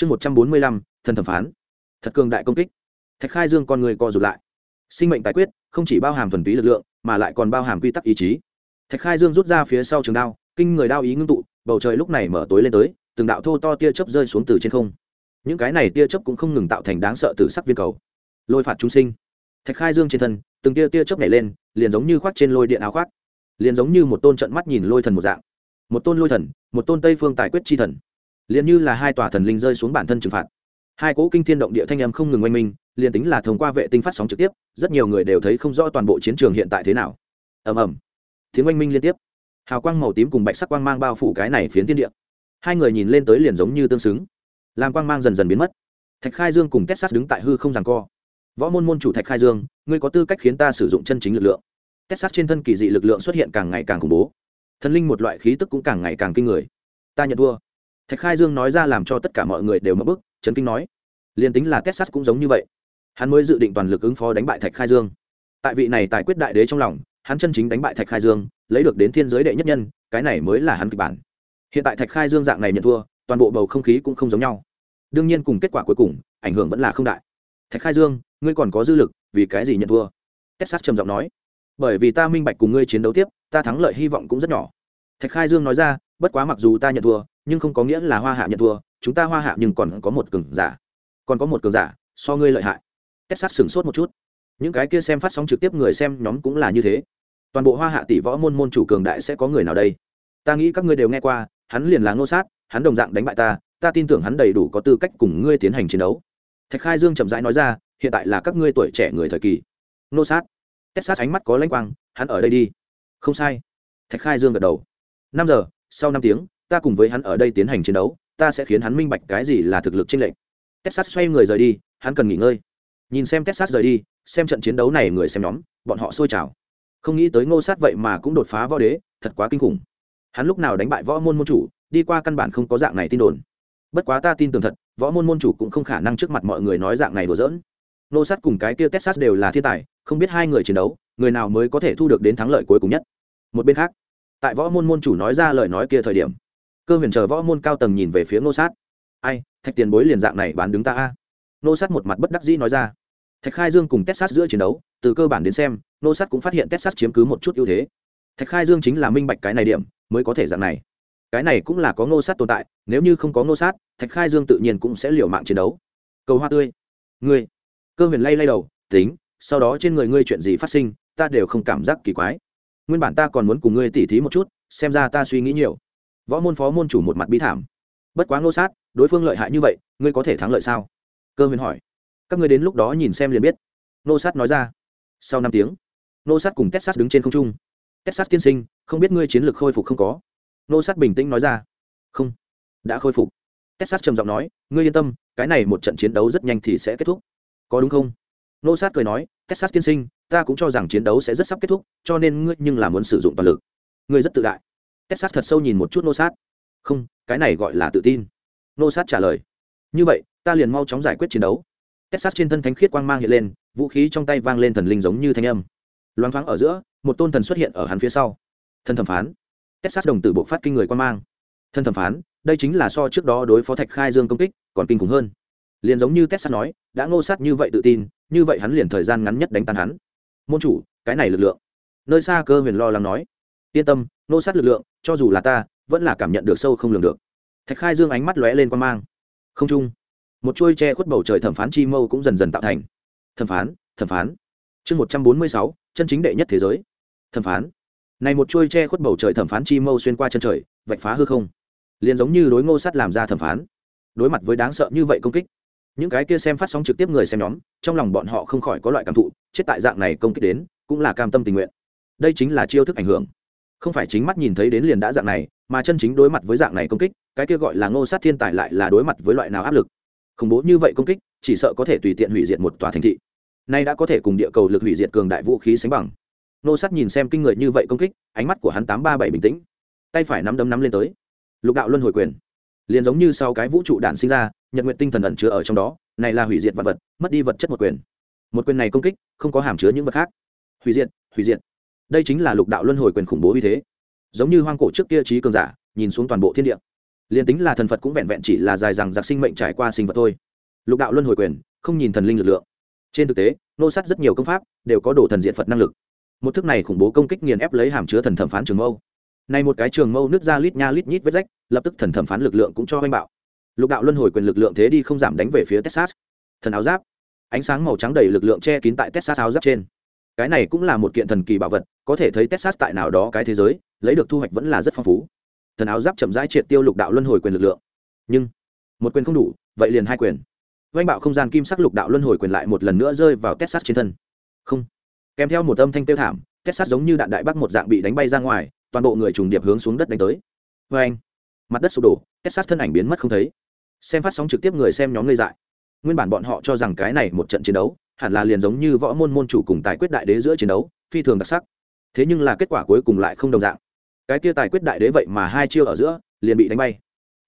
chương một trăm bốn mươi lăm, thần thẩm phán. Thật cường đại công kích. Thạch khai dương con người co rụt lại. Sinh mệnh tài quyết không chỉ bao hàm thuần túy lực lượng, mà lại còn bao hàm quy tắc ý chí. Thạch khai dương rút ra phía sau trường đao, kinh người đao ý ngưng tụ, bầu trời lúc này mở tối lên tới, từng đạo thô to tia chớp rơi xuống từ trên không. Những cái này tia chớp cũng không ngừng tạo thành đáng sợ từ sắc viên cầu. Lôi phạt chúng sinh. Thạch khai dương trên thân, từng tia tia chớp nhảy lên, liền giống như khoác trên lôi điện áo khoác. Liền giống như một tôn trận mắt nhìn lôi thần một dạng. Một tôn lôi thần, một tôn tây phương tài quyết chi thần liền như là hai tòa thần linh rơi xuống bản thân trừng phạt. Hai cỗ kinh thiên động địa thanh âm không ngừng oanh minh, liền tính là thông qua vệ tinh phát sóng trực tiếp, rất nhiều người đều thấy không rõ toàn bộ chiến trường hiện tại thế nào. Ầm ầm. Tiếng oanh minh liên tiếp. Hào quang màu tím cùng bạch sắc quang mang bao phủ cái này phiến thiên địa. Hai người nhìn lên tới liền giống như tương xứng. Làm quang mang dần dần biến mất. Thạch khai dương cùng kết sát đứng tại hư không ràng co. Võ môn môn chủ thạch khai dương, ngươi có tư cách khiến ta sử dụng chân chính lực lượng. Kết sát trên thân kỳ dị lực lượng xuất hiện càng ngày càng khủng bố. Thần linh một loại khí tức cũng càng ngày càng kinh người. Ta nhận thua thạch khai dương nói ra làm cho tất cả mọi người đều mất bức trấn kinh nói liền tính là texas cũng giống như vậy. Hắn mới dự định toàn lực ứng phó đánh bại thạch khai dương. Tại vị này tài quyết đại đế trong lòng, hắn chân chính đánh bại thạch khai dương, lấy được đến thiên giới đệ nhất nhân, cái này mới là hắn kịch bản. Hiện tại thạch khai dương dạng này nhận thua, toàn bộ bầu không khí cũng không giống nhau. Đương nhiên cùng kết quả cuối cùng, ảnh hưởng vẫn là không đại. Thạch khai dương, ngươi còn có dư lực, vì cái gì nhận thua? Texas trầm giọng nói, bởi vì ta minh bạch cùng ngươi chiến đấu tiếp, ta thắng lợi hy vọng cũng rất nhỏ. Thạch khai dương nói ra, bất quá mặc dù ta nhận thua nhưng không có nghĩa là hoa hạ nhận thua, chúng ta hoa hạ nhưng còn có một cường giả. Còn có một cường giả, so ngươi lợi hại. Texas sửng sốt một chút. Những cái kia xem phát sóng trực tiếp người xem nhóm cũng là như thế. Toàn bộ hoa hạ tỷ võ môn môn chủ cường đại sẽ có người nào đây? Ta nghĩ các ngươi đều nghe qua, hắn liền là ngô sát, hắn đồng dạng đánh bại ta ta tin tưởng hắn đầy đủ có tư cách cùng ngươi tiến hành chiến đấu. Thạch khai dương chậm rãi nói ra, hiện tại là các ngươi tuổi trẻ người thời kỳ. Ngô sát. Kết sát ánh mắt có lãnh quang, hắn ở đây đi. Không sai. Thạch khai dương gật đầu. Năm giờ, sau năm tiếng ta cùng với hắn ở đây tiến hành chiến đấu, ta sẽ khiến hắn minh bạch cái gì là thực lực trên lệnh texas xoay người rời đi, hắn cần nghỉ ngơi. Nhìn xem texas rời đi, xem trận chiến đấu này người xem nhóm, bọn họ sôi trào. Không nghĩ tới ngô sát vậy mà cũng đột phá võ đế, thật quá kinh khủng. Hắn lúc nào đánh bại võ môn môn chủ, đi qua căn bản không có dạng này tin đồn. Bất quá ta tin tưởng thật, võ môn môn chủ cũng không khả năng trước mặt mọi người nói dạng này đùa giỡn. Ngô sát cùng cái kia texas đều là thiên tài, không biết hai người chiến đấu, người nào mới có thể thu được đến thắng lợi cuối cùng nhất. Một bên khác, tại võ môn môn chủ nói ra lời nói kia thời điểm cơ huyền chờ võ môn cao tầng nhìn về phía ngô sát. Ai, thạch tiền bối liền dạng này bán đứng ta a? Ngô sát một mặt bất đắc dĩ nói ra. Thạch khai dương cùng texas giữa chiến đấu, từ cơ bản đến xem nô sát cũng phát hiện texas chiếm cứ một chút ưu thế. Thạch khai dương chính là minh bạch cái này điểm, mới có thể dạng này. Cái này cũng là có ngô sát tồn tại, nếu như không có ngô sát, thạch khai dương tự nhiên cũng sẽ liều mạng chiến đấu. Cầu hoa tươi. Ngươi. Cơ huyền lay lay đầu, tính, sau đó trên người ngươi chuyện gì phát sinh, ta đều không cảm giác kỳ quái. Nguyên bản ta còn muốn cùng ngươi tỉ thí một chút, xem ra ta suy nghĩ nhiều võ môn phó môn chủ một mặt bi thảm. Bất quá ngô sát, đối phương lợi hại như vậy, ngươi có thể thắng lợi sao? Cơ huyền hỏi. Các ngươi đến lúc đó nhìn xem liền biết. Nô sát nói ra. Sau năm tiếng nô sát cùng texas đứng trên không trung. Texas tiên sinh, không biết ngươi chiến lược khôi phục không có? Nô sát bình tĩnh nói ra. Không. Đã khôi phục. Texas trầm giọng nói, ngươi yên tâm, cái này một trận chiến đấu rất nhanh thì sẽ kết thúc. Có đúng không? Nô sát cười nói, texas tiên sinh, ta cũng cho rằng chiến đấu sẽ rất sắp kết thúc, cho nên ngươi nhưng là muốn sử dụng toàn lực. Ngươi rất tự đại texas thật sâu nhìn một chút nô sát không cái này gọi là tự tin nô sát trả lời như vậy ta liền mau chóng giải quyết chiến đấu Texas trên thân thánh khiết quang mang hiện lên, vũ khí trong tay vang lên thần linh giống như thanh âm. Loáng thoáng ở giữa, một tôn thần xuất hiện ở hắn phía sau. Thần thẩm phán. Texas đồng tử bộ phát kinh người quang mang. Thần thẩm phán, đây chính là so trước đó đối phó Thạch Khai Dương công kích, còn kinh khủng hơn. Liền giống như Texas nói, đã ngô sát như vậy tự tin, như vậy hắn liền thời gian ngắn nhất đánh tan hắn. Môn chủ, cái này lực lượng. Nơi xa cơ huyền lo lắng nói, yên tâm, ngô sát lực lượng, cho dù là ta, vẫn là cảm nhận được sâu không lường được. Thạch Khai Dương ánh mắt lóe lên quan mang. Không trung một chuôi che khuất bầu trời thẩm phán chi mâu cũng dần dần tạo thành. Thẩm phán thẩm phán. Chương một trăm bốn mươi sáu chân chính đệ nhất thế giới. Thẩm phán. Này một chuôi che khuất bầu trời thẩm phán chi mâu xuyên qua chân trời vạch phá hư không. Liền giống như đối ngô sắt làm ra thẩm phán. Đối mặt với đáng sợ như vậy công kích những cái kia xem phát sóng trực tiếp người xem nhóm trong lòng bọn họ không khỏi có loại cảm thụ chết tại dạng này công kích đến cũng là cam tâm tình nguyện. Đây chính là chiêu thức ảnh hưởng không phải chính mắt nhìn thấy đến liền đã dạng này, mà chân chính đối mặt với dạng này công kích, cái kia gọi là ngô sát thiên tài lại là đối mặt với loại nào áp lực? Khủng bố như vậy công kích, chỉ sợ có thể tùy tiện hủy diệt một tòa thành thị. Nay đã có thể cùng địa cầu lực hủy diệt cường đại vũ khí sánh bằng. Ngô Sát nhìn xem kinh người như vậy công kích, ánh mắt của hắn tám ba bảy bình tĩnh. Tay phải nắm đấm nắm lên tới. Lục đạo luân hồi quyền. Liền giống như sau cái vũ trụ đạn sinh ra, nhật nguyện tinh thần ẩn chứa ở trong đó, này là hủy diệt vật vật, mất đi vật chất một quyền. Một quyền này công kích, không có hàm chứa những vật khác. Hủy diệt hủy diệt đây chính là lục đạo luân hồi quyền khủng bố như thế. Giống như hoang cổ trước kia trí cường giả, nhìn xuống toàn bộ thiên địa. Liền tính là thần phật cũng vẹn vẹn chỉ là dài rằng giặc sinh mệnh trải qua sinh vật thôi. Lục đạo luân hồi quyền, không nhìn thần linh lực lượng. Trên thực tế, nô sát rất nhiều công pháp đều có đồ thần diện phật năng lực. Một thức này khủng bố công kích nghiền ép lấy hàm chứa thần thẩm phán trường mâu. Này một cái trường mâu nứt ra lít nha lít nhít vết rách, lập tức thần thẩm phán lực lượng cũng cho oanh bạo. Lục đạo luân hồi quyền lực lượng thế đi không giảm đánh về phía texas. Thần áo giáp. Ánh sáng màu trắng đầy lực lượng che kín tại texas áo giáp trên cái này cũng là một kiện thần kỳ bảo vật, có thể thấy texas tại nào đó cái thế giới, lấy được thu hoạch vẫn là rất phong phú. Thần áo giáp chậm rãi triệt tiêu lục đạo luân hồi quyền lực lượng. Nhưng, một quyền không đủ, vậy liền hai quyền. Oanh bạo không gian kim sắc lục đạo luân hồi quyền lại một lần nữa rơi vào texas trên thân. Không. Kèm theo một âm thanh tiêu thảm, texas giống như đạn đại bắc một dạng bị đánh bay ra ngoài, toàn bộ người trùng điệp hướng xuống đất đánh tới. Vê anh mặt đất sụp đổ, texas thân ảnh biến mất không thấy. Xem phát sóng trực tiếp người xem nhóm ngây dại. Nguyên bản bọn họ cho rằng cái này một trận chiến đấu hẳn là liền giống như võ môn môn chủ cùng tài quyết đại đế giữa chiến đấu, phi thường đặc sắc. Thế nhưng là kết quả cuối cùng lại không đồng dạng. Cái kia tài quyết đại đế vậy mà hai chiêu ở giữa, liền bị đánh bay.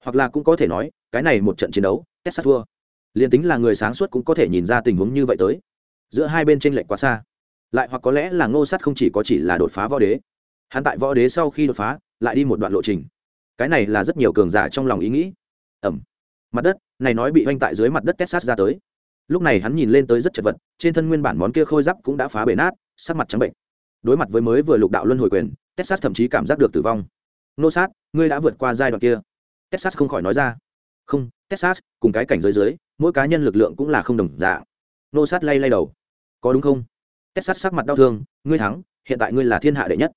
Hoặc là cũng có thể nói, cái này một trận chiến đấu texas thua. Liền tính là người sáng suốt cũng có thể nhìn ra tình huống như vậy tới. Giữa hai bên tranh lệch quá xa. Lại hoặc có lẽ là ngô sắt không chỉ có chỉ là đột phá võ đế. Hắn tại võ đế sau khi đột phá, lại đi một đoạn lộ trình. Cái này là rất nhiều cường giả trong lòng ý nghĩ. Ẩm. Mặt đất, này nói bị oanh tại dưới mặt đất texas ra tới lúc này hắn nhìn lên tới rất chật vật, trên thân nguyên bản món kia khôi giáp cũng đã phá bể nát, sắc mặt trắng bệnh. Đối mặt với mới vừa lục đạo luân hồi quyền, texas thậm chí cảm giác được tử vong. Nô sát, ngươi đã vượt qua giai đoạn kia. Texas không khỏi nói ra. Không, texas, cùng cái cảnh giới dưới, mỗi cá nhân lực lượng cũng là không đồng dạng. Nô sát lay lay đầu. Có đúng không? Texas sắc mặt đau thương. Ngươi thắng, hiện tại ngươi là thiên hạ đệ nhất.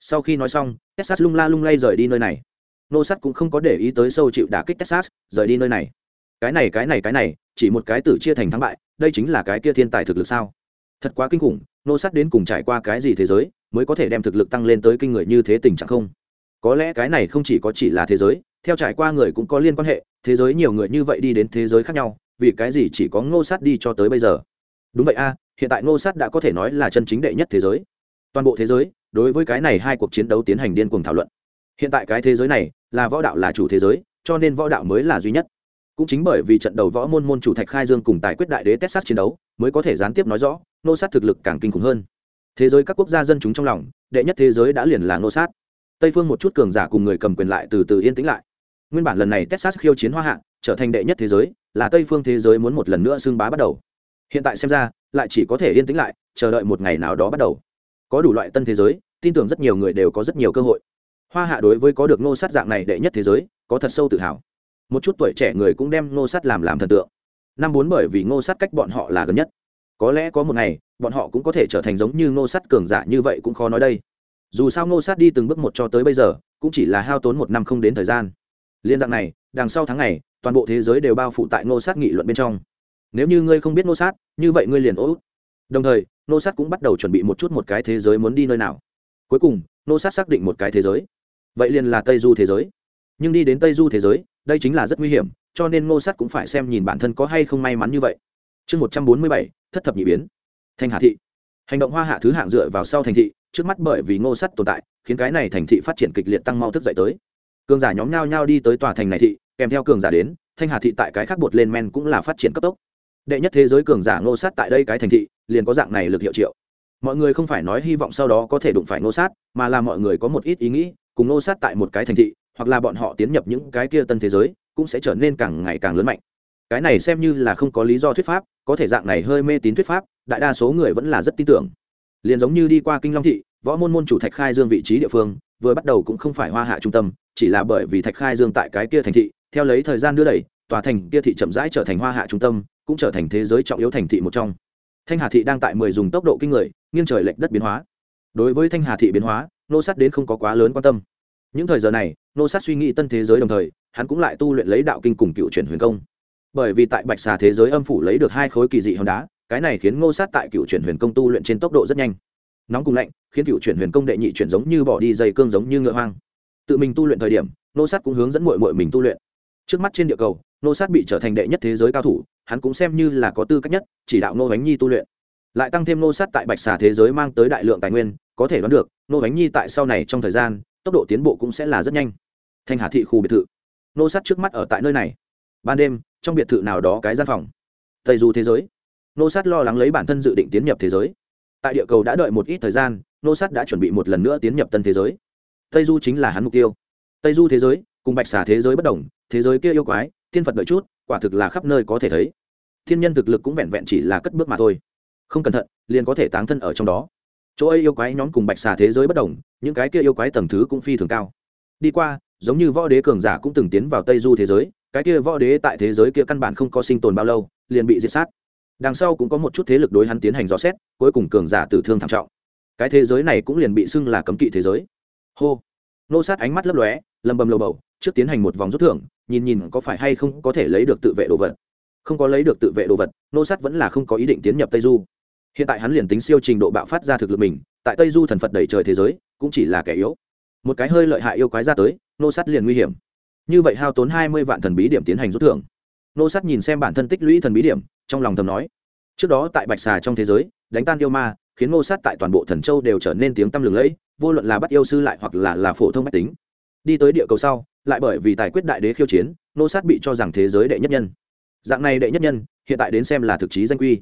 Sau khi nói xong, texas lung la lung lay rời đi nơi này. Nô sát cũng không có để ý tới sâu chịu đả kích texas, rời đi nơi này. Cái này cái này cái này chỉ một cái tử chia thành thắng bại, đây chính là cái kia thiên tài thực lực sao? Thật quá kinh khủng, nô sát đến cùng trải qua cái gì thế giới mới có thể đem thực lực tăng lên tới kinh người như thế tình trạng không? Có lẽ cái này không chỉ có chỉ là thế giới, theo trải qua người cũng có liên quan hệ, thế giới nhiều người như vậy đi đến thế giới khác nhau, vì cái gì chỉ có ngô sát đi cho tới bây giờ? Đúng vậy a, hiện tại ngô sát đã có thể nói là chân chính đệ nhất thế giới. Toàn bộ thế giới, đối với cái này hai cuộc chiến đấu tiến hành điên cuồng thảo luận. Hiện tại cái thế giới này là võ đạo là chủ thế giới, cho nên võ đạo mới là duy nhất cũng chính bởi vì trận đầu võ môn môn chủ thạch khai dương cùng tài quyết đại đế texas chiến đấu, mới có thể gián tiếp nói rõ, nô sát thực lực càng kinh khủng hơn. Thế giới các quốc gia dân chúng trong lòng, đệ nhất thế giới đã liền là nô sát. Tây phương một chút cường giả cùng người cầm quyền lại từ từ yên tĩnh lại. Nguyên bản lần này texas khiêu chiến hoa hạ, trở thành đệ nhất thế giới, là tây phương thế giới muốn một lần nữa xưng bá bắt đầu. Hiện tại xem ra, lại chỉ có thể yên tĩnh lại, chờ đợi một ngày nào đó bắt đầu. Có đủ loại tân thế giới, tin tưởng rất nhiều người đều có rất nhiều cơ hội. Hoa hạ đối với có được nô sát dạng này đệ nhất thế giới, có thật sâu tự hào một chút tuổi trẻ người cũng đem ngô sát làm làm thần tượng. Năm bốn bởi vì ngô sát cách bọn họ là gần nhất. Có lẽ có một ngày, bọn họ cũng có thể trở thành giống như ngô sát cường giả như vậy cũng khó nói đây. Dù sao ngô sát đi từng bước một cho tới bây giờ, cũng chỉ là hao tốn một năm không đến thời gian. Liên dạng này, đằng sau tháng này toàn bộ thế giới đều bao phủ tại ngô sát nghị luận bên trong. Nếu như ngươi không biết ngô sát như vậy ngươi liền ố đồng thời, ngô sát cũng bắt đầu chuẩn bị một chút một cái thế giới muốn đi nơi nào. Cuối cùng, ngô sát xác định một cái thế giới. Vậy liền là tây du thế giới. Nhưng đi đến tây du thế giới đây chính là rất nguy hiểm, cho nên ngô sắt cũng phải xem nhìn bản thân có hay không may mắn như vậy. Chương một trăm bốn mươi bảy, thất thập nhị biến. Thanh hà thị. Hành động hoa hạ thứ hạng dựa vào sau thành thị, trước mắt bởi vì ngô sắt tồn tại, khiến cái này thành thị phát triển kịch liệt tăng mau thức dậy tới. Cường giả nhóm nhau nhau đi tới tòa thành này thị, kèm theo cường giả đến, thanh hà thị tại cái khác bột lên men cũng là phát triển cấp tốc. Đệ nhất thế giới cường giả ngô sát tại đây cái thành thị, liền có dạng này lực hiệu triệu. Mọi người không phải nói hy vọng sau đó có thể đụng phải ngô sát, mà là mọi người có một ít ý nghĩ, cùng ngô sát tại một cái thành thị hoặc là bọn họ tiến nhập những cái kia tân thế giới, cũng sẽ trở nên càng ngày càng lớn mạnh. Cái này xem như là không có lý do thuyết pháp, có thể dạng này hơi mê tín thuyết pháp, đại đa số người vẫn là rất tin tưởng. Liền giống như đi qua kinh long thị, võ môn môn chủ thạch khai dương vị trí địa phương, vừa bắt đầu cũng không phải hoa hạ trung tâm, chỉ là bởi vì thạch khai dương tại cái kia thành thị, theo lấy thời gian đưa đẩy, tòa thành kia thị chậm rãi trở thành hoa hạ trung tâm, cũng trở thành thế giới trọng yếu thành thị một trong. Thanh hà thị đang tại mười dùng tốc độ kinh người, nghiêng trời lệch đất biến hóa. Đối với thanh hà thị biến hóa, nô sát đến không có quá lớn quan tâm những thời giờ này, nô sát suy nghĩ tân thế giới đồng thời, hắn cũng lại tu luyện lấy đạo kinh cùng cựu chuyển huyền công. Bởi vì tại bạch xà thế giới âm phủ lấy được hai khối kỳ dị hòn đá, cái này khiến ngô sát tại cựu chuyển huyền công tu luyện trên tốc độ rất nhanh. Nóng cùng lạnh, khiến cựu chuyển huyền công đệ nhị chuyển giống như bỏ đi dây cương giống như ngựa hoang. Tự mình tu luyện thời điểm nô sát cũng hướng dẫn mội mội mình tu luyện. Trước mắt trên địa cầu nô sát bị trở thành đệ nhất thế giới cao thủ, hắn cũng xem như là có tư cách nhất, chỉ đạo nô bánh nhi tu luyện. Lại tăng thêm nô sát tại bạch xà thế giới mang tới đại lượng tài nguyên, có thể đoán được nô bánh nhi tại sau này trong thời gian tốc độ tiến bộ cũng sẽ là rất nhanh. Thanh hà thị khu biệt thự. Nô sát trước mắt ở tại nơi này. Ban đêm, trong biệt thự nào đó cái gian phòng. Tây du thế giới. Nô sát lo lắng lấy bản thân dự định tiến nhập thế giới. Tại địa cầu đã đợi một ít thời gian, nô sát đã chuẩn bị một lần nữa tiến nhập tân thế giới. Tây du chính là hắn mục tiêu. Tây du thế giới, cùng bạch xà thế giới bất đồng, thế giới kia yêu quái, thiên phật đợi chút, quả thực là khắp nơi có thể thấy. Thiên nhân thực lực cũng vẹn vẹn chỉ là cất bước mà thôi. Không cẩn thận, liền có thể táng thân ở trong đó chỗ ấy yêu quái nhóm cùng bạch xà thế giới bất đồng, những cái kia yêu quái tầng thứ cũng phi thường cao. Đi qua, giống như võ đế cường giả cũng từng tiến vào tây du thế giới, cái kia võ đế tại thế giới kia căn bản không có sinh tồn bao lâu, liền bị diệt sát. Đằng sau cũng có một chút thế lực đối hắn tiến hành dò xét, cuối cùng cường giả tử thương thảm trọng. Cái thế giới này cũng liền bị xưng là cấm kỵ thế giới. Hô. Nô sát ánh mắt lấp lóe, lầm bầm lầu bầu, trước tiến hành một vòng rút thưởng, nhìn nhìn có phải hay không có thể lấy được tự vệ đồ vật. Không có lấy được tự vệ đồ vật, nô sát vẫn là không có ý định tiến nhập tây du hiện tại hắn liền tính siêu trình độ bạo phát ra thực lực mình, tại tây du thần phật đầy trời thế giới, cũng chỉ là kẻ yếu. Một cái hơi lợi hại yêu quái ra tới, nô sát liền nguy hiểm. Như vậy hao tốn hai mươi vạn thần bí điểm tiến hành rút thưởng. Nô sát nhìn xem bản thân tích lũy thần bí điểm, trong lòng thầm nói, trước đó tại bạch xà trong thế giới, đánh tan yêu ma, khiến nô sát tại toàn bộ thần châu đều trở nên tiếng tăm lừng lẫy, vô luận là bắt yêu sư lại hoặc là là phổ thông mách tính. Đi tới địa cầu sau, lại bởi vì tài quyết đại đế khiêu chiến, nô sát bị cho rằng thế giới đệ nhất nhân. Dạng này đệ nhất nhân, hiện tại đến xem là thực chí danh quy.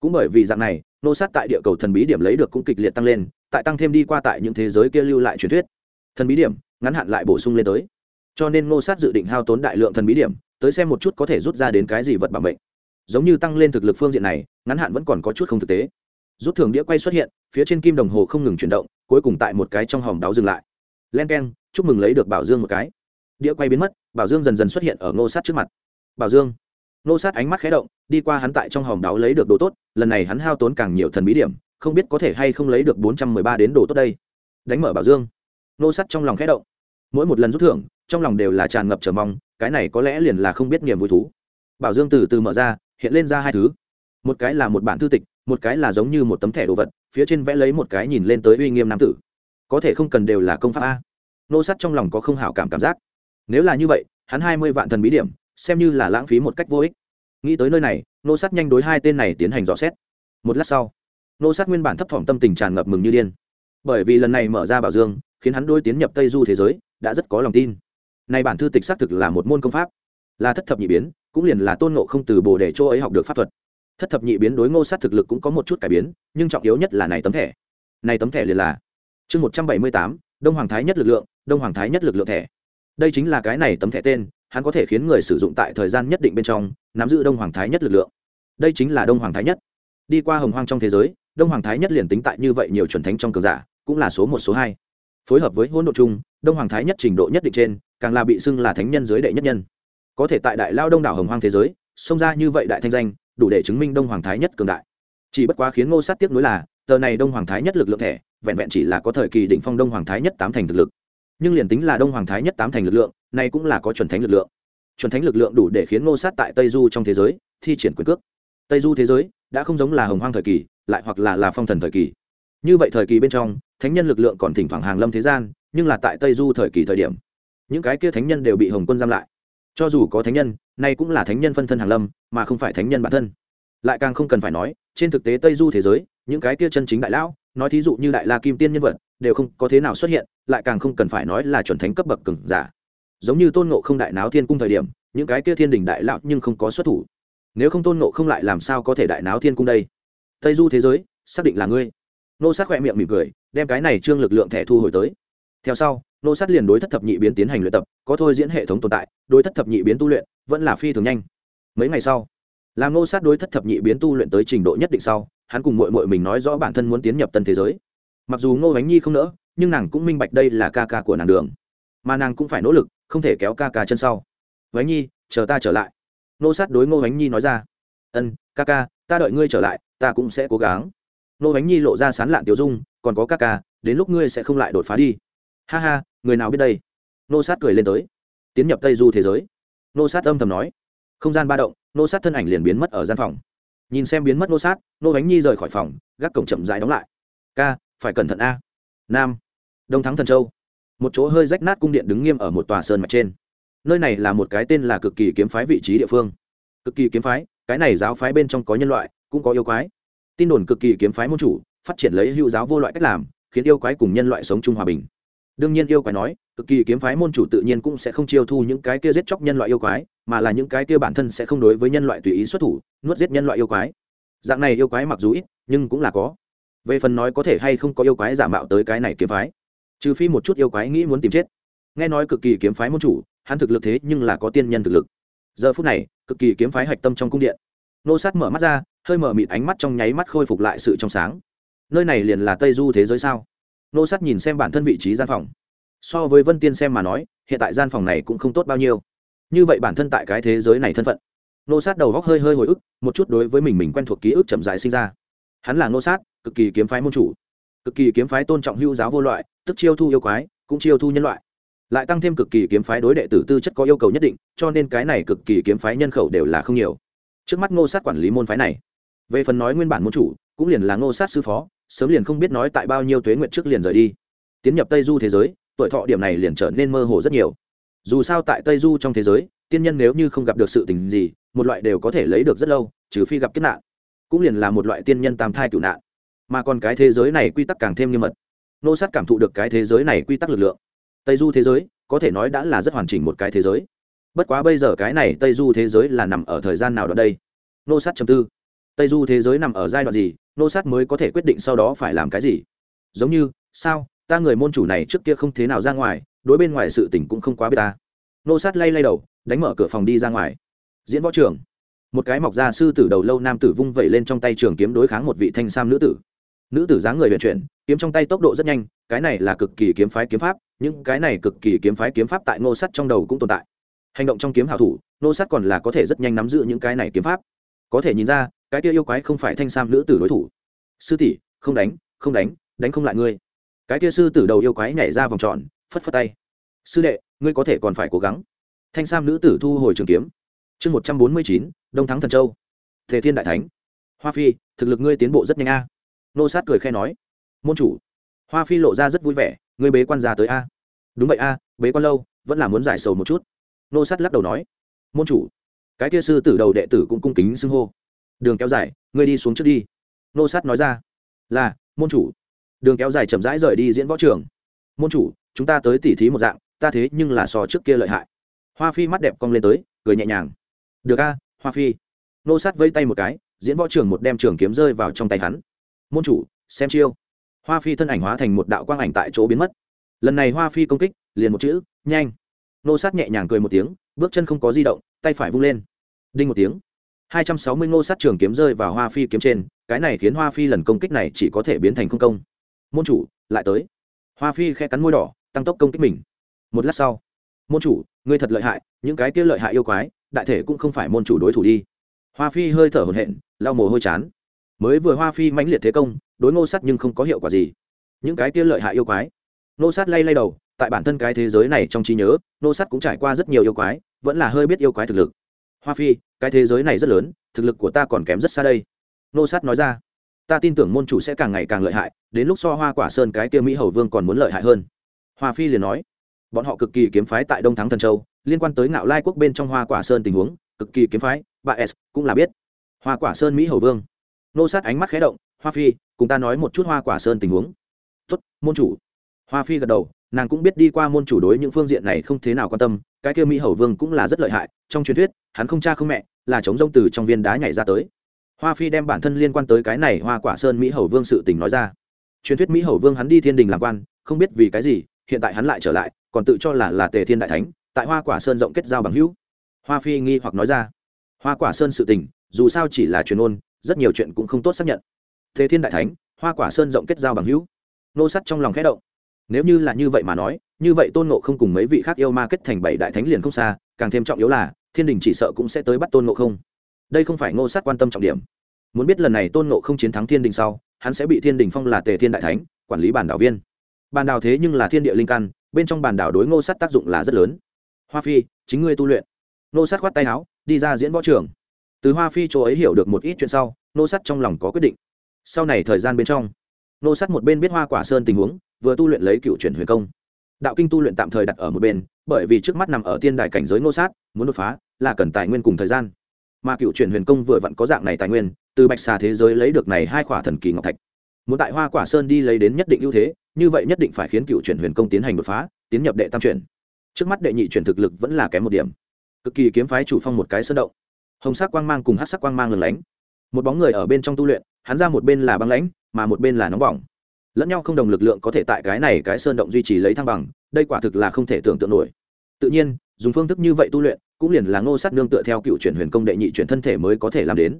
Cũng bởi vì dạng này nô sát tại địa cầu thần bí điểm lấy được cũng kịch liệt tăng lên, tại tăng thêm đi qua tại những thế giới kia lưu lại truyền thuyết. Thần bí điểm, ngắn hạn lại bổ sung lên tới. Cho nên nô sát dự định hao tốn đại lượng thần bí điểm, tới xem một chút có thể rút ra đến cái gì vật bảo mệnh. Giống như tăng lên thực lực phương diện này, ngắn hạn vẫn còn có chút không thực tế. Rút thường đĩa quay xuất hiện, phía trên kim đồng hồ không ngừng chuyển động, cuối cùng tại một cái trong hòm đáo dừng lại. Len k e n chúc mừng lấy được bảo dương một cái. Đĩa quay biến mất, bảo dương dần dần xuất hiện ở ngô sát trước mặt. Bảo dương. Nô sát ánh mắt khé động, đi qua hắn tại trong hòm đáo lấy được đồ tốt, lần này hắn hao tốn càng nhiều thần bí điểm, không biết có thể hay không lấy được bốn trăm mười ba đến đồ tốt đây. Đánh mở bảo dương. Nô sát trong lòng khé động. Mỗi một lần rút thưởng, trong lòng đều là tràn ngập chờ mong, cái này có lẽ liền là không biết niềm vui thú. Bảo dương từ từ mở ra, hiện lên ra hai thứ. Một cái là một bản thư tịch, một cái là giống như một tấm thẻ đồ vật, phía trên vẽ lấy một cái nhìn lên tới uy nghiêm nam tử. Có thể không cần đều là công pháp a. Nô sắt trong lòng có không hảo cảm cảm giác. Nếu là như vậy, hắn hai mươi vạn thần bí điểm xem như là lãng phí một cách vô ích. Nghĩ tới nơi này, nô Sát nhanh đối hai tên này tiến hành dò xét. Một lát sau, nô Sát nguyên bản thấp thỏm tâm tình tràn ngập mừng như điên. Bởi vì lần này mở ra bảo dương, khiến hắn đôi tiến nhập tây du thế giới, đã rất có lòng tin. Này bản thư tịch xác thực là một môn công pháp. Là thất thập nhị biến, cũng liền là tôn ngộ không từ bồ để chỗ ấy học được pháp thuật. Thất thập nhị biến đối ngô sát thực lực cũng có một chút cải biến, nhưng trọng yếu nhất là này tấm thẻ. Này tấm thẻ liền là chương một trăm bảy mươi tám, đông hoàng thái nhất lực lượng, đông hoàng thái nhất lực lượng thẻ. Đây chính là cái này tấm thẻ tên hắn có thể khiến người sử dụng tại thời gian nhất định bên trong, nắm giữ đông hoàng thái nhất lực lượng. Đây chính là đông hoàng thái nhất. Đi qua hồng hoang trong thế giới, đông hoàng thái nhất liền tính tại như vậy nhiều chuẩn thánh trong cờ giả, cũng là số một, số hai. Phối hợp với hỗn độ chung đông hoàng thái nhất trình độ nhất định trên, càng là bị xưng là thánh nhân dưới đệ nhất nhân. Có thể tại đại lao đông đảo hồng hoang thế giới, xông ra như vậy đại thanh danh, đủ để chứng minh đông hoàng thái nhất cường đại. Chỉ bất quá khiến ngô sát tiếp nối là, tờ này đông hoàng thái nhất lực lượng thẻ, vẹn vẹn chỉ là có thời kỳ đỉnh phong đông hoàng thái nhất tám thành thực lực nhưng liền tính là đông hoàng thái nhất tám thành lực lượng, nay cũng là có chuẩn thánh lực lượng. Chuẩn thánh lực lượng đủ để khiến ngô sát tại tây du trong thế giới thi triển quyền cước. Tây du thế giới đã không giống là hồng hoang thời kỳ, lại hoặc là là phong thần thời kỳ. Như vậy thời kỳ bên trong, thánh nhân lực lượng còn thỉnh thoảng hàng lâm thế gian, nhưng là tại tây du thời kỳ thời điểm, những cái kia thánh nhân đều bị hồng quân giam lại. Cho dù có thánh nhân, nay cũng là thánh nhân phân thân hàng lâm, mà không phải thánh nhân bản thân. Lại càng không cần phải nói, trên thực tế tây du thế giới, những cái kia chân chính đại lão, nói thí dụ như đại la kim tiên nhân vật đều không có thế nào xuất hiện, lại càng không cần phải nói là chuẩn thánh cấp bậc cừng giả. Giống như tôn nộ không đại náo thiên cung thời điểm, những cái kia thiên đình đại lão nhưng không có xuất thủ. Nếu không tôn nộ không lại làm sao có thể đại náo thiên cung đây? Tây du thế giới, xác định là ngươi. Nô sát khỏe miệng mỉm cười, đem cái này trương lực lượng thẻ thu hồi tới. Theo sau, nô sát liền đối thất thập nhị biến tiến hành luyện tập, có thôi diễn hệ thống tồn tại, đối thất thập nhị biến tu luyện vẫn là phi thường nhanh. Mấy ngày sau, làm nô sát đối thất thập nhị biến tu luyện tới trình độ nhất định sau, hắn cùng mội mội mình nói rõ bản thân muốn tiến nhập tân thế giới mặc dù ngô bánh nhi không nỡ, nhưng nàng cũng minh bạch đây là ca ca của nàng đường. Mà nàng cũng phải nỗ lực, không thể kéo ca ca chân sau. Bánh nhi, chờ ta trở lại. Nô sát đối ngô bánh nhi nói ra. Ân, ca ca, ta đợi ngươi trở lại, ta cũng sẽ cố gắng. Nô bánh nhi lộ ra sán lạn tiểu dung, còn có ca ca, đến lúc ngươi sẽ không lại đột phá đi. Ha ha, người nào biết đây? Nô sát cười lên tới. Tiến nhập tây du thế giới. Nô sát âm thầm nói. Không gian ba động nô sát thân ảnh liền biến mất ở gian phòng. Nhìn xem biến mất nô sát nô bánh nhi rời khỏi phòng, gác cổng chậm rãi đóng lại. Ca phải cẩn thận a. Nam. Đông thắng thần châu. Một chỗ hơi rách nát cung điện đứng nghiêm ở một tòa sơn mạch trên. Nơi này là một cái tên là cực kỳ kiếm phái vị trí địa phương. Cực kỳ kiếm phái, cái này giáo phái bên trong có nhân loại, cũng có yêu quái. Tin đồn cực kỳ kiếm phái môn chủ, phát triển lấy hữu giáo vô loại cách làm, khiến yêu quái cùng nhân loại sống chung hòa bình. Đương nhiên yêu quái nói, cực kỳ kiếm phái môn chủ tự nhiên cũng sẽ không chiêu thu những cái kia giết chóc nhân loại yêu quái, mà là những cái kia bản thân sẽ không đối với nhân loại tùy ý xuất thủ, nuốt giết nhân loại yêu quái. Dạng này yêu quái mặc dù ít, nhưng cũng là có về phần nói có thể hay không có yêu quái giả mạo tới cái này kiếm phái. Trừ phi một chút yêu quái nghĩ muốn tìm chết. Nghe nói cực kỳ kiếm phái môn chủ, hắn thực lực thế nhưng là có tiên nhân thực lực. Giờ phút này, cực kỳ kiếm phái hạch tâm trong cung điện. Nô sát mở mắt ra, hơi mở mịt ánh mắt trong nháy mắt khôi phục lại sự trong sáng. Nơi này liền là tây du thế giới sao? Nô sát nhìn xem bản thân vị trí gian phòng. So với vân tiên xem mà nói, hiện tại gian phòng này cũng không tốt bao nhiêu. Như vậy bản thân tại cái thế giới này thân phận. Nô sát đầu góc hơi hơi hồi ức, một chút đối với mình mình quen thuộc ký ức chậm dại sinh ra. Hắn là nô sát cực kỳ kiếm phái môn chủ, cực kỳ kiếm phái tôn trọng hữu giáo vô loại, tức chiêu thu yêu quái, cũng chiêu thu nhân loại. Lại tăng thêm cực kỳ kiếm phái đối đệ tử tư chất có yêu cầu nhất định, cho nên cái này cực kỳ kiếm phái nhân khẩu đều là không nhiều. Trước mắt ngô sát quản lý môn phái này, về phần nói nguyên bản môn chủ, cũng liền là ngô sát sư phó, sớm liền không biết nói tại bao nhiêu tuế nguyện trước liền rời đi. Tiến nhập tây du thế giới, tuổi thọ điểm này liền trở nên mơ hồ rất nhiều. Dù sao tại tây du trong thế giới, tiên nhân nếu như không gặp được sự tình gì, một loại đều có thể lấy được rất lâu, trừ phi gặp kiếp nạn. Cũng liền là một loại tiên nhân tam thai cựu nạn mà còn cái thế giới này quy tắc càng thêm nghiêm mật. Nô sát cảm thụ được cái thế giới này quy tắc lực lượng. Tây du thế giới, có thể nói đã là rất hoàn chỉnh một cái thế giới. Bất quá bây giờ cái này tây du thế giới là nằm ở thời gian nào đó đây? Nô sát chầm tư. Tây du thế giới nằm ở giai đoạn gì? Nô sát mới có thể quyết định sau đó phải làm cái gì? Giống như, sao? Ta người môn chủ này trước kia không thế nào ra ngoài, đối bên ngoài sự tình cũng không quá biết ta. Nô sát lay lay đầu, đánh mở cửa phòng đi ra ngoài. Diễn võ trường một cái mọc ra sư tử đầu lâu nam tử vung vẩy lên trong tay trường kiếm đối kháng một vị thanh sam nữ tử nữ tử dáng người huyền chuyển, kiếm trong tay tốc độ rất nhanh, cái này là cực kỳ kiếm phái kiếm pháp, những cái này cực kỳ kiếm phái kiếm pháp tại nô sắt trong đầu cũng tồn tại. Hành động trong kiếm hảo thủ nô sắt còn là có thể rất nhanh nắm giữ những cái này kiếm pháp. Có thể nhìn ra, cái kia yêu quái không phải thanh sam nữ tử đối thủ. Sư tỷ, không đánh không đánh đánh không lại ngươi. Cái kia sư tử đầu yêu quái nhảy ra vòng tròn, phất phất tay. Sư đệ, ngươi có thể còn phải cố gắng. Thanh sam nữ tử thu hồi trường kiếm. Chương một trăm bốn mươi chín, đông thắng thần châu. Thể thiên đại thánh. Hoa phi, thực lực ngươi tiến bộ rất nhanh a nô sát cười khe nói, môn chủ, hoa phi lộ ra rất vui vẻ, ngươi bế quan ra tới a. Đúng vậy a, bế quan lâu, vẫn là muốn giải sầu một chút. Nô sát lắc đầu nói, môn chủ, cái kia sư tử đầu đệ tử cũng cung kính xưng hô. Đường kéo dài, ngươi đi xuống trước đi. Nô sát nói ra, là, môn chủ. Đường kéo dài chậm rãi rời đi diễn võ trường. Môn chủ, chúng ta tới tỉ thí một dạng, ta thế nhưng là so trước kia lợi hại. Hoa phi mắt đẹp cong lên tới, cười nhẹ nhàng. Được a, hoa phi. Nô sát vây tay một cái, diễn võ trường một đem trường kiếm rơi vào trong tay hắn môn chủ, xem chiêu. Hoa phi thân ảnh hóa thành một đạo quang ảnh tại chỗ biến mất. Lần này hoa phi công kích, liền một chữ, nhanh. Nô sát nhẹ nhàng cười một tiếng, bước chân không có di động, tay phải vung lên. Đinh một tiếng. Hai trăm sáu mươi ngô sát trường kiếm rơi vào hoa phi kiếm trên, cái này khiến hoa phi lần công kích này chỉ có thể biến thành không công. Môn chủ, lại tới. Hoa phi khe cắn môi đỏ, tăng tốc công kích mình. Một lát sau, môn chủ, ngươi thật lợi hại, những cái kia lợi hại yêu quái, đại thể cũng không phải môn chủ đối thủ đi. Hoa phi hơi thở hổn hển, lau mồ hôi chán mới vừa hoa phi mãnh liệt thế công, đối ngô sắt nhưng không có hiệu quả gì. Những cái kia lợi hại yêu quái. Ngô sắt lay lay đầu, tại bản thân cái thế giới này trong trí nhớ, ngô sắt cũng trải qua rất nhiều yêu quái, vẫn là hơi biết yêu quái thực lực. Hoa phi, cái thế giới này rất lớn, thực lực của ta còn kém rất xa đây. Ngô sắt nói ra, ta tin tưởng môn chủ sẽ càng ngày càng lợi hại, đến lúc so hoa quả sơn cái kia mỹ hầu vương còn muốn lợi hại hơn. Hoa phi liền nói, bọn họ cực kỳ kiếm phái tại đông thắng thần châu, liên quan tới ngạo lai quốc bên trong hoa quả sơn tình huống, cực kỳ kiếm phái, bà s cũng là biết. Hoa quả sơn mỹ hầu vương nô sát ánh mắt khé động, hoa phi, cùng ta nói một chút hoa quả sơn tình huống. Tuất môn chủ. Hoa phi gật đầu, nàng cũng biết đi qua môn chủ đối những phương diện này không thế nào quan tâm, cái kia mỹ hầu vương cũng là rất lợi hại, trong truyền thuyết, hắn không cha không mẹ, là chống rông từ trong viên đá nhảy ra tới. Hoa phi đem bản thân liên quan tới cái này hoa quả sơn mỹ hầu vương sự tình nói ra. Truyền thuyết mỹ hầu vương hắn đi thiên đình làm quan, không biết vì cái gì, hiện tại hắn lại trở lại, còn tự cho là là tề thiên đại thánh, tại hoa quả sơn rộng kết giao bằng hữu. Hoa phi nghi hoặc nói ra. Hoa quả sơn sự tình, dù sao chỉ là truyền ôn rất nhiều chuyện cũng không tốt xác nhận. Thế thiên đại thánh, hoa quả sơn rộng kết giao bằng hữu. Nô sắt trong lòng khẽ động. Nếu như là như vậy mà nói, như vậy tôn nộ không cùng mấy vị khác yêu ma kết thành bảy đại thánh liền không xa, càng thêm trọng yếu là, thiên đình chỉ sợ cũng sẽ tới bắt tôn nộ không. Đây không phải ngô sát quan tâm trọng điểm. Muốn biết lần này tôn nộ không chiến thắng thiên đình sau, hắn sẽ bị thiên đình phong là tề thiên đại thánh, quản lý bản đảo viên. Bản đảo thế nhưng là thiên địa linh căn, bên trong bản đảo đối ngô sát tác dụng là rất lớn. Hoa phi, chính ngươi tu luyện. Ngô sát khoát tay áo, đi ra diễn võ trường từ hoa phi chỗ ấy hiểu được một ít chuyện sau, nô sắt trong lòng có quyết định. Sau này thời gian bên trong, nô sắt một bên biết hoa quả sơn tình huống, vừa tu luyện lấy cựu chuyển huyền công. Đạo kinh tu luyện tạm thời đặt ở một bên, bởi vì trước mắt nằm ở tiên đài cảnh giới nô sát muốn đột phá là cần tài nguyên cùng thời gian. Mà cựu chuyển huyền công vừa vặn có dạng này tài nguyên, từ bạch xà thế giới lấy được này hai quả thần kỳ ngọc thạch. Muốn tại hoa quả sơn đi lấy đến nhất định ưu thế, như vậy nhất định phải khiến cựu chuyển huyền công tiến hành đột phá, tiến nhập đệ tam chuyển. Trước mắt đệ nhị chuyển thực lực vẫn là kém một điểm. Cực kỳ kiếm phái chủ phong một cái sơn động hồng sắc quang mang cùng hát sắc quang mang lừng lánh. Một bóng người ở bên trong tu luyện, hắn ra một bên là băng lãnh, mà một bên là nóng bỏng. Lẫn nhau không đồng lực lượng có thể tại cái này cái sơn động duy trì lấy thăng bằng, đây quả thực là không thể tưởng tượng nổi. Tự nhiên, dùng phương thức như vậy tu luyện, cũng liền là ngô sát nương tựa theo cựu chuyển huyền công đệ nhị chuyển thân thể mới có thể làm đến.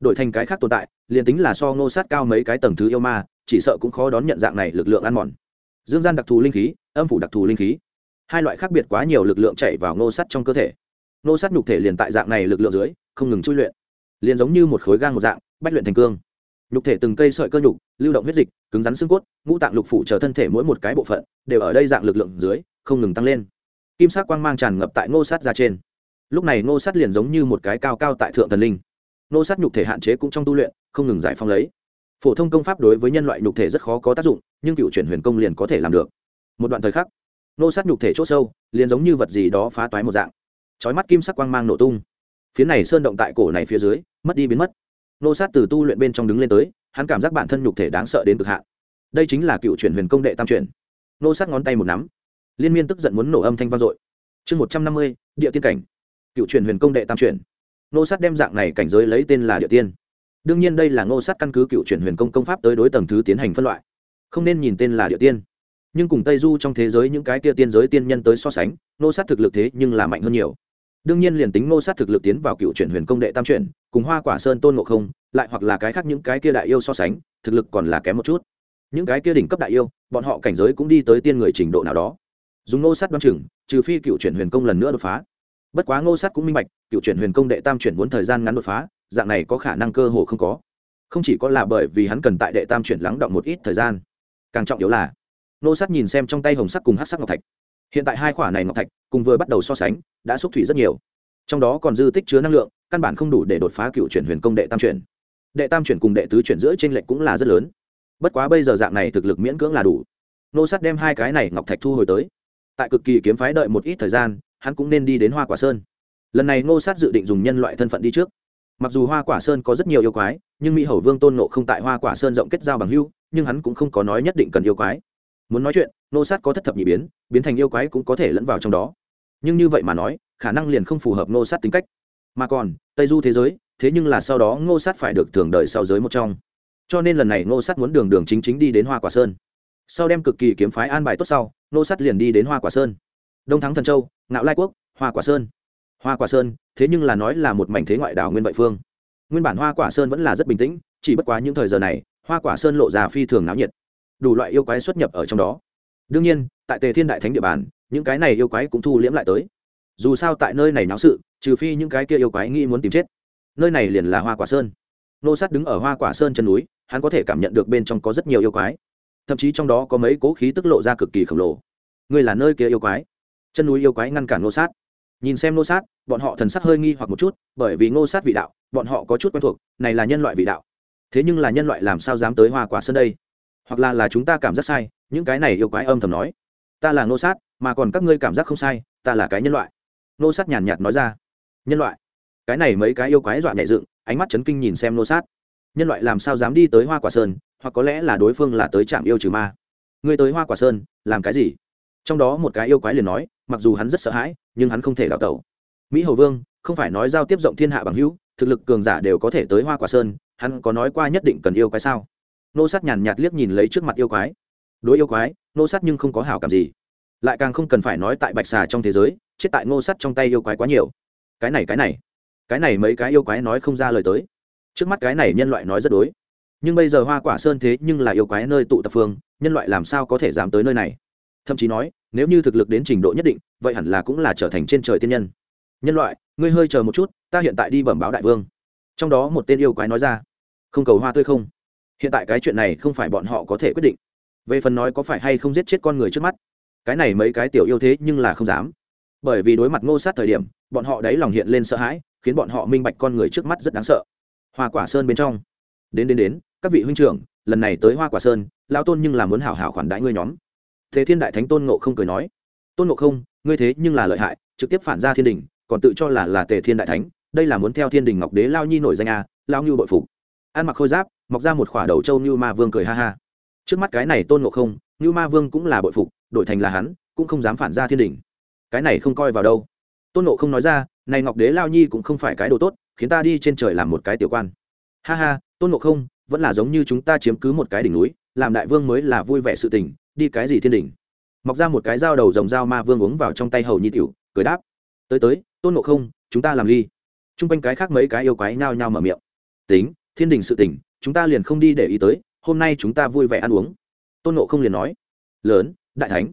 Đổi thành cái khác tồn tại, liền tính là so ngô sát cao mấy cái tầng thứ yêu ma, chỉ sợ cũng khó đón nhận dạng này lực lượng ăn mòn. Dương gian đặc thù linh khí, âm phủ đặc thù linh khí. Hai loại khác biệt quá nhiều lực lượng chạy vào ngô sắt trong cơ thể. Nô sát nhục thể liền tại dạng này lực lượng dưới, không ngừng chui luyện. Liền giống như một khối gang một dạng, bách luyện thành cương. Nhục thể từng cây sợi cơ nhục, lưu động huyết dịch, cứng rắn xương cốt, ngũ tạng lục phủ chờ thân thể mỗi một cái bộ phận, đều ở đây dạng lực lượng dưới, không ngừng tăng lên. Kim sắc quang mang tràn ngập tại ngô Sát ra trên. Lúc này ngô Sát liền giống như một cái cao cao tại thượng thần linh. Ngô Sát nhục thể hạn chế cũng trong tu luyện, không ngừng giải phóng lấy. Phổ thông công pháp đối với nhân loại nhục thể rất khó có tác dụng, nhưng cựu chuyển huyền công liền có thể làm được. Một đoạn thời khắc, nô sát nhục thể c h ỗ sâu, liền giống như vật gì đó phá toái một dạng chói mắt kim sắc quang mang nổ tung. Phía này sơn động tại cổ này phía dưới, mất đi biến mất. Nô sát từ tu luyện bên trong đứng lên tới, hắn cảm giác bản thân nhục thể đáng sợ đến cực hạn. Đây chính là cựu chuyển huyền công đệ tam chuyển. Nô sát ngón tay một nắm. Liên miên tức giận muốn nổ âm thanh vang dội. Chương một trăm năm mươi, địa tiên cảnh. Cựu chuyển huyền công đệ tam chuyển. Nô sát đem dạng này cảnh giới lấy tên là địa tiên. Đương nhiên đây là nô sát căn cứ cựu chuyển huyền công công pháp tới đối tầng thứ tiến hành phân loại. Không nên nhìn tên là địa tiên. Nhưng cùng tây du trong thế giới những cái tia tiên giới tiên nhân tới so sánh nô sát thực lực thế nhưng là mạnh hơn nhiều đương nhiên liền tính ngô sát thực lực tiến vào cựu chuyển huyền công đệ tam chuyển, cùng hoa quả sơn tôn ngộ không, lại hoặc là cái khác những cái kia đại yêu so sánh, thực lực còn là kém một chút. Những cái kia đỉnh cấp đại yêu, bọn họ cảnh giới cũng đi tới tiên người trình độ nào đó. Dùng ngô sát đoan chừng, trừ phi cựu chuyển huyền công lần nữa đột phá. Bất quá ngô sát cũng minh bạch, cựu chuyển huyền công đệ tam chuyển muốn thời gian ngắn đột phá, dạng này có khả năng cơ hồ không có. Không chỉ có là bởi vì hắn cần tại đệ tam chuyển lắng động một ít thời gian, càng trọng yếu là, Ngô sát nhìn xem trong tay hồng sắc cùng hát sắc ngọc thạch hiện tại hai khoả này ngọc thạch, cùng vừa bắt đầu so sánh, đã xúc thủy rất nhiều. Trong đó còn dư tích chứa năng lượng, căn bản không đủ để đột phá cựu chuyển huyền công đệ tam chuyển. Đệ tam chuyển cùng đệ tứ chuyển giữa t r ê n lệch cũng là rất lớn. Bất quá bây giờ dạng này thực lực miễn cưỡng là đủ. Nô sát đem hai cái này ngọc thạch thu hồi tới. Tại cực kỳ kiếm phái đợi một ít thời gian, hắn cũng nên đi đến hoa quả sơn. Lần này ngô sát dự định dùng nhân loại thân phận đi trước. Mặc dù hoa quả sơn có rất nhiều yêu quái, nhưng mỹ hầu vương tôn nộ không tại hoa quả sơn rộng kết giao bằng hưu nhưng hắn cũng không có nói nhất định cần yêu quái muốn nói chuyện, nô sát có thất thập nhị biến biến thành yêu quái cũng có thể lẫn vào trong đó. Nhưng như vậy mà nói, khả năng liền không phù hợp nô sát tính cách. Mà còn, tây du thế giới, thế nhưng là sau đó ngô sát phải được thường đời sau giới một trong. Cho nên lần này ngô sát muốn đường đường chính chính đi đến hoa quả sơn. Sau đem cực kỳ kiếm phái an bài tốt sau, ngô sát liền đi đến hoa quả sơn. Đông thắng thần châu, ngạo lai quốc, hoa quả sơn. Hoa quả sơn, thế nhưng là nói là một mảnh thế ngoại đảo nguyên vậy phương. Nguyên bản hoa quả sơn vẫn là rất bình tĩnh, chỉ bất quá những thời giờ này, hoa quả sơn lộ ra phi thường náo nhiệt đủ loại yêu quái xuất nhập ở trong đó. Đương nhiên, tại tề thiên đại thánh địa bàn, những cái này yêu quái cũng thu liễm lại tới. Dù sao tại nơi này náo sự, trừ phi những cái kia yêu quái nghĩ muốn tìm chết. Nơi này liền là hoa quả sơn. Nô sát đứng ở hoa quả sơn chân núi, hắn có thể cảm nhận được bên trong có rất nhiều yêu quái. Thậm chí trong đó có mấy cố khí tức lộ ra cực kỳ khổng lồ. Ngươi là nơi kia yêu quái? Chân núi yêu quái ngăn cản nô sát. Nhìn xem nô sát, bọn họ thần sắc hơi nghi hoặc một chút, bởi vì ngô sát vị đạo, bọn họ có chút quen thuộc, này là nhân loại vị đạo. Thế nhưng là nhân loại làm sao dám tới hoa quả sơn đây? Hoặc là là chúng ta cảm giác sai, những cái này yêu quái âm thầm nói. Ta là nô sát, mà còn các ngươi cảm giác không sai, ta là cái nhân loại. Nô sát nhàn nhạt nói ra. Nhân loại? Cái này mấy cái yêu quái dọa nhẹ dựng, ánh mắt chấn kinh nhìn xem nô sát. Nhân loại làm sao dám đi tới hoa quả sơn, hoặc có lẽ là đối phương là tới trạm yêu trừ ma. Ngươi tới hoa quả sơn, làm cái gì? Trong đó một cái yêu quái liền nói, mặc dù hắn rất sợ hãi, nhưng hắn không thể đào tẩu. Mỹ hầu vương, không phải nói giao tiếp rộng thiên hạ bằng hữu, thực lực cường giả đều có thể tới hoa quả sơn, hắn có nói qua nhất định cần yêu quái sao? Nô sát nhàn nhạt liếc nhìn lấy trước mặt yêu quái. Đối yêu quái, nô sát nhưng không có hảo cảm gì. Lại càng không cần phải nói tại bạch xà trong thế giới, chết tại ngô sắt trong tay yêu quái quá nhiều. Cái này cái này. Cái này mấy cái yêu quái nói không ra lời tới. Trước mắt cái này nhân loại nói rất đối. Nhưng bây giờ hoa quả sơn thế nhưng là yêu quái nơi tụ tập phương, nhân loại làm sao có thể dám tới nơi này? Thậm chí nói, nếu như thực lực đến trình độ nhất định, vậy hẳn là cũng là trở thành trên trời tiên nhân. Nhân loại, ngươi hơi chờ một chút, ta hiện tại đi bẩm báo đại vương. Trong đó một tên yêu quái nói ra, không cầu hoa tươi không? Hiện tại cái chuyện này không phải bọn họ có thể quyết định. Về phần nói có phải hay không giết chết con người trước mắt, cái này mấy cái tiểu yêu thế nhưng là không dám. Bởi vì đối mặt ngô sát thời điểm, bọn họ đáy lòng hiện lên sợ hãi, khiến bọn họ minh bạch con người trước mắt rất đáng sợ. Hoa quả sơn bên trong. Đến đến đến, các vị huynh trưởng, lần này tới hoa quả sơn lao tôn nhưng là muốn hảo hảo khoản đãi ngươi nhóm. Thế thiên đại thánh tôn ngộ không cười nói, tôn ngộ không, ngươi thế nhưng là lợi hại, trực tiếp phản ra thiên đình, còn tự cho là là tề thiên đại thánh, đây là muốn theo thiên đình ngọc đế lao nhi nổi danh a lao nhu bội phục. Ăn mặc khôi giáp mọc ra một khỏa đầu châu như ma vương cười ha ha. Trước mắt cái này tôn ngộ không, như ma vương cũng là bội phục, đổi thành là hắn, cũng không dám phản ra thiên đình cái này không coi vào đâu. Tôn ngộ không nói ra, này ngọc đế lao nhi cũng không phải cái đồ tốt, khiến ta đi trên trời làm một cái tiểu quan. Ha ha, tôn ngộ không, vẫn là giống như chúng ta chiếm cứ một cái đỉnh núi, làm đại vương mới là vui vẻ sự tình, đi cái gì thiên đình mọc ra một cái dao đầu dòng dao ma vương uống vào trong tay hầu nhi tiểu, cười đáp. Tới tới, tôn ngộ không, chúng ta làm ly. T r u n g quanh cái khác mấy cái yêu quái nhao nhao mở miệng. Tính, thiên đình sự tỉnh chúng ta liền không đi để ý tới, hôm nay chúng ta vui vẻ ăn uống. Tôn ngộ không liền nói. Lớn, đại thánh.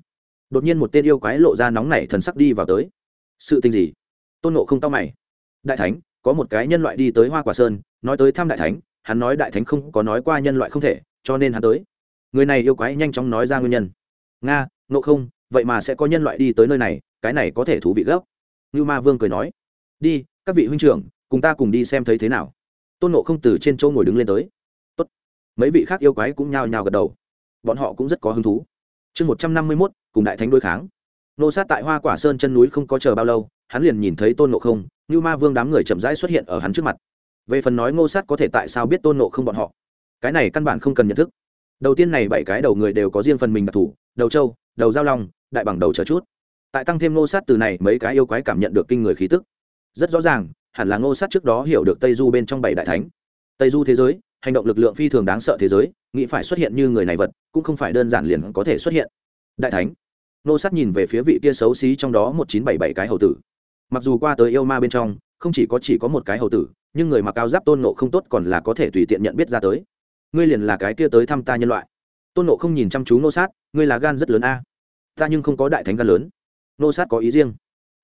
Đột nhiên một tên yêu quái lộ ra nóng nảy thần sắc đi vào tới. Sự tình gì? Tôn ngộ không tao mày. Đại thánh, có một cái nhân loại đi tới hoa quả sơn, nói tới thăm đại thánh, hắn nói đại thánh không có nói qua nhân loại không thể, cho nên hắn tới. Người này yêu quái nhanh chóng nói ra nguyên nhân. Nga, ngộ không, vậy mà sẽ có nhân loại đi tới nơi này, cái này có thể thú vị gấp. Như ma vương cười nói. Đi, các vị huynh trưởng, cùng ta cùng đi xem thấy thế nào tôn nộ không từ trên chỗ ngồi đứng lên tới. Tốt. mấy vị khác yêu quái cũng nhao nhao gật đầu. Bọn họ cũng rất có hứng thú. Chương một trăm năm mươi mốt, cùng đại thánh đối kháng. Nô sát tại hoa quả sơn chân núi không có chờ bao lâu, hắn liền nhìn thấy tôn nộ không như ma vương đám người chậm rãi xuất hiện ở hắn trước mặt. Về phần nói ngô sát có thể tại sao biết tôn nộ không bọn họ? Cái này căn bản không cần nhận thức. Đầu tiên này bảy cái đầu người đều có riêng phần mình đặc thù, đầu trâu, đầu giao long, đại bằng đầu chờ chút. Tại tăng thêm ngô sát từ này, mấy cái yêu quái cảm nhận được kinh người khí tức. Rất rõ ràng hẳn là ngô sát trước đó hiểu được tây du bên trong bảy đại thánh. Tây du thế giới, hành động lực lượng phi thường đáng sợ thế giới, nghĩ phải xuất hiện như người này vật, cũng không phải đơn giản liền có thể xuất hiện. Đại thánh. Ngô sát nhìn về phía vị kia xấu xí trong đó một chín bảy bảy cái hầu tử. Mặc dù qua tới yêu ma bên trong, không chỉ có chỉ có một cái hầu tử, nhưng người mặc áo giáp tôn nộ không tốt còn là có thể tùy tiện nhận biết ra tới. Ngươi liền là cái kia tới thăm ta nhân loại. Tôn nộ không nhìn chăm chú nô sát, ngươi là gan rất lớn a. Ta nhưng không có đại thánh gan lớn. Nô sát có ý riêng.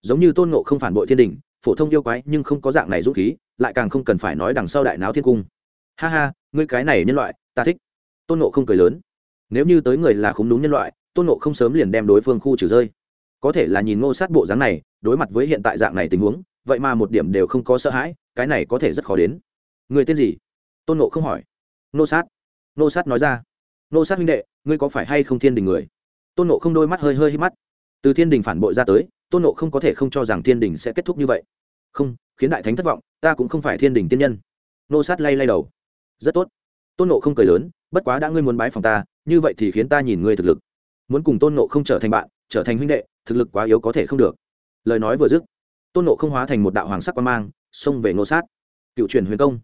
Giống như tôn nộ không phản bội thiên đình phổ thông yêu quái nhưng không có dạng này dũng khí, lại càng không cần phải nói đằng sau đại náo thiên cung. Ha ha, ngươi cái này nhân loại, ta thích. Tôn nộ không cười lớn. Nếu như tới người là không đúng nhân loại, tôn nộ không sớm liền đem đối phương khu trừ rơi. Có thể là nhìn ngô sát bộ dáng này, đối mặt với hiện tại dạng này tình huống, vậy mà một điểm đều không có sợ hãi, cái này có thể rất khó đến. Người tên gì? Tôn nộ không hỏi. Nô sát. Nô sát nói ra. Nô sát huynh đệ, ngươi có phải hay không thiên đình người? Tôn nộ không đôi mắt hơi hơi hít mắt. Từ thiên đình phản bội ra tới tôn nộ không có thể không cho rằng thiên đình sẽ kết thúc như vậy. Không, khiến đại thánh thất vọng, ta cũng không phải thiên đình tiên nhân. Nô sát lay lay đầu. Rất tốt. Tôn nộ không cười lớn, bất quá đã ngươi muốn bái phòng ta, như vậy thì khiến ta nhìn ngươi thực lực. Muốn cùng tôn nộ không trở thành bạn, trở thành huynh đệ, thực lực quá yếu có thể không được. Lời nói vừa dứt, tôn nộ không hóa thành một đạo hoàng sắc quan mang, xông về nô sát. Cựu truyền huyền công.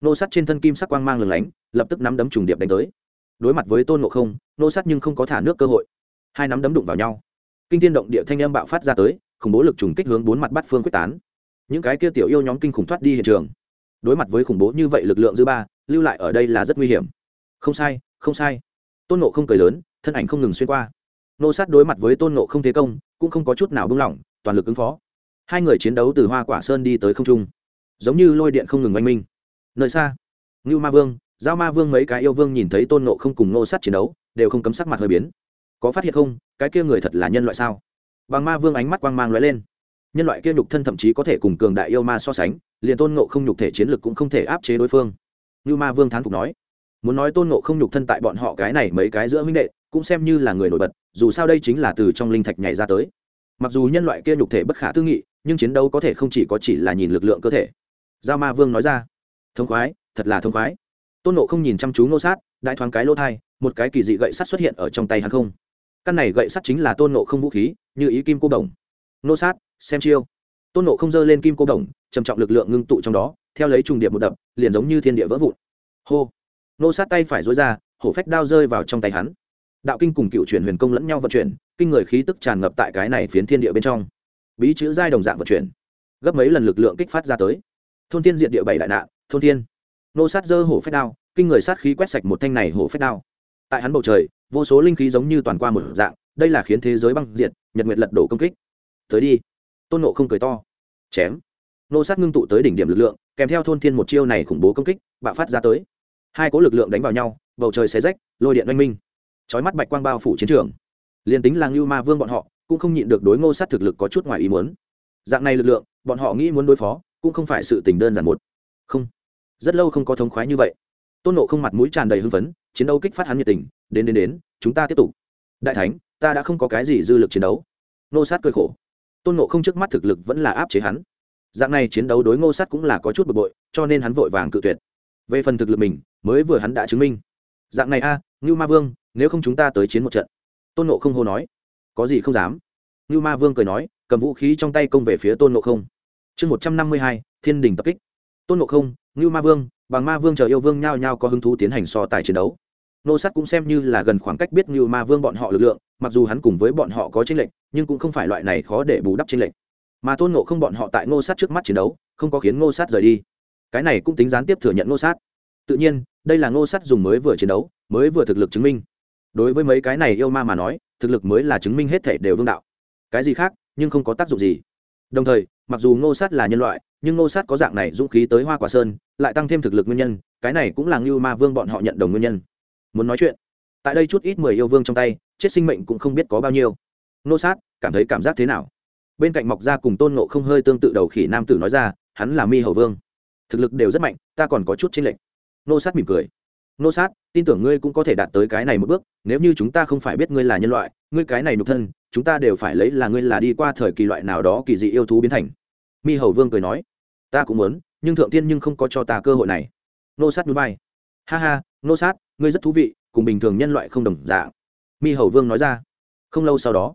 Nô sát trên thân kim sắc quang mang lừng lánh, lập tức nắm đấm trùng điệp đánh tới. Đối mặt với tôn Nộ không, nô sát nhưng không có thả nước cơ hội. Hai nắm đấm đụng vào nhau kinh thiên động địa thanh âm bạo phát ra tới, khủng bố lực trùng kích hướng bốn mặt bắt phương quyết tán. Những cái kia tiểu yêu nhóm kinh khủng thoát đi hiện trường. Đối mặt với khủng bố như vậy lực lượng dư ba, lưu lại ở đây là rất nguy hiểm. Không sai không sai. Tôn nộ không cười lớn, thân ảnh không ngừng xuyên qua. Nô sát đối mặt với tôn nộ không thế công, cũng không có chút nào buông lỏng, toàn lực ứng phó. Hai người chiến đấu từ hoa quả sơn đi tới không trung. Giống như lôi điện không ngừng oanh minh. Nơi xa, ngưu ma vương, giao ma vương mấy cái yêu vương nhìn thấy tôn nộ không cùng nô sát chiến đấu, đều không cấm sắc mặt hơi biến có phát hiện không? Cái kia người thật là nhân loại sao? Bằng ma vương ánh mắt quang mang lóe lên. Nhân loại kia nhục thân thậm chí có thể cùng cường đại yêu ma so sánh, liền tôn nộ không nhục thể chiến lược cũng không thể áp chế đối phương. Như ma vương thán phục nói, muốn nói tôn nộ không nhục thân tại bọn họ cái này mấy cái giữa minh đệ, cũng xem như là người nổi bật, dù sao đây chính là từ trong linh thạch nhảy ra tới. Mặc dù nhân loại kia nhục thể bất khả tư nghị, nhưng chiến đấu có thể không chỉ có chỉ là nhìn lực lượng cơ thể. Giao ma vương nói ra, thông khoái, thật là thông khoái. Tôn nộ không nhìn chăm chú nô sát, đại thoáng cái lỗ thai một cái kỳ dị gậy sắt xuất hiện ở trong tay hắn không căn này gậy sắt chính là tôn nộ không vũ khí, như ý kim cô đồng. Nô sát, xem chiêu. Tôn nộ không dơ lên kim cô đồng, trầm trọng lực lượng ngưng tụ trong đó, theo lấy trùng điệp một đập, liền giống như thiên địa vỡ vụn. Hô. Nô sát tay phải dối ra, hổ phách đao rơi vào trong tay hắn. Đạo kinh cùng cựu chuyển huyền công lẫn nhau vận chuyển, kinh người khí tức tràn ngập tại cái này phiến thiên địa bên trong. Bí chữ giai đồng dạng vận chuyển. Gấp mấy lần lực lượng kích phát ra tới. Thôn thiên diện địa bảy đại nạn, thôn thiên. Nô sát dơ hổ phách đao, kinh người sát khí quét sạch một thanh này hổ phách đao. Tại hắn bầu trời vô số linh khí giống như toàn qua một dạng, đây là khiến thế giới băng diệt, nhật nguyệt lật đổ công kích. Tới đi. Tôn nộ không cười to. Chém. Nô sát ngưng tụ tới đỉnh điểm lực lượng, kèm theo thôn thiên một chiêu này khủng bố công kích, bạo phát ra tới. Hai cố lực lượng đánh vào nhau, bầu trời xé rách, lôi điện oanh minh. Trói mắt bạch quang bao phủ chiến trường. Liền tính là ngưu ma vương bọn họ, cũng không nhịn được đối ngô sát thực lực có chút ngoài ý muốn. Dạng này lực lượng, bọn họ nghĩ muốn đối phó, cũng không phải sự tình đơn giản một. Không. Rất lâu không có thống khoái như vậy. Tôn nộ không mặt mũi tràn đầy hưng phấn, chiến đấu kích phát hắn nhiệt tình đến đến đến chúng ta tiếp tục. Đại thánh ta đã không có cái gì dư lực chiến đấu. Nô sát cười khổ. Tôn nộ không trước mắt thực lực vẫn là áp chế hắn. Dạng này chiến đấu đối ngô sát cũng là có chút bực bội cho nên hắn vội vàng cự tuyệt. Về phần thực lực mình mới vừa hắn đã chứng minh. Dạng này a à, ngưu ma vương nếu không chúng ta tới chiến một trận. Tôn nộ không hô nói. Có gì không dám. Ngưu ma vương cười nói cầm vũ khí trong tay công về phía tôn nộ không. Chương một trăm năm mươi hai thiên đình tập kích. Tôn nộ không ngưu ma vương bằng ma vương chờ yêu vương nhao nhao có hứng thú tiến hành so tài chiến đấu nô sát cũng xem như là gần khoảng cách biết như ma vương bọn họ lực lượng, mặc dù hắn cùng với bọn họ có tranh lệch, nhưng cũng không phải loại này khó để bù đắp tranh lệch. Mà tôn nộ không bọn họ tại Nô sát trước mắt chiến đấu, không có khiến Nô sát rời đi. Cái này cũng tính gián tiếp thừa nhận Nô sát. Tự nhiên, đây là Nô sát dùng mới vừa chiến đấu, mới vừa thực lực chứng minh. Đối với mấy cái này yêu ma mà nói, thực lực mới là chứng minh hết thể đều vương đạo. Cái gì khác, nhưng không có tác dụng gì. Đồng thời, mặc dù ngô sát là nhân loại, nhưng ngô sát có dạng này dũng khí tới hoa quả sơn, lại tăng thêm thực lực nguyên nhân, cái này cũng là ngưu ma vương bọn họ nhận đồng nguyên nhân muốn nói chuyện. Tại đây chút ít mười yêu vương trong tay, chết sinh mệnh cũng không biết có bao nhiêu. Nô sát, cảm thấy cảm giác thế nào? Bên cạnh mọc ra cùng tôn nộ không hơi tương tự đầu khỉ nam tử nói ra, hắn là mi hầu vương. Thực lực đều rất mạnh, ta còn có chút chênh lệch. Nô sát mỉm cười. Nô sát, tin tưởng ngươi cũng có thể đạt tới cái này một bước, nếu như chúng ta không phải biết ngươi là nhân loại, ngươi cái này nhục thân, chúng ta đều phải lấy là ngươi là đi qua thời kỳ loại nào đó kỳ dị yêu thú biến thành. Mi hầu vương cười nói. Ta cũng muốn, nhưng thượng tiên nhưng không có cho ta cơ hội này. Nô sát núi bay ha ha, nô sát ngươi rất thú vị, cùng bình thường nhân loại không đồng dạng. Mi hầu vương nói ra. Không lâu sau đó,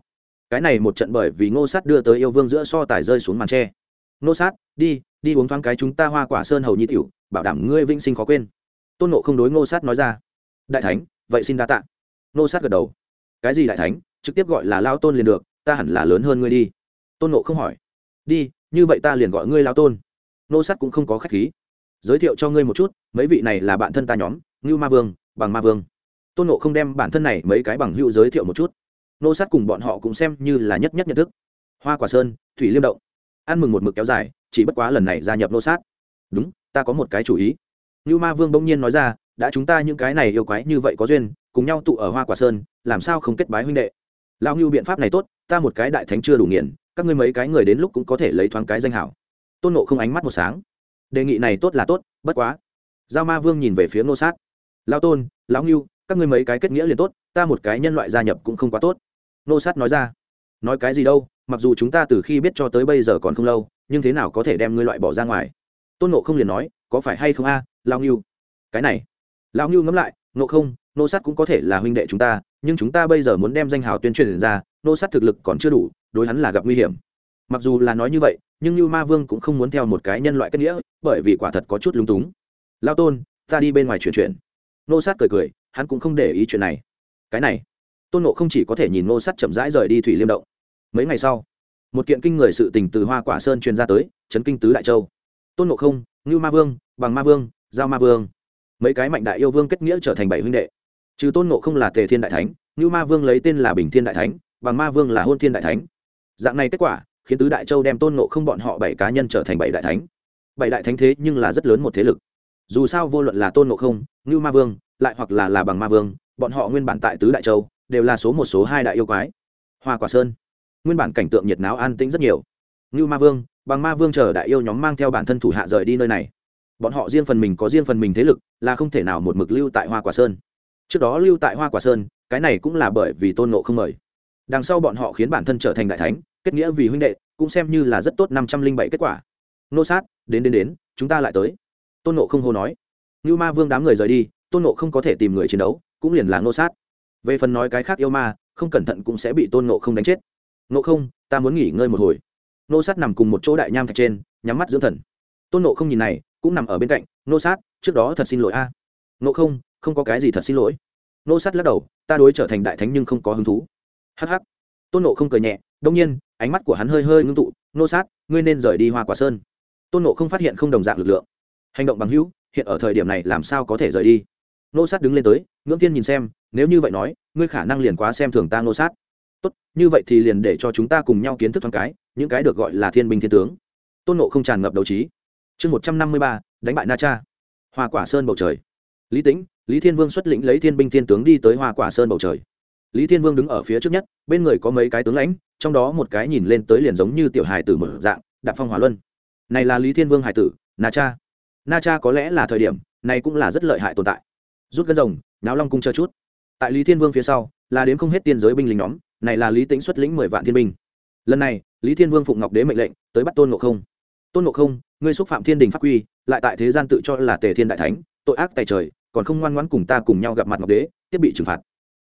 cái này một trận bởi vì ngô sát đưa tới yêu vương giữa so tài rơi xuống màn tre. Ngô sát, đi đi uống thoáng cái chúng ta hoa quả sơn hầu nhi tiểu, bảo đảm ngươi vĩnh sinh khó quên. Tôn nộ không đối ngô sát nói ra. Đại thánh, vậy xin đa tạ. Ngô sát gật đầu. Cái gì đại thánh? Trực tiếp gọi là lao tôn liền được, ta hẳn là lớn hơn ngươi đi. Tôn nộ không hỏi. Đi, như vậy ta liền gọi ngươi lao tôn. Ngô sát cũng không có khách khí. Giới thiệu cho ngươi một chút, mấy vị này là bạn thân ta nhóm, ngưu ma vương bằng ma vương. Tôn nộ không đem bản thân này mấy cái bằng hữu giới thiệu một chút. Nô sát cùng bọn họ cũng xem như là nhất nhất nhận thức. Hoa quả sơn, thủy liêm động. Ăn mừng một mực kéo dài, chỉ bất quá lần này gia nhập nô sát. Đúng, ta có một cái chủ ý. Như ma vương bỗng nhiên nói ra, đã chúng ta những cái này yêu quái như vậy có duyên, cùng nhau tụ ở hoa quả sơn, làm sao không kết bái huynh đệ? Lao ngưu biện pháp này tốt, ta một cái đại thánh chưa đủ nghiền các ngươi mấy cái người đến lúc cũng có thể lấy thoáng cái danh hảo. Tôn nộ không ánh mắt một sáng. Đề nghị này tốt là tốt, bất quá. Giao ma vương nhìn về phía nô sát. Lão tôn lão ngưu các ngươi mấy cái kết nghĩa liền tốt ta một cái nhân loại gia nhập cũng không quá tốt. Nô sát nói ra. Nói cái gì đâu mặc dù chúng ta từ khi biết cho tới bây giờ còn không lâu nhưng thế nào có thể đem ngươi loại bỏ ra ngoài? Tôn nộ không liền nói có phải hay không a à, lao ngưu? Cái này. Lao ngưu ngẫm lại nộ không nô sát cũng có thể là huynh đệ chúng ta nhưng chúng ta bây giờ muốn đem danh hào tuyên truyền ra nô sát thực lực còn chưa đủ đối hắn là gặp nguy hiểm. Mặc dù là nói như vậy nhưng như ma vương cũng không muốn theo một cái nhân loại kết nghĩa bởi vì quả thật có chút lúng túng. Lao tôn ta đi bên ngoài chuyển chuyển nô sát cười cười, hắn cũng không để ý chuyện này. Cái này, tôn nộ không chỉ có thể nhìn nô sát chậm rãi rời đi thủy liêm động. Mấy ngày sau, một kiện kinh người sự tình từ hoa quả sơn truyền ra tới, chấn kinh tứ đại châu. Tôn nộ không, ngưu ma vương, bằng ma vương, giao ma vương. Mấy cái mạnh đại yêu vương kết nghĩa trở thành bảy huynh đệ. Trừ tôn nộ không là tề thiên đại thánh, ngưu ma vương lấy tên là bình thiên đại thánh, bằng ma vương là hôn thiên đại thánh. Dạng này kết quả, khiến tứ đại châu đem tôn nộ không bọn họ bảy cá nhân trở thành bảy đại thánh. Bảy đại thánh thế nhưng là rất lớn một thế lực dù sao vô luận là tôn ngộ không, ngưu ma vương, lại hoặc là là bằng ma vương, bọn họ nguyên bản tại tứ đại châu, đều là số một, số hai đại yêu quái. Hoa quả sơn. Nguyên bản cảnh tượng nhiệt náo an tĩnh rất nhiều. Ngưu ma vương, bằng ma vương chờ đại yêu nhóm mang theo bản thân thủ hạ rời đi nơi này. Bọn họ riêng phần mình có riêng phần mình thế lực, là không thể nào một mực lưu tại hoa quả sơn. Trước đó lưu tại hoa quả sơn, cái này cũng là bởi vì tôn nộ không mời. Đằng sau bọn họ khiến bản thân trở thành đại thánh, kết nghĩa vì huynh đệ, cũng xem như là rất tốt năm trăm linh bảy kết quả. Nô sát, đến đến đến, chúng ta lại tới tôn nộ không hô nói. Như ma vương đám người rời đi, tôn nộ không có thể tìm người chiến đấu, cũng liền là nô sát. Về phần nói cái khác yêu ma, không cẩn thận cũng sẽ bị tôn nộ không đánh chết. Nộ không, ta muốn nghỉ ngơi một hồi. Nô sát nằm cùng một chỗ đại nham thạch trên, nhắm mắt dưỡng thần. Tôn nộ không nhìn này, cũng nằm ở bên cạnh nô sát, trước đó thật xin lỗi a. Nộ không không có cái gì thật xin lỗi. Nô sát lắc đầu, ta đối trở thành đại thánh nhưng không có hứng thú. Hh tôn nộ không cười nhẹ, đông nhiên, ánh mắt của hắn hơi hơi ngưng tụ nô sát, ngươi nên rời đi hoa quả sơn. Tôn nộ không phát hiện không đồng dạng lực lượng hành động bằng hữu, hiện ở thời điểm này làm sao có thể rời đi? Nô sát đứng lên tới, ngưỡng tiên nhìn xem, nếu như vậy nói, ngươi khả năng liền quá xem thường ta nô sát. Tốt, như vậy thì liền để cho chúng ta cùng nhau kiến thức thoáng cái, những cái được gọi là thiên binh thiên tướng. Tôn nộ không tràn ngập đấu trí. Chương một trăm năm mươi ba, đánh bại na cha. Hoa quả sơn bầu trời. Lý tĩnh, lý thiên vương xuất lĩnh lấy thiên binh thiên tướng đi tới hoa quả sơn bầu trời. Lý thiên vương đứng ở phía trước nhất, bên người có mấy cái tướng lãnh, trong đó một cái nhìn lên tới liền giống như tiểu hài tử mở dạng đạp phong hỏa luân. Này là lý thiên vương hải tử, na cha na cha có lẽ là thời điểm, này cũng là rất lợi hại tồn tại. Rút gân rồng, náo long cung chờ chút. Tại lý thiên vương phía sau, là đến không hết tiên giới binh lính nhóm, này là lý tĩnh xuất lĩnh mười vạn thiên binh. Lần này, lý thiên vương phụng ngọc đế mệnh lệnh, tới bắt tôn ngộ không. Tôn ngộ không, ngươi xúc phạm thiên đình pháp quy, lại tại thế gian tự cho là tề thiên đại thánh, tội ác tài trời, còn không ngoan ngoãn cùng ta cùng nhau gặp mặt ngọc đế, tiếp bị trừng phạt.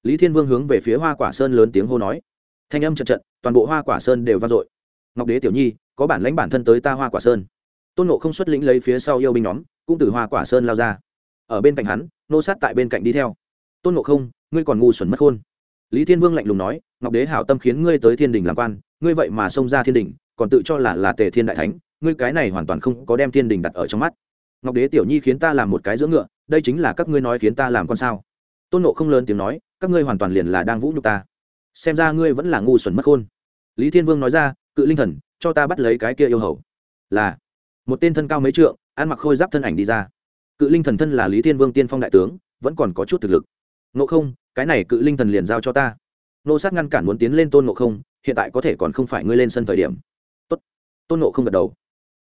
Lý thiên vương hướng về phía hoa quả sơn lớn tiếng hô nói. Thanh âm trận trận, toàn bộ hoa quả sơn đều vang dội. Ngọc đế tiểu nhi, có bản lãnh bản thân tới ta hoa quả sơn tôn nộ không xuất lĩnh lấy phía sau yêu binh nhóm, cũng từ hoa quả sơn lao ra. Ở bên cạnh hắn, nô sát tại bên cạnh đi theo. Tôn nộ không, ngươi còn ngu xuẩn mất khôn. Lý thiên vương lạnh lùng nói, ngọc đế hảo tâm khiến ngươi tới thiên đình làm quan, ngươi vậy mà xông ra thiên đình, còn tự cho là là tề thiên đại thánh, ngươi cái này hoàn toàn không có đem thiên đình đặt ở trong mắt. Ngọc đế tiểu nhi khiến ta làm một cái giữa ngựa, đây chính là các ngươi nói khiến ta làm con sao? Tôn nộ không lớn tiếng nói, các ngươi hoàn toàn liền là đang vũ nhục ta. Xem ra ngươi vẫn là ngu xuẩn mất khôn. Lý thiên vương nói ra, cự linh thần, cho ta bắt lấy cái kia yêu hầu. Là một tên thân cao mấy trượng, ăn mặc khôi giáp thân ảnh đi ra. Cự linh thần thân là lý thiên vương tiên phong đại tướng, vẫn còn có chút thực lực. Nộ không, cái này cự linh thần liền giao cho ta. Nô sát ngăn cản muốn tiến lên tôn nộ không, hiện tại có thể còn không phải ngươi lên sân thời điểm. Tốt. Tôn nộ không gật đầu.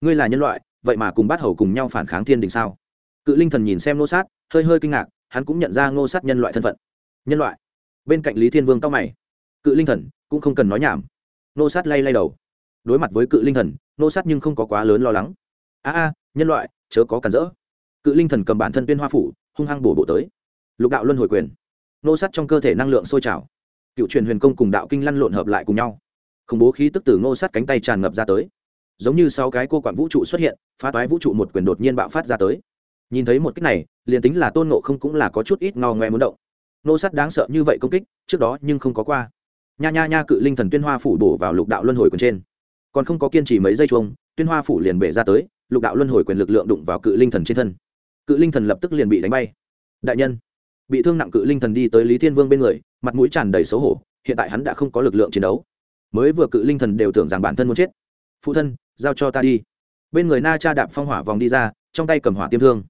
Ngươi là nhân loại, vậy mà cùng bắt hầu cùng nhau phản kháng thiên đình sao? Cự linh thần nhìn xem nô sát, hơi hơi kinh ngạc, hắn cũng nhận ra ngô sát nhân loại thân phận. Nhân loại. Bên cạnh lý thiên vương cao mày. Cự linh thần, cũng không cần nói nhảm. Nô sát lay lay đầu. Đối mặt với cự linh thần, nô sát nhưng không có quá lớn lo lắng a a, nhân loại, chớ có cản rỡ. Cự linh thần cầm bản thân tuyên hoa phủ, hung hăng bổ bộ tới. Lục đạo luân hồi quyền. Nô sát trong cơ thể năng lượng sôi trào. Cựu truyền huyền công cùng đạo kinh lăn lộn hợp lại cùng nhau. Khủng bố khí tức từ ngô sát cánh tay tràn ngập ra tới. Giống như sáu cái cô quản vũ trụ xuất hiện, phá toái vũ trụ một quyền đột nhiên bạo phát ra tới. Nhìn thấy một cách này, liền tính là tôn nộ không cũng là có chút ít ngò ngoe muốn động. Nô sát đáng sợ như vậy công kích, trước đó nhưng không có qua. Nha nha nha, cự linh thần tuyên hoa phủ bổ vào lục đạo luân hồi quyền trên. Còn không có kiên trì mấy giây chuông tuyên hoa phủ liền bể ra tới lục đạo luân hồi quyền lực lượng đụng vào cự linh thần trên thân. Cự linh thần lập tức liền bị đánh bay. Đại nhân, bị thương nặng cự linh thần đi tới lý thiên vương bên người, mặt mũi tràn đầy xấu hổ, hiện tại hắn đã không có lực lượng chiến đấu. Mới vừa cự linh thần đều tưởng rằng bản thân muốn chết. Phụ thân, giao cho ta đi. Bên người na cha đạp phong hỏa vòng đi ra, trong tay cầm hỏa tiêm thương.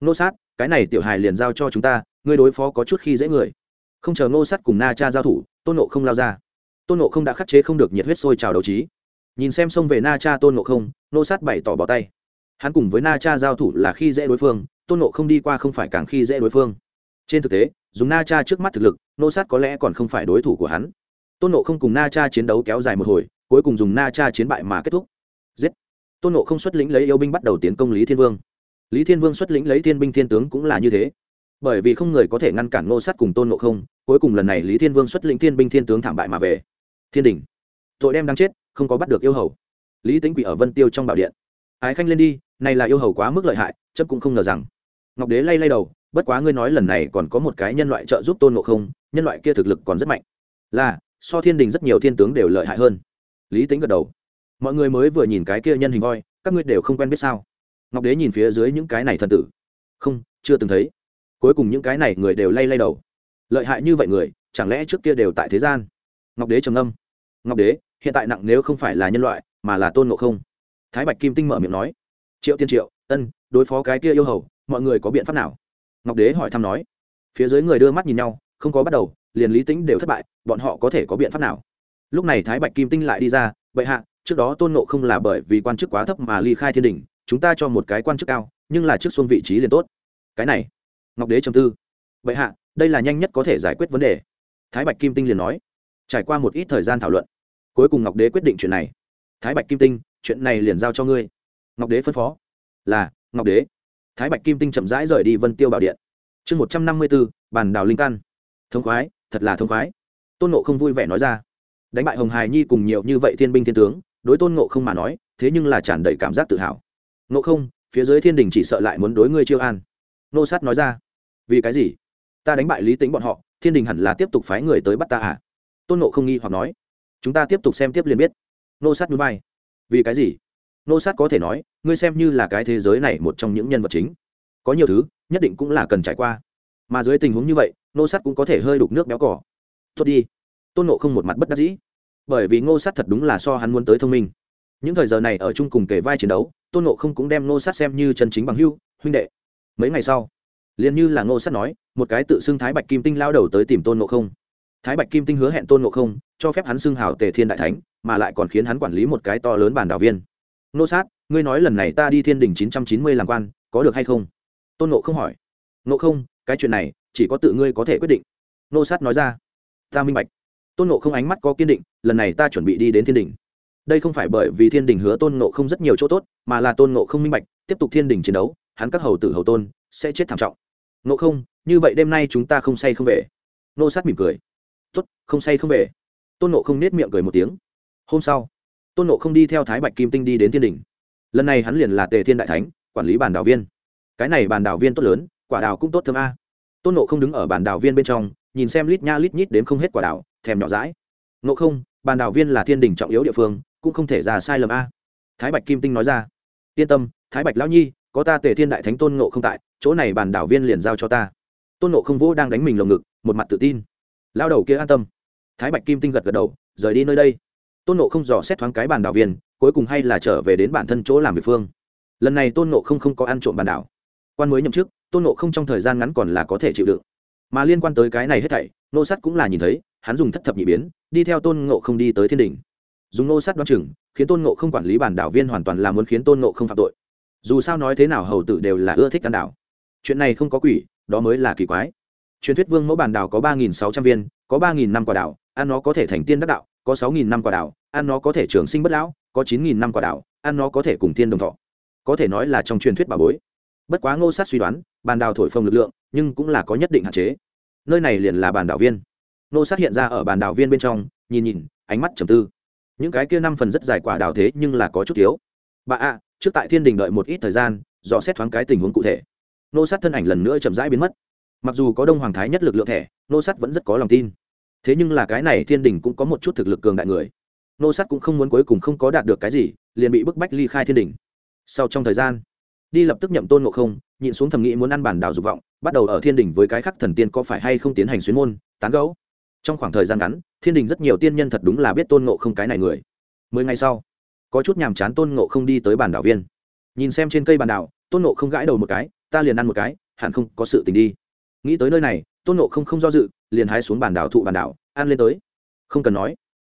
Nô sát, cái này tiểu hài liền giao cho chúng ta, ngươi đối phó có chút khi dễ người. Không chờ nô sát cùng na cha giao thủ, tôn nộ không lao ra. Tôn nộ không đã khắc chế không được nhiệt huyết sôi trào đấu trí. Nhìn xem xông về na cha tôn nộ không, nô sát bày tỏ bỏ tay hắn cùng với na cha giao thủ là khi dễ đối phương, tôn nộ không đi qua không phải càng khi dễ đối phương. Trên thực tế, dùng na cha trước mắt thực lực, nô sát có lẽ còn không phải đối thủ của hắn. Tôn nộ không cùng na cha chiến đấu kéo dài một hồi, cuối cùng dùng na cha chiến bại mà kết thúc. Giết! Tôn nộ không xuất lĩnh lấy yêu binh bắt đầu tiến công lý thiên vương. Lý thiên vương xuất lĩnh lấy thiên binh thiên tướng cũng là như thế. Bởi vì không người có thể ngăn cản nô sát cùng tôn nộ không, cuối cùng lần này lý thiên vương xuất lĩnh thiên binh thiên tướng thảm bại mà về. Thiên đình. Tội đem đang chết, không có bắt được yêu hầu. Lý tính quỷ ở vân tiêu trong bảo điện. Ái khanh lên đi này là yêu hầu quá mức lợi hại chấp cũng không ngờ rằng. Ngọc đế lay lay đầu, bất quá ngươi nói lần này còn có một cái nhân loại trợ giúp tôn ngộ không, nhân loại kia thực lực còn rất mạnh. Là, so thiên đình rất nhiều thiên tướng đều lợi hại hơn. Lý tính gật đầu. Mọi người mới vừa nhìn cái kia nhân hình voi, các ngươi đều không quen biết sao? Ngọc đế nhìn phía dưới những cái này thần tử. Không, chưa từng thấy. Cuối cùng những cái này người đều lay lay đầu. Lợi hại như vậy người, chẳng lẽ trước kia đều tại thế gian? Ngọc đế trầm âm ngọc đế, hiện tại nặng nếu không phải là nhân loại, mà là tôn ngộ không. Thái bạch kim tinh mở miệng nói triệu tiên triệu, ân, đối phó cái kia yêu hầu, mọi người có biện pháp nào? Ngọc đế hỏi thăm nói. Phía dưới người đưa mắt nhìn nhau, không có bắt đầu, liền lý tính đều thất bại, bọn họ có thể có biện pháp nào? Lúc này thái bạch kim tinh lại đi ra, bệ hạ, trước đó tôn nộ không là bởi vì quan chức quá thấp mà ly khai thiên đình, chúng ta cho một cái quan chức cao, nhưng là trước xuông vị trí liền tốt. Cái này, ngọc đế trầm tư. Bệ hạ, đây là nhanh nhất có thể giải quyết vấn đề. Thái bạch kim tinh liền nói. Trải qua một ít thời gian thảo luận, cuối cùng ngọc đế quyết định chuyện này. Thái bạch kim tinh, chuyện này liền giao cho ngươi ngọc đế phân phó. Là, ngọc đế. Thái bạch kim tinh chậm rãi rời đi vân tiêu bảo điện. Chương một trăm năm mươi b ố bàn đào linh căn. Thông khoái, thật là thông khoái. Tôn nộ không vui vẻ nói ra. Đánh bại hồng hài nhi cùng nhiều như vậy thiên binh thiên tướng, đối tôn nộ không mà nói, thế nhưng là tràn đầy cảm giác tự hào. Nộ không, phía dưới thiên đình chỉ sợ lại muốn đối ngươi chiêu an. Nô sát nói ra. Vì cái gì? Ta đánh bại lý tính bọn họ, thiên đình hẳn là tiếp tục phái người tới bắt ta à? Tôn nộ không nghi hoặc nói. Chúng ta tiếp tục xem tiếp liền biết. Nô sát núi bay vì cái gì? Nô sát có thể nói, ngươi xem như là cái thế giới này một trong những nhân vật chính. Có nhiều thứ, nhất định cũng là cần trải qua. Mà dưới tình huống như vậy, nô sát cũng có thể hơi đục nước béo cỏ tốt đi. Tôn nộ không một mặt bất đắc dĩ. Bởi vì ngô sát thật đúng là so hắn muốn tới thông minh. Những thời giờ này ở chung cùng kể vai chiến đấu, tôn nộ không cũng đem ngô sát xem như chân chính bằng hưu huynh đệ. Mấy ngày sau, liền như là ngô sát nói, một cái tự xưng thái bạch kim tinh lao đầu tới tìm tôn nộ không. Thái bạch kim tinh hứa hẹn tôn nộ không, cho phép hắn xưng hào tề thiên đại thánh, mà lại còn khiến hắn quản lý một cái to lớn bản đảo viên nô sát, ngươi nói lần này ta đi thiên đình chín trăm chín mươi làm quan, có được hay không? Tôn nộ không hỏi. Nộ không, cái chuyện này, chỉ có tự ngươi có thể quyết định. Nô sát nói ra. Ta minh bạch. Tôn nộ không ánh mắt có kiên định, lần này ta chuẩn bị đi đến thiên đình. Đây không phải bởi vì thiên đình hứa tôn nộ không rất nhiều chỗ tốt, mà là tôn nộ không minh bạch, tiếp tục thiên đình chiến đấu, hắn các hầu tử hầu tôn sẽ chết thảm trọng. Nộ không, như vậy đêm nay chúng ta không say không về. Nô sát mỉm cười. Tốt, không say không về. Tôn nộ không nết miệng cười một tiếng. Hôm sau tôn nộ không đi theo thái bạch kim tinh đi đến thiên đình. Lần này hắn liền là tề thiên đại thánh, quản lý bàn đảo viên. Cái này bàn đảo viên tốt lớn, quả đào cũng tốt thơm a. Tôn nộ không đứng ở bàn đảo viên bên trong, nhìn xem lít nha lít nhít đến không hết quả đảo, thèm nhỏ rãi nộ không, bàn đảo viên là thiên đình trọng yếu địa phương, cũng không thể ra sai lầm a. Thái bạch kim tinh nói ra. Yên tâm, thái bạch lão nhi, có ta tề thiên đại thánh tôn ngộ không tại, chỗ này bản đảo viên liền giao cho ta. Tôn ngộ không vỗ đang đánh mình lồng ngực, một mặt tự tin. Lao đầu kia an tâm. Thái bạch kim tinh gật gật đầu, rời đi nơi đây tôn ngộ không dò xét thoáng cái bàn đảo viên, cuối cùng hay là trở về đến bản thân chỗ làm việc phương. Lần này tôn ngộ không không có ăn trộm bàn đảo. Quan mới nhậm chức, tôn ngộ không trong thời gian ngắn còn là có thể chịu đựng. Mà liên quan tới cái này hết thảy, nô sắt cũng là nhìn thấy, hắn dùng thất thập nhị biến, đi theo tôn ngộ không đi tới thiên đình dùng nô sắt đoan chừng, khiến tôn ngộ không quản lý bản đảo viên hoàn toàn là muốn khiến tôn ngộ không phạm tội. Dù sao nói thế nào hầu tử đều là ưa thích ăn đảo. Chuyện này không có quỷ, đó mới là kỳ quái. Truyền thuyết vương mẫu bản đảo có ba nghìn sáu trăm viên, có ba nghìn năm quả đảo, ăn nó có thể thành tiên đắc đạo có sáu nghìn năm quả đào, ăn nó có thể trường sinh bất lão có chín nghìn năm quả đào, ăn nó có thể cùng tiên đồng thọ. Có thể nói là trong truyền thuyết bà bối. Bất quá ngô sát suy đoán bàn đào thổi phồng lực lượng nhưng cũng là có nhất định hạn chế. Nơi này liền là bàn đảo viên. Ngô sát hiện ra ở bàn đảo viên bên trong nhìn nhìn ánh mắt trầm tư. Những cái kia năm phần rất dài quả đào thế nhưng là có chút thiếu. Bà ạ trước tại thiên đình đợi một ít thời gian dò xét thoáng cái tình huống cụ thể. Nô sát thân ảnh lần nữa chậm rãi biến mất. Mặc dù có đông hoàng thái nhất lực lượng thẻ nô sát vẫn rất có lòng tin thế nhưng là cái này thiên đình cũng có một chút thực lực cường đại người. Nô sát cũng không muốn cuối cùng không có đạt được cái gì, liền bị bức bách ly khai thiên đình. Sau trong thời gian, đi lập tức nhậm tôn ngộ không, nhịn xuống thầm nghĩ muốn ăn bản đảo dục vọng, bắt đầu ở thiên đình với cái khắc thần tiên có phải hay không tiến hành xuyến môn, tán gấu trong khoảng thời gian ngắn, thiên đình rất nhiều tiên nhân thật đúng là biết tôn ngộ không cái này người. Mười ngày sau, có chút nhàm chán tôn ngộ không đi tới bản đảo viên. Nhìn xem trên cây bản đảo, tôn ngộ không gãi đầu một cái, ta liền ăn một cái, hẳn không có sự tình đi. Nghĩ tới nơi này, tôn ngộ không không do dự liền hái xuống bàn đào thụ bàn đào, ăn lên tới. Không cần nói.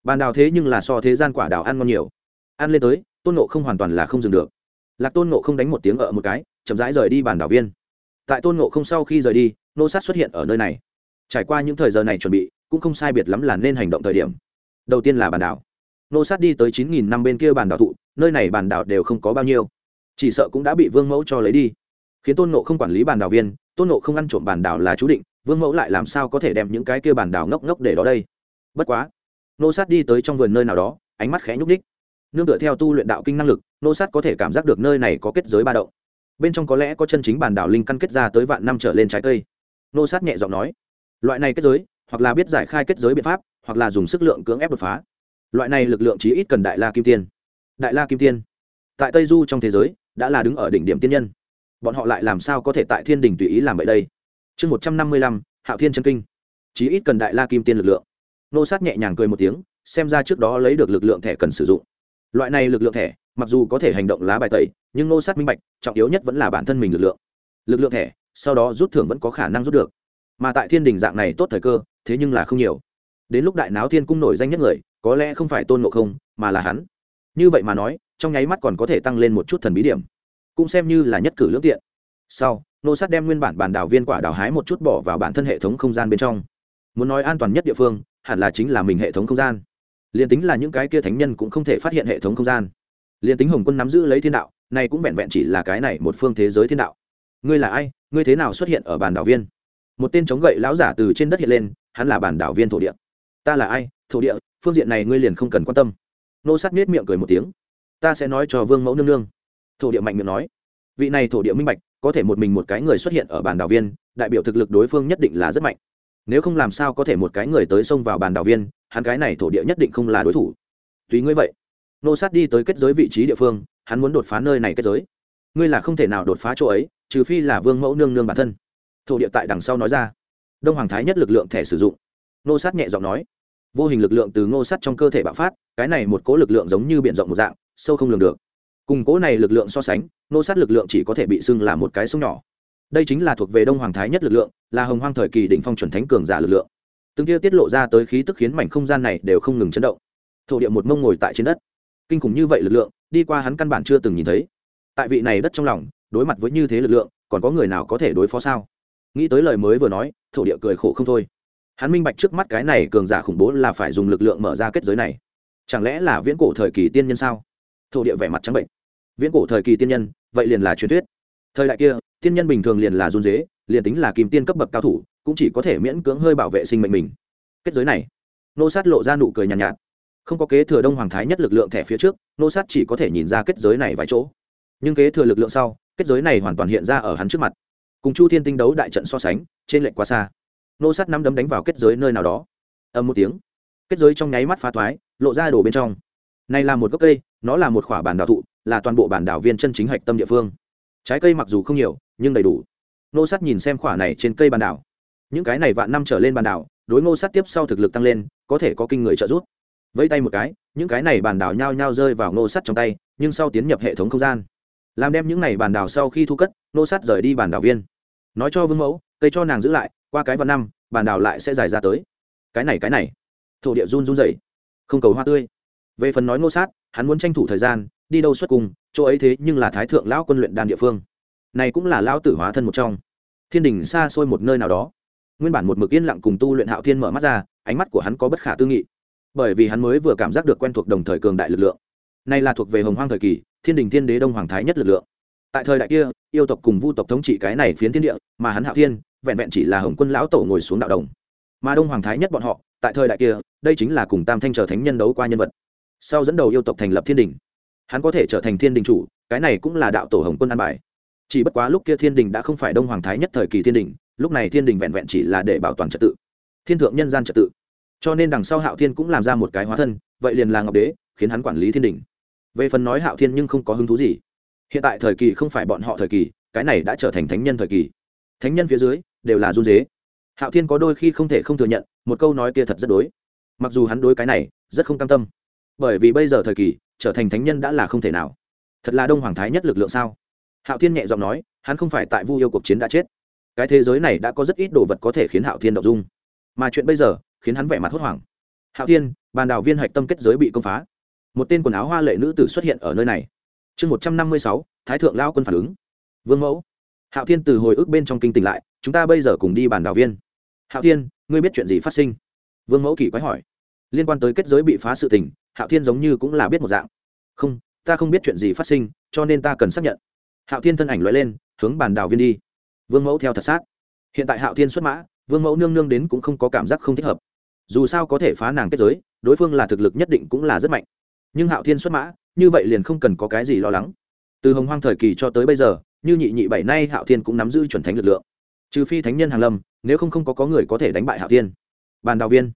Bàn đào thế nhưng là so thế gian quả đào ăn ngon nhiều. Ăn lên tới, tôn ngộ không hoàn toàn là không dừng được. Lạc tôn ngộ không đánh một tiếng ở một cái, chậm rãi rời đi bàn đào viên. Tại tôn ngộ không sau khi rời đi, nô sát xuất hiện ở nơi này. Trải qua những thời giờ này chuẩn bị, cũng không sai biệt lắm là nên hành động thời điểm. Đầu tiên là bàn đảo nô sát đi tới chín nghìn năm bên kia bàn đảo thụ, nơi này bàn đảo đều không có bao nhiêu. Chỉ sợ cũng đã bị vương mẫu cho lấy đi. Khiến tôn nộ không quản lý bàn đảo viên, tôn nộ không ăn trộm bàn đảo là chú định vương mẫu lại làm sao có thể đem những cái kia bản đảo ngốc ngốc để đó đây? Bất quá, nô sát đi tới trong vườn nơi nào đó, ánh mắt khẽ nhúc ních nương tựa theo tu luyện đạo kinh năng lực, nô sát có thể cảm giác được nơi này có kết giới ba động. Bên trong có lẽ có chân chính bản đảo linh căn kết ra tới vạn năm trở lên trái cây. Nô sát nhẹ giọng nói, loại này kết giới, hoặc là biết giải khai kết giới biện pháp, hoặc là dùng sức lượng cưỡng ép đột phá. Loại này lực lượng chí ít cần đại la kim tiên. Đại la kim tiên, tại tây du trong thế giới, đã là đứng ở đỉnh điểm tiên nhân. Bọn họ lại làm sao có thể tại thiên đình tùy ý làm vậy đây? Chương một trăm năm mươi lăm, hạo thiên chân kinh. Chí ít cần đại la kim tiên lực lượng. Nô sát nhẹ nhàng cười một tiếng, xem ra trước đó lấy được lực lượng thẻ cần sử dụng. Loại này lực lượng thẻ, mặc dù có thể hành động lá bài tẩy, nhưng nô sát minh bạch, trọng yếu nhất vẫn là bản thân mình lực lượng. Lực lượng thẻ, sau đó rút thưởng vẫn có khả năng rút được. Mà tại thiên đình dạng này tốt thời cơ, thế nhưng là không nhiều. Đến lúc đại náo thiên cung nổi danh nhất người, có lẽ không phải tôn ngộ không, mà là hắn. Như vậy mà nói, trong nháy mắt còn có thể tăng lên một chút thần bí điểm. Cũng xem như là nhất cử lương tiện. Sau nô sát đem nguyên bản bản đảo viên quả đào hái một chút bỏ vào bản thân hệ thống không gian bên trong. Muốn nói an toàn nhất địa phương, hẳn là chính là mình hệ thống không gian. Liền tính là những cái kia thánh nhân cũng không thể phát hiện hệ thống không gian. Liền tính hồng quân nắm giữ lấy thiên đạo, này cũng vẹn vẹn chỉ là cái này một phương thế giới thiên đạo. Ngươi là ai? Ngươi thế nào xuất hiện ở bản đảo viên? Một tên chống gậy lão giả từ trên đất hiện lên, hắn là bản đảo viên thổ địa. Ta là ai? Thổ địa, phương diện này ngươi liền không cần quan tâm. Nô sát nết miệng cười một tiếng. Ta sẽ nói cho vương mẫu nương nương. Thổ địa mạnh miệng nói. Vị này thổ địa minh bạch có thể một mình một cái người xuất hiện ở bàn đảo viên, đại biểu thực lực đối phương nhất định là rất mạnh. Nếu không làm sao có thể một cái người tới xông vào bàn đảo viên, hắn cái này thổ địa nhất định không là đối thủ. Tùy ngươi vậy. Nô sát đi tới kết giới vị trí địa phương, hắn muốn đột phá nơi này kết giới. Ngươi là không thể nào đột phá chỗ ấy, trừ phi là vương mẫu nương nương bản thân. Thổ địa tại đằng sau nói ra. Đông hoàng thái nhất lực lượng thẻ sử dụng. Nô sát nhẹ giọng nói. Vô hình lực lượng từ ngô sắt trong cơ thể bạo phát, cái này một cố lực lượng giống như b i ể n rộng một dạng, sâu không lường được cùng cố này lực lượng so sánh, nô sát lực lượng chỉ có thể bị xưng là một cái sông nhỏ. Đây chính là thuộc về đông hoàng thái nhất lực lượng, là hồng hoang thời kỳ đỉnh phong chuẩn thánh cường giả lực lượng. Từng kia tiết lộ ra tới khí tức khiến mảnh không gian này đều không ngừng chấn động. Thổ địa một mông ngồi tại trên đất. Kinh khủng như vậy lực lượng, đi qua hắn căn bản chưa từng nhìn thấy. Tại vị này đất trong lòng, đối mặt với như thế lực lượng, còn có người nào có thể đối phó sao? Nghĩ tới lời mới vừa nói, thổ địa cười khổ không thôi. Hắn minh bạch trước mắt cái này cường giả khủng bố là phải dùng lực lượng mở ra kết giới này. Chẳng lẽ là viễn cổ thời kỳ tiên nhân sao? Thổ địa vẻ mặt trắng bệnh. Viễn cổ thời kỳ tiên nhân vậy liền là truyền thuyết. Thời đại kia tiên nhân bình thường liền là run dế liền tính là kìm tiên cấp bậc cao thủ cũng chỉ có thể miễn cưỡng hơi bảo vệ sinh mệnh mình. Kết giới này nô sát lộ ra nụ cười nhàn nhạt, nhạt. Không có kế thừa đông hoàng thái nhất lực lượng thẻ phía trước nô sát chỉ có thể nhìn ra kết giới này vài chỗ. Nhưng kế thừa lực lượng sau kết giới này hoàn toàn hiện ra ở hắn trước mặt. Cùng chu thiên tinh đấu đại trận so sánh trên lệnh quá xa. Nô sát năm đấm đánh vào kết giới nơi nào đó. Ầm một tiếng kết giới trong nháy mắt phá thoái lộ ra đồ bên trong này là một gốc cây, nó là một khoả bản đảo thụ, là toàn bộ bản đảo viên chân chính hạch tâm địa phương. Trái cây mặc dù không nhiều, nhưng đầy đủ. Nô sát nhìn xem khoả này trên cây bản đảo. Những cái này vạn năm trở lên bản đảo, đối ngô sát tiếp sau thực lực tăng lên, có thể có kinh người trợ giúp. Vẫy tay một cái, những cái này bản đảo nhao nhao rơi vào ngô sắt trong tay, nhưng sau tiến nhập hệ thống không gian. Làm đem những này bản đảo sau khi thu cất, ngô sắt rời đi bản đảo viên. Nói cho vương mẫu, cây cho nàng giữ lại, qua cái vạn năm, bản đảo lại sẽ dài ra tới. Cái này cái này. Thổ địa run run dậy không cầu hoa tươi về phần nói ngô sát, hắn muốn tranh thủ thời gian, đi đâu xuất cùng chỗ ấy thế nhưng là thái thượng lão quân luyện đan địa phương. Này cũng là lão tử hóa thân một trong. Thiên đình xa xôi một nơi nào đó. Nguyên bản một mực yên lặng cùng tu luyện hạo thiên mở mắt ra, ánh mắt của hắn có bất khả tư nghị. Bởi vì hắn mới vừa cảm giác được quen thuộc đồng thời cường đại lực lượng. Này là thuộc về hồng hoang thời kỳ, thiên đình thiên đế đông hoàng thái nhất lực lượng. Tại thời đại kia, yêu tộc cùng vu tộc thống trị cái này phiến thiên địa, mà hắn hạo thiên, vẹn vẹn chỉ là hồng quân lão tổ ngồi xuống đạo đồng. Mà đông hoàng thái nhất bọn họ, tại thời đại kia, đây chính là cùng tam thanh trở thánh nhân đấu qua nhân vật sau dẫn đầu yêu tộc thành lập thiên đình. Hắn có thể trở thành thiên đình chủ, cái này cũng là đạo tổ hồng quân an bài. Chỉ bất quá lúc kia thiên đình đã không phải đông hoàng thái nhất thời kỳ thiên đình, lúc này thiên đình vẹn vẹn chỉ là để bảo toàn trật tự. Thiên thượng nhân gian trật tự. Cho nên đằng sau hạo thiên cũng làm ra một cái hóa thân, vậy liền là ngọc đế, khiến hắn quản lý thiên đình. Về phần nói hạo thiên nhưng không có hứng thú gì. Hiện tại thời kỳ không phải bọn họ thời kỳ, cái này đã trở thành thánh nhân thời kỳ. Thánh nhân phía dưới, đều là run dế hạo thiên có đôi khi không thể không thừa nhận, một câu nói kia thật rất đối. Mặc dù hắn đối cái này, rất không cam tâm bởi vì bây giờ thời kỳ, trở thành thánh nhân đã là không thể nào. Thật là đông hoàng thái nhất lực lượng sao? Hạo thiên nhẹ giọng nói, hắn không phải tại vu yêu cuộc chiến đã chết. Cái thế giới này đã có rất ít đồ vật có thể khiến hạo thiên động dung. Mà chuyện bây giờ, khiến hắn vẻ mặt hốt hoảng. Hạo thiên, bàn đào viên hạch tâm kết giới bị công phá. Một tên quần áo hoa lệ nữ tử xuất hiện ở nơi này. Chương một trăm năm mươi sáu, thái thượng lao quân phản ứng. Vương mẫu. Hạo thiên từ hồi ức bên trong kinh tỉnh lại, chúng ta bây giờ cùng đi bàn đào viên. Hạo thiên, ngươi biết chuyện gì phát sinh? Vương mẫu kỳ quái hỏi. Liên quan tới kết giới bị phá sự tình hạo thiên giống như cũng là biết một dạng. Không ta không biết chuyện gì phát sinh cho nên ta cần xác nhận. Hạo thiên thân ảnh loại lên hướng bàn đào viên đi. Vương mẫu theo thật sát. Hiện tại hạo thiên xuất mã vương mẫu nương nương đến cũng không có cảm giác không thích hợp. Dù sao có thể phá nàng kết giới đối phương là thực lực nhất định cũng là rất mạnh. Nhưng hạo thiên xuất mã như vậy liền không cần có cái gì lo lắng. Từ hồng hoang thời kỳ cho tới bây giờ như nhị nhị bảy nay hạo thiên cũng nắm giữ chuẩn thánh lực lượng. Trừ phi thánh nhân hàng lâm nếu không không có, có người có thể đánh bại hạo thiên. Bàn đào viên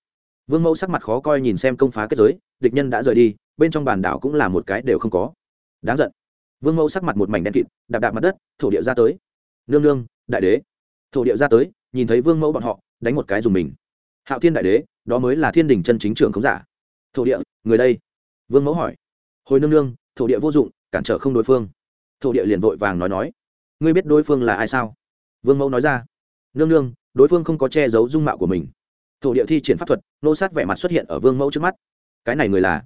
vương mẫu sắc mặt khó coi nhìn xem công phá kết giới, địch nhân đã rời đi, bên trong bàn đảo cũng là một cái đều không có. Đáng giận. Vương mẫu sắc mặt một mảnh đen kịt, đạp đạp mặt đất, thổ địa ra tới. Nương nương, đại đế. Thổ địa ra tới, nhìn thấy vương mẫu bọn họ, đánh một cái dùng mình. Hạo thiên đại đế, đó mới là thiên đình chân chính trường không giả. Thổ địa, người đây? Vương mẫu hỏi. Hồi nương nương, thổ địa vô dụng, cản trở không đối phương. Thổ địa liền vội vàng nói nói. Ngươi biết đối phương là ai sao? Vương mẫu nói ra. Nương nương, đối phương không có che giấu dung mạo của mình thổ địa thi triển pháp thuật, nô sát vẻ mặt xuất hiện ở vương mẫu trước mắt. Cái này người là?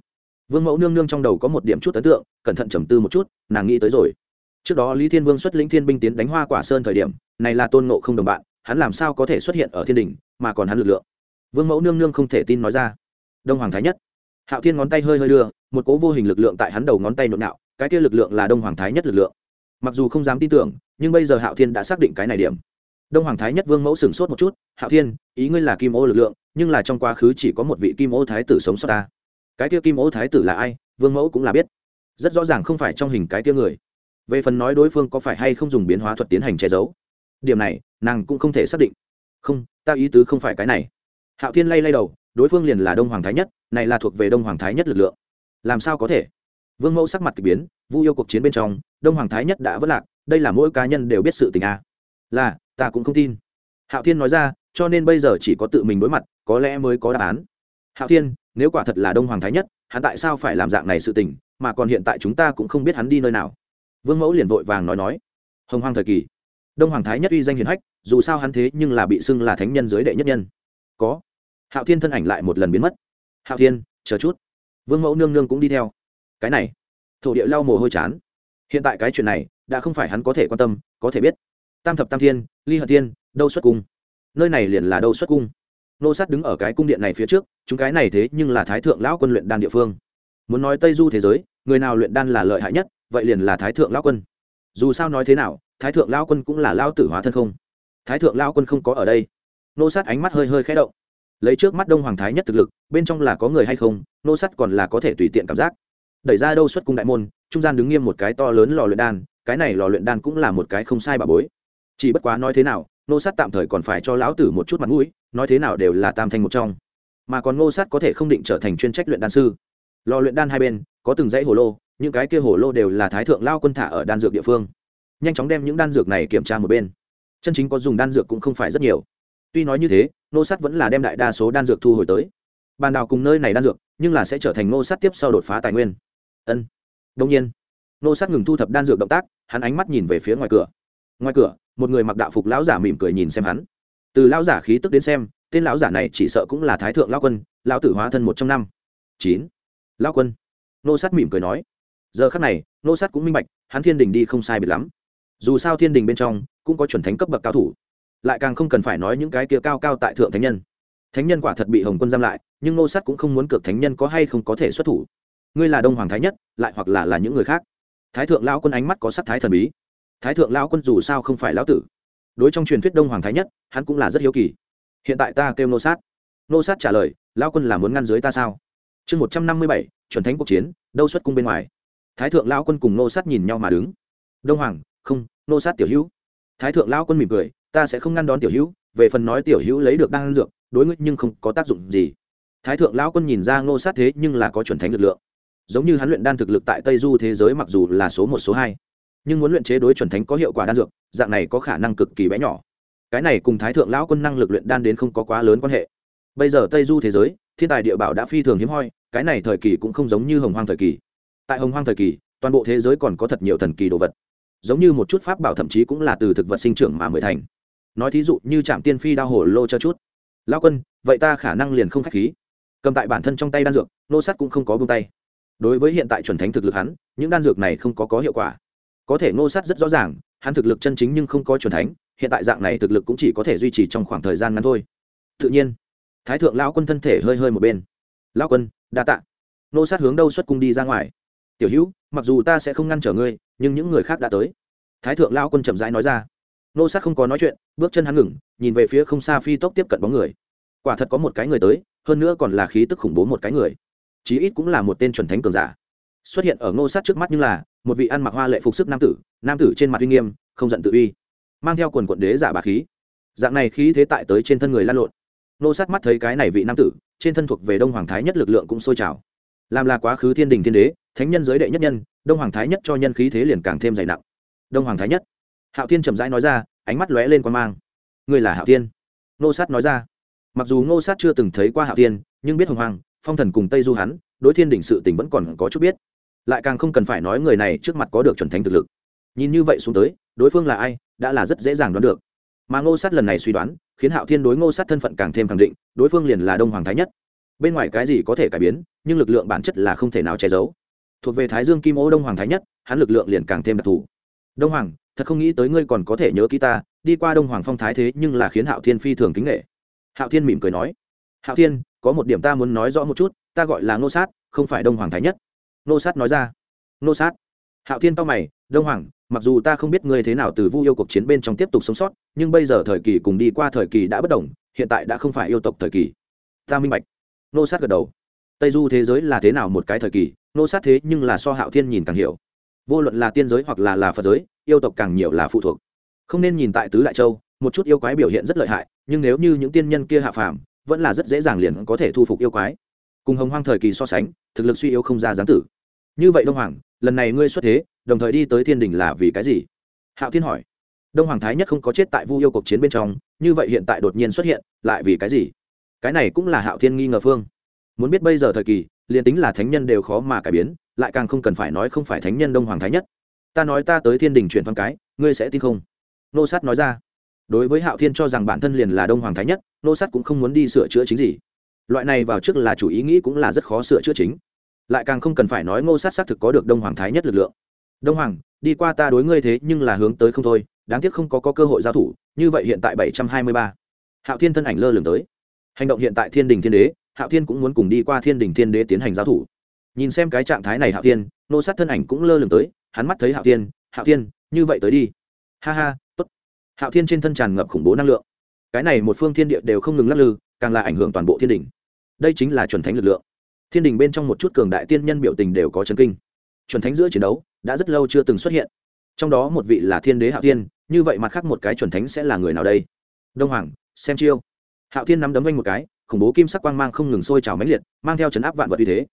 Vương mẫu nương nương trong đầu có một điểm chút ấn tượng, cẩn thận trầm tư một chút, nàng nghĩ tới rồi. Trước đó lý thiên vương xuất lĩnh thiên binh tiến đánh hoa quả sơn thời điểm, này là tôn nộ không đồng bạn, hắn làm sao có thể xuất hiện ở thiên đình, mà còn hắn lực lượng. Vương mẫu nương nương không thể tin nói ra. Đông hoàng thái nhất. Hạo thiên ngón tay hơi hơi đưa, một cố vô hình lực lượng tại hắn đầu ngón tay nội nạo, cái kia lực lượng là đông hoàng thái nhất lực lượng. Mặc dù không dám tin tưởng, nhưng bây giờ hạo thiên đã xác định cái này điểm đông hoàng thái nhất vương mẫu sửng sốt một chút, hạo thiên, ý ngươi là kim ô lực lượng, nhưng là trong quá khứ chỉ có một vị kim ô thái tử sống sót ta. Cái kia kim ô thái tử là ai? Vương mẫu cũng là biết. Rất rõ ràng không phải trong hình cái kia người. Về phần nói đối phương có phải hay không dùng biến hóa thuật tiến hành che giấu, điểm này nàng cũng không thể xác định. Không, ta ý tứ không phải cái này. Hạo thiên lay lay đầu, đối phương liền là đông hoàng thái nhất, này là thuộc về đông hoàng thái nhất lực lượng. Làm sao có thể? Vương mẫu sắc mặt k ỳ biến, vu yêu cuộc chiến bên trong, đông hoàng thái nhất đã vất lạc, đây là mỗi cá nhân đều biết sự tình a. À. là ta cũng không tin. Hạo thiên nói ra, cho nên bây giờ chỉ có tự mình đối mặt, có lẽ mới có đáp án. Hạo thiên, nếu quả thật là đông hoàng thái nhất, hắn tại sao phải làm dạng này sự tình, mà còn hiện tại chúng ta cũng không biết hắn đi nơi nào. Vương mẫu liền vội vàng nói nói. Hồng hoàng thời kỳ, đông hoàng thái nhất uy danh hiền hách, dù sao hắn thế nhưng là bị xưng là thánh nhân giới đệ nhất nhân. Có. Hạo thiên thân ảnh lại một lần biến mất. Hạo thiên, chờ chút. Vương mẫu nương nương cũng đi theo. Cái này, thổ địa lau mồ hôi chán. Hiện tại cái chuyện này, đã không phải hắn có thể quan tâm, có thể biết tam thập tam thiên, ly hận thiên, đâu xuất cung. Nơi này liền là đâu xuất cung. Nô sát đứng ở cái cung điện này phía trước, chúng cái này thế nhưng là thái thượng lão quân luyện đan địa phương. Muốn nói tây du thế giới, người nào luyện đan là lợi hại nhất, vậy liền là thái thượng lão quân. Dù sao nói thế nào, thái thượng lão quân cũng là lao tử hóa thân không? Thái thượng lão quân không có ở đây. Nô sát ánh mắt hơi hơi khẽ động. Lấy trước mắt đông hoàng thái nhất thực lực, bên trong là có người hay không, nô sát còn là có thể tùy tiện cảm giác. Đẩy ra đâu xuất cung đại môn, trung gian đứng nghiêm một cái to lớn lò luyện đan, cái này lò luyện đan cũng là một cái không sai bà bối chỉ bất quá nói thế nào nô sát tạm thời còn phải cho lão tử một chút mặt mũi, nói thế nào đều là tam thanh một trong. Mà còn ngô sát có thể không định trở thành chuyên trách luyện đan sư. Lò luyện đan hai bên, có từng dãy hồ lô, những cái kia hồ lô đều là thái thượng lao quân thả ở đan dược địa phương. Nhanh chóng đem những đan dược này kiểm tra một bên. Chân chính có dùng đan dược cũng không phải rất nhiều. Tuy nói như thế nô sát vẫn là đem đại đa số đan dược thu hồi tới. Bàn đào cùng nơi này đan dược, nhưng là sẽ trở thành nô sát tiếp sau đột phá tài nguyên. Ân. Đông nhiên. Nô sát ngừng thu thập đan dược động tác, hắn ánh mắt nhìn về phía ngoài cửa. Ngoài cửa một người mặc đạo phục lão giả mỉm cười nhìn xem hắn. Từ lão giả khí tức đến xem, tên lão giả này chỉ sợ cũng là thái thượng lão quân, lão tử hóa thân một trong năm. Chín. Lão quân. Nô sát mỉm cười nói. Giờ khắc này, nô sát cũng minh bạch, hắn thiên đình đi không sai biệt lắm. Dù sao thiên đình bên trong, cũng có chuẩn thánh cấp bậc cao thủ. Lại càng không cần phải nói những cái kia cao cao tại thượng thánh nhân. Thánh nhân quả thật bị hồng quân giam lại, nhưng nô sát cũng không muốn cược thánh nhân có hay không có thể xuất thủ. Ngươi là đông hoàng thái nhất, lại hoặc là là những người khác. Thái thượng lão quân ánh mắt có sắc thái thần bí thái thượng lão quân dù sao không phải lão tử. Đối trong truyền thuyết đông hoàng thái nhất, hắn cũng là rất hiếu kỳ. Hiện tại ta kêu nô sát. Nô sát trả lời, lão quân là muốn ngăn dưới ta sao? Chương một trăm năm mươi bảy, chuẩn thánh cuộc chiến, đâu xuất cung bên ngoài. Thái thượng lão quân cùng nô sát nhìn nhau mà đứng. Đông hoàng, không, nô sát tiểu hữu. Thái thượng lão quân mỉm cười, ta sẽ không ngăn đón tiểu hữu, về phần nói tiểu hữu lấy được đan dược, đối ngữ nhưng không có tác dụng gì. Thái thượng lão quân nhìn ra Nô sát thế nhưng là có chuẩn thánh lực lượng. Giống như hắn luyện đan thực lực tại tây du thế giới mặc dù là số một, số hai nhưng muốn luyện chế đối chuẩn thánh có hiệu quả đan dược, dạng này có khả năng cực kỳ bé nhỏ. Cái này cùng thái thượng lão quân năng lực luyện đan đến không có quá lớn quan hệ. Bây giờ tây du thế giới, thiên tài địa bảo đã phi thường hiếm hoi, cái này thời kỳ cũng không giống như hồng hoang thời kỳ. Tại hồng hoang thời kỳ, toàn bộ thế giới còn có thật nhiều thần kỳ đồ vật. Giống như một chút pháp bảo thậm chí cũng là từ thực vật sinh trưởng mà mới thành. Nói thí dụ như trạm tiên phi đao hổ lô cho chút. Lão quân, vậy ta khả năng liền không k h á c h khí. Cầm tại bản thân trong tay đan dược, nô sắt cũng không có bông tay. Đối với hiện tại chuẩn thánh thực lực hắn, những đan dược này không có có hiệu quả có thể nô sát rất rõ ràng, hắn thực lực chân chính nhưng không có chuẩn thánh, hiện tại dạng này thực lực cũng chỉ có thể duy trì trong khoảng thời gian ngắn thôi. Tự nhiên, thái thượng lão quân thân thể hơi hơi một bên. Lão quân, đa tạ. Nô sát hướng đâu xuất cung đi ra ngoài. Tiểu hữu, mặc dù ta sẽ không ngăn trở ngươi, nhưng những người khác đã tới. Thái thượng lão quân chậm rãi nói ra. Nô sát không có nói chuyện, bước chân hắn ngừng, nhìn về phía không xa phi tốc tiếp cận bóng người. Quả thật có một cái người tới, hơn nữa còn là khí tức khủng bố một cái người. Chí ít cũng là một tên chuẩn thánh cường giả xuất hiện ở ngô sát trước mắt như là, một vị ăn mặc hoa lệ phục sức nam tử nam tử trên mặt uy nghiêm, không giận tự uy, mang theo quần quận đế giả bà khí. Dạng này khí thế tại tới trên thân người lan lộn. Ngô sát mắt thấy cái này vị nam tử, trên thân thuộc về đông hoàng thái nhất lực lượng cũng sôi trào. Làm là quá khứ thiên đình thiên đế, thánh nhân giới đệ nhất nhân, đông hoàng thái nhất cho nhân khí thế liền càng thêm dày nặng. Đông hoàng thái nhất. Hạo thiên trầm rãi nói ra, ánh mắt lóe lên quan mang. Ngươi là hạo thiên. Ngô sát nói ra. Mặc dù ngô sát chưa từng thấy qua hạo thiên, nhưng biết hồng hoàng, phong thần cùng tây du hắn đối thiên đỉnh sự tình vẫn còn có chút biết lại càng không cần phải nói người này trước mặt có được chuẩn thánh thực lực. Nhìn như vậy xuống tới, đối phương là ai, đã là rất dễ dàng đoán được. Mà ngô sát lần này suy đoán, khiến hạo thiên đối ngô sát thân phận càng thêm khẳng định, đối phương liền là đông hoàng thái nhất. Bên ngoài cái gì có thể cải biến, nhưng lực lượng bản chất là không thể nào che giấu. Thuộc về thái dương kim ô đông hoàng thái nhất, hắn lực lượng liền càng thêm đặc thù. Đông hoàng, thật không nghĩ tới ngươi còn có thể nhớ ký ta, đi qua đông hoàng phong thái thế nhưng là khiến hạo thiên phi thường kính nghệ hạo thiên mỉm cười nói, hạo thiên, có một điểm ta muốn nói rõ một chút, ta gọi là ngô sát, không phải đông hoàng thái nhất. Nô sát nói ra. Nô sát. Hạo thiên to mày, đông hoàng, mặc dù ta không biết ngươi thế nào từ vu yêu cuộc chiến bên trong tiếp tục sống sót, nhưng bây giờ thời kỳ cùng đi qua thời kỳ đã bất đồng, hiện tại đã không phải yêu tộc thời kỳ. Ta minh bạch. Nô sát gật đầu. Tây du thế giới là thế nào một cái thời kỳ? Nô sát thế nhưng là so hạo thiên nhìn càng hiểu. Vô luận là tiên giới hoặc là là phật giới, yêu tộc càng nhiều là phụ thuộc. Không nên nhìn tại tứ đại châu, một chút yêu quái biểu hiện rất lợi hại, nhưng nếu như những tiên nhân kia hạ phàm, vẫn là rất dễ dàng liền có thể thu phục yêu quái cùng hồng hoang thời kỳ so sánh, thực lực suy yếu không ra giáng tử. Như vậy đông hoàng, lần này ngươi xuất thế, đồng thời đi tới thiên đình là vì cái gì? Hạo thiên hỏi. Đông hoàng thái nhất không có chết tại vu yêu cuộc chiến bên trong, như vậy hiện tại đột nhiên xuất hiện, lại vì cái gì? Cái này cũng là hạo thiên nghi ngờ phương. Muốn biết bây giờ thời kỳ, liền tính là thánh nhân đều khó mà cải biến, lại càng không cần phải nói không phải thánh nhân đông hoàng thái nhất. Ta nói ta tới thiên đình chuyển thoáng cái, ngươi sẽ tin không? Nô sát nói ra. Đối với hạo thiên cho rằng bản thân liền là đông hoàng thái nhất, nô sát cũng không muốn đi sửa chữa chính gì loại này vào trước là chủ ý nghĩ cũng là rất khó sửa chữa chính. Lại càng không cần phải nói ngô sát xác thực có được đông hoàng thái nhất lực lượng. Đông hoàng đi qua ta đối ngươi thế nhưng là hướng tới không thôi đáng tiếc không có, có cơ hội giao thủ như vậy hiện tại bảy trăm hai mươi ba. Hạo thiên thân ảnh lơ lửng tới. Hành động hiện tại thiên đình thiên đế hạo thiên cũng muốn cùng đi qua thiên đình thiên đế tiến hành giao thủ. Nhìn xem cái trạng thái này hạo thiên nô sát thân ảnh cũng lơ lửng tới hắn mắt thấy hạo thiên hạo thiên như vậy tới đi. Ha ha tốt. Hạo thiên trên thân tràn ngập khủng bố năng lượng. Cái này một phương thiên địa đều không ngừng lắc lư càng là ảnh hưởng toàn bộ thiên đình đây chính là chuẩn thánh lực lượng. Thiên đình bên trong một chút cường đại tiên nhân biểu tình đều có chấn kinh. Chuẩn thánh giữa chiến đấu đã rất lâu chưa từng xuất hiện. Trong đó một vị là thiên đế hạo thiên, như vậy mặt khác một cái chuẩn thánh sẽ là người nào đây? Đông hoàng, xem chiêu. Hạo thiên nắm đấm vanh một cái, khủng bố kim sắc quang mang không ngừng sôi trào mãnh liệt, mang theo chấn áp vạn vật uy thế.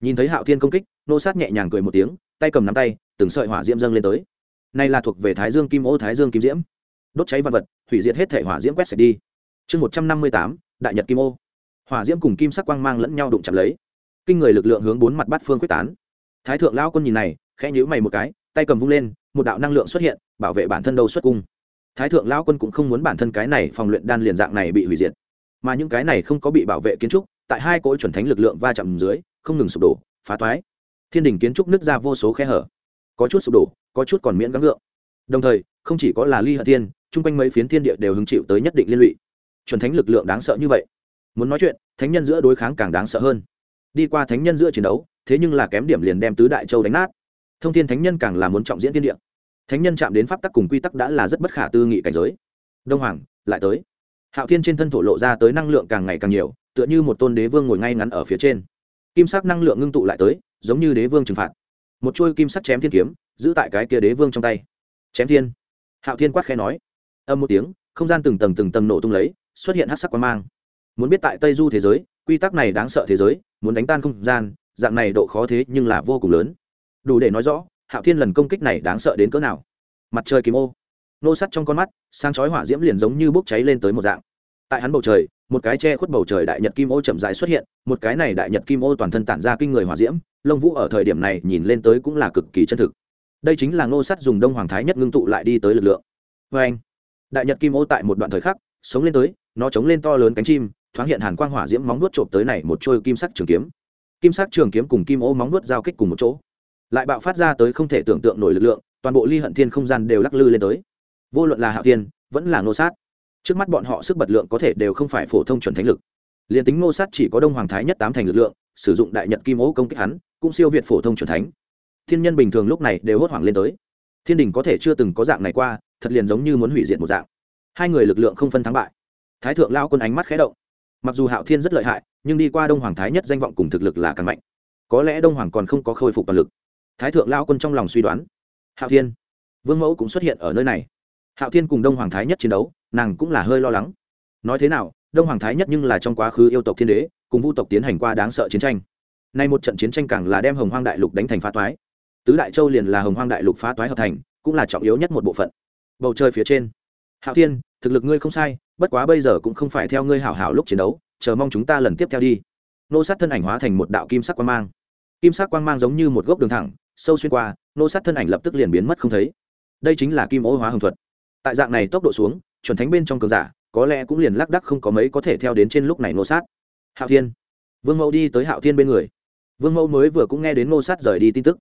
Nhìn thấy hạo thiên công kích, nô sát nhẹ nhàng cười một tiếng, tay cầm nắm tay, từng sợi hỏa diễm dâng lên tới. Này là thuộc về thái dương kim ô, thái dương kim diễm. Đốt cháy vật vật, hủy diệt hết thể hỏa diễm quét sạch đi. Chương một trăm năm mươi tám, đại nhật kim ô hỏa diễm cùng kim sắc quang mang lẫn nhau đụng chạm lấy. Kinh người lực lượng hướng bốn mặt bát phương quyết tán. Thái thượng lao quân nhìn này, khẽ nhíu mày một cái, tay cầm vung lên, một đạo năng lượng xuất hiện, bảo vệ bản thân đầu xuất cung. Thái thượng lao quân cũng không muốn bản thân cái này phòng luyện đan liền dạng này bị hủy diệt. Mà những cái này không có bị bảo vệ kiến trúc, tại hai cỗ chuẩn thánh lực lượng va chạm dưới, không ngừng sụp đổ, phá toái. Thiên đình kiến trúc nứt ra vô số khe hở. Có chút sụp đổ, có chút còn miễn gắng gượng đồng thời, không chỉ có là ly hận thiên, chung quanh mấy phiến thiên địa đều hứng chịu tới nhất định liên lụy. Chuẩn thánh lực lượng đáng sợ như vậy muốn nói chuyện, thánh nhân giữa đối kháng càng đáng sợ hơn. Đi qua thánh nhân giữa chiến đấu, thế nhưng là kém điểm liền đem tứ đại châu đánh nát. Thông thiên thánh nhân càng là muốn trọng diễn thiên địa. Thánh nhân chạm đến pháp tắc cùng quy tắc đã là rất bất khả tư nghị cảnh giới. Đông hoàng, lại tới. Hạo thiên trên thân thổ lộ ra tới năng lượng càng ngày càng nhiều, tựa như một tôn đế vương ngồi ngay ngắn ở phía trên. Kim sắc năng lượng ngưng tụ lại tới, giống như đế vương trừng phạt. Một chuôi kim sắc chém thiên kiếm, giữ tại cái kia đế vương trong tay. Chém thiên. Hạo thiên quát khẽ nói. Âm một tiếng, không gian từng tầng từng tầng nổ tung lấy, xuất hiện hát sắc quang mang muốn biết tại tây du thế giới, quy tắc này đáng sợ thế giới, muốn đánh tan không gian, dạng này độ khó thế nhưng là vô cùng lớn. Đủ để nói rõ, hạo thiên lần công kích này đáng sợ đến cỡ nào. Mặt trời kim ô. Nô sắt trong con mắt sang chói hỏa diễm liền giống như bốc cháy lên tới một dạng. Tại hắn bầu trời, một cái che khuất bầu trời đại nhật kim ô chậm dài xuất hiện, một cái này đại nhật kim ô toàn thân tản ra kinh người hỏa diễm, lông vũ ở thời điểm này nhìn lên tới cũng là cực kỳ chân thực. Đây chính là ngô sắt dùng đông hoàng thái nhất ngưng tụ lại đi tới lực lượng. Vê anh đại nhật kim ô tại một đoạn thời khắc, sống lên tới, nó chống lên to lớn cánh chim thoáng hiện hàn quang hỏa diễm móng nuốt trộm tới này một trôi kim sắc trường kiếm. Kim sắc trường kiếm cùng kim ô móng nuốt giao kích cùng một chỗ. Lại bạo phát ra tới không thể tưởng tượng nổi lực lượng, toàn bộ ly hận thiên không gian đều lắc lư lên tới. Vô luận là hạo tiên vẫn là nô sát, trước mắt bọn họ sức bật lượng có thể đều không phải phổ thông chuẩn thánh lực. Liền tính nô sát chỉ có đông hoàng thái nhất tám thành lực lượng, sử dụng đại nhật kim ô công kích hắn, cũng siêu việt phổ thông chuẩn thánh. Thiên nhân bình thường lúc này đều hốt hoảng lên tới. Thiên đình có thể chưa từng có dạng này qua, thật liền giống như muốn hủy diệt một dạng. Hai người lực lượng không phân thắng bại. Thái thượng lao quân ánh mắt khẽ động mặc dù hạo thiên rất lợi hại, nhưng đi qua đông hoàng thái nhất danh vọng cùng thực lực là càng mạnh. Có lẽ đông hoàng còn không có khôi phục toàn lực. Thái thượng lao quân trong lòng suy đoán. Hạo thiên, vương mẫu cũng xuất hiện ở nơi này. Hạo thiên cùng đông hoàng thái nhất chiến đấu, nàng cũng là hơi lo lắng. Nói thế nào, đông hoàng thái nhất nhưng là trong quá khứ yêu tộc thiên đế, cùng vu tộc tiến hành qua đáng sợ chiến tranh. Nay một trận chiến tranh càng là đem hồng hoang đại lục đánh thành phá toái. Tứ đại châu liền là hồng hoang đại lục phá toái hợp thành, cũng là trọng yếu nhất một bộ phận. Bầu trời phía trên, hạo thiên thực lực ngươi không sai, bất quá bây giờ cũng không phải theo ngươi hảo hảo lúc chiến đấu, chờ mong chúng ta lần tiếp theo đi. Nô sát thân ảnh hóa thành một đạo kim sắc quang mang. Kim sắc quang mang giống như một gốc đường thẳng, sâu xuyên qua, nô sát thân ảnh lập tức liền biến mất không thấy. Đây chính là kim ô hóa hồng thuật. Tại dạng này tốc độ xuống, chuẩn thánh bên trong cường giả, có lẽ cũng liền lác đắc không có mấy có thể theo đến trên lúc này nô sát. Hạo thiên. Vương mẫu đi tới hạo thiên bên người. Vương mẫu mới vừa cũng nghe đến nô sát rời đi tin tức.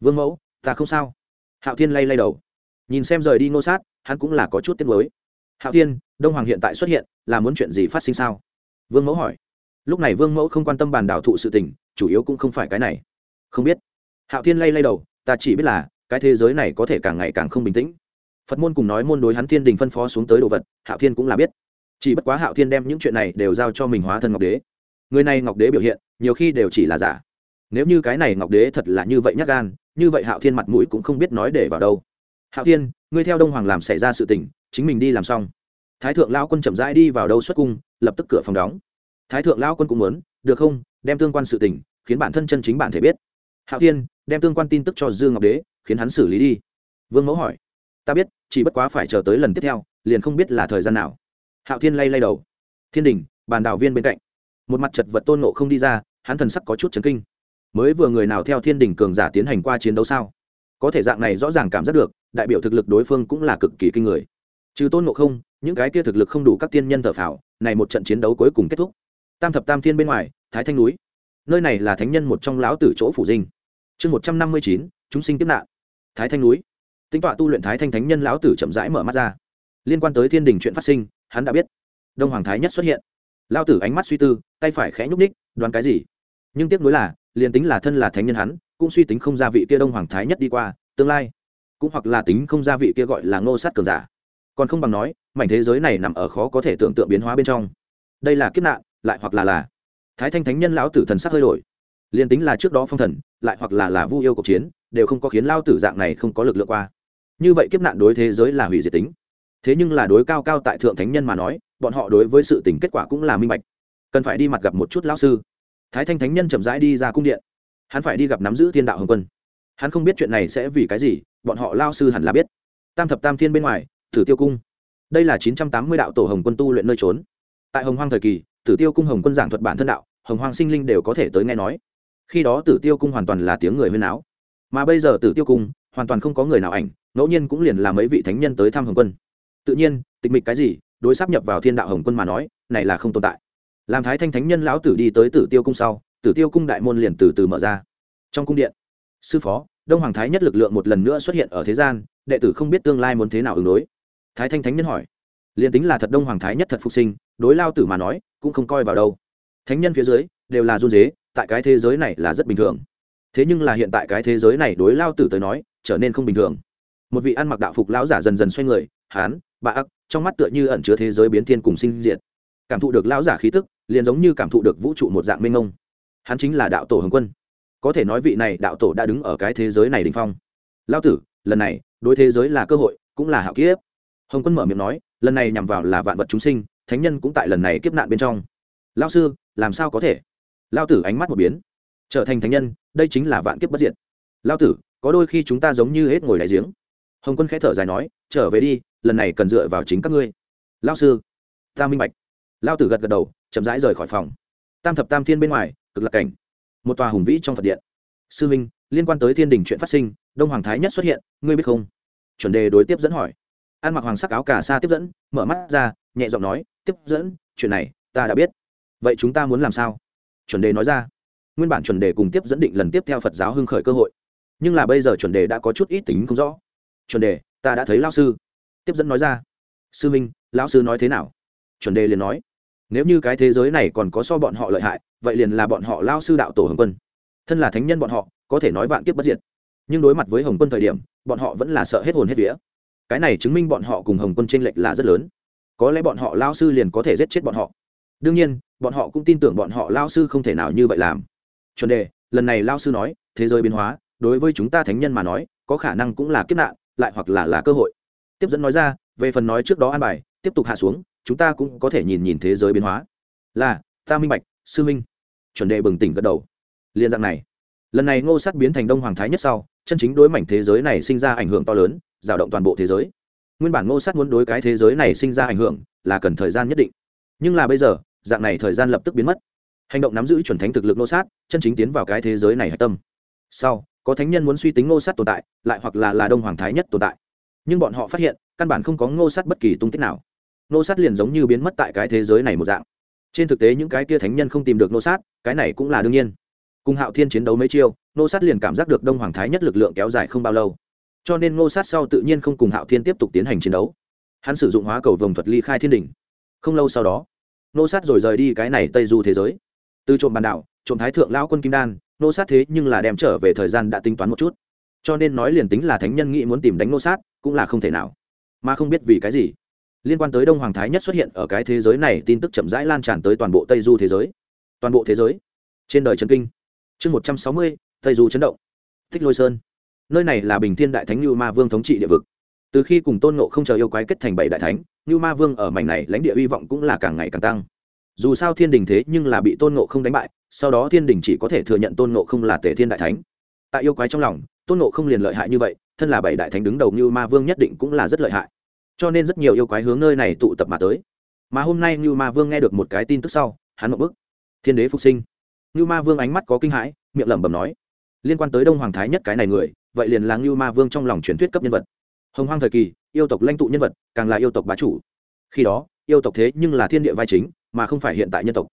Vương mẫu, ta không sao. Hạo thiên lay lay đầu. Nhìn xem rời đi nô sát, hắn cũng là có chút tiếc nuối hạo thiên, đông hoàng hiện tại xuất hiện, là muốn chuyện gì phát sinh sao? Vương mẫu hỏi. Lúc này vương mẫu không quan tâm bàn đảo thụ sự tình, chủ yếu cũng không phải cái này. Không biết. Hạo thiên lay lay đầu, ta chỉ biết là, cái thế giới này có thể càng ngày càng không bình tĩnh. Phật môn cùng nói môn đối hắn thiên đình phân phó xuống tới đồ vật, hạo thiên cũng là biết. Chỉ bất quá hạo thiên đem những chuyện này đều giao cho mình hóa thân ngọc đế. Người này ngọc đế biểu hiện, nhiều khi đều chỉ là giả. Nếu như cái này ngọc đế thật là như vậy nhắc gan, như vậy hạo thiên mặt mũi cũng không biết nói để vào đâu. Hạo thiên, ngươi theo đông hoàng làm xảy ra sự tình chính mình đi làm xong. Thái thượng lao quân chậm rãi đi vào đâu xuất cung, lập tức cửa phòng đóng. Thái thượng lao quân cũng muốn, được không, đem tương quan sự tình, khiến bản thân chân chính bản thể biết. Hạo thiên, đem tương quan tin tức cho dương ngọc đế, khiến hắn xử lý đi. Vương mẫu hỏi, ta biết, chỉ bất quá phải chờ tới lần tiếp theo, liền không biết là thời gian nào. Hạo thiên lay lay đầu. Thiên đình, bàn đào viên bên cạnh. Một mặt chật vật tôn nộ không đi ra, hắn thần sắc có chút chấn kinh. Mới vừa người nào theo thiên đình cường giả tiến hành qua chiến đấu sao? Có thể dạng này rõ ràng cảm giác được, đại biểu thực lực đối phương cũng là cực kỳ kinh người trừ tôn ngộ không, những cái kia thực lực không đủ các tiên nhân thở phào, này một trận chiến đấu cuối cùng kết thúc. Tam thập tam thiên bên ngoài, thái thanh núi. Nơi này là thánh nhân một trong lão tử chỗ phủ dinh. Chương một trăm năm mươi chín, chúng sinh tiếp nạn. Thái thanh núi. Tính tọa tu luyện thái thanh thánh nhân lão tử chậm rãi mở mắt ra. Liên quan tới thiên đình chuyện phát sinh, hắn đã biết. Đông hoàng thái nhất xuất hiện. Lao tử ánh mắt suy tư, tay phải khẽ nhúc ních đoán cái gì? Nhưng tiếc nuối là, liền tính là thân là thánh nhân hắn, cũng suy tính không ra vị kia đông hoàng thái nhất đi qua, tương lai, cũng hoặc là tính không ra vị kia gọi là ngô sát cường giả còn không bằng nói, mảnh thế giới này nằm ở khó có thể tưởng tượng biến hóa bên trong. Đây là kiếp nạn, lại hoặc là là thái thanh thánh nhân lão tử thần sắc hơi đổi. Liền tính là trước đó phong thần, lại hoặc là là vu yêu cuộc chiến, đều không có khiến lao tử dạng này không có lực lượng qua. Như vậy kiếp nạn đối thế giới là hủy diệt tính. Thế nhưng là đối cao cao tại thượng thánh nhân mà nói, bọn họ đối với sự tình kết quả cũng là minh bạch. Cần phải đi mặt gặp một chút lão sư. Thái thanh thánh nhân chậm rãi đi ra cung điện. Hắn phải đi gặp nắm giữ thiên đạo hồng quân. Hắn không biết chuyện này sẽ vì cái gì, bọn họ lao sư hẳn là biết. Tam thập tam thiên bên ngoài tử tiêu cung. Đây là chín trăm tám mươi đạo tổ hồng quân tu luyện nơi trốn. Tại hồng hoang thời kỳ, tử tiêu cung hồng quân giảng thuật bản thân đạo, hồng hoang sinh linh đều có thể tới nghe nói. Khi đó tử tiêu cung hoàn toàn là tiếng người huyên náo. mà bây giờ tử tiêu cung, hoàn toàn không có người nào ảnh, ngẫu nhiên cũng liền là mấy vị thánh nhân tới thăm hồng quân. Tự nhiên, tịch mịch cái gì, đối sắp nhập vào thiên đạo hồng quân mà nói, này là không tồn tại. Làm thái thanh thánh nhân lão tử đi tới tử tiêu cung sau, tử tiêu cung đại môn liền từ từ mở ra. Trong cung điện, sư phó, đông hoàng thái nhất lực lượng một lần nữa xuất hiện ở thế gian, đệ tử không biết tương lai muốn thế nào ứng đối thái thanh thánh nhân hỏi. Liền tính là thật đông hoàng thái nhất thật phục sinh, đối lao tử mà nói, cũng không coi vào đâu. Thánh nhân phía dưới, đều là run dế tại cái thế giới này là rất bình thường. Thế nhưng là hiện tại cái thế giới này đối lao tử tới nói, trở nên không bình thường. Một vị ăn mặc đạo phục lão giả dần dần xoay người, hán, bà ác, trong mắt tựa như ẩn chứa thế giới biến thiên cùng sinh diệt. Cảm thụ được lão giả khí tức, liền giống như cảm thụ được vũ trụ một dạng mênh mông. Hắn chính là đạo tổ hồng quân. Có thể nói vị này đạo tổ đã đứng ở cái thế giới này đình phong. Lao tử, lần này, đối thế giới là cơ hội, cũng là hạo kiếp hồng quân mở miệng nói, lần này nhằm vào là vạn vật chúng sinh, thánh nhân cũng tại lần này kiếp nạn bên trong. Lao sư, làm sao có thể? Lao tử ánh mắt một biến, trở thành thánh nhân, đây chính là vạn kiếp bất diệt. Lao tử, có đôi khi chúng ta giống như hết ngồi đại giếng. Hồng quân khẽ thở dài nói, trở về đi, lần này cần dựa vào chính các ngươi. Lao sư, ta minh bạch. Lao tử gật gật đầu, chậm rãi rời khỏi phòng. Tam thập tam thiên bên ngoài, cực lạc cảnh. Một tòa hùng vĩ trong phật điện. Sư minh, liên quan tới thiên đình chuyện phát sinh, đông hoàng thái nhất xuất hiện, ngươi biết không? Chuẩn đề đối tiếp dẫn hỏi ăn mặc hoàng sắc áo cà sa tiếp dẫn, mở mắt ra, nhẹ giọng nói, tiếp dẫn, chuyện này ta đã biết. Vậy chúng ta muốn làm sao? Chuẩn đề nói ra. Nguyên bản chuẩn đề cùng tiếp dẫn định lần tiếp theo phật giáo hưng khởi cơ hội. Nhưng là bây giờ chuẩn đề đã có chút ít tính không rõ. Chuẩn đề, ta đã thấy lao sư. Tiếp dẫn nói ra. Sư minh, lão sư nói thế nào? Chuẩn đề liền nói. Nếu như cái thế giới này còn có so bọn họ lợi hại, vậy liền là bọn họ lao sư đạo tổ hồng quân. Thân là thánh nhân bọn họ, có thể nói vạn kiếp bất diệt. Nhưng đối mặt với hồng quân thời điểm, bọn họ vẫn là sợ hết hồn hết vía cái này chứng minh bọn họ cùng hồng quân t r ê n lệch là rất lớn. Có lẽ bọn họ lao sư liền có thể giết chết bọn họ. Đương nhiên, bọn họ cũng tin tưởng bọn họ lao sư không thể nào như vậy làm. Chuẩn đề, lần này lao sư nói, thế giới biến hóa, đối với chúng ta thánh nhân mà nói, có khả năng cũng là kiếp nạn, lại hoặc là là cơ hội. Tiếp dẫn nói ra, về phần nói trước đó an bài, tiếp tục hạ xuống, chúng ta cũng có thể nhìn nhìn thế giới biến hóa. Là, ta minh bạch, sư minh. Chuẩn đề bừng tỉnh gật đầu. Liên dạng này, lần này ngô sát biến thành đông hoàng thái nhất sau, chân chính đối mảnh thế giới này sinh ra ảnh hưởng to lớn rào động toàn bộ thế giới. Nguyên bản ngô sát muốn đối cái thế giới này sinh ra ảnh hưởng là cần thời gian nhất định. Nhưng là bây giờ, dạng này thời gian lập tức biến mất. Hành động nắm giữ chuẩn thánh thực lực ngô sát, chân chính tiến vào cái thế giới này hạch tâm. Sau, có thánh nhân muốn suy tính ngô sát tồn tại, lại hoặc là là đông hoàng thái nhất tồn tại. Nhưng bọn họ phát hiện, căn bản không có ngô sát bất kỳ tung tích nào. Ngô sát liền giống như biến mất tại cái thế giới này một dạng. Trên thực tế những cái kia thánh nhân không tìm được Ngô sát, cái này cũng là đương nhiên. Cùng hạo thiên chiến đấu mấy chiêu, Ngô sát liền cảm giác được đông hoàng thái nhất lực lượng kéo dài không bao lâu cho nên Ngô sát sau tự nhiên không cùng hạo thiên tiếp tục tiến hành chiến đấu. Hắn sử dụng hóa cầu vồng thuật ly khai thiên đình không lâu sau đó, Ngô sát rồi rời đi cái này tây du thế giới. Từ trộm bàn đảo trộm thái thượng lão quân kim đan, Ngô sát thế nhưng là đem trở về thời gian đã tính toán một chút. Cho nên nói liền tính là thánh nhân nghĩ muốn tìm đánh Ngô sát, cũng là không thể nào. Mà không biết vì cái gì, liên quan tới đông hoàng thái nhất xuất hiện ở cái thế giới này, tin tức chậm rãi lan tràn tới toàn bộ tây du thế giới. Toàn bộ thế giới. Trên đời trấn kinh. Chương một trăm sáu mươi, tây du chấn động. Thích lôi sơn nơi này là bình thiên đại thánh như ma vương thống trị địa vực. Từ khi cùng tôn nộ không chờ yêu quái kết thành bảy đại thánh như ma vương ở mảnh này lãnh địa hy vọng cũng là càng ngày càng tăng. Dù sao thiên đình thế nhưng là bị tôn nộ không đánh bại, sau đó thiên đình chỉ có thể thừa nhận tôn nộ không là tể thiên đại thánh. Tại yêu quái trong lòng, tôn nộ không liền lợi hại như vậy, thân là bảy đại thánh đứng đầu như ma vương nhất định cũng là rất lợi hại. Cho nên rất nhiều yêu quái hướng nơi này tụ tập mà tới. Mà hôm nay như ma vương nghe được một cái tin tức sau, hắn một bức. Thiên đế phục sinh. Như ma vương ánh mắt có kinh hãi, miệng lẩm bẩm nói, liên quan tới đông hoàng thái nhất cái này người vậy liền là ngưu ma vương trong lòng truyền thuyết cấp nhân vật. Hồng hoang thời kỳ, yêu tộc lãnh tụ nhân vật, càng là yêu tộc bá chủ. Khi đó, yêu tộc thế nhưng là thiên địa vai chính, mà không phải hiện tại nhân tộc.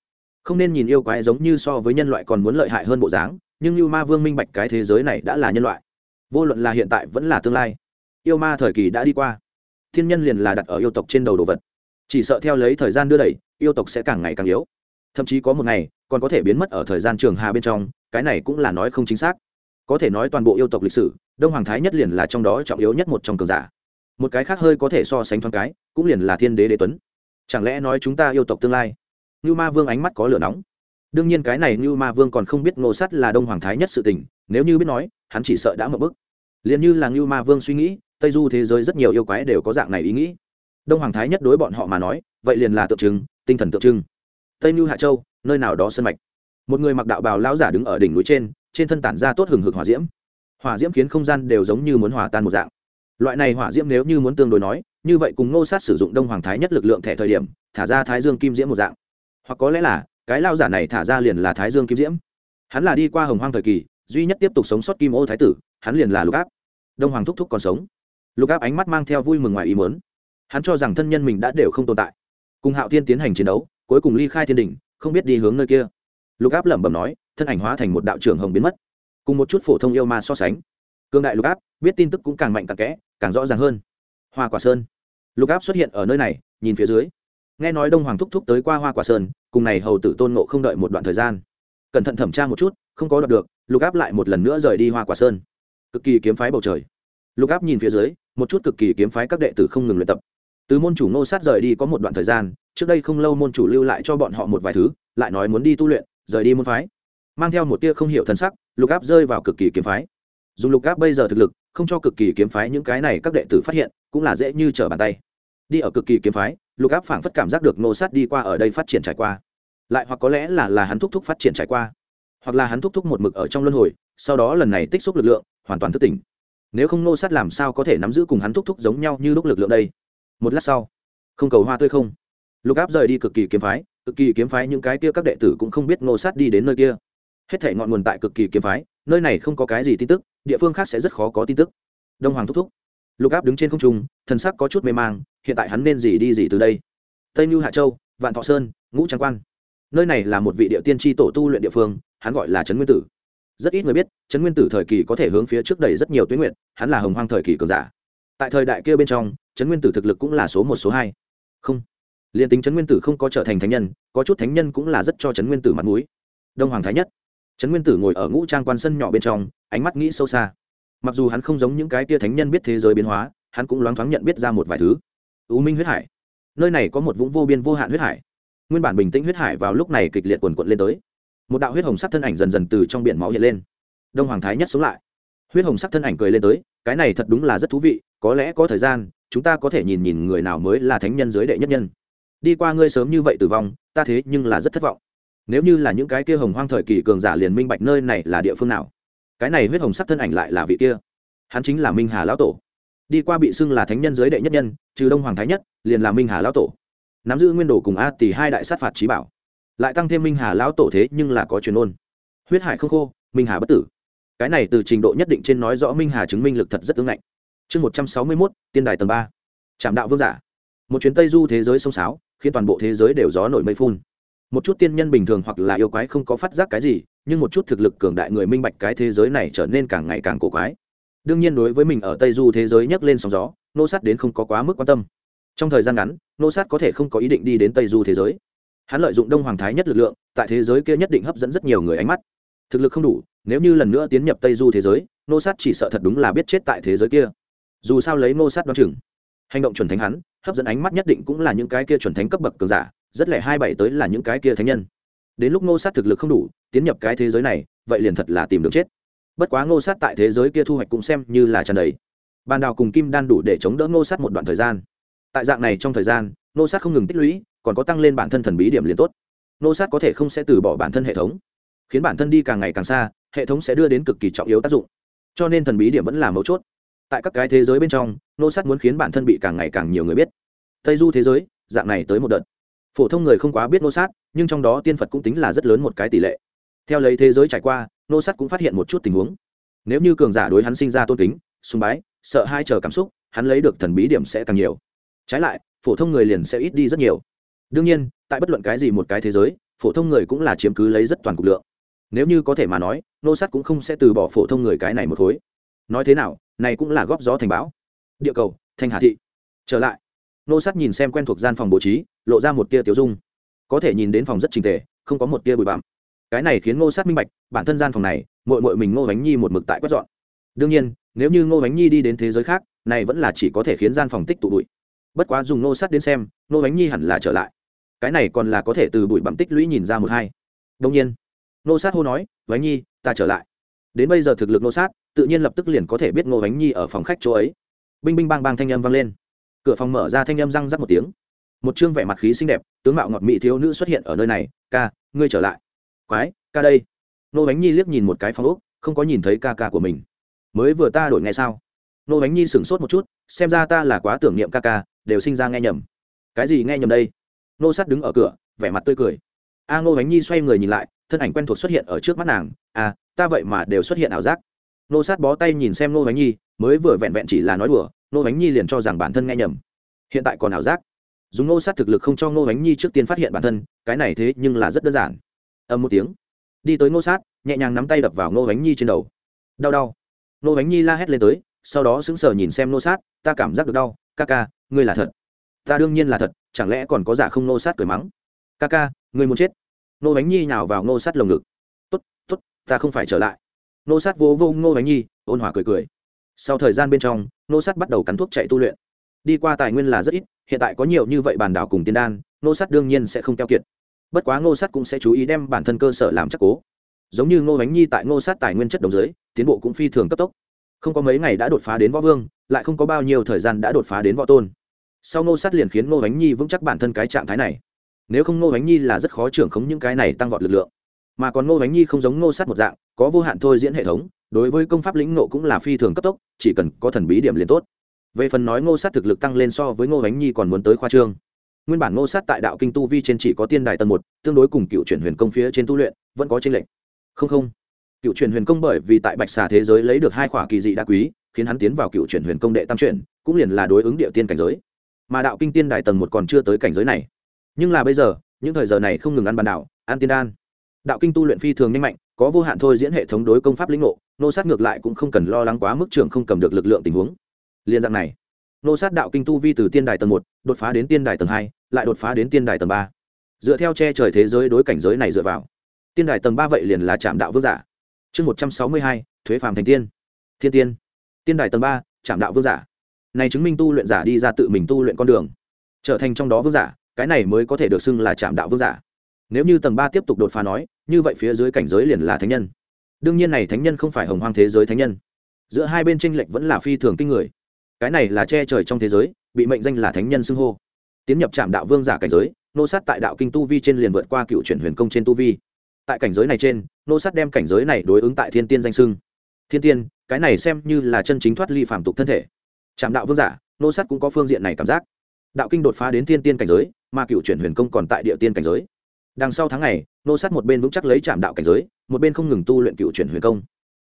Không nên nhìn yêu quái giống như so với nhân loại còn muốn lợi hại hơn bộ dáng, nhưng yêu ma vương minh bạch cái thế giới này đã là nhân loại. Vô luận là hiện tại vẫn là tương lai. Yêu ma thời kỳ đã đi qua. Thiên nhân liền là đặt ở yêu tộc trên đầu đồ vật. Chỉ sợ theo lấy thời gian đưa đẩy, yêu tộc sẽ càng ngày càng yếu. Thậm chí có một ngày, còn có thể biến mất ở thời gian trường hà bên trong, cái này cũng là nói không chính xác có thể nói toàn bộ yêu tộc lịch sử, đông hoàng thái nhất liền là trong đó trọng yếu nhất một trong cường giả. Một cái khác hơi có thể so sánh thoáng cái, cũng liền là thiên đế đế tuấn. Chẳng lẽ nói chúng ta yêu tộc tương lai? Như ma vương ánh mắt có lửa nóng. Đương nhiên cái này như ma vương còn không biết ngô sắt là đông hoàng thái nhất sự tình, nếu như biết nói, hắn chỉ sợ đã mập bức. Liền như là như ma vương suy nghĩ, tây du thế giới rất nhiều yêu quái đều có dạng này ý nghĩ. Đông hoàng thái nhất đối bọn họ mà nói, vậy liền là tượng trưng, tinh thần tượng trưng. Tây như hạ châu, nơi nào đó sân mạch. Một người mặc đạo bào lão giả đứng ở đỉnh núi trên trên thân tản ra tốt hừng hực hỏa diễm. Hỏa diễm khiến không gian đều giống như muốn hòa tan một dạng. Loại này hỏa diễm nếu như muốn tương đối nói, như vậy cùng ngô sát sử dụng đông hoàng thái nhất lực lượng thẻ thời điểm, thả ra thái dương kim diễm một dạng. Hoặc có lẽ là, cái lao giả này thả ra liền là thái dương kim diễm. Hắn là đi qua hồng hoang thời kỳ, duy nhất tiếp tục sống sót kim ô thái tử, hắn liền là lục áp. Đông hoàng thúc thúc còn sống. Lục áp ánh mắt mang theo vui mừng ngoài ý mớn hắn cho rằng thân nhân mình đã đều không tồn tại. Cùng hạo thiên tiến hành chiến đấu, cuối cùng ly khai thiên đình không biết đi hướng nơi kia. Lục áp lẩm bẩm nói thân ảnh hóa thành một đạo trưởng hồng biến mất. Cùng một chút phổ thông yêu ma so sánh cương đại lục áp biết tin tức cũng càng mạnh càng kẽ, càng rõ ràng hơn. Hoa quả sơn. Lục áp xuất hiện ở nơi này, nhìn phía dưới. Nghe nói đông hoàng thúc thúc tới qua hoa quả sơn, cùng này hầu tử tôn nộ không đợi một đoạn thời gian. Cẩn thận thẩm tra một chút, không có đọc được, lục áp lại một lần nữa rời đi hoa quả sơn. Cực kỳ kiếm phái bầu trời. Lục áp nhìn phía dưới, một chút cực kỳ kiếm phái các đệ tử không ngừng luyện tập. Từ môn chủ ngô sát rời đi có một đoạn thời gian, trước đây không lâu môn chủ lưu lại cho bọn họ một vài thứ, lại nói muốn đi tu luyện, rời đi môn phái mang theo một tia không hiểu thân sắc, lục áp rơi vào cực kỳ kiếm phái. Dùng lục áp bây giờ thực lực, không cho cực kỳ kiếm phái những cái này các đệ tử phát hiện, cũng là dễ như trở bàn tay. Đi ở cực kỳ kiếm phái, lục áp phảng phất cảm giác được ngô sát đi qua ở đây phát triển trải qua. Lại hoặc có lẽ là là hắn thúc thúc phát triển trải qua. Hoặc là hắn thúc thúc một mực ở trong luân hồi, sau đó lần này tích xúc lực lượng, hoàn toàn thức tỉnh. Nếu không nô sát làm sao có thể nắm giữ cùng hắn thúc thúc giống nhau như lúc lực lượng đây? Một lát sau, không cầu hoa tươi không? Lục áp rời đi cực kỳ kiếm phái, cực kỳ kiếm phái những cái kia các đệ tử cũng không biết nô sát đi đến nơi kia hết thể ngọn nguồn tại cực kỳ kiếm phái, nơi này không có cái gì tin tức, địa phương khác sẽ rất khó có tin tức. Đông hoàng thúc thúc. Lục áp đứng trên không trung, thần sắc có chút mê mang, hiện tại hắn nên gì đi gì từ đây? Tây mưu hạ châu, vạn thọ sơn, ngũ trang quan. Nơi này là một vị địa tiên tri tổ tu luyện địa phương, hắn gọi là trấn nguyên tử. Rất ít người biết, trấn nguyên tử thời kỳ có thể hướng phía trước đầy rất nhiều tuyến nguyện, hắn là hồng hoang thời kỳ cường giả. Tại thời đại kia bên trong, trấn nguyên tử thực lực cũng là số một, số hai. Không. Liền tính trấn nguyên tử không có trở thành thánh nhân, có chút thánh nhân cũng là rất cho trấn nguyên tử mặt mũi. đông hoàng thái nhất trấn nguyên tử ngồi ở ngũ trang quan sân nhỏ bên trong, ánh mắt nghĩ sâu xa. Mặc dù hắn không giống những cái tia thánh nhân biết thế giới biến hóa, hắn cũng loáng thoáng nhận biết ra một vài thứ. Ưu minh huyết hải. Nơi này có một vũng vô biên vô hạn huyết hải. Nguyên bản bình tĩnh huyết hải vào lúc này kịch liệt quần quận lên tới. Một đạo huyết hồng sắc thân ảnh dần dần từ trong biển máu hiện lên. Đông hoàng thái nhất sống lại. Huyết hồng sắc thân ảnh cười lên tới, cái này thật đúng là rất thú vị, có lẽ có thời gian, chúng ta có thể nhìn nhìn người nào mới là thánh nhân giới đệ nhất nhân. Đi qua ngươi sớm như vậy tử vong, ta thế nhưng là rất thất vọng nếu như là những cái kia hồng hoang thời kỳ cường giả liền minh bạch nơi này là địa phương nào, cái này huyết hồng sắc thân ảnh lại là vị kia. Hắn chính là minh hà lão tổ. Đi qua bị xưng là thánh nhân giới đệ nhất nhân, trừ đông hoàng thái nhất, liền là minh hà lão tổ. Nắm giữ nguyên đồ cùng a tỷ hai đại sát phạt trí bảo, lại tăng thêm minh hà lão tổ thế nhưng là có truyền ôn. Huyết hải không khô, minh hà bất tử. Cái này từ trình độ nhất định trên nói rõ minh hà chứng minh lực thật rất ứng ngạnh. Chương một trăm sáu mươi mốt, tiên đài tầng ba. Trạm đạo vương giả. Một chuyến tây du thế giới sông sáo, khiến toàn bộ thế giới đều gió nổi mây phun một chút tiên nhân bình thường hoặc là yêu quái không có phát giác cái gì, nhưng một chút thực lực cường đại người minh bạch cái thế giới này trở nên càng ngày càng cổ quái. Đương nhiên đối với mình ở tây du thế giới nhấc lên sóng gió, nô sát đến không có quá mức quan tâm. Trong thời gian ngắn, nô sát có thể không có ý định đi đến tây du thế giới. Hắn lợi dụng đông hoàng thái nhất lực lượng, tại thế giới kia nhất định hấp dẫn rất nhiều người ánh mắt. Thực lực không đủ, nếu như lần nữa tiến nhập tây du thế giới, nô sát chỉ sợ thật đúng là biết chết tại thế giới kia. Dù sao lấy nô sát đoán chừng, hành động chuẩn thánh hắn, hấp dẫn ánh mắt nhất định cũng là những cái kia chuẩn thánh cấp bậc cường giả rất lẻ hai bảy tới là những cái kia thánh nhân. Đến lúc Ngô sát thực lực không đủ, tiến nhập cái thế giới này, vậy liền thật là tìm được chết. Bất quá ngô sát tại thế giới kia thu hoạch cũng xem như là tràn đầy. Bàn đào cùng kim đan đủ để chống đỡ ngô sát một đoạn thời gian. Tại dạng này trong thời gian, ngô sát không ngừng tích lũy, còn có tăng lên bản thân thần bí điểm liền tốt. Ngô sát có thể không sẽ từ bỏ bản thân hệ thống, khiến bản thân đi càng ngày càng xa, hệ thống sẽ đưa đến cực kỳ trọng yếu tác dụng. Cho nên thần bí điểm vẫn là mấu chốt. Tại các cái thế giới bên trong, ngô sát muốn khiến bản thân bị càng ngày càng nhiều người biết. Tây du thế giới, dạng này tới một đợt phổ thông người không quá biết nô sát, nhưng trong đó tiên phật cũng tính là rất lớn một cái tỷ lệ. Theo lấy thế giới trải qua, nô sát cũng phát hiện một chút tình huống. Nếu như cường giả đối hắn sinh ra tôn kính, sùng bái, sợ hai chờ cảm xúc, hắn lấy được thần bí điểm sẽ càng nhiều. Trái lại, phổ thông người liền sẽ ít đi rất nhiều. Đương nhiên, tại bất luận cái gì một cái thế giới, phổ thông người cũng là chiếm cứ lấy rất toàn cục lượng. Nếu như có thể mà nói, nô sát cũng không sẽ từ bỏ phổ thông người cái này một khối. Nói thế nào, này cũng là góp gió thành báo. địa cầu thanh hà thị. Trở lại nô sát nhìn xem quen thuộc gian phòng bố trí, lộ ra một tia tiểu dung. Có thể nhìn đến phòng rất trình tề, không có một tia bụi bặm. Cái này khiến ngô sát minh bạch, bản thân gian phòng này mội mội mình ngô bánh nhi một mực tại quét dọn. Đương nhiên, nếu như ngô bánh nhi đi đến thế giới khác, này vẫn là chỉ có thể khiến gian phòng tích tụ bụi. Bất quá dùng ngô sát đến xem, ngô bánh nhi hẳn là trở lại. Cái này còn là có thể từ bụi bặm tích lũy nhìn ra một hai. Đông nhiên, ngô sát hô nói, bánh nhi, ta trở lại. Đến bây giờ thực lực ngô sát, tự nhiên lập tức liền có thể biết ngô bánh nhi ở phòng khách chỗ ấy. Binh binh bang bang thanh âm vang lên cửa phòng mở ra thanh âm răng rắc một tiếng. Một chương vẻ mặt khí xinh đẹp, tướng mạo ngọt mỹ thiếu nữ xuất hiện ở nơi này. Ca, ngươi trở lại. Quái, ca đây. Nô bánh nhi liếc nhìn một cái phong úc không có nhìn thấy ca ca của mình. Mới vừa ta đổi ngay sao? Nô bánh nhi sửng sốt một chút, xem ra ta là quá tưởng niệm ca ca, đều sinh ra nghe nhầm. Cái gì nghe nhầm đây? Nô sát đứng ở cửa, vẻ mặt tươi cười. A nô bánh nhi xoay người nhìn lại, thân ảnh quen thuộc xuất hiện ở trước mắt nàng. À ta vậy mà đều xuất hiện ảo giác. Nô sát bó tay nhìn xem nô bánh nhi, mới vừa vẹn vẹn chỉ là nói đùa nô bánh nhi liền cho rằng bản thân nghe nhầm. Hiện tại còn ảo giác. Dùng nô sát thực lực không cho nô bánh nhi trước tiên phát hiện bản thân, cái này thế nhưng là rất đơn giản. Âm một tiếng. Đi tới nô sát, nhẹ nhàng nắm tay đập vào nô bánh nhi trên đầu. Đau đau. Nô bánh nhi la hét lên tới, sau đó sững sờ nhìn xem nô sát, ta cảm giác được đau, ca ca, ngươi là thật. Ta đương nhiên là thật, chẳng lẽ còn có giả không? Nô sát cười mắng. Ca ca, ngươi muốn chết. Nô bánh nhi nhào vào nô sát lồng ngực. Tốt tốt, ta không phải trở lại. Nô sát vô vô nô bánh nhi, ôn hòa cười cười. Sau thời gian bên trong nô sát bắt đầu cắn thuốc chạy tu luyện. Đi qua tài nguyên là rất ít, hiện tại có nhiều như vậy bàn đảo cùng tiên đan, nô sát đương nhiên sẽ không keo kiệt. Bất quá ngô sát cũng sẽ chú ý đem bản thân cơ sở làm chắc cố. Giống như ngô bánh nhi tại ngô sát tài nguyên chất đồng giới tiến bộ cũng phi thường cấp tốc. Không có mấy ngày đã đột phá đến võ vương, lại không có bao nhiêu thời gian đã đột phá đến võ tôn. Sau ngô sát liền khiến ngô bánh nhi vững chắc bản thân cái trạng thái này. Nếu không ngô bánh nhi là rất khó trưởng khống những cái này tăng vọt lực lượng. Mà còn ngô bánh nhi không giống ngô sát một dạng, có vô hạn thôi diễn hệ thống đối với công pháp lĩnh nộ cũng là phi thường cấp tốc, chỉ cần có thần bí điểm liền tốt. Về phần nói ngô sát thực lực tăng lên so với ngô bánh nhi còn muốn tới khoa trương. Nguyên bản ngô sát tại đạo kinh tu vi trên chỉ có tiên đài tầng một, tương đối cùng cựu chuyển huyền công phía trên tu luyện, vẫn có tranh lệch. Không không. Cựu chuyển huyền công bởi vì tại bạch xà thế giới lấy được hai khỏa kỳ dị đa quý, khiến hắn tiến vào cựu chuyển huyền công đệ tam chuyển, cũng liền là đối ứng địa tiên cảnh giới. Mà đạo kinh tiên đài tầng một còn chưa tới cảnh giới này. Nhưng là bây giờ, những thời giờ này không ngừng ăn bàn đảo, ăn tiên đan. Đạo kinh tu luyện phi thường nhanh mạnh có vô hạn thôi diễn hệ thống đối công pháp lĩnh ngộ, nô sát ngược lại cũng không cần lo lắng quá mức trưởng không cầm được lực lượng tình huống. Liên dạng này, nô sát đạo kinh tu vi từ tiên đài tầng một, đột phá đến tiên đài tầng hai, lại đột phá đến tiên đài tầng ba. Dựa theo che trời thế giới đối cảnh giới này dựa vào, tiên đài tầng ba vậy liền là trạm đạo vương giả. Chương một trăm sáu mươi hai, thuế phàm thành tiên. Thiên tiên. Tiên đài tầng ba trạm đạo vương giả. Này chứng minh tu luyện giả đi ra tự mình tu luyện con đường, trở thành trong đó vương giả, cái này mới có thể được xưng là trạm đạo vương giả nếu như tầng ba tiếp tục đột phá nói, như vậy phía dưới cảnh giới liền là thánh nhân. Đương nhiên này thánh nhân không phải hồng hoang thế giới thánh nhân. Giữa hai bên tranh lệch vẫn là phi thường kinh người. Cái này là che trời trong thế giới, bị mệnh danh là thánh nhân xưng hô. Tiến nhập trạm đạo vương giả cảnh giới, nô sát tại đạo kinh tu vi trên liền vượt qua cựu chuyển huyền công trên tu vi. Tại cảnh giới này trên, nô sát đem cảnh giới này đối ứng tại thiên tiên danh xưng. Thiên tiên, cái này xem như là chân chính thoát ly phàm tục thân thể. Trạm đạo vương giả, nô sát cũng có phương diện này cảm giác. Đạo kinh đột phá đến thiên tiên cảnh giới, mà cựu chuyển huyền công còn tại địa tiên cảnh giới đằng sau tháng này nô sát một bên vững chắc lấy trạm đạo cảnh giới, một bên không ngừng tu luyện cựu chuyển huyền công.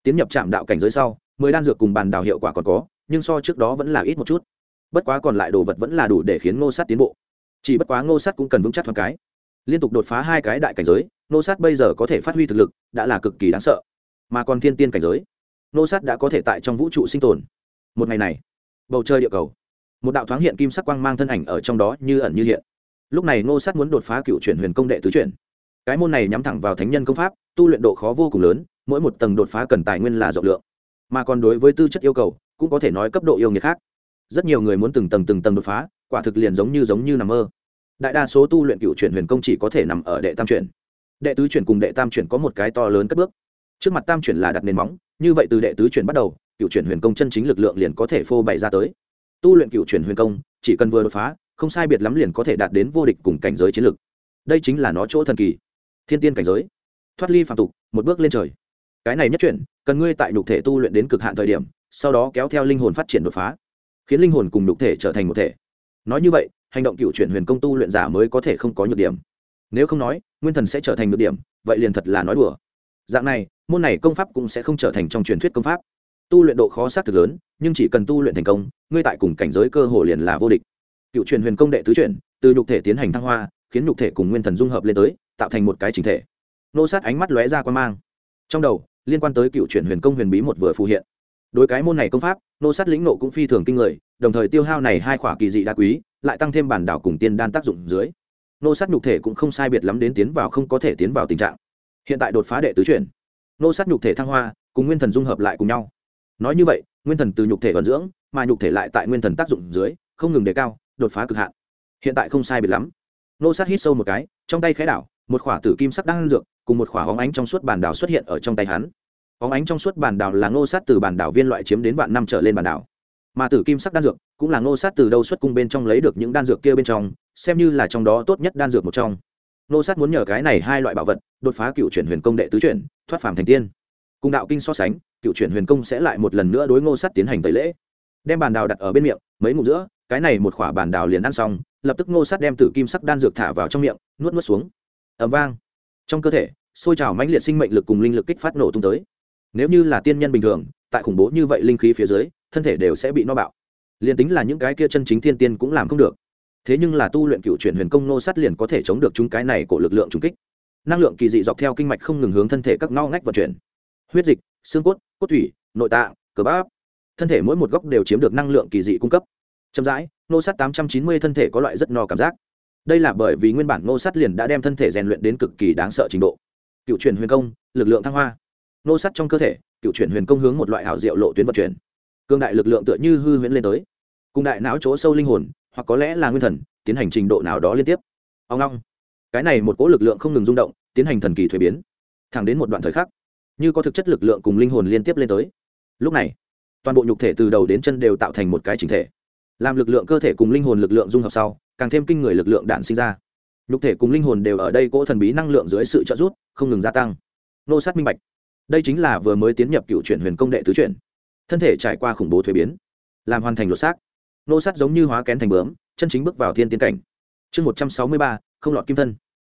Tiến nhập trạm đạo cảnh giới sau, mười đan dược cùng bàn đào hiệu quả còn có, nhưng so trước đó vẫn là ít một chút. Bất quá còn lại đồ vật vẫn là đủ để khiến ngô sát tiến bộ. Chỉ bất quá ngô sát cũng cần vững chắc thoáng cái. Liên tục đột phá hai cái đại cảnh giới ngô sát bây giờ có thể phát huy thực lực, đã là cực kỳ đáng sợ. Mà còn thiên tiên cảnh giới ngô sát đã có thể tại trong vũ trụ sinh tồn. Một ngày này, bầu trời địa cầu, một đạo thoáng hiện kim sắc quang mang thân ảnh ở trong đó như ẩn như hiện lúc này ngô sát muốn đột phá cựu chuyển huyền công đệ tứ chuyển. Cái môn này nhắm thẳng vào thánh nhân công pháp, tu luyện độ khó vô cùng lớn, mỗi một tầng đột phá cần tài nguyên là rộng lượng. Mà còn đối với tư chất yêu cầu, cũng có thể nói cấp độ yêu nghiệt khác. Rất nhiều người muốn từng tầng từng tầng đột phá, quả thực liền giống như giống như nằm mơ. Đại đa số tu luyện cựu chuyển huyền công chỉ có thể nằm ở đệ tam chuyển. Đệ tứ chuyển cùng đệ tam chuyển có một cái to lớn cất bước. Trước mặt tam chuyển là đặt nền móng, như vậy từ đệ tứ chuyển bắt đầu, cựu chuyển huyền công chân chính lực lượng liền có thể phô bày ra tới. Tu luyện cựu chuyển huyền công, chỉ cần vừa đột phá không sai biệt lắm liền có thể đạt đến vô địch cùng cảnh giới chiến lực đây chính là nó chỗ thần kỳ. Thiên tiên cảnh giới. Thoát ly phạm tục, một bước lên trời. Cái này nhất chuyển, cần ngươi tại nhục thể tu luyện đến cực hạn thời điểm, sau đó kéo theo linh hồn phát triển đột phá, khiến linh hồn cùng nhục thể trở thành một thể. Nói như vậy, hành động cựu chuyển huyền công tu luyện giả mới có thể không có nhược điểm. Nếu không nói, nguyên thần sẽ trở thành nhược điểm, vậy liền thật là nói đùa. Dạng này, môn này công pháp cũng sẽ không trở thành trong truyền thuyết công pháp. Tu luyện độ khó xác thực lớn, nhưng chỉ cần tu luyện thành công, ngươi tại cùng cảnh giới cơ hồ liền là vô địch cựu truyền huyền công đệ tứ chuyển, từ nhục thể tiến hành thăng hoa, khiến nhục thể cùng nguyên thần dung hợp lên tới, tạo thành một cái chính thể. Nô sát ánh mắt lóe ra quan mang. Trong đầu, liên quan tới cựu chuyển huyền công huyền bí một vừa phù hiện. Đối cái môn này công pháp, nô sát lĩnh nộ cũng phi thường kinh người, đồng thời tiêu hao này hai khỏa kỳ dị đa quý, lại tăng thêm bản đảo cùng tiên đan tác dụng dưới. Nô sát nhục thể cũng không sai biệt lắm đến tiến vào không có thể tiến vào tình trạng. Hiện tại đột phá đệ tứ chuyển. Nô sát nhục thể thăng hoa, cùng nguyên thần dung hợp lại cùng nhau. Nói như vậy, nguyên thần từ nhục thể vận dưỡng, mà nhục thể lại tại nguyên thần tác dụng dưới, không ngừng đề cao đột phá cực hạn. Hiện tại không sai biệt lắm. Nô sát hít sâu một cái, trong tay khẽ đảo, một khỏa tử kim sắc đang dược cùng một khỏa hóng ánh trong suốt bản đảo xuất hiện ở trong tay hắn. Óng ánh trong suốt bản đảo là ngô sát từ bản đảo viên loại chiếm đến vạn năm trở lên bản đảo. Mà tử kim sắc đan dược cũng là ngô sát từ đâu xuất cung bên trong lấy được những đan dược kia bên trong, xem như là trong đó tốt nhất đan dược một trong. Ngô sát muốn nhờ cái này hai loại bảo vật, đột phá cựu chuyển huyền công đệ tứ chuyển, thoát phàm thành tiên. Cùng đạo kinh so sánh, cựu chuyển huyền công sẽ lại một lần nữa đối ngô sát tiến hành tẩy lễ. Đem bàn đào đặt ở bên miệng, mấy ngụm giữa cái này một khỏa bản đào liền ăn xong, lập tức ngô sắt đem tử kim sắc đan dược thả vào trong miệng, nuốt nuốt xuống. Ẩm vang. Trong cơ thể xôi trào mãnh liệt sinh mệnh lực cùng linh lực kích phát nổ tung tới. Nếu như là tiên nhân bình thường, tại khủng bố như vậy linh khí phía dưới, thân thể đều sẽ bị no bạo. Liền tính là những cái kia chân chính tiên tiên cũng làm không được. Thế nhưng là tu luyện cựu chuyển huyền công nô sắt liền có thể chống được chúng cái này của lực lượng trung kích. Năng lượng kỳ dị dọc theo kinh mạch không ngừng hướng thân thể các ngao ngách vận chuyển. Huyết dịch, xương cốt cốt thủy, nội tạng cờ bắp. Thân thể mỗi một góc đều chiếm được năng lượng kỳ dị cung cấp chậm rãi, nô sắt tám trăm chín mươi thân thể có loại rất no cảm giác. Đây là bởi vì nguyên bản nô sắt liền đã đem thân thể rèn luyện đến cực kỳ đáng sợ trình độ. Cựu chuyển huyền công, lực lượng thăng hoa. Nô sắt trong cơ thể, cựu chuyển huyền công hướng một loại hảo diệu lộ tuyến vận chuyển. Cương đại lực lượng tựa như hư huyễn lên tới. Cùng đại não chỗ sâu linh hồn, hoặc có lẽ là nguyên thần, tiến hành trình độ nào đó liên tiếp. Ông long. Cái này một cỗ lực lượng không ngừng rung động, tiến hành thần kỳ thuế biến. Thẳng đến một đoạn thời khắc, như có thực chất lực lượng cùng linh hồn liên tiếp lên tới. Lúc này, toàn bộ nhục thể từ đầu đến chân đều tạo thành một cái chính thể làm lực lượng cơ thể cùng linh hồn lực lượng dung hợp sau, càng thêm kinh người lực lượng đạn sinh ra. Nhục thể cùng linh hồn đều ở đây cỗ thần bí năng lượng dưới sự trợ giúp, không ngừng gia tăng. Nô sát minh bạch. Đây chính là vừa mới tiến nhập cựu chuyển huyền công đệ tứ chuyển. Thân thể trải qua khủng bố thuế biến, làm hoàn thành lột xác. Nô sát giống như hóa kén thành bướm, chân chính bước vào thiên tiến cảnh. Chương một trăm sáu mươi ba, không lọt kim thân.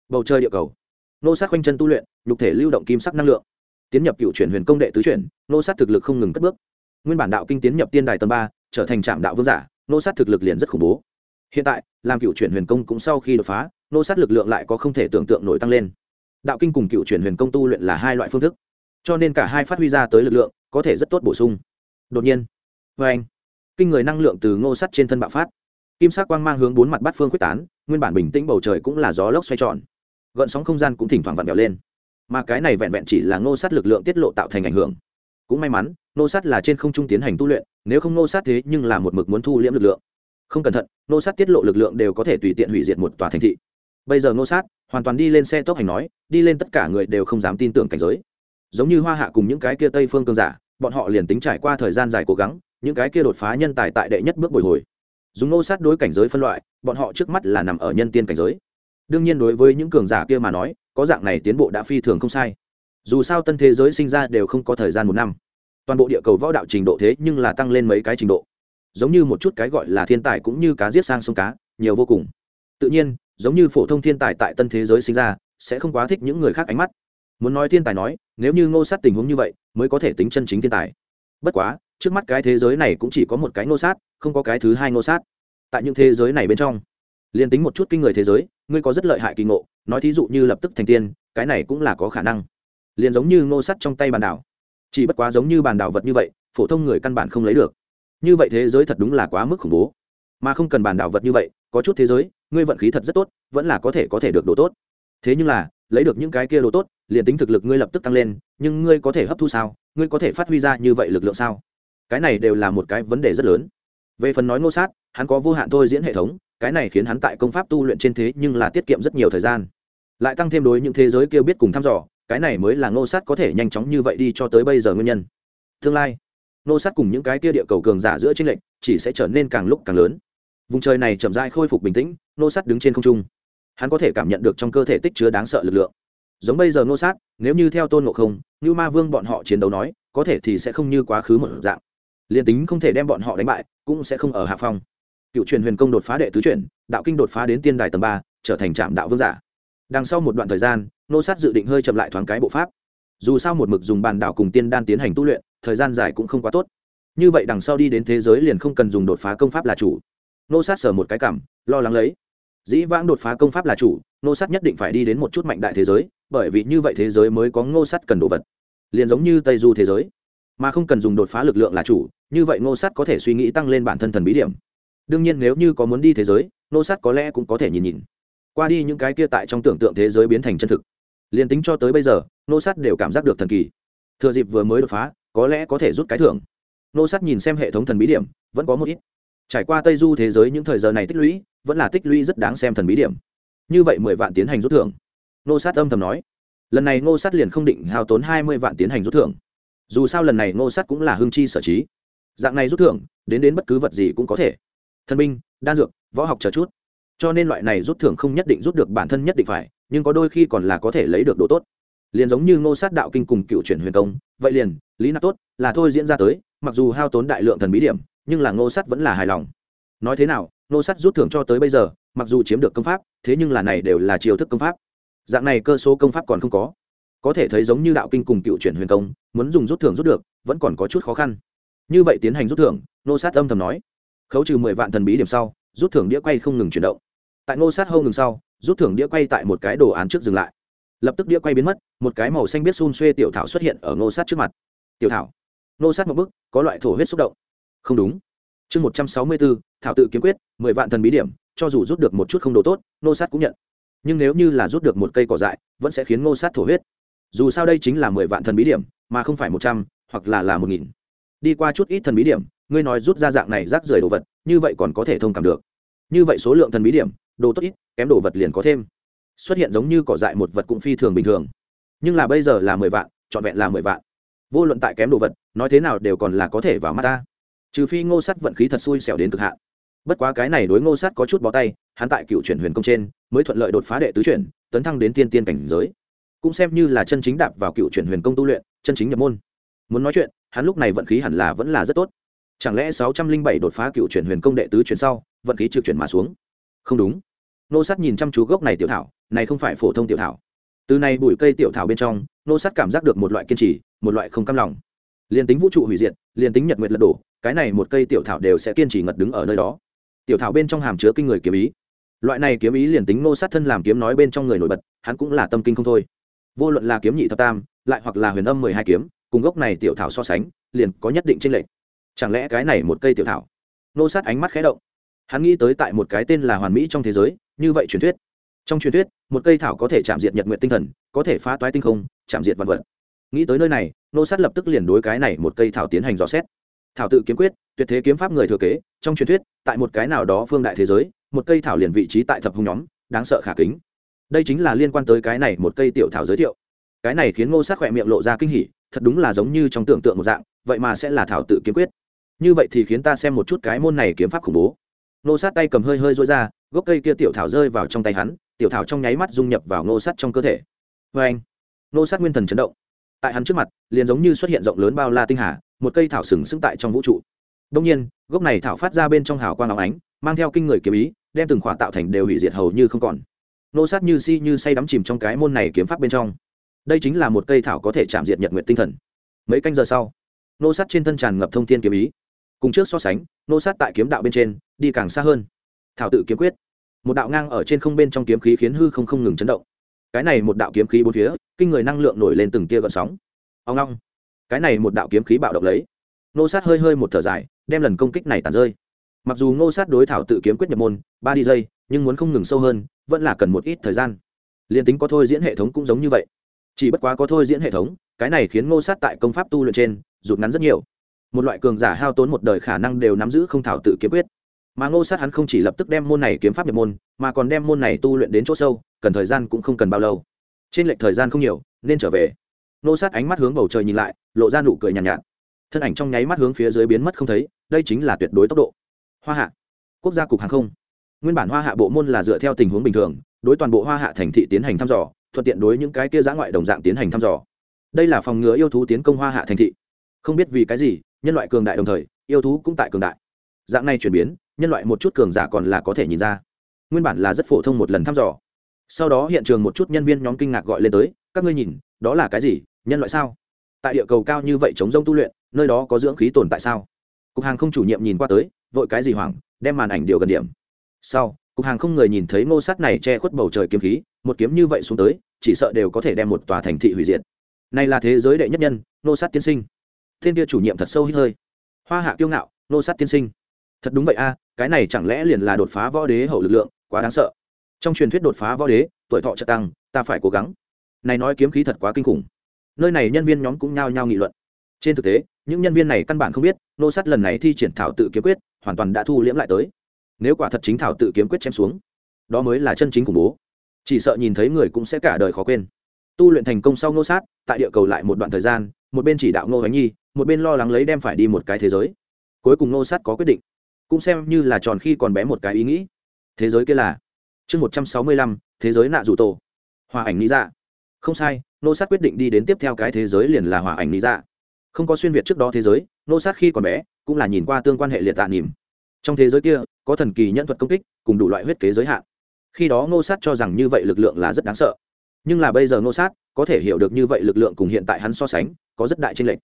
Bầu trời địa cầu. Nô sát khoanh chân tu luyện, nhục thể lưu động kim sắc năng lượng. Tiến nhập cựu chuyển huyền công đệ tứ chuyển, nô sát thực lực không ngừng cất bước. Nguyên bản đạo kinh tiến nhập tiên đài tầng ba, trở thành trạm đạo vương giả nô sát thực lực liền rất khủng bố. Hiện tại, làm cựu chuyển huyền công cũng sau khi đột phá, nô sát lực lượng lại có không thể tưởng tượng nổi tăng lên. Đạo kinh cùng cựu chuyển huyền công tu luyện là hai loại phương thức, cho nên cả hai phát huy ra tới lực lượng, có thể rất tốt bổ sung. Đột nhiên vê anh, kinh người năng lượng từ ngô sắt trên thân bạo phát. Kim sắc quang mang hướng bốn mặt bát phương quyết tán, nguyên bản bình tĩnh bầu trời cũng là gió lốc xoay tròn. Gợn sóng không gian cũng thỉnh thoảng vặn vẹo lên. Mà cái này vẹn vẹn chỉ là ngô sát lực lượng tiết lộ tạo thành ảnh hưởng. Cũng may mắn, ngô sát là trên không trung tiến hành tu luyện nếu không nô sát thế nhưng là một mực muốn thu liễm lực lượng. Không cẩn thận, nô sát tiết lộ lực lượng đều có thể tùy tiện hủy diệt một tòa thành thị. Bây giờ nô sát hoàn toàn đi lên xe tốc hành nói, đi lên tất cả người đều không dám tin tưởng cảnh giới. Giống như hoa hạ cùng những cái kia tây phương cương giả, bọn họ liền tính trải qua thời gian dài cố gắng, những cái kia đột phá nhân tài tại đệ nhất bước bồi hồi. Dùng nô sát đối cảnh giới phân loại, bọn họ trước mắt là nằm ở nhân tiên cảnh giới. Đương nhiên đối với những cường giả kia mà nói, có dạng này tiến bộ đã phi thường không sai. Dù sao tân thế giới sinh ra đều không có thời gian một năm toàn bộ địa cầu võ đạo trình độ thế nhưng là tăng lên mấy cái trình độ. Giống như một chút cái gọi là thiên tài cũng như cá giết sang sông cá, nhiều vô cùng. Tự nhiên, giống như phổ thông thiên tài tại tân thế giới sinh ra, sẽ không quá thích những người khác ánh mắt. Muốn nói thiên tài nói, nếu như ngô sát tình huống như vậy, mới có thể tính chân chính thiên tài. Bất quá, trước mắt cái thế giới này cũng chỉ có một cái ngô sát, không có cái thứ hai ngô sát. Tại những thế giới này bên trong, liền tính một chút kinh người thế giới, ngươi có rất lợi hại kỳ ngộ, nói thí dụ như lập tức thành tiên, cái này cũng là có khả năng. Liền giống như ngô sát trong tay bàn đảo chỉ bất quá giống như bàn đảo vật như vậy, phổ thông người căn bản không lấy được. Như vậy thế giới thật đúng là quá mức khủng bố. Mà không cần bàn đảo vật như vậy, có chút thế giới, ngươi vận khí thật rất tốt, vẫn là có thể có thể được đồ tốt. Thế nhưng là, lấy được những cái kia đồ tốt, liền tính thực lực ngươi lập tức tăng lên, nhưng ngươi có thể hấp thu sao? Ngươi có thể phát huy ra như vậy lực lượng sao? Cái này đều là một cái vấn đề rất lớn. Về phần nói ngô sát, hắn có vô hạn thôi diễn hệ thống, cái này khiến hắn tại công pháp tu luyện trên thế nhưng là tiết kiệm rất nhiều thời gian. Lại tăng thêm đối những thế giới kia biết cùng thăm dò cái này mới là ngô sát có thể nhanh chóng như vậy đi cho tới bây giờ nguyên nhân. Tương lai, ngô sát cùng những cái kia địa cầu cường giả giữa tranh lệch chỉ sẽ trở nên càng lúc càng lớn. Vùng trời này chậm rãi khôi phục bình tĩnh, ngô sát đứng trên không trung. Hắn có thể cảm nhận được trong cơ thể tích chứa đáng sợ lực lượng. Giống bây giờ ngô sát, nếu như theo tôn ngộ không như ma vương bọn họ chiến đấu nói, có thể thì sẽ không như quá khứ một dạng. Liền tính không thể đem bọn họ đánh bại, cũng sẽ không ở hạ phong. Cựu truyền huyền công đột phá đệ tứ truyền, đạo kinh đột phá đến tiên đài tầng ba, trở thành trạm đạo vương giả. Đằng sau một đoạn thời gian nô sát dự định hơi chậm lại thoáng cái bộ pháp. Dù sao một mực dùng bàn đảo cùng tiên đan tiến hành tu luyện, thời gian dài cũng không quá tốt. Như vậy đằng sau đi đến thế giới liền không cần dùng đột phá công pháp là chủ. Nô sát sở một cái cảm, lo lắng lấy. Dĩ vãng đột phá công pháp là chủ, nô sát nhất định phải đi đến một chút mạnh đại thế giới, bởi vì như vậy thế giới mới có ngô sát cần đồ vật. Liền giống như tây du thế giới, mà không cần dùng đột phá lực lượng là chủ, như vậy ngô sát có thể suy nghĩ tăng lên bản thân thần bí điểm. Đương nhiên nếu như có muốn đi thế giới, Nô sát có lẽ cũng có thể nhìn nhìn. Qua đi những cái kia tại trong tưởng tượng thế giới biến thành chân thực liền tính cho tới bây giờ ngô sát đều cảm giác được thần kỳ. Thừa dịp vừa mới đột phá, có lẽ có thể rút cái thưởng. Ngô sát nhìn xem hệ thống thần bí điểm, vẫn có một ít. Trải qua tây du thế giới những thời giờ này tích lũy, vẫn là tích lũy rất đáng xem thần bí điểm. Như vậy mười vạn tiến hành rút thưởng. Ngô sát âm thầm nói. Lần này ngô sát liền không định hao tốn hai mươi vạn tiến hành rút thưởng. Dù sao lần này ngô sát cũng là hương chi sở trí. Dạng này rút thưởng, đến đến bất cứ vật gì cũng có thể. Thân binh, đan dược, võ học chờ chút. Cho nên loại này rút thưởng không nhất định rút được bản thân nhất định phải nhưng có đôi khi còn là có thể lấy được đồ tốt. Liền giống như ngô sát đạo kinh cùng cựu chuyển huyền công vậy liền, lý nạp tốt là thôi diễn ra tới, mặc dù hao tốn đại lượng thần bí điểm, nhưng là ngô sát vẫn là hài lòng. Nói thế nào, ngô sát rút thưởng cho tới bây giờ, mặc dù chiếm được công pháp, thế nhưng là này đều là chiêu thức công pháp. Dạng này cơ số công pháp còn không có. Có thể thấy giống như đạo kinh cùng cựu chuyển huyền công muốn dùng rút thưởng rút được, vẫn còn có chút khó khăn. Như vậy tiến hành rút thưởng, Ngô sát âm thầm nói, khấu trừ mười vạn thần bí điểm sau, rút thưởng đĩa quay không ngừng chuyển động. Tại Ngô sát hâu ngừng sau rút thưởng đĩa quay tại một cái đồ án trước dừng lại. Lập tức đĩa quay biến mất, một cái màu xanh biết xun xuê tiểu thảo xuất hiện ở Ngô sát trước mặt. Tiểu thảo. Ngô sát một bức, có loại thổ huyết xúc động. Không đúng. Chương một trăm sáu mươi bốn, thảo tự kiếm quyết, mười vạn thần bí điểm, cho dù rút được một chút không đồ tốt, Ngô sát cũng nhận. Nhưng nếu như là rút được một cây cỏ dại, vẫn sẽ khiến Ngô sát thổ huyết. Dù sao đây chính là mười vạn thần bí điểm, mà không phải một trăm, hoặc là là một nghìn. Đi qua chút ít thần bí điểm, ngươi nói rút ra dạng này rác rưởi đồ vật, như vậy còn có thể thông cảm được. Như vậy số lượng thần bí điểm đồ tốt ít, kém đồ vật liền có thêm. Xuất hiện giống như cỏ dại một vật cũng phi thường bình thường. Nhưng là bây giờ là mười vạn, trọn vẹn là mười vạn. Vô luận tại kém đồ vật, nói thế nào đều còn là có thể vào mắt ta. Trừ phi ngô sắt vận khí thật xui xẻo đến cực hạn. Bất quá cái này đối ngô sắt có chút bó tay, hắn tại cựu chuyển huyền công trên, mới thuận lợi đột phá đệ tứ chuyển, tấn thăng đến tiên tiên cảnh giới. Cũng xem như là chân chính đạp vào cựu chuyển huyền công tu luyện, chân chính nhập môn. Muốn nói chuyện, hắn lúc này vận khí hẳn là vẫn là rất tốt. Chẳng lẽ sáu trăm linh bảy đột phá cựu chuyển huyền công đệ tứ chuyển sau, vận khí trực chuyển mà xuống? Không đúng nô sát nhìn chăm chú gốc này tiểu thảo, này không phải phổ thông tiểu thảo. Từ này bụi cây tiểu thảo bên trong, nô sát cảm giác được một loại kiên trì, một loại không cam lòng. Liền tính vũ trụ hủy diệt liền tính nhật nguyệt lật đổ, cái này một cây tiểu thảo đều sẽ kiên trì ngật đứng ở nơi đó. Tiểu thảo bên trong hàm chứa kinh người kiếm ý. Loại này kiếm ý liền tính nô sát thân làm kiếm nói bên trong người nổi bật, hắn cũng là tâm kinh không thôi. Vô luận là kiếm nhị thập tam, lại hoặc là huyền âm mười hai kiếm, cùng gốc này tiểu thảo so sánh, liền có nhất định tranh lệch. Chẳng lẽ cái này một cây tiểu thảo? Nô sát ánh mắt khé động. Hắn nghĩ tới tại một cái tên là hoàn mỹ trong thế giới như vậy truyền thuyết. Trong truyền thuyết, một cây thảo có thể chạm diệt nhật nguyện tinh thần, có thể phá toái tinh không, chạm diệt vật vật. Nghĩ tới nơi này, nô sát lập tức liền đối cái này một cây thảo tiến hành dò xét. Thảo tự kiếm quyết, tuyệt thế kiếm pháp người thừa kế, trong truyền thuyết, tại một cái nào đó phương đại thế giới, một cây thảo liền vị trí tại thập hung nhóm, đáng sợ khả kính. Đây chính là liên quan tới cái này một cây tiểu thảo giới thiệu. Cái này khiến ngô sát khỏe miệng lộ ra kinh hỉ, thật đúng là giống như trong tưởng tượng một dạng, vậy mà sẽ là thảo tự kiếm quyết. Như vậy thì khiến ta xem một chút cái môn này kiếm pháp khủng bố. Nô sát tay cầm hơi hơi rối ra, gốc cây kia tiểu thảo rơi vào trong tay hắn, tiểu thảo trong nháy mắt dung nhập vào Nô sát trong cơ thể. Vê anh Nô sát nguyên thần chấn động. Tại hắn trước mặt, liền giống như xuất hiện rộng lớn bao la tinh hà, một cây thảo sừng sững tại trong vũ trụ. Đông nhiên, gốc này thảo phát ra bên trong hào quang áo ánh, mang theo kinh người kiếm ý, đem từng khỏa tạo thành đều hủy diệt hầu như không còn. Nô sát như si như say đắm chìm trong cái môn này kiếm pháp bên trong. Đây chính là một cây thảo có thể chạm diệt nhật nguyện tinh thần. Mấy canh giờ sau nô sát trên thân tràn ngập thông thiên kiếm ý. Cùng trước so sánh nô sát tại kiếm đạo bên trên đi càng xa hơn. Thảo tự kiếm quyết. Một đạo ngang ở trên không bên trong kiếm khí khiến hư không không ngừng chấn động. Cái này một đạo kiếm khí bốn phía, kinh người năng lượng nổi lên từng tia gợn sóng. Ông long cái này một đạo kiếm khí bạo động lấy. Nô sát hơi hơi một thở dài, đem lần công kích này tàn rơi. Mặc dù nô sát đối thảo tự kiếm quyết nhập môn, ba đi giây, nhưng muốn không ngừng sâu hơn, vẫn là cần một ít thời gian. Liền tính có thôi diễn hệ thống cũng giống như vậy. Chỉ bất quá có thôi diễn hệ thống, cái này khiến ngô sát tại công pháp tu luyện trên, rụt ngắn rất nhiều. Một loại cường giả hao tốn một đời khả năng đều nắm giữ không thảo tự kiếm quyết mà ngô sát hắn không chỉ lập tức đem môn này kiếm pháp nhập môn mà còn đem môn này tu luyện đến chỗ sâu cần thời gian cũng không cần bao lâu. Trên lệch thời gian không nhiều nên trở về. Ngô sát ánh mắt hướng bầu trời nhìn lại lộ ra nụ cười nhàn nhạt, nhạt. Thân ảnh trong nháy mắt hướng phía dưới biến mất không thấy đây chính là tuyệt đối tốc độ. Hoa hạ quốc gia cục hàng không. Nguyên bản hoa hạ bộ môn là dựa theo tình huống bình thường đối toàn bộ hoa hạ thành thị tiến hành thăm dò thuận tiện đối những cái kia giã ngoại đồng dạng tiến hành thăm dò. Đây là phòng ngừa yêu thú tiến công hoa hạ thành thị. Không biết vì cái gì nhân loại cường đại đồng thời yêu thú cũng tại cường đại. Dạng này chuyển biến nhân loại một chút cường giả còn là có thể nhìn ra. Nguyên bản là rất phổ thông một lần thăm dò. Sau đó hiện trường một chút nhân viên nhóm kinh ngạc gọi lên tới, các ngươi nhìn, đó là cái gì? Nhân loại sao? Tại địa cầu cao như vậy chống rông tu luyện, nơi đó có dưỡng khí tồn tại sao? Cục hàng không chủ nhiệm nhìn qua tới, vội cái gì hoảng, đem màn ảnh điều gần điểm. Sau, cục hàng không người nhìn thấy ngô sát này che khuất bầu trời kiếm khí, một kiếm như vậy xuống tới, chỉ sợ đều có thể đem một tòa thành thị hủy diệt. Này là thế giới đệ nhất nhân, ngô sát tiên sinh. Thiên kia chủ nhiệm thật sâu hít hơi. Hoa hạ kiêu ngạo, ngô sát tiên sinh thật đúng vậy a, cái này chẳng lẽ liền là đột phá võ đế hậu lực lượng, quá đáng sợ. Trong truyền thuyết đột phá võ đế, tuổi thọ trợ tăng, ta phải cố gắng. Này nói kiếm khí thật quá kinh khủng. Nơi này nhân viên nhóm cũng nhao nhao nghị luận. Trên thực tế, những nhân viên này căn bản không biết, nô sát lần này thi triển thảo tự kiếm quyết, hoàn toàn đã thu liễm lại tới. Nếu quả thật chính thảo tự kiếm quyết chém xuống, đó mới là chân chính khủng bố. Chỉ sợ nhìn thấy người cũng sẽ cả đời khó quên. Tu luyện thành công sau ngô sát, tại địa cầu lại một đoạn thời gian, một bên chỉ đạo ngô ánh nhi, một bên lo lắng lấy đem phải đi một cái thế giới. Cuối cùng ngô sát có quyết định cũng xem như là tròn khi còn bé một cái ý nghĩ. Thế giới kia là chương một trăm sáu mươi lăm, thế giới nạ dù tổ. Hòa ảnh lý dạ. Không sai, nô sát quyết định đi đến tiếp theo cái thế giới liền là hòa ảnh lý dạ. Không có xuyên việt trước đó thế giới, nô sát khi còn bé, cũng là nhìn qua tương quan hệ liệt tạ nỉm. Trong thế giới kia, có thần kỳ nhân thuật công kích, cùng đủ loại huyết kế giới hạn. Khi đó nô sát cho rằng như vậy lực lượng là rất đáng sợ. Nhưng là bây giờ nô sát có thể hiểu được như vậy lực lượng cùng hiện tại hắn so sánh, có rất đại tranh lệch.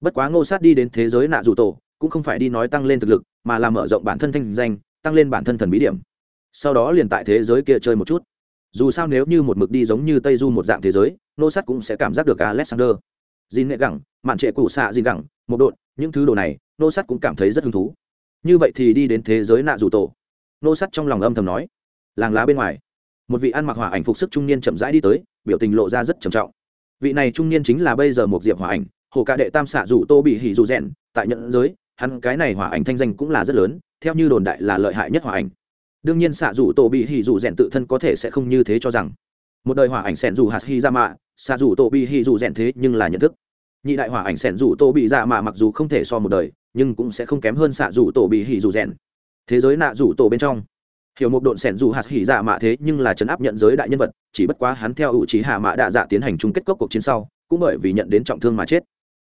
Bất quá nô sát đi đến thế giới nạ dù tổ cũng không phải đi nói tăng lên thực lực, mà là mở rộng bản thân thanh danh, tăng lên bản thân thần bí điểm. Sau đó liền tại thế giới kia chơi một chút. Dù sao nếu như một mực đi giống như tây du một dạng thế giới, nô sắt cũng sẽ cảm giác được alexander. Dìn nghệ gẳng, mạn trệ cụ xạ dìn gẳng một độn, những thứ đồ này, nô sắt cũng cảm thấy rất hứng thú. Như vậy thì đi đến thế giới nạ dù tổ. Nô sắt trong lòng âm thầm nói, làng lá bên ngoài. Một vị ăn mặc hỏa ảnh phục sức trung niên chậm rãi đi tới, biểu tình lộ ra rất trầm trọng. Vị này trung niên chính là bây giờ một diệp hỏa ảnh, hồ ca đệ tam xạ dù tô bị hỉ dù rèn, tại nhận giới hắn cái này hỏa ảnh thanh danh cũng là rất lớn, theo như đồn đại là lợi hại nhất hỏa ảnh. Đương nhiên xạ dù tổ bị hỉ dù rèn tự thân có thể sẽ không như thế cho rằng. Một đời hỏa ảnh sẻn dù hạt hi ra mạ, xạ dù tổ bị hỉ dù rèn thế nhưng là nhận thức. Nhị đại hỏa ảnh sẻn dù tổ bị ra mạ mặc dù không thể so một đời, nhưng cũng sẽ không kém hơn xạ dù tổ bị hỉ dù rèn. Thế giới nạ dù tổ bên trong, hiểu một độn sẻn dù hạt hỉ dạ mạ thế nhưng là chấn áp nhận giới đại nhân vật, chỉ bất quá hắn theo ủ trí hạ mạ đạ dạ tiến hành chung kết cốc cuộc chiến sau, cũng bởi vì nhận đến trọng thương mà chết.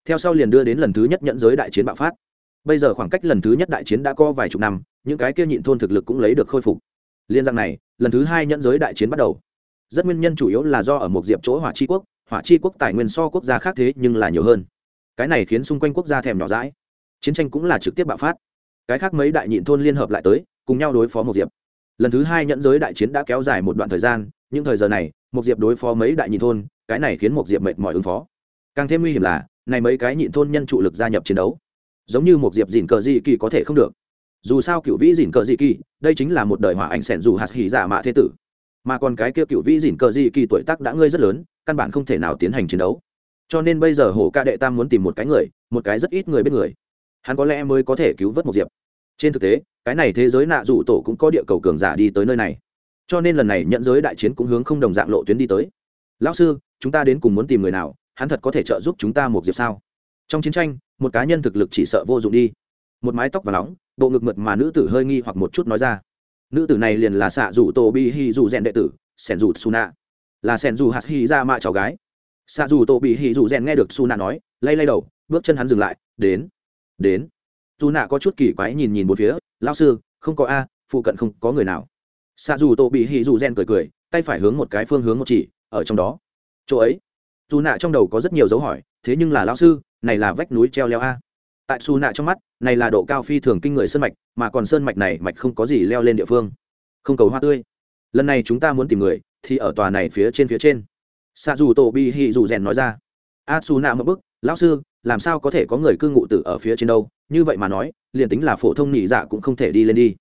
Theo sau liền đưa đến lần thứ nhất nhận giới đại chiến bạo phát bây giờ khoảng cách lần thứ nhất đại chiến đã có vài chục năm, những cái kia nhịn thôn thực lực cũng lấy được khôi phục. Liên rằng này, lần thứ hai nhẫn giới đại chiến bắt đầu. Rất nguyên nhân chủ yếu là do ở một diệp chỗ hỏa chi quốc, hỏa chi quốc tài nguyên so quốc gia khác thế nhưng là nhiều hơn. Cái này khiến xung quanh quốc gia thèm nhỏ rãi chiến tranh cũng là trực tiếp bạo phát. Cái khác mấy đại nhịn thôn liên hợp lại tới, cùng nhau đối phó một diệp. Lần thứ hai nhẫn giới đại chiến đã kéo dài một đoạn thời gian nhưng thời giờ này, một diệp đối phó mấy đại nhịn thôn, cái này khiến một diệp mệt mỏi ứng phó. Càng thêm nguy hiểm là, này mấy cái nhịn thôn nhân trụ lực gia nhập chiến đấu giống như một diệp dìn cờ dị kỳ có thể không được. Dù sao cựu vĩ dìn cờ dị kỳ, đây chính là một đời hỏa ảnh sẻn dù hạt hỉ giả mạ thế tử. Mà còn cái kia cựu vĩ dìn cờ dị kỳ tuổi tác đã ngơi rất lớn, căn bản không thể nào tiến hành chiến đấu. Cho nên bây giờ hổ ca đệ tam muốn tìm một cái người, một cái rất ít người biết người. Hắn có lẽ mới có thể cứu vớt một diệp. Trên thực tế, cái này thế giới nạ dù tổ cũng có địa cầu cường giả đi tới nơi này. Cho nên lần này nhận giới đại chiến cũng hướng không đồng dạng lộ tuyến đi tới. Lão sư, chúng ta đến cùng muốn tìm người nào? Hắn thật có thể trợ giúp chúng ta một diệp sao? Trong chiến tranh một cá nhân thực lực chỉ sợ vô dụng đi. Một mái tóc và nóng, bộ ngực mượt mà nữ tử hơi nghi hoặc một chút nói ra. Nữ tử này liền là xạ dù tô bi hi dù rèn đệ tử, sẻn dù suna là sẻn dù hạt hi ra mạ cháu gái. Xạ dù tô bi hi dù rèn nghe được suna nói, lay lay đầu, bước chân hắn dừng lại, đến đến. Su na có chút kỳ quái nhìn nhìn một phía lao sư, không có a, phụ cận không có người nào. Xạ dù tô bi hi dù rèn cười cười, tay phải hướng một cái phương hướng một chỉ, ở trong đó. Chỗ ấy. Dù nạ trong đầu có rất nhiều dấu hỏi, thế nhưng là lao sư này là vách núi treo leo a. Tại Su nạ trong mắt, này là độ cao phi thường kinh người sơn mạch, mà còn sơn mạch này mạch không có gì leo lên địa phương. Không cầu hoa tươi. Lần này chúng ta muốn tìm người, thì ở tòa này phía trên phía trên. Xạ dù tổ bi hì dù rèn nói ra. A Su nạ mất bức, lão sư, làm sao có thể có người cư ngụ tử ở phía trên đâu? Như vậy mà nói, liền tính là phổ thông nhị dạ cũng không thể đi lên đi.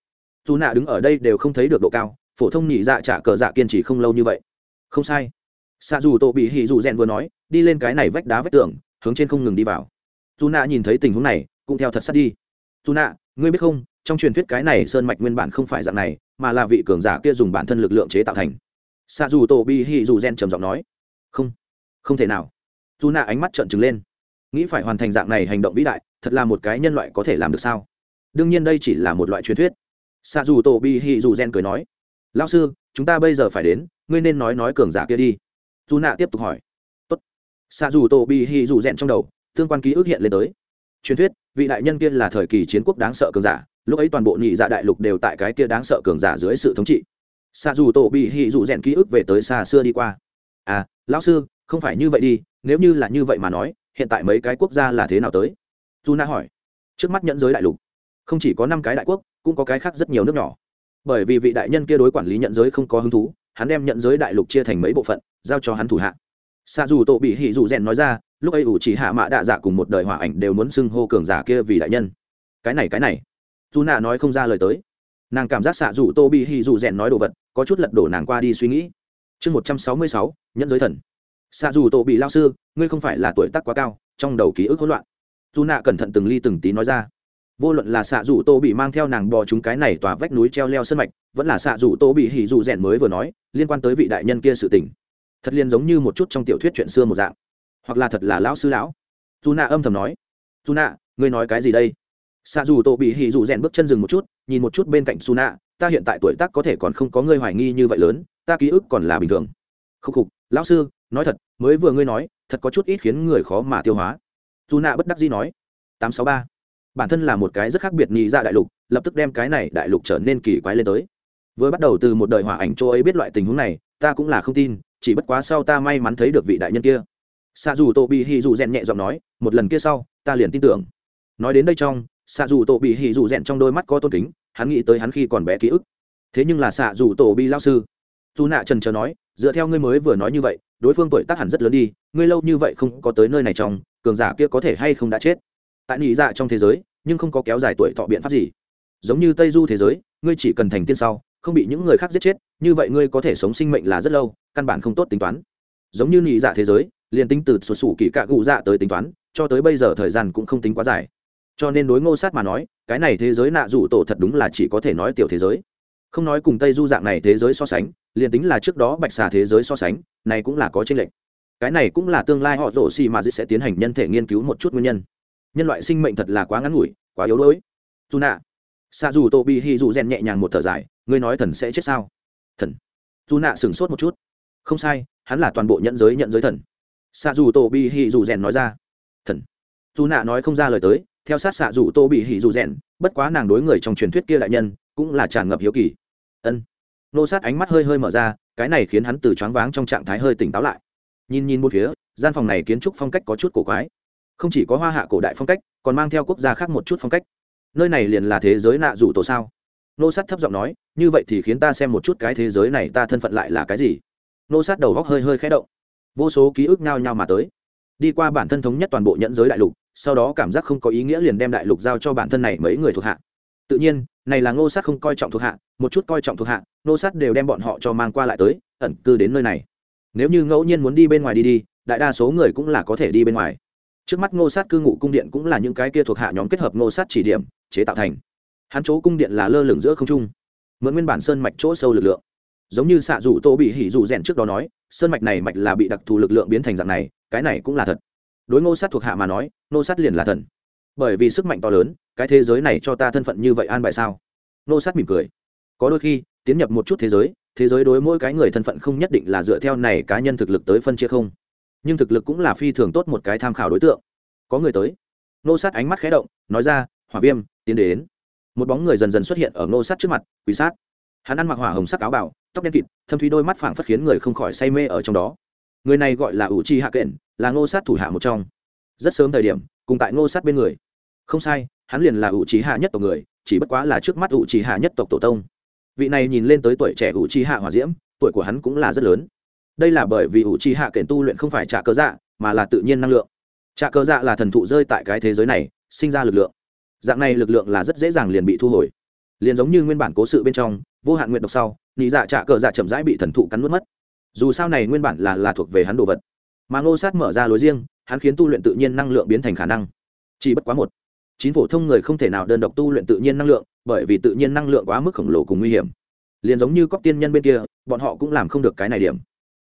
Dù nạ đứng ở đây đều không thấy được độ cao, phổ thông nhị dạ trả cờ dạ kiên trì không lâu như vậy. Không sai. Xạ dù tổ bị hỉ dù rèn vừa nói, đi lên cái này vách đá vách tường hướng trên không ngừng đi vào. Dù nạ nhìn thấy tình huống này, cũng theo thật sát đi. Dù nạ ngươi biết không, trong truyền thuyết cái này sơn mạch nguyên bản không phải dạng này, mà là vị cường giả kia dùng bản thân lực lượng chế tạo thành. Xa dù tổ bi hỉ dù gen trầm giọng nói. Không không thể nào. Dù nạ ánh mắt trợn trừng lên. Nghĩ phải hoàn thành dạng này hành động vĩ đại, thật là một cái nhân loại có thể làm được sao? Đương nhiên đây chỉ là một loại truyền thuyết. Xa dù tổ bi hi dù gen cười nói. Lao sư, chúng ta bây giờ phải đến, ngươi nên nói nói cường giả kia đi. Dù nạ tiếp tục hỏi. Tốt. xa dù tổ bị hì dù rèn trong đầu, tương quan ký ức hiện lên tới. Truyền thuyết, vị đại nhân kia là thời kỳ chiến quốc đáng sợ cường giả, lúc ấy toàn bộ nhị dạ đại lục đều tại cái kia đáng sợ cường giả dưới sự thống trị. Xa dù tổ bị hì dù rèn ký ức về tới xa xưa đi qua. À lão sư, không phải như vậy đi, nếu như là như vậy mà nói, hiện tại mấy cái quốc gia là thế nào tới? Dù na hỏi. Trước mắt nhẫn giới đại lục, không chỉ có năm cái đại quốc, cũng có cái khác rất nhiều nước nhỏ. Bởi vì vị đại nhân kia đối quản lý nhận giới không có hứng thú, hắn đem nhận giới đại lục chia thành mấy bộ phận, giao cho hắn thủ hạ xa dù tổ bị hỉ dù rèn nói ra, lúc ấy ủ chỉ hạ mạ đạ dạ cùng một đời hòa ảnh đều muốn xưng hô cường giả kia vì đại nhân. Cái này cái này. Dù nạ nói không ra lời tới. Nàng cảm giác xạ dù tô bị hỉ dù rèn nói đồ vật, có chút lật đổ nàng qua đi suy nghĩ. Chương một trăm sáu mươi sáu, nhẫn giới thần. Xạ dù Tô bị lao sư, ngươi không phải là tuổi tác quá cao, trong đầu ký ức hỗn loạn. Dù nạ cẩn thận từng ly từng tí nói ra. Vô luận là xạ dù tô bị mang theo nàng bò chúng cái này tòa vách núi treo leo sân mạch, vẫn là xạ dù tô bị hỉ dù rèn mới vừa nói, liên quan tới vị đại nhân kia sự tình thật liên giống như một chút trong tiểu thuyết chuyện xưa một dạng. Hoặc là thật là lão sư lão. Dù nạ âm thầm nói, dù nạ ngươi nói cái gì đây? Xạ dù tổ bị hỉ dù rèn bước chân dừng một chút, nhìn một chút bên cạnh su nạ ta hiện tại tuổi tác có thể còn không có ngươi hoài nghi như vậy lớn, ta ký ức còn là bình thường. Khúc khục, lão sư, nói thật, mới vừa ngươi nói, thật có chút ít khiến người khó mà tiêu hóa. Dù nạ bất đắc dĩ nói, tám sáu ba, bản thân là một cái rất khác biệt nhị ra đại lục, lập tức đem cái này đại lục trở nên kỳ quái lên tới. Vừa bắt đầu từ một đời hỏa ảnh châu ấy biết loại tình huống này, ta cũng là không tin chỉ bất quá sau ta may mắn thấy được vị đại nhân kia. Xa dù tô bị hì dù rèn nhẹ giọng nói, một lần kia sau, ta liền tin tưởng. Nói đến đây trong xạ dù tô bị hì dù rèn trong đôi mắt có tôn kính, hắn nghĩ tới hắn khi còn bé ký ức. Thế nhưng là xạ dù tổ bị lao sư dù nạ trần chờ nói, dựa theo ngươi mới vừa nói như vậy, đối phương tuổi tác hẳn rất lớn đi, ngươi lâu như vậy không có tới nơi này trong, cường giả kia có thể hay không đã chết? Tại nị dạ trong thế giới, nhưng không có kéo dài tuổi thọ biện pháp gì. Giống như tây du thế giới, ngươi chỉ cần thành tiên sau không bị những người khác giết chết, như vậy ngươi có thể sống sinh mệnh là rất lâu, căn bản không tốt tính toán. Giống như nhị dạ thế giới, liền tính từ sụt sủ kỳ cạ gụ dạ tới tính toán, cho tới bây giờ thời gian cũng không tính quá dài. Cho nên đối ngô sát mà nói, cái này thế giới nạ rủ tổ thật đúng là chỉ có thể nói tiểu thế giới. Không nói cùng tây du dạng này thế giới so sánh, liền tính là trước đó bạch xà thế giới so sánh, này cũng là có tranh lệch. Cái này cũng là tương lai họ rổ xì mà sẽ tiến hành nhân thể nghiên cứu một chút nguyên nhân. Nhân loại sinh mệnh thật là quá ngắn ngủi, quá yếu đuối. Dù nạ xa dù tô bị hì dù rèn nhẹ nhàng một thở dài, ngươi nói thần sẽ chết sao? Thần. Dù nạ sửng sốt một chút. Không sai, hắn là toàn bộ nhận giới nhận giới thần. Xa dù tô bị hì dù rèn nói ra. Thần. Dù nạ nói không ra lời tới, theo sát xạ dù tô bị hỉ dù rèn, bất quá nàng đối người trong truyền thuyết kia đại nhân, cũng là tràn ngập hiếu kỳ. Ân. Nô sát ánh mắt hơi hơi mở ra, cái này khiến hắn từ choáng váng trong trạng thái hơi tỉnh táo lại. Nhìn nhìn một phía, gian phòng này kiến trúc phong cách có chút cổ quái. Không chỉ có hoa hạ cổ đại phong cách, còn mang theo quốc gia khác một chút phong cách nơi này liền là thế giới nạ rủ tổ sao? Nô sát thấp giọng nói, như vậy thì khiến ta xem một chút cái thế giới này ta thân phận lại là cái gì? Nô sát đầu góc hơi hơi khẽ động. Vô số ký ức nhao nhao mà tới. Đi qua bản thân thống nhất toàn bộ nhẫn giới đại lục, sau đó cảm giác không có ý nghĩa liền đem đại lục giao cho bản thân này mấy người thuộc hạ. Tự nhiên, này là ngô sát không coi trọng thuộc hạ, một chút coi trọng thuộc hạ, ngô sát đều đem bọn họ cho mang qua lại tới, ẩn cư đến nơi này. Nếu như ngẫu nhiên muốn đi bên ngoài đi đi, đại đa số người cũng là có thể đi bên ngoài trước mắt ngô sát cư ngụ cung điện cũng là những cái kia thuộc hạ nhóm kết hợp ngô sát chỉ điểm, chế tạo thành. Hắn chỗ cung điện là lơ lửng giữa không trung, mượn nguyên bản sơn mạch chỗ sâu lực lượng. Giống như xạ rủ tô bị hỉ rủ rèn trước đó nói, sơn mạch này mạch là bị đặc thù lực lượng biến thành dạng này, cái này cũng là thật. Đối ngô sát thuộc hạ mà nói, ngô sát liền là thần. Bởi vì sức mạnh to lớn, cái thế giới này cho ta thân phận như vậy an bài sao? Ngô sát mỉm cười. Có đôi khi, tiến nhập một chút thế giới thế giới đối mỗi cái người thân phận không nhất định là dựa theo này cá nhân thực lực tới phân chia không? Nhưng thực lực cũng là phi thường tốt một cái tham khảo đối tượng. Có người tới. Nô sát ánh mắt khé động, nói ra, hỏa viêm, tiến đến. Một bóng người dần dần xuất hiện ở nô sát trước mặt quỷ sát. Hắn ăn mặc hỏa hồng sắc áo bảo tóc đen kịt, thâm thúy đôi mắt phảng phất khiến người không khỏi say mê ở trong đó. Người này gọi là ủ chi hạ kện là ngô sát thủ hạ một trong. Rất sớm thời điểm, cùng tại ngô sát bên người. Không sai, hắn liền là ủ trí hạ nhất tộc người, chỉ bất quá là trước mắt ủ trí hạ nhất tộc tổ tông. Vị này nhìn lên tới tuổi trẻ ủ trí hạ hòa diễm, tuổi của hắn cũng là rất lớn đây là bởi vì ủ trì hạ kển tu luyện không phải trả cơ dạ mà là tự nhiên năng lượng. Trả cơ dạ là thần thụ rơi tại cái thế giới này, sinh ra lực lượng. Dạng này lực lượng là rất dễ dàng liền bị thu hồi. Liền giống như nguyên bản cố sự bên trong, vô hạn nguyện độc sau nị dạ trả cờ dạ chậm rãi bị thần thụ cắn mất mất. Dù sao này nguyên bản là là thuộc về hắn đồ vật. Mà ngô sát mở ra lối riêng, hắn khiến tu luyện tự nhiên năng lượng biến thành khả năng. Chỉ bất quá một, chín phổ thông người không thể nào đơn độc tu luyện tự nhiên năng lượng, bởi vì tự nhiên năng lượng quá mức khổng lồ cùng nguy hiểm. Liền giống như cóc tiên nhân bên kia, bọn họ cũng làm không được cái này điểm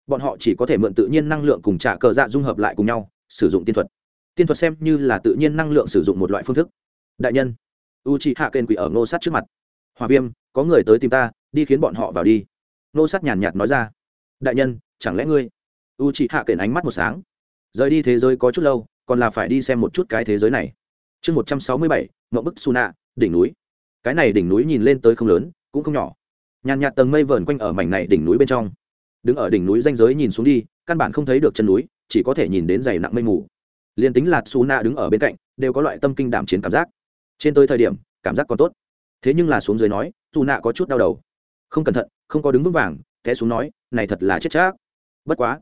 bọn họ chỉ có thể mượn tự nhiên năng lượng cùng trả cờ dạ dung hợp lại cùng nhau, sử dụng tiên thuật. Tiên thuật xem như là tự nhiên năng lượng sử dụng một loại phương thức. Đại nhân u c hạ kênh quỷ ở ngô sát trước mặt. Hòa viêm, có người tới tìm ta, đi khiến bọn họ vào đi. Ngô sát nhàn nhạt nói ra. Đại nhân, chẳng lẽ ngươi? U c hạ kênh ánh mắt một sáng. Rời đi thế giới có chút lâu, còn là phải đi xem một chút cái thế giới này. Chương một trăm sáu mươi bảy ngậu bức suna đỉnh núi. Cái này đỉnh núi nhìn lên tới không lớn, cũng không nhỏ. Nhàn nhạt tầng mây vờn quanh ở mảnh này đỉnh núi bên trong đứng ở đỉnh núi danh giới nhìn xuống đi, căn bản không thấy được chân núi, chỉ có thể nhìn đến dày nặng mây mù. Liền tính là suna đứng ở bên cạnh, đều có loại tâm kinh đảm chiến cảm giác. Trên tới thời điểm, cảm giác còn tốt. Thế nhưng là xuống dưới nói dù nạ có chút đau đầu. Không cẩn thận, không có đứng vững vàng, té xuống nói, này thật là chết chác bất quá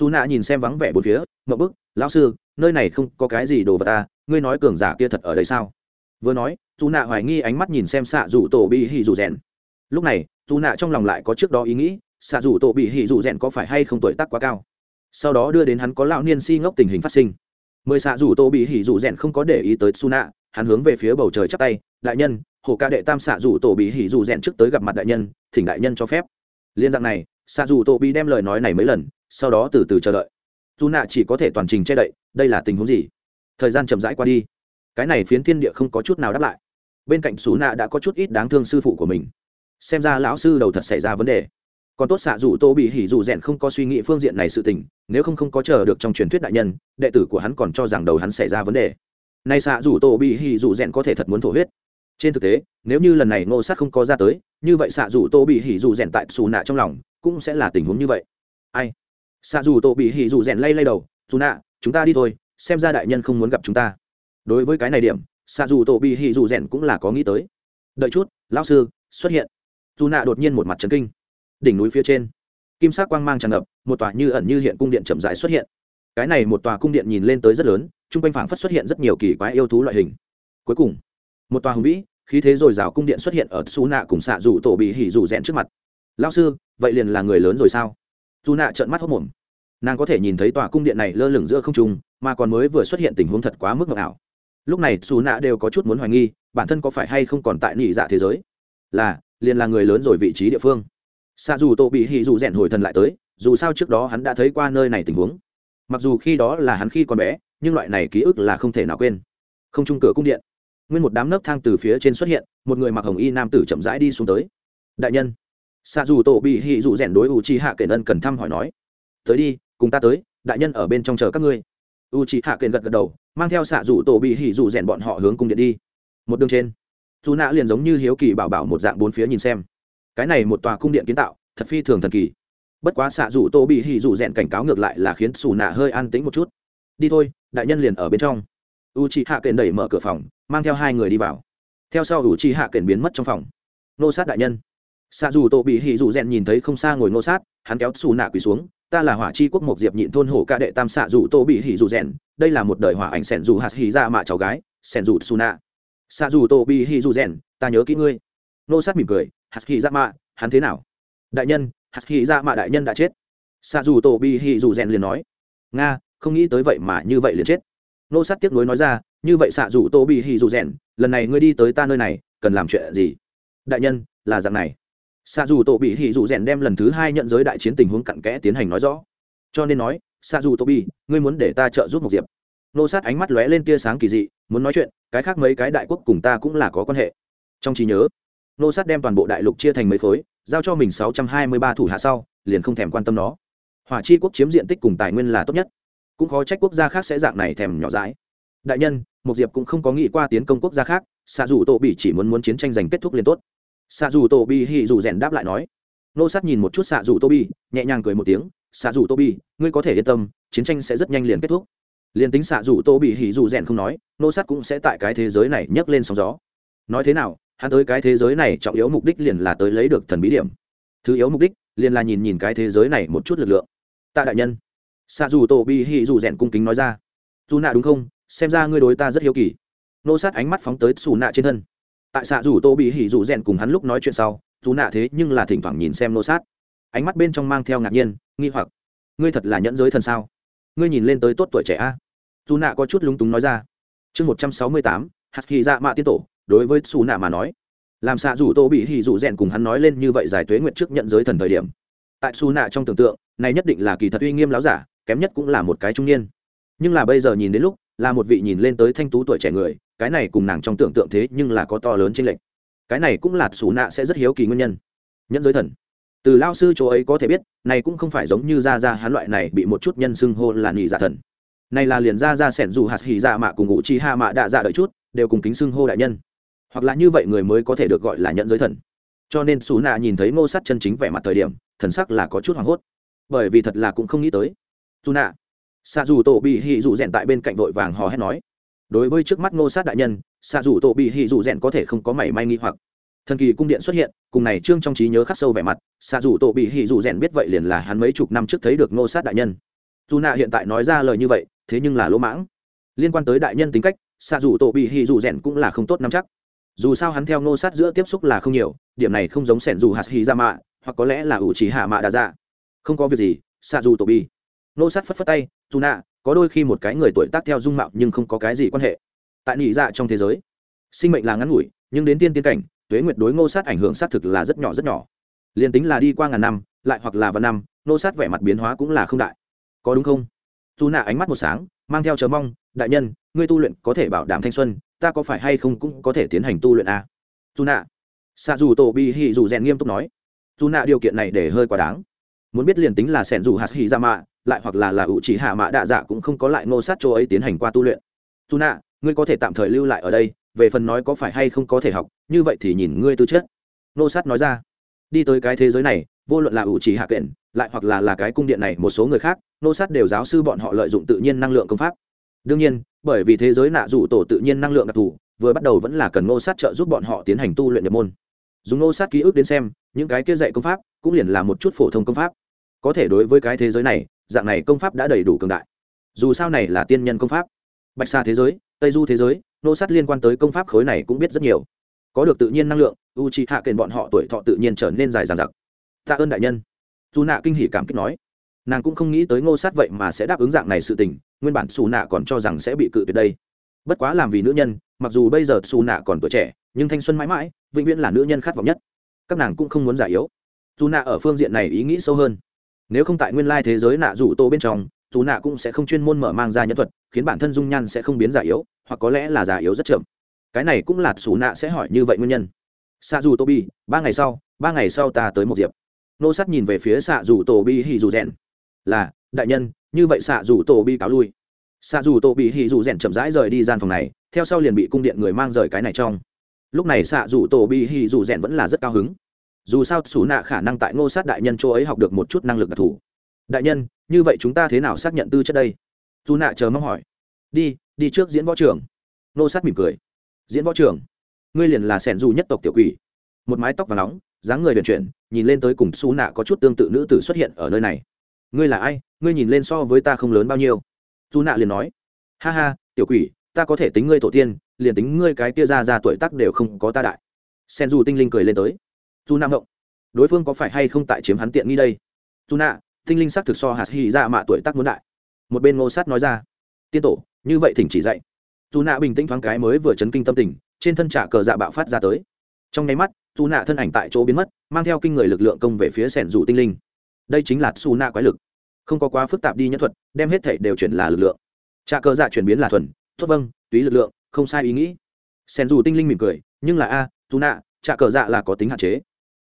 dù nạ nhìn xem vắng vẻ bốn phía ngậm bức, lão sư, nơi này không có cái gì đồ vật ta, ngươi nói cường giả kia thật ở đây sao? Vừa nói dù nạ hoài nghi ánh mắt nhìn xem xạ rủ tổ bị hỉ rủ rèn. Lúc này dù nạ trong lòng lại có trước đó ý nghĩ xạ rủ tổ bị hỉ rủ rèn có phải hay không tuổi tác quá cao? Sau đó đưa đến hắn có lão niên si ngốc tình hình phát sinh. Mười xạ rủ tổ bị hỉ rủ rèn không có để ý tới su nạ hắn hướng về phía bầu trời chắp tay, đại nhân, hồ ca đệ tam xạ rủ tổ bị hỉ rủ rèn trước tới gặp mặt đại nhân, thỉnh đại nhân cho phép. Liên dạng này, xạ rủ tổ bị đem lời nói này mấy lần, sau đó từ từ chờ đợi. Su nạ chỉ có thể toàn trình che đậy, đây là tình huống gì? Thời gian chậm rãi qua đi. Cái này phiến thiên địa không có chút nào đáp lại. Bên cạnh xú nạ đã có chút ít đáng thương sư phụ của mình. Xem ra lão sư đầu thật xảy ra vấn đề còn tốt xạ dù tô bị hỉ dù rèn không có suy nghĩ phương diện này sự tình, nếu không không có chờ được trong truyền thuyết đại nhân, đệ tử của hắn còn cho rằng đầu hắn xảy ra vấn đề. Nay xạ dù tô bị hỉ dù rèn có thể thật muốn thổ huyết. Trên thực tế, nếu như lần này ngô sát không có ra tới, như vậy xạ dù tô bị hỉ dù rèn tại xù nạ trong lòng cũng sẽ là tình huống như vậy. Ai? Xạ dù tô bị hỉ dù rèn lay lay đầu dù nạ, chúng ta đi thôi, xem ra đại nhân không muốn gặp chúng ta. Đối với cái này điểm, xạ dù tô bị hỉ dù rèn cũng là có nghĩ tới. Đợi chút, lão sư, xuất hiện. Dù nạ đột nhiên một mặt trấn kinh đỉnh núi phía trên. Kim sắc quang mang tràn ngập, một tòa như ẩn như hiện cung điện chậm rãi xuất hiện. Cái này một tòa cung điện nhìn lên tới rất lớn, chung quanh phảng phất xuất hiện rất nhiều kỳ quái yêu thú loại hình. Cuối cùng, một tòa hùng vĩ, khí thế dồi dào cung điện xuất hiện ở xú nạ cùng xạ dù tổ bị hỉ dù rẽn trước mặt. Lao sư, vậy liền là người lớn rồi sao? Dù nạ trợn mắt hốc mồm nàng có thể nhìn thấy tòa cung điện này lơ lửng giữa không trung, mà còn mới vừa xuất hiện tình huống thật quá mức ngọc ảo. Lúc này xù nạ đều có chút muốn hoài nghi, bản thân có phải hay không còn tại nỉ dạ thế giới? Là, liền là người lớn rồi vị trí địa phương xa dù Tô bị hỉ dù rèn hồi thần lại tới, dù sao trước đó hắn đã thấy qua nơi này tình huống. Mặc dù khi đó là hắn khi còn bé, nhưng loại này ký ức là không thể nào quên. Không trung cửa cung điện. Nguyên một đám nấc thang từ phía trên xuất hiện, một người mặc hồng y nam tử chậm rãi đi xuống tới. Đại nhân. Xa dù tổ bị hỉ dù rèn đối u chi hạ kể ân cần thăm hỏi nói. Tới đi, cùng ta tới, đại nhân ở bên trong chờ các ngươi. U chi hạ kể gật gật đầu, mang theo xạ dù tổ bị hỉ dù rèn bọn họ hướng cung điện đi. Một đường trên dù nạ liền giống như hiếu kỳ bảo bảo một dạng bốn phía nhìn xem cái này một tòa cung điện kiến tạo, thật phi thường thần kỳ. Bất quá xạ rủ tô bị hỉ rủ rèn cảnh cáo ngược lại là khiến xù nạ hơi an tĩnh một chút. Đi thôi, đại nhân liền ở bên trong. U chị hạ kền đẩy mở cửa phòng, mang theo hai người đi vào. Theo sau u chị hạ kền biến mất trong phòng. Nô sát đại nhân. Xạ dù tô bị hỉ dù rèn nhìn thấy không xa ngồi nô sát, hắn kéo xù nạ quỳ xuống, ta là hỏa chi quốc mộc diệp nhịn thôn hổ ca đệ tam xạ dù tô bị hỉ dù rèn đây là một đời hỏa ảnh sẻn dù hạt hỉ ra mạ cháu gái, sẻn dù xù nạ. Xạ dù tô bị hỉ dù rèn ta nhớ kỹ ngươi. Nô sát mỉm cười hạt hỉ ra mạ hắn thế nào? Đại nhân hạt hỉ ra mạ đại nhân đã chết. Xa dù tô bị hỉ dù rèn liền nói. Nga, không nghĩ tới vậy mà như vậy liền chết. Nô sát tiếc nuối nói ra, như vậy xạ dù tô bị Hì dù rèn, lần này ngươi đi tới ta nơi này, cần làm chuyện gì? Đại nhân, là dạng này. Xạ dù tổ bị Hì dù rèn đem lần thứ hai nhận giới đại chiến tình huống cặn kẽ tiến hành nói rõ. Cho nên nói xạ dù Tô bị ngươi muốn để ta trợ giúp một diệp. Nô sát ánh mắt lóe lên tia sáng kỳ dị, muốn nói chuyện, cái khác mấy cái đại quốc cùng ta cũng là có quan hệ. Trong trí nhớ nô sát đem toàn bộ đại lục chia thành mấy khối, giao cho mình sáu trăm hai mươi ba thủ hạ sau, liền không thèm quan tâm nó. Hỏa chi quốc chiếm diện tích cùng tài nguyên là tốt nhất. Cũng khó trách quốc gia khác sẽ dạng này thèm nhỏ dãi. Đại nhân một diệp cũng không có nghĩ qua tiến công quốc gia khác xạ dù tổ bị chỉ muốn muốn chiến tranh giành kết thúc liền tốt. Xạ dù tổ bị hì dù rèn đáp lại nói. Nô sát nhìn một chút xạ dù tô bi nhẹ nhàng cười một tiếng xạ dù tô bi ngươi có thể yên tâm, chiến tranh sẽ rất nhanh liền kết thúc. Liền tính xạ dù tô bị hì dù rèn không nói, nô sát cũng sẽ tại cái thế giới này nhấc lên sóng gió. Nói thế nào hắn tới cái thế giới này trọng yếu mục đích liền là tới lấy được thần bí điểm. Thứ yếu mục đích liền là nhìn nhìn cái thế giới này một chút lực lượng. Tạ đại nhân xạ dù tổ bi hì dù rèn cung kính nói ra. Dù nạ đúng không? Xem ra ngươi đối ta rất hiếu kỳ. Nô sát ánh mắt phóng tới xù nạ trên thân. Tại xạ dù tô bị hỉ dù rèn cùng hắn lúc nói chuyện sau, dù nạ thế nhưng là thỉnh thoảng nhìn xem nô sát. Ánh mắt bên trong mang theo ngạc nhiên, nghi hoặc. Ngươi thật là nhẫn giới thần sao? Ngươi nhìn lên tới tốt tuổi trẻ a. Dù nạ có chút lúng túng nói ra. Chương một trăm sáu mươi tám, hạt kỳ dạ mạ tiên tổ đối với xù nạ mà nói. Làm xạ dù tô bị hỉ dù rèn cùng hắn nói lên như vậy giải tuế nguyện trước nhận giới thần thời điểm. Tại xù nạ trong tưởng tượng, này nhất định là kỳ thật uy nghiêm láo giả, kém nhất cũng là một cái trung niên. Nhưng là bây giờ nhìn đến lúc, là một vị nhìn lên tới thanh tú tuổi trẻ người, cái này cùng nàng trong tưởng tượng thế nhưng là có to lớn trên lệnh cái này cũng là xù nạ sẽ rất hiếu kỳ nguyên nhân. Nhẫn giới thần. Từ lao sư chỗ ấy có thể biết, này cũng không phải giống như ra ra hắn loại này bị một chút nhân xưng hô là nhị giả dạ thần. Này là liền ra ra sẻn dù hạt hỉ dạ mạ cùng ngụ chi ha mạ đạ dạ đợi chút, đều cùng kính xưng hô đại nhân hoặc là như vậy người mới có thể được gọi là nhận giới thần. Cho nên xù nạ nhìn thấy ngô Sát chân chính vẻ mặt thời điểm, thần sắc là có chút hoảng hốt. Bởi vì thật là cũng không nghĩ tới. Dù nạ xạ dù tổ bị hỉ dù rèn tại bên cạnh vội vàng hò hét nói. Đối với trước mắt ngô sát đại nhân xạ dù tổ bị hỉ dù rèn có thể không có mảy may nghi hoặc. Thần kỳ cung điện xuất hiện, cùng này trương trong trí nhớ khắc sâu vẻ mặt xạ dù tổ bị hỉ dù rèn biết vậy liền là hắn mấy chục năm trước thấy được ngô sát đại nhân. Dù nạ hiện tại nói ra lời như vậy, thế nhưng là lỗ mãng. Liên quan tới đại nhân tính cách xạ dù tổ bị hỉ dù rèn cũng là không tốt nắm chắc dù sao hắn theo ngô sát giữa tiếp xúc là không nhiều, điểm này không giống sẻn dù hạt Hì ra mạ, hoặc có lẽ là ủ chỉ hạ mạ đã ra dạ. không có việc gì, xạ dù tổ bi. Ngô sát phất phất tay, dù nạ, có đôi khi một cái người tuổi tác theo dung mạo nhưng không có cái gì quan hệ. Tại nỉ dạ trong thế giới, sinh mệnh là ngắn ngủi, nhưng đến tiên tiên cảnh, tuế nguyệt đối ngô sát ảnh hưởng xác thực là rất nhỏ rất nhỏ. Liền tính là đi qua ngàn năm, lại hoặc là vạn năm, ngô sát vẻ mặt biến hóa cũng là không đại. Có đúng không? Dù nạ ánh mắt một sáng, mang theo chờ mong, đại nhân, ngươi tu luyện có thể bảo đảm thanh xuân ta có phải hay không cũng có thể tiến hành tu luyện à? dù nạ. Xạ dù tổ bị hì dù rèn nghiêm túc nói. Dù nạ điều kiện này để hơi quá đáng. Muốn biết liền tính là sẻn dù hạt hỉ ra mạ, lại hoặc là là ủ chỉ hạ mạ đạ dạ cũng không có lại nô sát chỗ ấy tiến hành qua tu luyện. Dù nạ, ngươi có thể tạm thời lưu lại ở đây, về phần nói có phải hay không có thể học, như vậy thì nhìn ngươi tư chất. Nô sát nói ra. Đi tới cái thế giới này, vô luận là ủ chỉ hạ kện lại hoặc là là cái cung điện này một số người khác nô sát đều giáo sư bọn họ lợi dụng tự nhiên năng lượng công pháp đương nhiên, bởi vì thế giới nạ rủ tổ tự nhiên năng lượng đặc thù, vừa bắt đầu vẫn là cần Ngô sát trợ giúp bọn họ tiến hành tu luyện nhập môn. Dùng Ngô sát ký ức đến xem, những cái kia dạy công pháp cũng liền là một chút phổ thông công pháp. Có thể đối với cái thế giới này, dạng này công pháp đã đầy đủ cường đại. Dù sao này là tiên nhân công pháp. Bạch xa thế giới, tây du thế giới, Ngô sát liên quan tới công pháp khối này cũng biết rất nhiều. Có được tự nhiên năng lượng u c h hạ kền bọn họ tuổi thọ tự nhiên trở nên dài dàn giặc tạ ơn đại nhân. Dù nạ kinh hỉ cảm kích nói. Nàng cũng không nghĩ tới ngô sát vậy mà sẽ đáp ứng dạng này sự tình nguyên bản xù nạ còn cho rằng sẽ bị cự tuyệt đây. Bất quá làm vì nữ nhân, mặc dù bây giờ xù nạ còn tuổi trẻ, nhưng thanh xuân mãi mãi, vĩnh viễn là nữ nhân khát vọng nhất. Các nàng cũng không muốn giải yếu. Dù nạ ở phương diện này ý nghĩ sâu hơn. Nếu không tại nguyên lai thế giới nạ rủ tô bên trong, dù nạ cũng sẽ không chuyên môn mở mang ra nhân thuật, khiến bản thân dung nhan sẽ không biến giả yếu, hoặc có lẽ là giả yếu rất chậm. Cái này cũng là xù nạ sẽ hỏi như vậy nguyên nhân. Xạ dù tô bi, ba ngày sau, ba ngày sau ta tới một diệp. Nô sắt nhìn về phía xạ dù tô bi hì dù rèn là, đại nhân như vậy xạ dù tô bị cáo lui. Xạ dù tô bị hì dù rèn chậm rãi rời đi gian phòng này, theo sau liền bị cung điện người mang rời cái này trong. Lúc này xạ dù tô bị hì dù rèn vẫn là rất cao hứng. Dù sao, xù nạ khả năng tại ngô sát đại nhân chỗ ấy học được một chút năng lực đặc thù. Đại nhân, như vậy chúng ta thế nào xác nhận tư chất đây? Dù nạ chờ mong hỏi. Đi đi trước diễn võ trường ngô sát mỉm cười. Diễn võ trường ngươi liền là sẻn dù nhất tộc tiểu quỷ. Một mái tóc và nóng, dáng người huyền chuyển, nhìn lên tới cùng xù nạ có chút tương tự nữ tử xuất hiện ở nơi này ngươi là ai, ngươi nhìn lên so với ta không lớn bao nhiêu. Dù nạ liền nói, ha ha, tiểu quỷ, ta có thể tính ngươi tổ tiên, liền tính ngươi cái kia ra ra tuổi tác đều không có ta đại. Sen dù tinh linh cười lên tới. Dù nạ ngộng, đối phương có phải hay không tại chiếm hắn tiện nghi đây? Dù nạ, tinh linh xác thực so hạt hy ra dạ mạ tuổi tác muốn đại. Một bên ngô sát nói ra, tiên tổ, như vậy thỉnh chỉ dạy. Dù nạ bình tĩnh thoáng cái mới vừa chấn kinh tâm tình, trên thân trả cờ dạ bạo phát ra tới. Trong nháy mắt dù nạ thân ảnh tại chỗ biến mất, mang theo kinh người lực lượng công về phía sẻn dù tinh linh đây chính là su na quái lực. Không có quá phức tạp đi nhẫn thuật, đem hết thể đều chuyển là lực lượng. Trà cờ dạ chuyển biến là thuần tốt vâng túy lực lượng, không sai ý nghĩ. Sen dù tinh linh mỉm cười, nhưng là a dù nạ trà cờ dạ là có tính hạn chế.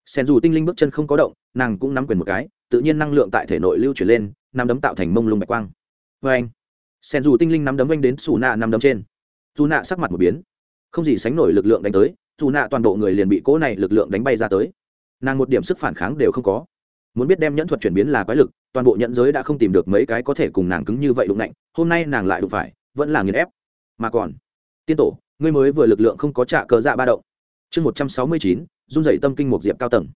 Sen dù tinh linh bước chân không có động, nàng cũng nắm quyền một cái, tự nhiên năng lượng tại thể nội lưu chuyển lên nắm đấm tạo thành mông lung bạch quang. Vê anh, sen dù tinh linh nắm đấm anh đến xù nạ nắm đấm trên. Dù nạ sắc mặt một biến. Không gì sánh nổi lực lượng đánh tới dù nạ toàn bộ người liền bị cỗ này lực lượng đánh bay ra tới. Nàng một điểm sức phản kháng đều không có muốn biết đem nhẫn thuật chuyển biến là quái lực, toàn bộ nhẫn giới đã không tìm được mấy cái có thể cùng nàng cứng như vậy đụng nạnh, hôm nay nàng lại đụng phải, vẫn là nghiền ép. Mà còn, tiên tổ, ngươi mới vừa lực lượng không có trả cờ dạ ba động. Chương một trăm sáu mươi chín, run dậy tâm kinh một diệp cao tầng.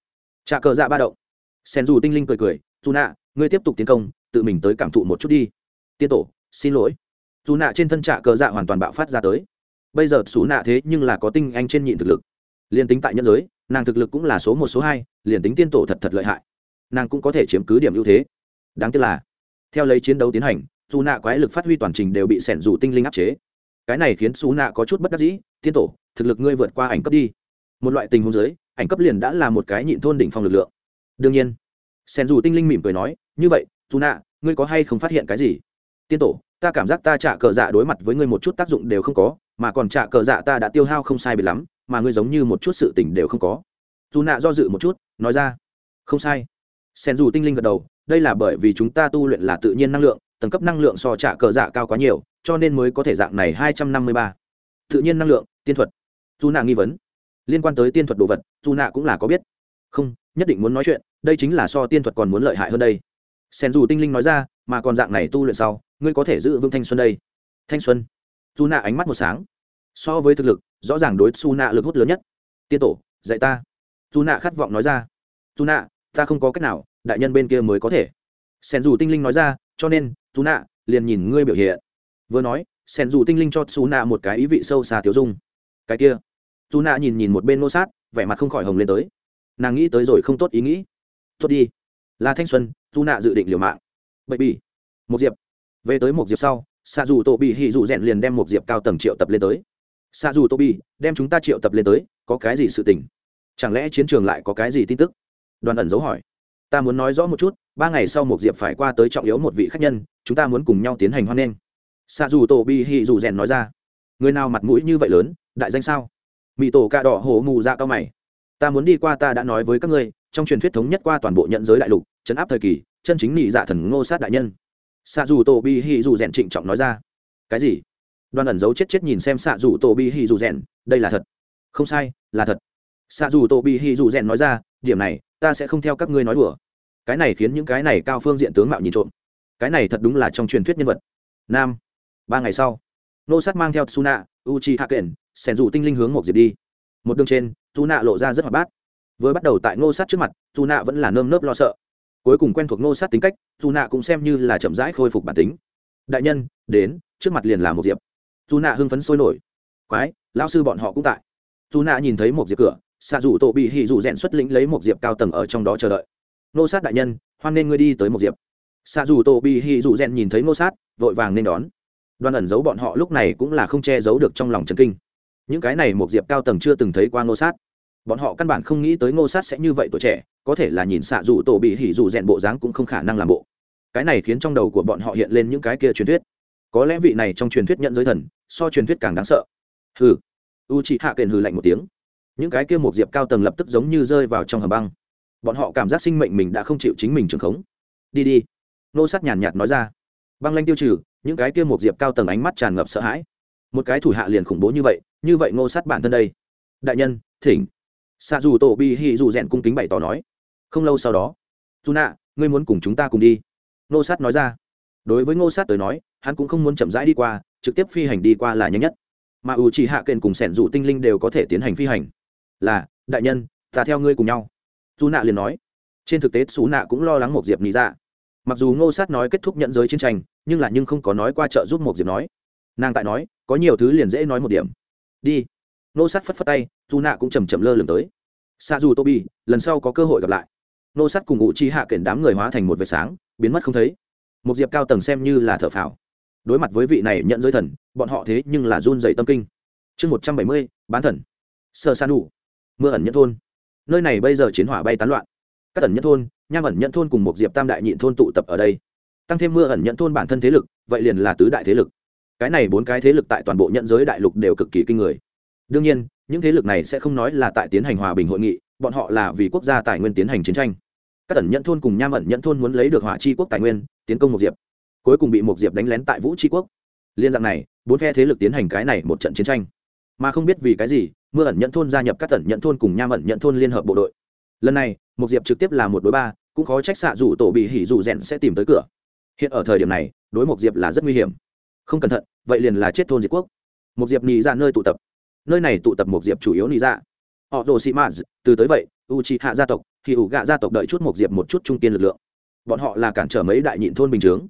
Trả cờ dạ ba động. Sen dù tinh linh cười cười, dù nạ, ngươi tiếp tục tiến công, tự mình tới cảm thụ một chút đi. Tiên tổ, xin lỗi. Dù nạ trên thân trả cờ dạ hoàn toàn bạo phát ra tới. Bây giờ xú nạ thế nhưng là có tinh anh trên nhịn thực lực. Liền tính tại nhân giới, nàng thực lực cũng là số một, số hai, liền tính tiên tổ thật thật lợi hại nàng cũng có thể chiếm cứ điểm ưu thế. Đáng tiếc là, theo lấy chiến đấu tiến hành dù nạ quái lực phát huy toàn trình đều bị sẻn dù tinh linh áp chế. Cái này khiến xú nạ có chút bất đắc dĩ, tiên tổ, thực lực ngươi vượt qua ảnh cấp đi. Một loại tình huống giới ảnh cấp liền đã là một cái nhịn thôn đỉnh phong lực lượng. Đương nhiên sen dù tinh linh mỉm cười nói, như vậy dù nạ ngươi có hay không phát hiện cái gì? Tiên tổ, ta cảm giác ta trả cờ dạ đối mặt với ngươi một chút tác dụng đều không có, mà còn trả cờ dạ ta đã tiêu hao không sai biệt lắm, mà ngươi giống như một chút sự tỉnh đều không có. Dù nạ do dự một chút, nói ra, không sai sen dù tinh linh gật đầu, đây là bởi vì chúng ta tu luyện là tự nhiên năng lượng, tầng cấp năng lượng so trả cờ dạ cao quá nhiều, cho nên mới có thể dạng này hai trăm năm mươi ba. Tự nhiên năng lượng, tiên thuật. Dù nạ nghi vấn. Liên quan tới tiên thuật đồ vật, dù nạ cũng là có biết. Không, nhất định muốn nói chuyện, đây chính là so tiên thuật còn muốn lợi hại hơn đây. Sen dù tinh linh nói ra, mà còn dạng này tu luyện sau, ngươi có thể giữ vững thanh xuân đây. Thanh xuân. Dù nạ ánh mắt một sáng. So với thực lực, rõ ràng đối su nạ lực hút lớn nhất. Tiên tổ, dạy ta. Dù nạ khát vọng nói ra. Dù nạ ta không có cách nào, đại nhân bên kia mới có thể. Sen dù tinh linh nói ra, cho nên chú nạ, liền nhìn ngươi biểu hiện. Vừa nói, sen dù tinh linh cho chú nạ một cái ý vị sâu xa tiêu dung. Cái kia. Chú nạ nhìn nhìn một bên nô sát, vẻ mặt không khỏi hồng lên tới. Nàng nghĩ tới rồi không tốt ý nghĩ. Tốt đi. Là thanh xuân chú nạ dự định liều mạng. Bậy bỉ. Một diệp. Về tới một diệp sau xạ dù tô bị hì dù rèn liền đem một diệp cao tầng triệu tập lên tới. Xạ dù tô bị đem chúng ta triệu tập lên tới, có cái gì sự tình? Chẳng lẽ chiến trường lại có cái gì tin tức? Đoàn ẩn dấu hỏi. Ta muốn nói rõ một chút, ba ngày sau một diệp phải qua tới trọng yếu một vị khách nhân, chúng ta muốn cùng nhau tiến hành hoan nghênh. Xạ dù tổ Bi hì dù rèn nói ra. Người nào mặt mũi như vậy lớn, đại danh sao? Mỹ tổ ca đỏ hổ mù ra cao mày. Ta muốn đi qua ta đã nói với các ngươi, trong truyền thuyết thống nhất qua toàn bộ nhận giới đại lục, chấn áp thời kỳ, chân chính nhị dạ thần ngô sát đại nhân. Xạ dù tổ bi hì dù rèn trịnh trọng nói ra. Cái gì? Đoàn ẩn giấu chết chết nhìn xem xạ dù tổ bi hì dù rèn, đây là thật. Không sai, là thật xạ dù tổ bị hì dù rèn nói ra, điểm này, ta sẽ không theo các ngươi nói đùa. Cái này khiến những cái này cao phương diện tướng mạo nhìn trộm. Cái này thật đúng là trong truyền thuyết nhân vật. Nam, ba ngày sau, nô sát mang theo suna uchi hạ kển sẻn dù tinh linh hướng một diệp đi. Một đường trên dù nạ lộ ra rất hoạt bát. Vừa bắt đầu tại ngô sát trước mặt dù nạ vẫn là nơm nớp lo sợ. Cuối cùng quen thuộc ngô sát tính cách dù nạ cũng xem như là chậm rãi khôi phục bản tính. Đại nhân, đến, trước mặt liền là một diệp dù nạ hưng phấn sôi nổi. Quái lao sư bọn họ cũng tại. Dù nạ nhìn thấy một diệp cửa xạ dù tổ bị hì dù rèn xuất lĩnh lấy một diệp cao tầng ở trong đó chờ đợi. Ngô sát đại nhân, hoan nên ngươi đi tới một diệp. Xạ dù tổ bị hì dù rèn nhìn thấy ngô sát, vội vàng nên đón. Đoan ẩn giấu bọn họ lúc này cũng là không che giấu được trong lòng trần kinh. Những cái này một diệp cao tầng chưa từng thấy qua ngô sát. Bọn họ căn bản không nghĩ tới ngô sát sẽ như vậy tuổi trẻ, có thể là nhìn xạ dù tổ bị hỉ dù rèn bộ dáng cũng không khả năng làm bộ. Cái này khiến trong đầu của bọn họ hiện lên những cái kia truyền thuyết. Có lẽ vị này trong truyền thuyết nhận giới thần, so truyền thuyết càng đáng sợ. Hừ. U chị hạ kền hừ lạnh một tiếng những cái kia một diệp cao tầng lập tức giống như rơi vào trong hầm băng. Bọn họ cảm giác sinh mệnh mình đã không chịu chính mình trường khống. Đi đi. Nô sát nhàn nhạt nói ra. Băng lanh tiêu trừ, những cái kia một diệp cao tầng ánh mắt tràn ngập sợ hãi. Một cái thủ hạ liền khủng bố như vậy như vậy ngô sát bản thân đây. Đại nhân, thỉnh. Xa dù tổ bi hì dù rèn cung kính bày tỏ nói. Không lâu sau đó, dù nạ ngươi muốn cùng chúng ta cùng đi. Ngô sát nói ra. Đối với ngô sát tới nói, hắn cũng không muốn chậm rãi đi qua, trực tiếp phi hành đi qua là nhanh nhất. Mà ủ chỉ hạ kền cùng sẻn dù tinh linh đều có thể tiến hành phi hành là, đại nhân, ta theo ngươi cùng nhau. Dù nạ liền nói. Trên thực tế xú nạ cũng lo lắng một diệp lý ra. Mặc dù ngô sát nói kết thúc nhận giới chiến tranh, nhưng là nhưng không có nói qua trợ giúp một diệp nói. Nàng tại nói, có nhiều thứ liền dễ nói một điểm. Đi. Nô sát phất phất tay dù nạ cũng chầm chậm lơ lửng tới. Xa dù tô bi lần sau có cơ hội gặp lại. Nô sát cùng ngụ chi hạ kển đám người hóa thành một vệt sáng, biến mất không thấy. Một diệp cao tầng xem như là thở phào. Đối mặt với vị này nhận giới thần, bọn họ thế nhưng là run dày tâm kinh. Chương một trăm bảy mươi, bán thần. Sơ san đủ mưa ẩn nhất thôn. Nơi này bây giờ chiến hỏa bay tán loạn. Các ẩn nhất thôn, nham ẩn nhận thôn cùng một diệp tam đại nhịn thôn tụ tập ở đây. Tăng thêm mưa ẩn nhận thôn bản thân thế lực, vậy liền là tứ đại thế lực. Cái này bốn cái thế lực tại toàn bộ nhận giới đại lục đều cực kỳ kinh người. Đương nhiên, những thế lực này sẽ không nói là tại tiến hành hòa bình hội nghị, bọn họ là vì quốc gia tài nguyên tiến hành chiến tranh. Các ẩn nhận thôn cùng nham ẩn nhận thôn muốn lấy được hỏa chi quốc tài nguyên, tiến công một diệp. Cuối cùng bị một diệp đánh lén tại vũ tri quốc. Liên dạng này, bốn phe thế lực tiến hành cái này một trận chiến tranh mà không biết vì cái gì, mưa ẩn nhận thôn gia nhập các ẩn nhận thôn cùng nham ẩn nhận thôn liên hợp bộ đội. Lần này, một diệp trực tiếp là một đối ba, cũng khó trách xạ rủ tổ bị hỉ rủ rèn sẽ tìm tới cửa. Hiện ở thời điểm này, đối một diệp là rất nguy hiểm. Không cẩn thận, vậy liền là chết thôn diệt quốc. Một diệp nì ra nơi tụ tập. Nơi này tụ tập một diệp chủ yếu nì ra họ rồ sĩ maz từ tới vậy u c hạ gia tộc thì ủ gạ gia tộc đợi chút một diệp một chút trung kiên lực lượng. Bọn họ là cản trở mấy đại nhịn thôn bình chướng.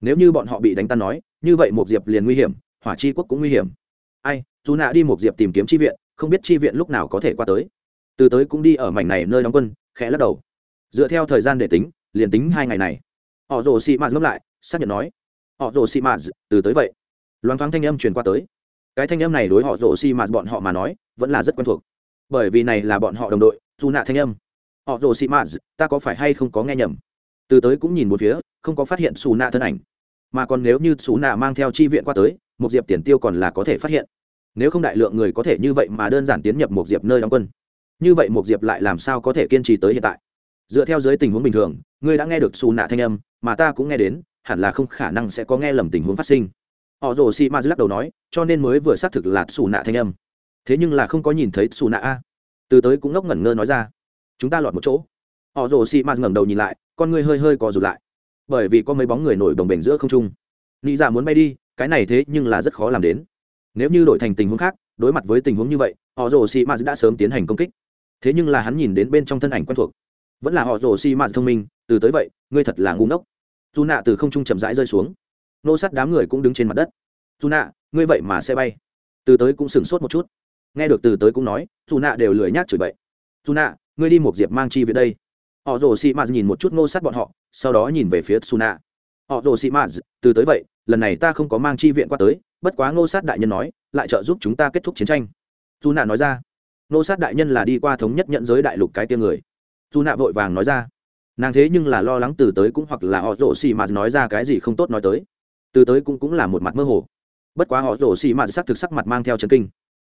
Nếu như bọn họ bị đánh tan nói, như vậy một diệp liền nguy hiểm, hỏa chi quốc cũng nguy hiểm ai dù nạ đi một diệp tìm kiếm chi viện, không biết chi viện lúc nào có thể qua tới. Từ tới cũng đi ở mảnh này nơi đóng quân, khẽ lắc đầu. Dựa theo thời gian để tính, liền tính hai ngày này. Họ rồ xị mạt ngâm lại, xác nhận nói. Họ rồ xị mạt, từ tới vậy. Loáng thoáng thanh âm truyền qua tới. Cái thanh âm này đối họ rồ xị mạt bọn họ mà nói, vẫn là rất quen thuộc. Bởi vì này là bọn họ đồng đội dù nạ thanh âm. Họ rồ xị mạt, ta có phải hay không có nghe nhầm? Từ tới cũng nhìn một phía, không có phát hiện xù nạ thân ảnh mà còn nếu như xú nạ mang theo chi viện qua tới một diệp tiền tiêu còn là có thể phát hiện. Nếu không đại lượng người có thể như vậy mà đơn giản tiến nhập một diệp nơi đóng quân. Như vậy một diệp lại làm sao có thể kiên trì tới hiện tại? Dựa theo dưới tình huống bình thường, ngươi đã nghe được xù nạ thanh âm, mà ta cũng nghe đến, hẳn là không khả năng sẽ có nghe lầm tình huống phát sinh. Họ rồ Si ma lắc đầu nói, cho nên mới vừa xác thực là xù nạ thanh âm. Thế nhưng là không có nhìn thấy xù nạ a. Từ tới cũng ngốc ngẩn ngơ nói ra. Chúng ta lọt một chỗ. Họ rồ Si ma ngẩng đầu nhìn lại, con ngươi hơi hơi co rụt lại bởi vì có mấy bóng người nổi đồng bền giữa không trung. Nghĩ ra dạ muốn bay đi, cái này thế nhưng là rất khó làm đến. Nếu như đổi thành tình huống khác, đối mặt với tình huống như vậy, họ rồ xì ma đã sớm tiến hành công kích. Thế nhưng là hắn nhìn đến bên trong thân ảnh quen thuộc. Vẫn là họ rồ xì ma thông minh, từ tới vậy, ngươi thật là ngu ngốc. Dù nạ từ không trung chậm rãi rơi xuống. Nô sát đám người cũng đứng trên mặt đất. Dù nạ, ngươi vậy mà sẽ bay. Từ tới cũng sửng sốt một chút. Nghe được từ tới cũng nói dù nạ đều lười nhác chửi bậy. Dù nạ, ngươi đi một diệp mang chi về đây họ rồ sĩ mạt nhìn một chút ngô sát bọn họ, sau đó nhìn về phía Suna. họ rồ sĩ mạt, từ tới vậy, lần này ta không có mang chi viện qua tới, bất quá ngô sát đại nhân nói, lại trợ giúp chúng ta kết thúc chiến tranh. Dù nạ nói ra. Ngô sát đại nhân là đi qua thống nhất nhận giới đại lục cái tia người. Dù nạ vội vàng nói ra. Nàng thế nhưng là lo lắng từ tới cũng hoặc là họ rồ sĩ mạt nói ra cái gì không tốt nói tới. Từ tới cũng cũng là một mặt mơ hồ. Bất quá họ rồ sĩ mạt sắc thực sắc mặt mang theo trần kinh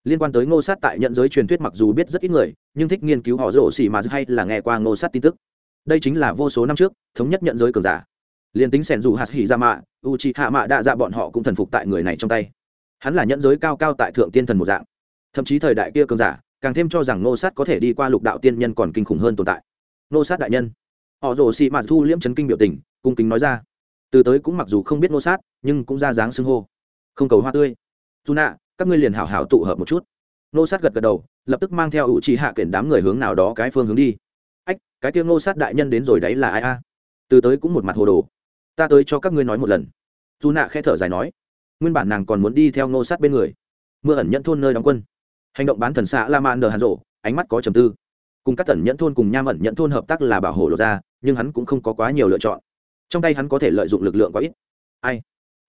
liên quan tới ngô sát tại nhận giới truyền thuyết mặc dù biết rất ít người, nhưng thích nghiên cứu họ rổ xì mà hay là nghe qua ngô sát tin tức. Đây chính là vô số năm trước, thống nhất nhận giới cường giả. Liền tính sẻn dù hạt hỉ ra mạ u chi hạ mạ đa dạ bọn họ cũng thần phục tại người này trong tay. Hắn là nhận giới cao cao tại thượng tiên thần một dạng. Thậm chí thời đại kia cường giả, càng thêm cho rằng ngô sát có thể đi qua lục đạo tiên nhân còn kinh khủng hơn tồn tại. Ngô sát đại nhân. Họ rồ xì mà thu liễm chấn kinh biểu tình, cung kính nói ra. Từ tới cũng mặc dù không biết ngô sát, nhưng cũng ra dáng xưng hô. Không cầu hoa tươi. Dù nạ các ngươi liền hảo hảo tụ hợp một chút. Ngô sát gật gật đầu, lập tức mang theo ủ trì hạ kển đám người hướng nào đó cái phương hướng đi. Ách, cái kia ngô sát đại nhân đến rồi đấy là ai a? Từ tới cũng một mặt hồ đồ. Ta tới cho các ngươi nói một lần. Dù nạ khe thở dài nói. Nguyên bản nàng còn muốn đi theo ngô sát bên người. Mưa ẩn nhận thôn nơi đóng quân. Hành động bán thần xạ la man đờ hàn rộ, ánh mắt có trầm tư. Cùng các tần nhẫn thôn cùng nham ẩn nhẫn thôn hợp tác là bảo hộ lột ra, nhưng hắn cũng không có quá nhiều lựa chọn. Trong tay hắn có thể lợi dụng lực lượng quá ít. Ai?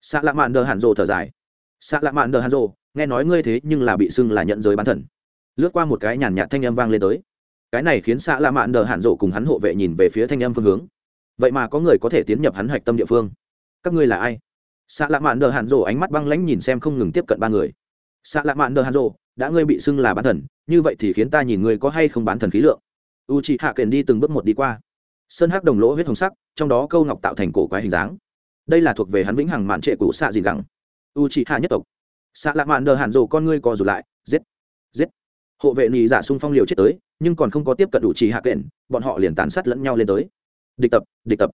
Xạ lạ mạn đờ hàn rộ thở dài. Xạ lạ mạn đờ hàn rộ nghe nói ngươi thế nhưng là bị xưng là nhận giới bán thần. Lướt qua một cái nhàn nhạt thanh âm vang lên tới. Cái này khiến xạ lạ mạn đờ Hạn rộ cùng hắn hộ vệ nhìn về phía thanh âm phương hướng. Vậy mà có người có thể tiến nhập hắn hạch tâm địa phương. Các ngươi là ai? Xạ lạ mạn đờ Hạn rộ ánh mắt băng lãnh nhìn xem không ngừng tiếp cận ba người. Xạ lạ mạn đờ Hạn rộ đã ngươi bị xưng là bán thần, như vậy thì khiến ta nhìn ngươi có hay không bán thần khí lượng. U chị hạ kền đi từng bước một đi qua. Sơn hắc đồng lỗ huyết hồng sắc, trong đó câu ngọc tạo thành cổ quái hình dáng. Đây là thuộc về hắn vĩnh hằng mạn trệ của xạ dìn gẳng. U chị hạ nhất tộc xạ lạ mạn đờ hạn rồ con ngươi co rụt lại, giết giết. Hộ vệ nhị giả dạ xung phong liều chết tới, nhưng còn không có tiếp cận đủ trì hạ kện bọn họ liền tàn sát lẫn nhau lên tới. Địch tập địch tập.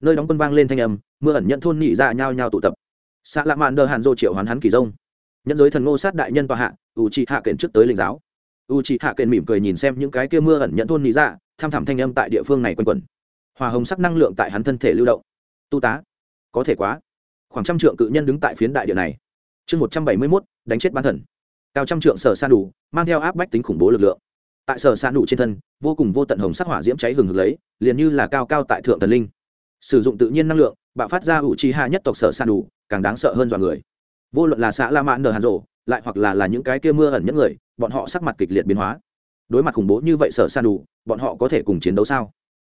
Nơi đóng quân vang lên thanh âm, mưa ẩn nhận thôn nhị dạ nhau nhau tụ tập. Xạ lạ mạn đờ hạn rồ triệu hoán hắn kỳ rông. Nhân giới thần ngô sát đại nhân tòa hạ u trì hạ kện trước tới linh giáo. U trì hạ kện mỉm cười nhìn xem những cái kia mưa ẩn nhận thôn nhị dạ tham thảm thanh âm tại địa phương này quanh quẩn. Hòa hồng sắc năng lượng tại hắn thân thể lưu động. Tu tá, có thể quá. Khoảng trăm trượng cự nhân đứng tại phiến đại địa này chương một trăm bảy mươi mốt, đánh chết bán thần. Cao trăm trượng sở san đủ, mang theo áp bách tính khủng bố lực lượng. Tại sở san đủ trên thân, vô cùng vô tận hồng sắc hỏa diễm cháy hừng hực lấy, liền như là cao cao tại thượng thần linh. Sử dụng tự nhiên năng lượng, bạo phát ra ủ trì hạ nhất tộc sở san đủ, càng đáng sợ hơn dọa người. Vô luận là xã la mãn nờ hàn rộ, lại hoặc là là những cái kia mưa ẩn nhất người, bọn họ sắc mặt kịch liệt biến hóa. Đối mặt khủng bố như vậy sở san đủ, bọn họ có thể cùng chiến đấu sao?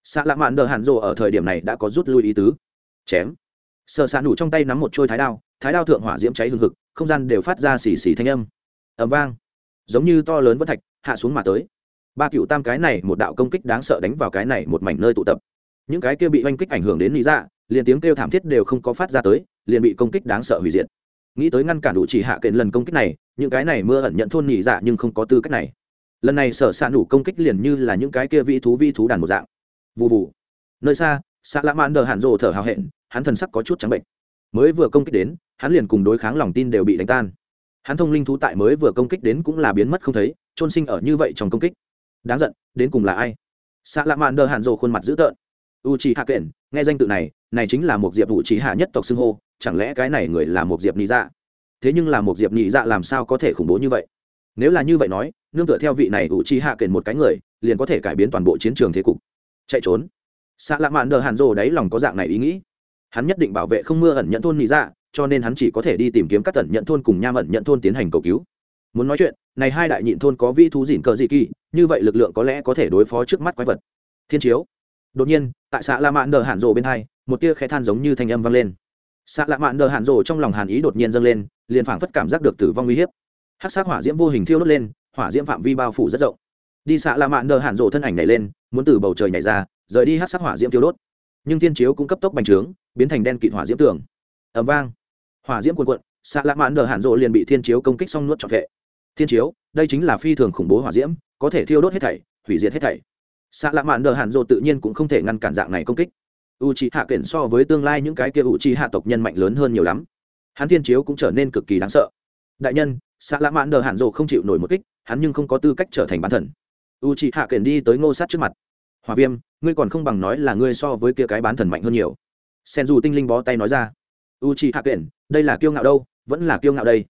Xã la mãn nờ hàn rộ ở thời điểm này đã có rút lui ý tứ. Chém. Sở san đủ trong tay nắm một trôi thái đao thái đao thượng hỏa diễm cháy hừng hực không gian đều phát ra xì xì thanh âm. Ẩm vang. Giống như to lớn vân thạch, hạ xuống mà tới. Ba cựu tam cái này một đạo công kích đáng sợ đánh vào cái này một mảnh nơi tụ tập. Những cái kia bị oanh kích ảnh hưởng đến lý dạ liền tiếng kêu thảm thiết đều không có phát ra tới, liền bị công kích đáng sợ hủy diệt. Nghĩ tới ngăn cản đủ chỉ hạ kện lần công kích này, những cái này mưa ẩn nhận thôn nhị dạ nhưng không có tư cách này. Lần này sở s ạ công kích liền như là những cái kia vi thú vi thú đàn một dạng. Vụ vụ nơi xa xạ lã mãn đờ hạn rộ thở hào hẹn, hắn thần sắc có chút trắng bệnh mới vừa công kích đến, hắn liền cùng đối kháng lòng tin đều bị đánh tan. Hắn thông linh thú tại mới vừa công kích đến cũng là biến mất không thấy trôn sinh ở như vậy trong công kích. Đáng giận, đến cùng là ai? Xạ lạ mạn đờ hạn rộ khuôn mặt dữ tợn. U c h i hạ kển nghe danh tự này này chính là một diệp vụ trí hạ nhất tộc xưng hô, chẳng lẽ cái này người là một diệp nhị dạ? Thế nhưng là một diệp nhị dạ làm sao có thể khủng bố như vậy? Nếu là như vậy nói, nương tựa theo vị này u c h i hạ kển một cái người, liền có thể cải biến toàn bộ chiến trường thế cục. Chạy trốn. Xạ lạ mạn đờ hạn rộ đáy lòng có dạng này ý nghĩ hắn nhất định bảo vệ không mưa ẩn nhận thôn nị dạ cho nên hắn chỉ có thể đi tìm kiếm các tẩn nhận thôn cùng nham ẩn nhận thôn tiến hành cầu cứu. Muốn nói chuyện, này hai đại nhịn thôn có vi thú dìn cờ dị kỳ, như vậy lực lượng có lẽ có thể đối phó trước mắt quái vật. Thiên chiếu. Đột nhiên, tại xã la mạn đờ hạn rộ bên hai, một tia khẽ than giống như thanh âm vang lên. Xã la mạn đờ hạn rộ trong lòng hàn ý đột nhiên dâng lên, liền phảng phất cảm giác được tử vong uy hiếp. Hát sát hỏa diễm vô hình thiêu đốt lên, hỏa diễm phạm vi bao phủ rất rộng. Đi xã la mạn đờ hạn rộ thân ảnh nhảy lên, muốn từ bầu trời nhảy ra, rời đi hát sát hỏa diễm thiêu đốt nhưng thiên chiếu cũng cấp tốc bành trướng, biến thành đen kịt hỏa diễm tường. Ẩm vang. Hỏa diễm cuồn cuộn xạ lạ mạn đờ hạn rộ liền bị thiên chiếu công kích xong nuốt trọn vệ thiên chiếu, đây chính là phi thường khủng bố hỏa diễm, có thể thiêu đốt hết thảy, hủy diệt hết thảy. Xạ lạ mạn đờ hạn rộ tự nhiên cũng không thể ngăn cản dạng này công kích. U c hạ kển so với tương lai những cái kia u c hạ tộc nhân mạnh lớn hơn nhiều lắm. Hắn thiên chiếu cũng trở nên cực kỳ đáng sợ. Đại nhân xạ lạ mạn đờ hạn rộ không chịu nổi một kích, hắn nhưng không có tư cách trở thành bán thần. U c hạ kển đi tới ngô sát trước mặt hòa viêm, ngươi còn không bằng nói là ngươi so với kia cái bán thần mạnh hơn nhiều. Sen dù tinh linh bó tay nói ra. U chi hạ kện đây là kiêu ngạo đâu, vẫn là kiêu ngạo đây.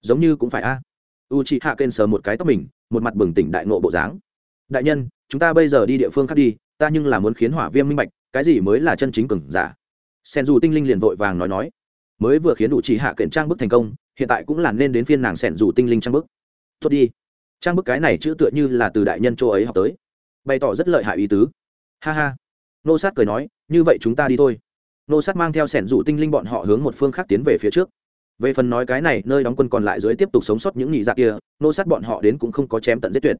Giống như cũng phải a. U chi hạ kện sờ một cái tóc mình, một mặt bừng tỉnh đại nộ bộ dáng. Đại nhân, chúng ta bây giờ đi địa phương khác đi, ta nhưng là muốn khiến hỏa viêm minh bạch, cái gì mới là chân chính cừng giả. Sen dù tinh linh liền vội vàng nói nói. Mới vừa khiến u c hạ kên trang bức thành công, hiện tại cũng là nên đến phiên nàng sẻn dù tinh linh trang bức. Tốt đi. Trang bức cái này chữ tựa như là từ đại nhân châu ấy học tới bày tỏ rất lợi hại ý tứ. Ha ha. Nô sát cười nói, như vậy chúng ta đi thôi. Nô sát mang theo sẻn rủ tinh linh bọn họ hướng một phương khác tiến về phía trước. Về phần nói cái này, nơi đóng quân còn lại dưới tiếp tục sống sót những nhị dạ kia, nô sát bọn họ đến cũng không có chém tận giết tuyệt.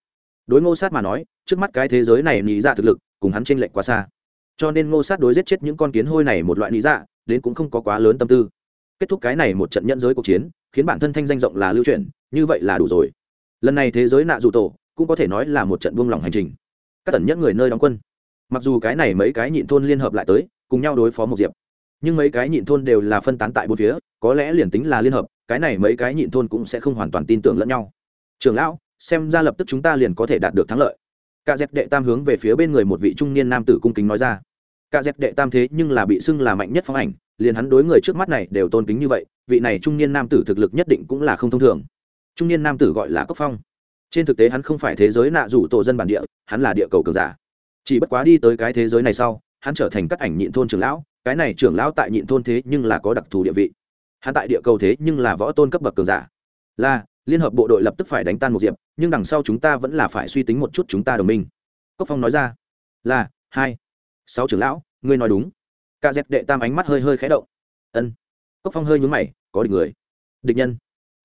Đối ngô sát mà nói, trước mắt cái thế giới này nhị dạ thực lực, cùng hắn chênh lệch quá xa. Cho nên ngô sát đối giết chết những con kiến hôi này một loại nhị dạ đến cũng không có quá lớn tâm tư. Kết thúc cái này một trận nhận giới cuộc chiến, khiến bản thân thanh danh rộng là lưu truyền như vậy là đủ rồi. Lần này thế giới nạ dù tổ, cũng có thể nói là một trận buông lỏng hành trình các tần nhất người nơi đóng quân. Mặc dù cái này mấy cái nhịn thôn liên hợp lại tới, cùng nhau đối phó một diệp. Nhưng mấy cái nhịn thôn đều là phân tán tại bốn phía, có lẽ liền tính là liên hợp, cái này mấy cái nhịn thôn cũng sẽ không hoàn toàn tin tưởng lẫn nhau. Trường lão, xem ra lập tức chúng ta liền có thể đạt được thắng lợi. Cả dẹp đệ tam hướng về phía bên người một vị trung niên nam tử cung kính nói ra. Cả dẹp đệ tam thế nhưng là bị xưng là mạnh nhất phong ảnh, liền hắn đối người trước mắt này đều tôn kính như vậy, vị này trung niên nam tử thực lực nhất định cũng là không thông thường. Trung niên nam tử gọi là cốc phong trên thực tế hắn không phải thế giới nạ rủ tổ dân bản địa, hắn là địa cầu cường giả. Chỉ bất quá đi tới cái thế giới này sau, hắn trở thành các ảnh nhịn thôn trưởng lão, cái này trưởng lão tại nhịn thôn thế nhưng là có đặc thù địa vị. Hắn tại địa cầu thế nhưng là võ tôn cấp bậc cường giả. Là, liên hợp bộ đội lập tức phải đánh tan một diệp, nhưng đằng sau chúng ta vẫn là phải suy tính một chút chúng ta đồng minh. Cốc phong nói ra. Là, hai, sáu trưởng lão, ngươi nói đúng. Ca dẹp đệ tam ánh mắt hơi hơi khẽ động. Ân. Cốc phong hơi nhúng mày, có địch người. Địch nhân.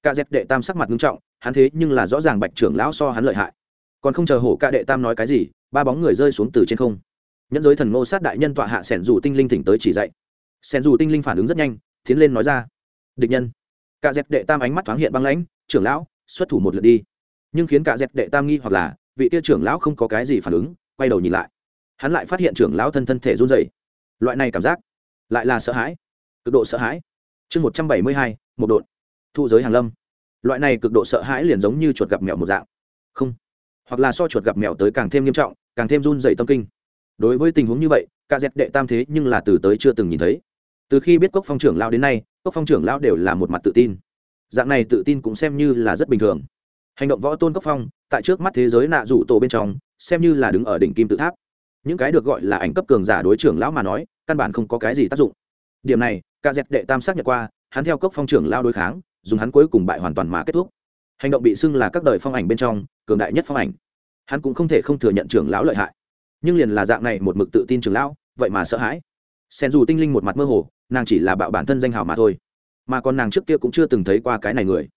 Ca dẹp đệ tam sắc mặt nghiêm trọng hắn thế nhưng là rõ ràng bạch trưởng lão so hắn lợi hại. Còn không chờ hổ ca đệ tam nói cái gì, ba bóng người rơi xuống từ trên không. Nhẫn giới thần ngô sát đại nhân tọa hạ sẻn dù tinh linh thỉnh tới chỉ dạy. Sẻn dù tinh linh phản ứng rất nhanh, tiến lên nói ra. Địch nhân. Cả dẹp đệ tam ánh mắt thoáng hiện băng lãnh, trưởng lão, xuất thủ một lượt đi. Nhưng khiến cả dẹp đệ tam nghi hoặc là, vị tia trưởng lão không có cái gì phản ứng, quay đầu nhìn lại. Hắn lại phát hiện trưởng lão thân thân thể run dày loại này cảm giác, lại là sợ hãi. Cực độ sợ hãi. Chương một trăm bảy mươi hai, một đội. Thu giới hàng lâm loại này cực độ sợ hãi liền giống như chuột gặp mèo một dạng. Không. Hoặc là so chuột gặp mèo tới càng thêm nghiêm trọng, càng thêm run dày tâm kinh. Đối với tình huống như vậy, cả dẹp đệ tam thế nhưng là từ tới chưa từng nhìn thấy. Từ khi biết cốc phong trưởng lao đến nay, cốc phong trưởng lao đều là một mặt tự tin. Dạng này tự tin cũng xem như là rất bình thường. Hành động võ tôn cốc phong, tại trước mắt thế giới nạ dụ tổ bên trong, xem như là đứng ở đỉnh kim tự tháp. Những cái được gọi là ảnh cấp cường giả đối trưởng lão mà nói, căn bản không có cái gì tác dụng. Điểm này, cả dẹp đệ tam xác nhận qua, hắn theo cốc phong trưởng lao đối kháng dùng hắn cuối cùng bại hoàn toàn mà kết thúc. Hành động bị xưng là các đời phong ảnh bên trong, cường đại nhất phong ảnh. Hắn cũng không thể không thừa nhận trưởng lão lợi hại. Nhưng liền là dạng này một mực tự tin trưởng lão, vậy mà sợ hãi. Sen dù tinh linh một mặt mơ hồ, nàng chỉ là bạo bản thân danh hào mà thôi. Mà còn nàng trước kia cũng chưa từng thấy qua cái này người.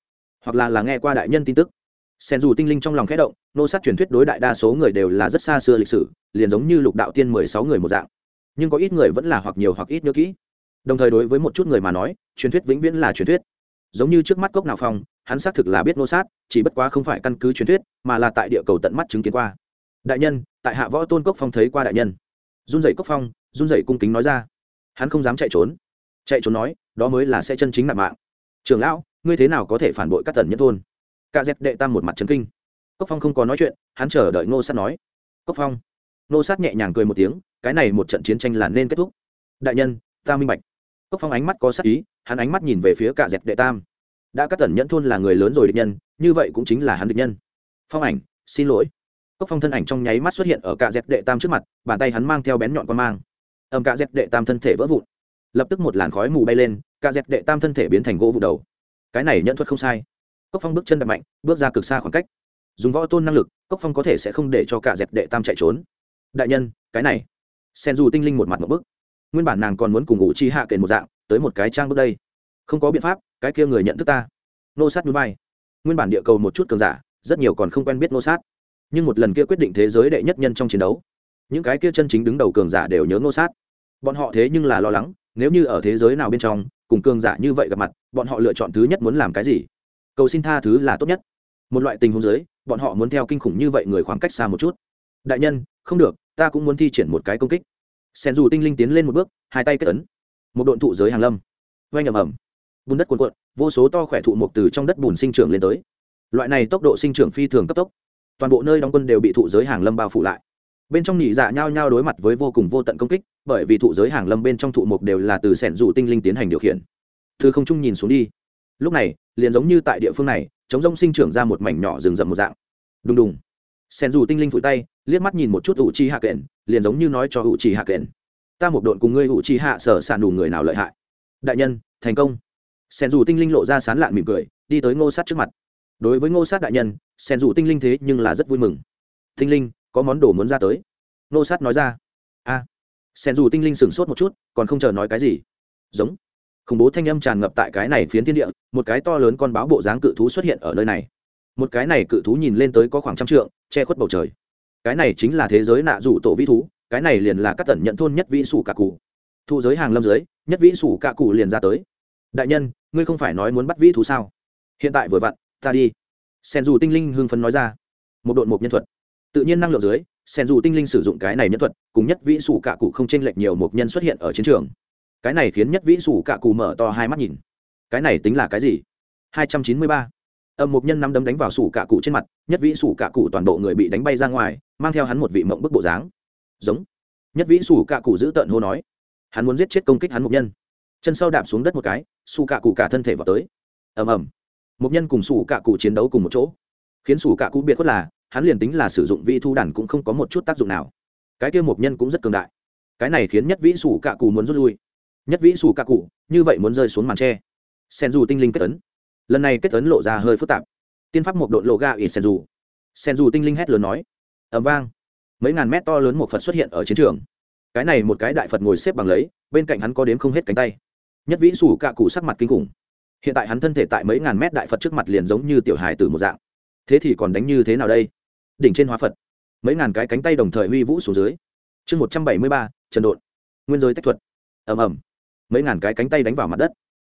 Hoặc là là nghe qua đại nhân tin tức. Sen dù tinh linh trong lòng khẽ động, nô sát truyền thuyết đối đại đa số người đều là rất xa xưa lịch sử, liền giống như lục đạo tiên mười sáu người một dạng. Nhưng có ít người vẫn là hoặc nhiều hoặc ít nhớ kỹ. Đồng thời đối với một chút người mà nói, truyền thuyết vĩnh viễn là truyền thuyết giống như trước mắt cốc nào phong, hắn xác thực là biết nô sát, chỉ bất quá không phải căn cứ truyền thuyết, mà là tại địa cầu tận mắt chứng kiến qua. Đại nhân, tại hạ võ tôn cốc phong thấy qua đại nhân. Run dậy cốc phong, run dậy cung kính nói ra. Hắn không dám chạy trốn. Chạy trốn nói, đó mới là sẽ chân chính nạp mạng. Trường lão, ngươi thế nào có thể phản bội các tần nhất thôn? Ca dẹp đệ tam một mặt trấn kinh. Cốc phong không có nói chuyện, hắn chờ đợi ngô sát nói. Cốc phong. Ngô sát nhẹ nhàng cười một tiếng, cái này một trận chiến tranh là nên kết thúc. Đại nhân, ta minh bạch. Cốc phong ánh mắt có sắc ý hắn ánh mắt nhìn về phía cả dẹp đệ tam. Đã các tần nhẫn thôn là người lớn rồi địch nhân, như vậy cũng chính là hắn địch nhân. Phong ảnh, xin lỗi. Cốc phong thân ảnh trong nháy mắt xuất hiện ở cả dẹp đệ tam trước mặt, bàn tay hắn mang theo bén nhọn con mang. Ầm cả dẹp đệ tam thân thể vỡ vụn. Lập tức một làn khói mù bay lên, cả dẹp đệ tam thân thể biến thành gỗ vụ đầu. Cái này nhận thuật không sai. Cốc phong bước chân đập mạnh, bước ra cực xa khoảng cách. Dùng võ tôn năng lực, cốc phong có thể sẽ không để cho cả dẹp đệ tam chạy trốn. Đại nhân, cái này. Sen dù tinh linh một mặt một bước. Nguyên bản nàng còn muốn cùng ngụ chi hạ kền một dạng tới một cái trang bước đây. Không có biện pháp cái kia người nhận thức ta. Nô sát núi bay, nguyên bản địa cầu một chút cường giả rất nhiều còn không quen biết nô sát. Nhưng một lần kia quyết định thế giới đệ nhất nhân trong chiến đấu những cái kia chân chính đứng đầu cường giả đều nhớ nô sát. Bọn họ thế nhưng là lo lắng nếu như ở thế giới nào bên trong cùng cường giả như vậy gặp mặt bọn họ lựa chọn thứ nhất muốn làm cái gì? Cầu xin tha thứ là tốt nhất. Một loại tình huống giới bọn họ muốn theo kinh khủng như vậy người khoảng cách xa một chút. Đại nhân không được ta cũng muốn thi triển một cái công kích. Sen dù tinh linh tiến lên một bước hai tay kết ấn một độn thụ giới hàng lâm. Oanh ầm ầm. Bùn đất cuồn cuộn, vô số to khỏe thụ mục từ trong đất bùn sinh trưởng lên tới. Loại này tốc độ sinh trưởng phi thường cấp tốc. Toàn bộ nơi đóng quân đều bị thụ giới hàng lâm bao phủ lại. Bên trong nhị dạ nhao nhao đối mặt với vô cùng vô tận công kích, bởi vì thụ giới hàng lâm bên trong thụ mục đều là từ sẻn dù tinh linh tiến hành điều khiển. Thư không trung nhìn xuống đi. Lúc này, liền giống như tại địa phương này, chống rông sinh trưởng ra một mảnh nhỏ rừng rậm một dạng. Đùng đùng. Sẻn dù tinh linh phủi tay, liếc mắt nhìn một chút ủ chi hạ kện, liền giống như nói cho ủ chi hạ kện ta một đội cùng ngươi ủ chi hạ sở sản đủ người nào lợi hại? Đại nhân, thành công. Sen dù tinh linh lộ ra sán lạn mỉm cười, đi tới ngô sát trước mặt. Đối với ngô sát đại nhân, sen dù tinh linh thế nhưng là rất vui mừng. Tinh linh, có món đồ muốn ra tới. Ngô sát nói ra. A. À. sẻn dù tinh linh sửng sốt một chút, còn không chờ nói cái gì. Giống. Khủng bố thanh âm tràn ngập tại cái này phiến thiên địa, một cái to lớn con báo bộ dáng cự thú xuất hiện ở nơi này. Một cái này cự thú nhìn lên tới có khoảng trăm trượng, che khuất bầu trời. Cái này chính là thế giới nạ rủ tổ vĩ thú cái này liền là các tần nhận thôn nhất vĩ sủ cả cụ. Thu giới hàng lâm giới, nhất vĩ sủ cả cụ liền ra tới. Đại nhân, ngươi không phải nói muốn bắt vĩ thú sao? Hiện tại vừa vặn, ta đi. Sen dù tinh linh hưng phấn nói ra. Một đội một nhân thuật. Tự nhiên năng lượng dưới, sen dù tinh linh sử dụng cái này nhân thuật, cùng nhất vĩ sủ cả cụ không chênh lệch nhiều một nhân xuất hiện ở chiến trường. Cái này khiến nhất vĩ sủ cả cụ mở to hai mắt nhìn. Cái này tính là cái gì? Hai trăm chín mươi ba. Âm một nhân năm đấm đánh vào sủ cả cụ trên mặt, nhất vĩ sủ cả cụ toàn bộ người bị đánh bay ra ngoài, mang theo hắn một vị mộng bức bộ dáng giống. Nhất vĩ sủ cạ cụ giữ tợn hô nói. Hắn muốn giết chết công kích hắn mục nhân. Chân sau đạp xuống đất một cái sủ cạ cụ cả thân thể vào tới. Ầm ầm. Mục nhân cùng sủ cạ cụ chiến đấu cùng một chỗ. Khiến sủ cạ cụ biệt khuất là, hắn liền tính là sử dụng vi thu đàn cũng không có một chút tác dụng nào. Cái kia mục nhân cũng rất cường đại. Cái này khiến nhất vĩ sủ cạ cụ muốn rút lui. Nhất vĩ sủ cạ cụ như vậy muốn rơi xuống màn tre. Sen dù tinh linh kết tấn lần này kết tấn lộ ra hơi phức tạp. Tiên pháp một đội lộ ga ít sen dù sen dù tinh linh hét lớn nói. Ầm vang mấy ngàn mét to lớn một phật xuất hiện ở chiến trường. Cái này một cái đại phật ngồi xếp bằng lấy, bên cạnh hắn có đếm không hết cánh tay. Nhất vĩ sủ cạ cụ sắc mặt kinh khủng. Hiện tại hắn thân thể tại mấy ngàn mét đại phật trước mặt liền giống như tiểu hài từ một dạng. Thế thì còn đánh như thế nào đây? Đỉnh trên hóa phật. Mấy ngàn cái cánh tay đồng thời huy vũ xuống dưới. Chương một trăm bảy mươi ba, trần đột nguyên giới tách thuật. Ầm ầm. Mấy ngàn cái cánh tay đánh vào mặt đất.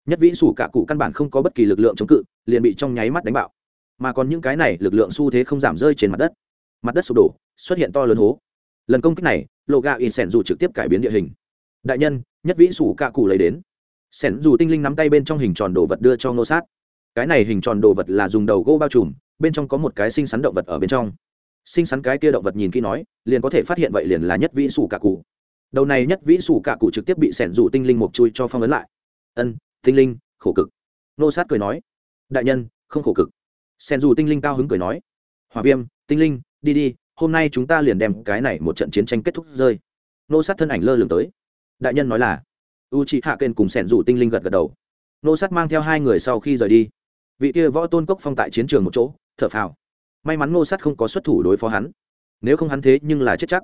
Nhất vĩ sủ cạ cụ căn bản không có bất kỳ lực lượng chống cự, liền bị trong nháy mắt đánh bạo. Mà còn những cái này lực lượng xu thế không giảm rơi trên mặt đất mặt đất sụp đổ, xuất hiện to lớn hố. Lần công kích này, lộ gà in sẻn dù trực tiếp cải biến địa hình. Đại nhân, nhất vĩ sủ cạ cụ lấy đến. Sẻn dù tinh linh nắm tay bên trong hình tròn đồ vật đưa cho ngô sát. Cái này hình tròn đồ vật là dùng đầu gỗ bao trùm, bên trong có một cái xinh xắn động vật ở bên trong. Xinh xắn cái kia động vật nhìn kỹ nói, liền có thể phát hiện vậy liền là nhất vĩ sủ cạ cụ. Đầu này nhất vĩ sủ cạ cụ trực tiếp bị sẻn dù tinh linh mộc chui cho phong ấn lại. Ân, tinh linh, khổ cực. Nô sát cười nói, đại nhân, không khổ cực. Sen dù tinh linh cao hứng cười nói hòa viêm, tinh linh đi đi, hôm nay chúng ta liền đem cái này một trận chiến tranh kết thúc rơi. Nô sát thân ảnh lơ lửng tới. Đại nhân nói là u chị hạ kênh cùng sẻn rủ tinh linh gật gật đầu. Nô sát mang theo hai người sau khi rời đi. Vị kia võ tôn cốc phong tại chiến trường một chỗ, thở phào. May mắn nô sát không có xuất thủ đối phó hắn. Nếu không hắn thế nhưng là chết chắc.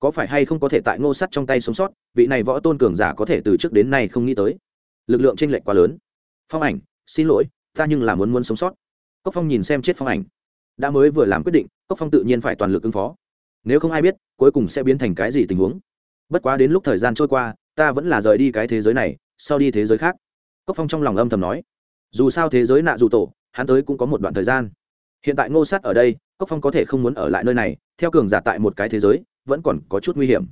Có phải hay không có thể tại ngô Sát trong tay sống sót, vị này võ tôn cường giả có thể từ trước đến nay không nghĩ tới. Lực lượng tranh lệch quá lớn. Phong ảnh, xin lỗi, ta nhưng là muốn muốn sống sót. Cốc phong nhìn xem chết phong ảnh đã mới vừa làm quyết định, cốc phong tự nhiên phải toàn lực ứng phó. Nếu không ai biết, cuối cùng sẽ biến thành cái gì tình huống. Bất quá đến lúc thời gian trôi qua, ta vẫn là rời đi cái thế giới này, sau đi thế giới khác. Cốc phong trong lòng âm thầm nói. Dù sao thế giới nạ dù tổ, hắn tới cũng có một đoạn thời gian. Hiện tại ngô sát ở đây, cốc phong có thể không muốn ở lại nơi này, theo cường giả tại một cái thế giới, vẫn còn có chút nguy hiểm.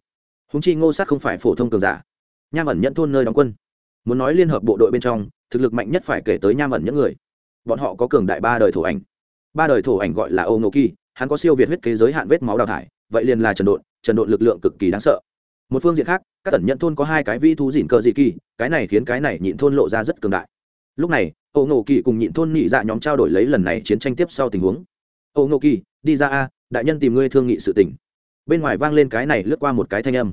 Húng chi ngô sát không phải phổ thông cường giả. Nham ẩn nhận thôn nơi đóng quân. Muốn nói liên hợp bộ đội bên trong, thực lực mạnh nhất phải kể tới nham ẩn những người. Bọn họ có cường đại ba đời thủ ảnh ba đời thổ ảnh gọi là ô nô kỳ hắn có siêu việt huyết kế giới hạn vết máu đào thải, vậy liền là trần độn trần độn lực lượng cực kỳ đáng sợ. Một phương diện khác, các tần nhận thôn có hai cái vi thú dỉn cờ dị kỳ, cái này khiến cái này nhịn thôn lộ ra rất cường đại. Lúc này ô nô kỳ cùng nhịn thôn nhị dạ nhóm trao đổi lấy lần này chiến tranh tiếp sau tình huống. Ô nô kỳ đi ra a, đại nhân tìm ngươi thương nghị sự tình. Bên ngoài vang lên cái này lướt qua một cái thanh âm.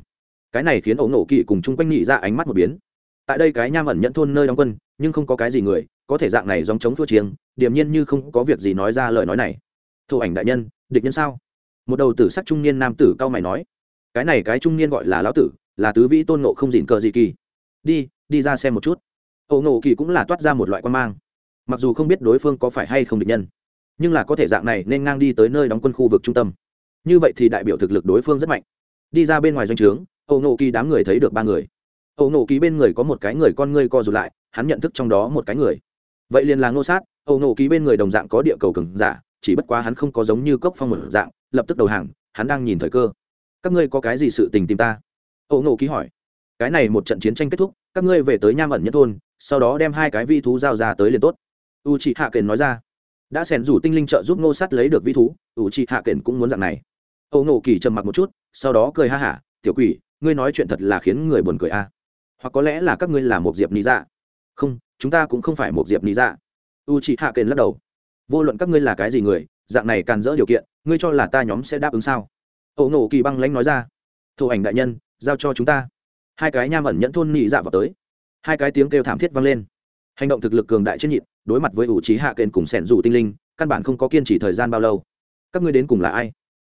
Cái này khiến ổ nổ kỳ cùng chung quanh nhị ra ánh mắt một biến. Tại đây cái nham ẩn nhận thôn nơi đóng quân, nhưng không có cái gì người có thể dạng này dòng chống thua chiêng, điềm nhiên như không có việc gì nói ra lời nói này. Thổ ảnh đại nhân, địch nhân sao? Một đầu tử sắc trung niên nam tử cao mày nói. Cái này cái trung niên gọi là lão tử, là tứ vĩ tôn nộ không dịn cờ gì kỳ. Đi đi ra xem một chút. Ổ nộ kỳ cũng là toát ra một loại quan mang. Mặc dù không biết đối phương có phải hay không địch nhân, nhưng là có thể dạng này nên ngang đi tới nơi đóng quân khu vực trung tâm. Như vậy thì đại biểu thực lực đối phương rất mạnh. Đi ra bên ngoài doanh trướng ổ nộ kỳ đám người thấy được ba người. Ổ nộ kỳ bên người có một cái người con ngươi co rụt lại, hắn nhận thức trong đó một cái người vậy liền là ngô sát, âu nổ kỳ bên người đồng dạng có địa cầu cứng giả, chỉ bất quá hắn không có giống như cốc phong một dạng, lập tức đầu hàng, hắn đang nhìn thời cơ. Các ngươi có cái gì sự tình tìm ta? Âu nổ kỳ hỏi. Cái này một trận chiến tranh kết thúc, các ngươi về tới nham ẩn nhất thôn, sau đó đem hai cái vi thú giao ra tới liền tốt. U chị hạ kền nói ra. Đã xèn rủ tinh linh trợ giúp ngô sát lấy được vi thú u chị hạ kền cũng muốn dạng này. Âu nổ kỳ trầm mặc một chút, sau đó cười ha hả, tiểu quỷ, ngươi nói chuyện thật là khiến người buồn cười a. Hoặc có lẽ là các ngươi là một diệp lý dạ. Không chúng ta cũng không phải một diệp lý dạ u chị hạ kền lắc đầu. Vô luận các ngươi là cái gì người, dạng này càn dỡ điều kiện, ngươi cho là ta nhóm sẽ đáp ứng sao? Âu nổ kỳ băng lãnh nói ra. Thủ ảnh đại nhân, giao cho chúng ta. Hai cái nham ẩn nhẫn thôn nhị dạ vào tới. Hai cái tiếng kêu thảm thiết vang lên. Hành động thực lực cường đại trên nhịn đối mặt với ủ trí hạ kền cùng sẻn rủ tinh linh, căn bản không có kiên trì thời gian bao lâu. Các ngươi đến cùng là ai?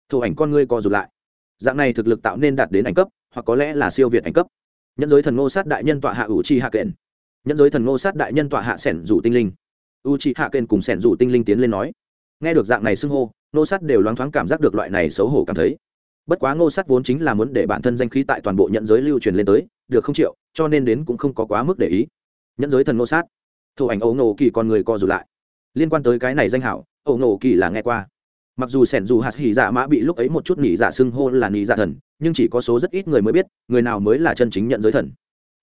Thủ ảnh con ngươi co rụt lại. Dạng này thực lực tạo nên đạt đến ảnh cấp, hoặc có lẽ là siêu việt ảnh cấp. Nhân giới thần ngô sát đại nhân tọa hạ ủ chi hạ kện nhẫn giới thần ngô sát đại nhân tọa hạ sẻn rủ tinh linh. U chị hạ kênh cùng sẻn rủ tinh linh tiến lên nói. Nghe được dạng này xưng hô, ngô sát đều loáng thoáng cảm giác được loại này xấu hổ cảm thấy. Bất quá ngô sát vốn chính là muốn để bản thân danh khí tại toàn bộ nhận giới lưu truyền lên tới, được không chịu, cho nên đến cũng không có quá mức để ý. Nhẫn giới thần ngô sát. Thủ ảnh ấu nổ kỳ con người co rụt lại. Liên quan tới cái này danh hảo ấu nổ kỳ là nghe qua. Mặc dù sẻn dù hạt hỉ dạ mã bị lúc ấy một chút nỉ dạ xưng hô là nỉ dạ thần, nhưng chỉ có số rất ít người mới biết, người nào mới là chân chính nhận giới thần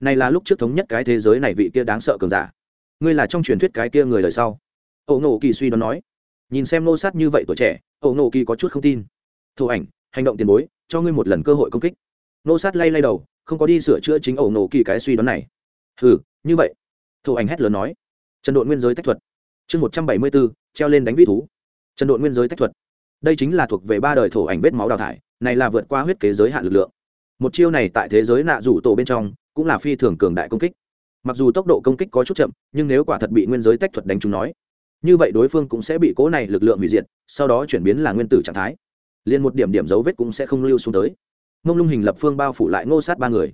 này là lúc trước thống nhất cái thế giới này vị kia đáng sợ cường giả. Ngươi là trong truyền thuyết cái kia người đời sau. Ẩu nổ kỳ suy đoán nói. Nhìn xem nô sát như vậy tuổi trẻ ẩu nổ kỳ có chút không tin. Thủ ảnh, hành động tiền bối, cho ngươi một lần cơ hội công kích. Nô sát lay lay đầu, không có đi sửa chữa chính ẩu nổ kỳ cái suy đoán này. Hừ, như vậy. Thủ ảnh hét lớn nói. Trần đội nguyên giới tách thuật. Chương một trăm bảy mươi bốn, treo lên đánh vi thú. Trần đội nguyên giới tách thuật. Đây chính là thuộc về ba đời thổ ảnh vết máu đào thải, này là vượt qua huyết kế giới hạn lực lượng. Một chiêu này tại thế giới nạ rủ tổ bên trong cũng là phi thường cường đại công kích. Mặc dù tốc độ công kích có chút chậm, nhưng nếu quả thật bị nguyên giới tách thuật đánh trúng nói, như vậy đối phương cũng sẽ bị cố này lực lượng hủy diệt, sau đó chuyển biến là nguyên tử trạng thái. Liền một điểm điểm dấu vết cũng sẽ không lưu xuống tới. Mông lung hình lập phương bao phủ lại ngô sát ba người.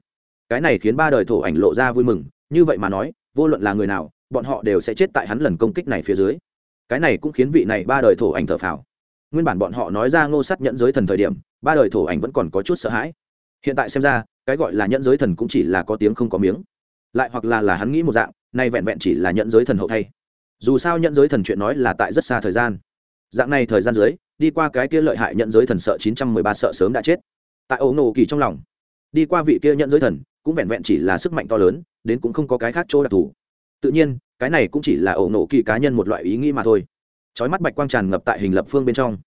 Cái này khiến ba đời thổ ảnh lộ ra vui mừng, như vậy mà nói, vô luận là người nào, bọn họ đều sẽ chết tại hắn lần công kích này phía dưới. Cái này cũng khiến vị này ba đời thổ ảnh thở phào. Nguyên bản bọn họ nói ra ngô sát nhận giới thần thời điểm, ba đời thổ ảnh vẫn còn có chút sợ hãi. Hiện tại xem ra cái gọi là nhận giới thần cũng chỉ là có tiếng không có miếng. Lại hoặc là là hắn nghĩ một dạng, nay vẹn vẹn chỉ là nhận giới thần hậu thay. Dù sao nhận giới thần chuyện nói là tại rất xa thời gian. Dạng này thời gian dưới, đi qua cái kia lợi hại nhận giới thần sợ chín trăm mười ba sợ sớm đã chết. Tại ấu nổ kỳ trong lòng, đi qua vị kia nhận giới thần, cũng vẹn vẹn chỉ là sức mạnh to lớn, đến cũng không có cái khác chỗ đặc thù. Tự nhiên, cái này cũng chỉ là ấu nổ kỳ cá nhân một loại ý nghĩ mà thôi. Chói mắt bạch quang tràn ngập tại hình lập phương bên trong,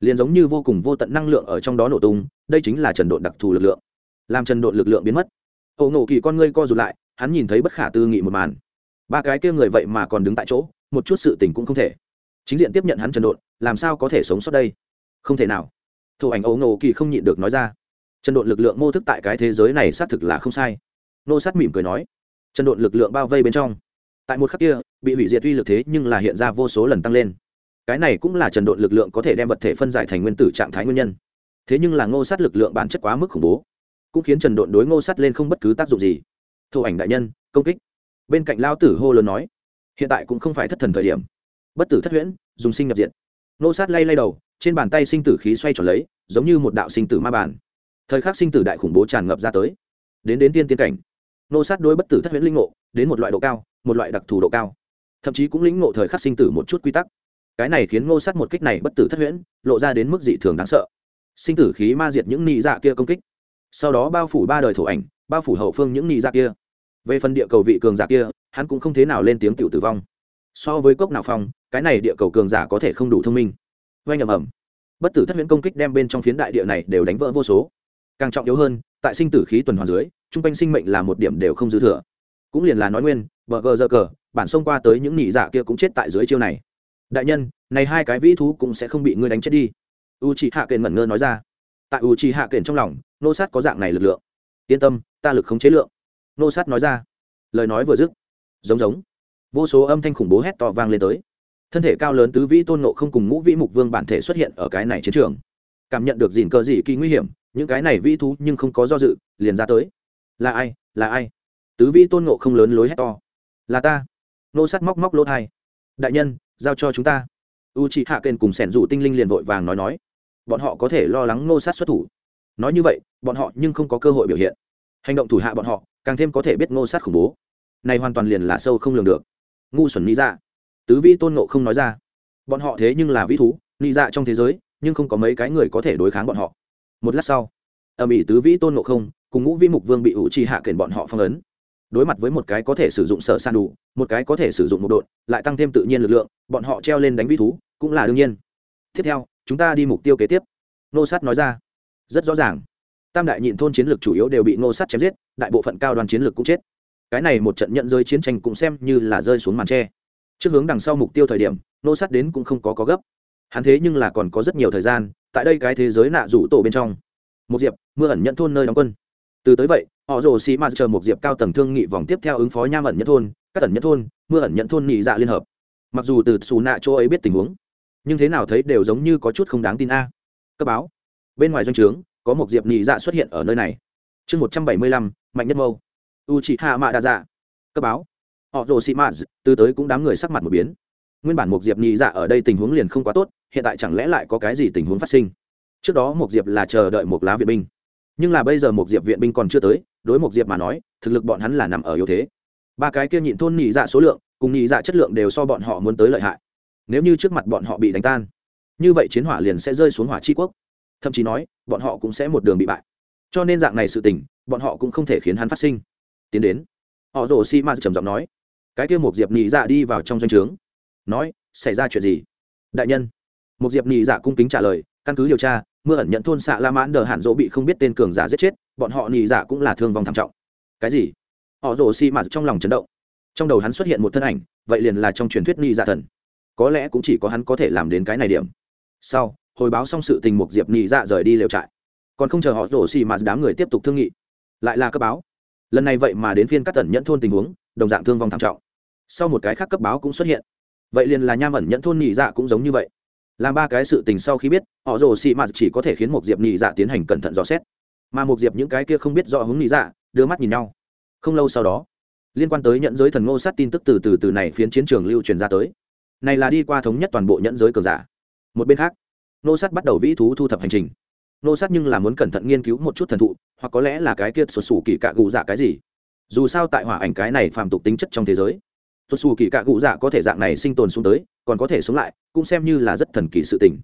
liền giống như vô cùng vô tận năng lượng ở trong đó nổ tung, đây chính là trần độn đặc thù lực lượng làm trần độn lực lượng biến mất. Ổ nổ kỳ con ngươi co rụt lại, hắn nhìn thấy bất khả tư nghị một màn. Ba cái kia người vậy mà còn đứng tại chỗ, một chút sự tình cũng không thể. Chính diện tiếp nhận hắn trần độn, làm sao có thể sống sót đây? Không thể nào. Thủ ảnh ấu nổ kỳ không nhịn được nói ra. Trần độn lực lượng mô thức tại cái thế giới này xác thực là không sai. Nô sát mỉm cười nói. Trần độn lực lượng bao vây bên trong. Tại một khắc kia, bị hủy diệt uy lực thế nhưng là hiện ra vô số lần tăng lên. Cái này cũng là trần độn lực lượng có thể đem vật thể phân giải thành nguyên tử trạng thái nguyên nhân. Thế nhưng là ngô sát lực lượng bản chất quá mức khủng bố cũng khiến trần độn đối ngô sát lên không bất cứ tác dụng gì. Thổ ảnh đại nhân, công kích. Bên cạnh lao tử hô lớn nói, hiện tại cũng không phải thất thần thời điểm. Bất tử thất huyễn, dùng sinh nhập diện ngô sát lay lay đầu, trên bàn tay sinh tử khí xoay tròn lấy, giống như một đạo sinh tử ma bản thời khắc sinh tử đại khủng bố tràn ngập ra tới. Đến đến tiên tiên cảnh, ngô sát đối bất tử thất huyễn linh ngộ, đến một loại độ cao, một loại đặc thù độ cao. Thậm chí cũng lĩnh ngộ thời khắc sinh tử một chút quy tắc. Cái này khiến ngô sát một kích này bất tử thất huyễn, lộ ra đến mức dị thường đáng sợ. Sinh tử khí ma diệt những nị dạ kia công kích sau đó bao phủ ba đời thổ ảnh, bao phủ hậu phương những nị dạ kia. Về phần địa cầu vị cường giả kia, hắn cũng không thế nào lên tiếng tiểu tử vong. So với cốc nào phong, cái này địa cầu cường giả có thể không đủ thông minh. Vay nhầm ẩm bất tử thất huyễn công kích đem bên trong phiến đại địa này đều đánh vỡ vô số. Càng trọng yếu hơn, tại sinh tử khí tuần hoàn dưới, trung quanh sinh mệnh là một điểm đều không dư thừa. Cũng liền là nói nguyên, bờ gờ giờ cờ, bản xông qua tới những nị dạ kia cũng chết tại dưới chiêu này. Đại nhân, này hai cái vĩ thú cũng sẽ không bị ngươi đánh chết đi. U chị hạ kền ngẩn ngơ nói ra tại u c hạ kền trong lòng, nô sát có dạng này lực lượng. Yên tâm, ta lực không chế lượng. Nô sát nói ra. Lời nói vừa dứt, giống giống, vô số âm thanh khủng bố hét to vang lên tới. Thân thể cao lớn tứ vĩ tôn nộ không cùng ngũ vĩ mục vương bản thể xuất hiện ở cái này chiến trường. Cảm nhận được dìn cờ dị kỳ nguy hiểm, những cái này vĩ thú nhưng không có do dự, liền ra tới. Là ai là ai? Tứ vĩ tôn nộ không lớn lối hét to. Là ta. Nô Sát móc móc lỗ thai. Đại nhân, giao cho chúng ta. U chị hạ Kền cùng sẻn rủ tinh linh liền vội vàng nói nói bọn họ có thể lo lắng nô sát xuất thủ. Nói như vậy, bọn họ nhưng không có cơ hội biểu hiện. Hành động thủ hạ bọn họ, càng thêm có thể biết nô sát khủng bố. Này hoàn toàn liền là sâu không lường được. Ngu xuẩn nghĩ ra dạ. tứ vĩ tôn nộ không nói ra. Bọn họ thế nhưng là vĩ thú nghĩ dạ trong thế giới, nhưng không có mấy cái người có thể đối kháng bọn họ. Một lát sau ở mỹ tứ vĩ tôn nộ không cùng ngũ vĩ mục vương bị ủ trì hạ kền bọn họ phong ấn. Đối mặt với một cái có thể sử dụng sở san đủ, một cái có thể sử dụng một đội lại tăng thêm tự nhiên lực lượng, bọn họ treo lên đánh vĩ thú, cũng là đương nhiên. Tiếp theo chúng ta đi mục tiêu kế tiếp. Nô sát nói ra. Rất rõ ràng. Tam đại nhịn thôn chiến lược chủ yếu đều bị nô sát chém giết, đại bộ phận cao đoàn chiến lược cũng chết. Cái này một trận nhận rơi chiến tranh cũng xem như là rơi xuống màn tre. Trước hướng đằng sau mục tiêu thời điểm, nô sát đến cũng không có có gấp. Hắn thế nhưng là còn có rất nhiều thời gian, tại đây cái thế giới nạ rủ tổ bên trong. Một diệp, mưa ẩn nhận thôn nơi đóng quân. Từ tới vậy, họ rồ xì ma chờ một diệp cao tầng thương nghị vòng tiếp theo ứng phó nham ẩn nhất thôn các ẩn nhất thôn, mưa ẩn nhận thôn nhị dạ liên hợp. Mặc dù từ xù nạ chỗ ấy biết tình huống nhưng thế nào thấy đều giống như có chút không đáng tin a. À. cấp báo. Bên ngoài doanh trướng, có một diệp nhị dạ xuất hiện ở nơi này. Chương một trăm bảy mươi lăm, mạnh nhất mâu. U chị hạ mạ đa dạ cấp báo. Họ rồ xị mạt từ tới cũng đám người sắc mặt một biến. Nguyên bản một diệp nhị dạ ở đây tình huống liền không quá tốt, hiện tại chẳng lẽ lại có cái gì tình huống phát sinh? Trước đó một diệp là chờ đợi một lá viện binh. Nhưng là bây giờ một diệp viện binh còn chưa tới, đối một diệp mà nói, thực lực bọn hắn là nằm ở yếu thế. Ba cái kia nhịn thôn nhị dạ số lượng, cùng nhị dạ chất lượng đều so bọn họ muốn tới lợi hại nếu như trước mặt bọn họ bị đánh tan, như vậy chiến hỏa liền sẽ rơi xuống hỏa c quốc. Thậm chí nói, bọn họ cũng sẽ một đường bị bại. Cho nên dạng này sự tình, bọn họ cũng không thể khiến hắn phát sinh. Tiến đến, họ rồ xi ma trầm giọng nói, cái kia một diệp nhị dạ đi vào trong doanh trướng. Nói, xảy ra chuyện gì? Đại nhân. Một diệp nhị dạ cung kính trả lời, căn cứ điều tra, mưa ẩn nhận thôn xạ la mãn đờ hạn dỗ bị không biết tên cường giả giết chết, bọn họ nhị dạ cũng là thương vong thảm trọng. Cái gì? Họ rồ xi ma trong lòng chấn động. Trong đầu hắn xuất hiện một thân ảnh, vậy liền là trong truyền thuyết nhị dạ thần có lẽ cũng chỉ có hắn có thể làm đến cái này điểm. Sau, hồi báo xong sự tình mục diệp nhị dạ rời đi lều trại. Còn không chờ họ rổ xì mà đám người tiếp tục thương nghị. Lại là cấp báo. Lần này vậy mà đến phiên cắt tẩn nhẫn thôn tình huống, đồng dạng thương vong thảm trọng. Sau một cái khác cấp báo cũng xuất hiện. Vậy liền là nham ẩn nhẫn thôn nhị dạ cũng giống như vậy. Làm ba cái sự tình sau khi biết, họ rồ xì mà chỉ có thể khiến một diệp nhị dạ tiến hành cẩn thận dò xét. Mà một diệp những cái kia không biết rõ hướng nhị dạ đưa mắt nhìn nhau. Không lâu sau đó, liên quan tới nhận giới thần ngô sát tin tức từ từ từ này phiến chiến trường lưu truyền ra tới này là đi qua thống nhất toàn bộ nhẫn giới cường giả. Một bên khác, nô sát bắt đầu vĩ thú thu thập hành trình. Nô sát nhưng là muốn cẩn thận nghiên cứu một chút thần thụ, hoặc có lẽ là cái kia sụt sù kỳ cạ gù dạ cái gì. Dù sao tại hỏa ảnh cái này phàm tục tính chất trong thế giới sụt sù kỳ cạ gù dạ có thể dạng này sinh tồn xuống tới, còn có thể sống lại, cũng xem như là rất thần kỳ sự tình.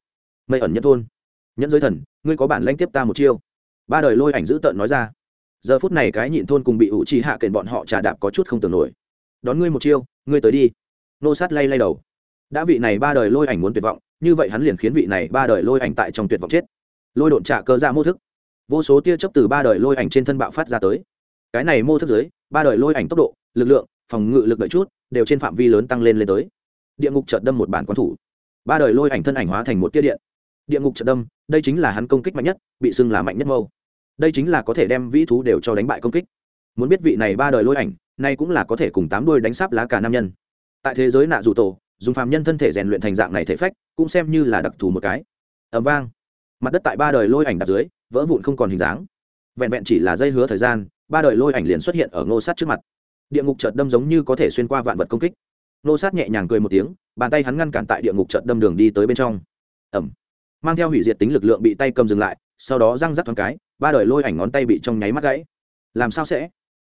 Mây ẩn nhất thôn. Nhẫn giới thần, ngươi có bản lanh tiếp ta một chiêu. Ba đời lôi ảnh dữ tợn nói ra. Giờ phút này cái nhịn thôn cùng bị ủ trì hạ kền bọn họ trà đạp có chút không tưởng nổi. Đón ngươi một chiêu, ngươi tới đi. Nô sát lay lay đầu đã vị này ba đời lôi ảnh muốn tuyệt vọng, như vậy hắn liền khiến vị này ba đời lôi ảnh tại trong tuyệt vọng chết. Lôi độn trả cơ ra mô thức. Vô số tia chấp từ ba đời lôi ảnh trên thân bạo phát ra tới. Cái này mô thức dưới, ba đời lôi ảnh tốc độ, lực lượng, phòng ngự lực đợi chút, đều trên phạm vi lớn tăng lên lên tới. Địa ngục chợt đâm một bản quán thủ. Ba đời lôi ảnh thân ảnh hóa thành một tia điện. Địa ngục chợt đâm, đây chính là hắn công kích mạnh nhất, bị xưng là mạnh nhất mâu. Đây chính là có thể đem vĩ thú đều cho đánh bại công kích. Muốn biết vị này ba đời lôi ảnh, nay cũng là có thể cùng tám đôi đánh sáp lá cả nam nhân. Tại thế giới nạ dù tổ dùng phàm nhân thân thể rèn luyện thành dạng này thể phách, cũng xem như là đặc thù một cái. Ẩm vang. Mặt đất tại ba đời lôi ảnh đặt dưới, vỡ vụn không còn hình dáng. Vẹn vẹn chỉ là dây hứa thời gian, ba đời lôi ảnh liền xuất hiện ở ngô sát trước mặt. Địa ngục chợt đâm giống như có thể xuyên qua vạn vật công kích. Ngô sát nhẹ nhàng cười một tiếng, bàn tay hắn ngăn cản tại địa ngục chợt đâm đường đi tới bên trong. Ẩm mang theo hủy diệt tính lực lượng bị tay cầm dừng lại, sau đó răng rắc thoáng cái, ba đời lôi ảnh ngón tay bị trong nháy mắt gãy. Làm sao sẽ?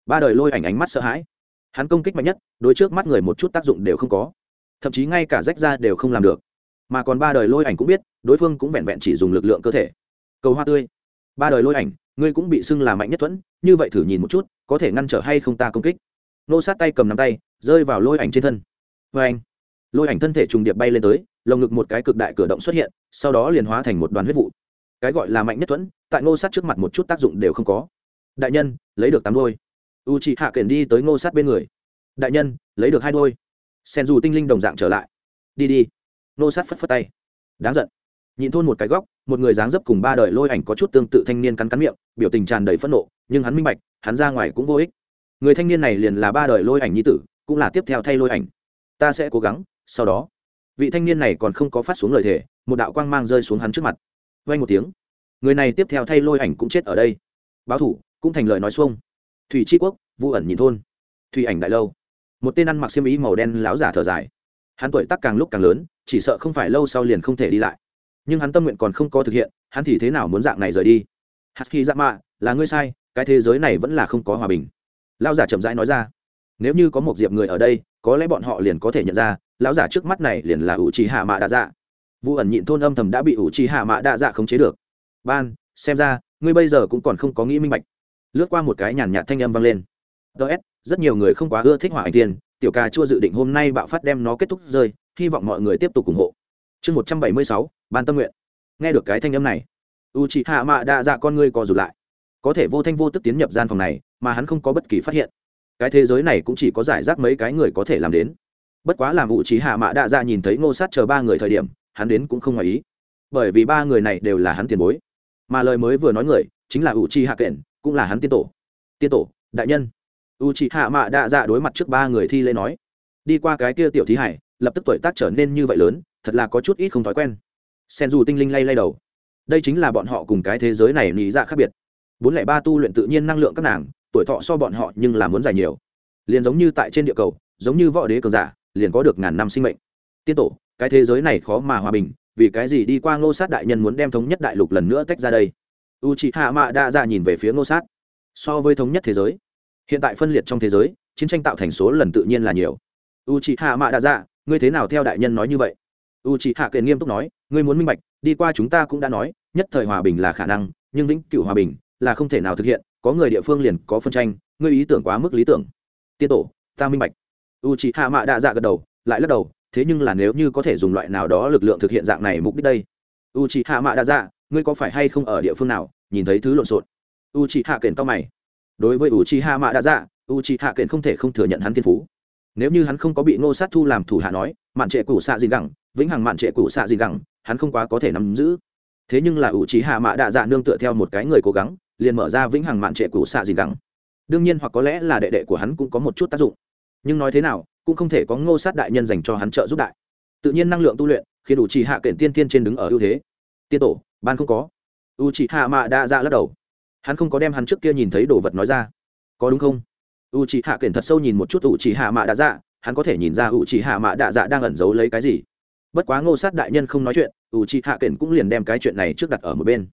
Ba đời lôi ảnh ánh mắt sợ hãi. Hắn công kích mạnh nhất, đối trước mắt người một chút tác dụng đều không có thậm chí ngay cả rách ra đều không làm được. Mà còn ba đời lôi ảnh cũng biết, đối phương cũng vẹn vẹn chỉ dùng lực lượng cơ thể. Cầu hoa tươi. Ba đời lôi ảnh, ngươi cũng bị xưng là mạnh nhất thuẫn, như vậy thử nhìn một chút, có thể ngăn trở hay không ta công kích? Nô sát tay cầm nắm tay, rơi vào lôi ảnh trên thân. Vê anh, lôi ảnh thân thể trùng điệp bay lên tới, lồng ngực một cái cực đại cửa động xuất hiện, sau đó liền hóa thành một đoàn huyết vụ. Cái gọi là mạnh nhất thuẫn, tại ngô sát trước mặt một chút tác dụng đều không có. Đại nhân, lấy được tám đôi. U chị hạ kển đi tới ngô sát bên người. Đại nhân, lấy được hai đôi sen dù tinh linh đồng dạng trở lại. Đi đi. Nô sát phất phất tay. Đáng giận. Nhìn thôn một cái góc, một người dáng dấp cùng ba đời lôi ảnh có chút tương tự thanh niên cắn cắn miệng, biểu tình tràn đầy phẫn nộ, nhưng hắn minh bạch, hắn ra ngoài cũng vô ích. Người thanh niên này liền là ba đời lôi ảnh nhi tử, cũng là tiếp theo thay lôi ảnh. Ta sẽ cố gắng, sau đó. Vị thanh niên này còn không có phát xuống lời thề, một đạo quang mang rơi xuống hắn trước mặt. Vay một tiếng. Người này tiếp theo thay lôi ảnh cũng chết ở đây. Báo thủ, cũng thành lời nói xuông. Thủy tri quốc, vu ẩn nhìn thôn. Thủy ảnh đại lâu một tên ăn mặc xiêm ý màu đen láo giả thở dài. Hắn tuổi tác càng lúc càng lớn, chỉ sợ không phải lâu sau liền không thể đi lại. Nhưng hắn tâm nguyện còn không có thực hiện, hắn thì thế nào muốn dạng này rời đi? Hạt khi dạ mạ là ngươi sai, cái thế giới này vẫn là không có hòa bình. Lao giả chậm rãi nói ra. Nếu như có một diệp người ở đây, có lẽ bọn họ liền có thể nhận ra, lão giả trước mắt này liền là ủ trì hạ mạ đa dạ vụ ẩn nhịn thôn âm thầm đã bị ủ trì hạ mạ đa dạ khống chế được. Ban, xem ra, ngươi bây giờ cũng còn không có nghĩ minh bạch. Lướt qua một cái nhàn nhạt thanh âm vang lên ts rất nhiều người không quá ưa thích hỏa ảnh tiên tiểu ca chua dự định hôm nay bạo phát đem nó kết thúc rơi, hy vọng mọi người tiếp tục ủng hộ. Chương một trăm bảy mươi sáu, ban tâm nguyện. Nghe được cái thanh âm này u chị hạ mạ đa dạ con ngươi co rụt lại. Có thể vô thanh vô tức tiến nhập gian phòng này, mà hắn không có bất kỳ phát hiện. Cái thế giới này cũng chỉ có giải rác mấy cái người có thể làm đến. Bất quá làm u chị hạ mạ đa dạ nhìn thấy ngô sát chờ ba người thời điểm, hắn đến cũng không ngoài ý. Bởi vì ba người này đều là hắn tiền bối. Mà lời mới vừa nói người, chính là u chi hạ kện cũng là hắn tiên tổ. Tiên tổ, đại nhân u chị hạ mạ Đạ dạ đối mặt trước ba người thi lễ nói, đi qua cái kia tiểu thí hải, lập tức tuổi tác trở nên như vậy lớn, thật là có chút ít không thói quen. Sen dù tinh linh lay lay đầu. Đây chính là bọn họ cùng cái thế giới này nghĩ ra dạ khác biệt. Bốn lẻ ba tu luyện tự nhiên năng lượng các nàng, tuổi thọ so bọn họ nhưng là muốn dài nhiều. Liền giống như tại trên địa cầu, giống như võ đế cường giả, liền có được ngàn năm sinh mệnh. Tiên tổ, cái thế giới này khó mà hòa bình, vì cái gì đi qua ngô sát đại nhân muốn đem thống nhất đại lục lần nữa tách ra đây? U chị hạ mạ đa ra nhìn về phía ngô sát. So với thống nhất thế giới hiện tại phân liệt trong thế giới chiến tranh tạo thành số lần tự nhiên là nhiều. U chị hạ mạ đa Dạ, ngươi thế nào theo đại nhân nói như vậy? U chị hạ kệ nghiêm túc nói ngươi muốn minh bạch đi qua chúng ta cũng đã nói nhất thời hòa bình là khả năng nhưng vĩnh cửu hòa bình là không thể nào thực hiện có người địa phương liền có phân tranh ngươi ý tưởng quá mức lý tưởng. Tiên tổ ta minh bạch. U chị hạ mạ đa dạ gật đầu lại lắc đầu thế nhưng là nếu như có thể dùng loại nào đó lực lượng thực hiện dạng này mục đích đây? U chị hạ mạ đa dạ ngươi có phải hay không ở địa phương nào nhìn thấy thứ lộn xộn? U chị hạ kền to mày đối với u chị hạ mạ đa dạ u chị hạ kện không thể không thừa nhận hắn thiên phú. Nếu như hắn không có bị ngô sát thu làm thủ hạ nói, mạn trệ cũ xạ gì gẳng, vĩnh hằng mạn trệ cũ xạ gì gẳng, hắn không quá có thể nắm giữ. Thế nhưng là ủ trí hạ mạ Đa dạ nương tựa theo một cái người cố gắng, liền mở ra vĩnh hằng mạn trệ cũ xạ gì gẳng. Đương nhiên hoặc có lẽ là đệ đệ của hắn cũng có một chút tác dụng. Nhưng nói thế nào, cũng không thể có ngô sát đại nhân dành cho hắn trợ giúp đại. Tự nhiên năng lượng tu luyện, khiến ủ trì hạ kện tiên tiên trên đứng ở ưu thế. Tiên tổ, ban không có. U trì hạ mạ đa dạ lắc đầu hắn không có đem hắn trước kia nhìn thấy đồ vật nói ra. Có đúng không? U chị hạ kện thật sâu nhìn một chút u chị hạ mạ đạ dạ hắn có thể nhìn ra u chị hạ mạ đạ dạ đang ẩn giấu lấy cái gì. Bất quá ngô sát đại nhân không nói chuyện u chị hạ kện cũng liền đem cái chuyện này trước đặt ở một bên.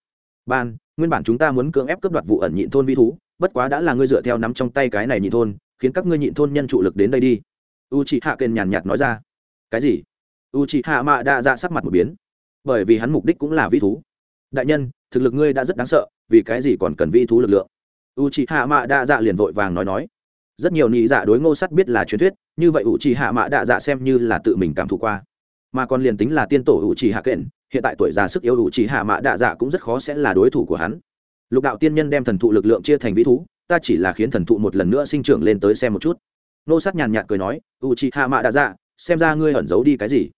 Ban, nguyên bản chúng ta muốn cưỡng ép cướp đoạt vụ ẩn nhịn thôn vi thú, bất quá đã là ngươi dựa theo nắm trong tay cái này nhịn thôn, khiến các ngươi nhịn thôn nhân trụ lực đến đây đi. U chị hạ kền nhàn nhạt nói ra. Cái gì? U chị hạ mạ đạ dạ sắc mặt một biến. Bởi vì hắn mục đích cũng là vi thú. Đại nhân, thực lực ngươi đã rất đáng sợ vì cái gì còn cần vi thú lực lượng? U chị hạ mạ đa dạ liền vội vàng nói nói. Rất nhiều nhị dạ đối ngô sắt biết là truyền thuyết, như vậy u chị hạ mạ đa dạ xem như là tự mình cảm thụ qua. Mà còn liền tính là tiên tổ u chị hạ kện hiện tại tuổi già sức yếu u chị hạ mạ đa dạ cũng rất khó sẽ là đối thủ của hắn. Lục đạo tiên nhân đem thần thụ lực lượng chia thành vĩ thú, ta chỉ là khiến thần thụ một lần nữa sinh trưởng lên tới xem một chút. Nô sát nhàn nhạt cười nói u chị hạ mạ đa dạ xem ra ngươi ẩn giấu đi cái gì?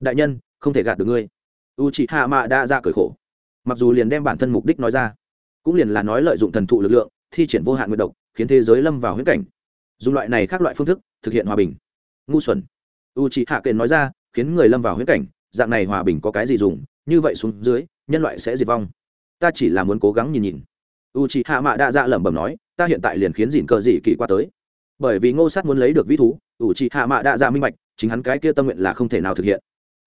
Đại nhân, không thể gạt được ngươi. U chị hạ mạ đa dạ cười khổ. Mặc dù liền đem bản thân mục đích nói ra cũng liền là nói lợi dụng thần thụ lực lượng, thi triển vô hạn nguyệt độc, khiến thế giới lâm vào huyễn cảnh. Dùng loại này khác loại phương thức, thực hiện hòa bình. Ngu xuẩn. U chị hạ kền nói ra, khiến người lâm vào huyễn cảnh, dạng này hòa bình có cái gì dùng? Như vậy xuống dưới, nhân loại sẽ diệt vong. Ta chỉ là muốn cố gắng nhìn nhìn. U chị hạ mạ đa dạ lẩm bẩm nói, ta hiện tại liền khiến dìn cờ dị kỳ qua tới. Bởi vì ngô sát muốn lấy được vĩ thú u chị hạ mạ đa dạ minh bạch, chính hắn cái kia tâm nguyện là không thể nào thực hiện.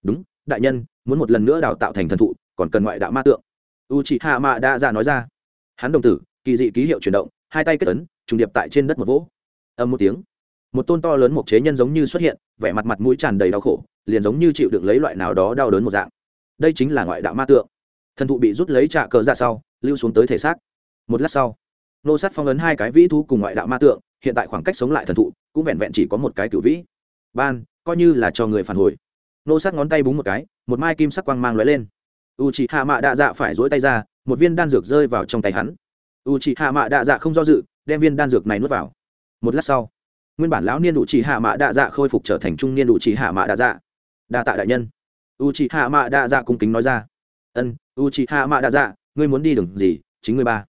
Đúng, đại nhân, muốn một lần nữa đào tạo thành thần thụ, còn cần ngoại đạo ma tượng. U chị hạ mạ đa dạ nói ra hắn đồng tử, kỳ dị ký hiệu chuyển động, hai tay kết ấn, trùng điệp tại trên đất một vỗ. Âm một tiếng, một tôn to lớn một chế nhân giống như xuất hiện, vẻ mặt mặt mũi tràn đầy đau khổ, liền giống như chịu đựng lấy loại nào đó đau đớn một dạng. Đây chính là ngoại đạo ma tượng. Thần thụ bị rút lấy trạ cờ ra sau, lưu xuống tới thể xác. Một lát sau, nô sát phong ấn hai cái vĩ thú cùng ngoại đạo ma tượng, hiện tại khoảng cách sống lại thần thụ, cũng vẹn vẹn chỉ có một cái cửu vĩ. Ban, coi như là cho người phản hồi. Nô sát ngón tay búng một cái, một mai kim sắc quang mang lóe lên. U c hạ mạ đạ dạ phải dỗi tay ra một viên đan dược rơi vào trong tay hắn. U c h ị hạ mạ đạ dạ không do dự, đem viên đan dược này nuốt vào. Một lát sau, nguyên bản lão niên u c h ị hạ mạ đạ dạ khôi phục trở thành trung niên u c h ị hạ mạ đạ dạ đa tạ đại nhân. U c h ị hạ mạ đạ dạ cung kính nói ra. Ân u c h ị hạ mạ đạ dạ ngươi muốn đi đường gì? Chính ngươi ba.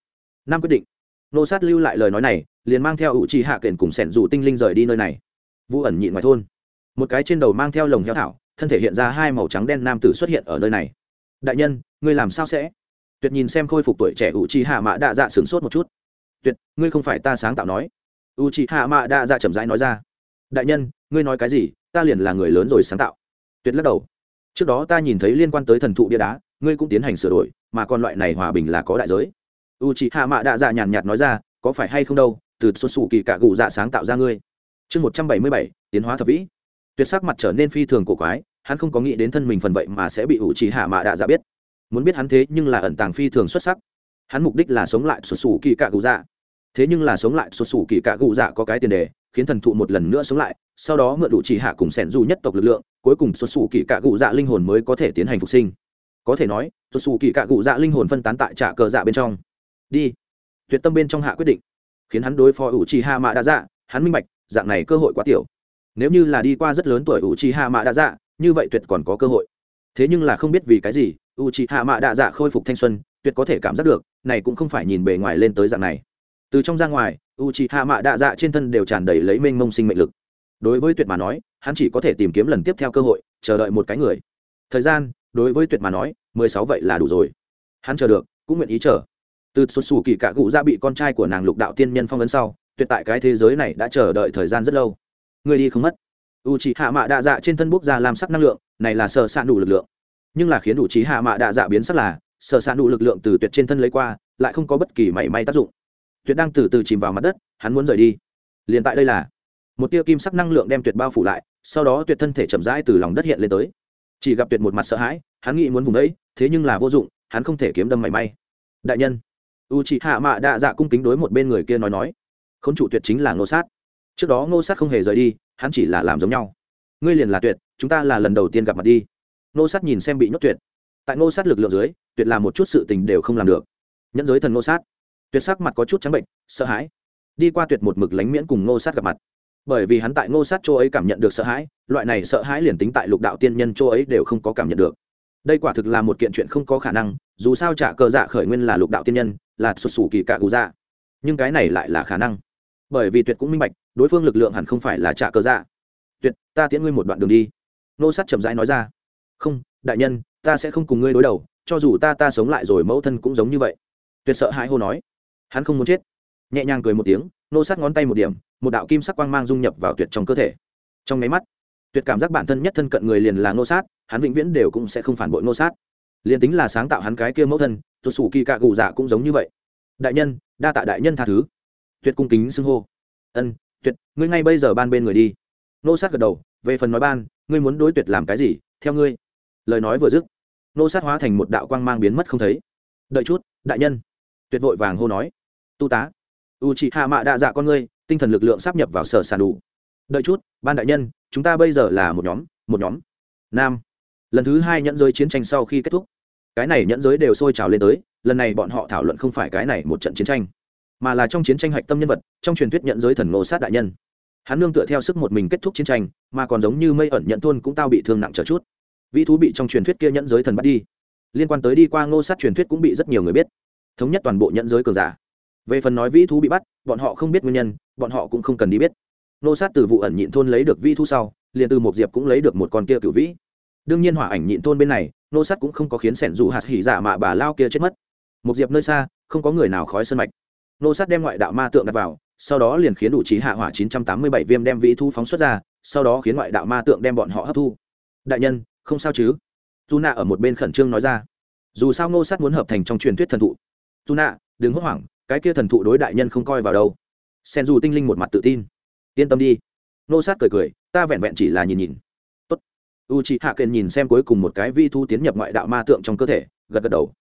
Năm quyết định. Nô sát lưu lại lời nói này, liền mang theo ủ trì hạ kển cùng sẻn rủ tinh linh rời đi nơi này. Vũ ẩn nhịn ngoài thôn. Một cái trên đầu mang theo lồng heo thảo, thân thể hiện ra hai màu trắng đen nam tử xuất hiện ở nơi này. Đại nhân, ngươi làm sao sẽ? Tuyệt nhìn xem khôi phục tuổi trẻ u trì hạ mạ đa dạ sửng sốt một chút. Tuyệt, ngươi không phải ta sáng tạo nói. U trì hạ mạ đa dạ chậm rãi nói ra. Đại nhân, ngươi nói cái gì? Ta liền là người lớn rồi sáng tạo. Tuyệt lắc đầu. Trước đó ta nhìn thấy liên quan tới thần thụ bia đá, ngươi cũng tiến hành sửa đổi, mà còn loại này hòa bình là có đại giới. U c hạ mạ đạ dạ nhàn nhạt nói ra, có phải hay không đâu, từ xuân xù kỳ cạ cụ dạ sáng tạo ra ngươi. Chương một trăm bảy mươi bảy, tiến hóa thập vĩ. Tuyệt sắc mặt trở nên phi thường cổ quái, hắn không có nghĩ đến thân mình phần vậy mà sẽ bị u trì hạ mạ đạ dạ biết muốn biết hắn thế nhưng là ẩn tàng phi thường xuất sắc. Hắn mục đích là sống lại xuất xù kỳ cạ cụ dạ. Thế nhưng là sống lại xuất xù kỳ cạ cụ dạ có cái tiền đề, khiến thần thụ một lần nữa sống lại, sau đó mượn đủ chỉ hạ cùng sẻn dù nhất tộc lực lượng, cuối cùng xuất xù kỳ cạ cụ dạ linh hồn mới có thể tiến hành phục sinh. Có thể nói, xuất xù kỳ cạ cụ dạ linh hồn phân tán tại trả cờ dạ bên trong. Đi. Tuyệt tâm bên trong hạ quyết định. Khiến hắn đối phó ủ trì hạ mạ đa dạ hắn minh bạch, dạng này cơ hội quá tiểu. Nếu như là đi qua rất lớn tuổi ủ trì hạ mạ đa dạ như vậy tuyệt còn có cơ hội. Thế nhưng là không biết vì cái gì u trì hạ mạ Đạ dạ khôi phục thanh xuân, tuyệt có thể cảm giác được, này cũng không phải nhìn bề ngoài lên tới dạng này. Từ trong ra ngoài u trì hạ mạ Đạ dạ trên thân đều tràn đầy lấy mênh mông sinh mệnh lực. Đối với tuyệt mà nói, hắn chỉ có thể tìm kiếm lần tiếp theo cơ hội, chờ đợi một cái người. Thời gian, đối với tuyệt mà nói, mười sáu vậy là đủ rồi. Hắn chờ được, cũng nguyện ý chờ. Từ xuất xù kỳ cạ cụ ra bị con trai của nàng lục đạo tiên nhân phong ấn sau, tuyệt tại cái thế giới này đã chờ đợi thời gian rất lâu. Người đi không mất. U c hạ mạ đạ dạ trên thân bốc ra làm sắc năng lượng, này là sợ s đủ lực lượng nhưng là khiến đủ trí hạ mạ đạ dạ biến sắc là, sở s đủ lực lượng từ tuyệt trên thân lấy qua, lại không có bất kỳ mảy may tác dụng. Tuyệt đang từ từ chìm vào mặt đất, hắn muốn rời đi. Liền tại đây là, một tia kim sắc năng lượng đem tuyệt bao phủ lại, sau đó tuyệt thân thể chậm rãi từ lòng đất hiện lên tới. Chỉ gặp tuyệt một mặt sợ hãi, hắn nghĩ muốn vùng đấy thế nhưng là vô dụng, hắn không thể kiếm đâm mảy may. Đại nhân u chị hạ mạ đạ dạ cung kính đối một bên người kia nói nói. K h ố n chủ tuyệt chính là ngô sát. Trước đó ngô sát không hề rời đi, hắn chỉ là làm giống nhau. Ngươi liền là tuyệt, chúng ta là lần đầu tiên gặp mặt đi. Nô sát nhìn xem bị nhốt tuyệt. Tại Nô sát lực lượng dưới, tuyệt làm một chút sự tình đều không làm được. Nhẫn giới thần Nô sát. Tuyệt sắc mặt có chút trắng bệnh, sợ hãi. Đi qua tuyệt một mực lánh miễn cùng Nô sát gặp mặt. Bởi vì hắn tại Nô sát chỗ ấy cảm nhận được sợ hãi, loại này sợ hãi liền tính tại lục đạo tiên nhân chỗ ấy đều không có cảm nhận được. Đây quả thực là một kiện chuyện không có khả năng, dù sao trả cờ dạ khởi nguyên là lục đạo tiên nhân, là xuất xù kỳ cạ cụ dạ. Nhưng cái này lại là khả năng. Bởi vì tuyệt cũng minh bạch, đối phương lực lượng hẳn không phải là trả cờ dạ. Tuyệt, ta tiễn ngươi một đoạn đường đi. Nô sát chậm rãi nói ra không, đại nhân, ta sẽ không cùng ngươi đối đầu, cho dù ta ta sống lại rồi mẫu thân cũng giống như vậy. Tuyệt sợ hãi hô nói. Hắn không muốn chết. Nhẹ nhàng cười một tiếng, nô sát ngón tay một điểm, một đạo kim sắc quang mang dung nhập vào tuyệt trong cơ thể. Trong nháy mắt, tuyệt cảm giác bản thân nhất thân cận người liền là nô sát, hắn vĩnh viễn đều cũng sẽ không phản bội nô sát. Liền tính là sáng tạo hắn cái kia mẫu thân tuột sủ kỳ cạ gù dạ cũng giống như vậy. Đại nhân, đa tạ đại nhân tha thứ. Tuyệt cung kính xưng hô. Ân, tuyệt, ngươi ngay bây giờ ban bên người đi. Nô sát gật đầu, về phần nói ban, ngươi muốn đối tuyệt làm cái gì, theo ngươi lời nói vừa dứt, nô sát hóa thành một đạo quang mang biến mất không thấy. Đợi chút, đại nhân. Tuyệt vội vàng hô nói. Tu tá u chị hạ mạ đa dạ con ngươi, tinh thần lực lượng sắp nhập vào sở sàn đủ. Đợi chút, ban đại nhân, chúng ta bây giờ là một nhóm một nhóm. Nam. Lần thứ hai nhẫn giới chiến tranh sau khi kết thúc, cái này nhẫn giới đều sôi trào lên tới, lần này bọn họ thảo luận không phải cái này một trận chiến tranh, mà là trong chiến tranh hạch tâm nhân vật, trong truyền thuyết nhận giới thần Ngô sát đại nhân. Hắn nương tựa theo sức một mình kết thúc chiến tranh, mà còn giống như mây ẩn nhận thôn cũng tao bị thương nặng trở chút vĩ thú bị trong truyền thuyết kia nhẫn giới thần bắt đi. Liên quan tới đi qua ngô sát truyền thuyết cũng bị rất nhiều người biết. Thống nhất toàn bộ nhẫn giới cường giả. Về phần nói vĩ thú bị bắt, bọn họ không biết nguyên nhân, bọn họ cũng không cần đi biết. Ngô sát từ vụ ẩn nhịn thôn lấy được vĩ thú sau, liền từ một diệp cũng lấy được một con kia cựu vĩ. Đương nhiên hỏa ảnh nhịn thôn bên này, Ngô sát cũng không có khiến sẻn dù hạt hỉ giả mạ bà lao kia chết mất. Một diệp nơi xa, không có người nào khói sân mạch. Ngô sát đem ngoại đạo ma tượng đặt vào, sau đó liền khiến đủ trí hạ hỏa 987 viêm đem vĩ thú phóng xuất ra, sau đó khiến ngoại đạo ma tượng đem bọn họ hấp thu. Đại nhân không sao chứ? Dù nạ ở một bên khẩn trương nói ra. Dù sao Ngô Sát muốn hợp thành trong truyền thuyết thần thụ. Dù nạ đừng hốt hoảng, cái kia thần thụ đối đại nhân không coi vào đâu. Sen dù tinh linh một mặt tự tin. Yên tâm đi. Ngô sát cười cười, ta vẹn vẹn chỉ là nhìn nhìn. U c h ị hạ kền nhìn xem cuối cùng một cái vi thu tiến nhập ngoại đạo ma tượng trong cơ thể, gật gật đầu.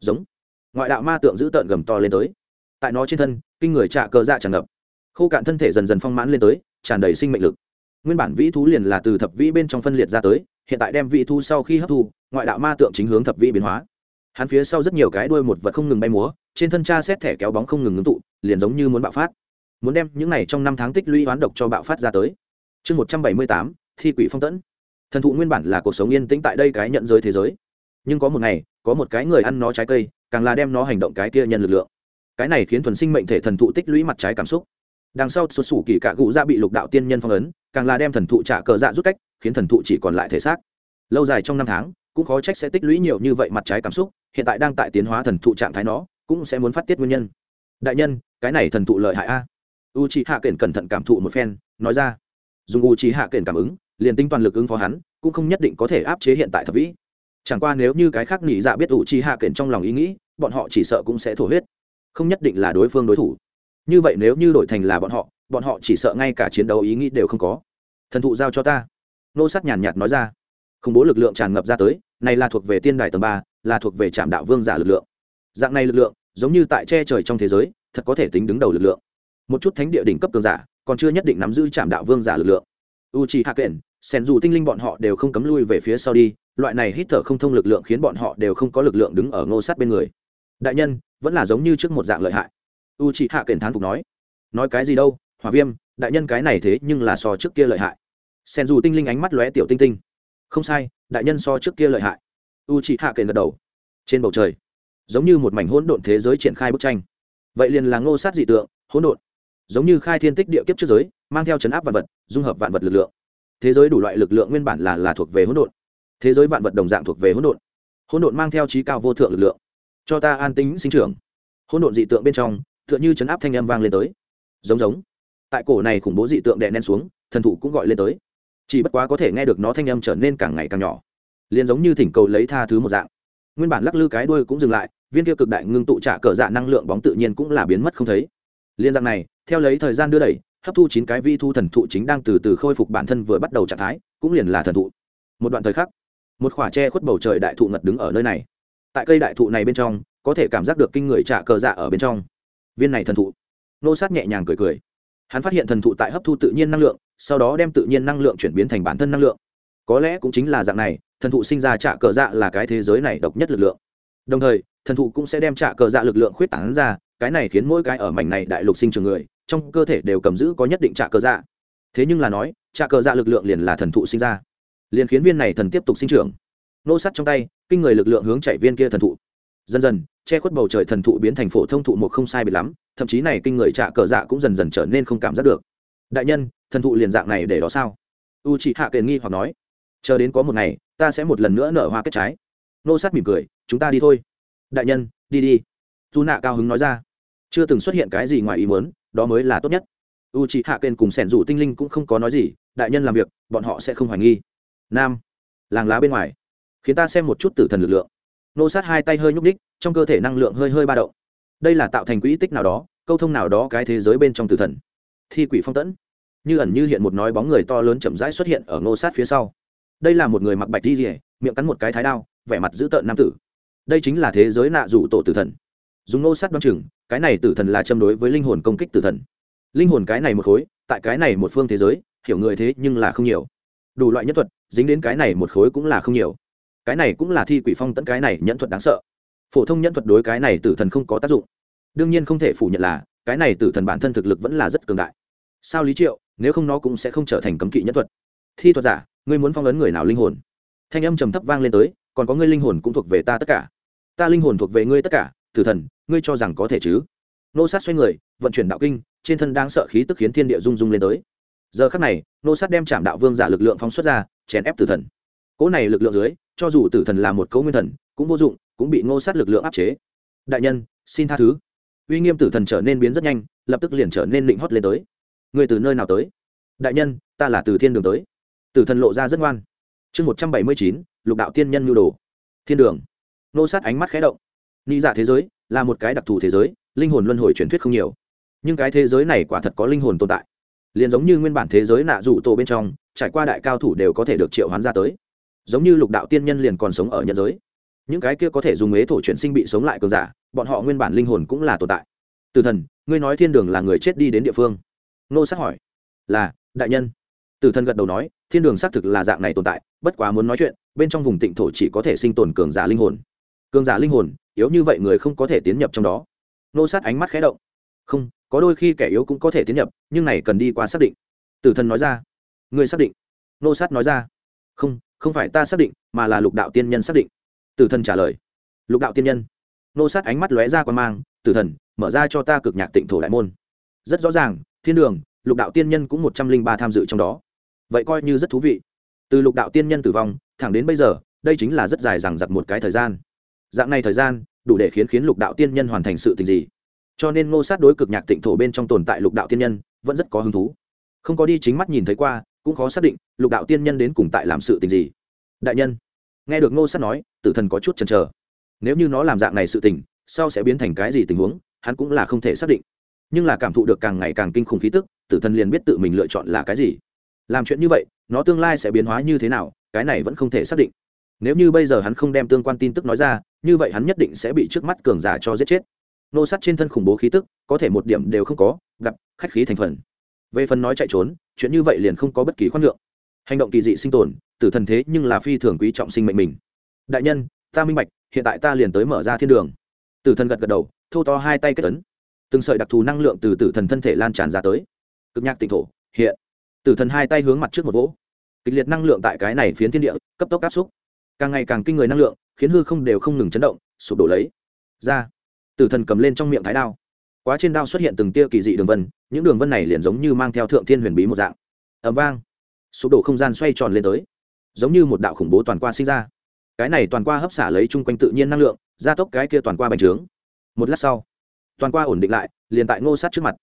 Giống. Ngoại đạo ma tượng giữ tợn gầm to lên tới. Tại nó trên thân, kinh người trạ cơ dạ tràn ngập. Khô cạn thân thể dần dần phong mãn lên tới, tràn đầy sinh mệnh lực. Nguyên bản vĩ thú liền là từ thập vĩ bên trong phân liệt ra tới hiện tại đem vị thu sau khi hấp thu, ngoại đạo ma tượng chính hướng thập vị biến hóa. Hắn phía sau rất nhiều cái đuôi một vật không ngừng bay múa, trên thân cha xét thẻ kéo bóng không ngừng ngưng tụ, liền giống như muốn bạo phát. Muốn đem những này trong năm tháng tích lũy oán độc cho bạo phát ra tới. Chương một trăm bảy mươi tám, thi quỷ phong tẫn. Thần thụ nguyên bản là cuộc sống yên tĩnh tại đây cái nhận giới thế giới. Nhưng có một ngày, có một cái người ăn nó trái cây, càng là đem nó hành động cái kia nhân lực lượng. Cái này khiến thuần sinh mệnh thể thần thụ tích lũy mặt trái cảm xúc. Đằng sau xuất xù kỳ cạ cụ ra bị lục đạo tiên nhân phong ấn càng là đem thần thụ trả cờ dạ rút cách, khiến thần thụ chỉ còn lại thể xác. Lâu dài trong năm tháng, cũng khó trách sẽ tích lũy nhiều như vậy mặt trái cảm xúc, hiện tại đang tại tiến hóa thần thụ trạng thái nó, cũng sẽ muốn phát tiết nguyên nhân. Đại nhân, cái này thần thụ lợi hại a. U c h i hạ kển cẩn thận cảm thụ một phen, nói ra. Dùng u c h i hạ kển cảm ứng, liền tinh toàn lực ứng phó hắn, cũng không nhất định có thể áp chế hiện tại thập vĩ. Chẳng qua nếu như cái khác nghĩ dạ biết ủ chi hạ kển trong lòng ý nghĩ, bọn họ chỉ sợ cũng sẽ thổ huyết. Không nhất định là đối phương đối thủ. Như vậy nếu như đổi thành là bọn họ bọn họ chỉ sợ ngay cả chiến đấu ý nghĩ đều không có. Thần thụ giao cho ta. Nô sát nhàn nhạt nói ra. Khủng bố lực lượng tràn ngập ra tới, này là thuộc về tiên đài tầng ba, là thuộc về trạm đạo vương giả lực lượng. Dạng này lực lượng, giống như tại che trời trong thế giới, thật có thể tính đứng đầu lực lượng. Một chút thánh địa đỉnh cấp cường giả, còn chưa nhất định nắm giữ trạm đạo vương giả lực lượng. U chi hạ kện sen dù tinh linh bọn họ đều không cấm lui về phía sau đi, loại này hít thở không thông lực lượng khiến bọn họ đều không có lực lượng đứng ở ngô sát bên người. Đại nhân, vẫn là giống như trước một dạng lợi hại. U chi hạ kện thán phục nói. Nói cái gì đâu? Hòa viêm, đại nhân cái này thế nhưng là so trước kia lợi hại. Sen dù tinh linh ánh mắt lóe tiểu tinh tinh. Không sai, đại nhân so trước kia lợi hại. U chị hạ kện gật đầu. Trên bầu trời, giống như một mảnh hỗn độn thế giới triển khai bức tranh. Vậy liền là ngô sát dị tượng, hỗn độn. Giống như khai thiên tích địa kiếp trước giới, mang theo chấn áp vạn vật, dung hợp vạn vật lực lượng. Thế giới đủ loại lực lượng nguyên bản là là thuộc về hỗn độn. Thế giới vạn vật đồng dạng thuộc về hỗn độn. Hỗn độn mang theo trí cao vô thượng lực lượng. Cho ta an tính sinh trưởng. Hỗn độn dị tượng bên trong, tựa như chấn áp thanh âm vang lên tới. Giống giống tại cổ này khủng bố dị tượng đè nén xuống, thần thụ cũng gọi lên tới. Chỉ bất quá có thể nghe được nó thanh âm trở nên càng ngày càng nhỏ. Liền giống như thỉnh cầu lấy tha thứ một dạng. Nguyên bản lắc lư cái đuôi cũng dừng lại, viên kia cực đại ngưng tụ trả cờ dạ năng lượng bóng tự nhiên cũng là biến mất không thấy. Liên dạng này, theo lấy thời gian đưa đẩy, hấp thu chín cái vi thu thần thụ chính đang từ từ khôi phục bản thân vừa bắt đầu trạng thái, cũng liền là thần thụ. Một đoạn thời khắc, một khỏa tre khuất bầu trời đại thụ ngật đứng ở nơi này. Tại cây đại thụ này bên trong, có thể cảm giác được kinh người trả cờ dạ ở bên trong. Viên này thần thụ. Nô sát nhẹ nhàng cười cười hắn phát hiện thần thụ tại hấp thu tự nhiên năng lượng, sau đó đem tự nhiên năng lượng chuyển biến thành bản thân năng lượng. Có lẽ cũng chính là dạng này, thần thụ sinh ra trả cờ dạ là cái thế giới này độc nhất lực lượng. Đồng thời, thần thụ cũng sẽ đem trả cờ dạ lực lượng khuyết tảng ra, cái này khiến mỗi cái ở mảnh này đại lục sinh trường người, trong cơ thể đều cầm giữ có nhất định trả cờ dạ. Thế nhưng là nói trả cờ dạ lực lượng liền là thần thụ sinh ra, liền khiến viên này thần tiếp tục sinh trưởng. Nô sắt trong tay, kinh người lực lượng hướng chạy viên kia thần thụ. Dần dần che khuất bầu trời thần thụ biến thành phổ thông thụ một không sai bị lắm, thậm chí này kinh người trạ cờ dạ cũng dần dần trở nên không cảm giác được. Đại nhân, thần thụ liền dạng này để đó sao? U chị hạ kề nghi hoặc nói, chờ đến có một ngày, ta sẽ một lần nữa nở hoa kết trái. Nô sát mỉm cười, chúng ta đi thôi. Đại nhân, đi đi. Dù nạ cao hứng nói ra, chưa từng xuất hiện cái gì ngoài ý muốn, đó mới là tốt nhất. U chị hạ kền cùng sẻn rủ tinh linh cũng không có nói gì, đại nhân làm việc, bọn họ sẽ không hoài nghi. Nam, làng lá bên ngoài, khiến ta xem một chút tử thần lực lượng nô sát hai tay hơi nhúc ních trong cơ thể năng lượng hơi hơi ba động. Đây là tạo thành quỹ tích nào đó, câu thông nào đó cái thế giới bên trong tử thần. Thi quỷ phong tẫn. Như ẩn như hiện một nói bóng người to lớn chậm rãi xuất hiện ở nô sát phía sau. Đây là một người mặc bạch đi rỉa miệng cắn một cái thái đao, vẻ mặt dữ tợn nam tử. Đây chính là thế giới nạ rủ tổ tử thần. Dùng nô sát đoan chừng, cái này tử thần là châm đối với linh hồn công kích tử thần. Linh hồn cái này một khối, tại cái này một phương thế giới, hiểu người thế nhưng là không nhiều. Đủ loại nhất thuật, dính đến cái này một khối cũng là không nhiều cái này cũng là thi quỷ phong tẫn cái này nhẫn thuật đáng sợ. Phổ thông nhẫn thuật đối cái này tử thần không có tác dụng. Đương nhiên không thể phủ nhận là, cái này tử thần bản thân thực lực vẫn là rất cường đại. Sao lý triệu, nếu không nó cũng sẽ không trở thành cấm kỵ nhẫn thuật. Thi thuật giả, ngươi muốn phong ấn người nào linh hồn? Thanh âm trầm thấp vang lên tới, còn có ngươi linh hồn cũng thuộc về ta tất cả. Ta linh hồn thuộc về ngươi tất cả, tử thần, ngươi cho rằng có thể chứ? Nô sát xoay người, vận chuyển đạo kinh, trên thân đang sợ khí tức khiến thiên địa rung rung lên tới. Giờ khắc này, nô sát đem chạm đạo vương giả lực lượng phóng xuất ra, chèn ép tử thần. Cỗ này lực lượng dưới cho dù tử thần là một cấu nguyên thần, cũng vô dụng, cũng bị ngô sát lực lượng áp chế. Đại nhân, xin tha thứ. Uy nghiêm tử thần trở nên biến rất nhanh, lập tức liền trở nên định hót lên tới. Người từ nơi nào tới? Đại nhân, ta là từ thiên đường tới. Tử thần lộ ra rất ngoan. Chương một trăm bảy mươi chín, lục đạo tiên nhân nhu đồ. Thiên đường. Nô sát ánh mắt khé động. Ni dạ thế giới là một cái đặc thù thế giới, linh hồn luân hồi truyền thuyết không nhiều. Nhưng cái thế giới này quả thật có linh hồn tồn tại. Liền giống như nguyên bản thế giới nạ rủ tổ bên trong, trải qua đại cao thủ đều có thể được triệu hoán ra tới giống như lục đạo tiên nhân liền còn sống ở nhân giới. Những cái kia có thể dùng ế thổ chuyển sinh bị sống lại cường giả, bọn họ nguyên bản linh hồn cũng là tồn tại. Từ thần, ngươi nói thiên đường là người chết đi đến địa phương. Nô sát hỏi. Là, đại nhân. Từ thần gật đầu nói, thiên đường xác thực là dạng này tồn tại, bất quá muốn nói chuyện, bên trong vùng tịnh thổ chỉ có thể sinh tồn cường giả linh hồn. Cường giả linh hồn, yếu như vậy người không có thể tiến nhập trong đó. Nô sát ánh mắt khé động. Không, có đôi khi kẻ yếu cũng có thể tiến nhập, nhưng này cần đi qua xác định. Tử thần nói ra. Người xác định. Nô sát nói ra. Không không phải ta xác định, mà là lục đạo tiên nhân xác định. Tử thần trả lời. Lục đạo tiên nhân. Nô sát ánh mắt lóe ra quan mang, tử thần, mở ra cho ta cực nhạc tịnh thổ đại môn. Rất rõ ràng, thiên đường, lục đạo tiên nhân cũng một trăm linh ba tham dự trong đó. Vậy coi như rất thú vị. Từ lục đạo tiên nhân tử vong, thẳng đến bây giờ, đây chính là rất dài rằng giặc một cái thời gian. Dạng này thời gian, đủ để khiến khiến lục đạo tiên nhân hoàn thành sự tình gì. Cho nên ngô sát đối cực nhạc tịnh thổ bên trong tồn tại lục đạo tiên nhân, vẫn rất có hứng thú. Không có đi chính mắt nhìn thấy qua cũng khó xác định lục đạo tiên nhân đến cùng tại làm sự tình gì. Đại nhân, nghe được ngô sát nói, tử thần có chút chần chờ. Nếu như nó làm dạng này sự tình, sau sẽ biến thành cái gì tình huống, hắn cũng là không thể xác định. Nhưng là cảm thụ được càng ngày càng kinh khủng khí tức, tử thần liền biết tự mình lựa chọn là cái gì. Làm chuyện như vậy, nó tương lai sẽ biến hóa như thế nào, cái này vẫn không thể xác định. Nếu như bây giờ hắn không đem tương quan tin tức nói ra, như vậy hắn nhất định sẽ bị trước mắt cường giả cho giết chết. Nô sắt trên thân khủng bố khí tức, có thể một điểm đều không có, gặp khách khí thành phần về phần nói chạy trốn, chuyện như vậy liền không có bất kỳ khoan lượng hành động kỳ dị sinh tồn, tử thần thế nhưng là phi thường quý trọng sinh mệnh mình. Đại nhân, ta minh bạch, hiện tại ta liền tới mở ra thiên đường. Tử thần gật gật đầu, thô to hai tay kết tấn từng sợi đặc thù năng lượng từ tử thần thân thể lan tràn ra tới. Cực nhạc tịnh thổ, hiện. Tử thần hai tay hướng mặt trước một vỗ. Kịch liệt năng lượng tại cái này phiến thiên địa, cấp tốc áp xúc. Càng ngày càng kinh người năng lượng, khiến hư không đều không ngừng chấn động, sụp đổ lấy. Ra. Tử thần cầm lên trong miệng thái đao. Quá trên đao xuất hiện từng tia kỳ dị đường vân những đường vân này liền giống như mang theo thượng thiên huyền bí một dạng. Ẩm vang. Sụp đổ không gian xoay tròn lên tới. Giống như một đạo khủng bố toàn qua sinh ra. Cái này toàn qua hấp xả lấy chung quanh tự nhiên năng lượng, gia tốc cái kia toàn qua bành trướng. Một lát sau, toàn qua ổn định lại, liền tại ngô sát trước mặt.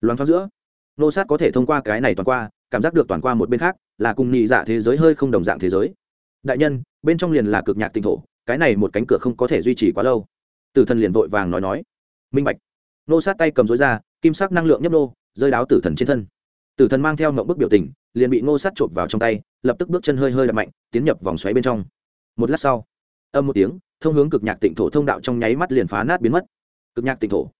Loáng thoáng giữa, ngô sát có thể thông qua cái này toàn qua, cảm giác được toàn qua một bên khác là cùng nhị dạ thế giới hơi không đồng dạng thế giới. Đại nhân, bên trong liền là cực nhạc tinh thổ, cái này một cánh cửa không có thể duy trì quá lâu. Tử thần liền vội vàng nói nói. Minh bạch. Nô sát tay cầm dối ra, kim sắc năng lượng nhấp nô rơi đáo tử thần trên thân. Tử thần mang theo mộng bức biểu tình, liền bị Ngô sát chộp vào trong tay, lập tức bước chân hơi hơi đập mạnh, tiến nhập vòng xoáy bên trong. Một lát sau, âm một tiếng, thông hướng cực nhạc tịnh thổ thông đạo trong nháy mắt liền phá nát biến mất. Cực nhạc tịnh thổ.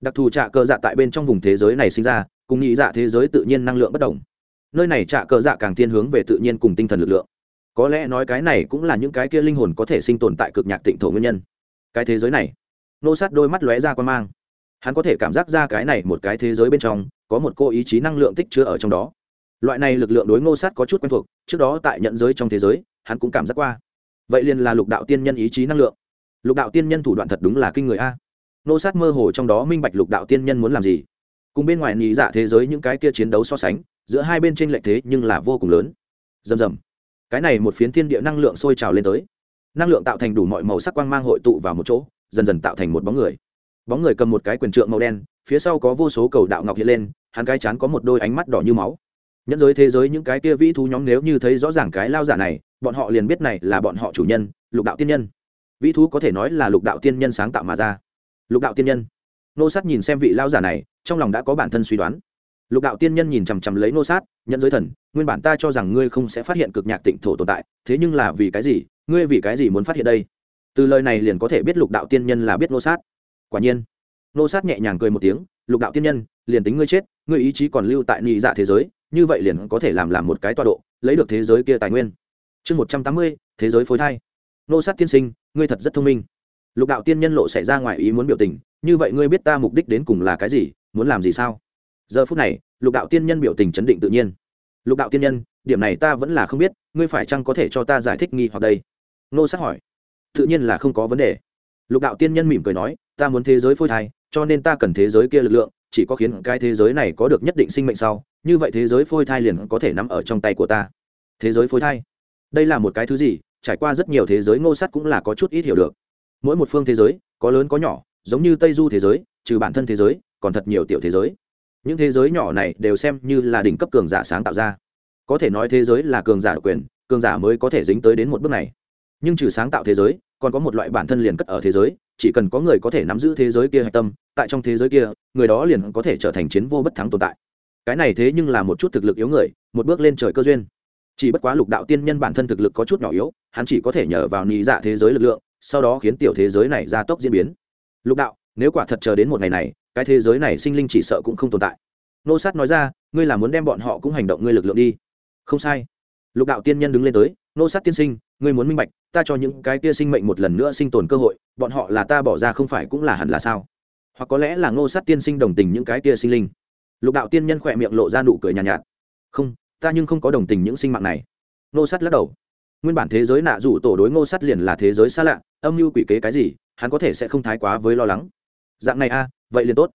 Đặc thù trạ cơ dạ tại bên trong vùng thế giới này sinh ra, cùng nghĩ dạ thế giới tự nhiên năng lượng bất đồng. Nơi này trạ cơ dạ càng thiên hướng về tự nhiên cùng tinh thần lực lượng. Có lẽ nói cái này cũng là những cái kia linh hồn có thể sinh tồn tại cực nhạc tịnh thổ nguyên nhân. Cái thế giới này nô sát đôi mắt lóe ra quan mang. Hắn có thể cảm giác ra cái này một cái thế giới bên trong có một cô ý chí năng lượng tích chứa ở trong đó. Loại này lực lượng đối ngô sát có chút quen thuộc, trước đó tại nhận giới trong thế giới, hắn cũng cảm giác qua. Vậy liền là lục đạo tiên nhân ý chí năng lượng. Lục đạo tiên nhân thủ đoạn thật đúng là kinh người a. Ngô sát mơ hồ trong đó minh bạch lục đạo tiên nhân muốn làm gì. Cùng bên ngoài nhị dạ thế giới những cái kia chiến đấu so sánh, giữa hai bên trên lệch thế nhưng là vô cùng lớn. Rầm rầm. Cái này một phiến thiên địa năng lượng sôi trào lên tới. Năng lượng tạo thành đủ mọi màu sắc quang mang hội tụ vào một chỗ, dần dần tạo thành một bóng người. Bóng người cầm một cái quyền trượng màu đen phía sau có vô số cầu đạo ngọc hiện lên, hắn cái chán có một đôi ánh mắt đỏ như máu. Nhẫn giới thế giới những cái kia vĩ thú nhóm nếu như thấy rõ ràng cái lao giả này, bọn họ liền biết này là bọn họ chủ nhân, lục đạo tiên nhân. Vĩ thú có thể nói là lục đạo tiên nhân sáng tạo mà ra. Lục đạo tiên nhân. Nô sát nhìn xem vị lao giả này, trong lòng đã có bản thân suy đoán. Lục đạo tiên nhân nhìn chằm chằm lấy nô sát nhận giới thần, nguyên bản ta cho rằng ngươi không sẽ phát hiện cực nhạc tịnh thổ tồn tại, thế nhưng là vì cái gì, ngươi vì cái gì muốn phát hiện đây? Từ lời này liền có thể biết lục đạo tiên nhân là biết nô sát. Quả nhiên nô sát nhẹ nhàng cười một tiếng, lục đạo tiên nhân, liền tính ngươi chết, ngươi ý chí còn lưu tại nhị dạ thế giới, như vậy liền có thể làm làm một cái tọa độ, lấy được thế giới kia tài nguyên. Chương một trăm tám mươi, thế giới phối thai. Nô sát tiên sinh, ngươi thật rất thông minh. Lục đạo tiên nhân lộ xảy ra ngoài ý muốn biểu tình, như vậy ngươi biết ta mục đích đến cùng là cái gì, muốn làm gì sao? Giờ phút này, lục đạo tiên nhân biểu tình chấn định tự nhiên. Lục đạo tiên nhân, điểm này ta vẫn là không biết, ngươi phải chăng có thể cho ta giải thích nghi hoặc đây? Nô sát hỏi. Tự nhiên là không có vấn đề. Lục đạo tiên nhân mỉm cười nói, ta muốn thế giới phôi thai cho nên ta cần thế giới kia lực lượng, chỉ có khiến cái thế giới này có được nhất định sinh mệnh sau, như vậy thế giới phôi thai liền có thể nằm ở trong tay của ta. Thế giới phôi thai? Đây là một cái thứ gì? Trải qua rất nhiều thế giới, ngô sắt cũng là có chút ít hiểu được. Mỗi một phương thế giới, có lớn có nhỏ, giống như tây du thế giới, trừ bản thân thế giới, còn thật nhiều tiểu thế giới. Những thế giới nhỏ này đều xem như là đỉnh cấp cường giả sáng tạo ra. Có thể nói thế giới là cường giả độc quyền, cường giả mới có thể dính tới đến một bước này. Nhưng trừ sáng tạo thế giới, còn có một loại bản thân liền cất ở thế giới chỉ cần có người có thể nắm giữ thế giới kia hạch tâm, tại trong thế giới kia, người đó liền có thể trở thành chiến vô bất thắng tồn tại. Cái này thế nhưng là một chút thực lực yếu người, một bước lên trời cơ duyên. Chỉ bất quá lục đạo tiên nhân bản thân thực lực có chút nhỏ yếu, hắn chỉ có thể nhờ vào nị dạ thế giới lực lượng, sau đó khiến tiểu thế giới này gia tốc diễn biến. Lục đạo, nếu quả thật chờ đến một ngày này, cái thế giới này sinh linh chỉ sợ cũng không tồn tại. Nô sát nói ra, ngươi là muốn đem bọn họ cũng hành động ngươi lực lượng đi. Không sai. Lục đạo tiên nhân đứng lên tới, nô sát tiên sinh, ngươi muốn minh bạch ta cho những cái kia sinh mệnh một lần nữa sinh tồn cơ hội bọn họ là ta bỏ ra không phải cũng là hẳn là sao? Hoặc có lẽ là ngô sát tiên sinh đồng tình những cái kia sinh linh. Lục đạo tiên nhân khỏe miệng lộ ra nụ cười nhàn nhạt, nhạt không ta nhưng không có đồng tình những sinh mạng này. Ngô sát lắc đầu. Nguyên bản thế giới nạ rủ tổ đối ngô sát liền là thế giới xa lạ âm mưu quỷ kế cái gì hắn có thể sẽ không thái quá với lo lắng. Dạng này a à, vậy liền tốt.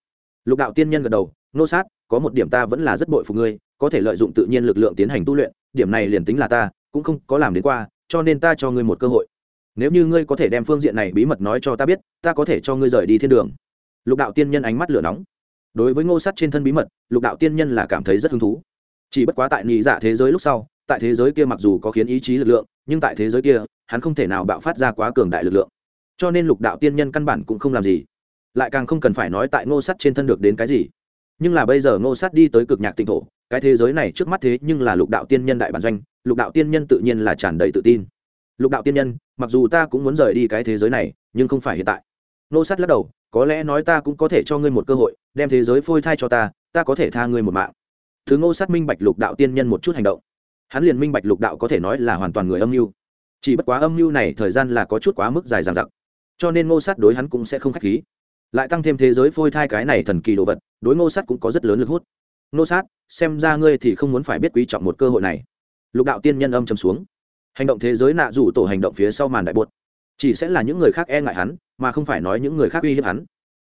Lục đạo tiên nhân gật đầu. Ngô sát có một điểm ta vẫn là rất bội phục ngươi có thể lợi dụng tự nhiên lực lượng tiến hành tu luyện điểm này liền tính là ta cũng không có làm đến qua cho nên ta cho ngươi một cơ hội. Nếu như ngươi có thể đem phương diện này bí mật nói cho ta biết, ta có thể cho ngươi rời đi thiên đường. Lục đạo tiên nhân ánh mắt lửa nóng. Đối với ngô sắt trên thân bí mật, lục đạo tiên nhân là cảm thấy rất hứng thú. Chỉ bất quá tại nhị dạ thế giới lúc sau, tại thế giới kia mặc dù có khiến ý chí lực lượng, nhưng tại thế giới kia, hắn không thể nào bạo phát ra quá cường đại lực lượng. Cho nên lục đạo tiên nhân căn bản cũng không làm gì. Lại càng không cần phải nói tại ngô sắt trên thân được đến cái gì. Nhưng là bây giờ ngô sắt đi tới cực nhạc tinh thổ cái thế giới này trước mắt thế nhưng là lục đạo tiên nhân đại bản doanh, lục đạo tiên nhân tự nhiên là tràn đầy tự tin. Lục đạo tiên nhân, mặc dù ta cũng muốn rời đi cái thế giới này, nhưng không phải hiện tại. Nô sát lắc đầu, có lẽ nói ta cũng có thể cho ngươi một cơ hội, đem thế giới phôi thai cho ta ta có thể tha ngươi một mạng. Thứ ngô sát minh bạch lục đạo tiên nhân một chút hành động. Hắn liền minh bạch lục đạo có thể nói là hoàn toàn người âm mưu. Chỉ bất quá âm mưu này thời gian là có chút quá mức dài dằng dặc. Cho nên ngô sát đối hắn cũng sẽ không k h á c h khí. Lại tăng thêm thế giới phôi thai cái này thần kỳ đồ vật, đối ngô sát cũng có rất lớn lực hút. Nô sát, xem ra ngươi thì không muốn phải biết quý trọng một cơ hội này. Lục đạo tiên nhân âm trầm xuống. Hành động thế giới nạ rủ tổ hành động phía sau màn đại bột. Chỉ sẽ là những người khác e ngại hắn, mà không phải nói những người khác uy hiếp hắn.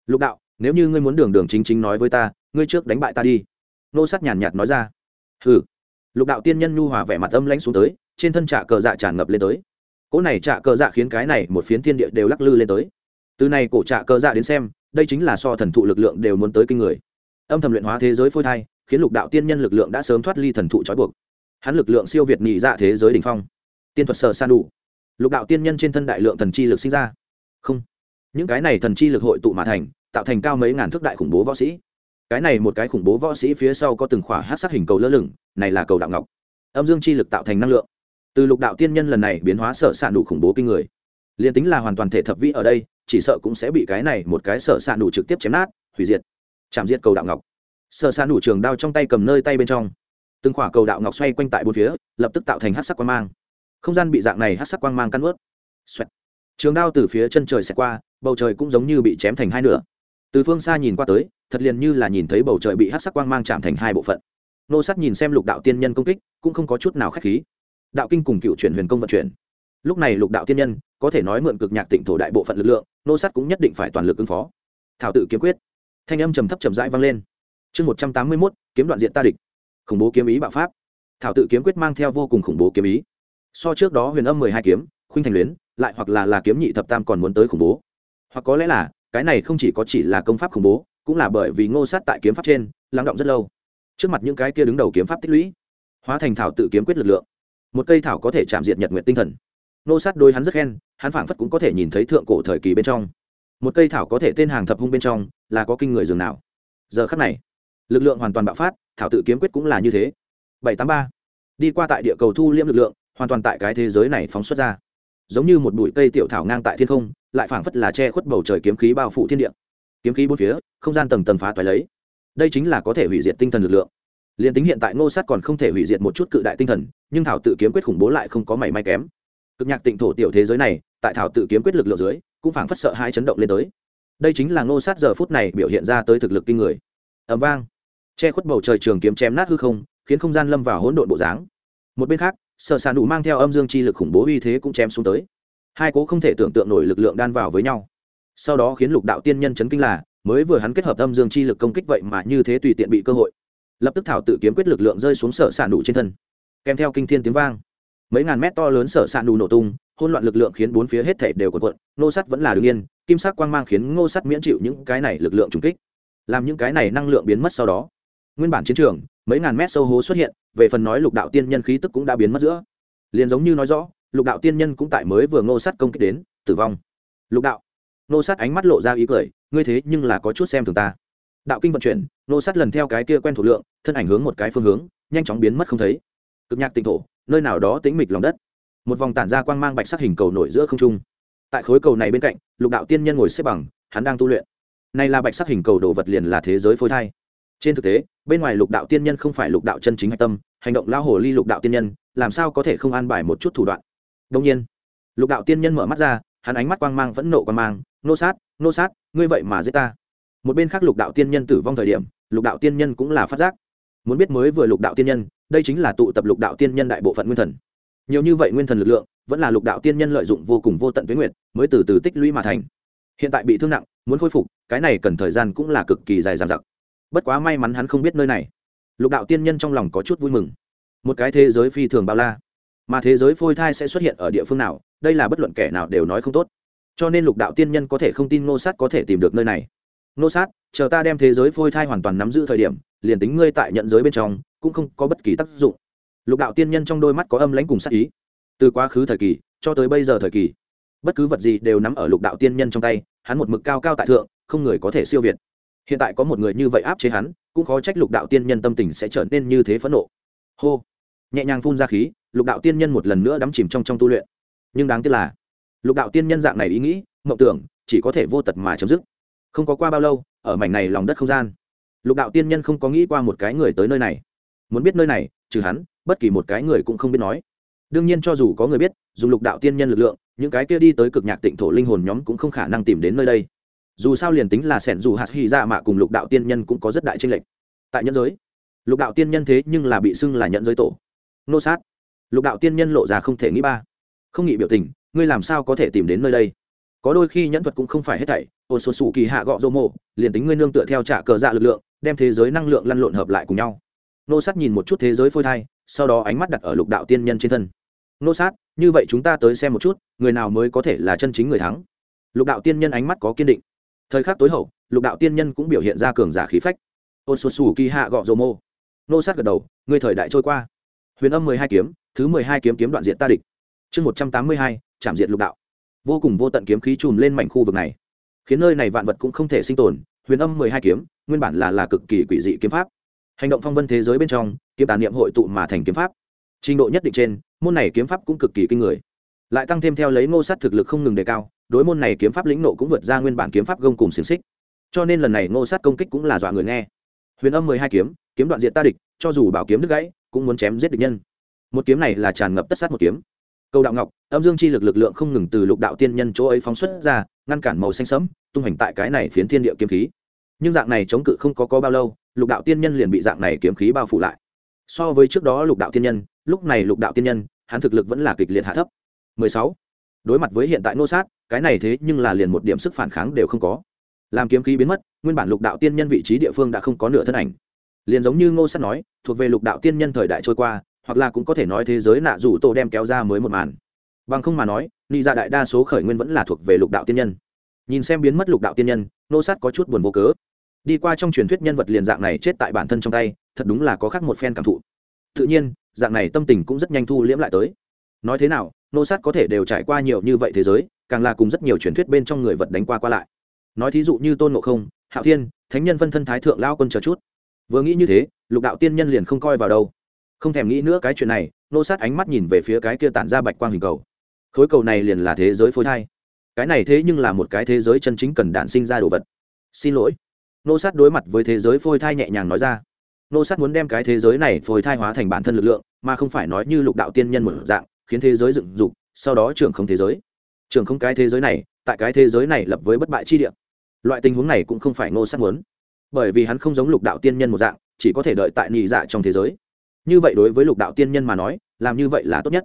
Lục đạo, nếu như ngươi muốn đường đường chính chính nói với ta, ngươi trước đánh bại ta đi. Nô sát nhàn nhạt nói ra. Hừ. Lục đạo tiên nhân nhu hòa vẻ mặt âm lãnh xuống tới, trên thân trạ cờ dạ tràn ngập lên tới. Cỗ này trạ cờ dạ khiến cái này một phiến thiên địa đều lắc lư lên tới. Từ này cổ trạ cờ dạ đến xem, đây chính là so thần thụ lực lượng đều muốn tới kinh người âm thầm luyện hóa thế giới phôi thai, khiến lục đạo tiên nhân lực lượng đã sớm thoát ly thần thụ trói buộc. Hắn lực lượng siêu việt nhị dạ thế giới đ ỉ n h phong. Tiên thuật sở san đủ. Lục đạo tiên nhân trên thân đại lượng thần chi lực sinh ra. Không. Những cái này thần chi lực hội tụ mà thành, tạo thành cao mấy ngàn thước đại khủng bố võ sĩ. Cái này một cái khủng bố võ sĩ phía sau có từng khỏa hát sát hình cầu lơ lửng, này là cầu đạo ngọc. Âm dương chi lực tạo thành năng lượng. Từ lục đạo tiên nhân lần này biến hóa sở s ạ đủ khủng bố kinh người. Liền tính là hoàn toàn thể thập vĩ ở đây, chỉ sợ cũng sẽ bị cái này một cái sở s ạ đủ trực tiếp chém nát, hủy diệt chạm diệt cầu đạo ngọc. Sở sa nủ đủ trường đao trong tay cầm nơi tay bên trong. Từng khỏa cầu đạo ngọc xoay quanh tại bốn phía, lập tức tạo thành hát sắc quang mang. Không gian bị dạng này hát sắc quang mang căn ướt trường đao từ phía chân trời xẹt qua, bầu trời cũng giống như bị chém thành hai nửa. Từ phương xa nhìn qua tới, thật liền như là nhìn thấy bầu trời bị hát sắc quang mang chạm thành hai bộ phận. Nô sắt nhìn xem lục đạo tiên nhân công kích, cũng không có chút nào k h á c h khí. Đạo kinh cùng cựu chuyển huyền công vận chuyển. Lúc này lục đạo tiên nhân, có thể nói mượn cực nhạc tịnh thổ đại bộ phận lực lượng, nô sắt cũng nhất định phải toàn lực ứng phó. Thảo tự kiếm quyết thanh âm trầm thấp trầm rãi vang lên. Chương một trăm tám mươi mốt, kiếm đoạn diện ta địch. Khủng bố kiếm ý bạo pháp. Thảo tự kiếm quyết mang theo vô cùng khủng bố kiếm ý. So trước đó huyền âm mười hai kiếm, khuynh thành luyến, lại hoặc là là kiếm nhị thập tam còn muốn tới khủng bố. Hoặc có lẽ là, cái này không chỉ có chỉ là công pháp khủng bố, cũng là bởi vì ngô sát tại kiếm pháp trên, lắng động rất lâu. Trước mặt những cái kia đứng đầu kiếm pháp tích lũy, hóa thành thảo tự kiếm quyết lực lượng. Một cây thảo có thể chạm diệt nhật nguyện tinh thần. Ngô sát đôi hắn rất khen, hắn phảng phất cũng có thể nhìn thấy thượng cổ thời kỳ bên trong một cây thảo có thể tên hàng thập hung bên trong, là có kinh người dường nào. Giờ khắc này, lực lượng hoàn toàn bạo phát, thảo tự kiếm quyết cũng là như thế. Bảy tám ba, đi qua tại địa cầu thu liễm lực lượng, hoàn toàn tại cái thế giới này phóng xuất ra. Giống như một bụi cây tiểu thảo ngang tại thiên không, lại phảng phất là che khuất bầu trời kiếm khí bao phủ thiên địa. Kiếm khí bốn phía, không gian tầng tầng phá toái lấy. Đây chính là có thể hủy diệt tinh thần lực lượng. Liền tính hiện tại ngô sát còn không thể hủy diệt một chút cự đại tinh thần, nhưng thảo tự kiếm quyết khủng bố lại không có mảy may kém. Cực nhạc tịnh thổ tiểu thế giới này, tại thảo tự kiếm quyết lực lượng dưới cũng phảng phất sợ hai chấn động lên tới. Đây chính là ngô sát giờ phút này biểu hiện ra tới thực lực kinh người. Ẩm vang. Che khuất bầu trời trường kiếm chém nát hư không, khiến không gian lâm vào hỗn độn bộ dáng. Một bên khác sợ xạ đủ mang theo âm dương chi lực khủng bố uy thế cũng chém xuống tới. Hai cố không thể tưởng tượng nổi lực lượng đan vào với nhau. Sau đó khiến lục đạo tiên nhân chấn kinh là, mới vừa hắn kết hợp âm dương chi lực công kích vậy mà như thế tùy tiện bị cơ hội. Lập tức thảo tự kiếm quyết lực lượng rơi xuống sở s đủ trên thân. Kèm theo kinh thiên tiếng vang. Mấy ngàn mét to lớn sở s đủ nổ tung hôn loạn lực lượng khiến bốn phía hết thể đều quần quận Ngô sắt vẫn là đ ứ n g yên, kim sắc quang mang khiến ngô sắt miễn chịu những cái này lực lượng trùng kích. Làm những cái này năng lượng biến mất sau đó, nguyên bản chiến trường, mấy ngàn mét sâu hố xuất hiện, về phần nói lục đạo tiên nhân khí tức cũng đã biến mất giữa. Liền giống như nói rõ, lục đạo tiên nhân cũng tại mới vừa ngô sắt công kích đến, tử vong. Lục đạo. Ngô sắt ánh mắt lộ ra ý cười, ngươi thế nhưng là có chút xem thường ta. Đạo kinh vận chuyển, ngô sắt lần theo cái kia quen thuộc lượng, thân ảnh hướng một cái phương hướng, nhanh chóng biến mất không thấy. Cực nhạc tịnh thổ, nơi nào đó tính mịch lòng đất. Một vòng tản ra quang mang bạch sắc hình cầu nổi giữa không trung tại khối cầu này bên cạnh, lục đạo tiên nhân ngồi xếp bằng, hắn đang tu luyện. Này là bạch sắc hình cầu đồ vật liền là thế giới phôi thai. Trên thực tế, bên ngoài lục đạo tiên nhân không phải lục đạo chân chính hạch tâm, hành động lao hồ ly lục đạo tiên nhân, làm sao có thể không an bài một chút thủ đoạn? Đông nhiên, lục đạo tiên nhân mở mắt ra, hắn ánh mắt quang mang vẫn nộ quang mang, nô sát nô sát, ngươi vậy mà giết ta. Một bên khác lục đạo tiên nhân tử vong thời điểm, lục đạo tiên nhân cũng là phát giác. Muốn biết mới vừa lục đạo tiên nhân, đây chính là tụ tập lục đạo tiên nhân đại bộ phận nguyên thần. Nhiều như vậy nguyên thần lực lượng vẫn là lục đạo tiên nhân lợi dụng vô cùng vô tận tuyến nguyện mới từ từ tích lũy mà thành. Hiện tại bị thương nặng, muốn khôi phục, cái này cần thời gian cũng là cực kỳ dài dằng dặc. Bất quá may mắn hắn không biết nơi này. Lục đạo tiên nhân trong lòng có chút vui mừng. Một cái thế giới phi thường bao la. Mà thế giới phôi thai sẽ xuất hiện ở địa phương nào, đây là bất luận kẻ nào đều nói không tốt. Cho nên lục đạo tiên nhân có thể không tin ngô sát có thể tìm được nơi này. Ngô sát, chờ ta đem thế giới phôi thai hoàn toàn nắm giữ thời điểm, liền tính ngươi tại nhận giới bên trong, cũng không có bất kỳ tác dụng. Lục đạo tiên nhân trong đôi mắt có âm lãnh cùng sát ý từ quá khứ thời kỳ cho tới bây giờ thời kỳ, bất cứ vật gì đều nắm ở lục đạo tiên nhân trong tay, hắn một mực cao cao tại thượng, không người có thể siêu việt. Hiện tại có một người như vậy áp chế hắn, cũng khó trách lục đạo tiên nhân tâm tình sẽ trở nên như thế phẫn nộ. Hô! Nhẹ nhàng phun ra khí, lục đạo tiên nhân một lần nữa đắm chìm trong trong tu luyện. Nhưng đáng tiếc là, lục đạo tiên nhân dạng này ý nghĩ, mộng tưởng, chỉ có thể vô tật mà chấm dứt. Không có qua bao lâu, ở mảnh này lòng đất không gian, lục đạo tiên nhân không có nghĩ qua một cái người tới nơi này. Muốn biết nơi này, trừ hắn, bất kỳ một cái người cũng không biết nói đương nhiên cho dù có người biết, dùng lục đạo tiên nhân lực lượng, những cái kia đi tới cực nhạc tịnh thổ linh hồn nhóm cũng không khả năng tìm đến nơi đây. Dù sao liền tính là sẻn dù hạt hy ra mạ cùng lục đạo tiên nhân cũng có rất đại tranh lệch. Tại nhân giới, lục đạo tiên nhân thế nhưng là bị xưng là nhận giới tổ. Nô sát. Lục đạo tiên nhân lộ ra không thể nghĩ ba. Không nghĩ biểu tình, ngươi làm sao có thể tìm đến nơi đây? Có đôi khi nhẫn thuật cũng không phải hết thảy ồn sột sủ kỳ hạ gọ dô mộ, liền tính ngươi nương tựa theo trả cờ dạ lực lượng, đem thế giới năng lượng lăn lộn hợp lại cùng nhau. Nô sát nhìn một chút thế giới phôi thai sau đó ánh mắt đặt ở lục đạo tiên nhân trên thân. Nô sát, như vậy chúng ta tới xem một chút, người nào mới có thể là chân chính người thắng? Lục đạo tiên nhân ánh mắt có kiên định. Thời khắc tối hậu, lục đạo tiên nhân cũng biểu hiện ra cường giả khí phách. Ôn sụt sù kỳ hạ gọ dồ mô. Nô sát gật đầu, người thời đại trôi qua. Huyền âm mười hai kiếm, thứ mười hai kiếm kiếm đoạn diện ta địch. Chương một trăm tám mươi hai, chạm diện lục đạo. Vô cùng vô tận kiếm khí chùm lên mảnh khu vực này. Khiến nơi này vạn vật cũng không thể sinh tồn. Huyền âm mười hai kiếm, nguyên bản là là cực kỳ quỷ dị kiếm pháp hành động phong vân thế giới bên trong, kiếm tàn niệm hội tụ mà thành kiếm pháp. Trình độ nhất định trên, môn này kiếm pháp cũng cực kỳ kinh người. Lại tăng thêm theo lấy ngô sát thực lực không ngừng đề cao, đối môn này kiếm pháp lĩnh nộ cũng vượt ra nguyên bản kiếm pháp gông cùng xiềng xích. Cho nên lần này ngô sát công kích cũng là dọa người nghe. Huyền âm mười hai kiếm kiếm đoạn diện ta địch, cho dù bảo kiếm đứt gãy, cũng muốn chém giết địch nhân. Một kiếm này là tràn ngập tất sát một kiếm. Câu đạo ngọc, âm dương chi lực lực lượng không ngừng từ lục đạo tiên nhân chỗ ấy phóng xuất ra, ngăn cản màu xanh sẫm, tung hành tại cái này phiến thiên địa kiếm khí. Nhưng dạng này chống cự không có có bao lâu lục đạo tiên nhân liền bị dạng này kiếm khí bao phủ lại. So với trước đó lục đạo tiên nhân, lúc này lục đạo tiên nhân, hắn thực lực vẫn là kịch liệt hạ thấp. 16. đối mặt với hiện tại nô sát, cái này thế nhưng là liền một điểm sức phản kháng đều không có. Làm kiếm khí biến mất, nguyên bản lục đạo tiên nhân vị trí địa phương đã không có nửa thân ảnh. Liền giống như ngô sát nói, thuộc về lục đạo tiên nhân thời đại trôi qua, hoặc là cũng có thể nói thế giới nạ rủ tổ đem kéo ra mới một màn. Bằng không mà nói ni ra dạ đại đa số khởi nguyên vẫn là thuộc về lục đạo tiên nhân. Nhìn xem biến mất lục đạo tiên nhân, nô sát có chút buồn vô cớ đi qua trong truyền thuyết nhân vật liền dạng này chết tại bản thân trong tay, thật đúng là có khác một phen cảm thụ. Tự nhiên, dạng này tâm tình cũng rất nhanh thu liễm lại tới. Nói thế nào, nô sát có thể đều trải qua nhiều như vậy thế giới, càng là cùng rất nhiều truyền thuyết bên trong người vật đánh qua qua lại. Nói thí dụ như tôn ngộ không, hạo thiên, thánh nhân phân thân thái thượng lao quân chờ chút. Vừa nghĩ như thế, lục đạo tiên nhân liền không coi vào đâu. Không thèm nghĩ nữa cái chuyện này, nô sát ánh mắt nhìn về phía cái kia tản ra bạch quang hình cầu. Khối cầu này liền là thế giới phôi thai. Cái này thế nhưng là một cái thế giới chân chính cần đạn sinh ra đồ vật. Xin lỗi nô sát đối mặt với thế giới phôi thai nhẹ nhàng nói ra. Nô sát muốn đem cái thế giới này phôi thai hóa thành bản thân lực lượng, mà không phải nói như lục đạo tiên nhân một dạng, khiến thế giới dựng dục, sau đó trưởng không thế giới. Trưởng không cái thế giới này, tại cái thế giới này lập với bất bại chi địa. Loại tình huống này cũng không phải nô sát muốn. Bởi vì hắn không giống lục đạo tiên nhân một dạng, chỉ có thể đợi tại nhị dạ trong thế giới. Như vậy đối với lục đạo tiên nhân mà nói, làm như vậy là tốt nhất.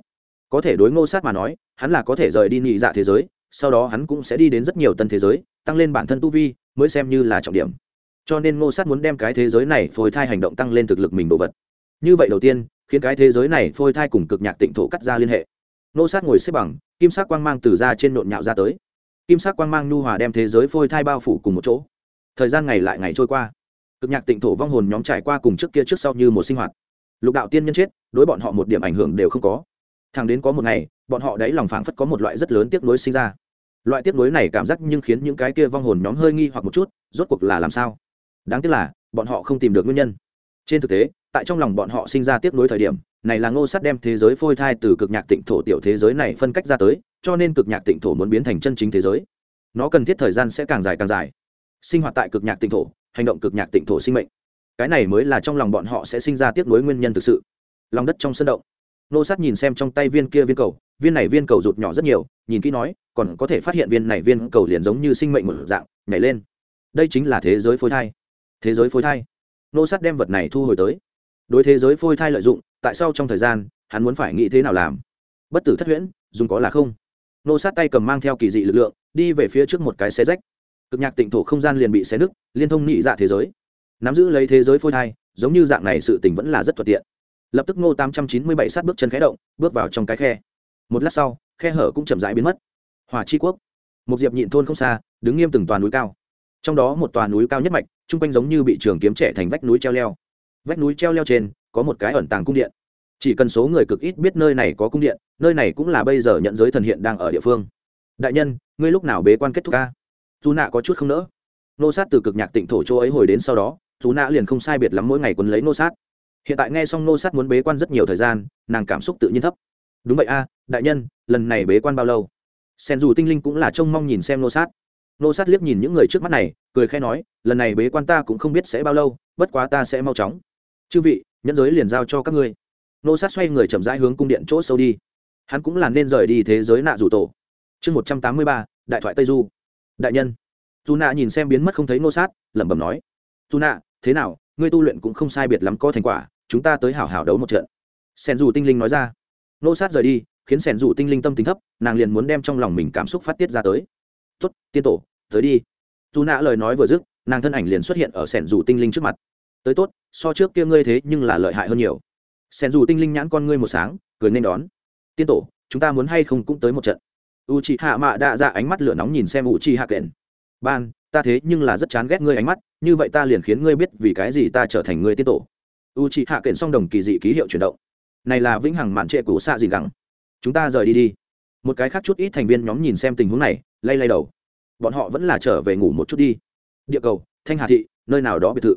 Có thể đối ngô sát mà nói, hắn là có thể rời đi nhị dạ thế giới, sau đó hắn cũng sẽ đi đến rất nhiều tân thế giới, tăng lên bản thân tu vi, mới xem như là trọng điểm cho nên ngô sát muốn đem cái thế giới này phôi thai hành động tăng lên thực lực mình đồ vật. Như vậy đầu tiên, khiến cái thế giới này phôi thai cùng cực nhạc tịnh thổ cắt ra liên hệ. Ngô sát ngồi xếp bằng, kim sắc quang mang từ ra trên nộn nhạo ra tới. Kim sắc quang mang nhu hòa đem thế giới phôi thai bao phủ cùng một chỗ. Thời gian ngày lại ngày trôi qua. Cực nhạc tịnh thổ vong hồn nhóm trải qua cùng trước kia trước sau như một sinh hoạt. Lục đạo tiên nhân chết, đối bọn họ một điểm ảnh hưởng đều không có. Thằng đến có một ngày, bọn họ đáy lòng phảng phất có một loại rất lớn tiếc nuối sinh ra. Loại tiếc nuối này cảm giác nhưng khiến những cái kia vong hồn nhóm hơi nghi hoặc một chút, rốt cuộc là làm sao? Đáng tiếc là, bọn họ không tìm được nguyên nhân. Trên thực tế, tại trong lòng bọn họ sinh ra tiếc nuối thời điểm, này là ngô sắt đem thế giới phôi thai từ cực nhạc tịnh thổ tiểu thế giới này phân cách ra tới, cho nên cực nhạc tịnh thổ muốn biến thành chân chính thế giới. Nó cần thiết thời gian sẽ càng dài càng dài. Sinh hoạt tại cực nhạc tịnh thổ, hành động cực nhạc tịnh thổ sinh mệnh. Cái này mới là trong lòng bọn họ sẽ sinh ra tiếc nuối nguyên nhân thực sự. Lòng đất trong sân động. Nô sát nhìn xem trong tay viên kia viên cầu, viên này viên cầu rụt nhỏ rất nhiều, nhìn kỹ nói, còn có thể phát hiện viên này viên cầu liền giống như sinh mệnh một dạng, nhảy lên. Đây chính là thế giới phôi thai thế giới phôi thai. Nô sát đem vật này thu hồi tới. Đối thế giới phôi thai lợi dụng, tại sao trong thời gian, hắn muốn phải nghĩ thế nào làm? Bất tử thất huyễn, dùng có là không? Nô sát tay cầm mang theo kỳ dị lực lượng, đi về phía trước một cái xe rách. Cực nhạc tịnh thổ không gian liền bị xé nứt, liên thông nhị dạ thế giới. Nắm giữ lấy thế giới phôi thai, giống như dạng này sự tình vẫn là rất thuận tiện. Lập tức ngô tám trăm chín mươi bảy sát bước chân khé động, bước vào trong cái khe. Một lát sau, khe hở cũng chậm rãi biến mất. Hòa chi quốc. Một diệp nhịn thôn không xa, đứng nghiêm từng toàn núi cao trong đó một tòa núi cao nhất mạch, chung quanh giống như bị trường kiếm trẻ thành vách núi treo leo. Vách núi treo leo trên, có một cái ẩn tàng cung điện. Chỉ cần số người cực ít biết nơi này có cung điện, nơi này cũng là bây giờ nhận giới thần hiện đang ở địa phương. Đại nhân, ngươi lúc nào bế quan kết thúc ca? Dù nạ có chút không nỡ. Nô sát từ cực nhạc tịnh thổ châu ấy hồi đến sau đó, dù nạ liền không sai biệt lắm mỗi ngày quấn lấy nô sát. Hiện tại nghe xong nô sát muốn bế quan rất nhiều thời gian, nàng cảm xúc tự nhiên thấp. Đúng vậy a, đại nhân, lần này bế quan bao lâu? Sen dù tinh linh cũng là trông mong nhìn xem nô sát nô sát liếc nhìn những người trước mắt này, cười khẽ nói, lần này bế quan ta cũng không biết sẽ bao lâu, bất quá ta sẽ mau chóng. Chư vị, nhẫn giới liền giao cho các ngươi. Nô sát xoay người chậm rãi hướng cung điện chỗ sâu đi. Hắn cũng là nên rời đi thế giới nạ rủ tổ. Chương một trăm tám mươi ba, đại thoại tây du. Đại nhân. Dù nạ nhìn xem biến mất không thấy nô sát, lẩm bẩm nói dù nạ thế nào? Ngươi tu luyện cũng không sai biệt lắm có thành quả, chúng ta tới hảo hảo đấu một trận. Sen dù tinh linh nói ra. Nô sát rời đi, khiến sẻn dù tinh linh tâm tính thấp, nàng liền muốn đem trong lòng mình cảm xúc phát tiết ra tới. Tuất tiên tổ tới đi. Dù nạ lời nói vừa dứt, nàng thân ảnh liền xuất hiện ở sẻn dù tinh linh trước mặt. Tới tốt, so trước kia ngươi thế nhưng là lợi hại hơn nhiều. Sẻn dù tinh linh nhãn con ngươi một sáng, cười nên đón. Tiên tổ, chúng ta muốn hay không cũng tới một trận. U chị hạ mạ đa ra ánh mắt lửa nóng nhìn xem u chị hạ kện. Ban, ta thế nhưng là rất chán ghét ngươi ánh mắt, như vậy ta liền khiến ngươi biết vì cái gì ta trở thành ngươi tiên tổ. U chị hạ kện xong đồng kỳ dị ký hiệu chuyển động. Này là vĩnh hằng mạn trệ của xạ gì gắng chúng ta rời đi đi. Một cái khác chút ít thành viên nhóm nhìn xem tình huống này, lay lay đầu bọn họ vẫn là trở về ngủ một chút đi. Địa cầu, thanh hà thị, nơi nào đó biệt thự.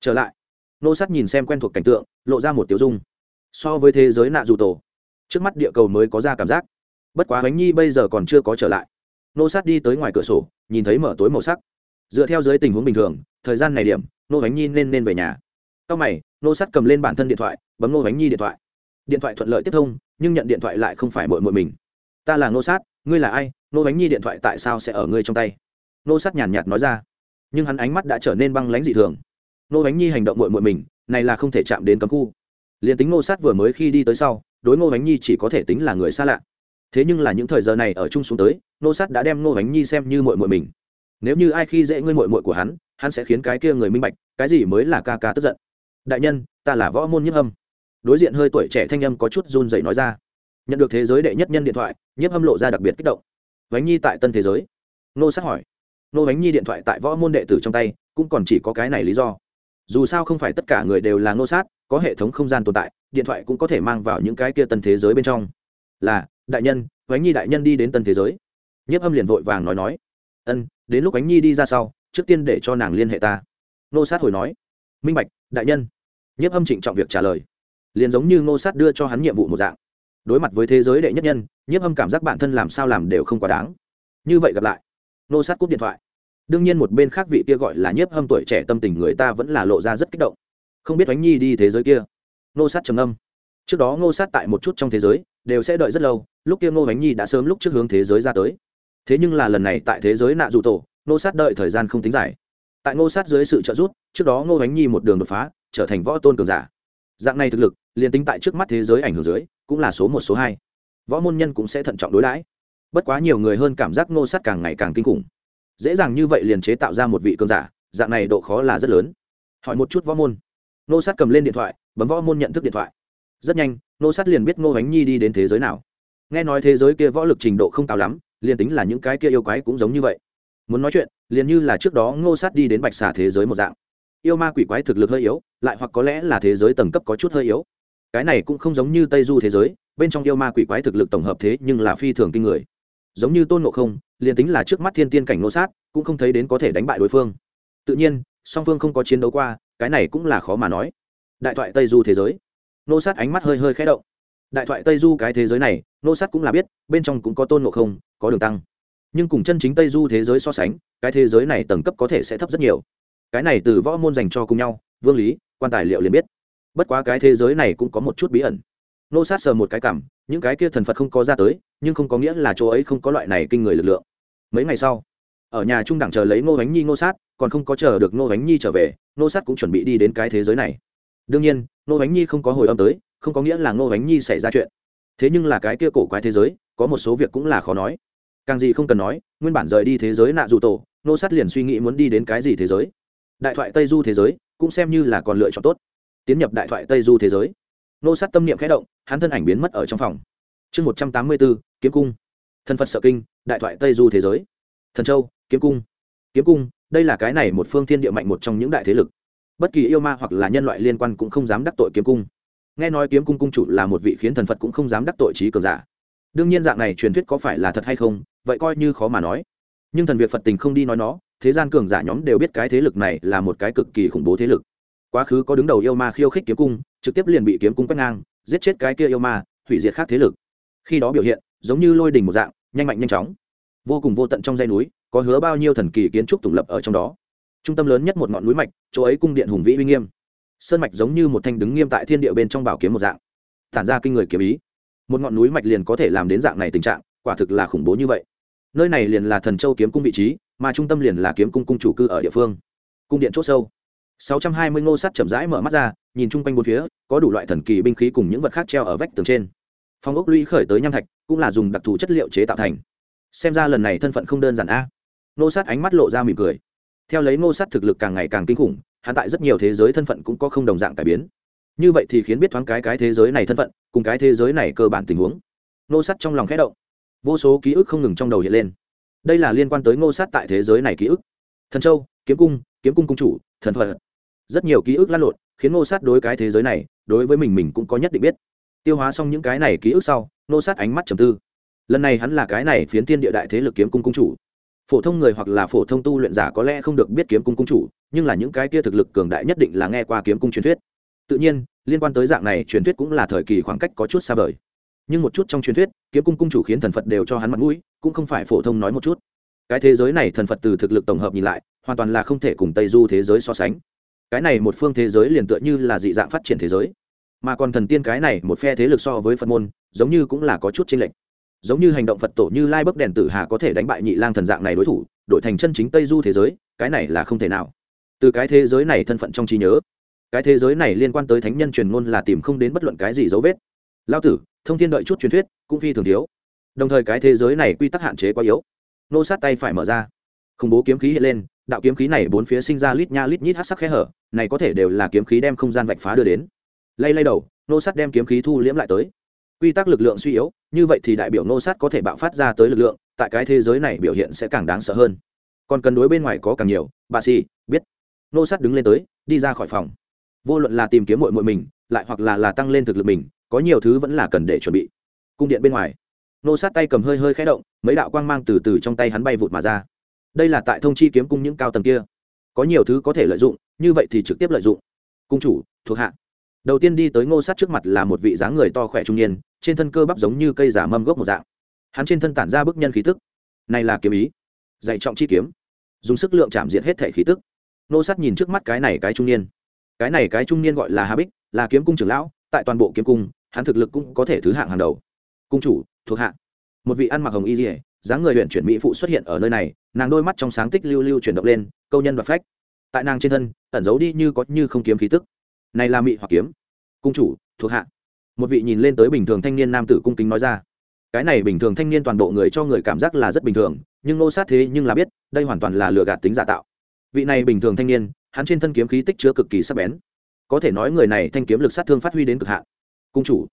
Trở lại. Nô sát nhìn xem quen thuộc cảnh tượng, lộ ra một tiểu dung. So với thế giới nạ dù tổ, trước mắt địa cầu mới có ra cảm giác. Bất quá bánh nhi bây giờ còn chưa có trở lại. Nô sát đi tới ngoài cửa sổ, nhìn thấy mở tối màu sắc. Dựa theo dưới tình huống bình thường, thời gian này điểm, nô bánh nhi nên nên về nhà. Sau mày, nô sát cầm lên bản thân điện thoại, bấm nô bánh nhi điện thoại. Điện thoại thuận lợi tiếp thông, nhưng nhận điện thoại lại không phải mội mội mình. Ta là nô sát ngươi là ai? Nô bánh nhi điện thoại tại sao sẽ ở ngươi trong tay? Nô sát nhàn nhạt nói ra. Nhưng hắn ánh mắt đã trở nên băng lãnh dị thường. Nô bánh nhi hành động mội mội mình, này là không thể chạm đến cấm khu. Liền tính nô sát vừa mới khi đi tới sau, đối ngô bánh nhi chỉ có thể tính là người xa lạ. Thế nhưng là những thời giờ này ở chung xuống tới, nô sát đã đem ngô bánh nhi xem như mội mội mình. Nếu như ai khi dễ ngươi mội mội của hắn hắn sẽ khiến cái kia người minh bạch, cái gì mới là ca ca tức giận. Đại nhân, ta là võ môn nhiếp âm. Đối diện hơi tuổi trẻ thanh âm có chút run dậy nói ra nhận được thế giới đệ nhất nhân điện thoại, nhiếp âm lộ ra đặc biệt kích động. Vánh nhi tại tân thế giới. Nô sát hỏi. Nô vánh nhi điện thoại tại võ môn đệ tử trong tay, cũng còn chỉ có cái này lý do. Dù sao không phải tất cả người đều là nô sát, có hệ thống không gian tồn tại, điện thoại cũng có thể mang vào những cái kia tân thế giới bên trong. Là, đại nhân, vánh nhi đại nhân đi đến tân thế giới. Nhiếp âm liền vội vàng nói nói. Ân, đến lúc bánh nhi đi ra sau, trước tiên để cho nàng liên hệ ta. Nô sát hồi nói. Minh bạch, đại nhân. Nhiếp âm trịnh trọng việc trả lời. Liền giống như Nô sát đưa cho hắn nhiệm vụ một dạng đối mặt với thế giới đệ nhất nhân, nhiếp âm cảm giác bản thân làm sao làm đều không quá đáng. Như vậy gặp lại ngô sát cúp điện thoại. Đương nhiên một bên khác vị kia gọi là nhiếp âm tuổi trẻ tâm tình người ta vẫn là lộ ra rất kích động. Không biết oánh nhi đi thế giới kia. Ngô sát trầm âm trước đó ngô sát tại một chút trong thế giới, đều sẽ đợi rất lâu, lúc kia ngô oánh nhi đã sớm lúc trước hướng thế giới ra tới. Thế nhưng là lần này tại thế giới nạ dù tổ, ngô sát đợi thời gian không tính dài. Tại ngô sát dưới sự trợ giúp, trước đó ngô oánh nhi một đường đột phá, trở thành võ tôn cường giả dạng này thực lực, liền tính tại trước mắt thế giới ảnh hưởng dưới, cũng là số một, số hai. Võ môn nhân cũng sẽ thận trọng đối đãi. Bất quá nhiều người hơn cảm giác ngô sát càng ngày càng kinh khủng. Dễ dàng như vậy liền chế tạo ra một vị cường giả, dạng này độ khó là rất lớn. Hỏi một chút võ môn. Ngô sát cầm lên điện thoại, bấm võ môn nhận thức điện thoại. Rất nhanh, ngô sát liền biết ngô ánh nhi đi đến thế giới nào. Nghe nói thế giới kia võ lực trình độ không cao lắm, liền tính là những cái kia yêu quái cũng giống như vậy. Muốn nói chuyện, liền như là trước đó ngô sát đi đến bạch xà thế giới một dạng yêu ma quỷ quái thực lực hơi yếu, lại hoặc có lẽ là thế giới tầng cấp có chút hơi yếu. Cái này cũng không giống như tây du thế giới, bên trong yêu ma quỷ quái thực lực tổng hợp thế nhưng là phi thường kinh người. Giống như tôn ngộ không, liền tính là trước mắt thiên tiên cảnh nô sát, cũng không thấy đến có thể đánh bại đối phương. Tự nhiên, song phương không có chiến đấu qua, cái này cũng là khó mà nói. Đại thoại tây du thế giới. Nô sát ánh mắt hơi hơi khẽ động. Đại thoại tây du cái thế giới này nô sát cũng là biết, bên trong cũng có tôn ngộ không, có đường tăng. Nhưng cùng chân chính tây du thế giới so sánh, cái thế giới này tầng cấp có thể sẽ thấp rất nhiều cái này từ võ môn dành cho cùng nhau, vương lý, quan tài liệu liền biết. Bất quá cái thế giới này cũng có một chút bí ẩn. Nô sát sờ một cái cảm, những cái kia thần phật không có ra tới, nhưng không có nghĩa là chỗ ấy không có loại này kinh người lực lượng. Mấy ngày sau, ở nhà trung đẳng chờ lấy ngô bánh nhi ngô sát, còn không có chờ được ngô bánh nhi trở về, ngô sát cũng chuẩn bị đi đến cái thế giới này. Đương nhiên, ngô bánh nhi không có hồi âm tới, không có nghĩa là ngô bánh nhi xảy ra chuyện. Thế nhưng là cái kia cổ quái thế giới, có một số việc cũng là khó nói. Càng gì không cần nói, nguyên bản rời đi thế giới nạ dù tổ, ngô sát liền suy nghĩ muốn đi đến cái gì thế giới đại thoại tây du thế giới cũng xem như là còn lựa chọn tốt tiến nhập đại thoại tây du thế giới nô sát tâm niệm khẽ động hắn thân ảnh biến mất ở trong phòng chương một trăm tám mươi bốn kiếm cung thân phật sợ kinh đại thoại tây du thế giới thần châu kiếm cung kiếm cung đây là cái này một phương thiên địa mạnh một trong những đại thế lực bất kỳ yêu ma hoặc là nhân loại liên quan cũng không dám đắc tội kiếm cung nghe nói kiếm cung cung chủ là một vị khiến thần phật cũng không dám đắc tội trí cường giả đương nhiên dạng này truyền thuyết có phải là thật hay không vậy coi như khó mà nói nhưng thần việc phật tình không đi nói nó thế gian cường giả nhóm đều biết cái thế lực này là một cái cực kỳ khủng bố thế lực. Quá khứ có đứng đầu yêu ma khiêu khích kiếm cung, trực tiếp liền bị kiếm cung quét ngang, giết chết cái kia yêu ma, hủy diệt khác thế lực. Khi đó biểu hiện, giống như lôi đình một dạng, nhanh mạnh nhanh chóng. Vô cùng vô tận trong dây núi, có hứa bao nhiêu thần kỳ kiến trúc tùng lập ở trong đó. Trung tâm lớn nhất một ngọn núi mạch, chỗ ấy cung điện hùng vĩ uy nghiêm. Sơn mạch giống như một thanh đứng nghiêm tại thiên địa bên trong bảo kiếm một dạng. Tản ra kinh người kiếm ý. Một ngọn núi mạch liền có thể làm đến dạng này tình trạng, quả thực là khủng bố như vậy. Nơi này liền là thần châu kiếm cung vị trí mà trung tâm liền là kiếm cung cung chủ cư ở địa phương. Cung điện c h ỗ sâu. Sáu trăm hai mươi ngô sắt chậm rãi mở mắt ra, nhìn chung quanh bốn phía, có đủ loại thần kỳ binh khí cùng những vật khác treo ở vách tường trên. Phòng ốc lũy khởi tới nham thạch, cũng là dùng đặc thù chất liệu chế tạo thành. Xem ra lần này thân phận không đơn giản a. Ngô sát ánh mắt lộ ra mỉm cười. Theo lấy ngô sát thực lực càng ngày càng kinh khủng, hắn tại rất nhiều thế giới thân phận cũng có không đồng dạng cải biến. Như vậy thì khiến biết thoáng cái cái thế giới này thân phận, cùng cái thế giới này cơ bản tình huống. Nô sát trong lòng khẽ động. Vô số ký ức không ngừng trong đầu hiện lên đây là liên quan tới ngô sát tại thế giới này ký ức. Thần châu, kiếm cung kiếm cung cung chủ, thần phật. Rất nhiều ký ức lan lộn, khiến ngô sát đối cái thế giới này, đối với mình mình cũng có nhất định biết. Tiêu hóa xong những cái này ký ức sau, ngô sát ánh mắt trầm tư. Lần này hắn là cái này phiến tiên địa đại thế lực kiếm cung cung chủ. Phổ thông người hoặc là phổ thông tu luyện giả có lẽ không được biết kiếm cung cung chủ, nhưng là những cái kia thực lực cường đại nhất định là nghe qua kiếm cung truyền thuyết. Tự nhiên, liên quan tới dạng này truyền thuyết cũng là thời kỳ khoảng cách có chút xa vời nhưng một chút trong truyền thuyết, kiếm cung cung chủ khiến thần phật đều cho hắn mặt mũi, cũng không phải phổ thông nói một chút. Cái thế giới này thần phật từ thực lực tổng hợp nhìn lại, hoàn toàn là không thể cùng tây du thế giới so sánh. Cái này một phương thế giới liền tựa như là dị dạng phát triển thế giới. Mà còn thần tiên cái này một phe thế lực so với phật môn, giống như cũng là có chút chênh lệch. Giống như hành động phật tổ như lai bấc đèn tử hà có thể đánh bại nhị lang thần dạng này đối thủ, đổi thành chân chính tây du thế giới, cái này là không thể nào. Từ cái thế giới này thân phận trong trí nhớ, cái thế giới này liên quan tới thánh nhân truyền ngôn là tìm không đến bất luận cái gì dấu vết lao tử, thông tin đợi chút truyền thuyết, cũng phi thường thiếu. Đồng thời cái thế giới này quy tắc hạn chế quá yếu. Nô sát tay phải mở ra. Khủng bố kiếm khí hiện lên, đạo kiếm khí này bốn phía sinh ra lít nha lít nhít hát sắc khe hở, này có thể đều là kiếm khí đem không gian vạch phá đưa đến. Lay lay đầu, nô sát đem kiếm khí thu liễm lại tới. Quy tắc lực lượng suy yếu, như vậy thì đại biểu nô sát có thể bạo phát ra tới lực lượng, tại cái thế giới này biểu hiện sẽ càng đáng sợ hơn. Còn cần đối bên ngoài có càng nhiều, bà xì, biết. Nô sát đứng lên tới, đi ra khỏi phòng. Vô luận là tìm kiếm mội mội mình, lại hoặc là là tăng lên thực lực mình có nhiều thứ vẫn là cần để chuẩn bị. Cung điện bên ngoài, nô sát tay cầm hơi hơi khẽ động, mấy đạo quang mang từ từ trong tay hắn bay vụt mà ra. Đây là tại thông chi kiếm cung những cao tầng kia. Có nhiều thứ có thể lợi dụng, như vậy thì trực tiếp lợi dụng. Cung chủ, thuộc hạ. Đầu tiên đi tới ngô sát trước mặt là một vị dáng người to khỏe trung niên, trên thân cơ bắp giống như cây giả mâm gốc một dạng. Hắn trên thân tản ra bức nhân khí tức. Này là kiếm ý. Dạy trọng chi kiếm. Dùng sức lượng chạm diện hết thể khí tức. Ngô sát nhìn trước mắt cái này cái trung niên. Cái này cái trung niên gọi là hà bích, là kiếm cung trưởng lão, tại toàn bộ kiếm cung hắn thực lực cũng có thể thứ hạng hàng đầu. Cung chủ, thuộc hạ. Một vị ăn mặc hồng y dỉa dáng người huyện chuyển mỹ phụ xuất hiện ở nơi này, nàng đôi mắt trong sáng tích lưu lưu chuyển động lên, câu nhân và phách. Tại nàng trên thân, ẩn giấu đi như có như không kiếm khí tức. Này là mị hoặc kiếm. Cung chủ, thuộc hạ. Một vị nhìn lên tới bình thường thanh niên nam tử cung kính nói ra. Cái này bình thường thanh niên toàn bộ người cho người cảm giác là rất bình thường, nhưng nô sát thế nhưng là biết, đây hoàn toàn là lừa gạt tính giả tạo. Vị này bình thường thanh niên, hắn trên thân kiếm khí tích chứa cực kỳ sắc bén. Có thể nói người này thanh kiếm lực sát thương phát huy đến cực hạn cung chủ.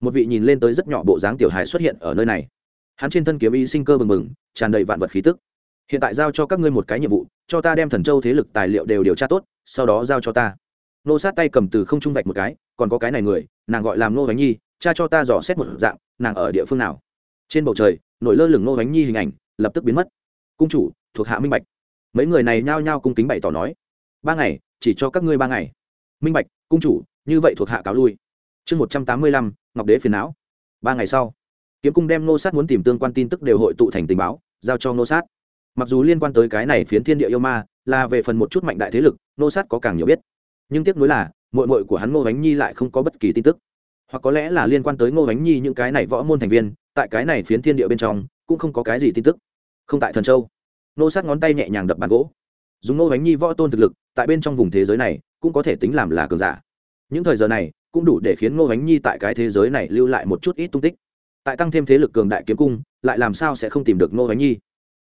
Một vị nhìn lên tới rất nhỏ bộ dáng tiểu hài xuất hiện ở nơi này. Hắn trên thân kiếm ý sinh cơ bừng bừng, tràn đầy vạn vật khí tức. Hiện tại giao cho các ngươi một cái nhiệm vụ, cho ta đem thần châu thế lực tài liệu đều điều tra tốt, sau đó giao cho ta. Nô sát tay cầm từ không trung vạch một cái, còn có cái này người, nàng gọi làm nô bánh nhi, cha cho ta dò xét một dạng, nàng ở địa phương nào? Trên bầu trời, nổi lơ lửng nô bánh nhi hình ảnh, lập tức biến mất. Cung chủ, thuộc hạ minh bạch. Mấy người này nhao nhao cung kính bày tỏ nói. Ba ngày, chỉ cho các ngươi ba ngày. Minh bạch, cung chủ, như vậy thuộc hạ cáo lui chương một trăm tám mươi lăm, ngọc đế phiền não. Ba ngày sau, kiếm cung đem nô sát muốn tìm tương quan tin tức đều hội tụ thành tình báo, giao cho nô sát. Mặc dù liên quan tới cái này phiến thiên địa yêu ma là về phần một chút mạnh đại thế lực nô sát có càng nhiều biết. Nhưng tiếc nuối là mội mội của hắn ngô bánh nhi lại không có bất kỳ tin tức. Hoặc có lẽ là liên quan tới ngô bánh nhi những cái này võ môn thành viên, tại cái này phiến thiên địa bên trong, cũng không có cái gì tin tức. Không tại thần châu nô sát ngón tay nhẹ nhàng đập bàn gỗ. Dùng ngô bánh nhi võ tôn thực lực, tại bên trong vùng thế giới này, cũng có thể tính làm là cường giả. Những thời giờ này cũng đủ để khiến ngô bánh nhi tại cái thế giới này lưu lại một chút ít tung tích. Tại tăng thêm thế lực cường đại kiếm cung, lại làm sao sẽ không tìm được ngô bánh nhi?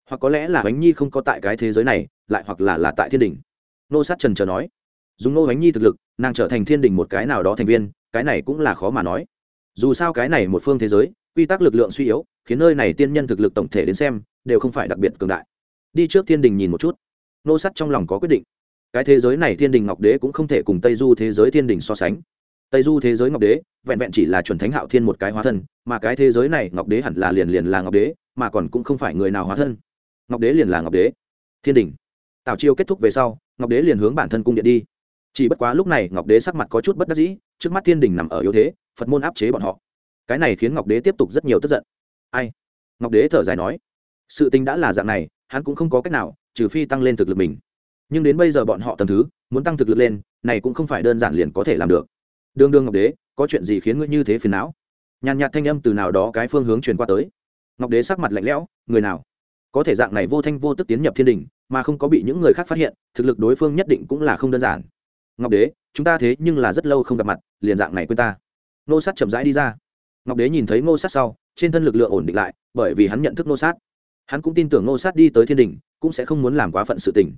Hoặc có lẽ là bánh nhi không có tại cái thế giới này, lại hoặc là là tại thiên đình. Nô sát trần chờ nói. Dùng ngô bánh nhi thực lực, nàng trở thành thiên đình một cái nào đó thành viên, cái này cũng là khó mà nói. Dù sao cái này một phương thế giới, quy tắc lực lượng suy yếu, khiến nơi này tiên nhân thực lực tổng thể đến xem, đều không phải đặc biệt cường đại. Đi trước thiên đình nhìn một chút. Nô sắt trong lòng có quyết định. Cái thế giới này thiên đình ngọc đế cũng không thể cùng tây du thế giới thiên đình so sánh tây du thế giới ngọc đế, vẹn vẹn chỉ là chuẩn thánh hạo thiên một cái hóa thân, mà cái thế giới này ngọc đế hẳn là liền liền là ngọc đế, mà còn cũng không phải người nào hóa thân. Ngọc đế liền là ngọc đế. Thiên đình. Tào chiêu kết thúc về sau, ngọc đế liền hướng bản thân cung điện đi. Chỉ bất quá lúc này ngọc đế sắc mặt có chút bất đắc dĩ, trước mắt thiên đình nằm ở yếu thế, phật môn áp chế bọn họ. Cái này khiến ngọc đế tiếp tục rất nhiều tức giận. Ai? Ngọc đế thở dài nói, sự tình đã là dạng này, hắn cũng không có cách nào, trừ phi tăng lên thực lực mình. Nhưng đến bây giờ bọn họ tầm thứ, muốn tăng thực lực lên, này cũng không phải đơn giản liền có thể làm được đương đương ngọc đế, có chuyện gì khiến ngươi như thế phiền não? Nhàn nhạt thanh âm từ nào đó cái phương hướng truyền qua tới. Ngọc đế sắc mặt lạnh lẽo, người nào? Có thể dạng này vô thanh vô tức tiến nhập thiên đình, mà không có bị những người khác phát hiện, thực lực đối phương nhất định cũng là không đơn giản. Ngọc đế, chúng ta thế nhưng là rất lâu không gặp mặt, liền dạng này quên ta. Nô sát chậm rãi đi ra. Ngọc đế nhìn thấy ngô sát sau, trên thân lực lượng ổn định lại, bởi vì hắn nhận thức nô sát. Hắn cũng tin tưởng nô sát đi tới thiên đình, cũng sẽ không muốn làm quá phận sự tình.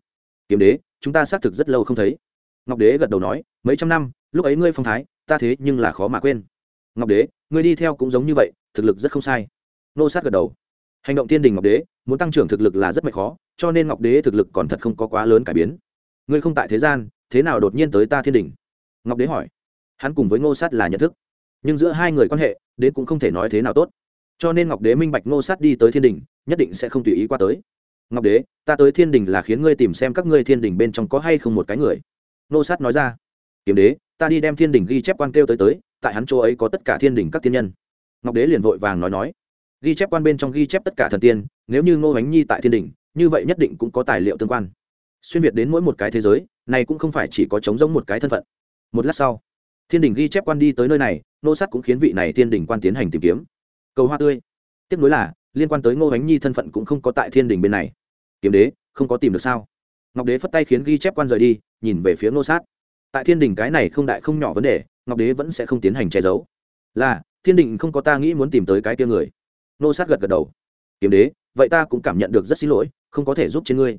Kiếm đế, chúng ta xác thực rất lâu không thấy. Ngọc đế gật đầu nói, mấy trăm năm lúc ấy ngươi phong thái, ta thế nhưng là khó mà quên. Ngọc đế, ngươi đi theo cũng giống như vậy, thực lực rất không sai. Nô sát gật đầu. Hành động thiên đình ngọc đế, muốn tăng trưởng thực lực là rất mệt khó, cho nên ngọc đế thực lực còn thật không có quá lớn cải biến. Ngươi không tại thế gian, thế nào đột nhiên tới ta thiên đình? Ngọc đế hỏi. Hắn cùng với ngô sát là nhận thức. Nhưng giữa hai người quan hệ, đến cũng không thể nói thế nào tốt. Cho nên ngọc đế minh bạch ngô sát đi tới thiên đình, nhất định sẽ không tùy ý qua tới. Ngọc đế, ta tới thiên đình là khiến ngươi tìm xem các ngươi thiên đình bên trong có hay không một cái người. Ngô sát nói ra. Kiếm đế ta đi đem thiên đình ghi chép quan kêu tới tới, tại hắn chỗ ấy có tất cả thiên đình các thiên nhân. Ngọc đế liền vội vàng nói nói, ghi chép quan bên trong ghi chép tất cả thần tiên, nếu như ngô ánh nhi tại thiên đình, như vậy nhất định cũng có tài liệu tương quan. Xuyên việt đến mỗi một cái thế giới, này cũng không phải chỉ có chống giống một cái thân phận. Một lát sau, thiên đình ghi chép quan đi tới nơi này, nô sát cũng khiến vị này thiên đình quan tiến hành tìm kiếm. Cầu hoa tươi. Tiếp nối là, liên quan tới ngô ánh nhi thân phận cũng không có tại thiên đình bên này. Kiếm đế, không có tìm được sao? Ngọc đế phất tay khiến ghi chép quan rời đi, nhìn về phía nô sát tại thiên đình cái này không đại không nhỏ vấn đề, ngọc đế vẫn sẽ không tiến hành che giấu. Là, thiên đình không có ta nghĩ muốn tìm tới cái tia người. Nô sát gật gật đầu. Kiếm đế, vậy ta cũng cảm nhận được rất xin lỗi, không có thể giúp trên ngươi.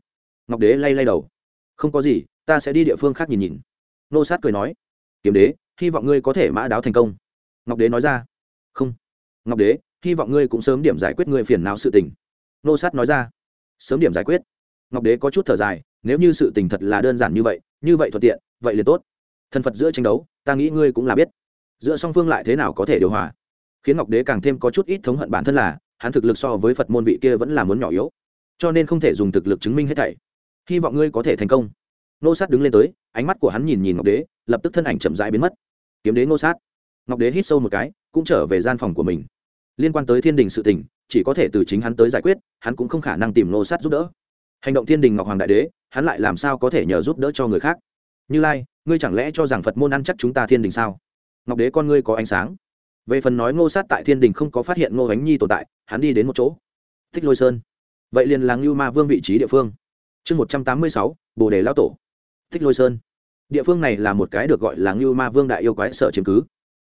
Ngọc đế lay lay đầu. Không có gì, ta sẽ đi địa phương khác nhìn nhìn. Nô sát cười nói. Kiếm đế, hy vọng ngươi có thể mã đáo thành công. Ngọc đế nói ra. Không. Ngọc đế, hy vọng ngươi cũng sớm điểm giải quyết ngươi phiền não sự tình. Nô sát nói ra. Sớm điểm giải quyết. Ngọc đế có chút thở dài, nếu như sự tình thật là đơn giản như vậy như vậy thuận tiện vậy liền tốt. Thân phật giữa tranh đấu, ta nghĩ ngươi cũng là biết. Giữa song phương lại thế nào có thể điều hòa? Khiến ngọc đế càng thêm có chút ít thống hận bản thân là, hắn thực lực so với phật môn vị kia vẫn là muốn nhỏ yếu, cho nên không thể dùng thực lực chứng minh hết thảy. Hy vọng ngươi có thể thành công. Nô sát đứng lên tới, ánh mắt của hắn nhìn nhìn ngọc đế, lập tức thân ảnh chậm rãi biến mất. Kiếm đế nô sát. Ngọc đế hít sâu một cái, cũng trở về gian phòng của mình. Liên quan tới thiên đình sự tình, chỉ có thể từ chính hắn tới giải quyết, hắn cũng không khả năng tìm nô sát giúp đỡ. Hành động thiên đình ngọc hoàng đại đế, hắn lại làm sao có thể nhờ giúp đỡ cho người khác? Như lai, ngươi chẳng lẽ cho rằng phật môn ăn chắc chúng ta thiên đình sao? Ngọc đế con ngươi có ánh sáng. Về phần nói ngô sát tại thiên đình không có phát hiện ngô ánh nhi tồn tại, hắn đi đến một chỗ. Thích lôi sơn. Vậy liền là ngưu ma vương vị trí địa phương. Chương một trăm tám mươi sáu, bồ đề lao tổ. Thích lôi sơn. Địa phương này là một cái được gọi là ngưu ma vương đại yêu quái sở chiếm cứ.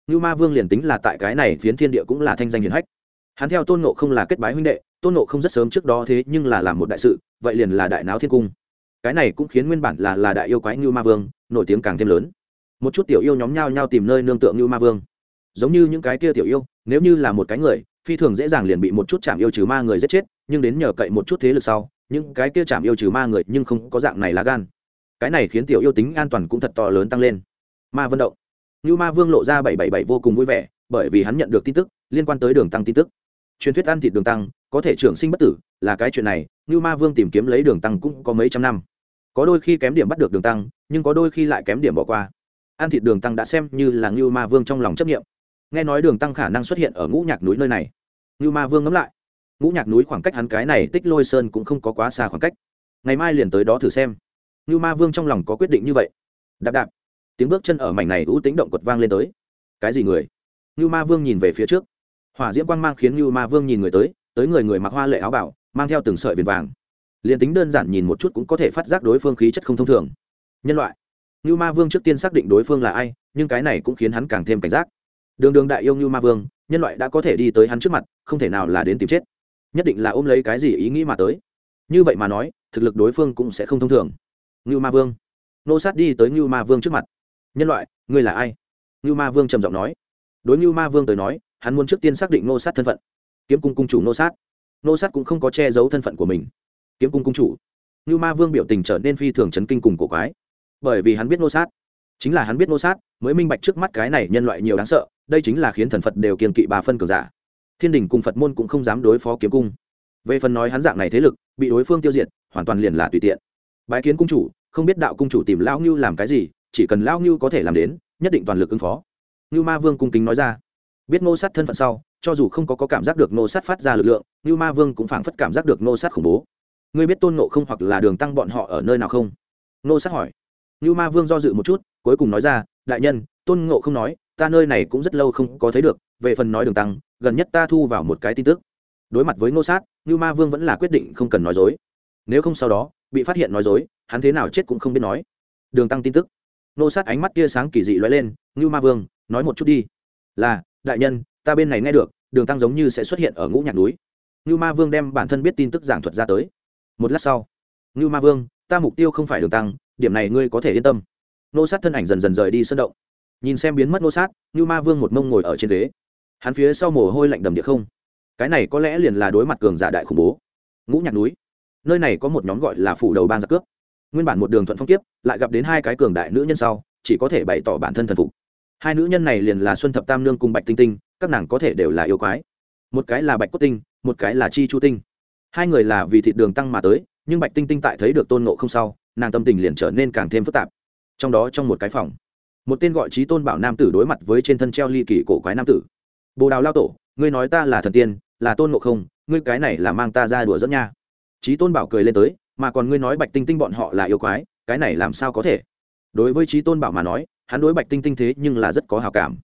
Ngưu ma vương liền tính là tại cái này phiến thiên địa cũng là thanh danh hiền hách. Hắn theo tôn nộ không là kết bái huynh đệ, tôn nộ không rất sớm trước đó thế nhưng là làm một đại sự, vậy liền là đại náo thiên cung cái này cũng khiến nguyên bản là là đại yêu quái ngưu ma vương nổi tiếng càng thêm lớn. Một chút tiểu yêu nhóm nhau nhau tìm nơi nương tượng ngưu ma vương. Giống như những cái kia tiểu yêu, nếu như là một cái người, phi thường dễ dàng liền bị một chút chạm yêu trừ ma người giết chết, nhưng đến nhờ cậy một chút thế lực sau, những cái kia chạm yêu trừ ma người nhưng không có dạng này lá gan. Cái này khiến tiểu yêu tính an toàn cũng thật to lớn tăng lên. Ma vận động. Như ma vương lộ ra bảy bảy bảy vô cùng vui vẻ, bởi vì hắn nhận được tin tức, liên quan tới đường tăng tin tức truyền thuyết ăn thịt đường tăng, có thể trưởng sinh bất tử, là cái chuyện này như ma vương tìm kiếm lấy đường tăng cũng có mấy trăm năm. Có đôi khi kém điểm bắt được đường tăng, nhưng có đôi khi lại kém điểm bỏ qua. Ăn thịt đường tăng đã xem như là như ma vương trong lòng chấp nghiệm nghe nói đường tăng khả năng xuất hiện ở ngũ nhạc núi nơi này. Như ma vương ngẫm lại. Ngũ nhạc núi khoảng cách hắn cái này tích lôi sơn cũng không có quá xa khoảng cách. Ngày mai liền tới đó thử xem. Như ma vương trong lòng có quyết định như vậy. Đạp đạp. Tiếng bước chân ở mảnh này u tính động quật vang lên tới. Cái gì người? Như ma vương nhìn về phía trước hỏa diễm quang mang khiến như ma vương nhìn người tới tới người người mặc hoa lệ áo bảo mang theo từng sợi viền vàng. Liền tính đơn giản nhìn một chút cũng có thể phát giác đối phương khí chất không thông thường. Nhân loại. Như ma vương trước tiên xác định đối phương là ai, nhưng cái này cũng khiến hắn càng thêm cảnh giác. Đường đường đại yêu như ma vương, nhân loại đã có thể đi tới hắn trước mặt, không thể nào là đến tìm chết. Nhất định là ôm lấy cái gì ý nghĩ mà tới. Như vậy mà nói, thực lực đối phương cũng sẽ không thông thường. Như ma vương. Nô sát đi tới như ma vương trước mặt. Nhân loại, ngươi là ai? Như ma vương trầm giọng nói. Đối như ma vương tới nói hắn muốn trước tiên xác định nô sát thân phận. Kiếm cung cung chủ nô sát. Nô sát cũng không có che giấu thân phận của mình. Kiếm cung cung chủ. Như ma vương biểu tình trở nên phi thường chấn kinh cùng cổ quái. Bởi vì hắn biết nô sát. Chính là hắn biết nô sát, mới minh bạch trước mắt cái này nhân loại nhiều đáng sợ, đây chính là khiến thần phật đều kiên kỵ bà phân cường giả. Thiên đình cùng phật môn cũng không dám đối phó kiếm cung. Về phần nói hắn dạng này thế lực, bị đối phương tiêu diệt, hoàn toàn liền là tùy tiện. Bái kiến cung chủ, không biết đạo cung chủ tìm lão ngưu làm cái gì, chỉ cần lão ngưu có thể làm đến, nhất định toàn lực ứng phó. Ngưu ma vương cung kính nói ra biết ngô sát thân phận sau cho dù không có, có cảm giác được ngô sát phát ra lực lượng như ma vương cũng phảng phất cảm giác được ngô sát khủng bố. Ngươi biết tôn ngộ không hoặc là đường tăng bọn họ ở nơi nào không? Ngô sát hỏi. Như ma vương do dự một chút cuối cùng nói ra đại nhân tôn ngộ không nói ta nơi này cũng rất lâu không có thấy được về phần nói đường tăng gần nhất ta thu vào một cái tin tức. Đối mặt với ngô sát như ma vương vẫn là quyết định không cần nói dối. Nếu không sau đó bị phát hiện nói dối hắn thế nào chết cũng không biết nói. Đường tăng tin tức. Ngô sát ánh mắt tia sáng kỳ dị loay lên như ma vương nói một chút đi. Là đại nhân, ta bên này nghe được, đường tăng giống như sẽ xuất hiện ở ngũ nhạc núi. Ngưu ma vương đem bản thân biết tin tức giảng thuật ra tới. Một lát sau, ngưu ma vương, ta mục tiêu không phải đường tăng, điểm này ngươi có thể yên tâm. Nô sát thân ảnh dần dần rời đi sân động. Nhìn xem biến mất nô sát, ngưu ma vương một mông ngồi ở trên ghế. Hắn phía sau mồ hôi lạnh đầm địa không. Cái này có lẽ liền là đối mặt cường giả đại khủng bố. Ngũ nhạc núi. Nơi này có một nhóm gọi là phủ đầu bang giặc cướp. Nguyên bản một đường thuận phong kiếp, lại gặp đến hai cái cường đại nữ nhân sau, chỉ có thể bày tỏ bản thân thần phục hai nữ nhân này liền là xuân thập tam nương cùng bạch tinh tinh, các nàng có thể đều là yêu quái. Một cái là bạch cốt tinh, một cái là chi chu tinh. Hai người là vì thịt đường tăng mà tới, nhưng bạch tinh tinh tại thấy được tôn nộ không sau, nàng tâm tình liền trở nên càng thêm phức tạp. Trong đó trong một cái phòng, một tên gọi trí tôn bảo nam tử đối mặt với trên thân treo ly kỳ cổ quái nam tử. Bồ đào lao tổ, ngươi nói ta là thần tiên, là tôn nộ không, ngươi cái này là mang ta ra đùa dẫn nha. Trí tôn bảo cười lên tới, mà còn ngươi nói bạch tinh tinh bọn họ là yêu quái, cái này làm sao có thể? Đối với trí tôn bảo mà nói hắn đối bạch tinh tinh thế nhưng là rất có hào cảm.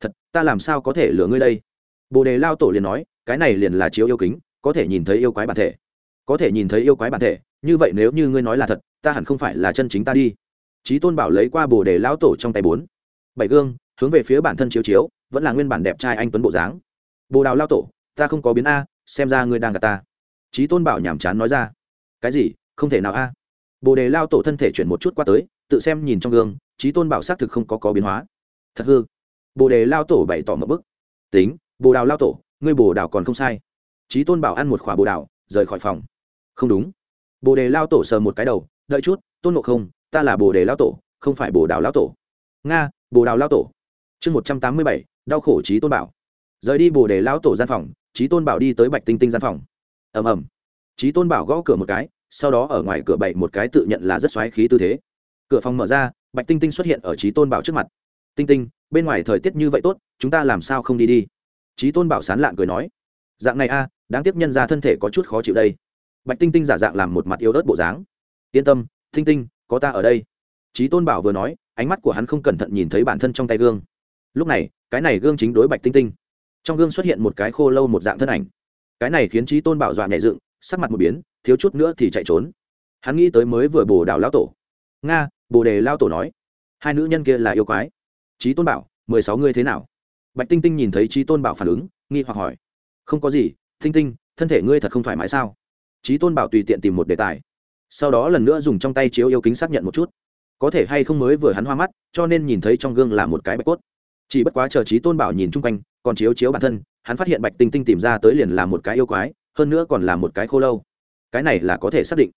Thật, ta làm sao có thể lừa ngươi đây? Bồ đề lao tổ liền nói, cái này liền là chiếu yêu kính, có thể nhìn thấy yêu quái bản thể. Có thể nhìn thấy yêu quái bản thể, như vậy nếu như ngươi nói là thật, ta hẳn không phải là chân chính ta đi. Trí tôn bảo lấy qua bồ đề lao tổ trong tay bốn. Bảy gương, hướng về phía bản thân chiếu chiếu, vẫn là nguyên bản đẹp trai anh tuấn bộ dáng. Bồ đào lao tổ, ta không có biến a, xem ra ngươi đang gặp ta. Trí tôn bảo nhàm chán nói ra. Cái gì? Không thể nào a. Bồ đề lao tổ thân thể chuyển một chút qua tới tự xem nhìn trong gương, trí tôn bảo xác thực không có có biến hóa. Thật hư. Bồ đề lao tổ bày tỏ một bức. Tính, bồ đào lao tổ, ngươi bồ đào còn không sai. Trí tôn bảo ăn một khỏa bồ đào, rời khỏi phòng. Không đúng. Bồ đề lao tổ sờ một cái đầu, đợi chút, tôn ngộ không, ta là bồ đề lao tổ, không phải bồ đào lao tổ. Nga, bồ đào lao tổ. Chương một trăm tám mươi bảy, đau khổ trí tôn bảo. Rời đi bồ đề lao tổ gian phòng, trí tôn bảo đi tới bạch tinh tinh gian phòng. Ầm ầm. Trí tôn bảo gõ cửa một cái, sau đó ở ngoài cửa bày một cái tự nhận là rất xoáy khí tư thế cửa phòng mở ra, bạch tinh tinh xuất hiện ở trí tôn bảo trước mặt. Tinh tinh, bên ngoài thời tiết như vậy tốt, chúng ta làm sao không đi đi? Trí tôn bảo sán lạng cười nói. Dạng này a, đáng tiếc nhân ra thân thể có chút khó chịu đây. Bạch tinh tinh giả dạng làm một mặt yếu ớt bộ dáng. Yên tâm, tinh tinh, có ta ở đây. Trí tôn bảo vừa nói, ánh mắt của hắn không cẩn thận nhìn thấy bản thân trong tay gương. Lúc này, cái này gương chính đối bạch tinh tinh. Trong gương xuất hiện một cái khô lâu một dạng thân ảnh. Cái này khiến trí tôn bảo dọa nhảy dựng, sắc mặt một biến, thiếu chút nữa thì chạy trốn. Hắn nghĩ tới mới vừa bồ đào lão tổ. Nga bồ đề lao tổ nói, hai nữ nhân kia là yêu quái. Trí tôn bảo, mười sáu ngươi thế nào? Bạch tinh tinh nhìn thấy trí tôn bảo phản ứng, nghi hoặc hỏi, không có gì, tinh tinh, thân thể ngươi thật không thoải mái sao? Trí tôn bảo tùy tiện tìm một đề tài, sau đó lần nữa dùng trong tay chiếu yêu kính xác nhận một chút. Có thể hay không mới vừa hắn hoa mắt, cho nên nhìn thấy trong gương là một cái bạch cốt. Chỉ bất quá chờ trí tôn bảo nhìn chung quanh, còn chiếu chiếu bản thân, hắn phát hiện bạch tinh tinh tìm ra tới liền là một cái yêu quái, hơn nữa còn là một cái khô lâu. Cái này là có thể xác định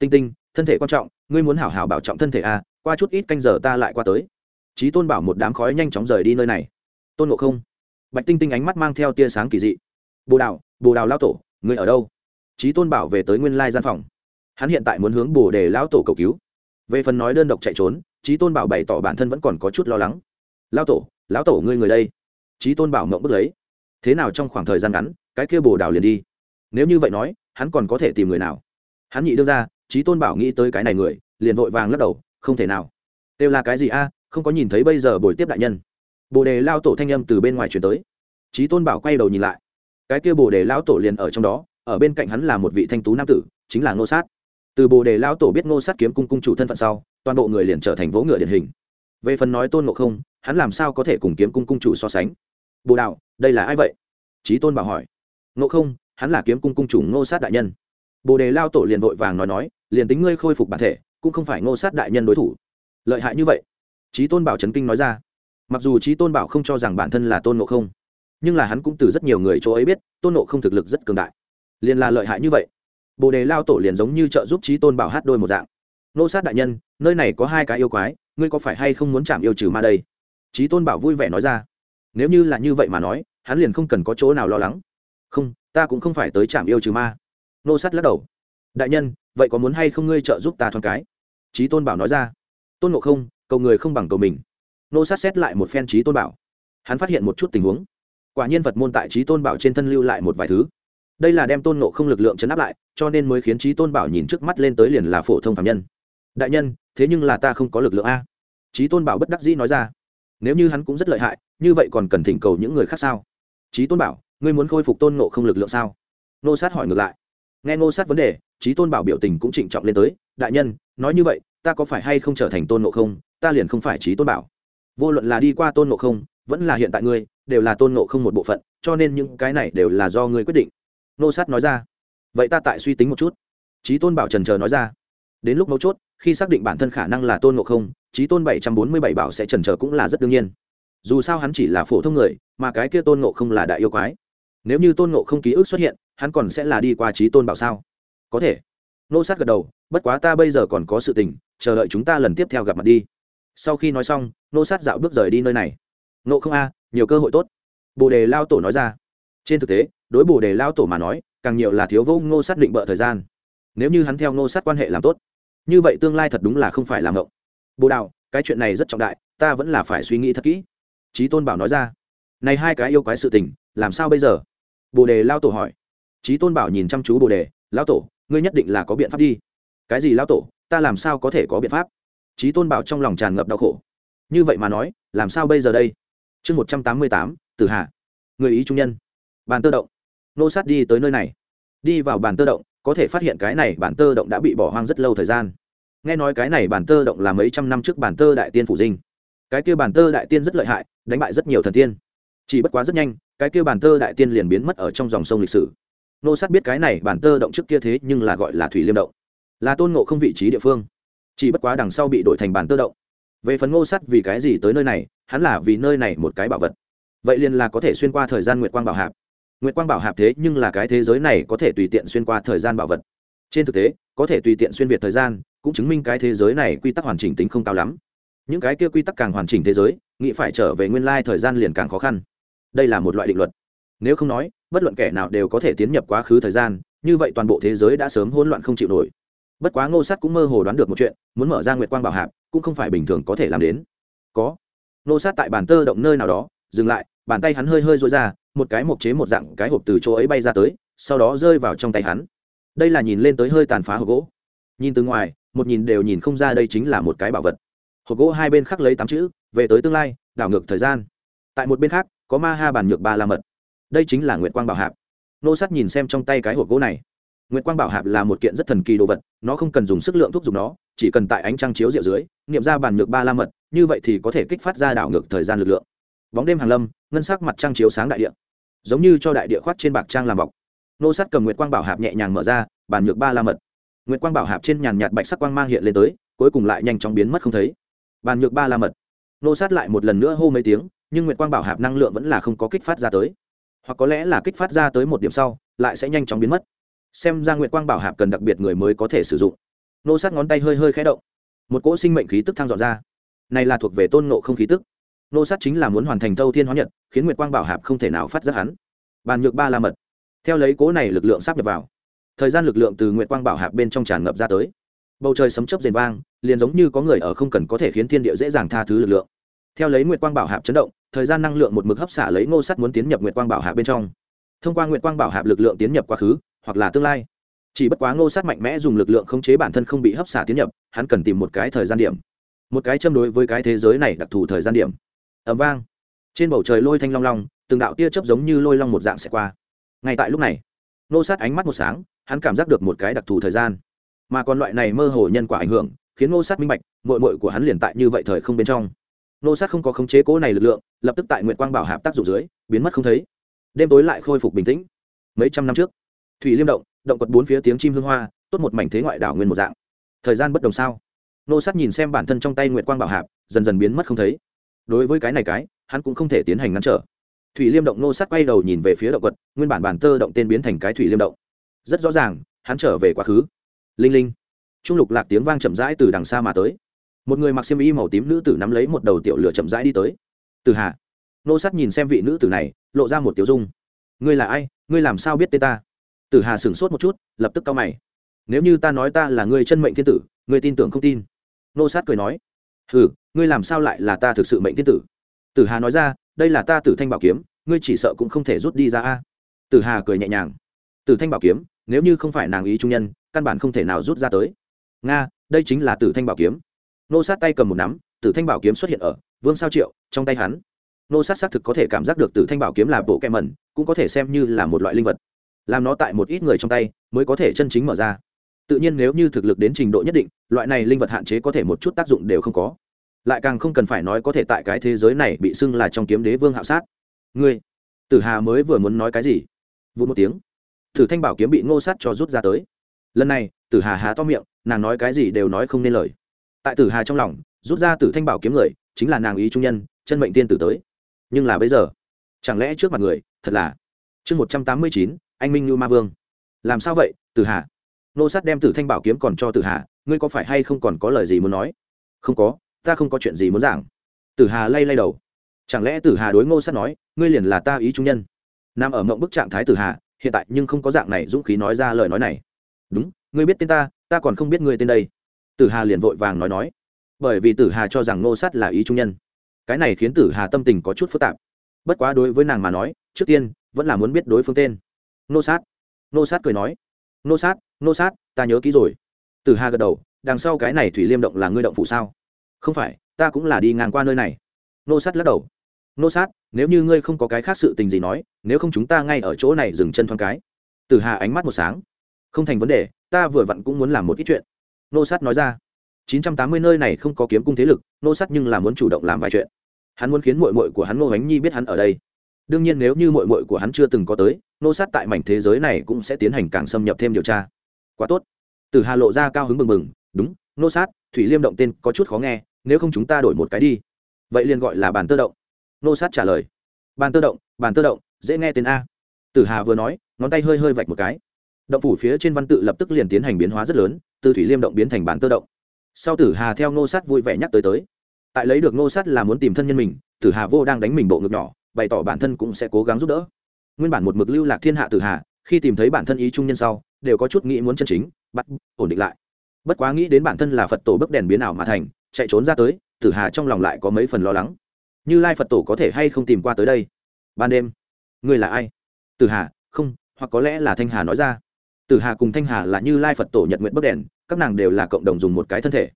tinh tinh thân thể quan trọng ngươi muốn hảo hảo bảo trọng thân thể a à, qua chút ít canh giờ ta lại qua tới. Trí tôn bảo một đám khói nhanh chóng rời đi nơi này. Tôn ngộ không. Bạch tinh tinh ánh mắt mang theo tia sáng kỳ dị. Bồ đào bồ đào lao tổ ngươi ở đâu? Trí tôn bảo về tới nguyên lai gian phòng. Hắn hiện tại muốn hướng bồ đề lão tổ cầu cứu. Về phần nói đơn độc chạy trốn trí tôn bảo bày tỏ bản thân vẫn còn có chút lo lắng. Lao tổ lão tổ ngươi người đây. Trí tôn bảo mộng bức lấy. Thế nào trong khoảng thời gian ngắn cái kia bồ đào liền đi. Nếu như vậy nói hắn còn có thể tìm người nào? Hắn nhị đưa ra trí tôn bảo nghĩ tới cái này người, liền vội vàng lắc đầu, không thể nào. Đều là cái gì a? Không có nhìn thấy bây giờ buổi tiếp đại nhân. Bồ đề lao tổ thanh âm từ bên ngoài chuyển tới. Trí tôn bảo quay đầu nhìn lại. Cái kia bồ đề lao tổ liền ở trong đó, ở bên cạnh hắn là một vị thanh tú nam tử, chính là ngô sát. Từ bồ đề lao tổ biết ngô sát kiếm cung cung chủ thân phận sau, toàn bộ người liền trở thành vỗ ngựa điển hình. Về phần nói tôn ngộ không, hắn làm sao có thể cùng kiếm cung cung chủ so sánh? Bồ đạo đây là ai vậy? Trí tôn bảo hỏi. Ngộ không, hắn là kiếm cung cung chủ ngô sát đại nhân. Bồ đề lao tổ liền vội vàng nói nói liền tính ngươi khôi phục bản thể, cũng không phải ngô sát đại nhân đối thủ. Lợi hại như vậy. Trí tôn bảo trấn kinh nói ra. Mặc dù trí tôn bảo không cho rằng bản thân là tôn nộ không, nhưng là hắn cũng từ rất nhiều người chỗ ấy biết, tôn nộ không thực lực rất cường đại. Liền là lợi hại như vậy. Bồ đề lao tổ liền giống như trợ giúp trí tôn bảo hát đôi một dạng. Nô sát đại nhân, nơi này có hai cái yêu quái, ngươi có phải hay không muốn chạm yêu trừ ma đây? Trí tôn bảo vui vẻ nói ra. Nếu như là như vậy mà nói, hắn liền không cần có chỗ nào lo lắng. Không, ta cũng không phải tới chạm yêu trừ ma. Nô sát lắc đầu. Đại nhân vậy có muốn hay không ngươi trợ giúp ta thoáng cái? Trí tôn bảo nói ra. Tôn ngộ không, cầu người không bằng cầu mình. Nô sát xét lại một phen trí tôn bảo. Hắn phát hiện một chút tình huống. Quả nhiên vật môn tại trí tôn bảo trên thân lưu lại một vài thứ. Đây là đem tôn ngộ không lực lượng chấn áp lại, cho nên mới khiến trí tôn bảo nhìn trước mắt lên tới liền là phổ thông phạm nhân. Đại nhân, thế nhưng là ta không có lực lượng a. Trí tôn bảo bất đắc dĩ nói ra. Nếu như hắn cũng rất lợi hại, như vậy còn cần thỉnh cầu những người khác sao? Trí tôn bảo, ngươi muốn khôi phục tôn nộ không lực lượng sao? Nô sát hỏi ngược lại. Nghe nô sát vấn đề trí tôn bảo biểu tình cũng trịnh trọng lên tới, đại nhân, nói như vậy, ta có phải hay không trở thành tôn nộ không? Ta liền không phải trí tôn bảo. Vô luận là đi qua tôn nộ không, vẫn là hiện tại ngươi, đều là tôn nộ không một bộ phận, cho nên những cái này đều là do ngươi quyết định. Nô sát nói ra. Vậy ta tại suy tính một chút. Trí tôn bảo trần trờ nói ra. Đến lúc mấu chốt, khi xác định bản thân khả năng là tôn nộ không, trí tôn bảy trăm bốn mươi bảy bảo sẽ trần trờ cũng là rất đương nhiên. Dù sao hắn chỉ là phổ thông người, mà cái kia tôn nộ không là đại yêu quái. Nếu như tôn nộ không ký ức xuất hiện, hắn còn sẽ là đi qua trí tôn bảo sao? Có thể. Nô sát gật đầu, bất quá ta bây giờ còn có sự tình, chờ đợi chúng ta lần tiếp theo gặp mặt đi. Sau khi nói xong, nô sát dạo bước rời đi nơi này. Nộ không a, nhiều cơ hội tốt. Bồ đề lao tổ nói ra. Trên thực tế, đối bồ đề lao tổ mà nói, càng nhiều là thiếu vô ngô sát định bợ thời gian. Nếu như hắn theo ngô sát quan hệ làm tốt, như vậy tương lai thật đúng là không phải làm ngộng bồ đào, cái chuyện này rất trọng đại, ta vẫn là phải suy nghĩ thật kỹ. Trí tôn bảo nói ra. Này hai cái yêu quái sự tình, làm sao bây giờ? Bồ đề lao tổ hỏi. Trí tôn bảo nhìn chăm chú bồ đề lao tổ ngươi nhất định là có biện pháp đi. Cái gì lão tổ, ta làm sao có thể có biện pháp? Trí tôn bảo trong lòng tràn ngập đau khổ. Như vậy mà nói, làm sao bây giờ đây? Chương một trăm tám mươi tám, Tử hạ người ý trung nhân. Bàn tơ động. Nô sát đi tới nơi này. Đi vào bàn tơ động, có thể phát hiện cái này bàn tơ động đã bị bỏ hoang rất lâu thời gian. Nghe nói cái này bàn tơ động là mấy trăm năm trước bàn tơ đại tiên phủ dinh. Cái kia bàn tơ đại tiên rất lợi hại, đánh bại rất nhiều thần tiên. Chỉ bất quá rất nhanh, cái kia bàn tơ đại tiên liền biến mất ở trong dòng sông lịch sử nô sát biết cái này, bản tơ động trước kia thế nhưng là gọi là thủy liêm động. Là tôn ngộ không vị trí địa phương. Chỉ bất quá đằng sau bị đổi thành bản tơ động. Về phần ngô sát vì cái gì tới nơi này, hắn là vì nơi này một cái bảo vật. Vậy liền là có thể xuyên qua thời gian nguyệt quang bảo hạp. Nguyệt quang bảo hạp thế nhưng là cái thế giới này có thể tùy tiện xuyên qua thời gian bảo vật. Trên thực tế, có thể tùy tiện xuyên việt thời gian, cũng chứng minh cái thế giới này quy tắc hoàn chỉnh tính không cao lắm. Những cái kia quy tắc càng hoàn chỉnh thế giới, nghĩ phải trở về nguyên lai thời gian liền càng khó khăn. Đây là một loại định luật nếu không nói, bất luận kẻ nào đều có thể tiến nhập quá khứ thời gian, như vậy toàn bộ thế giới đã sớm hỗn loạn không chịu nổi. Bất quá ngô sát cũng mơ hồ đoán được một chuyện, muốn mở ra nguyệt quang bảo hạp, cũng không phải bình thường có thể làm đến. Có. Ngô sát tại bàn tơ động nơi nào đó, dừng lại, bàn tay hắn hơi hơi rối ra, một cái mộc chế một dạng cái hộp từ chỗ ấy bay ra tới, sau đó rơi vào trong tay hắn. Đây là nhìn lên tới hơi tàn phá hộp gỗ. Nhìn từ ngoài, một nhìn đều nhìn không ra đây chính là một cái bảo vật. Hộp gỗ hai bên khắc lấy tám chữ, về tới tương lai, đảo ngược thời gian. Tại một bên khác, có ma ha bàn nhược ba la mật đây chính là nguyệt quang bảo hạp. Nô sát nhìn xem trong tay cái hộp gỗ này. Nguyệt quang bảo hạp là một kiện rất thần kỳ đồ vật, nó không cần dùng sức lượng thúc giục nó, chỉ cần tại ánh trăng chiếu rượu dưới nghiệm ra bàn nhược ba la mật, như vậy thì có thể kích phát ra đảo ngược thời gian lực lượng. Bóng đêm hàng lâm, ngân sắc mặt trăng chiếu sáng đại địa. Giống như cho đại địa khoát trên bạc trang làm bọc. Nô sát cầm nguyệt quang bảo hạp nhẹ nhàng mở ra, bàn nhược ba la mật. Nguyệt quang bảo hạp trên nhàn nhạt bạch sắc quang mang hiện lên tới, cuối cùng lại nhanh chóng biến mất không thấy. Bàn nhược ba la mật. Nô sát lại một lần nữa hô mấy tiếng, nhưng nguyệt quang bảo hạp năng lượng vẫn là không có kích phát ra tới hoặc có lẽ là kích phát ra tới một điểm sau, lại sẽ nhanh chóng biến mất. Xem ra nguyệt quang bảo hạp cần đặc biệt người mới có thể sử dụng. Nô sát ngón tay hơi hơi khẽ động. Một cỗ sinh mệnh khí tức thăng dọn ra. Này là thuộc về tôn nộ không khí tức. Nô sát chính là muốn hoàn thành thâu thiên hóa nhật, khiến nguyệt quang bảo hạp không thể nào phát giác hắn. Bàn nhược ba la mật. Theo lấy cố này lực lượng sắp nhập vào, thời gian lực lượng từ nguyệt quang bảo hạp bên trong tràn ngập ra tới. Bầu trời sấm chớp rền vang, liền giống như có người ở không cần có thể khiến thiên địa dễ dàng tha thứ lực lượng theo lấy nguyệt quang bảo hạp chấn động, thời gian năng lượng một mực hấp xả lấy ngô sắt muốn tiến nhập nguyệt quang bảo hạp bên trong. Thông qua nguyệt quang bảo hạp lực lượng tiến nhập quá khứ, hoặc là tương lai. Chỉ bất quá ngô sát mạnh mẽ dùng lực lượng khống chế bản thân không bị hấp xả tiến nhập, hắn cần tìm một cái thời gian điểm. Một cái châm đối với cái thế giới này đặc thù thời gian điểm. Ẩm vang. Trên bầu trời lôi thanh long long, từng đạo tia chớp giống như lôi long một dạng sẽ qua. Ngay tại lúc này, Ngô sát ánh mắt một sáng, hắn cảm giác được một cái đặc thù thời gian. Mà còn loại này mơ hồ nhân quả ảnh hưởng, khiến Ngô sát minh bạch mội mội của hắn liền tại như vậy thời không bên trong nô sát không có khống chế cố này lực lượng, lập tức tại nguyện quang bảo hạp tác dụng dưới, biến mất không thấy. Đêm tối lại khôi phục bình tĩnh. Mấy trăm năm trước, thủy liêm động động quật bốn phía tiếng chim hương hoa, tốt một mảnh thế ngoại đảo nguyên một dạng. Thời gian bất đồng sao? Nô sát nhìn xem bản thân trong tay nguyện quang bảo hạp, dần dần biến mất không thấy. Đối với cái này cái, hắn cũng không thể tiến hành ngăn trở. Thủy liêm động nô sát quay đầu nhìn về phía động quật, nguyên bản bản tơ động tên biến thành cái thủy liêm động. Rất rõ ràng, hắn trở về quá khứ. Linh linh. Trung lục lạc tiếng vang chậm rãi từ đằng xa mà tới một người mặc xiêm y màu tím nữ tử nắm lấy một đầu tiểu lửa chậm rãi đi tới. Từ Hà, nô sát nhìn xem vị nữ tử này lộ ra một tiểu dung. Ngươi là ai? Ngươi làm sao biết tên ta? Tử hà sửng sốt một chút lập tức cau mày. Nếu như ta nói ta là ngươi chân mệnh thiên tử ngươi tin tưởng không tin? Nô sát cười nói. Hừ ngươi làm sao lại là ta thực sự mệnh thiên tử? Tử hà nói ra đây là ta tử thanh bảo kiếm ngươi chỉ sợ cũng không thể rút đi ra a. Tử hà cười nhẹ nhàng. Tử thanh bảo kiếm nếu như không phải nàng ý trung nhân căn bản không thể nào rút ra tới. Nga đây chính là tử thanh bảo kiếm nô sát tay cầm một nắm, tử thanh bảo kiếm xuất hiện ở vương sao triệu trong tay hắn. Nô sát xác thực có thể cảm giác được tử thanh bảo kiếm là bộ kem mẩn, cũng có thể xem như là một loại linh vật. Làm nó tại một ít người trong tay, mới có thể chân chính mở ra. Tự nhiên nếu như thực lực đến trình độ nhất định, loại này linh vật hạn chế có thể một chút tác dụng đều không có. Lại càng không cần phải nói có thể tại cái thế giới này bị xưng là trong kiếm đế vương hạo sát. Ngươi, tử hà mới vừa muốn nói cái gì? Vụ một tiếng, tử thanh bảo kiếm bị ngô sát cho rút ra tới. Lần này, tử hà há to miệng, nàng nói cái gì đều nói không nên lời tại tử hà trong lòng, rút ra tử thanh bảo kiếm người, chính là nàng ý trung nhân, chân mệnh tiên tử tới. Nhưng là bây giờ, chẳng lẽ trước mặt người, thật là? Chương một trăm tám mươi chín, anh minh như ma vương. Làm sao vậy, tử hà? Nô sát đem tử thanh bảo kiếm còn cho tử hà, ngươi có phải hay không còn có lời gì muốn nói? Không có, ta không có chuyện gì muốn giảng. Tử hà lay lay đầu. Chẳng lẽ tử hà đối ngô sát nói, ngươi liền là ta ý trung nhân? Nằm ở mộng bức trạng thái tử hà, hiện tại nhưng không có dạng này dũng khí nói ra lời nói này. Đúng, ngươi biết tên ta ta còn không biết ngươi tên đây tử hà liền vội vàng nói nói. Bởi vì tử hà cho rằng ngô sát là ý trung nhân. Cái này khiến tử hà tâm tình có chút phức tạp. Bất quá đối với nàng mà nói, trước tiên, vẫn là muốn biết đối phương tên. Ngô sát. Ngô sát cười nói. Ngô sát ngô sát, ta nhớ kỹ rồi. Tử hà gật đầu, đằng sau cái này thủy liêm động là ngươi động phụ sao? Không phải, ta cũng là đi ngang qua nơi này. Nô sát lắc đầu. Nô sát, nếu như ngươi không có cái khác sự tình gì nói, nếu không chúng ta ngay ở chỗ này dừng chân thoáng cái. Tử hà ánh mắt một sáng. Không thành vấn đề, ta vừa vặn cũng muốn làm một ít chuyện nô sát nói ra. Chín trăm tám mươi nơi này không có kiếm cung thế lực, nô sát nhưng là muốn chủ động làm vài chuyện. Hắn muốn khiến mội mội của hắn ngô ánh nhi biết hắn ở đây. Đương nhiên nếu như mội mội của hắn chưa từng có tới, nô sát tại mảnh thế giới này cũng sẽ tiến hành càng xâm nhập thêm điều tra. Quá tốt. Từ hà lộ ra cao hứng mừng mừng đúng, nô sát, thủy liêm động tên có chút khó nghe, nếu không chúng ta đổi một cái đi. Vậy liền gọi là bàn tơ động. Nô sát trả lời. Bàn tơ động, bàn tơ động, dễ nghe tên a. Tử hà vừa nói, ngón tay hơi hơi vạch một cái động phủ phía trên văn tự lập tức liền tiến hành biến hóa rất lớn, từ thủy liêm động biến thành bán tơ động. Sau tử hà theo nô sát vui vẻ nhắc tới tới. Tại lấy được nô sát là muốn tìm thân nhân mình, tử hà vô đang đánh mình bộ ngực nhỏ, bày tỏ bản thân cũng sẽ cố gắng giúp đỡ. Nguyên bản một mực lưu lạc thiên hạ tử hà, khi tìm thấy bản thân ý trung nhân sau, đều có chút nghĩ muốn chân chính, bắt, ổn định lại. Bất quá nghĩ đến bản thân là phật tổ bức đèn biến ảo mà thành, chạy trốn ra tới, tử hà trong lòng lại có mấy phần lo lắng. Như lai phật tổ có thể hay không tìm qua tới đây? Ban đêm, ngươi là ai? Tử hà, không, hoặc có lẽ là thanh hà nói ra tử hà cùng thanh hà là như lai phật tổ nhật nguyện Bất đèn, các nàng đều là cộng đồng dùng một cái thân thể.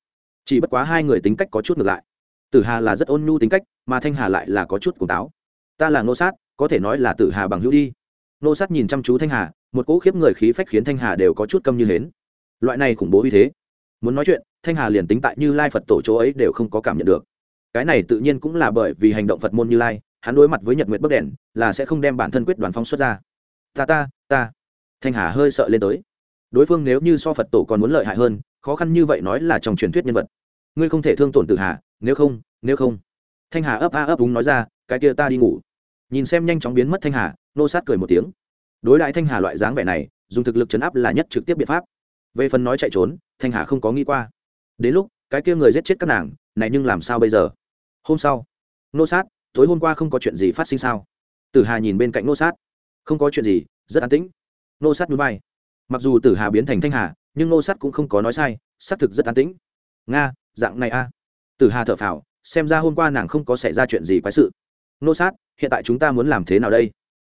Chỉ bất quá hai người tính cách có chút ngược lại. Tử hà là rất ôn nhu tính cách, mà thanh hà lại là có chút cùng táo. Ta là ngô sát, có thể nói là tử hà bằng hữu đi. Ngô sát nhìn chăm chú thanh hà, một cỗ khiếp người khí phách khiến thanh hà đều có chút câm như hến. Loại này khủng bố uy thế. Muốn nói chuyện, thanh hà liền tính tại như lai phật tổ chỗ ấy đều không có cảm nhận được. Cái này tự nhiên cũng là bởi vì hành động phật môn như lai, hắn đối mặt với nhật nguyệt Bất đèn, là sẽ không đem bản thân quyết đoàn phong xuất ra. Ta ta ta thanh hà hơi sợ lên tới. Đối phương nếu như so phật tổ còn muốn lợi hại hơn, khó khăn như vậy nói là trong truyền thuyết nhân vật. Ngươi không thể thương tổn tử hà, nếu không nếu không. Thanh hà ấp a ấp úng nói ra, cái kia ta đi ngủ. Nhìn xem nhanh chóng biến mất thanh hà, nô sát cười một tiếng. Đối đại thanh hà loại dáng vẻ này, dùng thực lực chấn áp là nhất trực tiếp biện pháp. Về phần nói chạy trốn, thanh hà không có nghĩ qua. Đến lúc, cái kia người giết chết các nàng, này nhưng làm sao bây giờ? Hôm sau, nô sát, tối hôm qua không có chuyện gì phát sinh sao? Tử hà nhìn bên cạnh nô sát. Không có chuyện gì, rất an tĩnh nô sát núi bay mặc dù tử hà biến thành thanh hà, nhưng nô sát cũng không có nói sai, xác thực rất an tĩnh. Nga, dạng này a. Tử hà thở phào, xem ra hôm qua nàng không có xảy ra chuyện gì quái sự. Nô sát, hiện tại chúng ta muốn làm thế nào đây?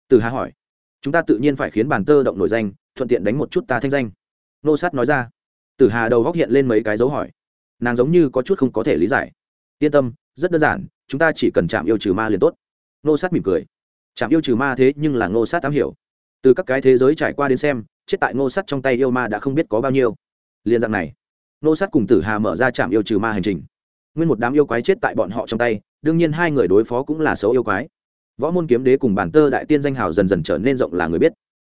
Tử hà hỏi. Chúng ta tự nhiên phải khiến bàn tơ động nổi danh, thuận tiện đánh một chút ta thanh danh. Nô sát nói ra. Tử hà đầu góc hiện lên mấy cái dấu hỏi. Nàng giống như có chút không có thể lý giải. Yên tâm, rất đơn giản, chúng ta chỉ cần chạm yêu trừ ma liền tốt. Nô sát mỉm cười. Chạm yêu trừ ma thế nhưng là nô sát tám hiểu từ các cái thế giới trải qua đến xem, chết tại Ngô sắt trong tay yêu ma đã không biết có bao nhiêu. Liên dạng này, Ngô sắt cùng tử hà mở ra chạm yêu trừ ma hành trình. Nguyên một đám yêu quái chết tại bọn họ trong tay, đương nhiên hai người đối phó cũng là xấu yêu quái. Võ môn kiếm đế cùng bản tơ đại tiên danh hào dần dần trở nên rộng là người biết.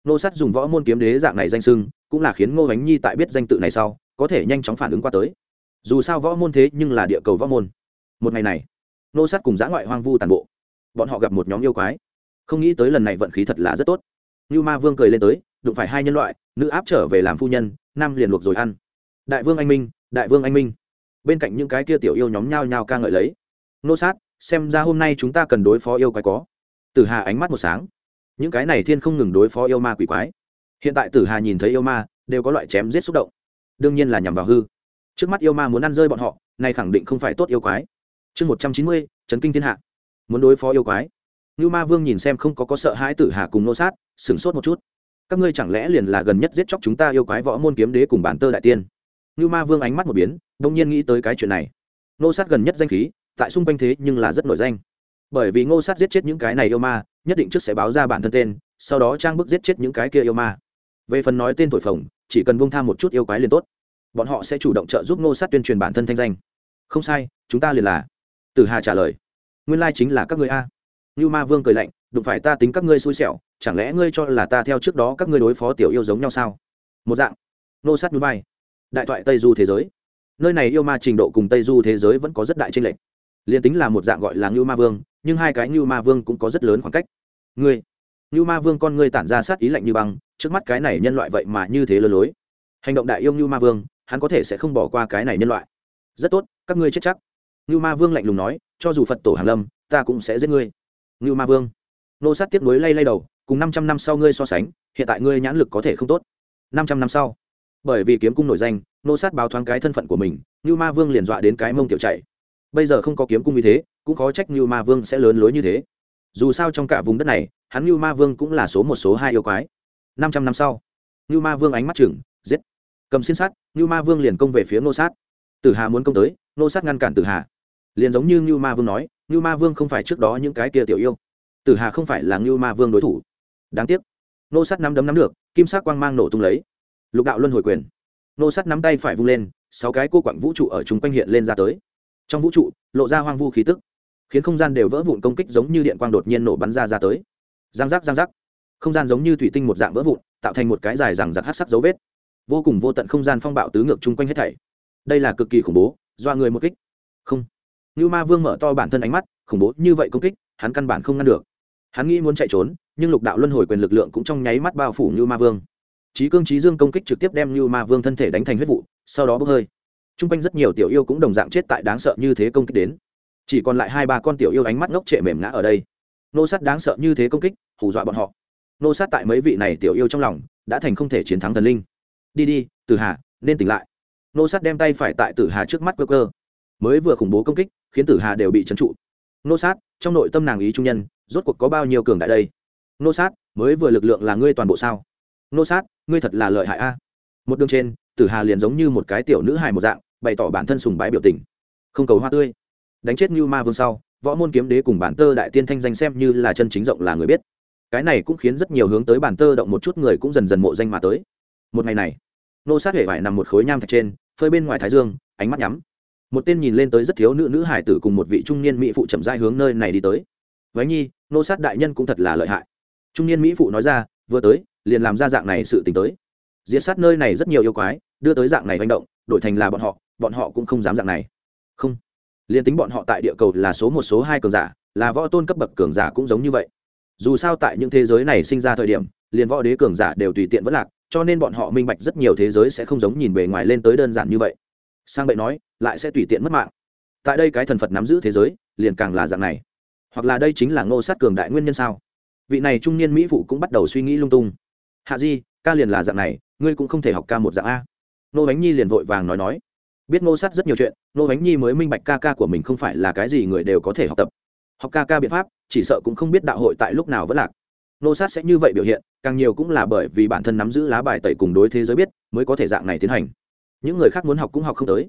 Ngô sắt dùng võ môn kiếm đế dạng này danh sưng cũng là khiến ngô bánh nhi tại biết danh tự này sau, có thể nhanh chóng phản ứng qua tới. Dù sao võ môn thế nhưng là địa cầu võ môn. Một ngày này, Ngô sắt cùng giã ngoại hoang vu tàn bộ. Bọn họ gặp một nhóm yêu quái. Không nghĩ tới lần này vận khí thật là rất tốt như ma vương cười lên tới, đụng phải hai nhân loại, nữ áp trở về làm phu nhân, nam liền luộc rồi ăn. Đại vương anh minh, đại vương anh minh. Bên cạnh những cái kia tiểu yêu nhóm nhao nhao ca ngợi lấy. Nô sát, xem ra hôm nay chúng ta cần đối phó yêu quái có. Tử hà ánh mắt một sáng. Những cái này thiên không ngừng đối phó yêu ma quỷ quái. Hiện tại tử hà nhìn thấy yêu ma, đều có loại chém giết xúc động. Đương nhiên là nhằm vào hư. Trước mắt yêu ma muốn ăn rơi bọn họ, này khẳng định không phải tốt yêu quái. Chương một trăm chín mươi trấn kinh thiên hạ. Muốn đối phó yêu quái. Nưu ma vương nhìn xem không có có sợ hãi tử hà cùng nô sát, sửng sốt một chút. Các ngươi chẳng lẽ liền là gần nhất giết chóc chúng ta yêu quái võ môn kiếm đế cùng bản tơ đại tiên? Nưu ma vương ánh mắt một biến đông nhiên nghĩ tới cái chuyện này. Nô sát gần nhất danh khí, tại xung quanh thế nhưng là rất nổi danh. Bởi vì ngô sát giết chết những cái này yêu ma, nhất định trước sẽ báo ra bản thân tên, sau đó trang bức giết chết những cái kia yêu ma. Về phần nói tên thổi phồng, chỉ cần buông tham một chút yêu quái liền tốt. Bọn họ sẽ chủ động trợ giúp ngô sát tuyên truyền bản thân thanh danh. Không sai, chúng ta liền là. Tử hà trả lời. Nguyên lai chính là các ngươi a. Nưu ma vương cười lạnh, đụng phải ta tính các ngươi xui xẻo, chẳng lẽ ngươi cho là ta theo trước đó các ngươi đối phó tiểu yêu giống nhau sao? Một dạng. Nô sát núi bay đại thoại tây du thế giới. Nơi này yêu ma trình độ cùng tây du thế giới vẫn có rất đại chênh lệch. Liền tính là một dạng gọi là Nưu ma vương, nhưng hai cái Nưu ma vương cũng có rất lớn khoảng cách. Ngươi Nưu ma vương con ngươi tản ra sát ý lạnh như băng, trước mắt cái này nhân loại vậy mà như thế lơ lối. Hành động đại yêu Nưu ma vương, hắn có thể sẽ không bỏ qua cái này nhân loại. Rất tốt, các ngươi chết chắc. Nưu ma vương lạnh lùng nói, cho dù phật tổ hàn lâm, ta cũng sẽ giết ngươi ngưu ma vương. Nô sát tiếp nối lay lay đầu, cùng năm trăm năm sau ngươi so sánh, hiện tại ngươi nhãn lực có thể không tốt. Năm trăm năm sau, bởi vì kiếm cung nổi danh, nô sát báo thoáng cái thân phận của mình, ngưu ma vương liền dọa đến cái mông tiểu chạy. Bây giờ không có kiếm cung như thế, cũng khó trách ngưu ma vương sẽ lớn lối như thế. Dù sao trong cả vùng đất này, hắn ngưu ma vương cũng là số một, số hai yêu quái. Năm trăm năm sau, ngưu ma vương ánh mắt chừng, giết. Cầm xin sát ngưu ma vương liền công về phía nô sát. Tử hà muốn công tới, nô sát ngăn cản tử hà. Liền giống như ngưu ma vương nói Nưu ma vương không phải trước đó những cái kia tiểu yêu. Tử hà không phải là Nưu ma vương đối thủ. Đáng tiếc, nô sắt nắm đấm nắm được, kim sắc quang mang nổ tung lấy. Lục đạo luân hồi quyền. Nô sắt nắm tay phải vung lên, sáu cái cô quặng vũ trụ ở trung quanh hiện lên ra tới. Trong vũ trụ, lộ ra hoang vu khí tức, khiến không gian đều vỡ vụn công kích giống như điện quang đột nhiên nổ bắn ra ra tới. Giang rắc giang rắc. không gian giống như thủy tinh một dạng vỡ vụn, tạo thành một cái dài rằng giặc hắc sắc dấu vết. Vô cùng vô tận không gian phong bạo tứ ngược chung quanh hết thảy. Đây là cực kỳ khủng bố do người một kích. Không. Nưu ma vương mở to bản thân ánh mắt, khủng bố như vậy công kích, hắn căn bản không ngăn được. Hắn nghĩ muốn chạy trốn, nhưng lục đạo luân hồi quyền lực lượng cũng trong nháy mắt bao phủ Nưu ma vương. Chí cương Chí dương công kích trực tiếp đem Nưu ma vương thân thể đánh thành huyết vụ, sau đó bốc hơi. Trung quanh rất nhiều tiểu yêu cũng đồng dạng chết tại đáng sợ như thế công kích đến. Chỉ còn lại hai ba con tiểu yêu ánh mắt ngốc trệ mềm ngã ở đây. Nô sát đáng sợ như thế công kích, hù dọa bọn họ. Nô sát tại mấy vị này tiểu yêu trong lòng, đã thành không thể chiến thắng thần linh. Đi đi, tử hà, nên tỉnh lại. Nô sát đem tay phải tại tử hà trước mắt cơ cơ mới vừa khủng bố công kích khiến tử hà đều bị trấn trụ. Nô sát, trong nội tâm nàng ý trung nhân, rốt cuộc có bao nhiêu cường đại đây? Nô sát, mới vừa lực lượng là ngươi toàn bộ sao? Nô sát, ngươi thật là lợi hại a. Một đường trên, tử hà liền giống như một cái tiểu nữ hài một dạng, bày tỏ bản thân sùng bái biểu tình. Không cầu hoa tươi. Đánh chết như ma vương sau, võ môn kiếm đế cùng bản tơ đại tiên thanh danh xem như là chân chính rộng là người biết. Cái này cũng khiến rất nhiều hướng tới bản tơ động một chút người cũng dần dần mộ danh mà tới. Một ngày này, nô sát hệ vải nằm một khối nham thạch trên, phơi bên ngoài thái dương, ánh mắt nhắm một tên nhìn lên tới rất thiếu nữ nữ hải tử cùng một vị trung niên mỹ phụ chậm dai hướng nơi này đi tới. Váy nhi, nô sát đại nhân cũng thật là lợi hại. Trung niên mỹ phụ nói ra, vừa tới, liền làm ra dạng này sự t ì n h tới. Diệt sát nơi này rất nhiều yêu quái, đưa tới dạng này manh động, đổi thành là bọn họ bọn họ cũng không dám dạng này. Không. Liền tính bọn họ tại địa cầu là số một, số hai cường giả, là võ tôn cấp bậc cường giả cũng giống như vậy. Dù sao tại những thế giới này sinh ra thời điểm, liền võ đế cường giả đều tùy tiện vẫn lạc, cho nên bọn họ minh bạch rất nhiều thế giới sẽ không giống nhìn bề ngoài lên tới đơn giản như vậy sang bậy nói, lại sẽ tùy tiện mất mạng. Tại đây cái thần phật nắm giữ thế giới, liền càng là dạng này. Hoặc là đây chính là ngô sát cường đại nguyên nhân sao? Vị này trung niên mỹ phụ cũng bắt đầu suy nghĩ lung tung. Hạ di, ca liền là dạng này, ngươi cũng không thể học ca một dạng a. Nô bánh nhi liền vội vàng nói nói. Biết ngô sát rất nhiều chuyện nô bánh nhi mới minh bạch ca ca của mình không phải là cái gì người đều có thể học tập. Học ca ca biện pháp, chỉ sợ cũng không biết đạo hội tại lúc nào vẫn lạc. Nô sát sẽ như vậy biểu hiện, càng nhiều cũng là bởi vì bản thân nắm giữ lá bài tẩy cùng đối thế giới biết, mới có thể dạng này tiến hành những người khác muốn học cũng học không tới.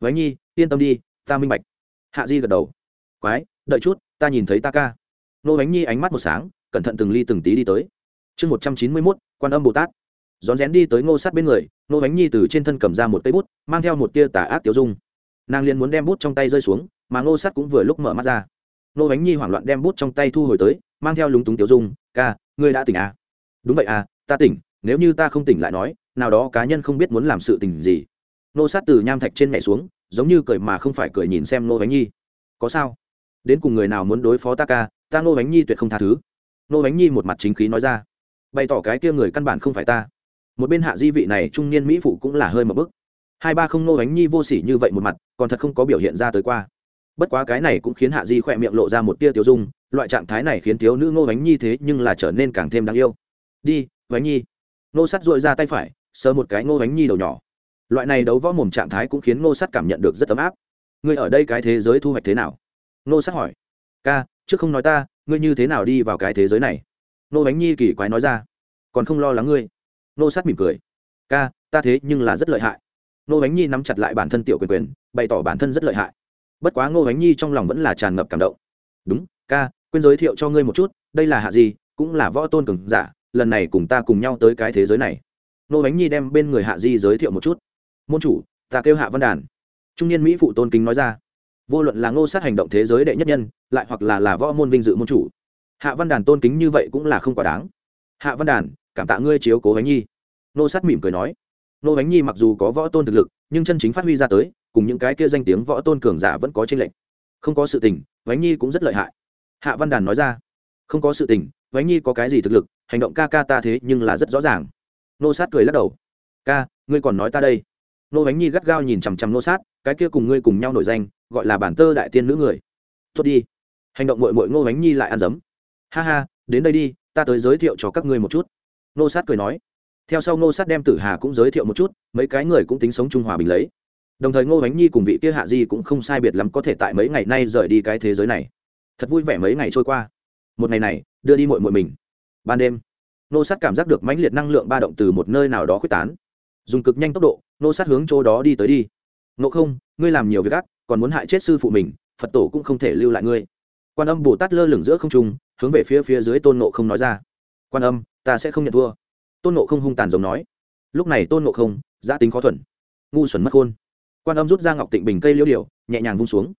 Vánh nhi, yên tâm đi, ta minh bạch. Hạ di gật đầu. Quái, đợi chút, ta nhìn thấy ta ca. Nô bánh nhi ánh mắt một sáng, cẩn thận từng ly từng tí đi tới. Chương một trăm chín mươi mốt, quan âm bồ tát. Rón rén đi tới ngô sát bên người, nô bánh nhi từ trên thân cầm ra một cây bút, mang theo một tia tà ác tiêu dung. Nàng liền muốn đem bút trong tay rơi xuống, mà ngô sát cũng vừa lúc mở mắt ra. Nô bánh nhi hoảng loạn đem bút trong tay thu hồi tới, mang theo lúng túng tiêu dung, ca, ngươi đã tỉnh à? đúng vậy à ta tỉnh, nếu như ta không tỉnh lại nói, nào đó cá nhân không biết muốn làm sự tình gì nô sát từ nham thạch trên mẹ xuống, giống như cười mà không phải cười nhìn xem nô bánh nhi. Có sao? Đến cùng người nào muốn đối phó ta ca? Ta nô bánh nhi tuyệt không tha thứ. Nô bánh nhi một mặt chính khí nói ra. Bày tỏ cái kia người căn bản không phải ta. Một bên hạ di vị này, trung niên mỹ phụ cũng là hơi một bức. Hai ba không nô bánh nhi vô s ỉ như vậy một mặt, còn thật không có biểu hiện ra tới qua. Bất quá cái này cũng khiến hạ di khỏe miệng lộ ra một tia tiêu dung, loại trạng thái này khiến thiếu nữ nô bánh nhi thế nhưng là trở nên càng thêm đáng yêu. Đi, bánh nhi. Nô sắt dội ra tay phải, sờ một cái ngô bánh nhi đầu nhỏ loại này đấu võ mồm trạng thái cũng khiến nô sắt cảm nhận được rất ấm áp. Ngươi ở đây cái thế giới thu hoạch thế nào? Nô sắt hỏi. Ca, trước không nói ta, ngươi như thế nào đi vào cái thế giới này? Nô bánh nhi kỳ quái nói ra. Còn không lo lắng ngươi. Nô sát mỉm cười. Ca, ta thế nhưng là rất lợi hại. Nô bánh nhi nắm chặt lại bản thân tiểu quyền quyền, bày tỏ bản thân rất lợi hại. Bất quá ngô bánh nhi trong lòng vẫn là tràn ngập cảm động. Đúng, ca, quên giới thiệu cho ngươi một chút, đây là hạ gì, cũng là võ tôn cường giả, lần này cùng ta cùng nhau tới cái thế giới này. Nô bánh nhi đem bên người hạ di giới thiệu một chút môn chủ, ta kêu hạ văn đàn. Trung niên mỹ phụ tôn kính nói ra. Vô luận là ngô sát hành động thế giới đệ nhất nhân, lại hoặc là là võ môn vinh dự môn chủ, hạ văn đàn tôn kính như vậy cũng là không quá đáng. Hạ văn đàn, cảm tạ ngươi chiếu cố bánh nhi. Ngô sát mỉm cười nói. Ngô bánh nhi mặc dù có võ tôn thực lực, nhưng chân chính phát huy ra tới, cùng những cái kia danh tiếng võ tôn cường giả vẫn có tranh lệch. Không có sự tình bánh nhi cũng rất lợi hại. Hạ văn đàn nói ra. Không có sự tình bánh nhi có cái gì thực lực, hành động ca ca ta thế nhưng là rất rõ ràng. Nô sát cười lắc đầu. Ca, ngươi còn nói ta đây nô bánh nhi gắt gao nhìn chằm chằm nô sát, cái kia cùng ngươi cùng nhau nổi danh, gọi là bản tơ đại tiên nữ người. Tốt đi. Hành động mội mội ngô bánh nhi lại ăn dấm. Ha ha, đến đây đi, ta tới giới thiệu cho các ngươi một chút. Nô sát cười nói. Theo sau ngô sát đem tử hà cũng giới thiệu một chút, mấy cái người cũng tính sống trung hòa bình lấy. Đồng thời ngô bánh nhi cùng vị kia hạ di cũng không sai biệt lắm có thể tại mấy ngày nay rời đi cái thế giới này. Thật vui vẻ mấy ngày trôi qua. Một ngày này, đưa đi mội mội mình. Ban đêm, nô sát cảm giác được mãnh liệt năng lượng ba động từ một nơi nào đó quyết tán dùng cực nhanh tốc độ, nô sát hướng chỗ đó đi tới đi. Nộ không, ngươi làm nhiều việc ác, còn muốn hại chết sư phụ mình, phật tổ cũng không thể lưu lại ngươi. Quan âm bồ tát lơ lửng giữa không trung, hướng về phía phía dưới tôn nộ không nói ra. Quan âm, ta sẽ không nhận thua. Tôn nộ không hung tàn giống nói. Lúc này tôn nộ không, giã tính khó thuần, ngu xuẩn mất khôn. Quan âm rút ra ngọc tịnh bình cây liễu điệu nhẹ nhàng vung xuống.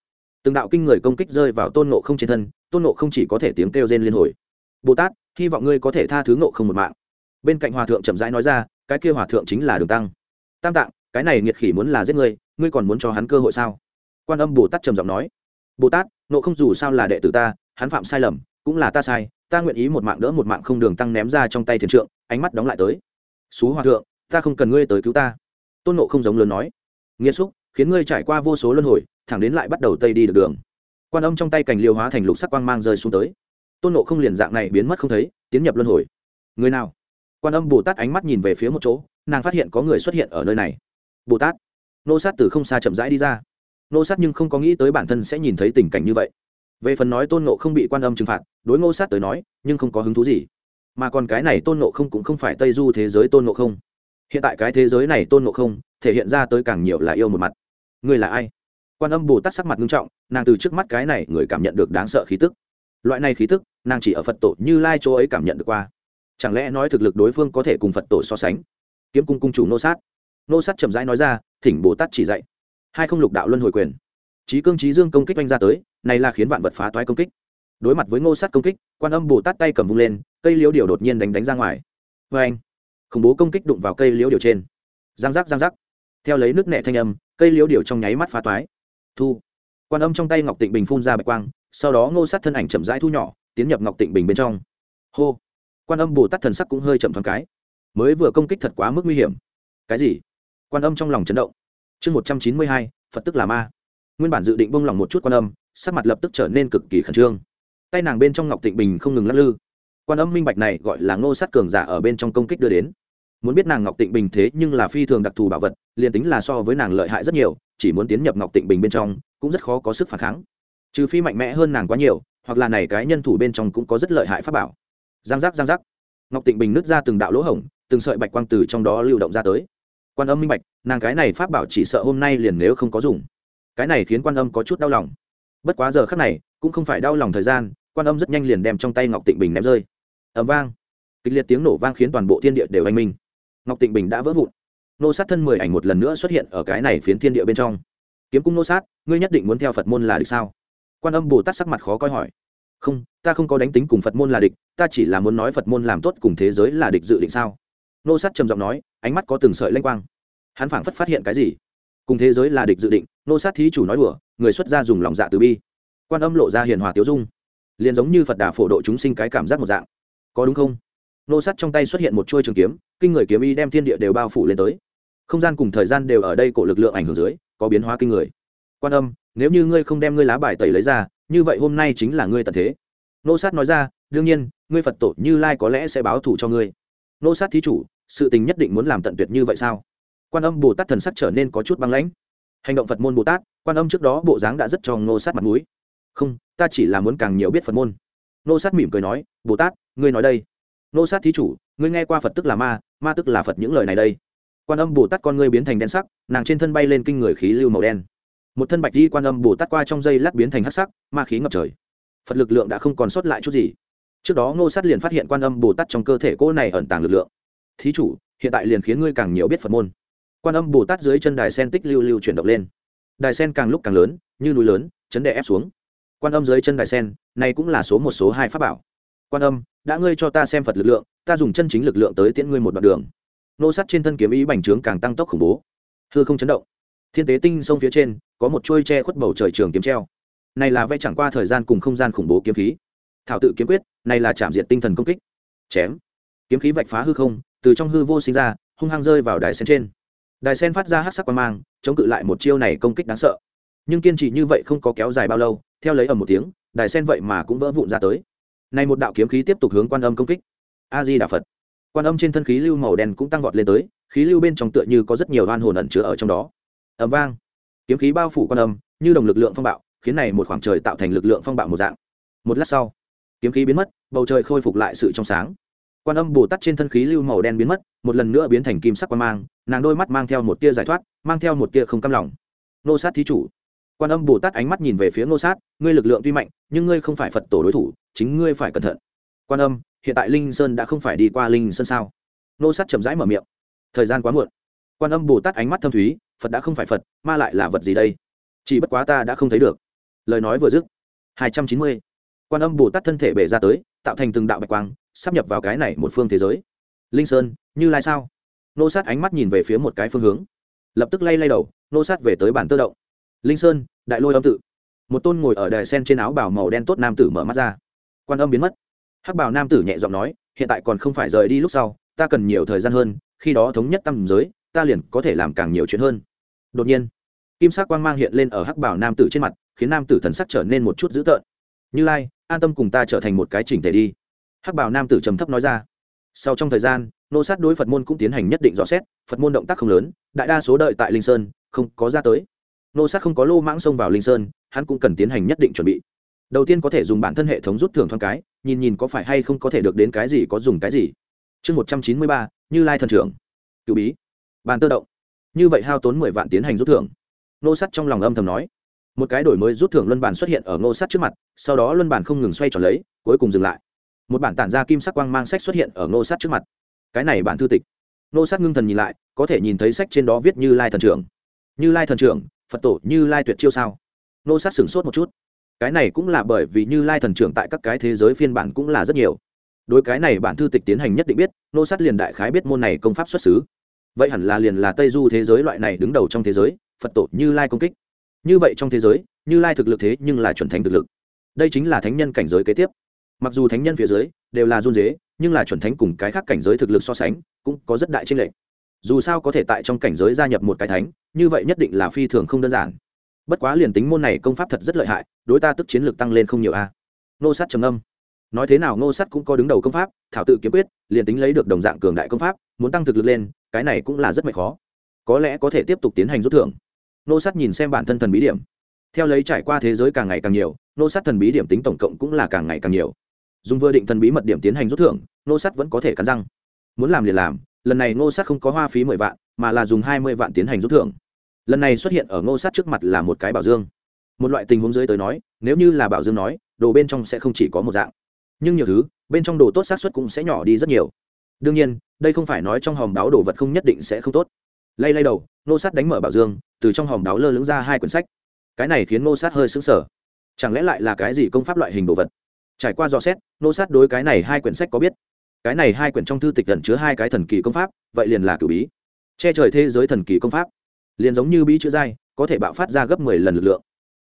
Từng đạo kinh người công kích rơi vào tôn nộ không trên thân, tôn nộ không chỉ có thể tiếng kêu rên liên hồi. Bồ tát, hy vọng ngươi có thể tha thứ nộ không một mạng. Bên cạnh hòa thượng chậm rãi nói ra cái kia hòa thượng chính là đường tăng. Tam tạng, cái này nghiệt khỉ muốn là giết ngươi ngươi còn muốn cho hắn cơ hội sao? Quan âm bồ tát trầm giọng nói. Bồ tát, nộ không dù sao là đệ tử ta, hắn phạm sai lầm, cũng là ta sai, ta nguyện ý một mạng đỡ một mạng không đường tăng ném ra trong tay thiền trượng, ánh mắt đóng lại tới. Xú hòa thượng, ta không cần ngươi tới cứu ta. Tôn nộ không giống lớn nói. Nghĩa xúc, khiến ngươi trải qua vô số luân hồi, thẳng đến lại bắt đầu tây đi được đường. Quan âm trong tay cành liêu hóa thành lục sắc quang mang rơi xuống tới. Tôn nộ không liền dạng này biến mất không thấy, tiến nhập luân hồi. Người nào? Quan âm bồ tát ánh mắt nhìn về phía một chỗ, nàng phát hiện có người xuất hiện ở nơi này. Bồ tát. Nô sát từ không xa chậm rãi đi ra. Nô sát nhưng không có nghĩ tới bản thân sẽ nhìn thấy tình cảnh như vậy. Về phần nói tôn nộ không bị quan âm trừng phạt, đối ngô sát tới nói, nhưng không có hứng thú gì. Mà còn cái này tôn nộ không cũng không phải tây du thế giới tôn nộ không. Hiện tại cái thế giới này tôn nộ không, thể hiện ra tới càng nhiều là yêu một mặt. Người là ai? Quan âm bồ tát sắc mặt nghiêm trọng, nàng từ trước mắt cái này người cảm nhận được đáng sợ khí tức. Loại này khí tức, nàng chỉ ở phật tổ như lai chỗ ấy cảm nhận được qua chẳng lẽ nói thực lực đối phương có thể cùng phật tổ so sánh? Kiếm cung cung chủ nô sát. Nô sát chậm rãi nói ra, thỉnh bồ tát chỉ dạy. Hai không lục đạo luân hồi quyền. Trí cương trí dương công kích oanh ra tới, này là khiến vạn vật phá toái công kích. Đối mặt với ngô sát công kích, quan âm bồ tát tay cầm vung lên, cây liễu điều đột nhiên đánh đánh ra ngoài. Vê anh khủng bố công kích đụng vào cây liễu điều trên. Giang giác giang giác. Theo lấy nước nẹ thanh âm, cây liễu điều trong nháy mắt phá toái. Thu! Quan âm trong tay ngọc tịnh bình phun ra bạch quang, sau đó ngô sát thân ảnh chậm rãi thu nhỏ, tiến nhập ngọc tịnh bình bên trong. Hô! Quan âm bồ tát thần sắc cũng hơi chậm thoáng cái mới vừa công kích thật quá mức nguy hiểm cái gì quan âm trong lòng chấn động chương một trăm chín mươi hai phật tức là ma nguyên bản dự định bông lòng một chút quan âm sắc mặt lập tức trở nên cực kỳ khẩn trương tay nàng bên trong ngọc tịnh bình không ngừng lắc lư quan âm minh bạch này gọi là ngô sát cường giả ở bên trong công kích đưa đến muốn biết nàng ngọc tịnh bình thế nhưng là phi thường đặc thù bảo vật liền tính là so với nàng lợi hại rất nhiều chỉ muốn tiến nhập ngọc tịnh bình bên trong cũng rất khó có sức phản kháng trừ phi mạnh mẽ hơn nàng quá nhiều hoặc là này cái nhân thủ bên trong cũng có rất lợi hại pháp bảo giang giác giang giác. Ngọc tịnh bình nứt ra từng đạo lỗ hổng, từng sợi bạch quang từ trong đó lưu động ra tới. Quan âm minh bạch, nàng cái này pháp bảo chỉ sợ hôm nay liền nếu không có dùng. Cái này khiến quan âm có chút đau lòng. Bất quá giờ khắc này, cũng không phải đau lòng thời gian, quan âm rất nhanh liền đem trong tay ngọc tịnh bình ném rơi. Ẩm vang. Kịch liệt tiếng nổ vang khiến toàn bộ thiên địa đều anh minh. Ngọc tịnh bình đã vỡ vụn. Nô sát thân mười ảnh một lần nữa xuất hiện ở cái này phiến thiên địa bên trong. Kiếm cung nô sát, ngươi nhất định muốn theo phật môn là địch sao? Quan âm bồ tát sắc mặt khó coi hỏi không, ta không có đánh tính cùng phật môn là địch, ta chỉ là muốn nói phật môn làm tốt cùng thế giới là địch dự định sao? Nô sát trầm giọng nói, ánh mắt có từng sợi lanh quang. Hắn phảng phất phát hiện cái gì? Cùng thế giới là địch dự định, nô sát thí chủ nói đùa, người xuất gia dùng lòng dạ từ bi. Quan âm lộ ra hiền hòa tiếu dung. Liền giống như phật đà phổ độ chúng sinh cái cảm giác một dạng. Có đúng không? Nô sát trong tay xuất hiện một chuôi trường kiếm, kinh người kiếm y đem thiên địa đều bao phủ lên tới. Không gian cùng thời gian đều ở đây cổ lực lượng ảnh hưởng dưới, có biến hóa kinh người. Quan âm, nếu như ngươi không đem ngươi lá bài tẩy lấy ra như vậy hôm nay chính là ngươi tận thế. Nô sát nói ra, đương nhiên, ngươi phật tổ như lai có lẽ sẽ báo thù cho ngươi. Nô sát thí chủ, sự tình nhất định muốn làm tận tuyệt như vậy sao? Quan âm bồ tát thần sắc trở nên có chút băng lãnh. Hành động phật môn bồ tát, quan âm trước đó bộ dáng đã rất cho Nô sát mặt mũi. Không, ta chỉ là muốn càng nhiều biết phật môn. Nô sát mỉm cười nói, bồ tát, ngươi nói đây. Nô sát thí chủ, ngươi nghe qua phật tức là ma ma tức là phật những lời này đây. Quan âm bồ tát con ngươi biến thành đen sắc, nàng trên thân bay lên kinh người khí lưu màu đen một thân bạch di quan âm bồ tát qua trong dây lát biến thành hắc sắc, ma khí ngập trời. Phật lực lượng đã không còn sót lại chút gì. Trước đó ngô sát liền phát hiện quan âm bồ tát trong cơ thể cô này ẩn tàng lực lượng. Thí chủ, hiện tại liền khiến ngươi càng nhiều biết phật môn. Quan âm bồ tát dưới chân đài sen tích lưu lưu chuyển động lên. Đài sen càng lúc càng lớn, như núi lớn, chấn đè ép xuống. Quan âm dưới chân đài sen, này cũng là số một số hai pháp bảo. Quan âm, đã ngươi cho ta xem phật lực lượng, ta dùng chân chính lực lượng tới tiễn ngươi một đoạn đường. Nô sắt trên thân kiếm ý bành trướng càng tăng tốc khủng bố. Thưa không chấn động. Thiên tế tinh sông phía trên có một chuôi tre khuất bầu trời trường kiếm treo. Này là vẽ chẳng qua thời gian cùng không gian khủng bố kiếm khí. Thảo tự kiếm quyết, này là chạm diện tinh thần công kích. Chém. Kiếm khí vạch phá hư không, từ trong hư vô sinh ra, hung hăng rơi vào đài sen trên. Đài sen phát ra hát sắc quan mang, chống cự lại một chiêu này công kích đáng sợ. Nhưng kiên trì như vậy không có kéo dài bao lâu, theo lấy ở một tiếng, đài sen vậy mà cũng vỡ vụn ra tới. Này một đạo kiếm khí tiếp tục hướng quan âm công kích. A di đà phật. Quan âm trên thân khí lưu màu đen cũng tăng vọt lên tới, khí lưu bên trong tựa như có rất nhiều oan hồn ẩn chứa ở trong đó. Ẩm vang kiếm khí bao phủ quan âm, như đồng lực lượng phong bạo, khiến này một khoảng trời tạo thành lực lượng phong bạo một dạng. Một lát sau, kiếm khí biến mất, bầu trời khôi phục lại sự trong sáng. Quan âm bồ tát trên thân khí lưu màu đen biến mất, một lần nữa biến thành kim sắc quan mang, nàng đôi mắt mang theo một tia giải thoát, mang theo một tia không căm lòng. Nô sát thí chủ. Quan âm bồ tát ánh mắt nhìn về phía nô sát, ngươi lực lượng tuy mạnh, nhưng ngươi không phải phật tổ đối thủ, chính ngươi phải cẩn thận. Quan âm, hiện tại linh sơn đã không phải đi qua linh sơn sao? Nô sát chậm rãi mở miệng. Thời gian quá muộn. Quan âm bồ tát ánh mắt thâm thúy phật đã không phải phật ma lại là vật gì đây? Chỉ bất quá ta đã không thấy được. Lời nói vừa dứt, hai trăm chín mươi. Quan âm bồ tát thân thể bể ra tới, tạo thành từng đạo bạch quang, sắp nhập vào cái này một phương thế giới. Linh sơn, như lai sao? Nô sát ánh mắt nhìn về phía một cái phương hướng. Lập tức lay lay đầu, nô sát về tới bản tơ động. Linh sơn, đại lôi âm tự. Một tôn ngồi ở đài sen trên áo bảo màu đen tốt nam tử mở mắt ra. Quan âm biến mất. Hắc bảo nam tử nhẹ giọng nói, hiện tại còn không phải rời đi lúc sau, ta cần nhiều thời gian hơn, khi đó thống nhất tâm giới ta liền có thể làm càng nhiều chuyện hơn. Đột nhiên, kim sắc quang mang hiện lên ở hắc bảo nam tử trên mặt, khiến nam tử thần sắc trở nên một chút dữ tợn. Như lai, an tâm cùng ta trở thành một cái chỉnh thể đi. Hắc bảo nam tử trầm thấp nói ra. Sau trong thời gian, nô sát đối phật môn cũng tiến hành nhất định rõ xét, phật môn động tác không lớn, đại đa số đợi tại linh sơn, không có ra tới. Nô sát không có lô mãng xông vào linh sơn, hắn cũng cần tiến hành nhất định chuẩn bị. Đầu tiên có thể dùng bản thân hệ thống rút thưởng thoáng cái, nhìn nhìn có phải hay không có thể được đến cái gì, có dùng cái gì. Chương một trăm chín mươi ba, như lai thần trưởng. Cựu bí bàn tơ động. Như vậy hao tốn mười vạn tiến hành rút thưởng. Nô sắt trong lòng âm thầm nói. Một cái đổi mới rút thưởng luân bản xuất hiện ở ngô sắt trước mặt, sau đó luân bản không ngừng xoay tròn lấy, cuối cùng dừng lại. Một bản tản ra kim sắc quang mang sách xuất hiện ở ngô sắt trước mặt. Cái này bản thư tịch. Ngô sắt ngưng thần nhìn lại, có thể nhìn thấy sách trên đó viết như lai thần trưởng. Như lai thần trưởng, phật tổ như lai tuyệt chiêu sao? Ngô sắt sửng sốt một chút. Cái này cũng là bởi vì như lai thần trưởng tại các cái thế giới phiên bản cũng là rất nhiều. Đối cái này bản thư tịch tiến hành nhất định biết nô sát liền đại khái biết môn này công pháp xuất xứ vậy hẳn là liền là tây du thế giới loại này đứng đầu trong thế giới, phật tổ như lai công kích. Như vậy trong thế giới, như lai thực lực thế nhưng là chuẩn thánh thực lực. Đây chính là thánh nhân cảnh giới kế tiếp. Mặc dù thánh nhân phía dưới đều là run dế nhưng là chuẩn thánh cùng cái khác cảnh giới thực lực so sánh cũng có rất đại tranh lệch. Dù sao có thể tại trong cảnh giới gia nhập một cái thánh, như vậy nhất định là phi thường không đơn giản. Bất quá liền tính môn này công pháp thật rất lợi hại, đối ta tức chiến lược tăng lên không nhiều a. Nô sát trầm âm. Nói thế nào, nô sát cũng có đứng đầu công pháp, thảo tự kiếm quyết, liền tính lấy được đồng dạng cường đại công pháp, muốn tăng thực lực lên cái này cũng là rất mệt khó. Có lẽ có thể tiếp tục tiến hành rút thưởng. Nô sát nhìn xem bản thân thần bí điểm. Theo lấy trải qua thế giới càng ngày càng nhiều, nô sát thần bí điểm tính tổng cộng cũng là càng ngày càng nhiều. Dùng vừa định thần bí mật điểm tiến hành rút thưởng, nô sát vẫn có thể cắn răng. Muốn làm liền làm, lần này nô sát không có hoa phí mười vạn, mà là dùng hai mươi vạn tiến hành rút thưởng. Lần này xuất hiện ở ngô sát trước mặt là một cái bảo dương. Một loại tình huống dưới tới nói, nếu như là bảo dương nói, đồ bên trong sẽ không chỉ có một dạng. Nhưng nhiều thứ, bên trong đồ tốt xác suất cũng sẽ nhỏ đi rất nhiều đương nhiên đây không phải nói trong hòm đáo đồ vật không nhất định sẽ không tốt. Lay lay đầu nô sát đánh mở bảo dương từ trong hòm đáo lơ lưỡng ra hai quyển sách. Cái này khiến nô sát hơi sững sờ. Chẳng lẽ lại là cái gì công pháp loại hình đồ vật? Trải qua dò xét nô sát đối cái này hai quyển sách có biết. Cái này hai quyển trong thư tịch gần chứa hai cái thần kỳ công pháp vậy liền là cử bí. Che trời thế giới thần kỳ công pháp. Liền giống như bí chữ dai, có thể bạo phát ra gấp mười lần lực lượng.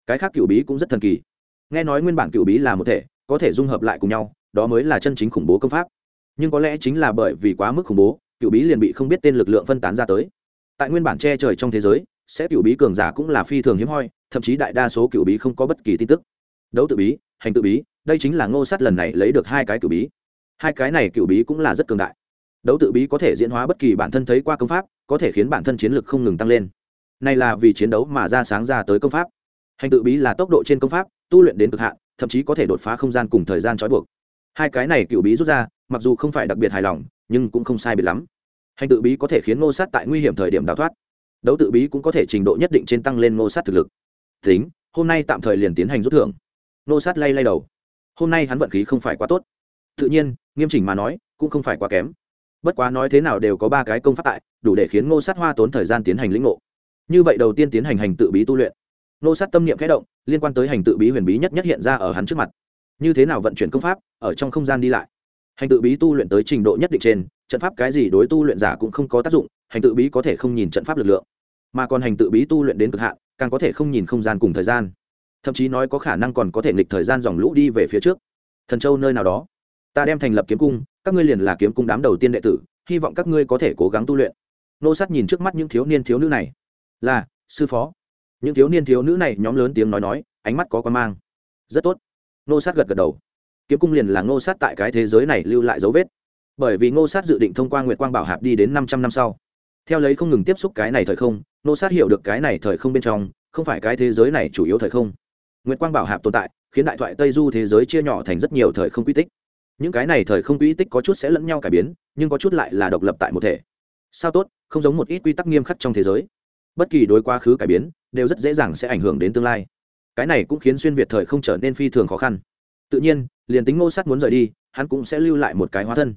Cái khác cựu bí cũng rất thần kỳ. Nghe nói nguyên bản cựu bí là một thể có thể dung hợp lại cùng nhau đó mới là chân chính khủng bố công pháp nhưng có lẽ chính là bởi vì quá mức khủng bố, cựu bí liền bị không biết tên lực lượng phân tán ra tới. Tại nguyên bản che trời trong thế giới, sẽ cựu bí cường giả cũng là phi thường hiếm hoi, thậm chí đại đa số cựu bí không có bất kỳ tin tức. Đấu tự bí, hành tự bí, đây chính là ngô sát lần này lấy được hai cái cựu bí. Hai cái này cựu bí cũng là rất cường đại. Đấu tự bí có thể diễn hóa bất kỳ bản thân thấy qua công pháp, có thể khiến bản thân chiến lực không ngừng tăng lên. Này là vì chiến đấu mà ra sáng ra tới công pháp. Hành tự bí là tốc độ trên công pháp, tu luyện đến cực hạn, thậm chí có thể đột phá không gian cùng thời gian trói buộc. Hai cái này cựu bí rút ra mặc dù không phải đặc biệt hài lòng, nhưng cũng không sai biệt lắm. Hành tự bí có thể khiến ngô sát tại nguy hiểm thời điểm đào thoát. Đấu tự bí cũng có thể trình độ nhất định trên tăng lên ngô sát thực lực. Tính, hôm nay tạm thời liền tiến hành rút thưởng. Ngô sát lay lay đầu. Hôm nay hắn vận khí không phải quá tốt. Tự nhiên, nghiêm chỉnh mà nói, cũng không phải quá kém. Bất quá nói thế nào đều có ba cái công pháp tại, đủ để khiến ngô sát hoa tốn thời gian tiến hành lĩnh ngộ. Như vậy đầu tiên tiến hành hành tự bí tu luyện. Nô sát tâm niệm khẽ động, liên quan tới hành tự bí huyền bí nhất nhất hiện ra ở hắn trước mặt. Như thế nào vận chuyển công pháp, ở trong không gian đi lại hành tự bí tu luyện tới trình độ nhất định trên, trận pháp cái gì đối tu luyện giả cũng không có tác dụng, hành tự bí có thể không nhìn trận pháp lực lượng. Mà còn hành tự bí tu luyện đến cực hạn, càng có thể không nhìn không gian cùng thời gian. Thậm chí nói có khả năng còn có thể nghịch thời gian dòng lũ đi về phía trước. Thần châu nơi nào đó, ta đem thành lập kiếm cung, các ngươi liền là kiếm cung đám đầu tiên đệ tử, hy vọng các ngươi có thể cố gắng tu luyện. Nô sát nhìn trước mắt những thiếu niên thiếu nữ này. Là, sư phó. Những thiếu niên thiếu nữ này nhóm lớn tiếng nói nói, ánh mắt có quan mang. Rất tốt. Nô sát gật gật đầu kiếm cung liền là ngô sát tại cái thế giới này lưu lại dấu vết. Bởi vì ngô sát dự định thông qua nguyệt quang bảo hạp đi đến năm trăm năm sau. Theo lấy không ngừng tiếp xúc cái này thời không, ngô sát hiểu được cái này thời không bên trong, không phải cái thế giới này chủ yếu thời không. Nguyệt quang bảo hạp tồn tại, khiến đại thoại tây du thế giới chia nhỏ thành rất nhiều thời không quy tích. Những cái này thời không quy tích có chút sẽ lẫn nhau cải biến, nhưng có chút lại là độc lập tại một thể. Sao tốt, không giống một ít quy tắc nghiêm khắc trong thế giới. Bất kỳ đối quá khứ cải biến, đều rất dễ dàng sẽ ảnh hưởng đến tương lai. Cái này cũng khiến xuyên việt thời không trở nên phi thường khó khăn tự nhiên, liền tính ngô sát muốn rời đi, hắn cũng sẽ lưu lại một cái hóa thân.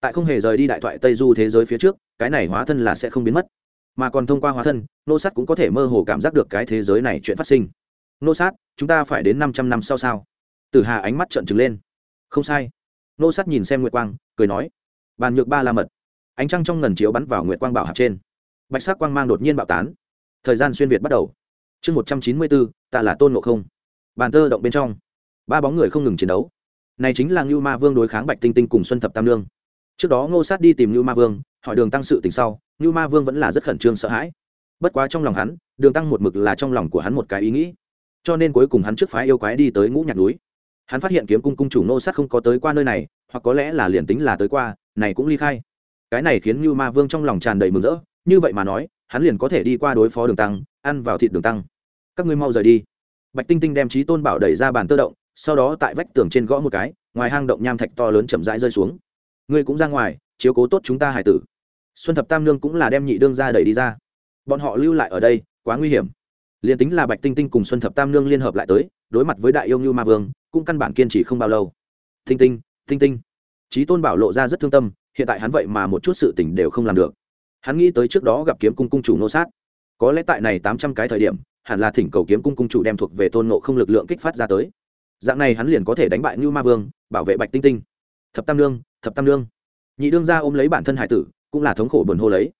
Tại không hề rời đi đại thoại tây du thế giới phía trước, cái này hóa thân là sẽ không biến mất. Mà còn thông qua hóa thân nô sát cũng có thể mơ hồ cảm giác được cái thế giới này chuyện phát sinh. Nô sát, chúng ta phải đến năm trăm năm sau sao? Tử hà ánh mắt trợn trừng lên. Không sai. Nô sát nhìn xem nguyệt quang, cười nói, bàn nhược ba la mật. Ánh trăng trong ngần chiếu bắn vào nguyệt quang bảo hạt trên. Bạch sắc quang mang đột nhiên bạo tán. Thời gian xuyên việt bắt đầu. Chương một trăm chín mươi bốn, ta là tôn ngộ không. Bàn tơ động bên trong ba bóng người không ngừng chiến đấu. Này chính là ngưu ma vương đối kháng bạch tinh tinh cùng xuân thập tam lương trước đó ngô sát đi tìm ngưu ma vương, hỏi đường tăng sự tình sau, ngưu ma vương vẫn là rất khẩn trương sợ hãi. Bất quá trong lòng hắn, đường tăng một mực là trong lòng của hắn một cái ý nghĩ. Cho nên cuối cùng hắn trước phái yêu quái đi tới ngũ nhạc núi. Hắn phát hiện kiếm cung cung chủ ngô sát không có tới qua nơi này, hoặc có lẽ là liền tính là tới qua, này cũng ly khai. Cái này khiến ngưu ma vương trong lòng tràn đầy mừng rỡ, như vậy mà nói, hắn liền có thể đi qua đối phó đường tăng, ăn vào thịt đường tăng. Các ngươi mau rời đi. Bạch tinh tinh đem trí tôn bảo đẩy ra bàn tơ động sau đó tại vách tường trên gõ một cái, ngoài hang động nham thạch to lớn chậm rãi rơi xuống. Ngươi cũng ra ngoài, chiếu cố tốt chúng ta hải tử. Xuân thập tam nương cũng là đem nhị đương ra đẩy đi ra. Bọn họ lưu lại ở đây, quá nguy hiểm. Liền tính là bạch tinh tinh cùng xuân thập tam nương liên hợp lại tới, đối mặt với đại yêu như ma vương, cũng căn bản kiên trì không bao lâu. Tinh tinh tinh tinh. Trí tôn bảo lộ ra rất thương tâm, hiện tại hắn vậy mà một chút sự tỉnh đều không làm được. Hắn nghĩ tới trước đó gặp kiếm cung cung chủ nô sát. Có lẽ tại này tám trăm cái thời điểm, hẳn là thỉnh cầu kiếm cung cung chủ đem thuộc về tôn nộ không lực lượng kích phát ra tới dạng này hắn liền có thể đánh bại như ma vương, bảo vệ bạch tinh tinh. Thập tam lương thập tam lương nhị đương ra ôm lấy bản thân hải tử, cũng là thống khổ buồn hô lấy.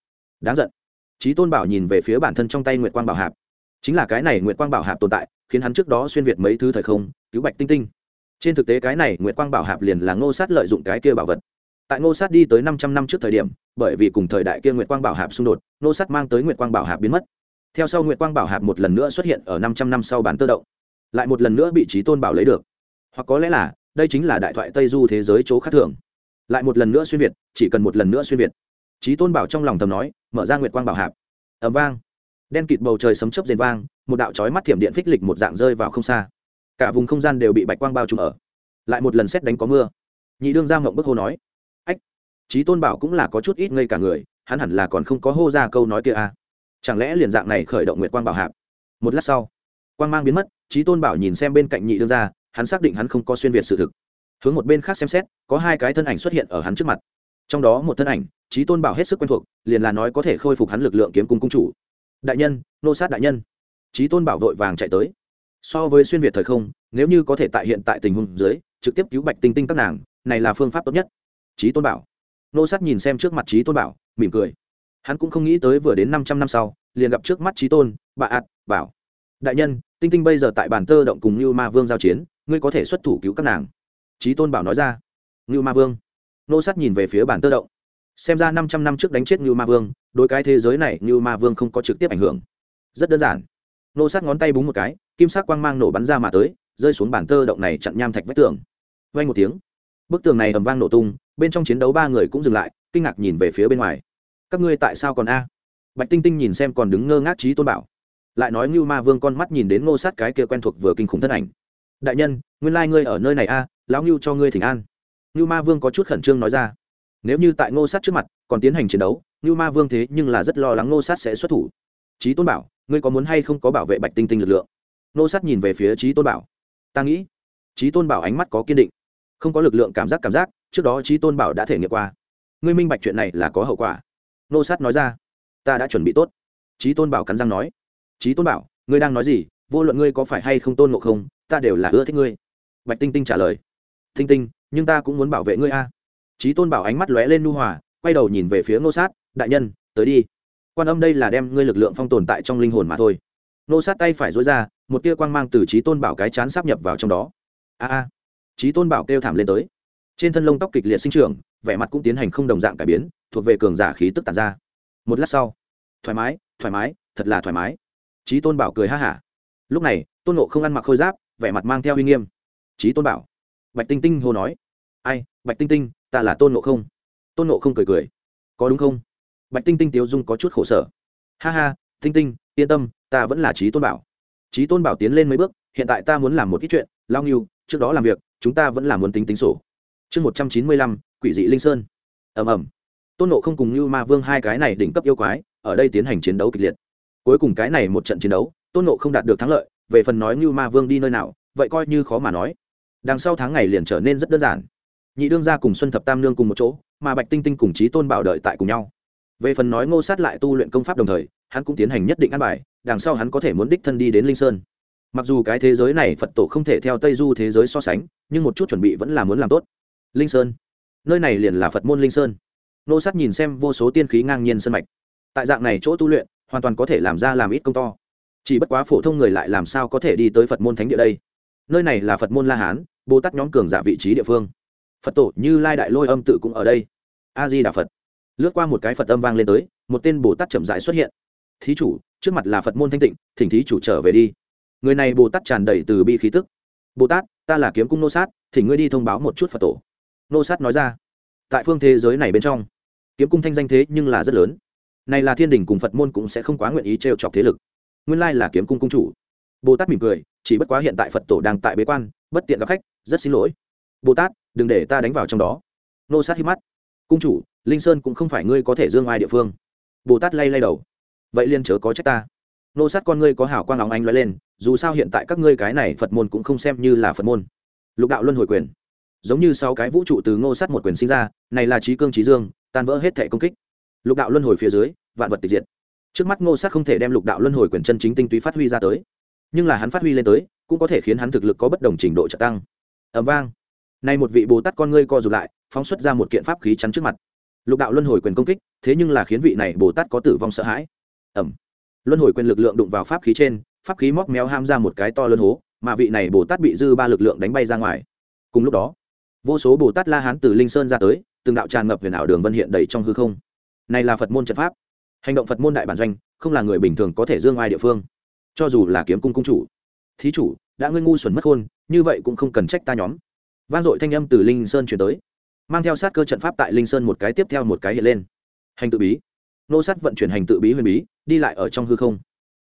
Đáng giận. Trí tôn bảo nhìn về phía bản thân trong tay nguyệt quang bảo hạp. Chính là cái này nguyệt quang bảo hạp tồn tại, khiến hắn trước đó xuyên việt mấy thứ thời không, cứu bạch tinh tinh. Trên thực tế cái này nguyệt quang bảo hạp liền là ngô sát lợi dụng cái kia bảo vật. Tại ngô sát đi tới năm trăm năm trước thời điểm, bởi vì cùng thời đại kia nguyệt quang bảo hạp xung đột, ngô sát mang tới nguyệt quang bảo hạp biến mất. Theo sau nguyệt quang bảo hạp một lần nữa xuất hiện ở năm trăm năm sau bán tơ động lại một lần nữa bị trí tôn bảo lấy được. Hoặc có lẽ là, đây chính là đại thoại tây du thế giới chỗ khác thường. Lại một lần nữa xuyên việt, chỉ cần một lần nữa xuyên việt. Trí tôn bảo trong lòng thầm nói, mở ra nguyệt quang bảo hạp. Ẩm vang. Đen kịt bầu trời sấm chớp rền vang, một đạo trói mắt thiểm điện phích lịch một dạng rơi vào không xa. Cả vùng không gian đều bị bạch quang bao trùm ở. Lại một lần xét đánh có mưa. Nhị đương giang ngộng bức hô nói. Ách, trí tôn bảo cũng là có chút ít ngây cả người, hắn hẳn là còn không có hô ra câu nói kia à. Chẳng lẽ liền dạng này khởi động nguyệt quang bảo hạp? Một lát sau quang mang biến mất trí tôn bảo nhìn xem bên cạnh nhị đương ra hắn xác định hắn không có xuyên việt sự thực. Hướng một bên khác xem xét, có hai cái thân ảnh xuất hiện ở hắn trước mặt. Trong đó một thân ảnh trí tôn bảo hết sức quen thuộc, liền là nói có thể khôi phục hắn lực lượng kiếm cung cung chủ. Đại nhân, nô sát đại nhân. Trí tôn bảo vội vàng chạy tới. So với xuyên việt thời không, nếu như có thể tại hiện tại tình huống dưới, trực tiếp cứu bạch tinh tinh các nàng, này là phương pháp tốt nhất. Trí tôn bảo. Nô sát nhìn xem trước mặt trí tôn bảo, mỉm cười. Hắn cũng không nghĩ tới vừa đến năm trăm năm sau, liền gặp trước mắt trí tôn, bà ạt, bảo. Đại nhân tinh tinh bây giờ tại bàn tơ động cùng như ma vương giao chiến, ngươi có thể xuất thủ cứu các nàng. Trí tôn bảo nói ra. Như ma vương. Nô sát nhìn về phía bàn tơ động. Xem ra năm trăm năm trước đánh chết như ma vương, đối cái thế giới này như ma vương không có trực tiếp ảnh hưởng. Rất đơn giản. Nô sát ngón tay búng một cái, kim sắc quang mang nổ bắn ra mà tới, rơi xuống bàn tơ động này chặn nham thạch vách tường. Vay một tiếng. Bức tường này ầm vang nổ tung, bên trong chiến đấu ba người cũng dừng lại, kinh ngạc nhìn về phía bên ngoài. Các ngươi tại sao còn a? Bạch tinh tinh nhìn xem còn đứng ngơ ngác trí tôn bảo lại nói như ma vương con mắt nhìn đến ngô sát cái kia quen thuộc vừa kinh khủng thân ảnh. Đại nhân, nguyên lai、like、ngươi ở nơi này a, lão ngưu cho ngươi thỉnh an. Như ma vương có chút khẩn trương nói ra. Nếu như tại ngô sát trước mặt còn tiến hành chiến đấu như ma vương thế nhưng là rất lo lắng ngô sát sẽ xuất thủ. Trí tôn bảo, ngươi có muốn hay không có bảo vệ bạch tinh tinh lực lượng? Ngô sát nhìn về phía trí tôn bảo. Ta nghĩ. Trí tôn bảo ánh mắt có kiên định. Không có lực lượng cảm giác cảm giác, trước đó trí tôn bảo đã thể nghiệm qua. Ngươi minh bạch chuyện này là có hậu quả. Ngô sát nói ra. Ta đã chuẩn bị tốt. Trí tôn bảo cắn răng nói trí tôn bảo, ngươi đang nói gì? Vô luận ngươi có phải hay không tôn ngộ không, ta đều là ưa thích ngươi. Bạch tinh tinh trả lời, tinh tinh, nhưng ta cũng muốn bảo vệ ngươi a. Trí tôn bảo ánh mắt lóe lên nu hòa, quay đầu nhìn về phía ngô sát, đại nhân, tới đi. Quan âm đây là đem ngươi lực lượng phong tồn tại trong linh hồn mà thôi. Ngô sát tay phải dối ra, một tia quang mang từ trí tôn bảo cái chán sắp nhập vào trong đó. A a. Trí tôn bảo kêu thảm lên tới. Trên thân lông tóc kịch liệt sinh trưởng, vẻ mặt cũng tiến hành không đồng dạng cải biến, thuộc về cường giả khí tức tàn ra. Một lát sau, thoải mái thoải mái, thật là thoải mái trí tôn bảo cười ha hả. Lúc này, tôn nộ không ăn mặc khôi giáp, vẻ mặt mang theo uy nghiêm. Trí tôn bảo. Bạch tinh tinh hô nói. Ai, bạch tinh tinh, ta là tôn nộ không. Tôn nộ không cười cười. Có đúng không? Bạch tinh tinh tiếu dung có chút khổ sở. Ha ha, tinh tinh, yên tâm, ta vẫn là trí tôn bảo. Trí tôn bảo tiến lên mấy bước, hiện tại ta muốn làm một ít chuyện, lao nghiêu trước đó làm việc, chúng ta vẫn là muốn tính tính sổ. Chương một trăm chín mươi lăm, quỷ dị linh sơn. Ầm ầm. Tôn nộ không cùng như ma vương hai cái này đỉnh cấp yêu quái, ở đây tiến hành chiến đấu kịch liệt cuối cùng cái này một trận chiến đấu, tôn nộ không đạt được thắng lợi, về phần nói như ma vương đi nơi nào, vậy coi như khó mà nói. Đằng sau tháng ngày liền trở nên rất đơn giản. Nhị đương ra cùng xuân thập tam nương cùng một chỗ, mà bạch tinh tinh cùng trí tôn bảo đợi tại cùng nhau. Về phần nói ngô sát lại tu luyện công pháp đồng thời, hắn cũng tiến hành nhất định ăn bài, đằng sau hắn có thể muốn đích thân đi đến linh sơn. Mặc dù cái thế giới này phật tổ không thể theo tây du thế giới so sánh, nhưng một chút chuẩn bị vẫn là muốn làm tốt. Linh sơn. Nơi này liền là phật môn linh sơn. Nô sát nhìn xem vô số tiên khí ngang nhiên sân mạch. Tại dạng này chỗ tu luyện hoàn toàn có thể làm ra làm ít công to. Chỉ bất quá phổ thông người lại làm sao có thể đi tới phật môn thánh địa đây? Nơi này là phật môn la hán bồ tát nhóm cường giả vị trí địa phương. Phật tổ như lai đại lôi âm tự cũng ở đây. A di đà phật. Lướt qua một cái phật âm vang lên tới, một tên bồ tát chậm dại xuất hiện. Thí chủ, trước mặt là phật môn thanh tịnh, thỉnh thí chủ trở về đi. Người này bồ tát tràn đầy từ bi khí tức. Bồ tát ta là kiếm cung nô sát, thỉnh ngươi đi thông báo một chút phật tổ. Nô sát nói ra. Tại phương thế giới này bên trong, kiếm cung thanh danh thế nhưng là rất lớn này là thiên đình cùng phật môn cũng sẽ không quá nguyện ý t chọc thế lực. Nguyên lai là kiếm cung cung chủ. Bồ tát mỉm cười, chỉ bất quá hiện tại phật tổ đang tại bế quan, bất tiện gặp khách, rất xin lỗi. Bồ tát, đừng để ta đánh vào trong đó. Nô sát hít mắt. Cung chủ, linh sơn cũng không phải ngươi có thể dương ai địa phương. Bồ tát lay lay đầu. Vậy liên chớ có trách ta. Nô sát con ngươi có hảo quang óng ánh l lên, dù sao hiện tại các ngươi cái này phật môn cũng không xem như là phật môn. Lục đạo luân hồi quyền. Giống như sau cái vũ trụ từ ngô sát một quyền sinh ra, này là trí cương trí dương, tan vỡ hết thể công kích lục đạo luân hồi phía dưới, vạn vật tịch diệt. Trước mắt ngô sát không thể đem lục đạo luân hồi quyền chân chính tinh túy phát huy ra tới, nhưng là hắn phát huy lên tới, cũng có thể khiến hắn thực lực có bất đồng trình độ trợ tăng. Ẩm vang. Nay một vị bồ tát con ngươi co rụt lại, phóng xuất ra một kiện pháp khí chắn trước mặt. Lục đạo luân hồi quyền công kích, thế nhưng là khiến vị này bồ tát có tử vong sợ hãi. Ẩm luân hồi quyền lực lượng đụng vào pháp khí trên, pháp khí móc méo ham ra một cái to lớn hố, mà vị này bồ tát bị dư ba lực lượng đánh bay ra ngoài. Cùng lúc đó, vô số bồ tát la hán từ linh sơn ra tới, từng đạo tràn ngập huyền ảo đường vân hiện đầy trong hư không này là phật môn trận pháp. Hành động phật môn đại bản doanh, không là người bình thường có thể dương ai địa phương. Cho dù là kiếm cung cung chủ, thí chủ, đã ngươi ngu xuẩn mất khôn như vậy cũng không cần trách ta nhóm. Vang dội thanh âm từ linh sơn chuyển tới, mang theo sát cơ trận pháp tại linh sơn một cái tiếp theo một cái hiện lên. Hành tự bí. Nô sát vận chuyển hành tự bí huyền bí, đi lại ở trong hư không.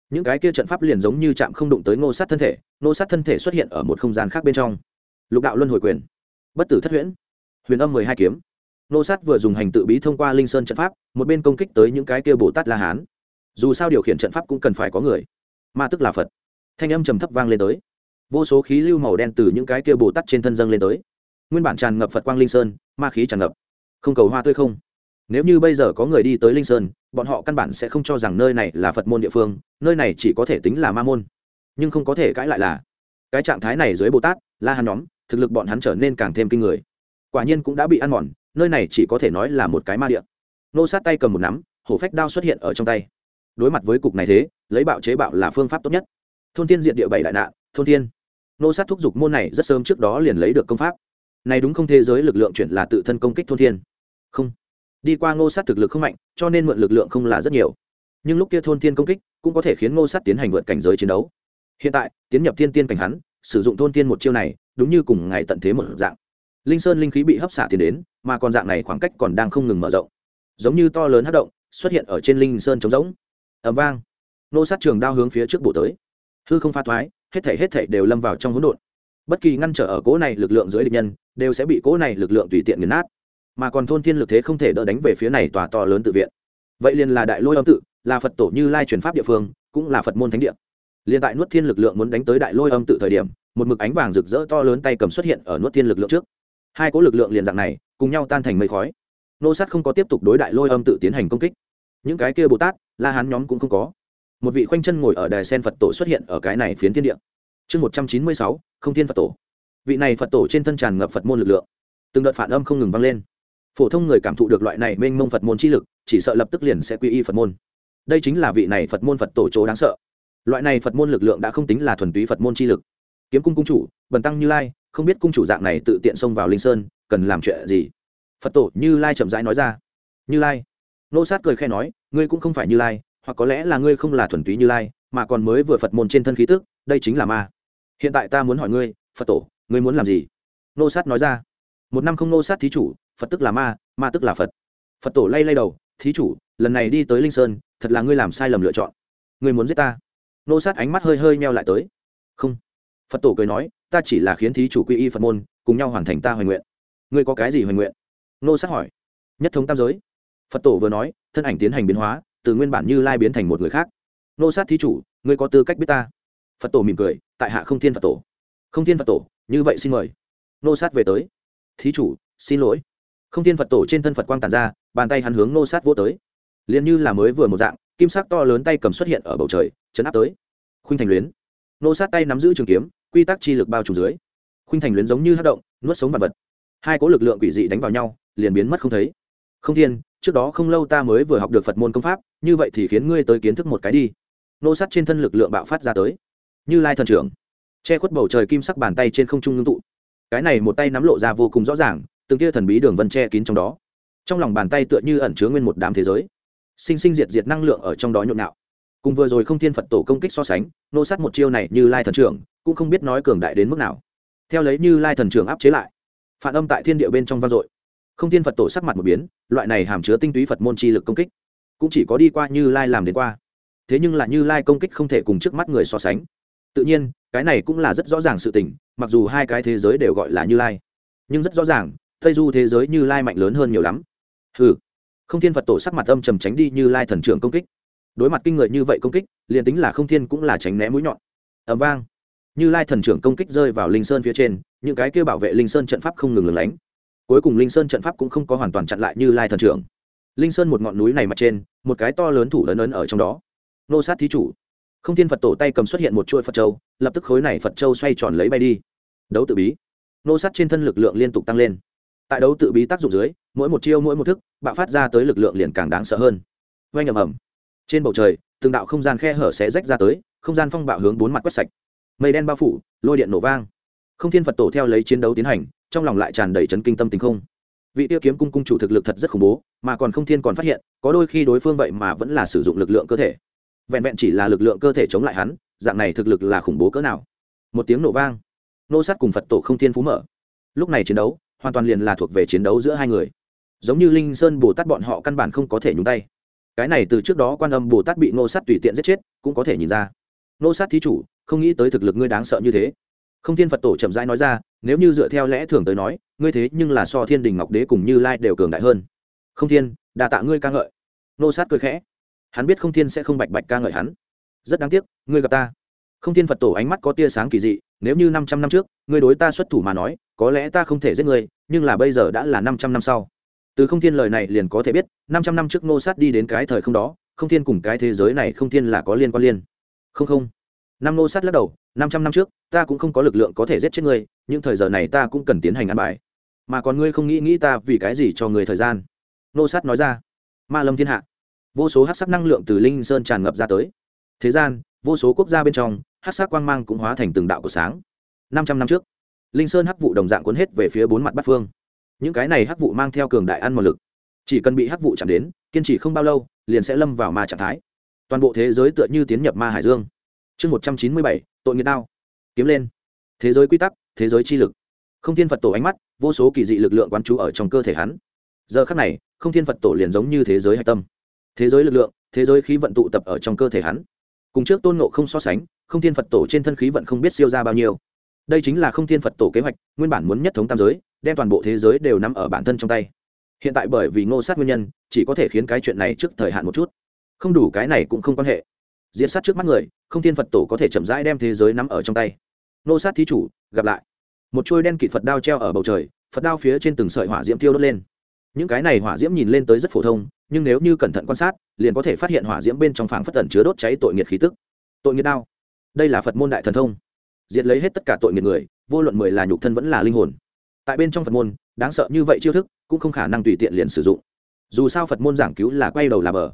Những cái kia trận pháp liền giống như chạm không đụng tới ngô sát thân thể nô sát thân thể xuất hiện ở một không gian khác bên trong. Lục đạo luân hồi quyền. Bất tử thất huyễn. Huyền âm mười hai kiếm nô sát vừa dùng hành tự bí thông qua linh sơn trận pháp, một bên công kích tới những cái kia bồ tát la hán. Dù sao điều khiển trận pháp cũng cần phải có người. Ma tức là phật. Thanh âm trầm thấp vang lên tới. Vô số khí lưu màu đen từ những cái kia bồ tát trên thân dâng lên tới. Nguyên bản tràn ngập phật quang linh sơn, ma khí tràn ngập. Không cầu hoa tươi không. Nếu như bây giờ có người đi tới linh sơn, bọn họ căn bản sẽ không cho rằng nơi này là phật môn địa phương, nơi này chỉ có thể tính là ma môn. Nhưng không có thể cãi lại là, cái trạng thái này dưới bồ tát, la hán nhóm, thực lực bọn hắn trở nên càng thêm kinh người. Quả nhiên cũng đã bị ăn mòn nơi này chỉ có thể nói là một cái ma địa. Nô sát tay cầm một nắm, hổ phách đao xuất hiện ở trong tay. Đối mặt với cục này thế, lấy bạo chế bạo là phương pháp tốt nhất. Thôn thiên diện địa bảy đại nạn, thôn thiên. Nô sát thúc giục môn này rất sớm trước đó liền lấy được công pháp. Này đúng không thế giới lực lượng chuyển là tự thân công kích thôn thiên. Không. Đi qua ngô sát thực lực không mạnh, cho nên mượn lực lượng không là rất nhiều. Nhưng lúc kia thôn thiên công kích, cũng có thể khiến ngô sát tiến hành vượt cảnh giới chiến đấu. Hiện tại, tiến nhập thiên tiên cảnh hắn, sử dụng thôn thiên một chiêu này, đúng như cùng ngày tận thế một dạng linh sơn linh khí bị hấp xả tiến đến, mà còn dạng này khoảng cách còn đang không ngừng mở rộng. Giống như to lớn hát động, xuất hiện ở trên linh sơn trống rỗng. Ẩm vang. Nô sát trường đao hướng phía trước bổ tới. Hư không pha thoái, hết thể hết thể đều lâm vào trong hỗn độn. Bất kỳ ngăn trở ở cỗ này lực lượng dưới địch nhân, đều sẽ bị cỗ này lực lượng tùy tiện nghiền nát. Mà còn thôn thiên lực thế không thể đỡ đánh về phía này tòa to lớn tự viện. Vậy liền là đại lôi âm tự, là phật tổ như lai truyền pháp địa phương, cũng là phật môn thánh địa. Liền tại nuốt thiên lực lượng muốn đánh tới đại lôi âm tự thời điểm, một mực ánh vàng rực rỡ to lớn tay cầm xuất hiện ở nuốt thiên lực lượng trước hai cỗ lực lượng liền dạng này, cùng nhau tan thành mây khói. Nô sát không có tiếp tục đối đại lôi âm tự tiến hành công kích. Những cái kia bồ tát, la hán nhóm cũng không có. Một vị khoanh chân ngồi ở đài sen phật tổ xuất hiện ở cái này phiến thiên địa. Chương một trăm chín mươi sáu, không thiên phật tổ. Vị này phật tổ trên thân tràn ngập phật môn lực lượng. Từng đợt phản âm không ngừng vang lên. Phổ thông người cảm thụ được loại này mênh mông phật môn chi lực, chỉ sợ lập tức liền sẽ quy y phật môn. Đây chính là vị này phật môn phật tổ chỗ đáng sợ. Loại này phật môn lực lượng đã không tính là thuần túy phật môn chi lực. Kiếm cung cung chủ, bần tăng như lai không biết cung chủ dạng này tự tiện xông vào linh sơn, cần làm chuyện gì? Phật tổ như lai chậm rãi nói ra. Như lai? Nô sát cười khe nói, ngươi cũng không phải như lai, hoặc có lẽ là ngươi không là thuần túy như lai, mà còn mới vừa phật môn trên thân khí tức, đây chính là ma. Hiện tại ta muốn hỏi ngươi, phật tổ, ngươi muốn làm gì? Nô sát nói ra. Một năm không nô sát thí chủ, phật tức là ma ma tức là phật. Phật tổ lay lay đầu, thí chủ, lần này đi tới linh sơn, thật là ngươi làm sai lầm lựa chọn. Ngươi muốn giết ta. Nô sát ánh mắt hơi hơi meo lại tới. Không. Phật tổ cười nói ta chỉ là khiến thí chủ quy y phật môn, cùng nhau hoàn thành ta hoành nguyện. Ngươi có cái gì hoành nguyện? Nô sát hỏi. Nhất thống tam giới. Phật tổ vừa nói, thân ảnh tiến hành biến hóa, từ nguyên bản như lai biến thành một người khác. Nô sát thí chủ, ngươi có tư cách biết ta? Phật tổ mỉm cười, tại hạ không thiên phật tổ. Không thiên phật tổ, như vậy xin mời. Nô sát về tới. Thí chủ, xin lỗi. Không thiên phật tổ trên thân phật quang tàn ra, bàn tay hắn hướng nô sát vô tới. Liền như là mới vừa một dạng, kim sắc to lớn tay cầm xuất hiện ở bầu trời, chấn áp tới. Khuynh thành luyến. Nô sát tay nắm giữ trường kiếm quy tắc chi lực bao trùm dưới. Khuynh thành luyến giống như hát động, nuốt sống vật vật. Hai cố lực lượng quỷ dị đánh vào nhau, liền biến mất không thấy. Không thiên, trước đó không lâu ta mới vừa học được phật môn công pháp, như vậy thì khiến ngươi tới kiến thức một cái đi. Nô sát trên thân lực lượng bạo phát ra tới. Như lai thần trưởng, che khuất bầu trời kim sắc bàn tay trên không trung ngưng tụ. Cái này một tay nắm lộ ra vô cùng rõ ràng, từng tia thần bí đường vân che kín trong đó. Trong lòng bàn tay tựa như ẩn chứa nguyên một đám thế giới. Sinh sinh diệt diệt năng lượng ở trong đó nhộn nhạo cùng vừa rồi không thiên phật tổ công kích so sánh, nô sát một chiêu này như lai thần trưởng, cũng không biết nói cường đại đến mức nào. Theo lấy như lai thần trưởng áp chế lại, phản âm tại thiên địa bên trong vang dội. Không thiên phật tổ sắc mặt một biến, loại này hàm chứa tinh túy phật môn chi lực công kích, cũng chỉ có đi qua như lai làm đến qua. Thế nhưng là như lai công kích không thể cùng trước mắt người so sánh. Tự nhiên, cái này cũng là rất rõ ràng sự tình, mặc dù hai cái thế giới đều gọi là như lai, nhưng rất rõ ràng, tây du thế giới như lai mạnh lớn hơn nhiều lắm. Ừ không thiên phật tổ sắc mặt âm trầm tránh đi như lai thần trưởng công kích đối mặt kinh người như vậy công kích, liền tính là không thiên cũng là tránh né mũi nhọn. Ẩm vang. Như lai thần trưởng công kích rơi vào linh sơn phía trên, những cái kêu bảo vệ linh sơn trận pháp không ngừng lửng lánh. Cuối cùng linh sơn trận pháp cũng không có hoàn toàn chặn lại như lai thần trưởng. Linh sơn một ngọn núi này mặt trên, một cái to lớn thủ lớn ấn ở trong đó. Nô sát thí chủ. Không thiên phật tổ tay cầm xuất hiện một chuỗi phật châu, lập tức khối này phật châu xoay tròn lấy bay đi. Đấu tự bí. Nô sát trên thân lực lượng liên tục tăng lên. Tại đấu tự bí tác dụng dưới, mỗi một chiêu, mỗi một thức, bạo phát ra tới lực lượng liền càng đáng sợ hơn. Oanh ầm ầm trên bầu trời, từng đạo không gian khe hở sẽ rách ra tới, không gian phong bạo hướng bốn mặt quét sạch. Mây đen bao phủ, lôi điện nổ vang. Không thiên phật tổ theo lấy chiến đấu tiến hành, trong lòng lại tràn đầy chấn kinh tâm tình không. Vị tiêu kiếm cung cung chủ thực lực thật rất khủng bố, mà còn không thiên còn phát hiện, có đôi khi đối phương vậy mà vẫn là sử dụng lực lượng cơ thể. Vẹn vẹn chỉ là lực lượng cơ thể chống lại hắn, dạng này thực lực là khủng bố cỡ nào. Một tiếng nổ vang. Nô sát cùng phật tổ không thiên phú mở. Lúc này chiến đấu, hoàn toàn liền là thuộc về chiến đấu giữa hai người. Giống như linh sơn bồ tát bọn họ căn bản không có thể nhúng tay cái này từ trước đó quan âm bồ tát bị nô sát tùy tiện giết chết, cũng có thể nhìn ra. Nô sát thí chủ, không nghĩ tới thực lực ngươi đáng sợ như thế. Không thiên phật tổ chậm rãi nói ra, nếu như dựa theo lẽ thường tới nói, ngươi thế nhưng là so thiên đình ngọc đế cùng như lai đều cường đại hơn. Không thiên đà tạ ngươi ca ngợi. Nô sát cười khẽ. Hắn biết không thiên sẽ không bạch bạch ca ngợi hắn. Rất đáng tiếc, ngươi gặp ta. Không thiên phật tổ ánh mắt có tia sáng kỳ dị, nếu như năm trăm năm trước, ngươi đối ta xuất thủ mà nói, có lẽ ta không thể giết ngươi, nhưng là bây giờ đã là năm trăm năm sau từ không thiên lời này liền có thể biết, năm trăm năm trước nô sát đi đến cái thời không đó, không thiên cùng cái thế giới này không thiên là có liên quan liên. Không không. Năm nô sát lắc đầu, năm trăm năm trước, ta cũng không có lực lượng có thể giết chết ngươi, nhưng thời giờ này ta cũng cần tiến hành ăn bài. Mà còn ngươi không nghĩ nghĩ ta vì cái gì cho người thời gian? Nô sát nói ra. Ma lâm thiên hạ. Vô số hát sắc năng lượng từ linh sơn tràn ngập ra tới. Thế gian, vô số quốc gia bên trong hát sắc quang mang cũng hóa thành từng đạo của sáng. Năm trăm năm trước, linh sơn hắc vụ đồng dạng cuốn hết về phía bốn mặt bát phương những cái này hắc vụ mang theo cường đại ăn một lực. Chỉ cần bị hắc vụ chạm đến, kiên trì không bao lâu, liền sẽ lâm vào ma trạng thái. Toàn bộ thế giới tựa như tiến nhập ma hải dương. Chương một trăm chín mươi bảy, tội nghiệp đao. Kiếm lên. Thế giới quy tắc, thế giới chi lực. Không thiên phật tổ ánh mắt, vô số kỳ dị lực lượng quán trú ở trong cơ thể hắn. Giờ khắc này, không thiên phật tổ liền giống như thế giới hạch tâm. Thế giới lực lượng, thế giới khí vận tụ tập ở trong cơ thể hắn. Cùng trước tôn nộ không so sánh, không thiên phật tổ trên thân khí vận không biết siêu ra bao nhiêu. Đây chính là không thiên phật tổ kế hoạch, nguyên bản muốn nhất thống tam giới đem toàn bộ thế giới đều nằm ở bản thân trong tay. Hiện tại bởi vì ngô sát nguyên nhân, chỉ có thể khiến cái chuyện này trước thời hạn một chút. Không đủ cái này cũng không quan hệ. Diễn sát trước mắt người, không thiên phật tổ có thể chậm rãi đem thế giới nắm ở trong tay. Ngô sát thí chủ, gặp lại. Một trôi đen kịt phật đao treo ở bầu trời, phật đao phía trên từng sợi hỏa diễm tiêu đốt lên. Những cái này hỏa diễm nhìn lên tới rất phổ thông, nhưng nếu như cẩn thận quan sát, liền có thể phát hiện hỏa diễm bên trong phảng phất tẩn chứa đốt cháy tội nghiệt khí tức. Tội nghiệt đao. Đây là phật môn đại thần thông. Diệt lấy hết tất cả tội nghiệt người, vô luận mười là nhục thân vẫn là linh hồn tại bên trong phật môn, đáng sợ như vậy chiêu thức cũng không khả năng tùy tiện liền sử dụng. Dù sao phật môn giảng cứu là quay đầu là bờ.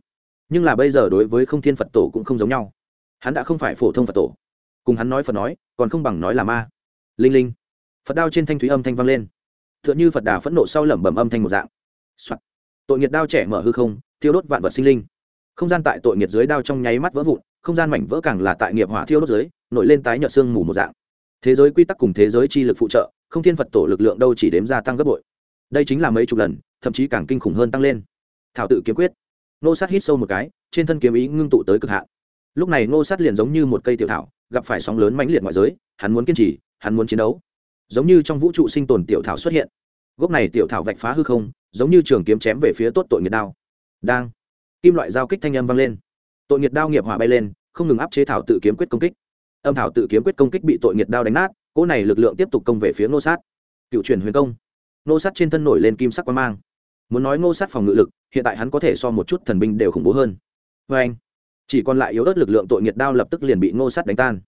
Nhưng là bây giờ đối với không thiên phật tổ cũng không giống nhau. Hắn đã không phải phổ thông phật tổ. Cùng hắn nói phật nói, còn không bằng nói là ma. Linh linh. Phật đao trên thanh thúy âm thanh vang lên. T h ư ợ n h ư phật đà phẫn nộ sau lẩm bẩm âm thanh một dạng、Soạn. tội nghiệt đao trẻ mở hư không, thiêu đốt vạn vật sinh linh. Không gian tại tội nghiệt dưới đao trong nháy mắt vỡ vụn, không gian mảnh vỡ càng là tại nghiệp hỏa thiêu đốt dưới, nổi lên tái nhợt xương mù một dạng. Thế giới quy tắc cùng thế giới chi lực phụ trợ không thiên phật tổ lực lượng đâu chỉ đếm gia tăng gấp bội. Đây chính là mấy chục lần, thậm chí càng kinh khủng hơn tăng lên. Thảo tự kiếm quyết. Nô sát hít sâu một cái, trên thân kiếm ý ngưng tụ tới cực hạn. Lúc này nô sát liền giống như một cây tiểu thảo, gặp phải sóng lớn mãnh liệt ngoại giới, hắn muốn kiên trì, hắn muốn chiến đấu. Giống như trong vũ trụ sinh tồn tiểu thảo xuất hiện. Gốc này tiểu thảo vạch phá hư không, giống như trường kiếm chém về phía tốt tội nghiệt đao. Đang. Kim loại giao kích thanh âm vang lên. Tội nghiệt đao nghiệp hỏa bay lên, không ngừng áp chế thảo tự kiếm quyết công kích. Âm thảo tự kiếm quyết công kích bị tội nghiệt đao đánh nát cỗ này lực lượng tiếp tục công về phía ngô sát. Cựu truyền huyền công. Ngô sát trên thân nổi lên kim sắc quang mang. Muốn nói ngô sát phòng ngự lực, hiện tại hắn có thể so một chút thần binh đều khủng bố hơn. Vê anh, chỉ còn lại yếu ớt lực lượng tội nghiệt đao lập tức liền bị ngô sát đánh tan.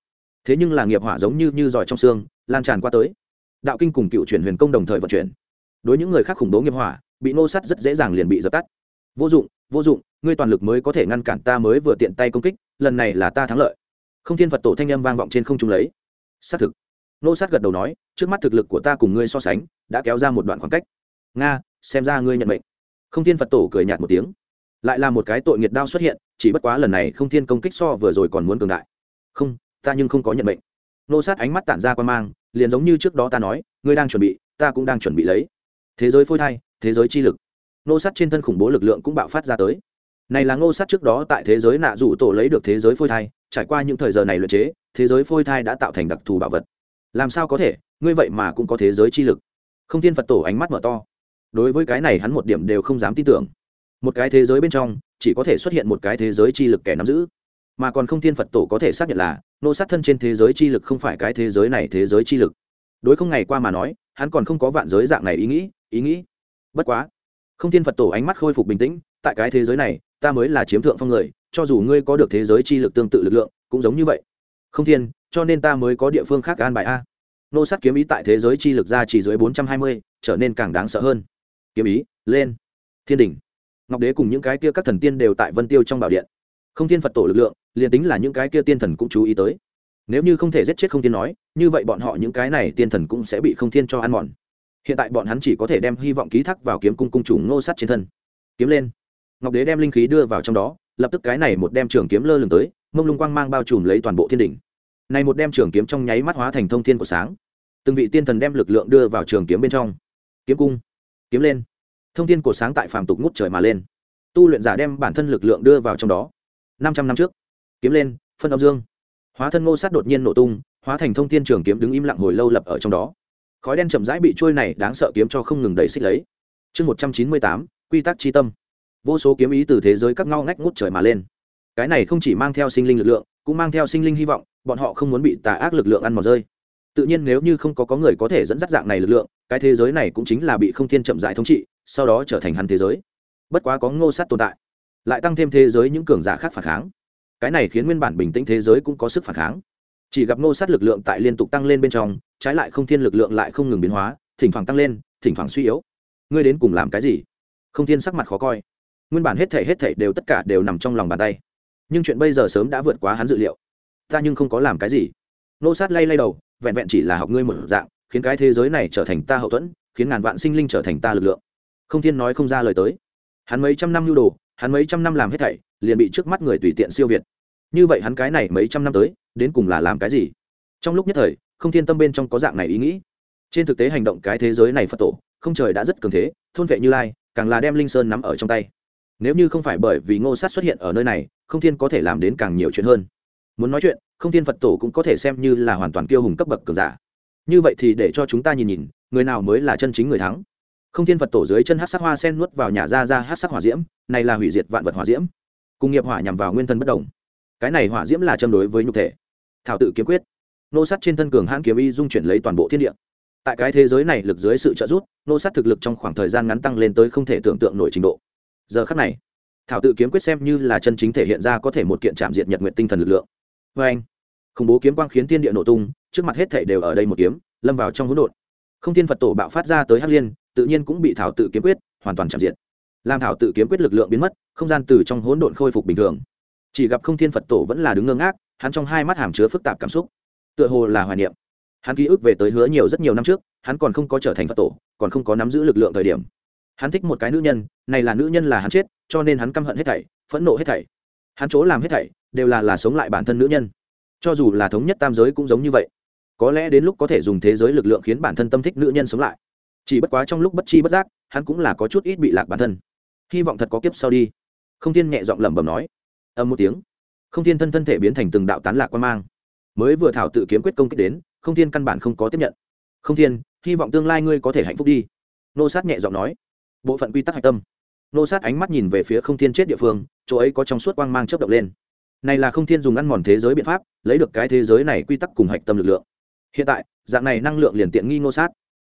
Thế nhưng là nghiệp hỏa giống như như giỏi trong xương, lan tràn qua tới. Đạo kinh cùng cựu chuyển huyền công đồng thời vận chuyển. Đối những người khác khủng bố nghiệp hỏa, bị ngô sát rất dễ dàng liền bị dập tắt. Vô dụng vô dụng, ngươi toàn lực mới có thể ngăn cản ta mới vừa tiện tay công kích, lần này là ta thắng lợi. Không thiên phật tổ thanh âm vang vọng trên không trung lấy. Xác thực nô sát gật đầu nói, trước mắt thực lực của ta cùng ngươi so sánh, đã kéo ra một đoạn khoảng cách. Nga, xem ra ngươi nhận mệnh. Không thiên phật tổ cười nhạt một tiếng. Lại là một cái tội nghiệt đao xuất hiện, chỉ bất quá lần này không thiên công kích so vừa rồi còn muốn cường đại. Không, ta nhưng không có nhận mệnh. Nô sát ánh mắt tản ra quan mang, liền giống như trước đó ta nói, ngươi đang chuẩn bị, ta cũng đang chuẩn bị lấy. Thế giới phôi thai, thế giới chi lực. Nô sát trên thân khủng bố lực lượng cũng bạo phát ra tới. Này là ngô sát trước đó tại thế giới nạ rủ tổ lấy được thế giới phôi thai, trải qua những thời giờ này luyện chế, thế giới phôi thai đã tạo thành đặc thù bảo vật làm sao có thể, ngươi vậy mà cũng có thế giới chi lực. Không thiên phật tổ ánh mắt mở to. Đối với cái này hắn một điểm đều không dám tin tưởng. Một cái thế giới bên trong, chỉ có thể xuất hiện một cái thế giới chi lực kẻ nắm giữ. Mà còn không thiên phật tổ có thể xác nhận là, nô sát thân trên thế giới chi lực không phải cái thế giới này thế giới chi lực. Đối không ngày qua mà nói, hắn còn không có vạn giới dạng này ý nghĩ ý nghĩ. Bất quá, không thiên phật tổ ánh mắt khôi phục bình tĩnh, tại cái thế giới này, ta mới là chiếm thượng phong người, cho dù ngươi có được thế giới chi lực tương tự lực lượng, cũng giống như vậy. Không thiên cho nên ta mới có địa phương khác an bài a. Nô sát kiếm ý tại thế giới chi lực ra chỉ dưới bốn trăm hai mươi, trở nên càng đáng sợ hơn. Kiếm ý, lên. Thiên đình ngọc đế cùng những cái kia các thần tiên đều tại vân tiêu trong bảo điện. Không thiên phật tổ lực lượng, liền tính là những cái kia tiên thần cũng chú ý tới. Nếu như không thể giết chết không thiên nói, như vậy bọn họ những cái này tiên thần cũng sẽ bị không thiên cho ăn mòn. Hiện tại bọn hắn chỉ có thể đem hy vọng ký thác vào kiếm cung cung chủ ngô sát trên thân. Kiếm lên. Ngọc đế đem linh khí đưa vào trong đó, lập tức cái này một đem trường kiếm lơ lửng tới, mông lung quang mang bao trùm lấy toàn bộ thiên đỉnh này một đem trường kiếm trong nháy mắt hóa thành thông thiên của sáng. Từng vị tiên thần đem lực lượng đưa vào trường kiếm bên trong. Kiếm cung, kiếm lên. Thông thiên của sáng tại phàm tục ngút trời mà lên. Tu luyện giả đem bản thân lực lượng đưa vào trong đó. Năm trăm năm trước, kiếm lên, phân âm dương. Hóa thân ngô sát đột nhiên nổ tung, hóa thành thông thiên trường kiếm đứng im lặng hồi lâu lập ở trong đó. Khói đen chậm rãi bị trôi này đáng sợ kiếm cho không ngừng đẩy xích lấy. Chương một trăm chín mươi tám, quy tắc tri tâm. Vô số kiếm ý từ thế giới các ngao ngách ngút trời mà lên. Cái này không chỉ mang theo sinh linh lực lượng, cũng mang theo sinh linh hy vọng bọn họ không muốn bị tà ác lực lượng ăn mòn rơi. Tự nhiên nếu như không có có người có thể dẫn dắt dạng này lực lượng, cái thế giới này cũng chính là bị không thiên chậm dại thống trị, sau đó trở thành hắn thế giới. Bất quá có ngô sát tồn tại, lại tăng thêm thế giới những cường giả khác phản kháng. Cái này khiến nguyên bản bình tĩnh thế giới cũng có sức phản kháng. Chỉ gặp ngô sát lực lượng tại liên tục tăng lên bên trong, trái lại không thiên lực lượng lại không ngừng biến hóa, thỉnh thoảng tăng lên, thỉnh thoảng suy yếu. Ngươi đến cùng làm cái gì? Không thiên sắc mặt khó coi. Nguyên bản hết thể hết thể đều tất cả đều nằm trong lòng bàn tay. Nhưng chuyện bây giờ sớm đã vượt quá hắn dự liệu ta nhưng không có làm cái gì. Nô sát lay lay đầu, vẹn vẹn chỉ là học ngươi một dạng, khiến cái thế giới này trở thành ta hậu thuẫn, khiến ngàn vạn sinh linh trở thành ta lực lượng. Không thiên nói không ra lời tới. Hắn mấy trăm năm nhu đồ, hắn mấy trăm năm làm hết thảy, liền bị trước mắt người tùy tiện siêu việt. Như vậy hắn cái này mấy trăm năm tới, đến cùng là làm cái gì? Trong lúc nhất thời, không thiên tâm bên trong có dạng này ý nghĩ. Trên thực tế hành động cái thế giới này phật tổ, không trời đã rất cường thế, thôn vệ như lai, càng là đem linh sơn nắm ở trong tay. Nếu như không phải bởi vì ngô sát xuất hiện ở nơi này, không thiên có thể làm đến càng nhiều chuyện hơn muốn nói chuyện, không thiên phật tổ cũng có thể xem như là hoàn toàn kiêu hùng cấp bậc cường giả. Như vậy thì để cho chúng ta nhìn nhìn, người nào mới là chân chính người thắng. Không thiên phật tổ dưới chân hát sắc hoa sen nuốt vào nhà ra ra hát sắc hỏa diễm, này là hủy diệt vạn vật hỏa diễm. Cùng nghiệp hỏa nhằm vào nguyên thân bất đồng. Cái này hỏa diễm là châm đối với nhục thể. Thảo tự kiếm quyết. Nô sắt trên thân cường hãn kiếm y dung chuyển lấy toàn bộ thiên địa. Tại cái thế giới này lực dưới sự trợ giúp, nô sắt thực lực trong khoảng thời gian ngắn tăng lên tới không thể tưởng tượng nổi trình độ. Giờ khắc này, thảo tự kiếm quyết xem như là chân chính thể hiện ra có thể một kiện chạm diệt nhật nguyện tinh thần lực lượng vê anh. Khủng bố kiếm quang khiến tiên địa nổ tung, trước mặt hết thảy đều ở đây một kiếm, lâm vào trong hỗn độn. Không thiên phật tổ bạo phát ra tới hắc liên, tự nhiên cũng bị thảo tự kiếm quyết hoàn toàn chạm diệt. Làm thảo tự kiếm quyết lực lượng biến mất, không gian từ trong hỗn độn khôi phục bình thường. Chỉ gặp không thiên phật tổ vẫn là đứng ngơ ngác, hắn trong hai mắt hàm chứa phức tạp cảm xúc. Tựa hồ là hoài niệm. Hắn ký ức về tới hứa nhiều rất nhiều năm trước, hắn còn không có trở thành phật tổ, còn không có nắm giữ lực lượng thời điểm. Hắn thích một cái nữ nhân, này là nữ nhân là hắn chết, cho nên hắn căm hận hết thảy, phẫn nộ hết thảy. Hắn chỗ làm hết thảy đều là là sống lại bản thân nữ nhân. Cho dù là thống nhất tam giới cũng giống như vậy. Có lẽ đến lúc có thể dùng thế giới lực lượng khiến bản thân tâm thích nữ nhân sống lại. Chỉ bất quá trong lúc bất chi bất giác, hắn cũng là có chút ít bị lạc bản thân. Hy vọng thật có kiếp sau đi. Không thiên nhẹ giọng lẩm bẩm nói. Âm một tiếng, không thiên thân thân thể biến thành từng đạo tán lạc quan mang. Mới vừa thảo tự kiếm quyết công kích đến, không thiên căn bản không có tiếp nhận. Không thiên, hy vọng tương lai ngươi có thể hạnh phúc đi. Nô sát nhẹ giọng nói. Bộ phận quy tắc hạch tâm. Nô sát ánh mắt nhìn về phía không thiên chết địa phương, chỗ ấy có trong suốt quang mang chớp động lên này là không thiên dùng ăn mòn thế giới biện pháp, lấy được cái thế giới này quy tắc cùng hạch tâm lực lượng. Hiện tại, dạng này năng lượng liền tiện nghi ngô sát.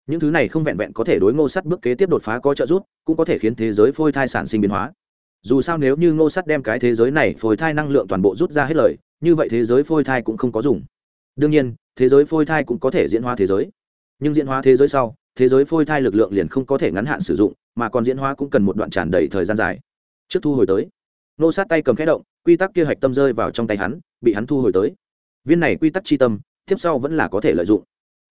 Những thứ này không vẹn vẹn có thể đối ngô sát bước kế tiếp đột phá có trợ giúp, cũng có thể khiến thế giới phôi thai sản sinh biến hóa. Dù sao nếu như ngô sát đem cái thế giới này phôi thai năng lượng toàn bộ rút ra hết lời, như vậy thế giới phôi thai cũng không có dùng. Đương nhiên, thế giới phôi thai cũng có thể diễn hóa thế giới. Nhưng diễn hóa thế giới sau, thế giới phôi thai lực lượng liền không có thể ngắn hạn sử dụng, mà còn diễn hóa cũng cần một đoạn tràn đầy thời gian dài. Trước thu hồi tới nô sát tay cầm khẽ động, quy tắc kia hạch tâm rơi vào trong tay hắn, bị hắn thu hồi tới. Viên này quy tắc chi tâm, tiếp sau vẫn là có thể lợi dụng.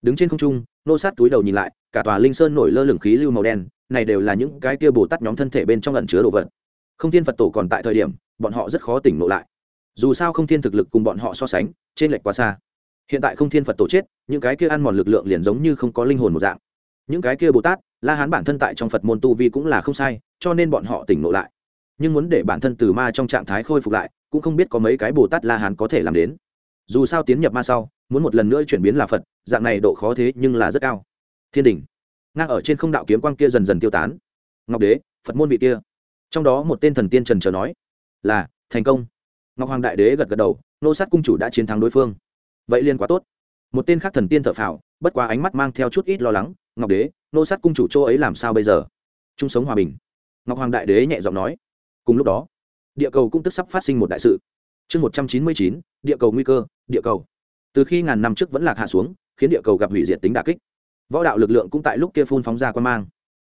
Đứng trên không trung, nô sát túi đầu nhìn lại, cả tòa linh sơn nổi lơ lửng khí lưu màu đen, này đều là những cái kia bồ tát nhóm thân thể bên trong ẩn chứa đồ vật. Không thiên phật tổ còn tại thời điểm, bọn họ rất khó tỉnh ngộ lại. Dù sao không thiên thực lực cùng bọn họ so sánh, trên lệch quá xa. Hiện tại không thiên phật tổ chết, những cái kia ăn mòn lực lượng liền giống như không có linh hồn một dạng. Những cái kia bồ tát, la hán bản thân tại trong phật môn tu vi cũng là không sai, cho nên bọn họ tỉnh ngộ lại nhưng muốn để bản thân từ ma trong trạng thái khôi phục lại, cũng không biết có mấy cái bồ tát la hán có thể làm đến. Dù sao tiến nhập ma sau, muốn một lần nữa chuyển biến là phật, dạng này độ khó thế nhưng là rất cao. Thiên đình ngang ở trên không đạo kiếm quang kia dần dần tiêu tán. Ngọc đế, phật môn vị kia. Trong đó một tên thần tiên trần trờ nói, là, thành công. Ngọc hoàng đại đế gật gật đầu, nô sát cung chủ đã chiến thắng đối phương. Vậy liên quá tốt. Một tên khác thần tiên thợ phào, bất quá ánh mắt mang theo chút ít lo lắng, ngọc đế, nô sát cung chủ chỗ ấy làm sao bây giờ? Chung sống hòa bình. Ngọc hoàng đại đế nhẹ giọng nói cùng lúc đó, địa cầu cũng tức sắp phát sinh một đại sự. Chương một trăm chín mươi chín, địa cầu nguy cơ, địa cầu. Từ khi ngàn năm trước vẫn lạc hạ xuống, khiến địa cầu gặp hủy diệt tính đà kích. Võ đạo lực lượng cũng tại lúc kia phun phóng ra quan mang.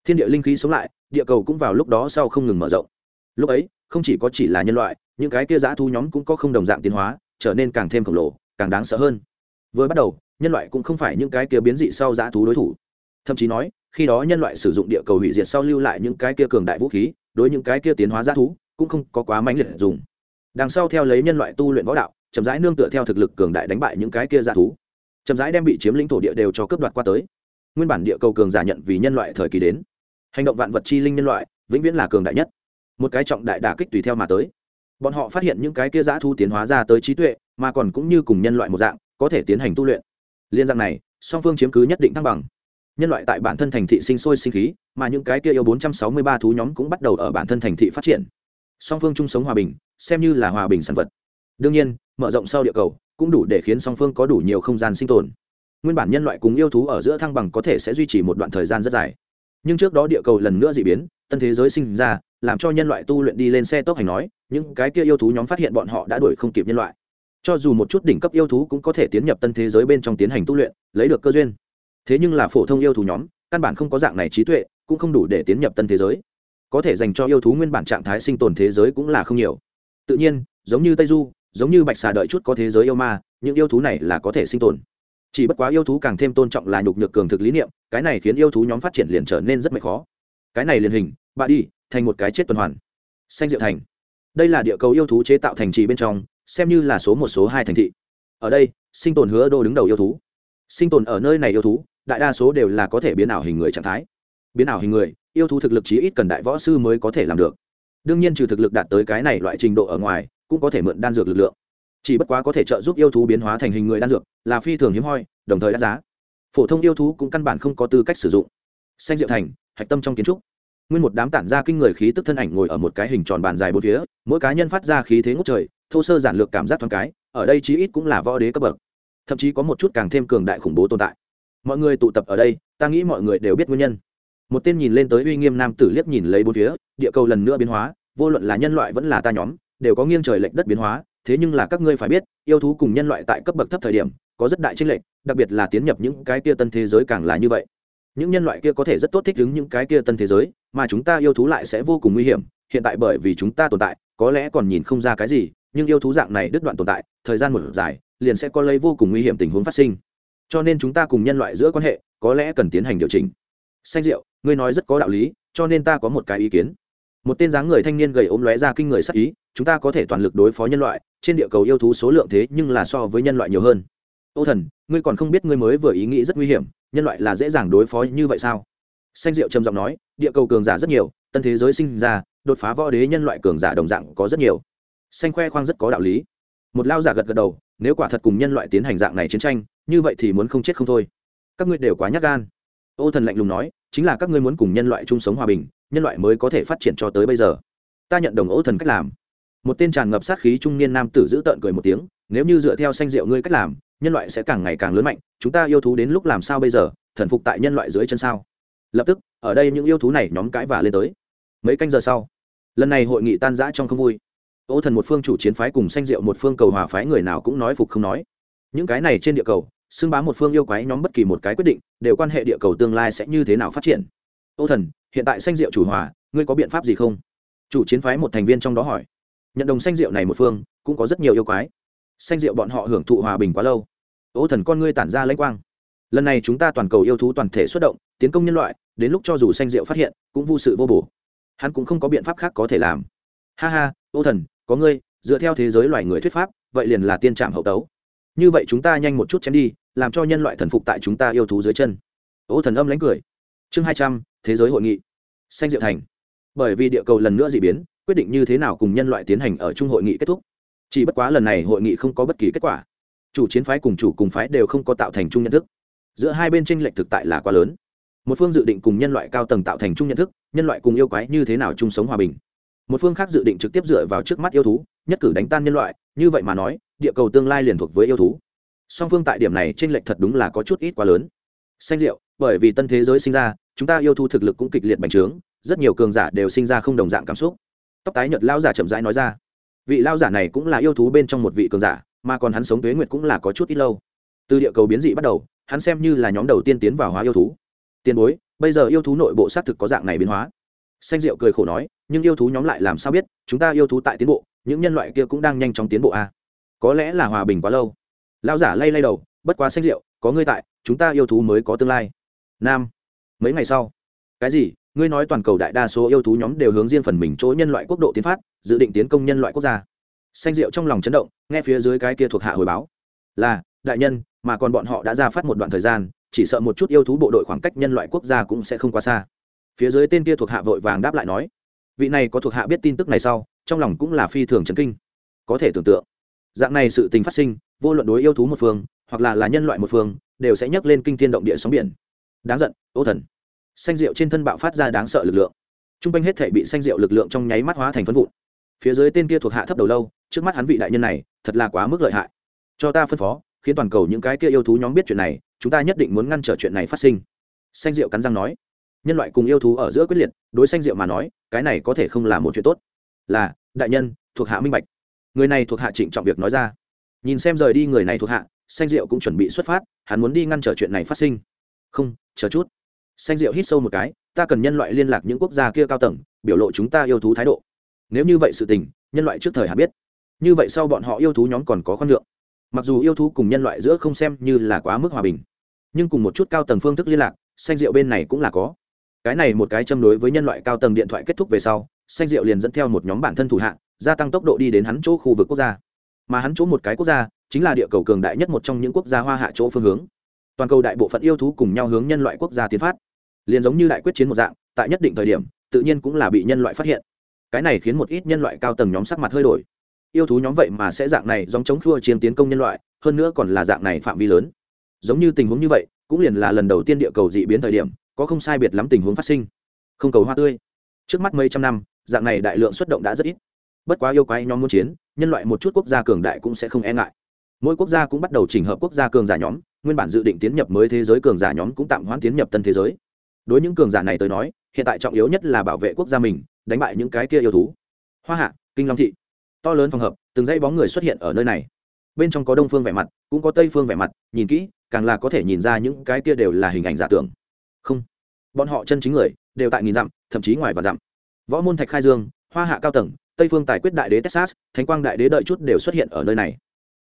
Thiên địa linh khí sống lại, địa cầu cũng vào lúc đó sau không ngừng mở rộng. Lúc ấy, không chỉ có chỉ là nhân loại, những cái kia giã thu nhóm cũng có không đồng dạng tiến hóa, trở nên càng thêm khổng lồ, càng đáng sợ hơn. Vừa bắt đầu, nhân loại cũng không phải những cái kia biến dị sau giã thú đối thủ. Thậm chí nói, khi đó nhân loại sử dụng địa cầu hủy diệt sau lưu lại những cái kia cường đại vũ khí đối những cái kia tiến hóa giã thú, cũng không có quá mãnh liệt dùng. Đằng sau theo lấy nhân loại tu luyện võ đạo, chậm rãi nương tựa theo thực lực cường đại đánh bại những cái kia giã thú. Chậm rãi đem bị chiếm lĩnh thổ địa đều cho cướp đoạt qua tới. Nguyên bản địa cầu cường giả nhận vì nhân loại thời kỳ đến. Hành động vạn vật chi linh nhân loại, vĩnh viễn là cường đại nhất. Một cái trọng đại đả kích tùy theo mà tới. Bọn họ phát hiện những cái kia giã thu tiến hóa ra tới trí tuệ, mà còn cũng như cùng nhân loại một dạng, có thể tiến hành tu luyện. Liên dạng này, song phương chiếm cứ nhất định thăng bằng nhân loại tại bản thân thành thị sinh sôi sinh khí, mà những cái kia yêu 463 thú nhóm cũng bắt đầu ở bản thân thành thị phát triển. Song phương chung sống hòa bình, xem như là hòa bình sản vật. Đương nhiên, mở rộng sau địa cầu cũng đủ để khiến song phương có đủ nhiều không gian sinh tồn. Nguyên bản nhân loại cùng yêu thú ở giữa thăng bằng có thể sẽ duy trì một đoạn thời gian rất dài. Nhưng trước đó địa cầu lần nữa d ị biến, tân thế giới sinh ra, làm cho nhân loại tu luyện đi lên xe tốc hành nói, những cái kia yêu thú nhóm phát hiện bọn họ đã đuổi không kịp nhân loại. Cho dù một chút đỉnh cấp yêu thú cũng có thể tiến nhập tân thế giới bên trong tiến hành tu luyện, lấy được cơ duyên thế nhưng là phổ thông yêu thú nhóm, căn bản không có dạng này trí tuệ, cũng không đủ để tiến nhập tân thế giới. Có thể dành cho yêu thú nguyên bản trạng thái sinh tồn thế giới cũng là không nhiều. Tự nhiên, giống như tây du, giống như bạch xà đợi chút có thế giới yêu ma, những yêu thú này là có thể sinh tồn. Chỉ bất quá yêu thú càng thêm tôn trọng là nhục nhược cường thực lý niệm, cái này khiến yêu thú nhóm phát triển liền trở nên rất mệt khó. Cái này liền hình bà đi, thành một cái chết tuần hoàn. Xanh diệu thành. Đây là địa cầu yêu thú chế tạo thành trì bên trong, xem như là số một, số hai thành thị. Ở đây, sinh tồn hứa đô đứng đầu yêu thú. Sinh tồn ở nơi này yêu thú đại đa số đều là có thể biến ảo hình người trạng thái. Biến ảo hình người, yêu thú thực lực chí ít cần đại võ sư mới có thể làm được. Đương nhiên trừ thực lực đạt tới cái này loại trình độ ở ngoài, cũng có thể mượn đan dược lực lượng. Chỉ bất quá có thể trợ giúp yêu thú biến hóa thành hình người đan dược, là phi thường hiếm hoi, đồng thời đắt giá. Phổ thông yêu thú cũng căn bản không có tư cách sử dụng. Xanh diệu thành, hạch tâm trong kiến trúc. Nguyên một đám tản ra kinh người khí tức thân ảnh ngồi ở một cái hình tròn bàn dài bốn phía, mỗi cá nhân phát ra khí thế ngút trời, thô sơ giản lược cảm giác thoáng cái, ở đây chí ít cũng là võ đế cấp bậc. Thậm chí có một chút càng thêm cường đại khủng bố tồn tại mọi người tụ tập ở đây, ta nghĩ mọi người đều biết nguyên nhân. Một tên nhìn lên tới uy nghiêm nam tử liếc nhìn lấy bốn phía, địa cầu lần nữa biến hóa, vô luận là nhân loại vẫn là ta nhóm, đều có nghiêng trời lệch đất biến hóa, thế nhưng là các ngươi phải biết, yêu thú cùng nhân loại tại cấp bậc thấp thời điểm, có rất đại tranh lệch, đặc biệt là tiến nhập những cái kia tân thế giới càng là như vậy. Những nhân loại kia có thể rất tốt thích ứng những cái kia tân thế giới, mà chúng ta yêu thú lại sẽ vô cùng nguy hiểm, hiện tại bởi vì chúng ta tồn tại, có lẽ còn nhìn không ra cái gì, nhưng yêu thú dạng này đứt đoạn tồn tại, thời gian một dài, liền sẽ có lấy vô cùng nguy hiểm tình huống phát sinh cho nên chúng ta cùng nhân loại giữa quan hệ có lẽ cần tiến hành điều chỉnh. Xanh diệu ngươi nói rất có đạo lý, cho nên ta có một cái ý kiến. Một tên dáng người thanh niên gầy ốm lóe ra kinh người sắc ý, chúng ta có thể toàn lực đối phó nhân loại, trên địa cầu yêu thú số lượng thế nhưng là so với nhân loại nhiều hơn. Ô thần, ngươi còn không biết ngươi mới vừa ý nghĩ rất nguy hiểm, nhân loại là dễ dàng đối phó như vậy sao? Xanh diệu trầm giọng nói, địa cầu cường giả rất nhiều, tân thế giới sinh ra, đột phá võ đế nhân loại cường giả đồng dạng có rất nhiều. Xanh khoe khoang rất có đạo lý một lao giả gật gật đầu, nếu quả thật cùng nhân loại tiến hành dạng này chiến tranh, như vậy thì muốn không chết không thôi. Các ngươi đều quá nhát gan. Ô thần lạnh lùng nói, chính là các ngươi muốn cùng nhân loại chung sống hòa bình, nhân loại mới có thể phát triển cho tới bây giờ. Ta nhận đồng ô thần cách làm. Một tên tràn ngập sát khí trung niên nam tử giữ tợn cười một tiếng, nếu như dựa theo sanh rượu ngươi cách làm, nhân loại sẽ càng ngày càng lớn mạnh, chúng ta yêu thú đến lúc làm sao bây giờ, thần phục tại nhân loại dưới chân sao? Lập tức, ở đây những yêu thú này nhóm cãi và lên tới. Mấy canh giờ sau, lần này hội nghị tan rã trong không vui ô thần một phương chủ chiến phái cùng sanh rượu một phương cầu hòa phái người nào cũng nói phục không nói. Những cái này trên địa cầu, xưng bá một phương yêu quái nhóm bất kỳ một cái quyết định, đều quan hệ địa cầu tương lai sẽ như thế nào phát triển. Ô thần, hiện tại sanh rượu chủ hòa, ngươi có biện pháp gì không? Chủ chiến phái một thành viên trong đó hỏi. Nhận đồng sanh rượu này một phương, cũng có rất nhiều yêu quái. Sanh rượu bọn họ hưởng thụ hòa bình quá lâu. Ô thần con ngươi tản ra lãnh quang. Lần này chúng ta toàn cầu yêu thú toàn thể xuất động, tiến công nhân loại, đến lúc cho dù sanh rượu phát hiện, cũng vô sự vô bổ. Hắn cũng không có biện pháp khác có thể làm. Ha ha, ô thần có ngươi, dựa theo thế giới loài người thuyết pháp, vậy liền là tiên trạm hậu tấu. Như vậy chúng ta nhanh một chút chém đi, làm cho nhân loại thần phục tại chúng ta yêu thú dưới chân. Ô thần âm lánh cười. Chương hai trăm, thế giới hội nghị. Xanh diệu thành. Bởi vì địa cầu lần nữa d ị biến, quyết định như thế nào cùng nhân loại tiến hành ở chung hội nghị kết thúc. Chỉ bất quá lần này hội nghị không có bất kỳ kết quả. Chủ chiến phái cùng chủ cùng phái đều không có tạo thành chung nhận thức. Giữa hai bên tranh lệch thực tại là quá lớn. Một phương dự định cùng nhân loại cao tầng tạo thành chung nhận thức, nhân loại cùng yêu quái như thế nào chung sống hòa bình một phương khác dự định trực tiếp dựa vào trước mắt yêu thú, nhất cử đánh tan nhân loại, như vậy mà nói, địa cầu tương lai liền thuộc với yêu thú. Song phương tại điểm này t r ê n lệch thật đúng là có chút ít quá lớn. Xanh diệu bởi vì tân thế giới sinh ra, chúng ta yêu thú thực lực cũng kịch liệt bành trướng, rất nhiều cường giả đều sinh ra không đồng dạng cảm xúc. Tóc tái nhật lao giả chậm rãi nói ra, vị lao giả này cũng là yêu thú bên trong một vị cường giả, mà còn hắn sống tuế nguyệt cũng là có chút ít lâu. Từ địa cầu biến dị bắt đầu, hắn xem như là nhóm đầu tiên tiến vào hóa yêu thú. Tiền bối, bây giờ yêu thú nội bộ xác thực có dạng này biến hóa. Xanh diệu cười khổ nói nhưng yêu thú nhóm lại làm sao biết, chúng ta yêu thú tại tiến bộ, những nhân loại kia cũng đang nhanh chóng tiến bộ à? có lẽ là hòa bình quá lâu. Lão giả lay lay đầu, bất quá xanh diệu có ngươi tại, chúng ta yêu thú mới có tương lai. Nam, mấy ngày sau. Cái gì? Ngươi nói toàn cầu đại đa số yêu thú nhóm đều hướng riêng phần mình chỗ nhân loại quốc độ tiến phát, dự định tiến công nhân loại quốc gia. Xanh diệu trong lòng chấn động, nghe phía dưới cái kia thuộc hạ hồi báo. Là, đại nhân, mà còn bọn họ đã ra phát một đoạn thời gian, chỉ sợ một chút yêu thú bộ đội khoảng cách nhân loại quốc gia cũng sẽ không quá xa. Phía dưới tên kia thuộc hạ vội vàng đáp lại nói vị này có thuộc hạ biết tin tức này sau, trong lòng cũng là phi thường chấn kinh. Có thể tưởng tượng, dạng này sự tình phát sinh, vô luận đối yêu thú một phương, hoặc là là nhân loại một phương, đều sẽ nhấc lên kinh thiên động địa sóng biển. Đáng giận, ô thần. Xanh rượu trên thân bạo phát ra đáng sợ lực lượng. T r u n g quanh hết thể bị xanh rượu lực lượng trong nháy mắt hóa thành phân vụn. Phía dưới tên kia thuộc hạ thấp đầu lâu, trước mắt hắn vị đại nhân này, thật là quá mức lợi hại. Cho ta phân phó, khiến toàn cầu những cái kia yêu thú nhóm biết chuyện này, chúng ta nhất định muốn ngăn trở chuyện này phát sinh. Xanh rượu cắn răng nói nhân loại cùng yêu thú ở giữa quyết liệt, đối xanh rượu mà nói, cái này có thể không là một chuyện tốt. Là, đại nhân, thuộc hạ minh bạch. Người này thuộc hạ trịnh trọng việc nói ra. Nhìn xem rời đi người này thuộc hạ xanh rượu cũng chuẩn bị xuất phát, hắn muốn đi ngăn trở chuyện này phát sinh. Không, chờ chút. Xanh rượu hít sâu một cái, ta cần nhân loại liên lạc những quốc gia kia cao tầng, biểu lộ chúng ta yêu thú thái độ. Nếu như vậy sự tình, nhân loại trước thời hạ biết. Như vậy sau bọn họ yêu thú nhóm còn có khoan lượng mặc dù yêu thú cùng nhân loại giữa không xem như là quá mức hòa bình, nhưng cùng một chút cao tầng phương thức liên lạc xanh rượu bên này cũng là có cái này một cái châm đối với nhân loại cao tầng điện thoại kết thúc về sau, xanh rượu liền dẫn theo một nhóm bản thân thủ hạng gia tăng tốc độ đi đến hắn chỗ khu vực quốc gia. Mà hắn chỗ một cái quốc gia, chính là địa cầu cường đại nhất một trong những quốc gia hoa hạ chỗ phương hướng. Toàn cầu đại bộ phận yêu thú cùng nhau hướng nhân loại quốc gia tiến phát. Liền giống như đại quyết chiến một dạng, tại nhất định thời điểm, tự nhiên cũng là bị nhân loại phát hiện. Cái này khiến một ít nhân loại cao tầng nhóm sắc mặt hơi đổi. Yêu thú nhóm vậy mà sẽ dạng này giống chống khua chiến tiến công nhân loại, hơn nữa còn là dạng này phạm vi lớn. Giống như tình huống như vậy, cũng liền là lần đầu tiên địa cầu dị biến thời điểm có không sai biệt lắm tình huống phát sinh. Không cầu hoa tươi. Trước mắt mấy trăm năm, dạng này đại lượng xuất động đã rất ít. Bất quá yêu quái nhóm muốn chiến, nhân loại một chút quốc gia cường đại cũng sẽ không e ngại. Mỗi quốc gia cũng bắt đầu chỉnh hợp quốc gia cường giả nhóm, nguyên bản dự định tiến nhập mới thế giới cường giả nhóm cũng tạm hoãn tiến nhập tân thế giới. Đối những cường giả này tới nói, hiện tại trọng yếu nhất là bảo vệ quốc gia mình, đánh bại những cái kia yêu thú. Hoa hạ, kinh long thị. To lớn phòng hợp, từng dãy bóng người xuất hiện ở nơi này. Bên trong có đông phương vẻ mặt, cũng có tây phương vẻ mặt, nhìn kỹ, càng là có thể nhìn ra những cái kia đều là hình ảnh giả tưởng không. Bọn họ chân chính người, đều tại nghìn dặm, thậm chí ngoài và dặm. Võ môn thạch khai dương, hoa hạ cao tầng, tây phương tài quyết đại đế texas, thánh quang đại đế đợi chút đều xuất hiện ở nơi này.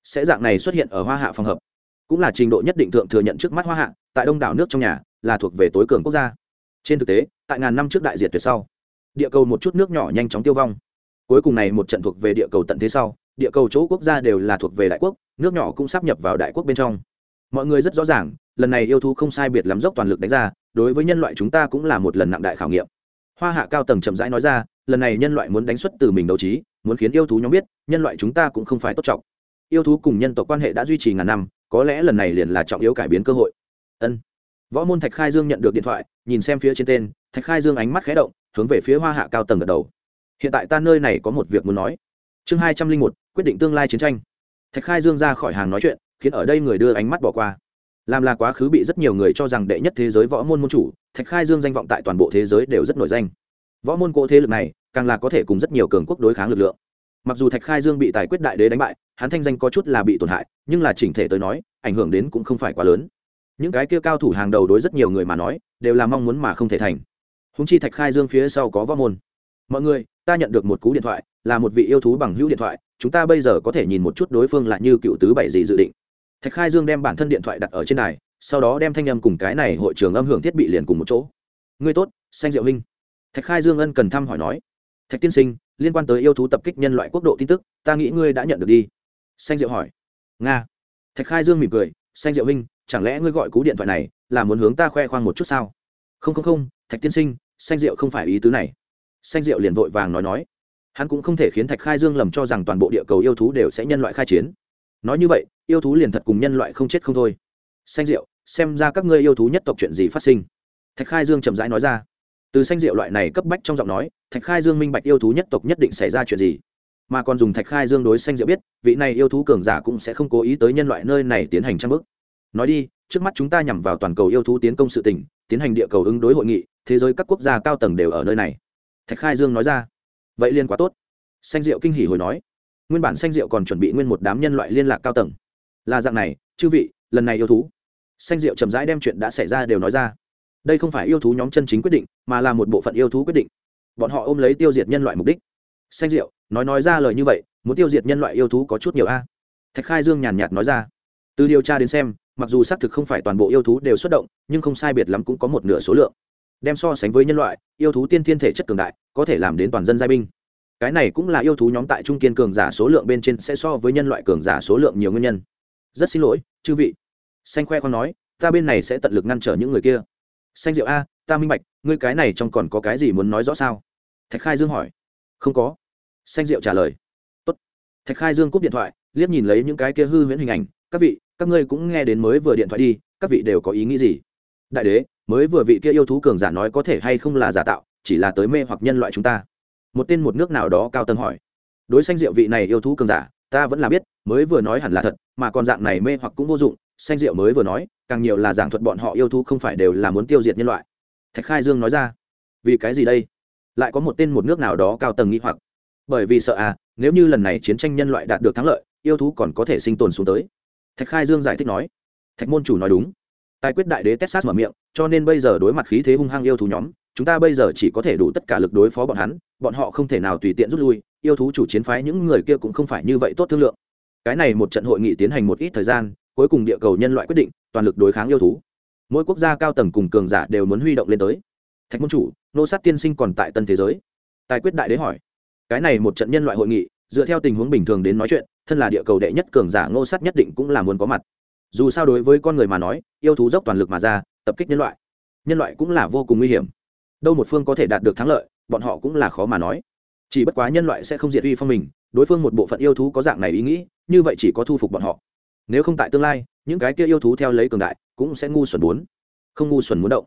Sẽ dạng này xuất hiện ở hoa hạ phòng hợp. Cũng là trình độ nhất định thượng thừa nhận trước mắt hoa hạ, tại đông đảo nước trong nhà, là thuộc về tối cường quốc gia. Trên thực tế, tại ngàn năm trước đại diệt tuyệt sau, địa cầu một chút nước nhỏ nhanh chóng tiêu vong. Cuối cùng này một trận thuộc về địa cầu tận thế sau, địa cầu chỗ quốc gia đều là thuộc về đại quốc, nước nhỏ cũng sắp nhập vào đại quốc bên trong mọi người rất rõ ràng, lần này yêu thú không sai biệt lắm dốc toàn lực đánh ra, đối với nhân loại chúng ta cũng là một lần nặng đại khảo nghiệm. Hoa hạ cao tầng chậm rãi nói ra, lần này nhân loại muốn đánh xuất từ mình đấu trí, muốn khiến yêu thú nhóm biết, nhân loại chúng ta cũng không phải tốt trọng. Yêu thú cùng nhân tộc quan hệ đã duy trì ngàn năm, có lẽ lần này liền là trọng yếu cải biến cơ hội. Ân. Võ môn thạch khai dương nhận được điện thoại, nhìn xem phía trên tên, thạch khai dương ánh mắt khé động, hướng về phía hoa hạ cao tầng gật đầu. Hiện tại ta nơi này có một việc muốn nói. Chương hai trăm linh một, quyết định tương lai chiến tranh. Thạch khai dương ra khỏi hàng nói chuyện khiến ở đây người đưa ánh mắt bỏ qua. Làm là quá khứ bị rất nhiều người cho rằng đệ nhất thế giới võ môn môn chủ, thạch khai dương danh vọng tại toàn bộ thế giới đều rất nổi danh. Võ môn cỗ thế lực này, càng là có thể cùng rất nhiều cường quốc đối kháng lực lượng. Mặc dù thạch khai dương bị tài quyết đại đế đánh bại, hắn thanh danh có chút là bị tổn hại, nhưng là chỉnh thể tới nói, ảnh hưởng đến cũng không phải quá lớn. Những cái kia cao thủ hàng đầu đối rất nhiều người mà nói, đều là mong muốn mà không thể thành. Húng chi thạch khai dương phía sau có võ môn. Mọi người, ta nhận được một cú điện thoại, là một vị yêu thú bằng hữu điện thoại, chúng ta bây giờ có thể nhìn một chút đối phương là như cựu tứ bảy gì dự định thạch khai dương đem bản thân điện thoại đặt ở trên đài, sau đó đem thanh âm cùng cái này hội trường âm hưởng thiết bị liền cùng một chỗ. Ngươi tốt, xanh diệu huynh thạch khai dương ân cần thăm hỏi nói. Thạch tiên sinh, liên quan tới yêu thú tập kích nhân loại quốc độ tin tức, ta nghĩ ngươi đã nhận được đi. Xanh diệu hỏi. Nga. Thạch khai dương mỉm cười. Xanh diệu huynh chẳng lẽ ngươi gọi cú điện thoại này là muốn hướng ta khoe khoang một chút sao? Không không không, thạch tiên sinh, xanh diệu không phải ý tứ này. Xanh diệu liền vội vàng nói nói. Hắn cũng không thể khiến thạch khai dương lầm cho rằng toàn bộ địa cầu yêu thú đều sẽ nhân loại khai chiến nói như vậy, yêu thú liền thật cùng nhân loại không chết không thôi. Xanh diệu, xem ra các ngươi yêu thú nhất tộc chuyện gì phát sinh? Thạch khai dương chậm rãi nói ra. Từ xanh diệu loại này cấp bách trong giọng nói, thạch khai dương minh bạch yêu thú nhất tộc nhất định xảy ra chuyện gì. Mà còn dùng thạch khai dương đối xanh diệu biết, vị này yêu thú cường giả cũng sẽ không cố ý tới nhân loại nơi này tiến hành trang bức. Nói đi, trước mắt chúng ta nhằm vào toàn cầu yêu thú tiến công sự tỉnh tiến hành địa cầu ứng đối hội nghị, thế giới các quốc gia cao tầng đều ở nơi này. Thạch khai dương nói ra. Vậy liên quá tốt. Xanh diệu kinh hỉ hồi nói nguyên bản xanh diệu còn chuẩn bị nguyên một đám nhân loại liên lạc cao tầng. Là dạng này, chư vị, lần này yêu thú. Xanh diệu chậm rãi đem chuyện đã xảy ra đều nói ra. Đây không phải yêu thú nhóm chân chính quyết định, mà là một bộ phận yêu thú quyết định. Bọn họ ôm lấy tiêu diệt nhân loại mục đích. Xanh diệu nói nói ra lời như vậy, muốn tiêu diệt nhân loại yêu thú có chút nhiều a. Thạch khai dương nhàn nhạt nói ra. Từ điều tra đến xem, mặc dù xác thực không phải toàn bộ yêu thú đều xuất động, nhưng không sai biệt lắm cũng có một nửa số lượng. Đem so sánh với nhân loại, yêu thú tiên thiên thể chất cường đại, có thể làm đến toàn dân giai binh cái này cũng là yêu thú nhóm tại trung kiên cường giả số lượng bên trên sẽ so với nhân loại cường giả số lượng nhiều nguyên nhân. Rất xin lỗi, chư vị. Xanh khoe con nói, ta bên này sẽ tận lực ngăn trở những người kia. Xanh diệu a, ta minh bạch, ngươi cái này trong còn có cái gì muốn nói rõ sao? Thạch khai dương hỏi. Không có. Xanh diệu trả lời. Tốt. thạch khai dương cúp điện thoại, liếc nhìn lấy những cái kia hư huyễn hình ảnh. Các vị, các ngươi cũng nghe đến mới vừa điện thoại đi, các vị đều có ý nghĩ gì? Đại đế, mới vừa vị kia yêu thú cường giả nói có thể hay không là giả tạo, chỉ là tới mê hoặc nhân loại chúng ta một tên một nước nào đó cao tầng hỏi. Đối xanh diệu vị này yêu thú cường giả, ta vẫn là biết, mới vừa nói hẳn là thật, mà còn dạng này mê hoặc cũng vô dụng, xanh diệu mới vừa nói, càng nhiều là giảng thuật bọn họ yêu thú không phải đều là muốn tiêu diệt nhân loại. Thạch khai dương nói ra. Vì cái gì đây? Lại có một tên một nước nào đó cao tầng nghĩ hoặc. Bởi vì sợ à nếu như lần này chiến tranh nhân loại đạt được thắng lợi, yêu thú còn có thể sinh tồn xuống tới. Thạch khai dương giải thích nói. Thạch môn chủ nói đúng. Tài quyết đại đế texas mở miệng, cho nên bây giờ đối mặt khí thế hung hăng yêu thú nhóm chúng ta bây giờ chỉ có thể đủ tất cả lực đối phó bọn hắn, bọn họ không thể nào tùy tiện rút lui, yêu thú chủ chiến phái những người kia cũng không phải như vậy tốt thương lượng. Cái này một trận hội nghị tiến hành một ít thời gian, cuối cùng địa cầu nhân loại quyết định, toàn lực đối kháng yêu thú. Mỗi quốc gia cao tầng cùng cường giả đều muốn huy động lên tới. Thạch môn chủ, nô sát tiên sinh còn tại tân thế giới. Tài quyết đại đế hỏi. Cái này một trận nhân loại hội nghị, dựa theo tình huống bình thường đến nói chuyện, thân là địa cầu đệ nhất cường giả ngô sát nhất định cũng là muốn có mặt. Dù sao đối với con người mà nói, yêu thú dốc toàn lực mà ra, tập kích nhân loại. Nhân loại cũng là vô cùng nguy hiểm đâu một phương có thể đạt được thắng lợi, bọn họ cũng là khó mà nói. Chỉ bất quá nhân loại sẽ không diệt uy phong mình, đối phương một bộ phận yêu thú có dạng này ý nghĩ, như vậy chỉ có thu phục bọn họ. Nếu không tại tương lai, những cái kia yêu thú theo lấy cường đại, cũng sẽ ngu xuẩn bốn. Không ngu xuẩn muốn động.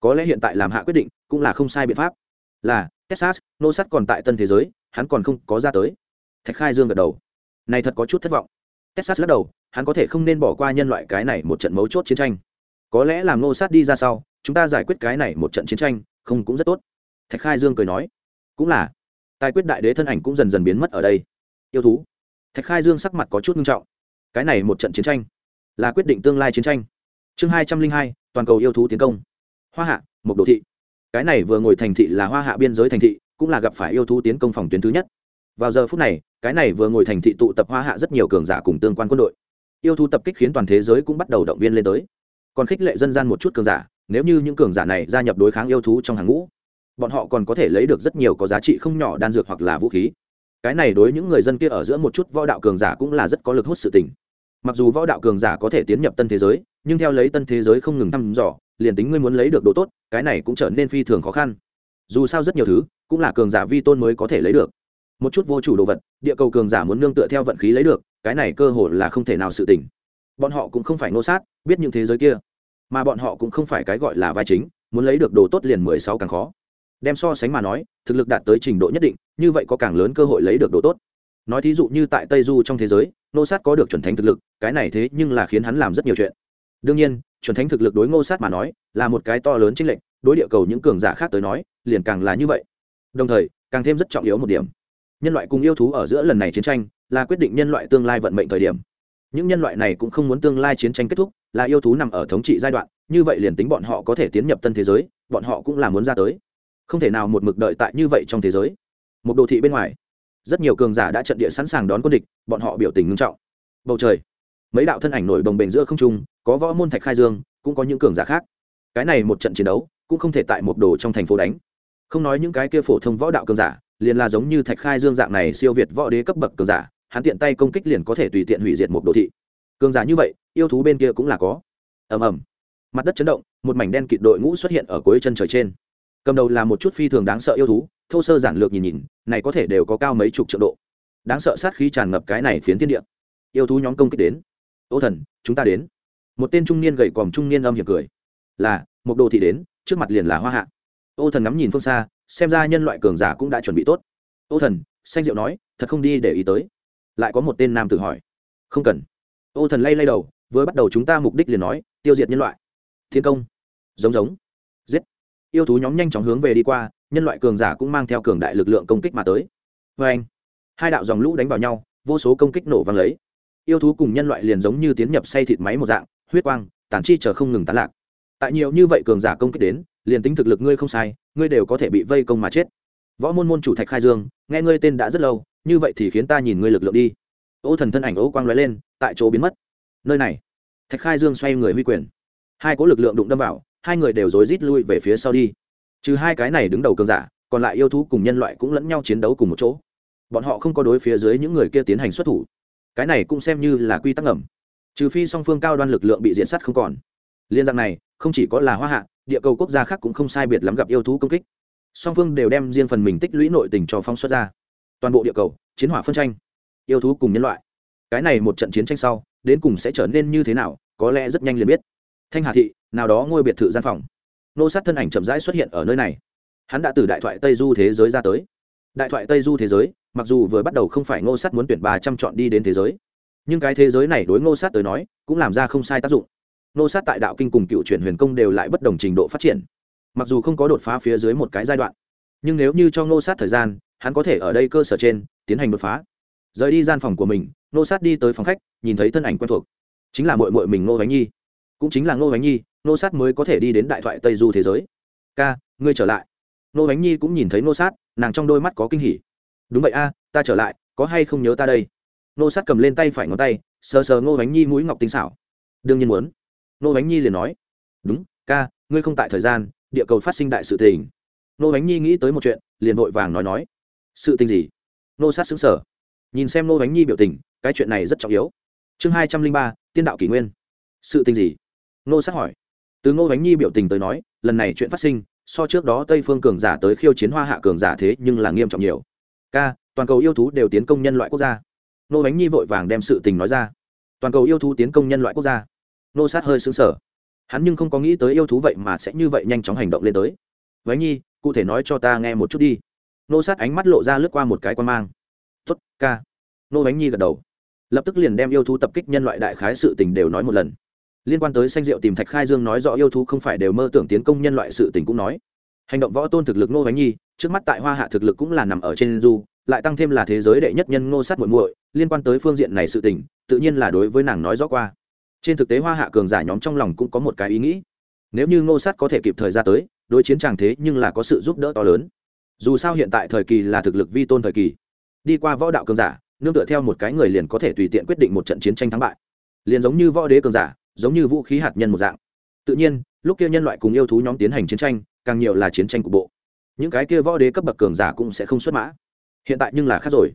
Có lẽ hiện tại làm hạ quyết định, cũng là không sai biện pháp. Là, texas nô sắt còn tại tân thế giới, hắn còn không có ra tới. Thạch khai dương gật đầu. Này thật có chút thất vọng. Texas lắc đầu, hắn có thể không nên bỏ qua nhân loại cái này một trận mấu chốt chiến tranh. Có lẽ làm nô sát đi ra sau, chúng ta giải quyết cái này một trận chiến tranh không cũng rất tốt. Thạch khai dương cười nói, cũng là. Tài quyết đại đế thân ảnh cũng dần dần biến mất ở đây. Yêu thú. Thạch khai dương sắc mặt có chút nghiêm trọng. Cái này một trận chiến tranh, là quyết định tương lai chiến tranh. Chương hai trăm linh hai, toàn cầu yêu thú tiến công. Hoa hạ một đô thị. Cái này vừa ngồi thành thị là hoa hạ biên giới thành thị, cũng là gặp phải yêu thú tiến công phòng tuyến thứ nhất. Vào giờ phút này, cái này vừa ngồi thành thị tụ tập hoa hạ rất nhiều cường giả cùng tương quan quân đội. Yêu thú tập kích khiến toàn thế giới cũng bắt đầu động viên lên tới. Còn khích lệ dân gian một chút cường giả nếu như những cường giả này gia nhập đối kháng yêu thú trong hàng ngũ, bọn họ còn có thể lấy được rất nhiều có giá trị không nhỏ đan dược hoặc là vũ khí. Cái này đối những người dân kia ở giữa một chút võ đạo cường giả cũng là rất có lực hút sự tình. Mặc dù võ đạo cường giả có thể tiến nhập tân thế giới, nhưng theo lấy tân thế giới không ngừng thăm dò, liền tính ngươi muốn lấy được đồ tốt, cái này cũng trở nên phi thường khó khăn. Dù sao rất nhiều thứ, cũng là cường giả vi tôn mới có thể lấy được. Một chút vô chủ đồ vật, địa cầu cường giả muốn nương tựa theo vận khí lấy được, cái này cơ hội là không thể nào sự tỉnh bọn họ cũng không phải nô sát, biết những thế giới kia mà bọn họ cũng không phải cái gọi là vai chính, muốn lấy được đồ tốt liền mười sáu càng khó. Đem so sánh mà nói, thực lực đạt tới trình độ nhất định, như vậy có càng lớn cơ hội lấy được đồ tốt. Nói thí dụ như tại tây du trong thế giới nô sát có được chuẩn thánh thực lực, cái này thế nhưng là khiến hắn làm rất nhiều chuyện. Đương nhiên, chuẩn thánh thực lực đối ngô sát mà nói, là một cái to lớn chính lệnh đối địa cầu những cường giả khác tới nói, liền càng là như vậy. Đồng thời, càng thêm rất trọng yếu một điểm. Nhân loại cùng yêu thú ở giữa lần này chiến tranh, là quyết định nhân loại tương lai vận mệnh thời điểm những nhân loại này cũng không muốn tương lai chiến tranh kết thúc, là yêu thú nằm ở thống trị giai đoạn, như vậy liền tính bọn họ có thể tiến nhập tân thế giới, bọn họ cũng là muốn ra tới. Không thể nào một mực đợi tại như vậy trong thế giới. Một đồ thị bên ngoài, rất nhiều cường giả đã trận địa sẵn sàng đón quân địch, bọn họ biểu tình ngưng trọng. Bầu trời, mấy đạo thân ảnh nổi đồng bền giữa không trung, có võ môn thạch khai dương, cũng có những cường giả khác. Cái này một trận chiến đấu, cũng không thể tại một đồ trong thành phố đánh. Không nói những cái kia phổ thông võ đạo cường giả, liền là giống như thạch khai dương dạng này siêu việt võ đế cấp bậc cường giả hắn tiện tay công kích liền có thể tùy tiện hủy diệt một đồ thị. Cường giả như vậy, yêu thú bên kia cũng là có. Ầm ầm. Mặt đất chấn động, một mảnh đen kịt đội ngũ xuất hiện ở cuối chân trời trên. Cầm đầu là một chút phi thường đáng sợ yêu thú, thô sơ giản lược nhìn nhìn, này có thể đều có cao mấy chục triệu độ. Đáng sợ sát khí tràn ngập cái này phiến thiên địa. Yêu thú nhóm công kích đến. Ô thần, chúng ta đến. Một tên trung niên gầy còm trung niên âm hiểm cười. Là, một đồ thị đến, trước mặt liền là hoa hạ. Ô thần ngắm nhìn phương xa, xem ra nhân loại cường giả cũng đã chuẩn bị tốt. Ô thần, xanh diệu nói, thật không đi để ý tới lại có một tên nam tử hỏi. Không cần. Ô thần lay lay đầu, vừa bắt đầu chúng ta mục đích liền nói, tiêu diệt nhân loại. Thiên công. Giống giống. Giết. Yêu thú nhóm nhanh chóng hướng về đi qua, nhân loại cường giả cũng mang theo cường đại lực lượng công kích mà tới. Vê anh, hai đạo dòng lũ đánh vào nhau, vô số công kích nổ vang lấy. Yêu thú cùng nhân loại liền giống như tiến nhập say thịt máy một dạng, huyết quang tản chi chờ không ngừng tán lạc. Tại nhiều như vậy cường giả công kích đến, liền tính thực lực ngươi không sai, ngươi đều có thể bị vây công mà chết. Võ môn môn chủ thạch khai dương, nghe ngươi tên đã rất lâu như vậy thì khiến ta nhìn ngươi lực lượng đi. Ô thần thân ảnh ô quang lóe lên, tại chỗ biến mất. Nơi này, thạch khai dương xoay người huy quyền. Hai có lực lượng đụng đâm vào, hai người đều rối rít lui về phía sau đi. Trừ hai cái này đứng đầu cường giả, còn lại yêu thú cùng nhân loại cũng lẫn nhau chiến đấu cùng một chỗ. Bọn họ không có đối phía dưới những người kia tiến hành xuất thủ. Cái này cũng xem như là quy tắc ngầm. Trừ phi song phương cao đoan lực lượng bị diện sắt không còn. Liên dạng này, không chỉ có là hoa hạ, địa cầu quốc gia khác cũng không sai biệt lắm gặp yêu thú công kích. Song phương đều đem riêng phần mình tích lũy nội tình cho phóng xuất ra toàn bộ địa cầu, chiến hỏa phân tranh, yêu thú cùng nhân loại. Cái này một trận chiến tranh sau, đến cùng sẽ trở nên như thế nào, có lẽ rất nhanh liền biết. Thanh hà thị, nào đó ngôi biệt thự gian phòng. Nô sát thân ảnh chậm rãi xuất hiện ở nơi này. Hắn đã từ đại thoại tây du thế giới ra tới. Đại thoại tây du thế giới, mặc dù vừa bắt đầu không phải ngô sát muốn tuyển ba trăm chọn đi đến thế giới, nhưng cái thế giới này đối ngô sát tới nói, cũng làm ra không sai tác dụng. Ngô sát tại đạo kinh cùng cựu chuyển huyền công đều lại bất đồng trình độ phát triển. Mặc dù không có đột phá phía dưới một cái giai đoạn, nhưng nếu như cho ngô sát thời gian hắn có thể ở đây cơ sở trên tiến hành đột phá. Rời đi gian phòng của mình Nô sát đi tới phòng khách, nhìn thấy thân ảnh quen thuộc. Chính là mội mội mình ngô bánh nhi. Cũng chính là ngô bánh nhi Nô sát mới có thể đi đến đại thoại tây du thế giới. Ca, ngươi trở lại. Nô bánh nhi cũng nhìn thấy Nô sát, nàng trong đôi mắt có kinh hỉ. Đúng vậy a, ta trở lại, có hay không nhớ ta đây? Nô sát cầm lên tay phải ngón tay, sờ sờ ngô bánh nhi mũi ngọc tinh xảo. Đương nhiên muốn. Nô bánh nhi liền nói. Đúng, ca, ngươi không tại thời gian, địa cầu phát sinh đại sự tình. Nô bánh nhi nghĩ tới một chuyện, liền vội vàng nói nói sự tình gì? Nô sát xứng sở. Nhìn xem nô bánh nhi biểu tình, cái chuyện này rất trọng yếu. Chương hai trăm linh ba, tiên đạo kỷ nguyên. Sự tình gì? Nô sát hỏi. Từ ngô bánh nhi biểu tình tới nói, lần này chuyện phát sinh, so trước đó tây phương cường giả tới khiêu chiến hoa hạ cường giả thế nhưng là nghiêm trọng nhiều. K toàn cầu yêu thú đều tiến công nhân loại quốc gia. Nô bánh nhi vội vàng đem sự tình nói ra. Toàn cầu yêu thú tiến công nhân loại quốc gia. Nô sát hơi xứng sở hắn nhưng không có nghĩ tới yêu thú vậy mà sẽ như vậy nhanh chóng hành động lên tới. Bánh nhi, cụ thể nói cho ta nghe một chút đi. Nô sát ánh mắt lộ ra lướt qua một cái quan mang. Tuất ca. Nô bánh nhi gật đầu. Lập tức liền đem yêu thú tập kích nhân loại đại khái sự tình đều nói một lần. Liên quan tới xanh rượu tìm thạch khai dương nói rõ yêu thú không phải đều mơ tưởng tiến công nhân loại sự tình cũng nói. Hành động võ tôn thực lực Nô bánh nhi, trước mắt tại hoa hạ thực lực cũng là nằm ở trên du, lại tăng thêm là thế giới đệ nhất nhân ngô sát muội muội, liên quan tới phương diện này sự tình, tự nhiên là đối với nàng nói rõ qua. Trên thực tế hoa hạ cường giả nhóm trong lòng cũng có một cái ý nghĩ. Nếu như ngô sát có thể kịp thời ra tới, đối chiến tràng thế nhưng là có sự giúp đỡ to lớn dù sao hiện tại thời kỳ là thực lực vi tôn thời kỳ. Đi qua võ đạo cường giả, nương tựa theo một cái người liền có thể tùy tiện quyết định một trận chiến tranh thắng bại. Liền giống như võ đế cường giả, giống như vũ khí hạt nhân một dạng. Tự nhiên, lúc kia nhân loại cùng yêu thú nhóm tiến hành chiến tranh, càng nhiều là chiến tranh cục bộ. Những cái kia võ đế cấp bậc cường giả cũng sẽ không xuất mã. Hiện tại nhưng là khác rồi.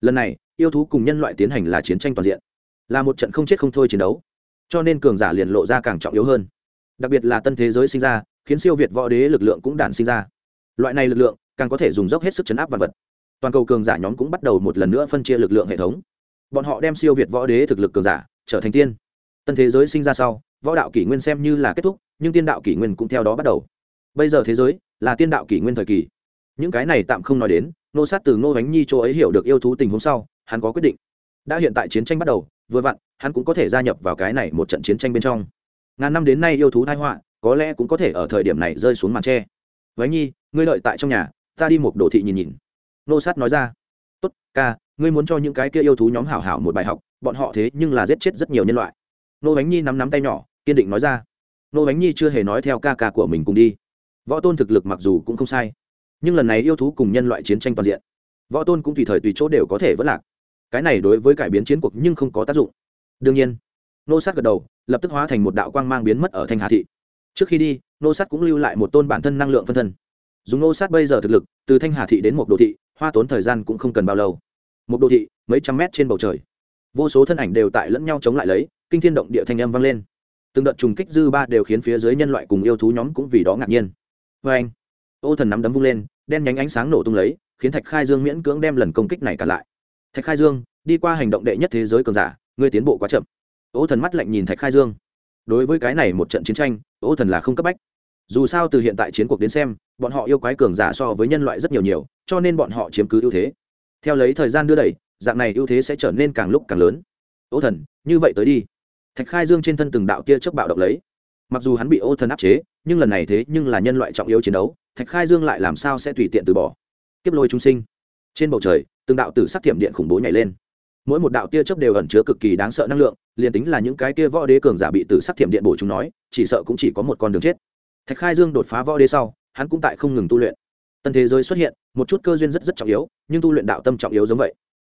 Lần này, yêu thú cùng nhân loại tiến hành là chiến tranh toàn diện. Là một trận không chết không thôi chiến đấu. Cho nên cường giả liền lộ ra càng trọng yếu hơn. Đặc biệt là tân thế giới sinh ra, khiến siêu việt võ đế lực lượng cũng đản sinh ra. Loại này lực lượng càng có thể dùng dốc hết sức chấn áp vật vật. Toàn cầu cường giả nhóm cũng bắt đầu một lần nữa phân chia lực lượng hệ thống. Bọn họ đem siêu việt võ đế thực lực cường giả trở thành tiên. Tân thế giới sinh ra sau, võ đạo kỷ nguyên xem như là kết thúc, nhưng tiên đạo kỷ nguyên cũng theo đó bắt đầu. Bây giờ thế giới là tiên đạo kỷ nguyên thời kỳ. Những cái này tạm không nói đến nô sát từ ngô bánh nhi chỗ ấy hiểu được yêu thú tình huống sau, hắn có quyết định. Đã hiện tại chiến tranh bắt đầu, vừa vặn, hắn cũng có thể gia nhập vào cái này một trận chiến tranh bên trong. Ngàn năm đến nay yêu thú thai họa, có lẽ cũng có thể ở thời điểm này rơi xuống màn tre. Vánh nhi, ngươi lợi tại trong nhà ta đi một đồ thị nhìn nhìn. Nô sát nói ra. Tốt, ca, ngươi muốn cho những cái kia yêu thú nhóm hảo hảo một bài học, bọn họ thế nhưng là giết chết rất nhiều nhân loại. Nô bánh nhi nắm nắm tay nhỏ, kiên định nói ra. Nô bánh nhi chưa hề nói theo ca ca của mình cùng đi. Võ tôn thực lực mặc dù cũng không sai, nhưng lần này yêu thú cùng nhân loại chiến tranh toàn diện, võ tôn cũng tùy thời tùy chỗ đều có thể vất lạc. Cái này đối với cải biến chiến cuộc nhưng không có tác dụng. Đương nhiên, nô sát gật đầu, lập tức hóa thành một đạo quang mang biến mất ở thanh hà thị. Trước khi đi, nô sát cũng lưu lại một tôn bản thân năng lượng phân thân dùng nô sát bây giờ thực lực, từ thanh hà thị đến một đô thị, hoa tốn thời gian cũng không cần bao lâu. Một đô thị, mấy trăm mét trên bầu trời. Vô số thân ảnh đều tại lẫn nhau chống lại lấy, kinh thiên động địa thanh âm vang lên. Từng đợt trùng kích dư ba đều khiến phía dưới nhân loại cùng yêu thú nhóm cũng vì đó ngạc nhiên. Vê anh, ô thần nắm đấm vung lên, đen nhánh ánh sáng nổ tung lấy, khiến thạch khai dương miễn cưỡng đem lần công kích này cả lại. Thạch khai dương, đi qua hành động đệ nhất thế giới cường giả, ngươi tiến bộ quá chậm. Ô thần mắt lạnh nhìn thạch khai dương. Đối với cái này một trận chiến tranh, ô thần là không cấp bách. Dù sao từ hiện tại chiến cuộc đến xem bọn họ yêu quái cường giả so với nhân loại rất nhiều nhiều, cho nên bọn họ chiếm cứ ưu thế. Theo lấy thời gian đưa đẩy, dạng này ưu thế sẽ trở nên càng lúc càng lớn. Ô thần, như vậy tới đi. Thạch khai dương trên thân từng đạo kia trước bạo động lấy. Mặc dù hắn bị ô thần áp chế, nhưng lần này thế nhưng là nhân loại trọng yếu chiến đấu, thạch khai dương lại làm sao sẽ tùy tiện từ bỏ? Kiếp lôi trung sinh. Trên bầu trời, từng đạo tử sắc thiểm điện khủng bố nhảy lên. Mỗi một đạo tia chớp đều ẩn chứa cực kỳ đáng sợ năng lượng, liền tính là những cái tia võ đế cường giả bị tử sắc thiểm điện bổ chúng nói, chỉ sợ cũng chỉ có một con đường chết. Thạch khai dương đột phá võ đế sau hắn cũng tại không ngừng tu luyện. Tân thế giới xuất hiện, một chút cơ duyên rất rất trọng yếu, nhưng tu luyện đạo tâm trọng yếu giống vậy.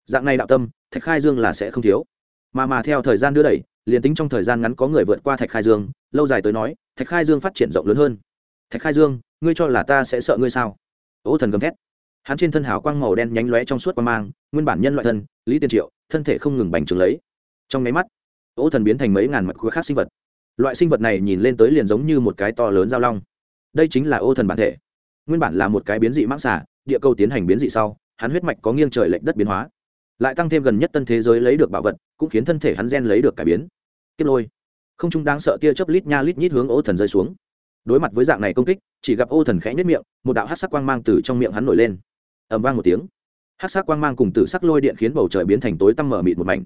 Dạng này đạo tâm, thạch khai dương là sẽ không thiếu. Mà mà theo thời gian đưa đẩy, liền tính trong thời gian ngắn có người vượt qua thạch khai dương, lâu dài tới nói, thạch khai dương phát triển rộng lớn hơn. Thạch khai dương, ngươi cho là ta sẽ sợ ngươi sao? Ô thần gầm thét. Hắn trên thân hào quang màu đen nhánh lóe trong suốt qua mang, nguyên bản nhân loại thân, lý tiên triệu, thân thể không ngừng bành trướng lấy. Trong máy mắt, ô thần biến thành mấy ngàn mặt khối khác sinh vật. Loại sinh vật này nhìn lên tới liền giống như một cái to lớn giao long đây chính là ô thần bản thể. Nguyên bản là một cái biến dị mãng xả địa cầu tiến hành biến dị sau, hắn huyết mạch có nghiêng trời lệch đất biến hóa. Lại tăng thêm gần nhất tân thế giới lấy được bảo vật, cũng khiến thân thể hắn gen lấy được cải biến. Kiếp lôi. Không chung đáng sợ tia chớp lít nha lít nhít hướng ô thần rơi xuống. Đối mặt với dạng này công kích, chỉ gặp ô thần khẽ nhất miệng, một đạo hát sắc quang mang từ trong miệng hắn nổi lên. Ẩm vang một tiếng. Hát sắc quang mang cùng từ sắc lôi điện khiến bầu trời biến thành tối tăm mở mịt một mảnh.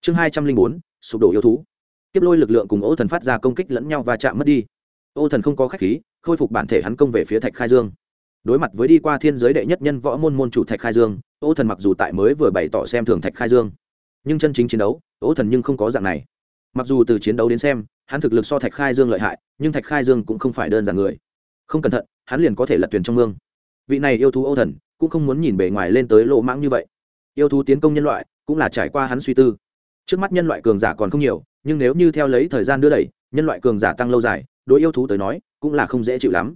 Chương hai trăm linh bốn, sụp đổ yêu thú. Kiếp lôi lực lượng cùng ô thần phát ra công kích lẫn nhau và chạm mất đi. Ô thần không có khách khí khôi phục bản thể hắn công về phía thạch khai dương. Đối mặt với đi qua thiên giới đệ nhất nhân võ môn môn chủ thạch khai dương, ô thần mặc dù tại mới vừa bày tỏ xem thường thạch khai dương, nhưng chân chính chiến đấu, ô thần nhưng không có dạng này. Mặc dù từ chiến đấu đến xem, hắn thực lực so thạch khai dương lợi hại, nhưng thạch khai dương cũng không phải đơn giản người. Không cẩn thận, hắn liền có thể lật thuyền trong mương. Vị này yêu thú ô thần cũng không muốn nhìn bề ngoài lên tới lỗ mãng như vậy. Yêu thú tiến công nhân loại cũng là trải qua hắn suy tư. Trước mắt nhân loại cường giả còn không nhiều, nhưng nếu như theo lấy thời gian đưa đẩy, nhân loại cường giả tăng lâu dài đối yêu thú tới nói, cũng là không dễ chịu lắm.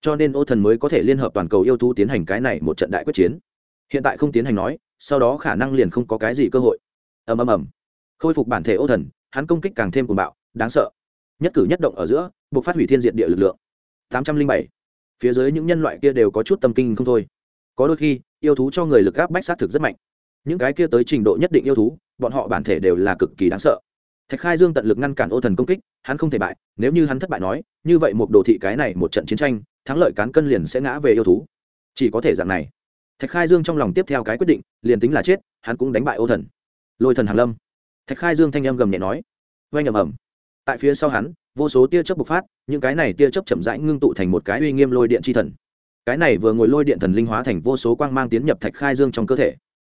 Cho nên ô thần mới có thể liên hợp toàn cầu yêu thú tiến hành cái này một trận đại quyết chiến. Hiện tại không tiến hành nói, sau đó khả năng liền không có cái gì cơ hội. Ầm ầm ầm. Khôi phục bản thể ô thần, hắn công kích càng thêm cuồng bạo, đáng sợ. Nhất cử nhất động ở giữa buộc phát hủy thiên diện địa lực lượng. Tám trăm linh bảy. Phía dưới những nhân loại kia đều có chút tâm kinh không thôi. Có đôi khi, yêu thú cho người lực áp bách sát thực rất mạnh. Những cái kia tới trình độ nhất định yêu thú, bọn họ bản thể đều là cực kỳ đáng sợ thạch khai dương tận lực ngăn cản ô thần công kích, hắn không thể bại, nếu như hắn thất bại nói, như vậy một đồ thị cái này một trận chiến tranh, thắng lợi cán cân liền sẽ ngã về yêu thú. Chỉ có thể dạng này. Thạch khai dương trong lòng tiếp theo cái quyết định, liền tính là chết, hắn cũng đánh bại ô thần. Lôi thần hàn lâm. Thạch khai dương thanh âm gầm nhẹ nói. Oanh ầm ầm. Tại phía sau hắn, vô số tia chớp bộc phát, những cái này tia chớp chậm rãi ngưng tụ thành một cái uy nghiêm lôi điện chi thần. Cái này vừa ngồi lôi điện thần linh hóa thành vô số quang mang tiến nhập thạch khai dương trong cơ thể.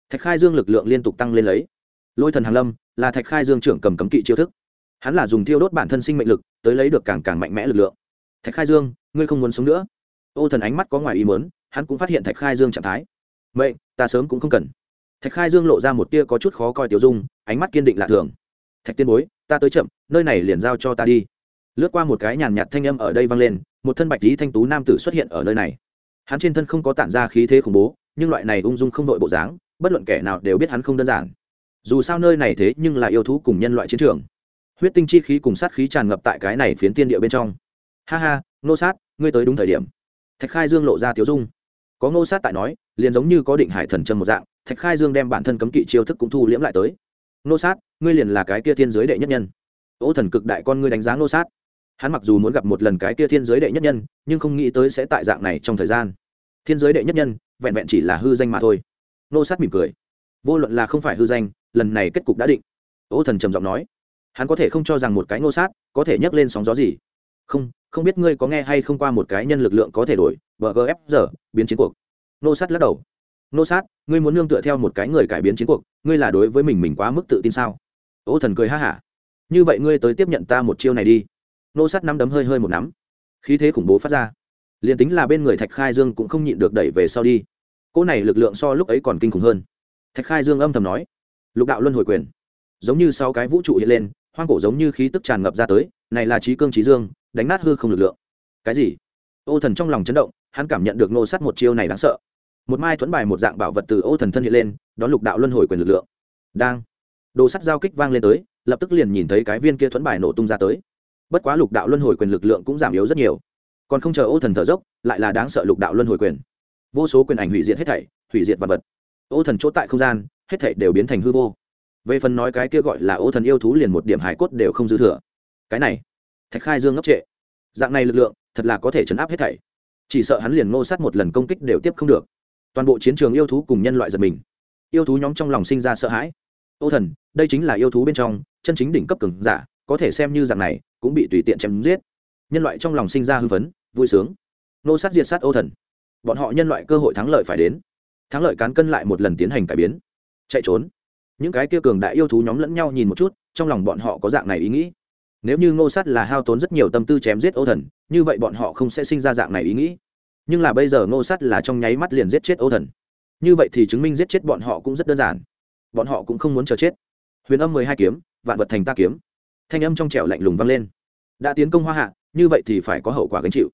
Thạch khai dương lực lượng liên tục tăng lên lấy. Lôi thần hàn lâm là thạch khai dương trưởng cầm cấm kỵ chiêu thức. Hắn là dùng thiêu đốt bản thân sinh mệnh lực, tới lấy được càng càng mạnh mẽ lực lượng. Thạch khai dương, ngươi không muốn sống nữa. Ô thần ánh mắt có ngoài ý mớn hắn cũng phát hiện thạch khai dương trạng thái. Vậy ta sớm cũng không cần. Thạch khai dương lộ ra một tia có chút khó coi tiểu dung, ánh mắt kiên định lạ thường. Thạch tiên bối, ta tới chậm, nơi này liền giao cho ta đi. Lướt qua một cái nhàn nhạt thanh âm ở đây vang lên, một thân bạch lý thanh tú nam tử xuất hiện ở nơi này. Hắn trên thân không có tản ra khí thế khủng bố, nhưng loại này ung dung không đội bộ dáng, bất luận kẻ nào đều biết hắn không đơn giản dù sao nơi này thế nhưng là yêu thú cùng nhân loại chiến trường. Huyết tinh chi khí cùng sát khí tràn ngập tại cái này phiến tiên địa bên trong. Ha ha nô sát, ngươi tới đúng thời điểm. Thạch khai dương lộ ra tiếu dung. Có nô sát tại nói, liền giống như có định hải thần chân một dạng, thạch khai dương đem bản thân cấm kỵ chiêu thức cũng thu liễm lại tới. Nô sát, ngươi liền là cái kia thiên giới đệ nhất nhân. Ô thần cực đại con ngươi đánh giá nô sát. Hắn mặc dù muốn gặp một lần cái kia thiên giới đệ nhất nhân, nhưng không nghĩ tới sẽ tại dạng này trong thời gian. Thiên giới đệ nhất nhân, vẹn vẹn chỉ là hư danh mà thôi. Nô sát mỉm cười. Vô luận là không phải hư danh lần này kết cục đã định. Ô thần trầm giọng nói, hắn có thể không cho rằng một cái ngô sát có thể nhấc lên sóng gió gì. Không không biết ngươi có nghe hay không qua một cái nhân lực lượng có thể đổi bgf giờ biến chiến cuộc. Nô sát lắc đầu. Nô sát, ngươi muốn nương tựa theo một cái người cải biến chiến cuộc, ngươi là đối với mình mình quá mức tự tin sao? Ô thần cười ha hả. Như vậy ngươi tới tiếp nhận ta một chiêu này đi. Nô sát nắm đấm hơi hơi một nắm. Khí thế khủng bố phát ra. Liền tính là bên người thạch khai dương cũng không nhịn được đẩy về sau đi. Cỗ này lực lượng so lúc ấy còn kinh khủng hơn. Thạch khai dương âm thầm nói lục đạo luân hồi quyền. Giống như sau cái vũ trụ hiện lên, hoang cổ giống như khí tức tràn ngập ra tới, này là trí cương trí dương, đánh nát hư không lực lượng. Cái gì? Ô thần trong lòng chấn động, hắn cảm nhận được nô sát một chiêu này đáng sợ. Một mai thuẫn bài một dạng bảo vật từ ô thần thân hiện lên đón lục đạo luân hồi quyền lực lượng. Đang. Đồ sắt giao kích vang lên tới, lập tức liền nhìn thấy cái viên kia thuẫn bài nổ tung ra tới. Bất quá lục đạo luân hồi quyền lực lượng cũng giảm yếu rất nhiều. Còn không chờ ô thần thở dốc, lại là đáng sợ lục đạo luân hồi quyền. Vô số quyền ảnh hủy diệt hết thảy, hủy diệt vật vật ô thần chỗ tại không gian hết thảy đều biến thành hư vô. Về phần nói cái kia gọi là ô thần yêu thú liền một điểm hải cốt đều không dư thừa. Cái này thạch khai dương ngốc trệ. Dạng này lực lượng thật là có thể chấn áp hết thảy. Chỉ sợ hắn liền ngô sát một lần công kích đều tiếp không được. Toàn bộ chiến trường yêu thú cùng nhân loại giật mình. Yêu thú nhóm trong lòng sinh ra sợ hãi. Ô thần đây chính là yêu thú bên trong chân chính đỉnh cấp cường giả có thể xem như dạng này cũng bị tùy tiện chém giết. Nhân loại trong lòng sinh ra hư vấn, vui sướng. Nô sát diệt sát ô thần. Bọn họ nhân loại cơ hội thắng lợi phải đến thắng lợi cán cân lại một lần tiến hành cải biến. Chạy trốn. Những cái kia cường đại yêu thú nhóm lẫn nhau nhìn một chút, trong lòng bọn họ có dạng này ý nghĩ. Nếu như ngô sát là hao tốn rất nhiều tâm tư chém giết ô thần, như vậy bọn họ không sẽ sinh ra dạng này ý nghĩ. Nhưng là bây giờ ngô sát là trong nháy mắt liền giết chết ô thần. Như vậy thì chứng minh giết chết bọn họ cũng rất đơn giản. Bọn họ cũng không muốn chờ chết. Huyền âm mười hai kiếm, vạn vật thành ta kiếm. Thanh âm trong trẻo lạnh lùng vang lên. Đã tiến công hoa hạ, như vậy thì phải có hậu quả gánh chịu.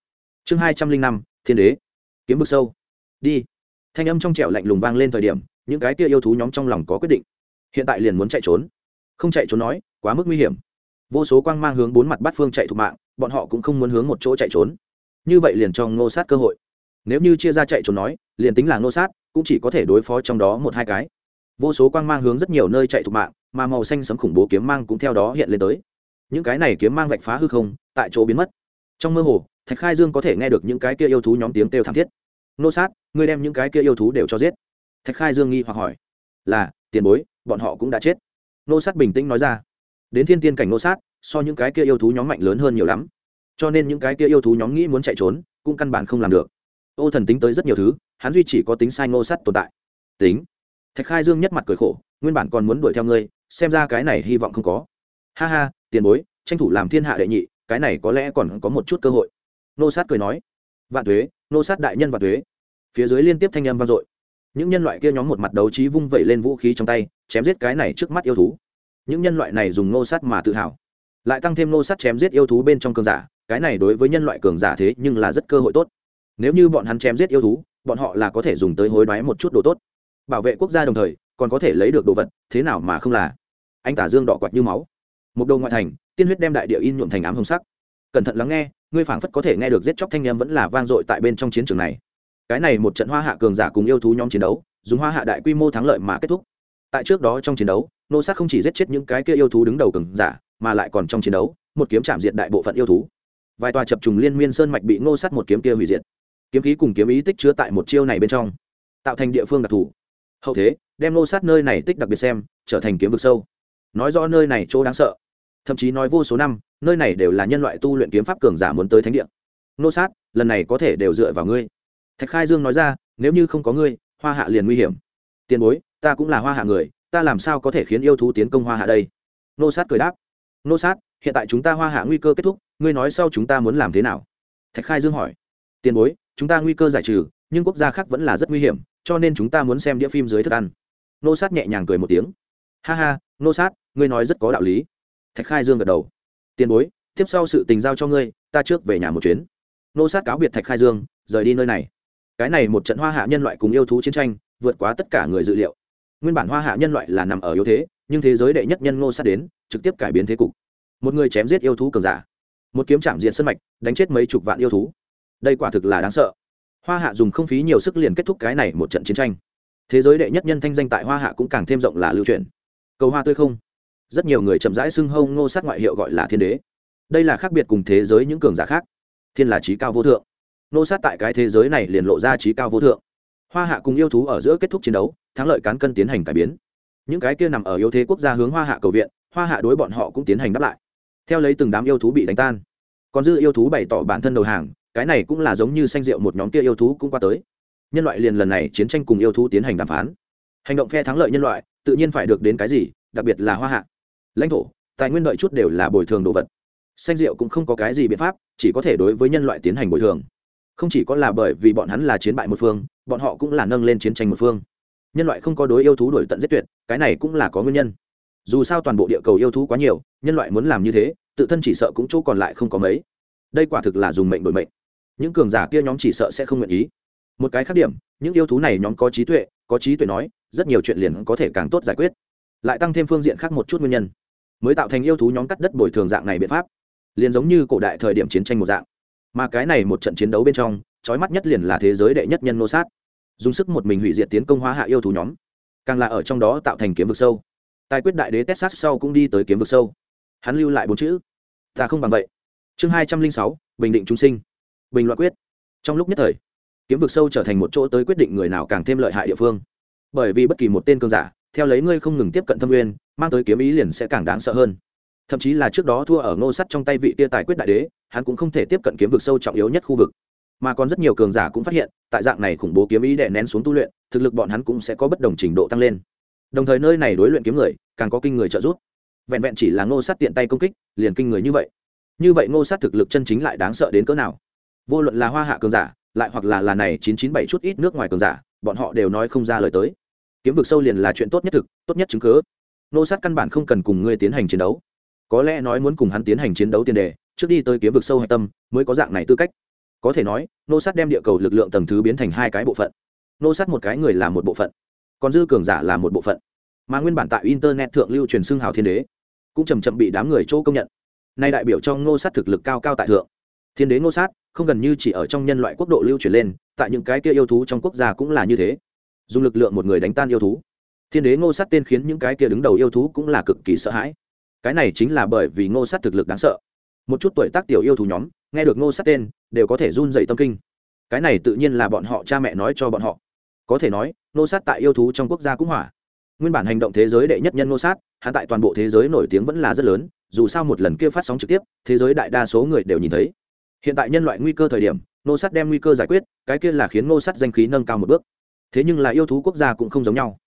Chương hai trăm linh năm, thiên đế. Kiếm vực sâu. Đi thanh âm trong trẻo lạnh lùng vang lên thời điểm, những cái kia yêu thú nhóm trong lòng có quyết định. Hiện tại liền muốn chạy trốn. Không chạy trốn nói, quá mức nguy hiểm. Vô số quang mang hướng bốn mặt bát phương chạy thục mạng, bọn họ cũng không muốn hướng một chỗ chạy trốn. Như vậy liền cho ngô sát cơ hội. Nếu như chia ra chạy trốn nói, liền tính là ngô sát, cũng chỉ có thể đối phó trong đó một hai cái. Vô số quang mang hướng rất nhiều nơi chạy thục mạng, mà màu xanh sấm khủng bố kiếm mang cũng theo đó hiện lên tới. Những cái này kiếm mang vạch phá hư không, tại chỗ biến mất. Trong mơ hồ, thạch khai dương có thể nghe được những cái kia yêu thú nhóm tiếng kêu thảm thiết nô sát, ngươi đem những cái kia yêu thú đều cho giết. Thạch khai dương nghi hoặc hỏi, là, tiền bối, bọn họ cũng đã chết. Nô sát bình tĩnh nói ra, đến thiên tiên cảnh nô sát, so những cái kia yêu thú nhóm mạnh lớn hơn nhiều lắm. Cho nên những cái kia yêu thú nhóm nghĩ muốn chạy trốn, cũng căn bản không làm được. Ô thần tính tới rất nhiều thứ, hắn duy chỉ có tính sai Nô sát tồn tại. Tính? Thạch khai dương nhất mặt cười khổ, nguyên bản còn muốn đuổi theo ngươi, xem ra cái này hy vọng không có. Ha ha, tiền bối, tranh thủ làm thiên hạ đệ nhị, cái này có lẽ còn có một chút cơ hội. Nô sát cười nói, vạn thuế nô sát đại nhân và thuế. Phía dưới liên tiếp thanh âm vang dội. Những nhân loại kia nhóm một mặt đấu trí vung vẩy lên vũ khí trong tay, chém giết cái này trước mắt yêu thú. Những nhân loại này dùng nô sát mà tự hào. Lại tăng thêm nô sát chém giết yêu thú bên trong cường giả, cái này đối với nhân loại cường giả thế nhưng là rất cơ hội tốt. Nếu như bọn hắn chém giết yêu thú, bọn họ là có thể dùng tới hối đoái một chút đồ tốt. Bảo vệ quốc gia đồng thời, còn có thể lấy được đồ vật, thế nào mà không là. Anh tả dương đỏ quạt như máu. Một đầu ngoại thành, tiên huyết đem đại địa in nhuộm thành ám hồng sắc cẩn thận lắng nghe, ngươi phảng phất có thể nghe được giết chóc thanh em vẫn là vang dội tại bên trong chiến trường này. Cái này một trận hoa hạ cường giả cùng yêu thú nhóm chiến đấu, dùng hoa hạ đại quy mô thắng lợi mà kết thúc. Tại trước đó trong chiến đấu, nô sát không chỉ giết chết những cái kia yêu thú đứng đầu cường giả, mà lại còn trong chiến đấu, một kiếm chạm diệt đại bộ phận yêu thú. Vài tòa chập trùng liên miên sơn mạch bị nô sát một kiếm kia hủy diệt. Kiếm khí cùng kiếm ý tích chứa tại một chiêu này bên trong, tạo thành địa phương đặc thù. Hậu thế, đem nô sát nơi này tích đặc biệt xem, trở thành kiếm vực sâu. Nói rõ nơi này chỗ đáng sợ, thậm chí nói vô số năm nơi này đều là nhân loại tu luyện kiếm pháp cường giả muốn tới thánh địa. Nô sát, lần này có thể đều dựa vào ngươi. Thạch khai dương nói ra, nếu như không có ngươi, hoa hạ liền nguy hiểm. Tiền bối, ta cũng là hoa hạ người, ta làm sao có thể khiến yêu thú tiến công hoa hạ đây? Nô sát cười đáp. Nô sát, hiện tại chúng ta hoa hạ nguy cơ kết thúc, ngươi nói sau chúng ta muốn làm thế nào? Thạch khai dương hỏi. Tiền bối, chúng ta nguy cơ giải trừ, nhưng quốc gia khác vẫn là rất nguy hiểm, cho nên chúng ta muốn xem đĩa phim dưới thức ăn. Nô sát nhẹ nhàng cười một tiếng. Ha ha, nô sát, ngươi nói rất có đạo lý. Thạch khai dương gật đầu tiền bối, tiếp sau sự tình giao cho ngươi, ta trước về nhà một chuyến. Nô sát cáo biệt thạch khai dương, rời đi nơi này. Cái này một trận hoa hạ nhân loại cùng yêu thú chiến tranh, vượt quá tất cả người dự liệu. Nguyên bản hoa hạ nhân loại là nằm ở yếu thế, nhưng thế giới đệ nhất nhân ngô sát đến, trực tiếp cải biến thế cục. Một người chém giết yêu thú cường giả. Một kiếm chạm diện sân mạch, đánh chết mấy chục vạn yêu thú. Đây quả thực là đáng sợ. Hoa hạ dùng không phí nhiều sức liền kết thúc cái này một trận chiến tranh. Thế giới đệ nhất nhân thanh danh tại hoa hạ cũng càng thêm rộng là lưu truyền. Cầu hoa tươi không? Rất nhiều người chậm rãi xưng hâu ngô sát ngoại hiệu gọi là thiên đế. Đây là khác biệt cùng thế giới những cường giả khác. Thiên là trí cao vô thượng. Ngô sát tại cái thế giới này liền lộ ra trí cao vô thượng. Hoa hạ cùng yêu thú ở giữa kết thúc chiến đấu, thắng lợi cán cân tiến hành cải biến. Những cái kia nằm ở yếu thế quốc gia hướng hoa hạ cầu viện, hoa hạ đối bọn họ cũng tiến hành đáp lại. Theo lấy từng đám yêu thú bị đánh tan, còn dư yêu thú bày tỏ bản thân đầu hàng, cái này cũng là giống như sanh rượu một nhóm kia yêu thú cũng qua tới. Nhân loại liền lần này chiến tranh cùng yêu thú tiến hành đàm phán. Hành động phe thắng lợi nhân loại, tự nhiên phải được đến cái gì, đặc biệt là hoa hạ lãnh thổ, tài nguyên đợi chút đều là bồi thường đồ vật. Xanh rượu cũng không có cái gì biện pháp, chỉ có thể đối với nhân loại tiến hành bồi thường. Không chỉ có là bởi vì bọn hắn là chiến bại một phương, bọn họ cũng là nâng lên chiến tranh một phương. Nhân loại không có đối yêu thú đổi tận giết tuyệt, cái này cũng là có nguyên nhân. Dù sao toàn bộ địa cầu yêu thú quá nhiều, nhân loại muốn làm như thế, tự thân chỉ sợ cũng chỗ còn lại không có mấy. Đây quả thực là dùng mệnh đổi mệnh. Những cường giả kia nhóm chỉ sợ sẽ không nguyện ý. Một cái khác điểm, những yêu thú này nhóm có trí tuệ, có trí tuệ nói, rất nhiều chuyện liền có thể càng tốt giải quyết. Lại tăng thêm phương diện khác một chút nguyên nhân mới tạo thành yêu thú nhóm cắt đất bồi thường dạng này biện pháp. Liền giống như cổ đại thời điểm chiến tranh một dạng. Mà cái này một trận chiến đấu bên trong trói mắt nhất liền là thế giới đệ nhất nhân nô sát. Dùng sức một mình hủy diệt tiến công hóa hạ yêu thú nhóm. Càng là ở trong đó tạo thành kiếm vực sâu. Tài quyết đại đế texas sau cũng đi tới kiếm vực sâu. Hắn lưu lại bốn chữ. Ta không bằng vậy. Chương hai trăm linh sáu, bình định chúng sinh. Bình loại quyết. Trong lúc nhất thời, kiếm vực sâu trở thành một chỗ tới quyết định người nào càng thêm lợi hại địa phương. Bởi vì bất kỳ một tên cơn giả, theo lấy ngươi không ngừng tiếp cận thâm nguyên mang tới kiếm ý liền sẽ càng đáng sợ hơn. Thậm chí là trước đó thua ở ngô sắt trong tay vị tia tài quyết đại đế, hắn cũng không thể tiếp cận kiếm vực sâu trọng yếu nhất khu vực. Mà còn rất nhiều cường giả cũng phát hiện, tại dạng này khủng bố kiếm ý đè nén xuống tu luyện, thực lực bọn hắn cũng sẽ có bất đồng trình độ tăng lên. Đồng thời nơi này đối luyện kiếm người, càng có kinh người trợ giúp. Vẹn vẹn chỉ là ngô sát tiện tay công kích, liền kinh người như vậy. Như vậy ngô sát thực lực chân chính lại đáng sợ đến cỡ nào? Vô luận là hoa hạ cường giả, lại hoặc là là này chín chín bảy chút ít nước ngoài cường giả, bọn họ đều nói không ra lời tới. Kiếm vực sâu liền là chuyện tốt nhất thực, tốt nhất chứng cớ Nô sát căn bản không cần cùng ngươi tiến hành chiến đấu. Có lẽ nói muốn cùng hắn tiến hành chiến đấu tiền đề, trước đi tới kiếm vực sâu hạch tâm, mới có dạng này tư cách. Có thể nói, nô sát đem địa cầu lực lượng tầng thứ biến thành hai cái bộ phận. Nô sát một cái người là một bộ phận, còn dư cường giả là một bộ phận. Mà nguyên bản tại internet thượng lưu truyền xưng hào thiên đế, cũng chầm chậm bị đám người chỗ công nhận. Nay đại biểu cho nô sát thực lực cao cao tại thượng. Thiên đế nô sát, không gần như chỉ ở trong nhân loại quốc độ lưu truyền lên, tại những cái kia yêu thú trong quốc gia cũng là như thế. Dùng lực lượng một người đánh tan yêu thú thiên đế ngô sát tên khiến những cái kia đứng đầu yêu thú cũng là cực kỳ sợ hãi. Cái này chính là bởi vì ngô sát thực lực đáng sợ. Một chút tuổi tác tiểu yêu thú nhóm, nghe được ngô sát tên, đều có thể run dậy tâm kinh. Cái này tự nhiên là bọn họ cha mẹ nói cho bọn họ. Có thể nói, ngô sát tại yêu thú trong quốc gia cũng hỏa. Nguyên bản hành động thế giới đệ nhất nhân ngô sát hạ tại toàn bộ thế giới nổi tiếng vẫn là rất lớn, dù sao một lần kia phát sóng trực tiếp, thế giới đại đa số người đều nhìn thấy. Hiện tại nhân loại nguy cơ thời điểm, ngô sát đem nguy cơ giải quyết, cái kia là khiến ngô sát danh khí nâng cao một bước. Thế nhưng là yêu thú quốc gia cũng không giống nhau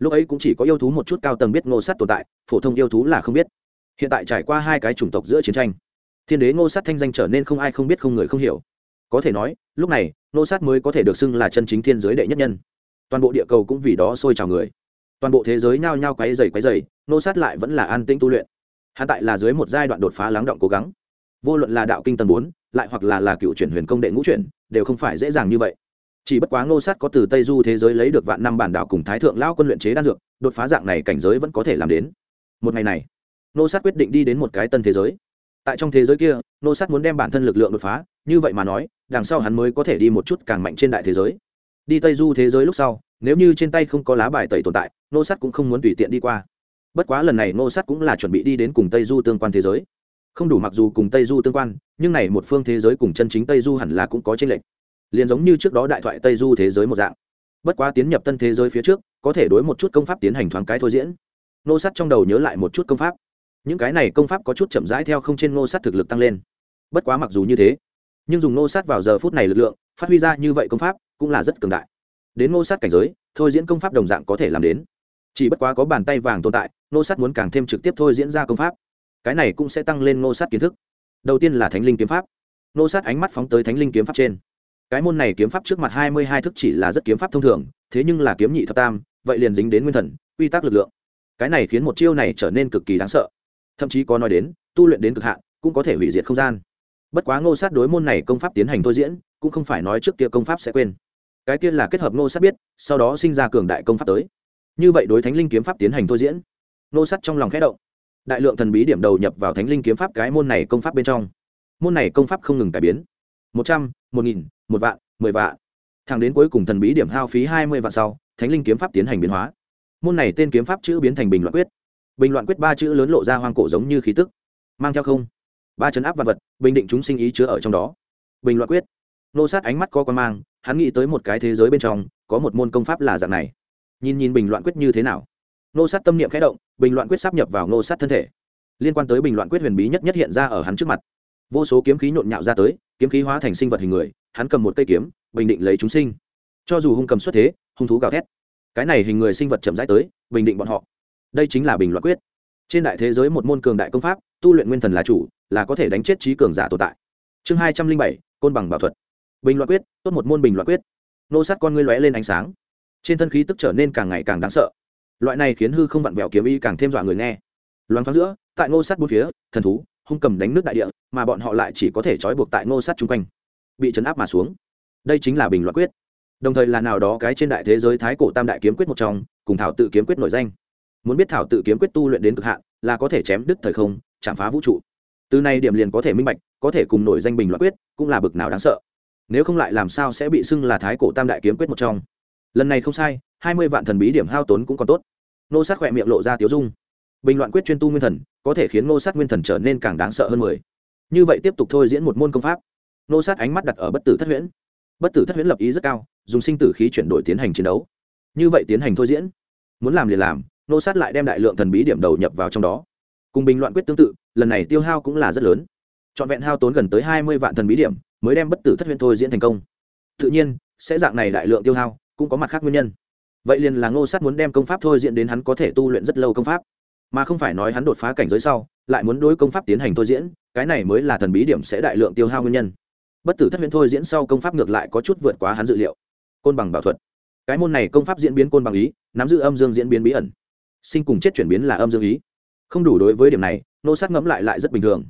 lúc ấy cũng chỉ có yêu thú một chút cao tầng biết ngô sát tồn tại, phổ thông yêu thú là không biết. Hiện tại trải qua hai cái chủng tộc giữa chiến tranh, thiên đế ngô sát thanh danh trở nên không ai không biết không người không hiểu. Có thể nói, lúc này, ngô sát mới có thể được xưng là chân chính thiên giới đệ nhất nhân. Toàn bộ địa cầu cũng vì đó sôi trào người. Toàn bộ thế giới nhao nhao quáy dày quáy dày ngô sát lại vẫn là an tĩnh tu luyện. Hạ tại là dưới một giai đoạn đột phá lắng động cố gắng. Vô luận là đạo kinh tầng bốn, lại hoặc là là cựu chuyển huyền công đệ ngũ chuyển, đều không phải dễ dàng như vậy chỉ bất quá ngô sát có từ tây du thế giới lấy được vạn năm bản đảo cùng thái thượng lao quân luyện chế đan dược, đột phá dạng này cảnh giới vẫn có thể làm đến. Một ngày này, ngô sát quyết định đi đến một cái tân thế giới. Tại trong thế giới kia nô sát muốn đem bản thân lực lượng đột phá, như vậy mà nói, đằng sau hắn mới có thể đi một chút càng mạnh trên đại thế giới. Đi tây du thế giới lúc sau, nếu như trên tay không có lá bài tẩy tồn tại nô sát cũng không muốn tùy tiện đi qua. Bất quá lần này nô sát cũng là chuẩn bị đi đến cùng tây du tương quan thế giới. Không đủ mặc dù cùng tây du tương quan, nhưng này một phương thế giới cùng chân chính tây du hẳn là cũng có tranh lệch liền giống như trước đó đại thoại tây du thế giới một dạng. Bất quá tiến nhập tân thế giới phía trước, có thể đối một chút công pháp tiến hành thoáng cái thôi diễn. Nô sát trong đầu nhớ lại một chút công pháp. Những cái này công pháp có chút chậm rãi theo không trên nô sát thực lực tăng lên. Bất quá mặc dù như thế, nhưng dùng nô sát vào giờ phút này lực lượng, phát huy ra như vậy công pháp cũng là rất cường đại. Đến nô sát cảnh giới, thôi diễn công pháp đồng dạng có thể làm đến. Chỉ bất quá có bàn tay vàng tồn tại, nô sát muốn càng thêm trực tiếp thôi diễn ra công pháp. Cái này cũng sẽ tăng lên nô sát kiến thức. Đầu tiên là thánh linh kiếm pháp. Nô sát ánh mắt phóng tới thánh linh kiếm pháp trên cái môn này kiếm pháp trước mặt hai mươi hai thức chỉ là rất kiếm pháp thông thường, thế nhưng là kiếm nhị thập tam, vậy liền dính đến nguyên thần, quy tắc lực lượng. Cái này khiến một chiêu này trở nên cực kỳ đáng sợ. Thậm chí có nói đến, tu luyện đến cực hạn, cũng có thể hủy diệt không gian. Bất quá ngô sát đối môn này công pháp tiến hành thôi diễn, cũng không phải nói trước kia công pháp sẽ quên. Cái kia là kết hợp ngô sát biết, sau đó sinh ra cường đại công pháp tới. Như vậy đối thánh linh kiếm pháp tiến hành thôi diễn, ngô sát trong lòng khẽ động. Đại lượng thần bí điểm đầu nhập vào thánh linh kiếm pháp cái môn này công pháp bên trong. Môn này công pháp không ngừng cải biến một trăm, một nghìn, một vạn, mười vạn. Thẳng đến cuối cùng thần bí điểm hao phí hai mươi vạn sau, thánh linh kiếm pháp tiến hành biến hóa. Môn này tên kiếm pháp chữ biến thành bình loạn quyết. Bình loạn quyết ba chữ lớn lộ ra hoang cổ giống như khí tức. Mang theo không. Ba chấn áp vật vật, bình định chúng sinh ý chứa ở trong đó. Bình loạn quyết. Nô sát ánh mắt có con mang, hắn nghĩ tới một cái thế giới bên trong, có một môn công pháp là dạng này. Nhìn nhìn bình loạn quyết như thế nào. Nô sát tâm niệm khẽ động, bình loạn quyết sắp nhập vào nô sát thân thể. Liên quan tới bình loạn quyết huyền bí nhất nhất hiện ra ở hắn trước mặt. Vô số kiếm khí nhộn nhạo ra tới kiếm khí hóa thành sinh vật hình người, hắn cầm một cây kiếm, bình định lấy chúng sinh. Cho dù hung cầm xuất thế, hung thú gào thét. Cái này hình người sinh vật chậm rãi tới, bình định bọn họ. Đây chính là bình loạn quyết. Trên đại thế giới một môn cường đại công pháp, tu luyện nguyên thần là chủ, là có thể đánh chết trí cường giả tồn tại. Chương hai trăm linh bảy, côn bằng bảo thuật. Bình loạn quyết, tốt một môn bình loạn quyết. Nô sát con ngươi lóe lên ánh sáng. Trên thân khí tức trở nên càng ngày càng đáng sợ. Loại này khiến hư không vặn vẹo kiếm y càng thêm dọa người nghe. Loáng thoáng giữa, tại ngô sát bốn phía, thần thú hung cầm đánh nước đại địa, mà bọn họ lại chỉ có thể trói buộc tại ngô sát chung quanh. Bị chấn áp mà xuống. Đây chính là bình loạn quyết. Đồng thời là nào đó cái trên đại thế giới thái cổ tam đại kiếm quyết một trong, cùng thảo tự kiếm quyết nổi danh. Muốn biết thảo tự kiếm quyết tu luyện đến cực hạn, là có thể chém đứt thời không, chạm phá vũ trụ. Từ nay điểm liền có thể minh bạch, có thể cùng nổi danh bình loạn quyết, cũng là bực nào đáng sợ. Nếu không lại làm sao sẽ bị xưng là thái cổ tam đại kiếm quyết một trong? Lần này không sai, hai mươi vạn thần bí điểm hao tốn cũng còn tốt. Nô sát khỏe miệng lộ ra tiếu dung. Bình loạn quyết chuyên tu nguyên thần có thể khiến nô sát nguyên thần trở nên càng đáng sợ hơn mười. Như vậy tiếp tục thôi diễn một môn công pháp. Nô sát ánh mắt đặt ở bất tử thất huyễn. Bất tử thất huyễn lập ý rất cao, dùng sinh tử khí chuyển đổi tiến hành chiến đấu. Như vậy tiến hành thôi diễn. Muốn làm liền làm nô sát lại đem đại lượng thần bí điểm đầu nhập vào trong đó. Cùng bình loạn quyết tương tự, lần này tiêu hao cũng là rất lớn. Trọn vẹn hao tốn gần tới hai mươi vạn thần bí điểm, mới đem bất tử thất huyễn thôi diễn thành công. Tự nhiên, sẽ dạng này đại lượng tiêu hao, cũng có mặt khác nguyên nhân. Vậy liền là ngô sát muốn đem công pháp thôi diễn đến hắn có thể tu luyện rất lâu công pháp mà không phải nói hắn đột phá cảnh giới sau, lại muốn đối công pháp tiến hành thôi diễn, cái này mới là thần bí điểm sẽ đại lượng tiêu hao nguyên nhân. Bất tử thất huyễn thôi diễn sau công pháp ngược lại có chút vượt quá hắn dự liệu. Côn bằng bảo thuật. Cái môn này công pháp diễn biến côn bằng ý, nắm giữ âm dương diễn biến bí ẩn. Sinh cùng chết chuyển biến là âm dương ý. Không đủ đối với điểm này, nô sát ngẫm lại lại rất bình thường.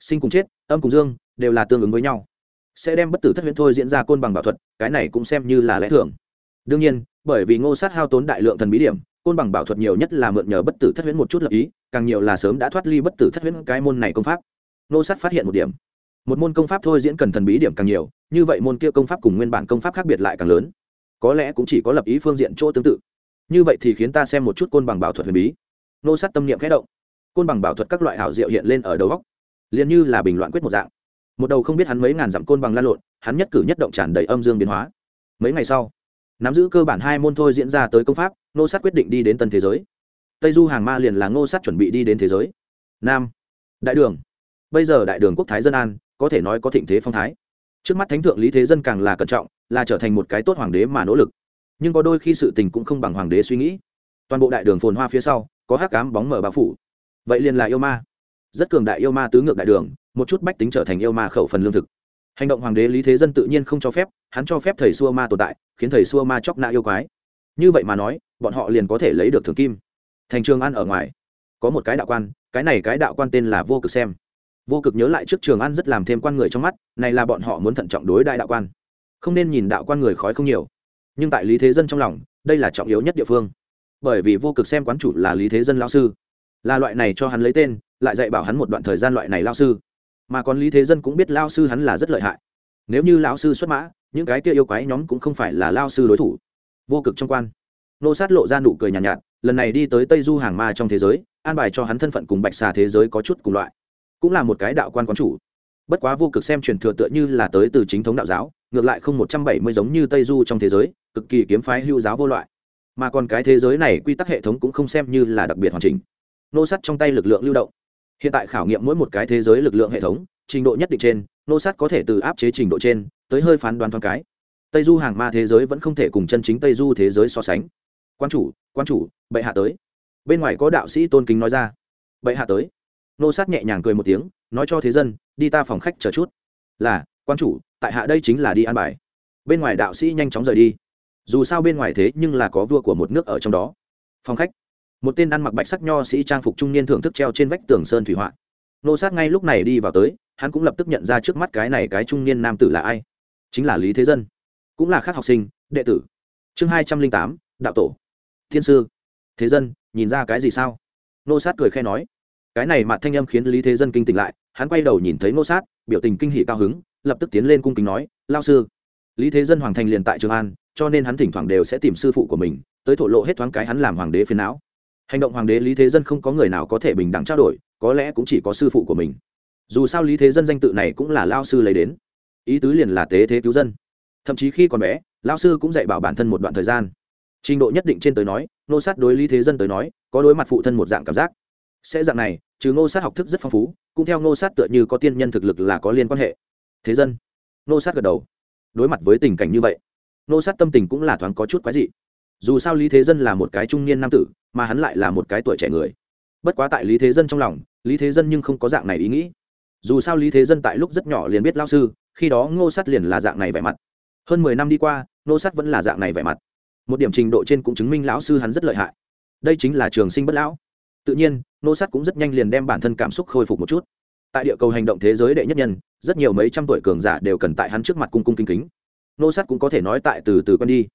Sinh cùng chết, âm cùng dương, đều là tương ứng với nhau. Sẽ đem bất tử thất huyễn thôi diễn ra côn bằng bảo thuật, cái này cũng xem như là lẽ thường. Đương nhiên, bởi vì ngô sát hao tốn đại lượng thần bí điểm côn bằng bảo thuật nhiều nhất là mượn nhờ bất tử thất huyễn một chút lập ý, càng nhiều là sớm đã thoát ly bất tử thất huyễn cái môn này công pháp. Nô sát phát hiện một điểm. Một môn công pháp thôi diễn cần thần bí điểm càng nhiều, như vậy môn kia công pháp cùng nguyên bản công pháp khác biệt lại càng lớn. Có lẽ cũng chỉ có lập ý phương diện chỗ tương tự. Như vậy thì khiến ta xem một chút côn bằng bảo thuật huyền bí. Nô sát tâm niệm khẽ động. Côn bằng bảo thuật các loại hảo diệu hiện lên ở đầu góc, liền như là bình loạn quyết một dạng. Một đầu không biết hắn mấy ngàn dặm côn bằng lan lộn, hắn nhất cử nhất động tràn đầy âm dương biến hóa. Mấy ngày sau, nắm giữ cơ bản hai môn thôi diễn ra tới công pháp nô sát quyết định đi đến tân thế giới. Tây du hàng ma liền là ngô sát chuẩn bị đi đến thế giới. Nam. Đại đường. Bây giờ đại đường quốc thái dân an, có thể nói có thịnh thế phong thái. Trước mắt thánh thượng lý thế dân càng là cẩn trọng, là trở thành một cái tốt hoàng đế mà nỗ lực. Nhưng có đôi khi sự tình cũng không bằng hoàng đế suy nghĩ. Toàn bộ đại đường phồn hoa phía sau, có hắc cám bóng mở bao phủ. Vậy liền là yêu ma. Rất cường đại yêu ma tứ ngược đại đường, một chút bách tính trở thành yêu ma khẩu phần lương thực. Hành động hoàng đế lý thế dân tự nhiên không cho phép, hắn cho phép thầy xua ma tồn tại, khiến thầy xua ma chóc nạ yêu quái. Như vậy mà nói bọn họ liền có thể lấy được thường kim. Thành trường An ở ngoài. Có một cái đạo quan, cái này cái đạo quan tên là vô cực xem. Vô cực nhớ lại trước trường An rất làm thêm quan người trong mắt, này là bọn họ muốn thận trọng đối đại đạo quan. Không nên nhìn đạo quan người khói không nhiều. Nhưng tại lý thế dân trong lòng, đây là trọng yếu nhất địa phương. Bởi vì vô cực xem quán chủ là lý thế dân lao sư. Là loại này cho hắn lấy tên, lại dạy bảo hắn một đoạn thời gian loại này lao sư. Mà còn lý thế dân cũng biết lao sư hắn là rất lợi hại. Nếu như lão sư xuất mã, những cái kia yêu quái nhóm cũng không phải là lao sư đối thủ. Vô cực trong quan nô sát lộ ra nụ cười nhàn nhạt, nhạt lần này đi tới tây du hàng ma trong thế giới an bài cho hắn thân phận cùng bạch xà thế giới có chút cùng loại. Cũng là một cái đạo quan quán chủ. Bất quá vô cực xem truyền thừa tựa như là tới từ chính thống đạo giáo ngược lại không một trăm bảy mươi giống như tây du trong thế giới cực kỳ kiếm phái hưu giáo vô loại. Mà còn cái thế giới này quy tắc hệ thống cũng không xem như là đặc biệt hoàn chỉnh. Nô sắt trong tay lực lượng lưu động. Hiện tại khảo nghiệm mỗi một cái thế giới lực lượng hệ thống trình độ nhất định trên nô sắt có thể từ áp chế trình độ trên tới hơi phán đoán thoáng cái. Tây du hàng ma thế giới vẫn không thể cùng chân chính tây du thế giới so sánh quan chủ quan chủ, bệ hạ tới. Bên ngoài có đạo sĩ tôn kính nói ra. Bệ hạ tới. Nô sát nhẹ nhàng cười một tiếng, nói cho thế dân, đi ta phòng khách chờ chút. Là, quan chủ, tại hạ đây chính là đi an bài. Bên ngoài đạo sĩ nhanh chóng rời đi. Dù sao bên ngoài thế nhưng là có vua của một nước ở trong đó. Phòng khách. Một tên ăn mặc bạch sắc nho sĩ trang phục trung niên thưởng thức treo trên vách tường sơn thủy họa. Nô sát ngay lúc này đi vào tới, hắn cũng lập tức nhận ra trước mắt cái này cái trung niên nam tử là ai. Chính là lý thế dân. Cũng là khác học sinh, đệ tử. Chương hai trăm linh tám, đạo tổ thiên sư, thế dân, nhìn ra cái gì sao? Nô sát cười khe nói. Cái này mà thanh âm khiến lý thế dân kinh tỉnh lại, hắn quay đầu nhìn thấy nô sát, biểu tình kinh hỷ cao hứng, lập tức tiến lên cung kính nói lao sư. Lý thế dân hoàng thành liền tại trường an, cho nên hắn thỉnh thoảng đều sẽ tìm sư phụ của mình, tới thổ lộ hết thoáng cái hắn làm hoàng đế phiền não. Hành động hoàng đế lý thế dân không có người nào có thể bình đẳng trao đổi, có lẽ cũng chỉ có sư phụ của mình. Dù sao lý thế dân danh tự này cũng là lao sư lấy đến. Ý tứ liền là tế thế cứu dân. Thậm chí khi còn bé lao sư cũng dạy bảo bản thân một đoạn thời gian trình độ nhất định trên tới nói nô sát đối lý thế dân tới nói, có đối mặt phụ thân một dạng cảm giác. Sẽ dạng này, trừ ngô sát học thức rất phong phú, cũng theo ngô sát tựa như có tiên nhân thực lực là có liên quan hệ. Thế dân. Ngô sát gật đầu. Đối mặt với tình cảnh như vậy, ngô sát tâm tình cũng là thoáng có chút quái dị. Dù sao lý thế dân là một cái trung niên nam tử, mà hắn lại là một cái tuổi trẻ người. Bất quá tại lý thế dân trong lòng, lý thế dân nhưng không có dạng này ý nghĩ. Dù sao lý thế dân tại lúc rất nhỏ liền biết lao sư, khi đó ngô sát liền là dạng này vẻ mặt. Hơn mười năm đi qua, ngô sát vẫn là dạng này vẻ mặt một điểm trình độ trên cũng chứng minh lão sư hắn rất lợi hại. Đây chính là trường sinh bất lão. Tự nhiên, nô sát cũng rất nhanh liền đem bản thân cảm xúc khôi phục một chút. Tại địa cầu hành động thế giới đệ nhất nhân, rất nhiều mấy trăm tuổi cường giả đều cần tại hắn trước mặt cung cung kính kính. Nô sát cũng có thể nói tại từ từ quen đi.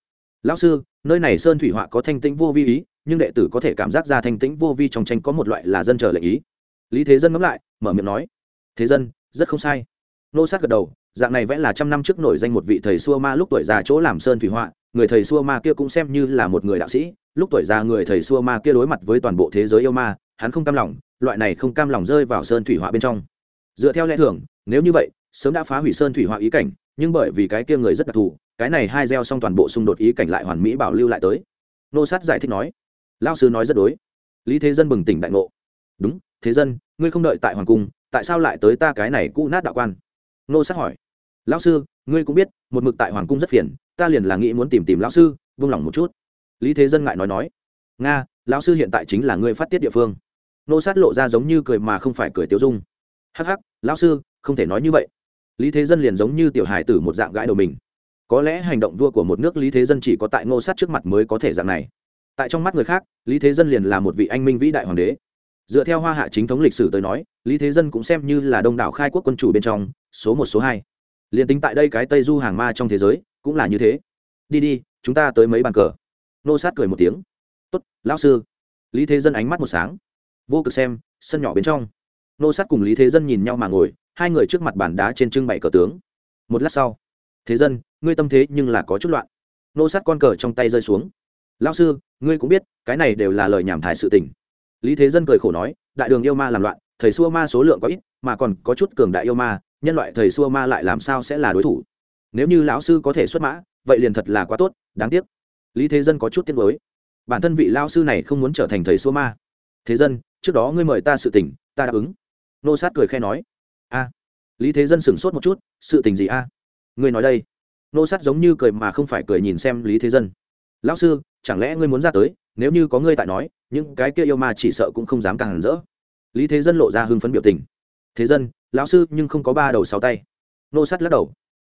Lão sư, nơi này sơn thủy họa có thanh tĩnh vô vi ý, nhưng đệ tử có thể cảm giác ra thanh tĩnh vô vi trong tranh có một loại là dân chờ lệnh ý. Lý thế dân ngẫm lại, mở miệng nói, thế dân, rất không sai. Nô sát gật đầu, dạng này vẽ là trăm năm trước nổi danh một vị thầy xua ma lúc tuổi già chỗ làm sơn thủy họa người thầy xua ma kia cũng xem như là một người đạo sĩ, lúc tuổi già người thầy xua ma kia đối mặt với toàn bộ thế giới yêu ma, hắn không cam lòng, loại này không cam lòng rơi vào sơn thủy họa bên trong. Dựa theo lẽ thường, nếu như vậy, sớm đã phá hủy sơn thủy họa ý cảnh, nhưng bởi vì cái kia người rất đặc thù, cái này hai gieo xong toàn bộ xung đột ý cảnh lại hoàn mỹ bảo lưu lại tới. Nô sát giải thích nói lao sư nói rất đối. Lý thế dân bừng tỉnh đại ngộ, đúng, thế dân, ngươi không đợi tại hoàng cung, tại sao lại tới ta cái này cũ nát đạo quan? Nô sát hỏi, lão sư, ngươi cũng biết, một mực tại hoàng cung rất phiền ta liền là nghĩ muốn tìm tìm lão sư, vung lòng một chút. Lý thế dân ngại nói nói, nga, lão sư hiện tại chính là người phát tiết địa phương. Nô sát lộ ra giống như cười mà không phải cười tiêu dung. Hắc hắc, lão sư, không thể nói như vậy. Lý thế dân liền giống như tiểu hài tử một dạng gãi đầu mình. Có lẽ hành động vua của một nước lý thế dân chỉ có tại ngô sát trước mặt mới có thể dạng này. Tại trong mắt người khác, lý thế dân liền là một vị anh minh vĩ đại hoàng đế. Dựa theo hoa hạ chính thống lịch sử tới nói, lý thế dân cũng xem như là đông đảo khai quốc quân chủ bên trong, số một, số hai. Liền tính tại đây cái tây du hàng ma trong thế giới cũng là như thế. Đi đi, chúng ta tới mấy bàn cờ. Nô sát cười một tiếng. Tốt, lão sư. Lý thế dân ánh mắt một sáng. Vô cực xem, sân nhỏ bên trong. Nô sát cùng lý thế dân nhìn nhau mà ngồi, hai người trước mặt bàn đá trên trưng bày cờ tướng. Một lát sau, thế dân, ngươi tâm thế nhưng là có chút loạn. Nô sát con cờ trong tay rơi xuống. Lão sư, ngươi cũng biết, cái này đều là lời nhảm thái sự tình. Lý thế dân cười khổ nói, đại đường yêu ma làm loạn, thầy xua ma số lượng có ít, mà còn có chút cường đại yêu ma, nhân loại thầy xua ma lại làm sao sẽ là đối thủ? Nếu như lão sư có thể xuất mã, vậy liền thật là quá tốt, đáng tiếc. Lý thế dân có chút tiếc mới bản thân vị lao sư này không muốn trở thành thầy xua ma. Thế dân, trước đó ngươi mời ta sự tình, ta đáp ứng. Nô sát cười khe nói. A. Lý thế dân sửng sốt một chút, sự tình gì a? Ngươi nói đây. Nô sát giống như cười mà không phải cười nhìn xem lý thế dân. Lão sư, chẳng lẽ ngươi muốn ra tới, nếu như có ngươi tại nói, những cái kia yêu ma chỉ sợ cũng không dám càng hẳn rỡ. Lý thế dân lộ ra hưng phấn biểu tình. Thế dân, lão sư nhưng không có ba đầu sáu tay. Nô sát lắc đầu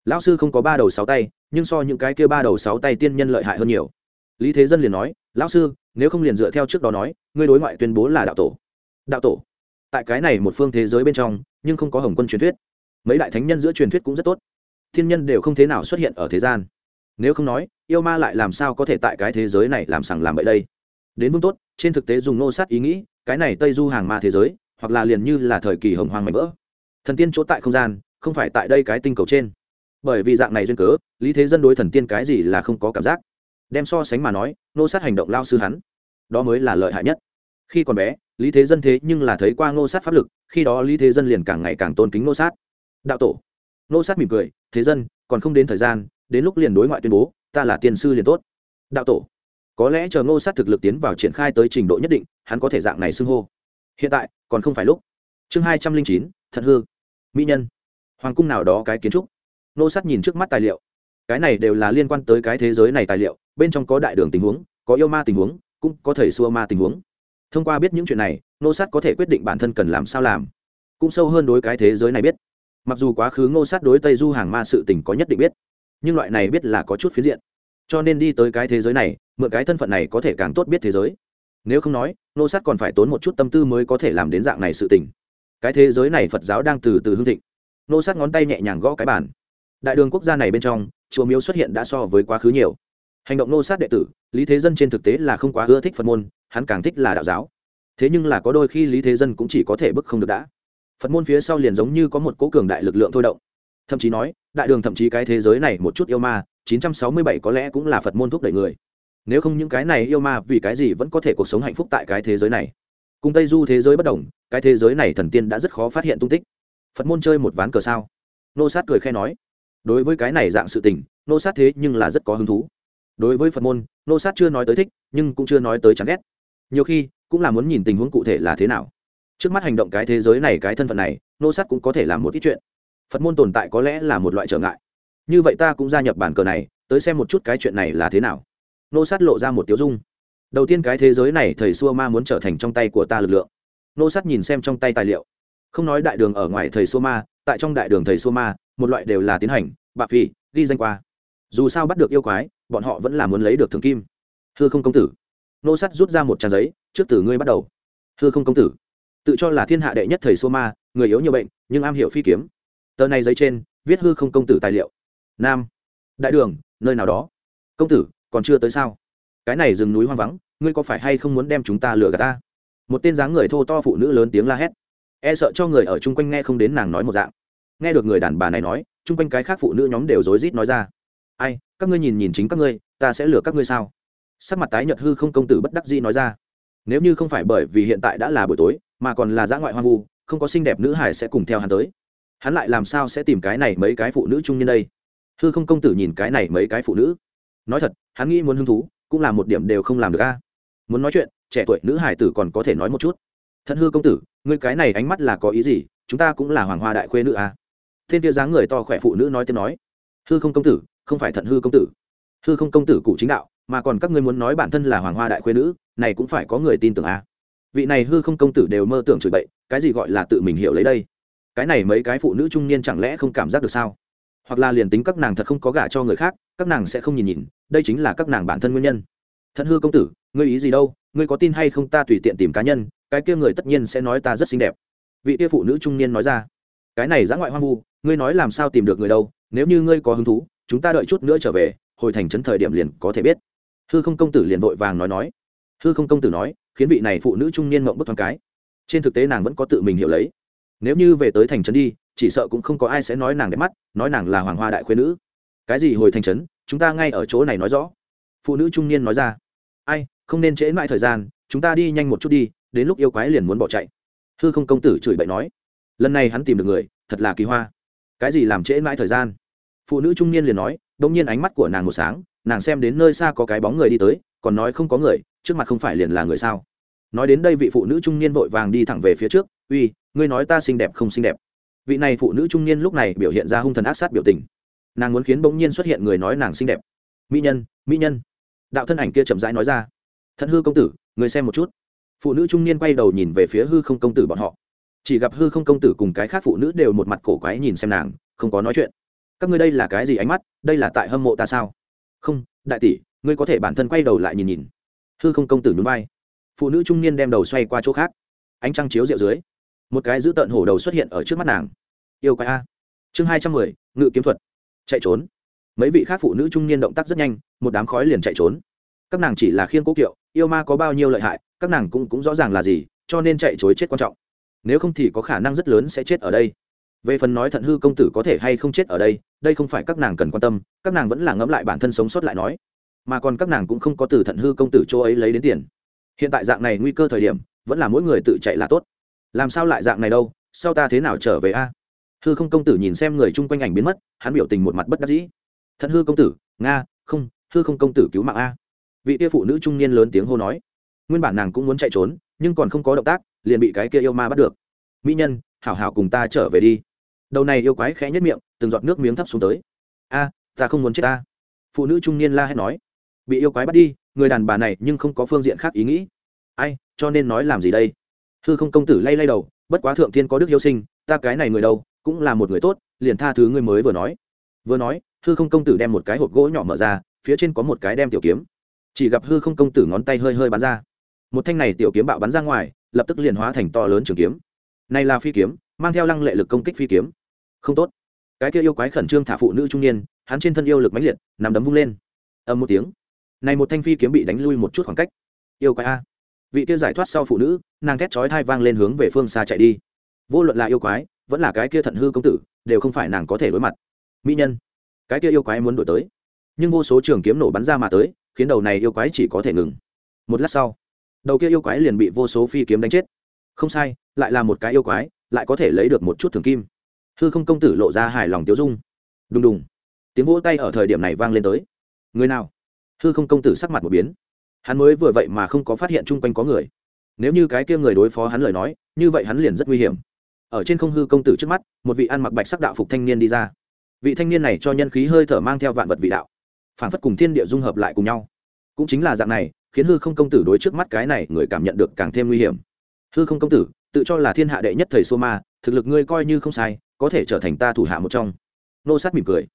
lão sư không có ba đầu sáu tay, nhưng so những cái kia ba đầu sáu tay tiên nhân lợi hại hơn nhiều. Lý thế dân liền nói, lão sư, nếu không liền dựa theo trước đó nói, ngươi đối ngoại tuyên bố là đạo tổ. Đạo tổ? Tại cái này một phương thế giới bên trong, nhưng không có hồng quân truyền thuyết. Mấy đại thánh nhân giữa truyền thuyết cũng rất tốt. Thiên nhân đều không thế nào xuất hiện ở thế gian. Nếu không nói, yêu ma lại làm sao có thể tại cái thế giới này làm sằng làm bậy đây? Đến vương tốt, trên thực tế dùng nô sát ý nghĩ, cái này tây du hàng ma thế giới, hoặc là liền như là thời kỳ hồng hoàng mạnh vỡ. Thần tiên chỗ tại không gian, không phải tại đây cái tinh cầu trên bởi vì dạng này duyên cớ, lý thế dân đối thần tiên cái gì là không có cảm giác. Đem so sánh mà nói nô sát hành động lao sư hắn, đó mới là lợi hại nhất. Khi còn bé, lý thế dân thế nhưng là thấy qua ngô sát pháp lực, khi đó lý thế dân liền càng ngày càng tôn kính ngô sát. Đạo tổ. Ngô sát mỉm cười, thế dân, còn không đến thời gian, đến lúc liền đối ngoại tuyên bố, ta là tiên sư liền tốt. Đạo tổ. Có lẽ chờ ngô sát thực lực tiến vào triển khai tới trình độ nhất định, hắn có thể dạng này xưng hô. Hiện tại, còn không phải lúc. Chương hai trăm linh chín, thật hư. Mỹ nhân. Hoàng cung nào đó cái kiến trúc. Nô sát nhìn trước mắt tài liệu. Cái này đều là liên quan tới cái thế giới này tài liệu, bên trong có đại đường tình huống, có yêu ma tình huống, cũng có thầy xua ma tình huống. Thông qua biết những chuyện này, Nô sát có thể quyết định bản thân cần làm sao làm. Cũng sâu hơn đối cái thế giới này biết. Mặc dù quá khứ ngô sát đối tây du hàng ma sự tình có nhất định biết, nhưng loại này biết là có chút phiến diện. Cho nên đi tới cái thế giới này, mượn cái thân phận này có thể càng tốt biết thế giới. Nếu không nói, nô sát còn phải tốn một chút tâm tư mới có thể làm đến dạng này sự tình. Cái thế giới này phật giáo đang từ từ hương thịnh. Nô sát ngón tay nhẹ nhàng gõ cái bàn đại đường quốc gia này bên trong, chùa miếu xuất hiện đã so với quá khứ nhiều. Hành động nô sát đệ tử, lý thế dân trên thực tế là không quá ưa thích phật môn, hắn càng thích là đạo giáo. Thế nhưng là có đôi khi lý thế dân cũng chỉ có thể bức không được đã. Phật môn phía sau liền giống như có một cố cường đại lực lượng thôi động. Thậm chí nói, đại đường thậm chí cái thế giới này một chút yêu ma 967 có lẽ cũng là phật môn thúc đẩy người. Nếu không những cái này yêu ma, vì cái gì vẫn có thể cuộc sống hạnh phúc tại cái thế giới này? Cùng tây du thế giới bất đồng, cái thế giới này thần tiên đã rất khó phát hiện tung tích. Phật môn chơi một ván cờ sao? Nô sát cười khe nói đối với cái này dạng sự tình, nô sát thế nhưng là rất có hứng thú. Đối với phật môn, nô sát chưa nói tới thích, nhưng cũng chưa nói tới chán ghét. Nhiều khi, cũng là muốn nhìn tình huống cụ thể là thế nào. Trước mắt hành động cái thế giới này, cái thân phận này, nô sát cũng có thể làm một ít chuyện. Phật môn tồn tại có lẽ là một loại trở ngại. Như vậy ta cũng gia nhập bản cờ này, tới xem một chút cái chuyện này là thế nào. Nô sát lộ ra một tiếu dung. Đầu tiên cái thế giới này, thầy xua ma muốn trở thành trong tay của ta lực lượng. Nô sát nhìn xem trong tay tài liệu. Không nói đại đường ở ngoài thầy xua ma, tại trong đại đường thầy xua ma, một loại đều là tiến hành Bà phi, ghi danh qua. Dù sao bắt được yêu quái, bọn họ vẫn là muốn lấy được thường kim. Thưa không công tử. Nô sắt rút ra một trang giấy, trước từ ngươi bắt đầu. Thưa không công tử. Tự cho là thiên hạ đệ nhất thầy xô ma, người yếu nhiều bệnh, nhưng am hiểu phi kiếm. Tờ này giấy trên, viết hư không công tử tài liệu. Nam. Đại đường, nơi nào đó. Công tử, còn chưa tới sao? Cái này rừng núi hoang vắng, ngươi có phải hay không muốn đem chúng ta lừa gạt ta? Một tên dáng người thô to phụ nữ lớn tiếng la hét. E sợ cho người ở chung quanh nghe không đến nàng nói một dạng. Nghe được người đàn bà này nói chung quanh cái khác phụ nữ nhóm đều rối rít nói ra. Ai, các ngươi nhìn nhìn chính các ngươi, ta sẽ lừa các ngươi sao? Sắc mặt tái nhợt hư không công tử bất đắc dĩ nói ra. Nếu như không phải bởi vì hiện tại đã là buổi tối, mà còn là dã ngoại hoang vu, không có xinh đẹp nữ hải sẽ cùng theo hắn tới. Hắn lại làm sao sẽ tìm cái này mấy cái phụ nữ chung nhân đây? Hư không công tử nhìn cái này mấy cái phụ nữ. Nói thật, hắn nghĩ muốn hứng thú, cũng là một điểm đều không làm được a. Muốn nói chuyện, trẻ tuổi nữ hải tử còn có thể nói một chút. Thân hư công tử, ngươi cái này ánh mắt là có ý gì? Chúng ta cũng là hoàng hoa đại khuê nữ a thiên tia dáng người to khỏe phụ nữ nói tiếp nói, hư không công tử, không phải thận hư công tử. Hư không công tử cụ chính đạo, mà còn các ngươi muốn nói bản thân là hoàng hoa đại khuê nữ, này cũng phải có người tin tưởng à vị này hư không công tử đều mơ tưởng chửi bậy, cái gì gọi là tự mình hiểu lấy đây? Cái này mấy cái phụ nữ trung niên chẳng lẽ không cảm giác được sao? Hoặc là liền tính các nàng thật không có gả cho người khác, các nàng sẽ không nhìn nhìn, đây chính là các nàng bản thân nguyên nhân. Thận hư công tử, ngươi ý gì đâu? Ngươi có tin hay không ta tùy tiện tìm cá nhân, cái kia người tất nhiên sẽ nói ta rất xinh đẹp. Vị kia phụ nữ trung niên nói ra. Cái này giã ngoại hoang vu ngươi nói làm sao tìm được người đâu, nếu như ngươi có hứng thú, chúng ta đợi chút nữa trở về, hồi thành trấn thời điểm liền có thể biết. Hư không công tử liền vội vàng nói nói. Hư không công tử nói, khiến vị này phụ nữ trung niên mộng bức thoáng cái. Trên thực tế nàng vẫn có tự mình hiểu lấy. Nếu như về tới thành trấn đi, chỉ sợ cũng không có ai sẽ nói nàng đẹp mắt, nói nàng là hoàng hoa đại khuyên nữ. Cái gì hồi thành trấn? Chúng ta ngay ở chỗ này nói rõ. Phụ nữ trung niên nói ra. Ai, không nên trễ mãi thời gian, chúng ta đi nhanh một chút đi, đến lúc yêu quái liền muốn bỏ chạy. Hư không công tử chửi bậy nói. Lần này hắn tìm được người, thật là kỳ hoa cái gì làm trễ mãi thời gian? Phụ nữ trung niên liền nói đông nhiên ánh mắt của nàng một sáng, nàng xem đến nơi xa có cái bóng người đi tới, còn nói không có người, trước mặt không phải liền là người sao? Nói đến đây vị phụ nữ trung niên vội vàng đi thẳng về phía trước, uy, ngươi nói ta xinh đẹp không xinh đẹp? Vị này phụ nữ trung niên lúc này biểu hiện ra hung thần ác sát biểu tình. Nàng muốn khiến bỗng nhiên xuất hiện người nói nàng xinh đẹp. Mỹ nhân mỹ nhân. Đạo thân ảnh kia chậm rãi nói ra. Thân hư công tử người xem một chút. Phụ nữ trung niên quay đầu nhìn về phía hư không công tử bọn họ chỉ gặp hư không công tử cùng cái khác phụ nữ đều một mặt cổ quái nhìn xem nàng, không có nói chuyện. Các ngươi đây là cái gì ánh mắt? Đây là tại hâm mộ ta sao? Không, đại tỷ, ngươi có thể bản thân quay đầu lại nhìn nhìn. Hư không công tử núi bay phụ nữ trung niên đem đầu xoay qua chỗ khác. Ánh trăng chiếu rượu dưới, một cái dữ tợn hổ đầu xuất hiện ở trước mắt nàng. Yêu quái a. Chương hai trăm mười, ngự kiếm thuật. Chạy trốn. Mấy vị khác phụ nữ trung niên động tác rất nhanh, một đám khói liền chạy trốn. Các nàng chỉ là khiên cố kiệu, yêu ma có bao nhiêu lợi hại, các nàng cũng cũng rõ ràng là gì, cho nên chạy chối chết quan trọng nếu không thì có khả năng rất lớn sẽ chết ở đây. Về phần nói thận hư công tử có thể hay không chết ở đây đây không phải các nàng cần quan tâm, các nàng vẫn là ngẫm lại bản thân sống sót lại nói. Mà còn các nàng cũng không có từ thận hư công tử chỗ ấy lấy đến tiền. Hiện tại dạng này nguy cơ thời điểm, vẫn là mỗi người tự chạy là tốt. Làm sao lại dạng này đâu sao ta thế nào trở về a? Hư không công tử nhìn xem người chung quanh ảnh biến mất, hắn biểu tình một mặt bất đắc dĩ. Thận hư công tử, nga, không, hư không công tử cứu mạng a. Vị kia phụ nữ trung niên lớn tiếng hô nói. Nguyên bản nàng cũng muốn chạy trốn, nhưng còn không có động tác liền bị cái kia yêu ma bắt được. Mỹ nhân, hảo hảo cùng ta trở về đi. Đầu này yêu quái khẽ nhất miệng, từng giọt nước miếng thấp xuống tới. A, ta không muốn chết ta. Phụ nữ trung niên la hét nói. Bị yêu quái bắt đi, người đàn bà này nhưng không có phương diện khác ý nghĩ. Ai, cho nên nói làm gì đây? Hư không công tử lay lay đầu, bất quá thượng thiên có đức yêu sinh, ta cái này người đâu, cũng là một người tốt, liền tha thứ ngươi mới vừa nói. Vừa nói, hư không công tử đem một cái hộp gỗ nhỏ mở ra, phía trên có một cái đem tiểu kiếm. Chỉ gặp hư không công tử ngón tay hơi hơi bắn ra. Một thanh này tiểu kiếm bạo bắn ra ngoài lập tức liền hóa thành to lớn trường kiếm. Này là phi kiếm, mang theo lăng lệ lực công kích phi kiếm. Không tốt. Cái kia yêu quái khẩn trương thả phụ nữ trung niên, hắn trên thân yêu lực mãnh liệt, nằm đấm vung lên. Ầm một tiếng. Này một thanh phi kiếm bị đánh lui một chút khoảng cách. Yêu quái a. Vị kia giải thoát sau phụ nữ, nàng thét chói thai vang lên hướng về phương xa chạy đi. Vô luận là yêu quái, vẫn là cái kia thận hư công tử, đều không phải nàng có thể đối mặt. Mỹ nhân. Cái kia yêu quái muốn đổi tới. Nhưng vô số trường kiếm nổ bắn ra mà tới, khiến đầu này yêu quái chỉ có thể ngừng. Một lát sau đầu kia yêu quái liền bị vô số phi kiếm đánh chết. Không sai, lại là một cái yêu quái, lại có thể lấy được một chút thường kim. Hư không công tử lộ ra hài lòng tiêu dung. Đùng đùng. Tiếng vỗ tay ở thời điểm này vang lên tới. Người nào? Hư không công tử sắc mặt một biến. Hắn mới vừa vậy mà không có phát hiện chung quanh có người. Nếu như cái kia người đối phó hắn lời nói, như vậy hắn liền rất nguy hiểm. Ở trên không hư công tử trước mắt, một vị ăn mặc bạch sắc đạo phục thanh niên đi ra. Vị thanh niên này cho nhân khí hơi thở mang theo vạn vật vị đạo. Phản phất cùng thiên địa dung hợp lại cùng nhau. Cũng chính là dạng này khiến hư không công tử đối trước mắt cái này người cảm nhận được càng thêm nguy hiểm. Hư không công tử, tự cho là thiên hạ đệ nhất thầy sô ma, thực lực ngươi coi như không sai, có thể trở thành ta thủ hạ một trong. Nô sát mỉm cười.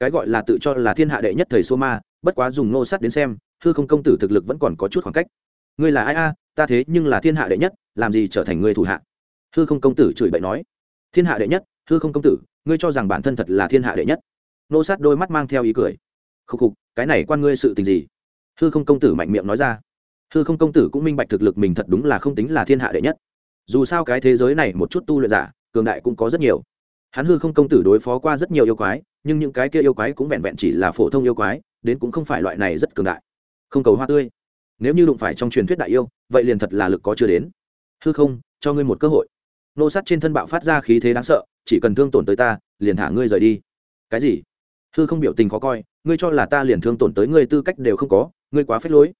Cái gọi là tự cho là thiên hạ đệ nhất thầy sô ma, bất quá dùng nô sát đến xem, hư không công tử thực lực vẫn còn có chút khoảng cách. Ngươi là ai a? Ta thế nhưng là thiên hạ đệ nhất, làm gì trở thành ngươi thủ hạ? Hư không công tử chửi bậy nói. Thiên hạ đệ nhất, hư không công tử, ngươi cho rằng bản thân thật là thiên hạ đệ nhất. Nô sát đôi mắt mang theo ý cười. Khục khục, cái này quan ngươi sự tình gì? Hư không công tử mạnh miệng nói ra. Hư không công tử cũng minh bạch thực lực mình thật đúng là không tính là thiên hạ đệ nhất. Dù sao cái thế giới này một chút tu luyện giả, cường đại cũng có rất nhiều. Hắn hư không công tử đối phó qua rất nhiều yêu quái, nhưng những cái kia yêu quái cũng vẹn vẹn chỉ là phổ thông yêu quái, đến cũng không phải loại này rất cường đại. Không cầu hoa tươi. Nếu như đụng phải trong truyền thuyết đại yêu, vậy liền thật là lực có chưa đến. Hư không, cho ngươi một cơ hội. Nô sát trên thân bạo phát ra khí thế đáng sợ, chỉ cần thương tổn tới ta, liền thả ngươi rời đi. Cái gì? Hư không biểu tình khó coi, ngươi cho là ta liền thương tổn tới ngươi tư cách đều không có, ngươi quá phết lối.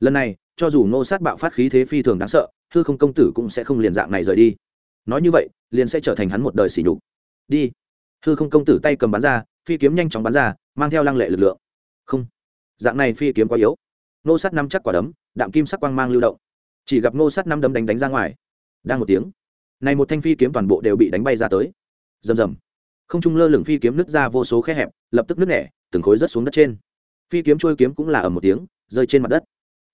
Lần này, cho dù nô sát bạo phát khí thế phi thường đáng sợ, hư không công tử cũng sẽ không liền dạng này rời đi. Nói như vậy, liền sẽ trở thành hắn một đời sỉ nhục. Đi. Hư không công tử tay cầm bắn ra, phi kiếm nhanh chóng bắn ra, mang theo lăng lệ lực lượng. Không. Dạng này phi kiếm quá yếu. Nô sát năm chắc quả đấm, đạm kim sắc quang mang lưu động. Chỉ gặp nô sát năm đấm đánh đánh ra ngoài. Đang một tiếng, này một thanh phi kiếm toàn bộ đều bị đánh bay ra tới. Rầm rầm không trung lơ lửng phi kiếm nứt ra vô số khe hẹp, lập tức nứt nẻ, từng khối rớt xuống đất trên. Phi kiếm trôi kiếm cũng là ở một tiếng, rơi trên mặt đất.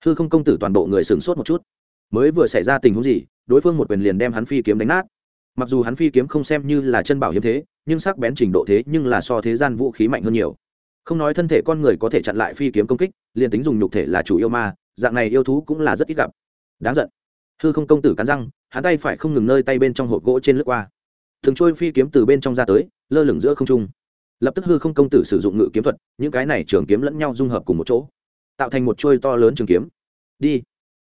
Hư không công tử toàn bộ người sửng sốt một chút. Mới vừa xảy ra tình huống gì, đối phương một quyền liền đem hắn phi kiếm đánh nát. Mặc dù hắn phi kiếm không xem như là chân bảo hiếm thế, nhưng sắc bén trình độ thế nhưng là so thế gian vũ khí mạnh hơn nhiều. Không nói thân thể con người có thể chặn lại phi kiếm công kích, liền tính dùng nhục thể là chủ yêu ma, dạng này yêu thú cũng là rất ít gặp. Đáng giận. Hư không công tử cắn răng, hắn tay phải không ngừng nơi tay bên trong hộp gỗ trên lướt qua. Thường trôi phi kiếm từ bên trong ra tới lơ lửng giữa không trung. Lập tức hư không công tử sử dụng ngự kiếm thuật, những cái này trường kiếm lẫn nhau dung hợp cùng một chỗ, tạo thành một chuôi to lớn trường kiếm. Đi.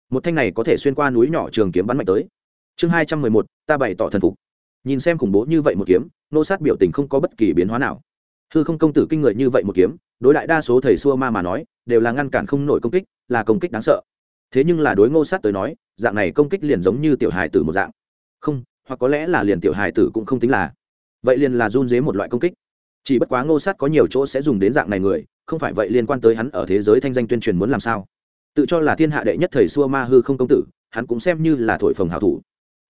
Một thanh này có thể xuyên qua núi nhỏ trường kiếm bắn mạnh tới. Chương hai trăm mười một, ta bày tỏ thần phục. Nhìn xem khủng bố như vậy một kiếm, nô sát biểu tình không có bất kỳ biến hóa nào. Hư không công tử kinh người như vậy một kiếm, đối đại đa số thầy xua ma mà nói, đều là ngăn cản không nổi công kích, là công kích đáng sợ. Thế nhưng là đối ngô sát tới nói, dạng này công kích liền giống như tiểu hài tử một dạng. Không, hoặc có lẽ là liền tiểu hài tử cũng không tính là vậy liền là run dế một loại công kích. Chỉ bất quá ngô sát có nhiều chỗ sẽ dùng đến dạng này người, không phải vậy liên quan tới hắn ở thế giới thanh danh tuyên truyền muốn làm sao? Tự cho là thiên hạ đệ nhất thầy xua ma hư không công tử, hắn cũng xem như là thổi phồng hảo thủ.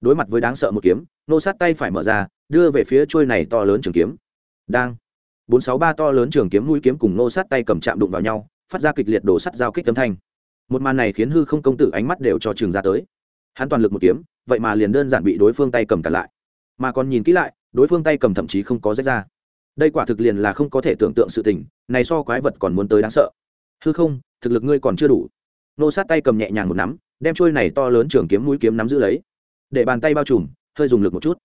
Đối mặt với đáng sợ một kiếm, ngô sát tay phải mở ra, đưa về phía trôi này to lớn trường kiếm. Đang. Bốn sáu ba to lớn trường kiếm mũi kiếm cùng ngô sát tay cầm chạm đụng vào nhau, phát ra kịch liệt đổ sắt giao kích âm thanh. Một màn này khiến hư không công tử ánh mắt đều cho trường ra tới. Hắn toàn lực một kiếm, vậy mà liền đơn giản bị đối phương tay cầm cả lại. Mà còn nhìn kỹ lại đối phương tay cầm thậm chí không có rách ra. Đây quả thực liền là không có thể tưởng tượng sự tình, này so quái vật còn muốn tới đáng sợ. Hư không, thực lực ngươi còn chưa đủ. Nô sát tay cầm nhẹ nhàng một nắm, đem trôi này to lớn trường kiếm mũi kiếm nắm giữ lấy. Để bàn tay bao trùm, hơi dùng lực một chút.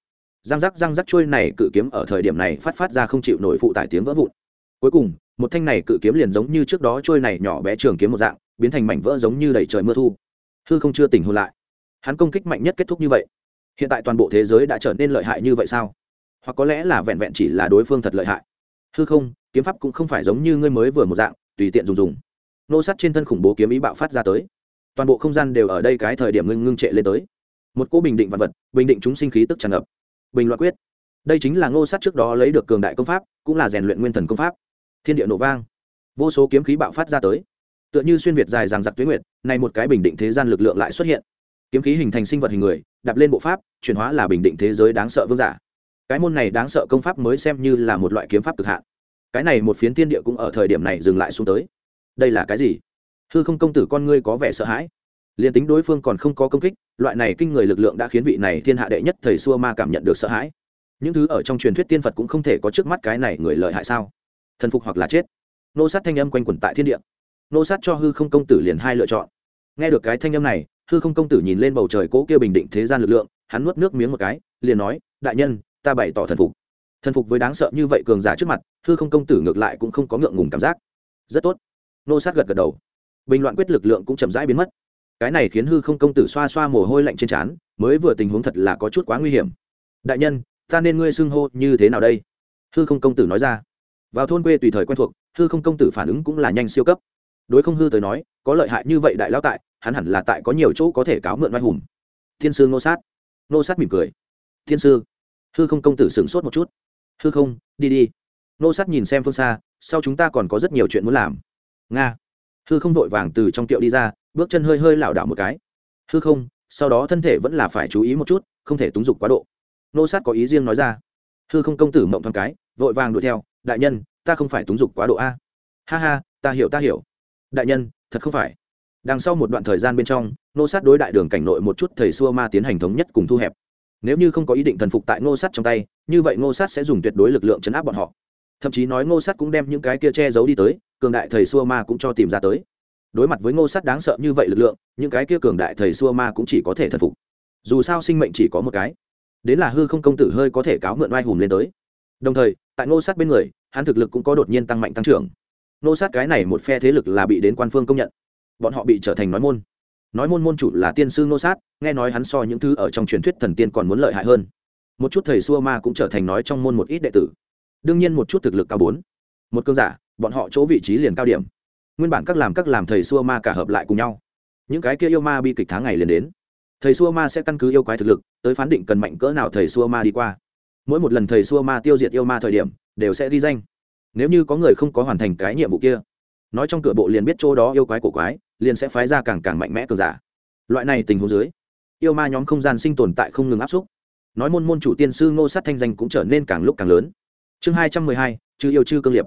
Răng rắc răng rắc trôi này cự kiếm ở thời điểm này phát phát ra không chịu nổi phụ tải tiếng vỡ vụn. Cuối cùng, một thanh này cự kiếm liền giống như trước đó trôi này nhỏ bé trường kiếm một dạng, biến thành mảnh vỡ giống như đầy trời mưa thu. Hư không chưa tỉnh hôn lại. Hắn công kích mạnh nhất kết thúc như vậy. Hiện tại toàn bộ thế giới đã trở nên lợi hại như vậy sao? Hoặc có lẽ là vẹn vẹn chỉ là đối phương thật lợi hại. Hư không, kiếm pháp cũng không phải giống như ngươi mới vừa một dạng, tùy tiện dùng dùng. Nô sắt trên thân khủng bố kiếm ý bạo phát ra tới. Toàn bộ không gian đều ở đây cái thời điểm ngưng ngưng trệ lên tới. Một cô bình định vật vật, bình định chúng sinh khí tức tràn ngập. Bình loạn quyết. Đây chính là ngô sát trước đó lấy được cường đại công pháp, cũng là rèn luyện nguyên thần công pháp. Thiên địa nổ vang. Vô số kiếm khí bạo phát ra tới. Tựa như xuyên việt dài ràng giặc tuyến nguyệt này một cái bình định thế gian lực lượng lại xuất hiện. Kiếm khí hình thành sinh vật hình người, đạp lên bộ pháp, chuyển hóa là bình định thế giới đáng sợ vương giả cái môn này đáng sợ công pháp mới xem như là một loại kiếm pháp cực hạn. Cái này một phiến thiên địa cũng ở thời điểm này dừng lại xuống tới. Đây là cái gì? Hư không công tử con ngươi có vẻ sợ hãi. Liền tính đối phương còn không có công kích, loại này kinh người lực lượng đã khiến vị này thiên hạ đệ nhất thầy xua ma cảm nhận được sợ hãi. Những thứ ở trong truyền thuyết tiên phật cũng không thể có trước mắt cái này người lợi hại sao? Thần phục hoặc là chết? Nô sát thanh âm quanh quẩn tại thiên địa. Nô sát cho hư không công tử liền hai lựa chọn. Nghe được cái thanh âm này, hư không công tử nhìn lên bầu trời cố kia bình định thế gian lực lượng, hắn nuốt nước miếng một cái, liền nói, đại nhân ta bày tỏ thần phục. Thần phục với đáng sợ như vậy cường giả trước mặt, hư không công tử ngược lại cũng không có ngượng ngùng cảm giác. Rất tốt. Nô sát gật gật đầu. Bình loạn quyết lực lượng cũng chậm rãi biến mất. Cái này khiến hư không công tử xoa xoa mồ hôi lạnh trên trán, mới vừa tình huống thật là có chút quá nguy hiểm. Đại nhân, ta nên ngươi xưng hô như thế nào đây? Hư không công tử nói ra. Vào thôn quê tùy thời quen thuộc, hư không công tử phản ứng cũng là nhanh siêu cấp. Đối không hư tới nói, có lợi hại như vậy đại lao tại, hắn hẳn là tại có nhiều chỗ có thể cáo mượn mai hùng. Thiên sư ngô sát. Ngô sát mỉm cười. Thiên sư hư không công tử sửng sốt một chút. Hư không, đi đi. Nô sát nhìn xem phương xa, sau chúng ta còn có rất nhiều chuyện muốn làm. Nga. Hư không vội vàng từ trong tiệu đi ra, bước chân hơi hơi lảo đảo một cái. Hư không, sau đó thân thể vẫn là phải chú ý một chút, không thể túng dục quá độ. Nô sát có ý riêng nói ra. Hư không công tử mộng thoáng cái, vội vàng đuổi theo, đại nhân, ta không phải túng dục quá độ a. Ha ha, ta hiểu ta hiểu. Đại nhân, thật không phải. Đằng sau một đoạn thời gian bên trong, nô sát đối đại đường cảnh nội một chút thầy xua ma tiến hành thống nhất cùng thu hẹp nếu như không có ý định thần phục tại ngô sát trong tay, như vậy ngô sát sẽ dùng tuyệt đối lực lượng chấn áp bọn họ. Thậm chí nói ngô sát cũng đem những cái kia che giấu đi tới, cường đại thầy xua ma cũng cho tìm ra tới. Đối mặt với ngô sát đáng sợ như vậy lực lượng, những cái kia cường đại thầy xua ma cũng chỉ có thể thần phục. Dù sao sinh mệnh chỉ có một cái. Đến là hư không công tử hơi có thể cáo mượn oai hùm lên tới. Đồng thời, tại ngô sát bên người, hắn thực lực cũng có đột nhiên tăng mạnh tăng trưởng. Ngô sát cái này một phe thế lực là bị đến quan phương công nhận. Bọn họ bị trở thành nói môn nói môn môn chủ là tiên sư ngô sát, nghe nói hắn so những thứ ở trong truyền thuyết thần tiên còn muốn lợi hại hơn. Một chút thầy xua ma cũng trở thành nói trong môn một ít đệ tử. Đương nhiên một chút thực lực cao bốn. Một cơn giả, bọn họ chỗ vị trí liền cao điểm. Nguyên bản các làm các làm thầy xua ma cả hợp lại cùng nhau. Những cái kia yêu ma bi kịch tháng ngày liền đến. Thầy xua ma sẽ căn cứ yêu quái thực lực, tới phán định cần mạnh cỡ nào thầy xua ma đi qua. Mỗi một lần thầy xua ma tiêu diệt yêu ma thời điểm, đều sẽ ghi danh. Nếu như có người không có hoàn thành cái nhiệm vụ kia, nói trong cửa bộ liền biết chỗ đó yêu quái cổ quái liền sẽ phái ra càng càng mạnh mẽ cường giả. Loại này tình huống dưới, yêu ma nhóm không gian sinh tồn tại không ngừng áp xúc. Nói môn môn chủ tiên sư ngô sát thanh danh cũng trở nên càng lúc càng lớn. Chương hai trăm mười hai, chư yêu chư cương liệp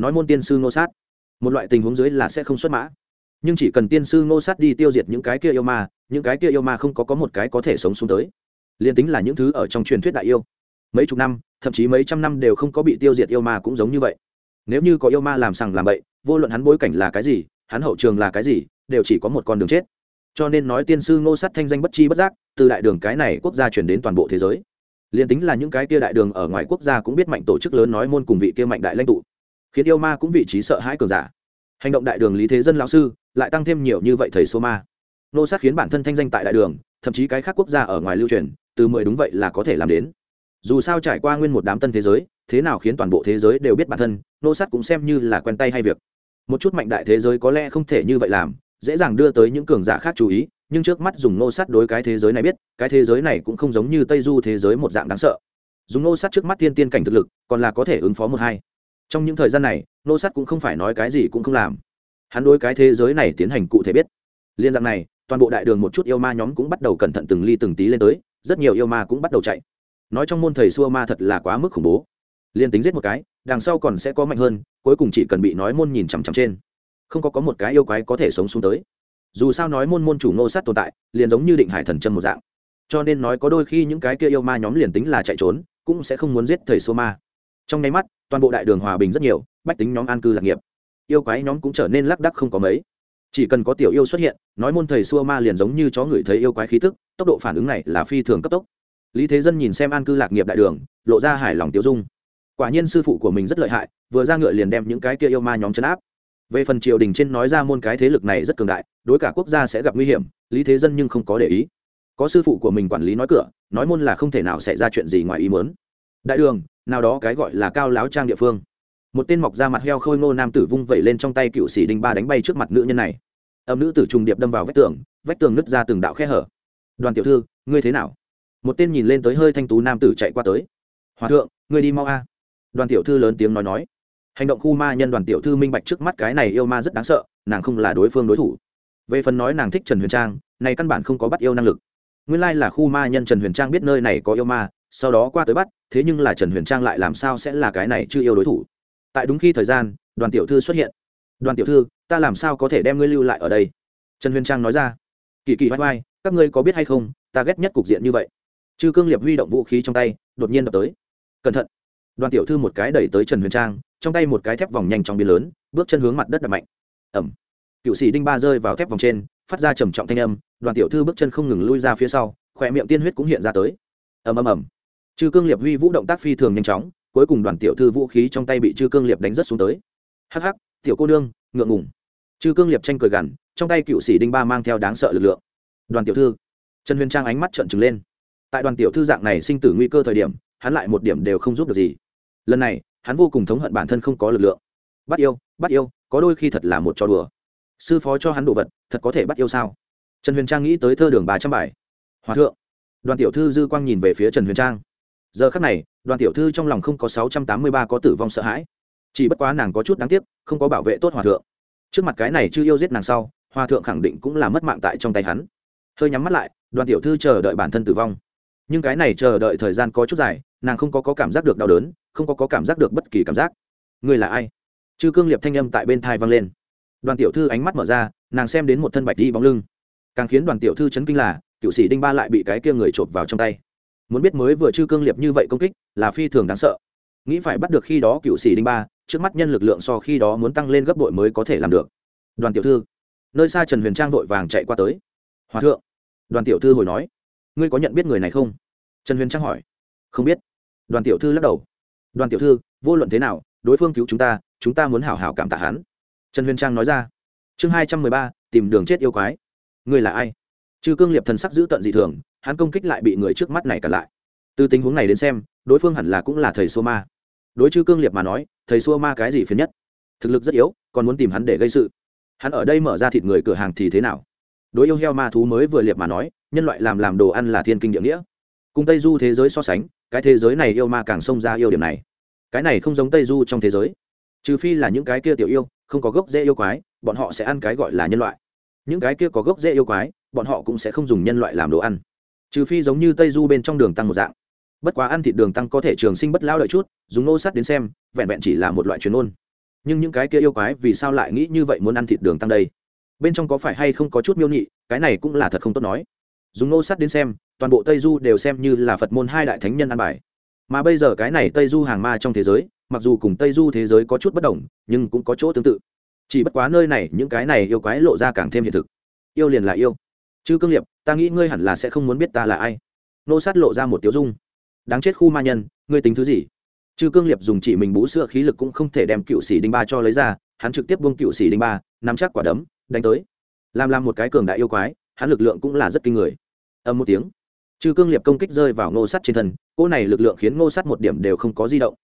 nói môn tiên sư ngô sát, một loại tình huống dưới là sẽ không xuất mã. Nhưng chỉ cần tiên sư ngô sát đi tiêu diệt những cái kia yêu ma, những cái kia yêu ma không có có một cái có thể sống xuống tới. Liền tính là những thứ ở trong truyền thuyết đại yêu. Mấy chục năm, thậm chí mấy trăm năm đều không có bị tiêu diệt yêu ma cũng giống như vậy. Nếu như có yêu ma làm sằng làm bậy, vô luận hắn bối cảnh là cái gì hắn hậu trường là cái gì, đều chỉ có một con đường chết. Cho nên nói tiên sư ngô sát thanh danh bất chi bất giác, từ đại đường cái này quốc gia chuyển đến toàn bộ thế giới. Liền tính là những cái kia đại đường ở ngoài quốc gia cũng biết mạnh tổ chức lớn nói môn cùng vị kia mạnh đại lãnh tụ. Khiến yêu ma cũng vị trí sợ hãi cường giả. Hành động đại đường lý thế dân lão sư, lại tăng thêm nhiều như vậy thầy số ma. Nô sát khiến bản thân thanh danh tại đại đường, thậm chí cái khác quốc gia ở ngoài lưu truyền, từ mười đúng vậy là có thể làm đến. Dù sao trải qua nguyên một đám tân thế giới, thế nào khiến toàn bộ thế giới đều biết bản thân nô sát cũng xem như là quen tay hay việc một chút mạnh đại thế giới có lẽ không thể như vậy làm, dễ dàng đưa tới những cường giả khác chú ý, nhưng trước mắt dùng nô sát đối cái thế giới này biết, cái thế giới này cũng không giống như tây du thế giới một dạng đáng sợ. Dùng nô sát trước mắt thiên tiên cảnh thực lực, còn là có thể ứng phó một hai. Trong những thời gian này, nô sát cũng không phải nói cái gì cũng không làm. Hắn đối cái thế giới này tiến hành cụ thể biết. Liên dạng này, toàn bộ đại đường một chút yêu ma nhóm cũng bắt đầu cẩn thận từng ly từng tí lên tới, rất nhiều yêu ma cũng bắt đầu chạy. Nói trong môn thầy xua ma thật là quá mức khủng bố. Liên tính giết một cái đằng sau còn sẽ có mạnh hơn, cuối cùng chỉ cần bị nói môn nhìn chằm chằm trên. Không có có một cái yêu quái có thể sống xuống tới. Dù sao nói môn môn chủ ngô sát tồn tại, liền giống như định hải thần chân một dạng. Cho nên nói có đôi khi những cái kia yêu ma nhóm liền tính là chạy trốn, cũng sẽ không muốn giết thầy xua ma. Trong nháy mắt, toàn bộ đại đường hòa bình rất nhiều, bách tính nhóm an cư lạc nghiệp. Yêu quái nhóm cũng trở nên lác đắc không có mấy. Chỉ cần có tiểu yêu xuất hiện, nói môn thầy xua ma liền giống như chó người thấy yêu quái khí tức, tốc độ phản ứng này là phi thường cấp tốc. Lý thế dân nhìn xem an cư lạc nghiệp đại đường, lộ ra hài lòng tiêu dung quả nhiên sư phụ của mình rất lợi hại, vừa ra ngựa liền đem những cái kia yêu ma nhóm chấn áp. Về phần triều đình trên nói ra môn cái thế lực này rất cường đại, đối cả quốc gia sẽ gặp nguy hiểm, lý thế dân nhưng không có để ý. Có sư phụ của mình quản lý nói cửa, nói môn là không thể nào xảy ra chuyện gì ngoài ý mớn đại đường, nào đó cái gọi là cao láo trang địa phương. Một tên mọc ra mặt heo khôi ngô nam tử vung vẩy lên trong tay cựu sĩ đinh ba đánh bay trước mặt nữ nhân này. Âm nữ tử trùng điệp đâm vào vách tường vách tường nứt ra từng đạo khe hở. Đoàn tiểu thư, ngươi thế nào? Một tên nhìn lên tới hơi thanh tú nam tử chạy qua tới. Hòa thượng, ngươi đi mau a đoàn tiểu thư lớn tiếng nói nói. Hành động khu ma nhân đoàn tiểu thư minh bạch trước mắt cái này yêu ma rất đáng sợ, nàng không là đối phương đối thủ. Về phần nói nàng thích trần huyền trang, này căn bản không có bắt yêu năng lực. Nguyên lai là khu ma nhân trần huyền trang biết nơi này có yêu ma, sau đó qua tới bắt, thế nhưng là trần huyền trang lại làm sao sẽ là cái này chưa yêu đối thủ? Tại đúng khi thời gian, đoàn tiểu thư xuất hiện. Đoàn tiểu thư, ta làm sao có thể đem ngươi lưu lại ở đây? Trần huyền trang nói ra. Kỳ kỳ vai vai các ngươi có biết hay không, ta ghét nhất cục diện như vậy. Chư cương liệp huy động vũ khí trong tay, đột nhiên đập tới. Cẩn thận đoàn tiểu thư một cái đẩy tới trần huyền trang, trong tay một cái thép vòng nhanh trong biến lớn, bước chân hướng mặt đất đập mạnh. Ẩm. Cựu sĩ đinh ba rơi vào thép vòng trên, phát ra trầm trọng thanh âm, đoàn tiểu thư bước chân không ngừng lui ra phía sau, khỏe miệng tiên huyết cũng hiện ra tới. Ầm ầm ầm chư cương liệp huy vũ động tác phi thường nhanh chóng, cuối cùng đoàn tiểu thư vũ khí trong tay bị chư cương liệp đánh rất xuống tới. Hắc hắc, tiểu cô nương, ngượng ngùng. Chư cương liệp tranh cười gằn, trong tay cựu sĩ đinh ba mang theo đáng sợ lực lượng. Đoàn tiểu thư. Trần huyền trang ánh mắt trợn trừng lên. Tại đoàn tiểu thư dạng này sinh tử nguy cơ thời điểm hắn lại một điểm đều không giúp được gì. Lần này, hắn vô cùng thống hận bản thân không có lực lượng. Bắt yêu bắt yêu, có đôi khi thật là một trò đùa. Sư phó cho hắn đồ vật, thật có thể bắt yêu sao? Trần huyền trang nghĩ tới thơ đường ba trăm bài. Hòa thượng. Đoàn tiểu thư dư quang nhìn về phía trần huyền trang. Giờ khắc này, đoàn tiểu thư trong lòng không có sáu trăm tám mươi ba có tử vong sợ hãi. Chỉ bất quá nàng có chút đáng tiếc, không có bảo vệ tốt hòa thượng. Trước mặt cái này chưa yêu giết nàng sau, hòa thượng khẳng định cũng là mất mạng tại trong tay hắn. Hơi nhắm mắt lại, đoàn tiểu thư chờ đợi bản thân tử vong. Nhưng cái này chờ đợi thời gian có chút dài nàng không có, có cảm giác được đau đớn không có, có cảm giác được bất kỳ cảm giác. Người là ai? Chư cương liệp thanh âm tại bên thai vang lên. Đoàn tiểu thư ánh mắt mở ra nàng xem đến một thân bạch đi bóng lưng. Càng khiến đoàn tiểu thư chấn kinh là cựu sĩ đinh ba lại bị cái kia người chộp vào trong tay. Muốn biết mới vừa chư cương liệp như vậy công kích là phi thường đáng sợ. Nghĩ phải bắt được khi đó cựu sĩ đinh ba trước mắt nhân lực lượng so khi đó muốn tăng lên gấp bội mới có thể làm được. Đoàn tiểu thư nơi xa trần huyền trang vội vàng chạy qua tới. Hòa thượng đoàn tiểu thư hồi nói ngươi có nhận biết người này không? Trần huyền trang hỏi. Không biết đoàn tiểu thư lắc đầu. Đoàn tiểu thư, vô luận thế nào, đối phương cứu chúng ta chúng ta muốn hảo hảo cảm tạ hắn. Trần huyền trang nói ra. Chương hai trăm mười ba, tìm đường chết yêu quái. Ngươi là ai? Chư cương liệp thần sắc giữ tận dị thường, hắn công kích lại bị người trước mắt này cản lại. Từ tình huống này đến xem, đối phương hẳn là cũng là thầy xô ma. Đối chư cương liệp mà nói, thầy xô ma cái gì phiền nhất? Thực lực rất yếu, còn muốn tìm hắn để gây sự. Hắn ở đây mở ra thịt người cửa hàng thì thế nào? Đối yêu heo ma thú mới vừa liệp mà nói, nhân loại làm làm đồ ăn là thiên kinh địa nghĩa. Cùng tây du thế giới so sánh cái thế giới này yêu ma càng xông ra yêu điểm này. Cái này không giống tây du trong thế giới. Trừ phi là những cái kia tiểu yêu, không có gốc dễ yêu quái, bọn họ sẽ ăn cái gọi là nhân loại. Những cái kia có gốc dễ yêu quái, bọn họ cũng sẽ không dùng nhân loại làm đồ ăn. Trừ phi giống như tây du bên trong đường tăng một dạng. Bất quá ăn thịt đường tăng có thể trường sinh bất lao đợi chút, dùng nô sắt đến xem, vẹn vẹn chỉ là một loại chuyên ôn nhưng những cái kia yêu quái vì sao lại nghĩ như vậy muốn ăn thịt đường tăng đây? Bên trong có phải hay không có chút miêu nhị, cái này cũng là thật không tốt nói. Dùng nô sắt đến xem toàn bộ tây du đều xem như là phật môn hai đại thánh nhân ăn bài. Mà bây giờ cái này tây du hàng ma trong thế giới, mặc dù cùng tây du thế giới có chút bất đồng, nhưng cũng có chỗ tương tự. Chỉ bất quá nơi này, những cái này yêu quái lộ ra càng thêm hiện thực. Yêu liền là yêu. Chứ cương liệp, ta nghĩ ngươi hẳn là sẽ không muốn biết ta là ai. Nô sát lộ ra một tiếu dung. Đáng chết khu ma nhân, ngươi tính thứ gì? Chứ cương liệp dùng chỉ mình bú sữa khí lực cũng không thể đem cựu sĩ đinh ba cho lấy ra, hắn trực tiếp buông cựu sĩ đinh ba, nắm chắc quả đấm, đánh tới. Làm làm một cái cường đại yêu quái, hắn lực lượng cũng là rất kinh người. Âm một tiếng chư cương liệp công kích rơi vào ngô sắt trên thân, cỗ này lực lượng khiến ngô sắt một điểm đều không có di động.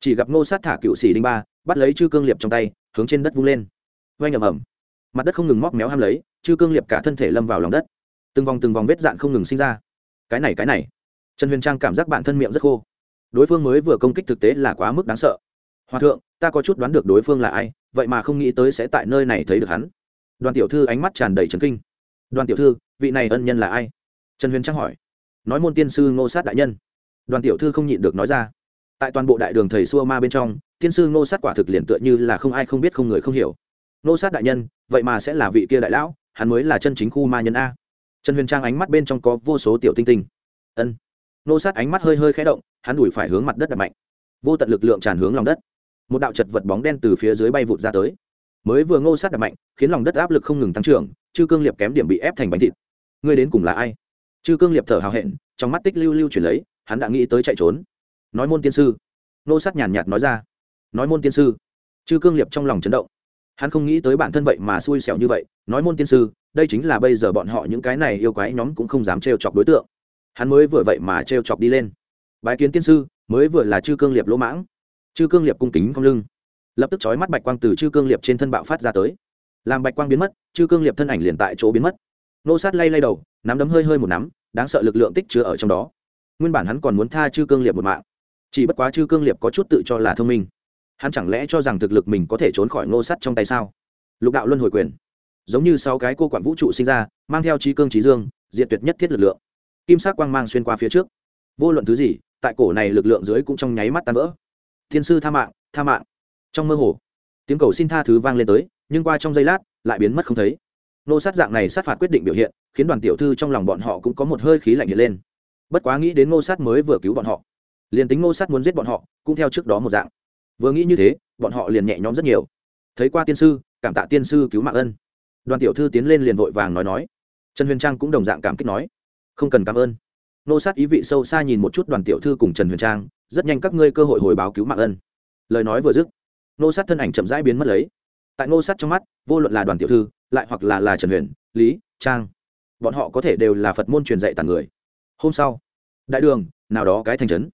Chỉ gặp ngô sắt thả cựu sĩ đinh ba, bắt lấy chư cương liệp trong tay, hướng trên đất vung lên. Oanh ầm ầm. Mặt đất không ngừng móc méo ham lấy chư cương liệp cả thân thể lâm vào lòng đất. Từng vòng từng vòng vết dạn không ngừng sinh ra. Cái này cái này. Trần huyền trang cảm giác bản thân miệng rất khô. Đối phương mới vừa công kích thực tế là quá mức đáng sợ. Hòa thượng, ta có chút đoán được đối phương là ai, vậy mà không nghĩ tới sẽ tại nơi này thấy được hắn. Đoàn tiểu thư ánh mắt tràn đầy trấn kinh. Đoàn tiểu thư, vị này ân nhân là ai? Trần huyền trang hỏi nói môn tiên sư ngô sát đại nhân. Đoàn tiểu thư không nhịn được nói ra. Tại toàn bộ đại đường thầy xua ma bên trong, tiên sư ngô sát quả thực liền tựa như là không ai không biết không người không hiểu. Ngô sát đại nhân, vậy mà sẽ là vị kia đại lão, hắn mới là chân chính khu ma nhân a. Trần huyền trang ánh mắt bên trong có vô số tiểu tinh tinh. Ân. Ngô sát ánh mắt hơi hơi khé động, hắn đùi phải hướng mặt đất đập mạnh. Vô tận lực lượng tràn hướng lòng đất. Một đạo chật vật bóng đen từ phía dưới bay vụt ra tới. Mới vừa ngô sát đập mạnh, khiến lòng đất áp lực không ngừng tăng trưởng, chư cương liệp kém điểm bị ép thành bánh thịt. Ngươi đến cùng là ai? Chư cương liệp thở hào hẹn, trong mắt tích lưu lưu chuyển lấy, hắn đã nghĩ tới chạy trốn. Nói môn tiên sư. Nô sát nhàn nhạt nói ra. Nói môn tiên sư. Chư cương liệp trong lòng chấn động. Hắn không nghĩ tới bản thân vậy mà xui xẻo như vậy. Nói môn tiên sư, đây chính là bây giờ bọn họ những cái này yêu quái nhóm cũng không dám trêu chọc đối tượng. Hắn mới vừa vậy mà trêu chọc đi lên. Bái kiến tiên sư, mới vừa là chư cương liệp lỗ mãng. Chư cương liệp cung kính không lưng. Lập tức chói mắt bạch quang từ chư cương liệp trên thân bạo phát ra tới. Làm bạch quang biến mất, chư cương liệp thân ảnh liền tại chỗ biến mất nô sát lay lay đầu, nắm đấm hơi hơi một nắm, đáng sợ lực lượng tích chứa ở trong đó. Nguyên bản hắn còn muốn tha chư cương liệp một mạng, chỉ bất quá chư cương liệp có chút tự cho là thông minh. Hắn chẳng lẽ cho rằng thực lực mình có thể trốn khỏi Nô sát trong tay sao? Lục đạo luân hồi quyền, giống như sáu cái cô quản vũ trụ sinh ra, mang theo trí cương trí dương diện tuyệt nhất thiết lực lượng. Kim sắc quang mang xuyên qua phía trước. Vô luận thứ gì, tại cổ này lực lượng dưới cũng trong nháy mắt tan vỡ. Thiên sư tha mạng tha mạng. Trong mơ hồ, tiếng cầu xin tha thứ vang lên tới, nhưng qua trong giây lát, lại biến mất không thấy nô sát dạng này sát phạt quyết định biểu hiện, khiến đoàn tiểu thư trong lòng bọn họ cũng có một hơi khí lạnh hiện lên. Bất quá nghĩ đến nô sát mới vừa cứu bọn họ, liền tính nô sát muốn giết bọn họ, cũng theo trước đó một dạng. Vừa nghĩ như thế, bọn họ liền nhẹ nhõm rất nhiều. Thấy qua tiên sư, cảm tạ tiên sư cứu mạng ân. Đoàn tiểu thư tiến lên liền vội vàng nói nói. Trần huyền trang cũng đồng dạng cảm kích nói. Không cần cảm ơn. Nô sát ý vị sâu xa nhìn một chút đoàn tiểu thư cùng trần huyền trang, rất nhanh các ngươi cơ hội hồi báo cứu mạng ân. Lời nói vừa dứt nô sát thân ảnh chậm rãi biến mất lấy tại nô sát trong mắt, vô luận là đoàn tiểu thư, lại hoặc là là trần huyền, lý, trang, bọn họ có thể đều là phật môn truyền dạy tàn người. Hôm sau, đại đường, nào đó cái thành trấn.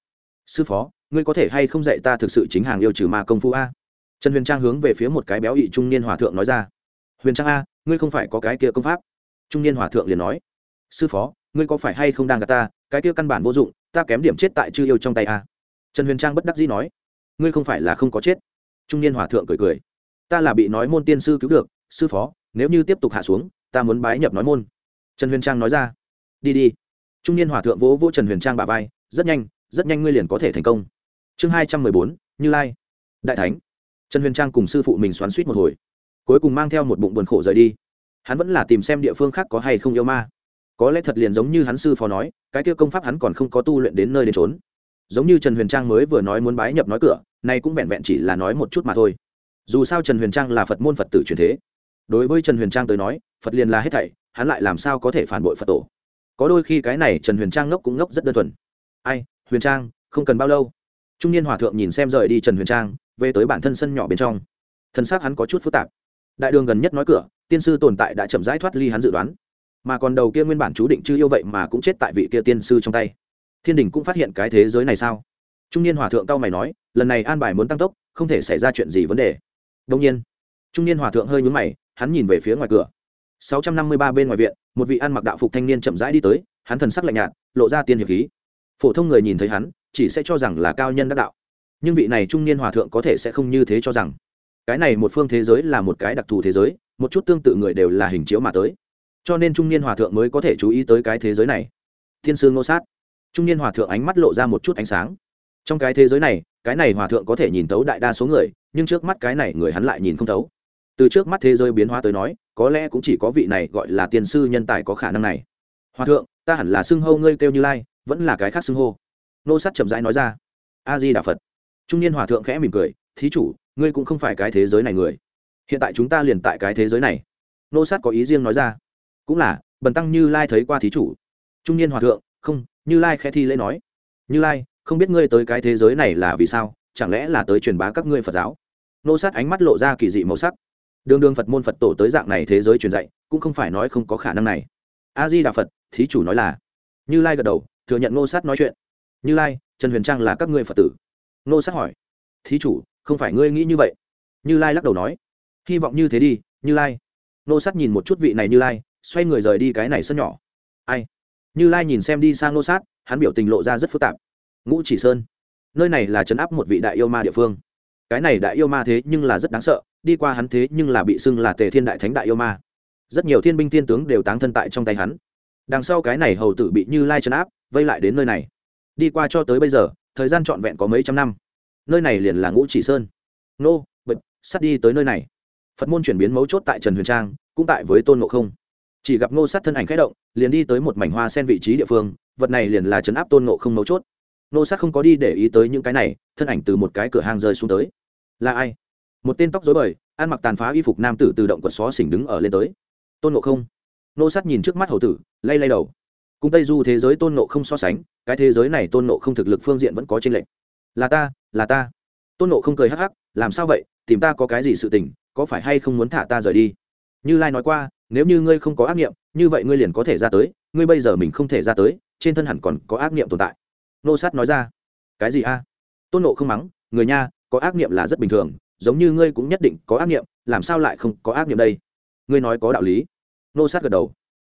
Sư phó, ngươi có thể hay không dạy ta thực sự chính hàng yêu trừ ma công phu a? Trần huyền trang hướng về phía một cái béo ị trung niên hòa thượng nói ra. Huyền trang a, ngươi không phải có cái kia công pháp? Trung niên hòa thượng liền nói. Sư phó, ngươi có phải hay không đang gặp ta? Cái kia căn bản vô dụng, ta kém điểm chết tại chư yêu trong tay a. Trần huyền trang bất đắc dĩ nói. Ngươi không phải là không có chết. Trung niên hòa thượng cười cười ta là bị nói môn tiên sư cứu được, sư phó, nếu như tiếp tục hạ xuống, ta muốn bái nhập nói môn. Trần huyền trang nói ra. Đi đi. Trung niên hòa thượng vỗ vỗ trần huyền trang bà vai, rất nhanh rất nhanh ngươi liền có thể thành công. Chương hai trăm mười bốn, như lai. Đại thánh. Trần huyền trang cùng sư phụ mình xoắn suýt một hồi, cuối cùng mang theo một bụng buồn khổ rời đi. Hắn vẫn là tìm xem địa phương khác có hay không yêu ma. Có lẽ thật liền giống như hắn sư phó nói, cái kia công pháp hắn còn không có tu luyện đến nơi đến trốn giống như trần huyền trang mới vừa nói muốn bái nhập nói cửa, nay cũng vẹn vẹn chỉ là nói một chút mà thôi dù sao trần huyền trang là phật môn phật tử truyền thế. Đối với trần huyền trang tới nói, phật liền là hết thảy, hắn lại làm sao có thể phản bội phật tổ? Có đôi khi cái này trần huyền trang ngốc cũng ngốc rất đơn thuần. Ai, huyền trang, không cần bao lâu. Trung niên hòa thượng nhìn xem rời đi trần huyền trang, về tới bản thân sân nhỏ bên trong. Thân xác hắn có chút phức tạp. Đại đường gần nhất nói cửa, tiên sư tồn tại đã chậm rãi thoát ly hắn dự đoán. Mà còn đầu kia nguyên bản chú định chưa yêu vậy mà cũng chết tại vị kia tiên sư trong tay. Thiên đình cũng phát hiện cái thế giới này sao? Trung niên hòa thượng cao mày nói, lần này an bài muốn tăng tốc, không thể xảy ra chuyện gì vấn đề đông nhiên, trung niên hòa thượng hơi nhúng mày, hắn nhìn về phía ngoài cửa. 653 bên ngoài viện, một vị ăn mặc đạo phục thanh niên chậm rãi đi tới, hắn thần sắc lạnh nhạt, lộ ra tiên hiệp khí. Phổ thông người nhìn thấy hắn, chỉ sẽ cho rằng là cao nhân đắc đạo. Nhưng vị này trung niên hòa thượng có thể sẽ không như thế cho rằng. Cái này một phương thế giới là một cái đặc thù thế giới, một chút tương tự người đều là hình chiếu mà tới. Cho nên trung niên hòa thượng mới có thể chú ý tới cái thế giới này. Thiên sư ngô sát. Trung niên hòa thượng ánh mắt lộ ra một chút ánh sáng. Trong cái thế giới này cái này hòa thượng có thể nhìn thấu đại đa số người, nhưng trước mắt cái này người hắn lại nhìn không thấu. Từ trước mắt thế giới biến hóa tới nói, có lẽ cũng chỉ có vị này gọi là tiên sư nhân tài có khả năng này. Hòa thượng, ta hẳn là xưng hô ngươi kêu như lai, vẫn là cái khác xưng hô. Nô sát chậm rãi nói ra. A di đà phật. Trung niên hòa thượng khẽ mỉm cười, thí chủ, ngươi cũng không phải cái thế giới này người. Hiện tại chúng ta liền tại cái thế giới này. Nô sát có ý riêng nói ra. Cũng là, bần tăng như lai thấy qua thí chủ. Trung niên hòa thượng, không, như lai khẽ thi lễ nói. Như lai không biết ngươi tới cái thế giới này là vì sao, chẳng lẽ là tới truyền bá các ngươi phật giáo? Nô sát ánh mắt lộ ra kỳ dị màu sắc. Đường đường phật môn phật tổ tới dạng này thế giới truyền dạy, cũng không phải nói không có khả năng này. A di đà phật, thí chủ nói là. Như lai gật đầu, thừa nhận nô sát nói chuyện. Như lai, trần huyền trang là các ngươi phật tử. Nô sát hỏi. Thí chủ, không phải ngươi nghĩ như vậy? Như lai lắc đầu nói. Hy vọng như thế đi, như lai. Nô sát nhìn một chút vị này như lai, xoay người rời đi cái này sân nhỏ. Ai? Như lai nhìn xem đi sang nô sát, hắn biểu tình lộ ra rất phức tạp ngũ chỉ sơn. Nơi này là chấn áp một vị đại yêu ma địa phương. Cái này đại yêu ma thế nhưng là rất đáng sợ, đi qua hắn thế nhưng là bị xưng là tề thiên đại thánh đại yêu ma. Rất nhiều thiên binh thiên tướng đều táng thân tại trong tay hắn. Đằng sau cái này hầu tử bị như lai chấn áp, vây lại đến nơi này. Đi qua cho tới bây giờ, thời gian trọn vẹn có mấy trăm năm. Nơi này liền là ngũ chỉ sơn. Nô bệnh sắt đi tới nơi này. Phật môn chuyển biến mấu chốt tại trần huyền trang, cũng tại với tôn ngộ không. Chỉ gặp ngô sát thân ảnh khẽ động, liền đi tới một mảnh hoa sen vị trí địa phương, vật này liền là chấn áp tôn ngộ không mấu chốt. Nô sát không có đi để ý tới những cái này, thân ảnh từ một cái cửa hàng rơi xuống tới. Là ai? Một tên tóc dối bời, ăn mặc tàn phá y phục nam tử tự động quật xó xỉnh đứng ở lên tới. Tôn ngộ không. Nô sát nhìn trước mắt hầu tử, lay lay đầu. Cùng tây du thế giới tôn ngộ không so sánh, cái thế giới này tôn ngộ không thực lực phương diện vẫn có tranh lệch. Là ta là ta. Tôn ngộ không cười hắc hắc, làm sao vậy? Tìm ta có cái gì sự tình, có phải hay không muốn thả ta rời đi? Như lai nói qua, nếu như ngươi không có ác nghiệm, như vậy ngươi liền có thể ra tới, ngươi bây giờ mình không thể ra tới, trên thân hẳn còn có ác nghiệm tồn tại nô sát nói ra. Cái gì a? Tôn nộ không mắng, người nha, có ác nghiệm là rất bình thường, giống như ngươi cũng nhất định có ác nghiệm làm sao lại không có ác nghiệm đây? Ngươi nói có đạo lý. Nô sát gật đầu.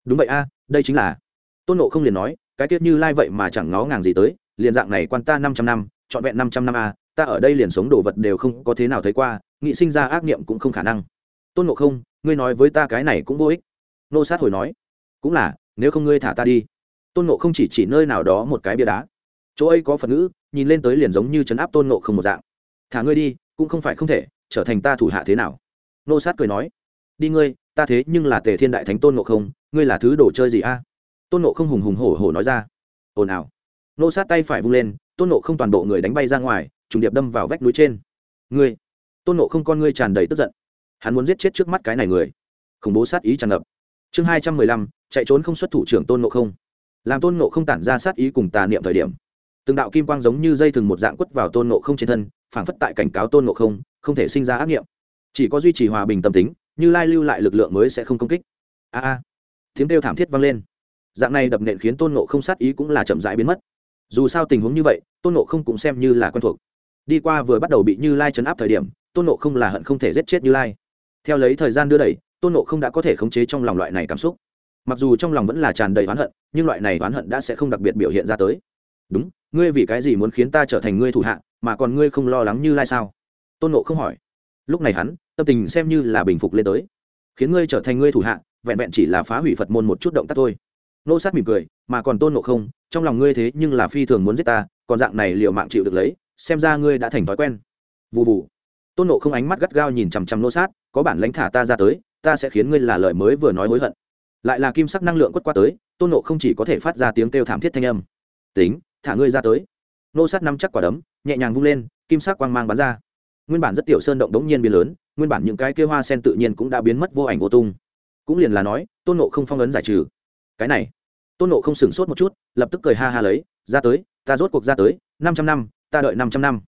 Đúng vậy a, đây chính là. Tôn nộ không liền nói, cái tiết như lai vậy mà chẳng ngó ngàng gì tới, liền dạng này quan ta năm trăm năm, trọn vẹn năm trăm năm a, ta ở đây liền sống đồ vật đều không có thế nào thấy qua, nghị sinh ra ác nghiệm cũng không khả năng. Tôn nộ không, ngươi nói với ta cái này cũng vô ích. Nô sát hồi nói, cũng là, nếu không ngươi thả ta đi. Tôn nộ không chỉ chỉ nơi nào đó một cái bia đá chỗ ấy có phật ngữ, nhìn lên tới liền giống như chấn áp tôn nộ không một dạng. Thả ngươi đi, cũng không phải không thể, trở thành ta thủ hạ thế nào? Nô sát cười nói. Đi ngươi, ta thế nhưng là tề thiên đại thánh tôn nộ không, ngươi là thứ đồ chơi gì a? Tôn nộ không hùng hùng hổ hổ nói ra. Ồn ào. Nô sát tay phải vung lên, tôn nộ không toàn bộ người đánh bay ra ngoài, trùng điệp đâm vào vách núi trên. Ngươi. Tôn nộ không con ngươi tràn đầy tức giận. Hắn muốn giết chết trước mắt cái này người. Khủng bố sát ý tràn ngập. Chương hai trăm mười lăm, chạy trốn không xuất thủ trưởng tôn nộ không. Làm tôn nộ không tản ra sát ý cùng tà niệm thời điểm từng đạo kim quang giống như dây thừng một dạng quất vào tôn nộ không trên thân, phảng phất tại cảnh cáo tôn nộ không không thể sinh ra ác nghiệm. Chỉ có duy trì hòa bình tâm tính, như lai lưu lại lực lượng mới sẽ không công kích. A a. Tiếng kêu thảm thiết vang lên. Dạng này đập nện khiến tôn nộ không sát ý cũng là chậm rãi biến mất. Dù sao tình huống như vậy, tôn nộ không cũng xem như là quen thuộc. Đi qua vừa bắt đầu bị như lai chấn áp thời điểm, tôn nộ không là hận không thể giết chết như lai. Theo lấy thời gian đưa đẩy, tôn nộ không đã có thể khống chế trong lòng loại này cảm xúc. Mặc dù trong lòng vẫn là tràn đầy oán hận, nhưng loại này oán hận đã sẽ không đặc biệt biểu hiện ra tới. Đúng ngươi vì cái gì muốn khiến ta trở thành ngươi thủ hạ, mà còn ngươi không lo lắng như lai sao? Tôn nộ không hỏi. Lúc này hắn, tâm tình xem như là bình phục lên tới. Khiến ngươi trở thành ngươi thủ hạ, vẹn vẹn chỉ là phá hủy phật môn một chút động tác thôi. Nô sát mỉm cười, mà còn tôn nộ không, trong lòng ngươi thế nhưng là phi thường muốn giết ta, còn dạng này liệu mạng chịu được lấy, xem ra ngươi đã thành thói quen. Vụ vụ tôn nộ không ánh mắt gắt gao nhìn chằm chằm nô sát, có bản lãnh thả ta ra tới, ta sẽ khiến ngươi là lời mới vừa nói hối hận. Lại là kim sắc năng lượng quất qua tới, tôn nộ không chỉ có thể phát ra tiếng kêu thảm thiết thanh âm. Tính thả ngươi ra tới. Nô sát nắm chắc quả đấm nhẹ nhàng vung lên kim sắc quang mang bắn ra. Nguyên bản rất tiểu sơn động đống nhiên biến lớn nguyên bản những cái kia hoa sen tự nhiên cũng đã biến mất vô ảnh vô tung. Cũng liền là nói tôn nộ không phong ấn giải trừ. Cái này tôn nộ không sửng sốt một chút lập tức cười ha ha lấy ra tới ta rốt cuộc ra tới năm trăm năm ta đợi năm trăm năm.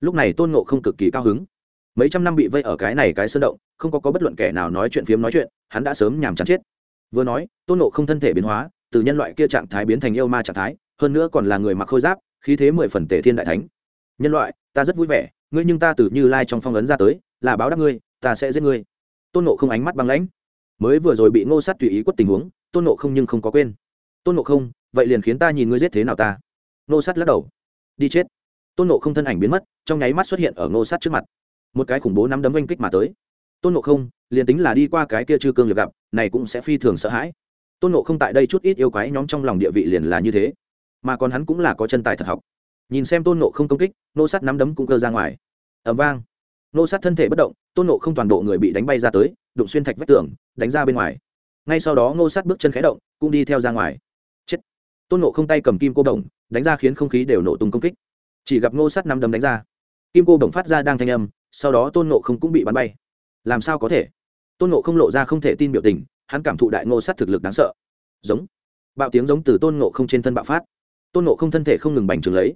Lúc này tôn nộ không cực kỳ cao hứng. Mấy trăm năm bị vây ở cái này cái sơn động không có, có bất luận kẻ nào nói chuyện phiếm nói chuyện hắn đã sớm nhàm chán chết. Vừa nói tôn nộ không thân thể biến hóa từ nhân loại kia trạng thái biến thành yêu ma trạng thái hơn nữa còn là người mặc khôi giáp, khí thế mười phần tể thiên đại thánh. Nhân loại, ta rất vui vẻ, ngươi nhưng ta từ như lai trong phong ấn ra tới, là báo đáp ngươi, ta sẽ giết ngươi. Tôn nộ không ánh mắt băng lãnh. Mới vừa rồi bị ngô sát tùy ý quất tình huống, tôn nộ không nhưng không có quên. Tôn nộ không, vậy liền khiến ta nhìn ngươi giết thế nào ta? Ngô sát lắc đầu. Đi chết. Tôn nộ không thân ảnh biến mất, trong nháy mắt xuất hiện ở ngô sát trước mặt. Một cái khủng bố nắm đấm oanh kích mà tới. Tôn nộ không, liền tính là đi qua cái kia chư cương liệt gặp, này cũng sẽ phi thường sợ hãi. Tôn nộ không tại đây chút ít yêu quái nhóm trong lòng địa vị liền là như thế mà còn hắn cũng là có chân tài thật học. Nhìn xem tôn nộ không công kích, nô sát nắm đấm cũng cơ ra ngoài. Ẩm vang. Nô sát thân thể bất động, tôn nộ không toàn bộ người bị đánh bay ra tới, đụng xuyên thạch vách tường, đánh ra bên ngoài. Ngay sau đó ngô sát bước chân khé động, cũng đi theo ra ngoài. Chết. Tôn nộ không tay cầm kim cô đồng đánh ra khiến không khí đều nổ tung công kích. Chỉ gặp ngô sát nắm đấm đánh ra. Kim cô đồng phát ra đang thanh âm, sau đó tôn nộ không cũng bị bắn bay. Làm sao có thể? Tôn nộ không lộ ra không thể tin biểu tình, hắn cảm thụ đại ngô sát thực lực đáng sợ. Giống. Bạo tiếng giống từ tôn nộ không trên thân bạo phát tôn nộ không thân thể không ngừng bành trướng lấy.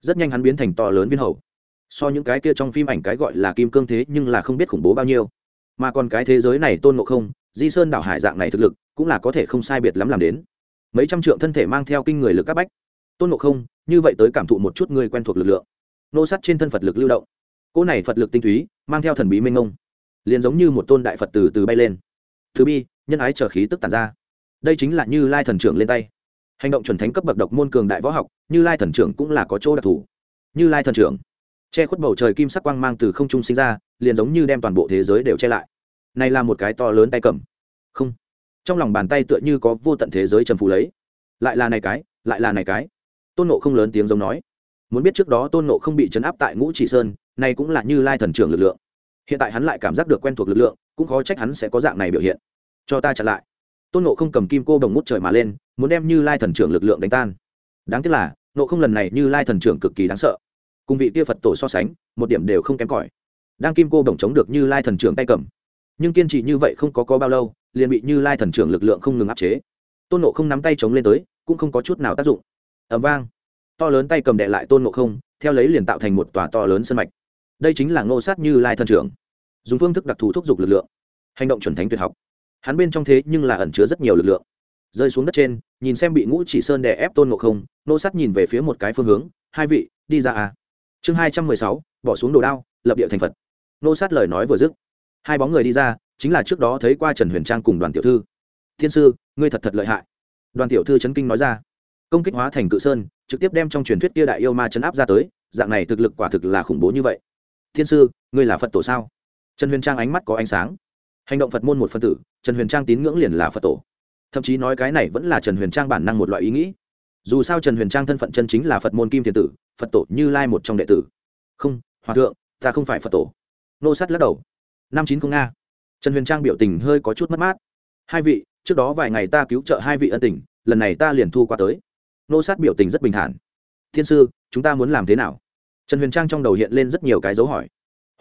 Rất nhanh hắn biến thành to lớn viên hầu. So những cái kia trong phim ảnh cái gọi là kim cương thế nhưng là không biết khủng bố bao nhiêu. Mà còn cái thế giới này tôn nộ không, di sơn đảo hải dạng này thực lực, cũng là có thể không sai biệt lắm làm đến. Mấy trăm trượng thân thể mang theo kinh người lực các bách. Tôn nộ không, như vậy tới cảm thụ một chút người quen thuộc lực lượng. Nô sắt trên thân phật lực lưu động. Cỗ này phật lực tinh túy, mang theo thần bí minh ngông liền giống như một tôn đại phật từ từ bay lên. Thứ bi, nhân ái trở khí tức tàn ra. Đây chính là như lai thần trưởng lên tay hành động chuẩn thánh cấp bậc độc môn cường đại võ học, như lai thần trưởng cũng là có chỗ đặc thù. Như lai thần trưởng. Che khuất bầu trời kim sắc quang mang từ không trung sinh ra, liền giống như đem toàn bộ thế giới đều che lại. Này là một cái to lớn tay cầm. Không. Trong lòng bàn tay tựa như có vô tận thế giới trầm phù lấy. Lại là này cái, lại là này cái. Tôn nộ không lớn tiếng giống nói. Muốn biết trước đó tôn nộ không bị chấn áp tại ngũ chỉ sơn nay cũng là như lai thần trưởng lực lượng. Hiện tại hắn lại cảm giác được quen thuộc lực lượng, cũng khó trách hắn sẽ có dạng này biểu hiện. Cho ta chặn lại. Tôn nộ không cầm kim cô đồng ngút trời mà lên muốn đem như lai thần trưởng lực lượng đánh tan. Đáng tiếc là, nộ không lần này như lai thần trưởng cực kỳ đáng sợ. Cùng vị kia phật tổ so sánh, một điểm đều không kém cỏi. Đang kim cô đồng chống được như lai thần trưởng tay cầm. Nhưng kiên trì như vậy không có có bao lâu, liền bị như lai thần trưởng lực lượng không ngừng áp chế. Tôn nộ không nắm tay chống lên tới, cũng không có chút nào tác dụng. Ẩm vang. To lớn tay cầm đệ lại tôn nộ không, theo lấy liền tạo thành một tòa to lớn sân mạch. Đây chính là ngô sát như lai thần trưởng. Dùng phương thức đặc thù thúc giục lực lượng. Hành động chuẩn thánh tuyệt học. Hắn bên trong thế nhưng là ẩn chứa rất nhiều lực lượng rơi xuống đất trên, nhìn xem bị ngũ chỉ sơn đè ép tôn ngộ không, nô sắt nhìn về phía một cái phương hướng, hai vị, đi ra à. Chương hai trăm mười sáu, bỏ xuống đồ đao, lập địa thành phật. Nô sát lời nói vừa dứt, hai bóng người đi ra, chính là trước đó thấy qua trần huyền trang cùng đoàn tiểu thư. Thiên sư, ngươi thật thật lợi hại. Đoàn tiểu thư chấn kinh nói ra. Công kích hóa thành cự sơn, trực tiếp đem trong truyền thuyết kia đại yêu ma chấn áp ra tới, dạng này thực lực quả thực là khủng bố như vậy. Thiên sư, ngươi là phật tổ sao? Trần huyền trang ánh mắt có ánh sáng. Hành động phật môn một phân tử, trần huyền trang tín ngưỡng liền là phật tổ thậm chí nói cái này vẫn là trần huyền trang bản năng một loại ý nghĩ. Dù sao trần huyền trang thân phận chân chính là phật môn kim thiền tử, phật tổ như lai một trong đệ tử. Không, hòa thượng, ta không phải phật tổ. Nô sát lắc đầu. Năm chín không nga. Trần huyền trang biểu tình hơi có chút mất mát. Hai vị, trước đó vài ngày ta cứu trợ hai vị ân tình, lần này ta liền thu qua tới. Nô sát biểu tình rất bình thản. Thiên sư, chúng ta muốn làm thế nào? Trần huyền trang trong đầu hiện lên rất nhiều cái dấu hỏi.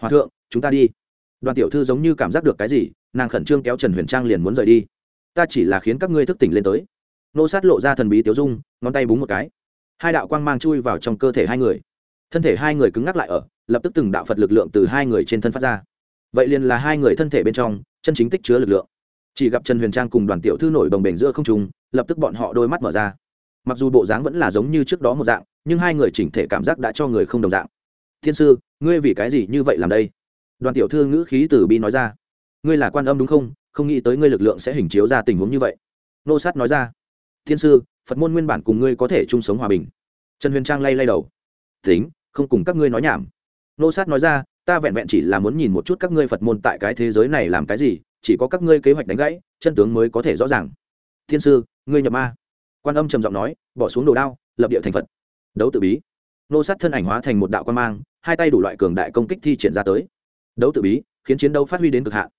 Hòa thượng, chúng ta đi. Đoàn tiểu thư giống như cảm giác được cái gì, nàng khẩn trương kéo trần huyền trang liền muốn rời đi ta chỉ là khiến các ngươi thức tỉnh lên tới. Nô sát lộ ra thần bí tiếu dung, ngón tay búng một cái. Hai đạo quang mang chui vào trong cơ thể hai người. Thân thể hai người cứng ngắc lại ở, lập tức từng đạo phật lực lượng từ hai người trên thân phát ra. Vậy liền là hai người thân thể bên trong, chân chính tích chứa lực lượng. Chỉ gặp trần huyền trang cùng đoàn tiểu thư nổi đồng bềnh giữa không trùng lập tức bọn họ đôi mắt mở ra. Mặc dù bộ dáng vẫn là giống như trước đó một dạng, nhưng hai người chỉnh thể cảm giác đã cho người không đồng dạng. Thiên sư, ngươi vì cái gì như vậy làm đây? Đoàn tiểu thư ngữ khí từ bi nói ra. Ngươi là quan âm đúng không? Không nghĩ tới ngươi lực lượng sẽ hình chiếu ra tình huống như vậy. Nô sát nói ra, thiên sư, phật môn nguyên bản cùng ngươi có thể chung sống hòa bình. Trần huyền trang lay lay đầu, tính, không cùng các ngươi nói nhảm. Nô sát nói ra, ta vẹn vẹn chỉ là muốn nhìn một chút các ngươi phật môn tại cái thế giới này làm cái gì, chỉ có các ngươi kế hoạch đánh gãy, chân tướng mới có thể rõ ràng. Thiên sư, ngươi nhập ma. Quan âm trầm giọng nói, bỏ xuống đồ đao, lập địa thành phật. Đấu tự bí. Nô sát thân ảnh hóa thành một đạo quan mang, hai tay đủ loại cường đại công kích thi triển ra tới. Đấu tự bí, khiến chiến đấu phát huy đến cực hạn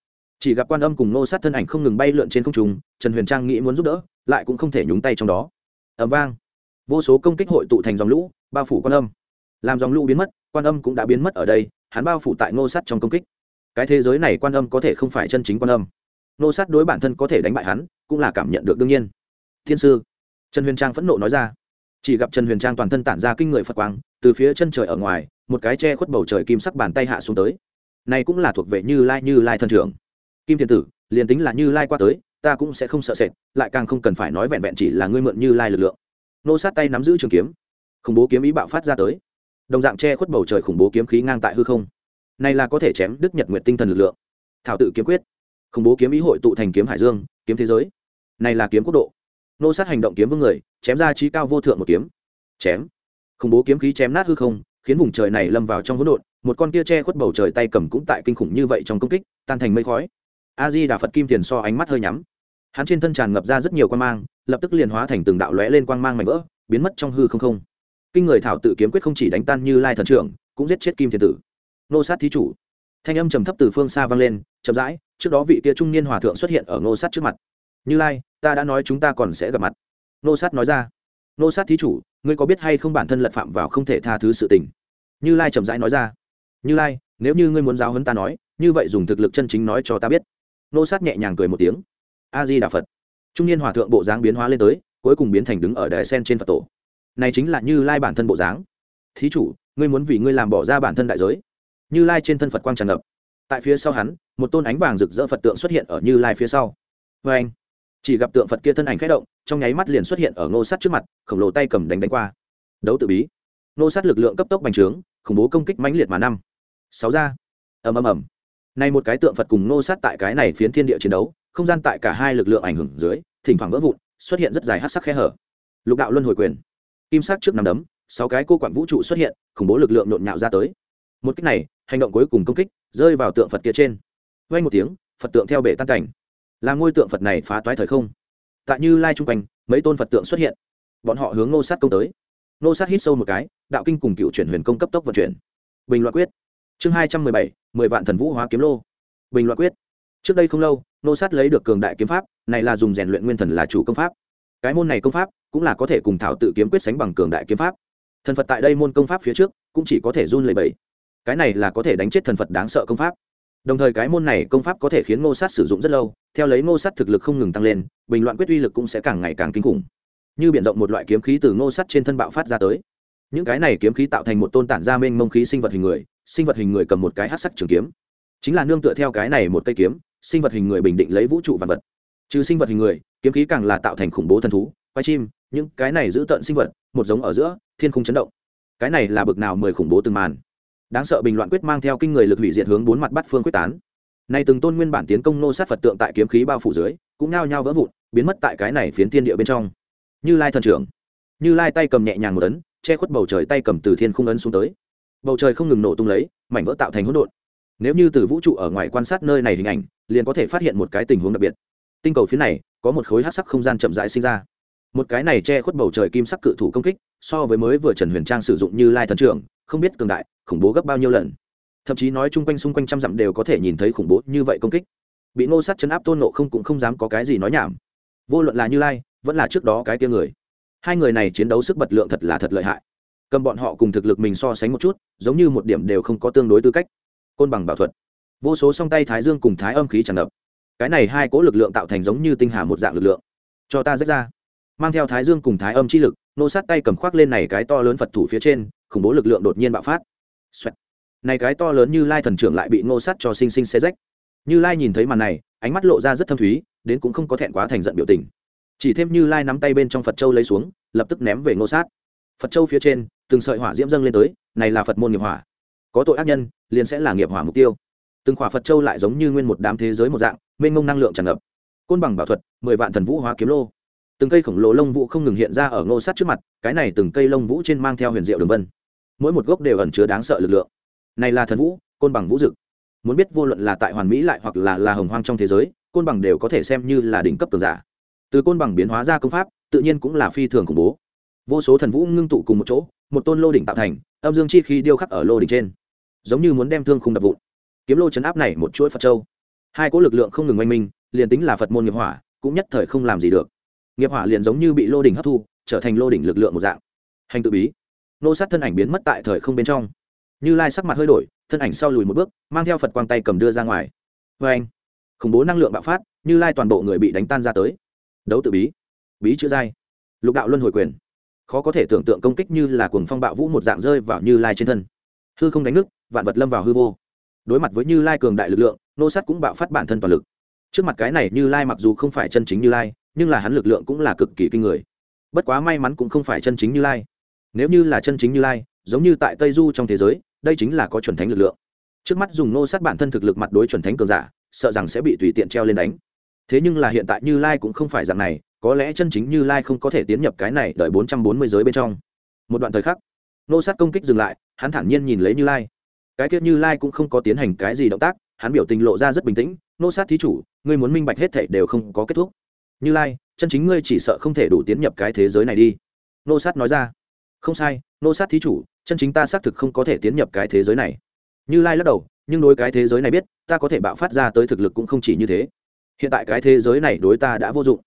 chỉ gặp quan âm cùng nô sát thân ảnh không ngừng bay lượn trên không trung, trần huyền trang nghĩ muốn giúp đỡ, lại cũng không thể nhúng tay trong đó. Ẩm vang. Vô số công kích hội tụ thành dòng lũ, bao phủ quan âm. Làm dòng lũ biến mất, quan âm cũng đã biến mất ở đây, hắn bao phủ tại nô sát trong công kích. Cái thế giới này quan âm có thể không phải chân chính quan âm. Nô sát đối bản thân có thể đánh bại hắn, cũng là cảm nhận được đương nhiên. Thiên sư. Trần huyền trang phẫn nộ nói ra. Chỉ gặp trần huyền trang toàn thân tản ra kinh người phật quang, từ phía chân trời ở ngoài, một cái che khuất bầu trời kim sắc bàn tay hạ xuống tới. Này cũng là thuộc về như lai như lai thân trưởng kim thiên tử, liền tính là như lai qua tới, ta cũng sẽ không sợ sệt, lại càng không cần phải nói vẹn vẹn chỉ là ngươi mượn như lai lực lượng. Nô sát tay nắm giữ trường kiếm. Khủng bố kiếm ý bạo phát ra tới. Đồng dạng che khuất bầu trời khủng bố kiếm khí ngang tại hư không. Này là có thể chém đứt nhật nguyện tinh thần lực lượng. Thảo tự kiếm quyết. Khủng bố kiếm ý hội tụ thành kiếm hải dương, kiếm thế giới. Này là kiếm quốc độ. Nô sát hành động kiếm vương người, chém ra trí cao vô thượng một kiếm. Chém. Khủng bố kiếm khí chém nát hư không, khiến vùng trời này lâm vào trong hỗn độn, một con kia che khuất bầu trời tay cầm cũng tại kinh khủng như vậy trong công kích, tan thành mây khói a di đà phật kim tiền so ánh mắt hơi nhắm. Hắn trên thân tràn ngập ra rất nhiều quan mang, lập tức liền hóa thành từng đạo lóe lên quang mang mảnh vỡ, biến mất trong hư không không. Kinh người thảo tự kiếm quyết không chỉ đánh tan như lai thần trưởng, cũng giết chết kim thiên tử. Nô sát thí chủ. Thanh âm trầm thấp từ phương xa vang lên, chậm rãi, trước đó vị kia trung niên hòa thượng xuất hiện ở nô sát trước mặt. Như lai, ta đã nói chúng ta còn sẽ gặp mặt. Nô sát nói ra. Nô sát thí chủ, ngươi có biết hay không bản thân lật phạm vào không thể tha thứ sự tình? Như lai chậm rãi nói ra. Như lai, nếu như ngươi muốn giáo hấn ta nói, như vậy dùng thực lực chân chính nói cho ta biết nô sát nhẹ nhàng cười một tiếng. A di đà phật. Trung niên hòa thượng bộ dáng biến hóa lên tới, cuối cùng biến thành đứng ở đài sen trên phật tổ. Này chính là như lai bản thân bộ dáng. Thí chủ, ngươi muốn vì ngươi làm bỏ ra bản thân đại giới. Như lai trên thân phật quang tràn ngập. Tại phía sau hắn, một tôn ánh vàng rực rỡ phật tượng xuất hiện ở như lai phía sau. Vê anh, chỉ gặp tượng phật kia thân ảnh k h ẽ động, trong nháy mắt liền xuất hiện ở ngô sắt trước mặt, khổng lồ tay cầm đánh đánh qua. Đấu tự bí. Ngô sắt lực lượng cấp tốc bành trướng, khủng bố công kích mãnh liệt mà năm. Sáu ra. Ầm ầm ầm nay một cái tượng phật cùng nô sát tại cái này phiến thiên địa chiến đấu, không gian tại cả hai lực lượng ảnh hưởng dưới, thỉnh thoảng vỡ vụn, xuất hiện rất dài hắc sắc khe hở. Lục đạo luân hồi quyền. Kim sắc trước nằm đấm, sáu cái cô quản vũ trụ xuất hiện, khủng bố lực lượng nhộn nhạo ra tới. Một kích này, hành động cuối cùng công kích, rơi vào tượng phật kia trên. Vang một tiếng, phật tượng theo bể tan cảnh. Là ngôi tượng phật này phá toái thời không. Tại như lai chung quanh, mấy tôn phật tượng xuất hiện. Bọn họ hướng nô sát công tới. Nô sát hít sâu một cái, đạo kinh cùng cựu chuyển huyền công cấp tốc vận chuyển. Bình loại quyết chương hai trăm mười bảy, mười vạn thần vũ hóa kiếm lô. Bình loại quyết. Trước đây không lâu, nô sát lấy được cường đại kiếm pháp, này là dùng rèn luyện nguyên thần là chủ công pháp. Cái môn này công pháp cũng là có thể cùng thảo tự kiếm quyết sánh bằng cường đại kiếm pháp. Thần phật tại đây môn công pháp phía trước cũng chỉ có thể run lệ bẫy cái này là có thể đánh chết thần phật đáng sợ công pháp. Đồng thời cái môn này công pháp có thể khiến ngô sát sử dụng rất lâu, theo lấy ngô sát thực lực không ngừng tăng lên, bình loạn quyết uy lực cũng sẽ càng ngày càng kinh khủng. Như b i ể n rộng một loại kiếm khí từ ngô sát trên thân bạo phát ra tới. Những cái này kiếm khí tạo thành một tôn tản ra mênh mông khí sinh vật hình người sinh vật hình người cầm một cái hát sắc trường kiếm. Chính là nương tựa theo cái này một cây kiếm, sinh vật hình người bình định lấy vũ trụ vật vật. Trừ sinh vật hình người, kiếm khí càng là tạo thành khủng bố thần thú quay chim, những cái này giữ tận sinh vật, một giống ở giữa, thiên khung chấn động. Cái này là bực nào mười khủng bố từng màn. Đáng sợ bình loạn quyết mang theo kinh người lực hủy diệt hướng bốn mặt bắt phương quyết tán. Nay từng tôn nguyên bản tiến công nô sát phật tượng tại kiếm khí bao phủ dưới, cũng nao nhao vỡ vụn, biến mất tại cái này phiến thiên địa bên trong. Như lai thần trưởng, như lai tay cầm nhẹ nhàng một ấn, che khuất bầu trời tay cầm từ thiên khung ấn xuống tới bầu trời không ngừng nổ tung lấy, mảnh vỡ tạo thành hỗn độn. Nếu như từ vũ trụ ở ngoài quan sát nơi này hình ảnh, liền có thể phát hiện một cái tình huống đặc biệt. Tinh cầu phía này, có một khối hát sắc không gian chậm rãi sinh ra. Một cái này che khuất bầu trời kim sắc cự thủ công kích, so với mới vừa trần huyền trang sử dụng như lai thần trưởng, không biết cường đại, khủng bố gấp bao nhiêu lần. Thậm chí nói chung quanh xung quanh trăm dặm đều có thể nhìn thấy khủng bố như vậy công kích. Bị ngô sát chấn áp tôn nộ không cũng không dám có cái gì nói nhảm. Vô luận là như lai, vẫn là trước đó cái tia người. Hai người này chiến đấu sức bật lượng thật là thật lợi hại cầm bọn họ cùng thực lực mình so sánh một chút, giống như một điểm đều không có tương đối tư cách. Côn bằng bảo thuật. Vô số song tay thái dương cùng thái âm khí tràn ngập. Cái này hai cỗ lực lượng tạo thành giống như tinh hà một dạng lực lượng. Cho ta rách ra. Mang theo thái dương cùng thái âm chi lực, nô sát tay cầm khoác lên này cái to lớn phật thủ phía trên, khủng bố lực lượng đột nhiên bạo phát. Xoẹt. này cái to lớn như lai thần trưởng lại bị nô sát cho sinh sinh xe rách. Như lai nhìn thấy màn này, ánh mắt lộ ra rất thâm thúy, đến cũng không có thẹn quá thành giận biểu tình. Chỉ thêm như lai nắm tay bên trong phật châu lấy xuống, lập tức ném về nô sát. Phật châu phía trên từng sợi hỏa diễm dâng lên tới, này là phật môn nghiệp hỏa. Có tội ác nhân, liền sẽ là nghiệp hỏa mục tiêu. Từng khỏa phật châu lại giống như nguyên một đám thế giới một dạng, mênh mông năng lượng tràn ngập. Côn bằng bảo thuật, mười vạn thần vũ hóa kiếm lô. Từng cây khổng lồ lông vũ không ngừng hiện ra ở ngô sát trước mặt, cái này từng cây lông vũ trên mang theo huyền diệu đường vân. Mỗi một gốc đều ẩn chứa đáng sợ lực lượng. Này là thần vũ, côn bằng vũ dực. Muốn biết vô luận là tại hoàn mỹ lại hoặc là là hồng hoang trong thế giới, côn bằng đều có thể xem như là đỉnh cấp cường giả. Từ côn bằng biến hóa ra công pháp, tự nhiên cũng là phi thường khủng bố. Vô số thần vũ ngưng tụ cùng một chỗ một tôn lô đỉnh tạo thành, âm dương chi khí điêu khắc ở lô đỉnh trên, giống như muốn đem thương khung đập vụn. Kiếm lô chấn áp này một chuỗi phật châu. Hai cỗ lực lượng không ngừng oanh minh, liền tính là phật môn nghiệp hỏa, cũng nhất thời không làm gì được. Nghiệp hỏa liền giống như bị lô đỉnh hấp thu, trở thành lô đỉnh lực lượng một dạng. Hành tự bí. Nô sát thân ảnh biến mất tại thời không bên trong. Như lai sắc mặt hơi đổi, thân ảnh sau lùi một bước, mang theo phật quang tay cầm đưa ra ngoài. Vê anh khủng bố năng lượng bạo phát, như lai toàn bộ người bị đánh tan ra tới. Đấu tự bí. Bí chữ giai lục đạo luân hồi quyền khó có thể tưởng tượng công kích như là cuồng phong bạo vũ một dạng rơi vào như lai trên thân. Hư không đánh nước, vạn vật lâm vào hư vô. Đối mặt với như lai cường đại lực lượng, nô sát cũng bạo phát bản thân toàn lực. Trước mặt cái này như lai mặc dù không phải chân chính như lai, nhưng là hắn lực lượng cũng là cực kỳ kinh người. Bất quá may mắn cũng không phải chân chính như lai. Nếu như là chân chính như lai, giống như tại tây du trong thế giới, đây chính là có chuẩn thánh lực lượng. Trước mắt dùng nô sát bản thân thực lực mặt đối chuẩn thánh cường giả, sợ rằng sẽ bị tùy tiện treo lên đánh. Thế nhưng là hiện tại như lai cũng không phải dạng này có lẽ chân chính như lai không có thể tiến nhập cái này đợi bốn trăm bốn mươi giới bên trong. Một đoạn thời khắc, nô sát công kích dừng lại, hắn thản nhiên nhìn lấy như lai. Cái tiết như lai cũng không có tiến hành cái gì động tác, hắn biểu tình lộ ra rất bình tĩnh, nô sát thí chủ, ngươi muốn minh bạch hết thể đều không có kết thúc. Như lai, chân chính ngươi chỉ sợ không thể đủ tiến nhập cái thế giới này đi. Nô sát nói ra. Không sai, nô sát thí chủ, chân chính ta xác thực không có thể tiến nhập cái thế giới này. Như lai lắc đầu, nhưng đối cái thế giới này biết, ta có thể bạo phát ra tới thực lực cũng không chỉ như thế. Hiện tại cái thế giới này đối ta đã vô dụng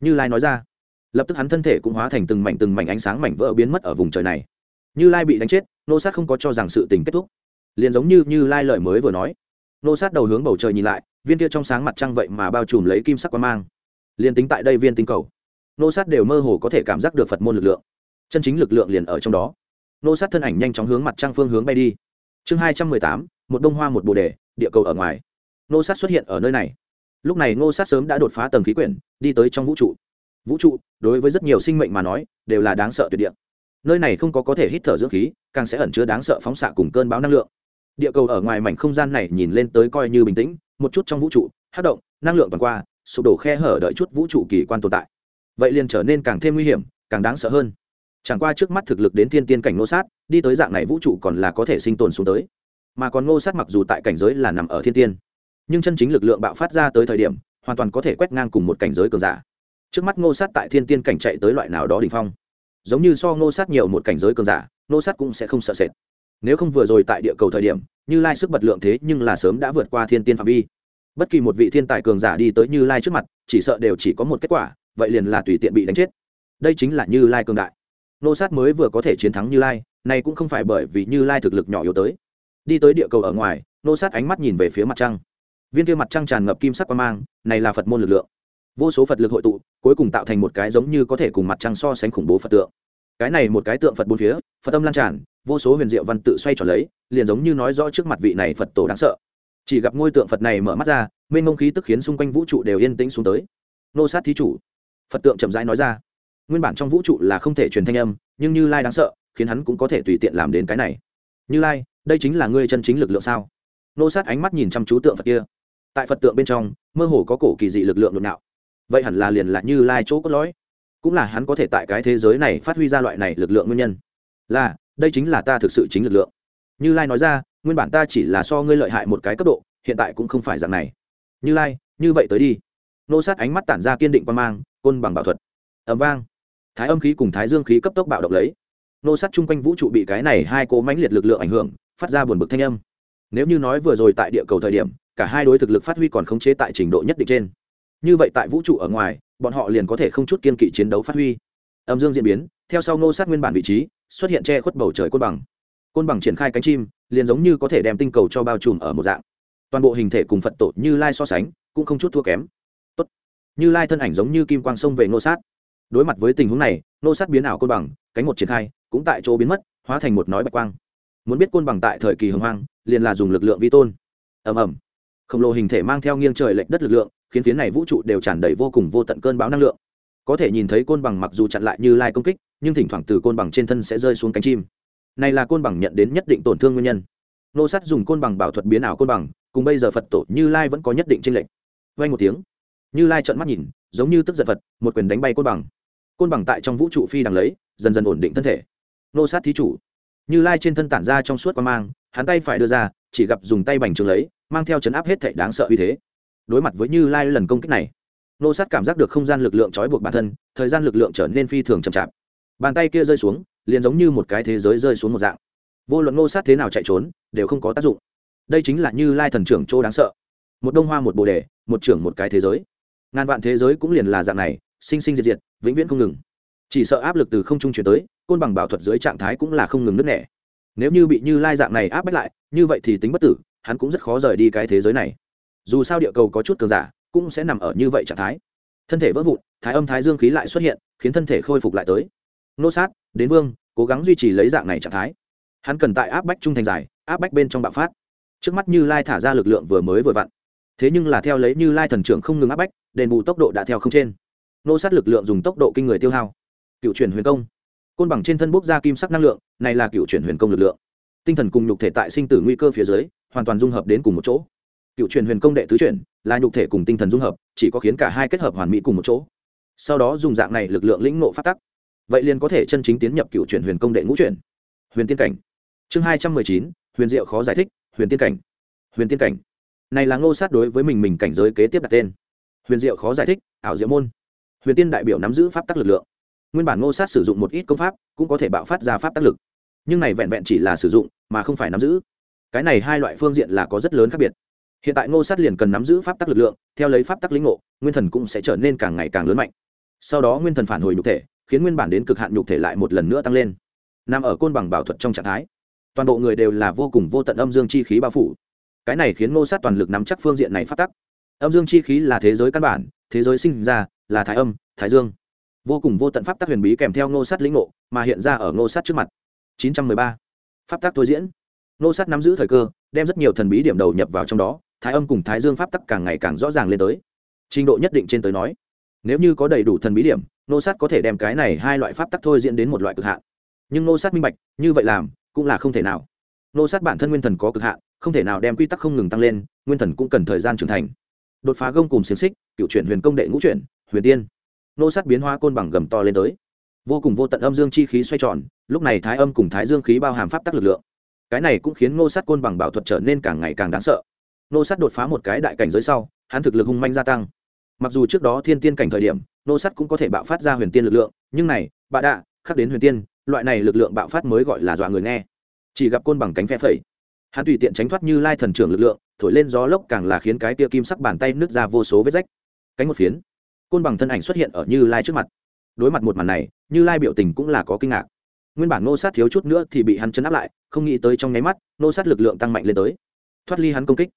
như lai nói ra, lập tức hắn thân thể cũng hóa thành từng mảnh từng mảnh ánh sáng mảnh vỡ biến mất ở vùng trời này. Như lai bị đánh chết, nô sát không có cho rằng sự tình kết thúc. Liền giống như như lai lời mới vừa nói, nô sát đầu hướng bầu trời nhìn lại, viên kia trong sáng mặt trăng vậy mà bao trùm lấy kim sắc quan mang. Liền tính tại đây viên tinh cầu, nô sát đều mơ hồ có thể cảm giác được phật môn lực lượng. Chân chính lực lượng liền ở trong đó. Nô sát thân ảnh nhanh chóng hướng mặt trăng phương hướng bay đi. Chương hai trăm mười tám, một bông hoa một bồ đề, địa cầu ở ngoài. Nô sát xuất hiện ở nơi này lúc này Ngô sát sớm đã đột phá tầng khí quyển, đi tới trong vũ trụ. Vũ trụ, đối với rất nhiều sinh mệnh mà nói, đều là đáng sợ tuyệt địa. Nơi này không có có thể hít thở dưỡng khí, càng sẽ ẩn chứa đáng sợ phóng xạ cùng cơn bão năng lượng. Địa cầu ở ngoài mảnh không gian này nhìn lên tới coi như bình tĩnh, một chút trong vũ trụ hát động, năng lượng toàn qua, sụp đổ khe hở đợi chút vũ trụ kỳ quan tồn tại. Vậy liền trở nên càng thêm nguy hiểm, càng đáng sợ hơn. Chẳng qua trước mắt thực lực đến thiên tiên cảnh ngô sát, đi tới dạng này vũ trụ còn là có thể sinh tồn xuống tới. Mà còn ngô sát mặc dù tại cảnh giới là nằm ở thiên tiên nhưng chân chính lực lượng bạo phát ra tới thời điểm, hoàn toàn có thể quét ngang cùng một cảnh giới cường giả. Trước mắt ngô sát tại thiên tiên cảnh chạy tới loại nào đó đ ỉ n h phong, giống như so ngô sát nhiều một cảnh giới cường giả, ngô sát cũng sẽ không sợ sệt. Nếu không vừa rồi tại địa cầu thời điểm, như lai sức bật lượng thế nhưng là sớm đã vượt qua thiên tiên phạm vi. Bất kỳ một vị thiên tài cường giả đi tới như lai trước mặt, chỉ sợ đều chỉ có một kết quả, vậy liền là tùy tiện bị đánh chết. Đây chính là như lai cường đại. Nô sát mới vừa có thể chiến thắng như lai, này cũng không phải bởi vì như lai thực lực nhỏ yếu tới. Đi tới địa cầu ở ngoài nô sát ánh mắt nhìn về phía mặt trăng viên kia mặt trăng tràn ngập kim sắc quan mang, này là phật môn lực lượng. Vô số phật lực hội tụ, cuối cùng tạo thành một cái giống như có thể cùng mặt trăng so sánh khủng bố phật tượng. Cái này một cái tượng phật bốn phía, phật tâm lan tràn, vô số huyền diệu văn tự xoay tròn lấy, liền giống như nói rõ trước mặt vị này phật tổ đáng sợ. Chỉ gặp ngôi tượng phật này mở mắt ra, mênh mông khí tức khiến xung quanh vũ trụ đều yên tĩnh xuống tới. Nô sát thí chủ. Phật tượng chậm rãi nói ra. Nguyên bản trong vũ trụ là không thể truyền thanh âm, nhưng như lai đáng sợ, khiến hắn cũng có thể tùy tiện làm đến cái này. Như lai, đây chính là ngươi chân chính lực lượng sao? Nô sát ánh mắt nhìn chăm chú tượng phật kia tại phật tượng bên trong, mơ hồ có cổ kỳ dị lực lượng nội nạo. Vậy hẳn là liền là như lai chỗ cốt lõi. Cũng là hắn có thể tại cái thế giới này phát huy ra loại này lực lượng nguyên nhân. Là, đây chính là ta thực sự chính lực lượng. Như lai nói ra, nguyên bản ta chỉ là so ngươi lợi hại một cái cấp độ, hiện tại cũng không phải dạng này. Như lai, như vậy tới đi. Nô sát ánh mắt tản ra kiên định quan mang, côn bằng bảo thuật. Ẩm vang. Thái âm khí cùng thái dương khí cấp tốc bạo động lấy. Nô sát chung quanh vũ trụ bị cái này hai cố mãnh liệt lực lượng ảnh hưởng, phát ra buồn bực thanh âm. Nếu như nói vừa rồi tại địa cầu thời điểm cả hai đối thực lực phát huy còn khống chế tại trình độ nhất định trên. Như vậy tại vũ trụ ở ngoài, bọn họ liền có thể không chút kiên kỵ chiến đấu phát huy. Âm dương diễn biến, theo sau nô sát nguyên bản vị trí, xuất hiện che khuất bầu trời côn bằng. Côn bằng triển khai cánh chim, liền giống như có thể đem tinh cầu cho bao trùm ở một dạng. Toàn bộ hình thể cùng phật tổ như lai so sánh, cũng không chút thua kém. Tốt. như lai thân ảnh giống như kim quang sông về nô sát. Đối mặt với tình huống này nô sát biến ảo côn bằng, cánh một triển khai, cũng tại chỗ biến mất, hóa thành một nói bạch quang. Muốn biết côn bằng tại thời kỳ hồng hoang, liền là dùng lực lượng vi tôn. Ầm ầm khổng lồ hình thể mang theo nghiêng trời lệch đất lực lượng, khiến phía này vũ trụ đều tràn đầy vô cùng vô tận cơn bão năng lượng. Có thể nhìn thấy côn bằng mặc dù chặn lại như lai công kích, nhưng thỉnh thoảng từ côn bằng trên thân sẽ rơi xuống cánh chim. Này là côn bằng nhận đến nhất định tổn thương nguyên nhân. Nô sát dùng côn bằng bảo thuật biến ảo côn bằng, cùng bây giờ phật tổ như lai vẫn có nhất định tranh lệch. Vay một tiếng, như lai trợn mắt nhìn, giống như tức giận phật, một quyền đánh bay côn bằng. Côn bằng tại trong vũ trụ phi đằng lấy, dần dần ổn định thân thể. Nô sát thí chủ. Như lai trên thân tản ra trong suốt qua mang, hắn tay phải đưa ra, chỉ gặp dùng tay bành trướng lấy mang theo chấn áp hết thảy đáng sợ uy thế. Đối mặt với như lai lần công kích này, nô sát cảm giác được không gian lực lượng trói buộc bản thân, thời gian lực lượng trở nên phi thường chậm chạp. Bàn tay kia rơi xuống, liền giống như một cái thế giới rơi xuống một dạng. Vô luận nô sát thế nào chạy trốn, đều không có tác dụng. Đây chính là như lai thần trưởng chỗ đáng sợ. Một đông hoa một bồ đề, một trưởng một cái thế giới. Ngàn vạn thế giới cũng liền là dạng này, sinh sinh diệt diệt, vĩnh viễn không ngừng. Chỉ sợ áp lực từ không trung chuyển tới, côn bằng bảo thuật dưới trạng thái cũng là không ngừng nứt nẻ. Nếu như bị như lai dạng này áp bách lại, như vậy thì tính bất tử hắn cũng rất khó rời đi cái thế giới này. Dù sao địa cầu có chút cường giả, cũng sẽ nằm ở như vậy trạng thái. Thân thể vỡ vụn, thái âm, thái dương khí lại xuất hiện, khiến thân thể khôi phục lại tới. Nô sát, đến vương, cố gắng duy trì lấy dạng này trạng thái. Hắn cần tại áp bách trung thành dài, áp bách bên trong bạo phát. Trước mắt như lai thả ra lực lượng vừa mới vừa vặn. Thế nhưng là theo lấy như lai thần trưởng không ngừng áp bách, đền bù tốc độ đã theo không trên. Nô sát lực lượng dùng tốc độ kinh người tiêu hao. Cựu chuyển huyền công. Côn bằng trên thân bốc ra kim sắc năng lượng, này là cựu chuyển huyền công lực lượng tinh thần cùng nhục thể tại sinh tử nguy cơ phía dưới, hoàn toàn dung hợp đến cùng một chỗ. Cựu truyền huyền công đệ tứ chuyển là nhục thể cùng tinh thần dung hợp, chỉ có khiến cả hai kết hợp hoàn mỹ cùng một chỗ. Sau đó dùng dạng này lực lượng lĩnh nộ phát tắc, vậy liền có thể chân chính tiến nhập cựu truyền huyền công đệ ngũ chuyển huyền tiên cảnh. Chương hai trăm mười chín, huyền diệu khó giải thích, huyền tiên cảnh. Huyền tiên cảnh. Này là ngô sát đối với mình mình cảnh giới kế tiếp đặt tên. Huyền diệu khó giải thích, ảo diệu môn. Huyền tiên đại biểu nắm giữ pháp tắc lực lượng. Nguyên bản ngô sát sử dụng một ít công pháp, cũng có thể bạo phát ra pháp tác lực nhưng này vẹn vẹn chỉ là sử dụng, mà không phải nắm giữ. Cái này hai loại phương diện là có rất lớn khác biệt. Hiện tại ngô sát liền cần nắm giữ pháp tắc lực lượng, theo lấy pháp tắc lĩnh ngộ, nguyên thần cũng sẽ trở nên càng ngày càng lớn mạnh. Sau đó nguyên thần phản hồi nhục thể, khiến nguyên bản đến cực hạn nhục thể lại một lần nữa tăng lên. Nằm ở côn bằng bảo thuật trong trạng thái, toàn bộ người đều là vô cùng vô tận âm dương chi khí bao phủ. Cái này khiến ngô sát toàn lực nắm chắc phương diện này phát tắc. Âm dương chi khí là thế giới căn bản, thế giới sinh ra, là thái âm, thái dương. Vô cùng vô tận pháp tắc huyền bí kèm theo ngô sát lĩnh ngộ, mà hiện ra ở ngô sát trước mặt. 913. pháp tắc thôi diễn. Nô sát nắm giữ thời cơ, đem rất nhiều thần bí điểm đầu nhập vào trong đó, thái âm cùng thái dương pháp tắc càng ngày càng rõ ràng lên tới. Trình độ nhất định trên tới nói, nếu như có đầy đủ thần bí điểm, nô sát có thể đem cái này hai loại pháp tắc thôi diễn đến một loại cực hạn. Nhưng nô sát minh bạch, như vậy làm, cũng là không thể nào. Nô sát bản thân nguyên thần có cực hạn, không thể nào đem quy tắc không ngừng tăng lên, nguyên thần cũng cần thời gian trưởng thành. Đột phá gông cùng xiềng xích, cựu chuyển huyền công đệ ngũ chuyển, huyền tiên. Nô sát biến hóa côn bằng gầm to lên tới vô cùng vô tận âm dương chi khí xoay tròn, lúc này thái âm cùng thái dương khí bao hàm pháp tắc lực lượng. Cái này cũng khiến Ngô sát côn bằng bảo thuật trở nên càng ngày càng đáng sợ. Ngô sát đột phá một cái đại cảnh giới sau, hắn thực lực hung manh gia tăng. Mặc dù trước đó thiên tiên cảnh thời điểm, Ngô sát cũng có thể bạo phát ra huyền tiên lực lượng, nhưng này, bạ đạ, khắc đến huyền tiên, loại này lực lượng bạo phát mới gọi là dọa người nghe. Chỉ gặp côn bằng cánh phe phẩy. Hắn tùy tiện tránh thoát như lai thần trưởng lực lượng, thổi lên gió lốc càng là khiến cái tia kim sắc bàn tay nứt ra vô số vết rách. Cánh một phiến, côn bằng thân ảnh xuất hiện ở như lai trước mặt đối mặt một màn này, như lai biểu tình cũng là có kinh ngạc. Nguyên bản nô sát thiếu chút nữa thì bị hắn chấn áp lại, không nghĩ tới trong nháy mắt nô sát lực lượng tăng mạnh lên tới, thoát ly hắn công kích,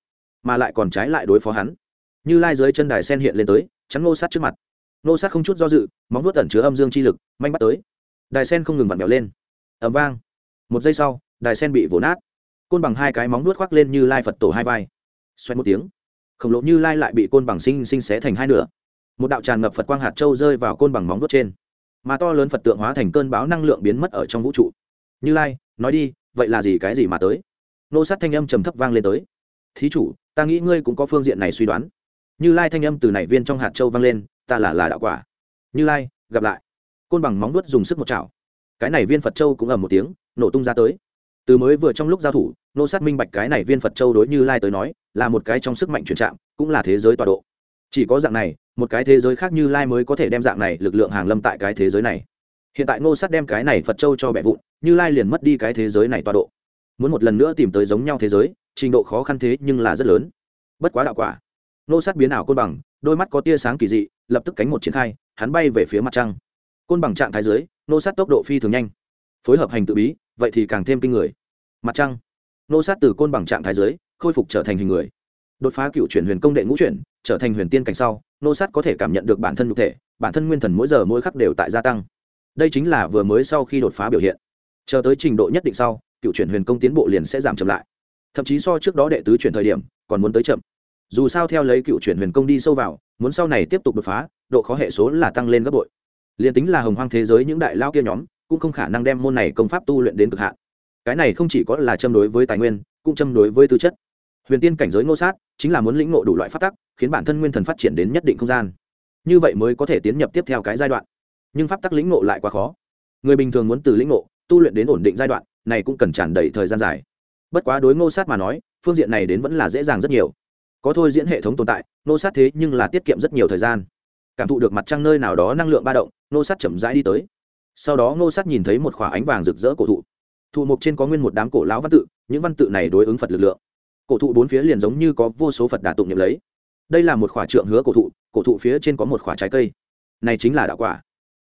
mà lại còn trái lại đối phó hắn. Như lai dưới chân đài sen hiện lên tới, chắn nô sát trước mặt. Nô sát không chút do dự, móng vuốt tẩn chứa âm dương chi lực, manh bắt tới. Đài sen không ngừng vặn vẹo lên. Ẩm vang. Một giây sau, đài sen bị vỗ nát. Côn bằng hai cái móng vuốt khoác lên như lai phật tổ hai vai. Xoay một tiếng. Khổng lồ như lai lại bị côn bằng sinh sinh xé thành hai nửa một đạo tràn ngập phật quang hạt châu rơi vào côn bằng móng vuốt trên. Mà to lớn phật tượng hóa thành cơn báo năng lượng biến mất ở trong vũ trụ. Như lai, nói đi, vậy là gì cái gì mà tới? Nô sát thanh âm trầm thấp vang lên tới. Thí chủ, ta nghĩ ngươi cũng có phương diện này suy đoán. Như lai thanh âm từ nảy viên trong hạt châu vang lên, ta là là đạo quả. Như lai, gặp lại. Côn bằng móng vuốt dùng sức một chảo. Cái này viên phật châu cũng ầm một tiếng, nổ tung ra tới. Từ mới vừa trong lúc giao thủ, nô sát minh bạch cái này viên phật châu đối như lai tới nói, là một cái trong sức mạnh chuyển trạm cũng là thế giới tọa độ. Chỉ có dạng này một cái thế giới khác như lai mới có thể đem dạng này lực lượng hàng lâm tại cái thế giới này. Hiện tại ngô sát đem cái này phật châu cho bẹ vụn, như lai liền mất đi cái thế giới này toa độ. Muốn một lần nữa tìm tới giống nhau thế giới, trình độ khó khăn thế nhưng là rất lớn. Bất quá đạo quả. Ngô sát biến ảo côn bằng, đôi mắt có tia sáng kỳ dị, lập tức cánh một triển khai, hắn bay về phía mặt trăng. Côn bằng trạng thái dưới, ngô sát tốc độ phi thường nhanh. Phối hợp hành tự bí, vậy thì càng thêm kinh người. Mặt trăng. Ngô sát từ côn bằng trạng thái dưới, khôi phục trở thành hình người. Đột phá cựu chuyển huyền công đệ ngũ chuyển trở thành huyền tiên cảnh sau, nô sát có thể cảm nhận được bản thân nhục thể, bản thân nguyên thần mỗi giờ mỗi khắc đều tại gia tăng. Đây chính là vừa mới sau khi đột phá biểu hiện. Chờ tới trình độ nhất định sau, cựu chuyển huyền công tiến bộ liền sẽ giảm chậm lại. Thậm chí so trước đó đệ tứ chuyển thời điểm, còn muốn tới chậm. Dù sao theo lấy cựu chuyển huyền công đi sâu vào, muốn sau này tiếp tục đột phá, độ khó hệ số là tăng lên gấp bội. Liền tính là hồng hoang thế giới những đại lao kia nhóm, cũng không khả năng đem môn này công pháp tu luyện đến cực hạn. Cái này không chỉ có là châm đối với tài nguyên, cũng châm đối với tư chất huyền tiên cảnh giới ngô sát chính là muốn lĩnh ngộ đủ loại phát tắc, khiến bản thân nguyên thần phát triển đến nhất định không gian. Như vậy mới có thể tiến nhập tiếp theo cái giai đoạn. Nhưng pháp tắc lĩnh ngộ lại quá khó. Người bình thường muốn từ lĩnh ngộ, tu luyện đến ổn định giai đoạn, này cũng cần tràn đầy thời gian dài. Bất quá đối ngô sát mà nói, phương diện này đến vẫn là dễ dàng rất nhiều. Có thôi diễn hệ thống tồn tại, ngô sát thế nhưng là tiết kiệm rất nhiều thời gian. Cảm thụ được mặt trăng nơi nào đó năng lượng ba động, ngô sát chậm rãi đi tới. Sau đó ngô sát nhìn thấy một khỏa ánh vàng rực rỡ cổ thụ. Thụ mục trên có nguyên một đám cổ lão văn tự, những văn tự này đối ứng phật lực lượng cổ thụ bốn phía liền giống như có vô số phật đà tụng niệm lấy. Đây là một khỏa trượng hứa cổ thụ cổ thụ phía trên có một khỏa trái cây. Này chính là đạo quả.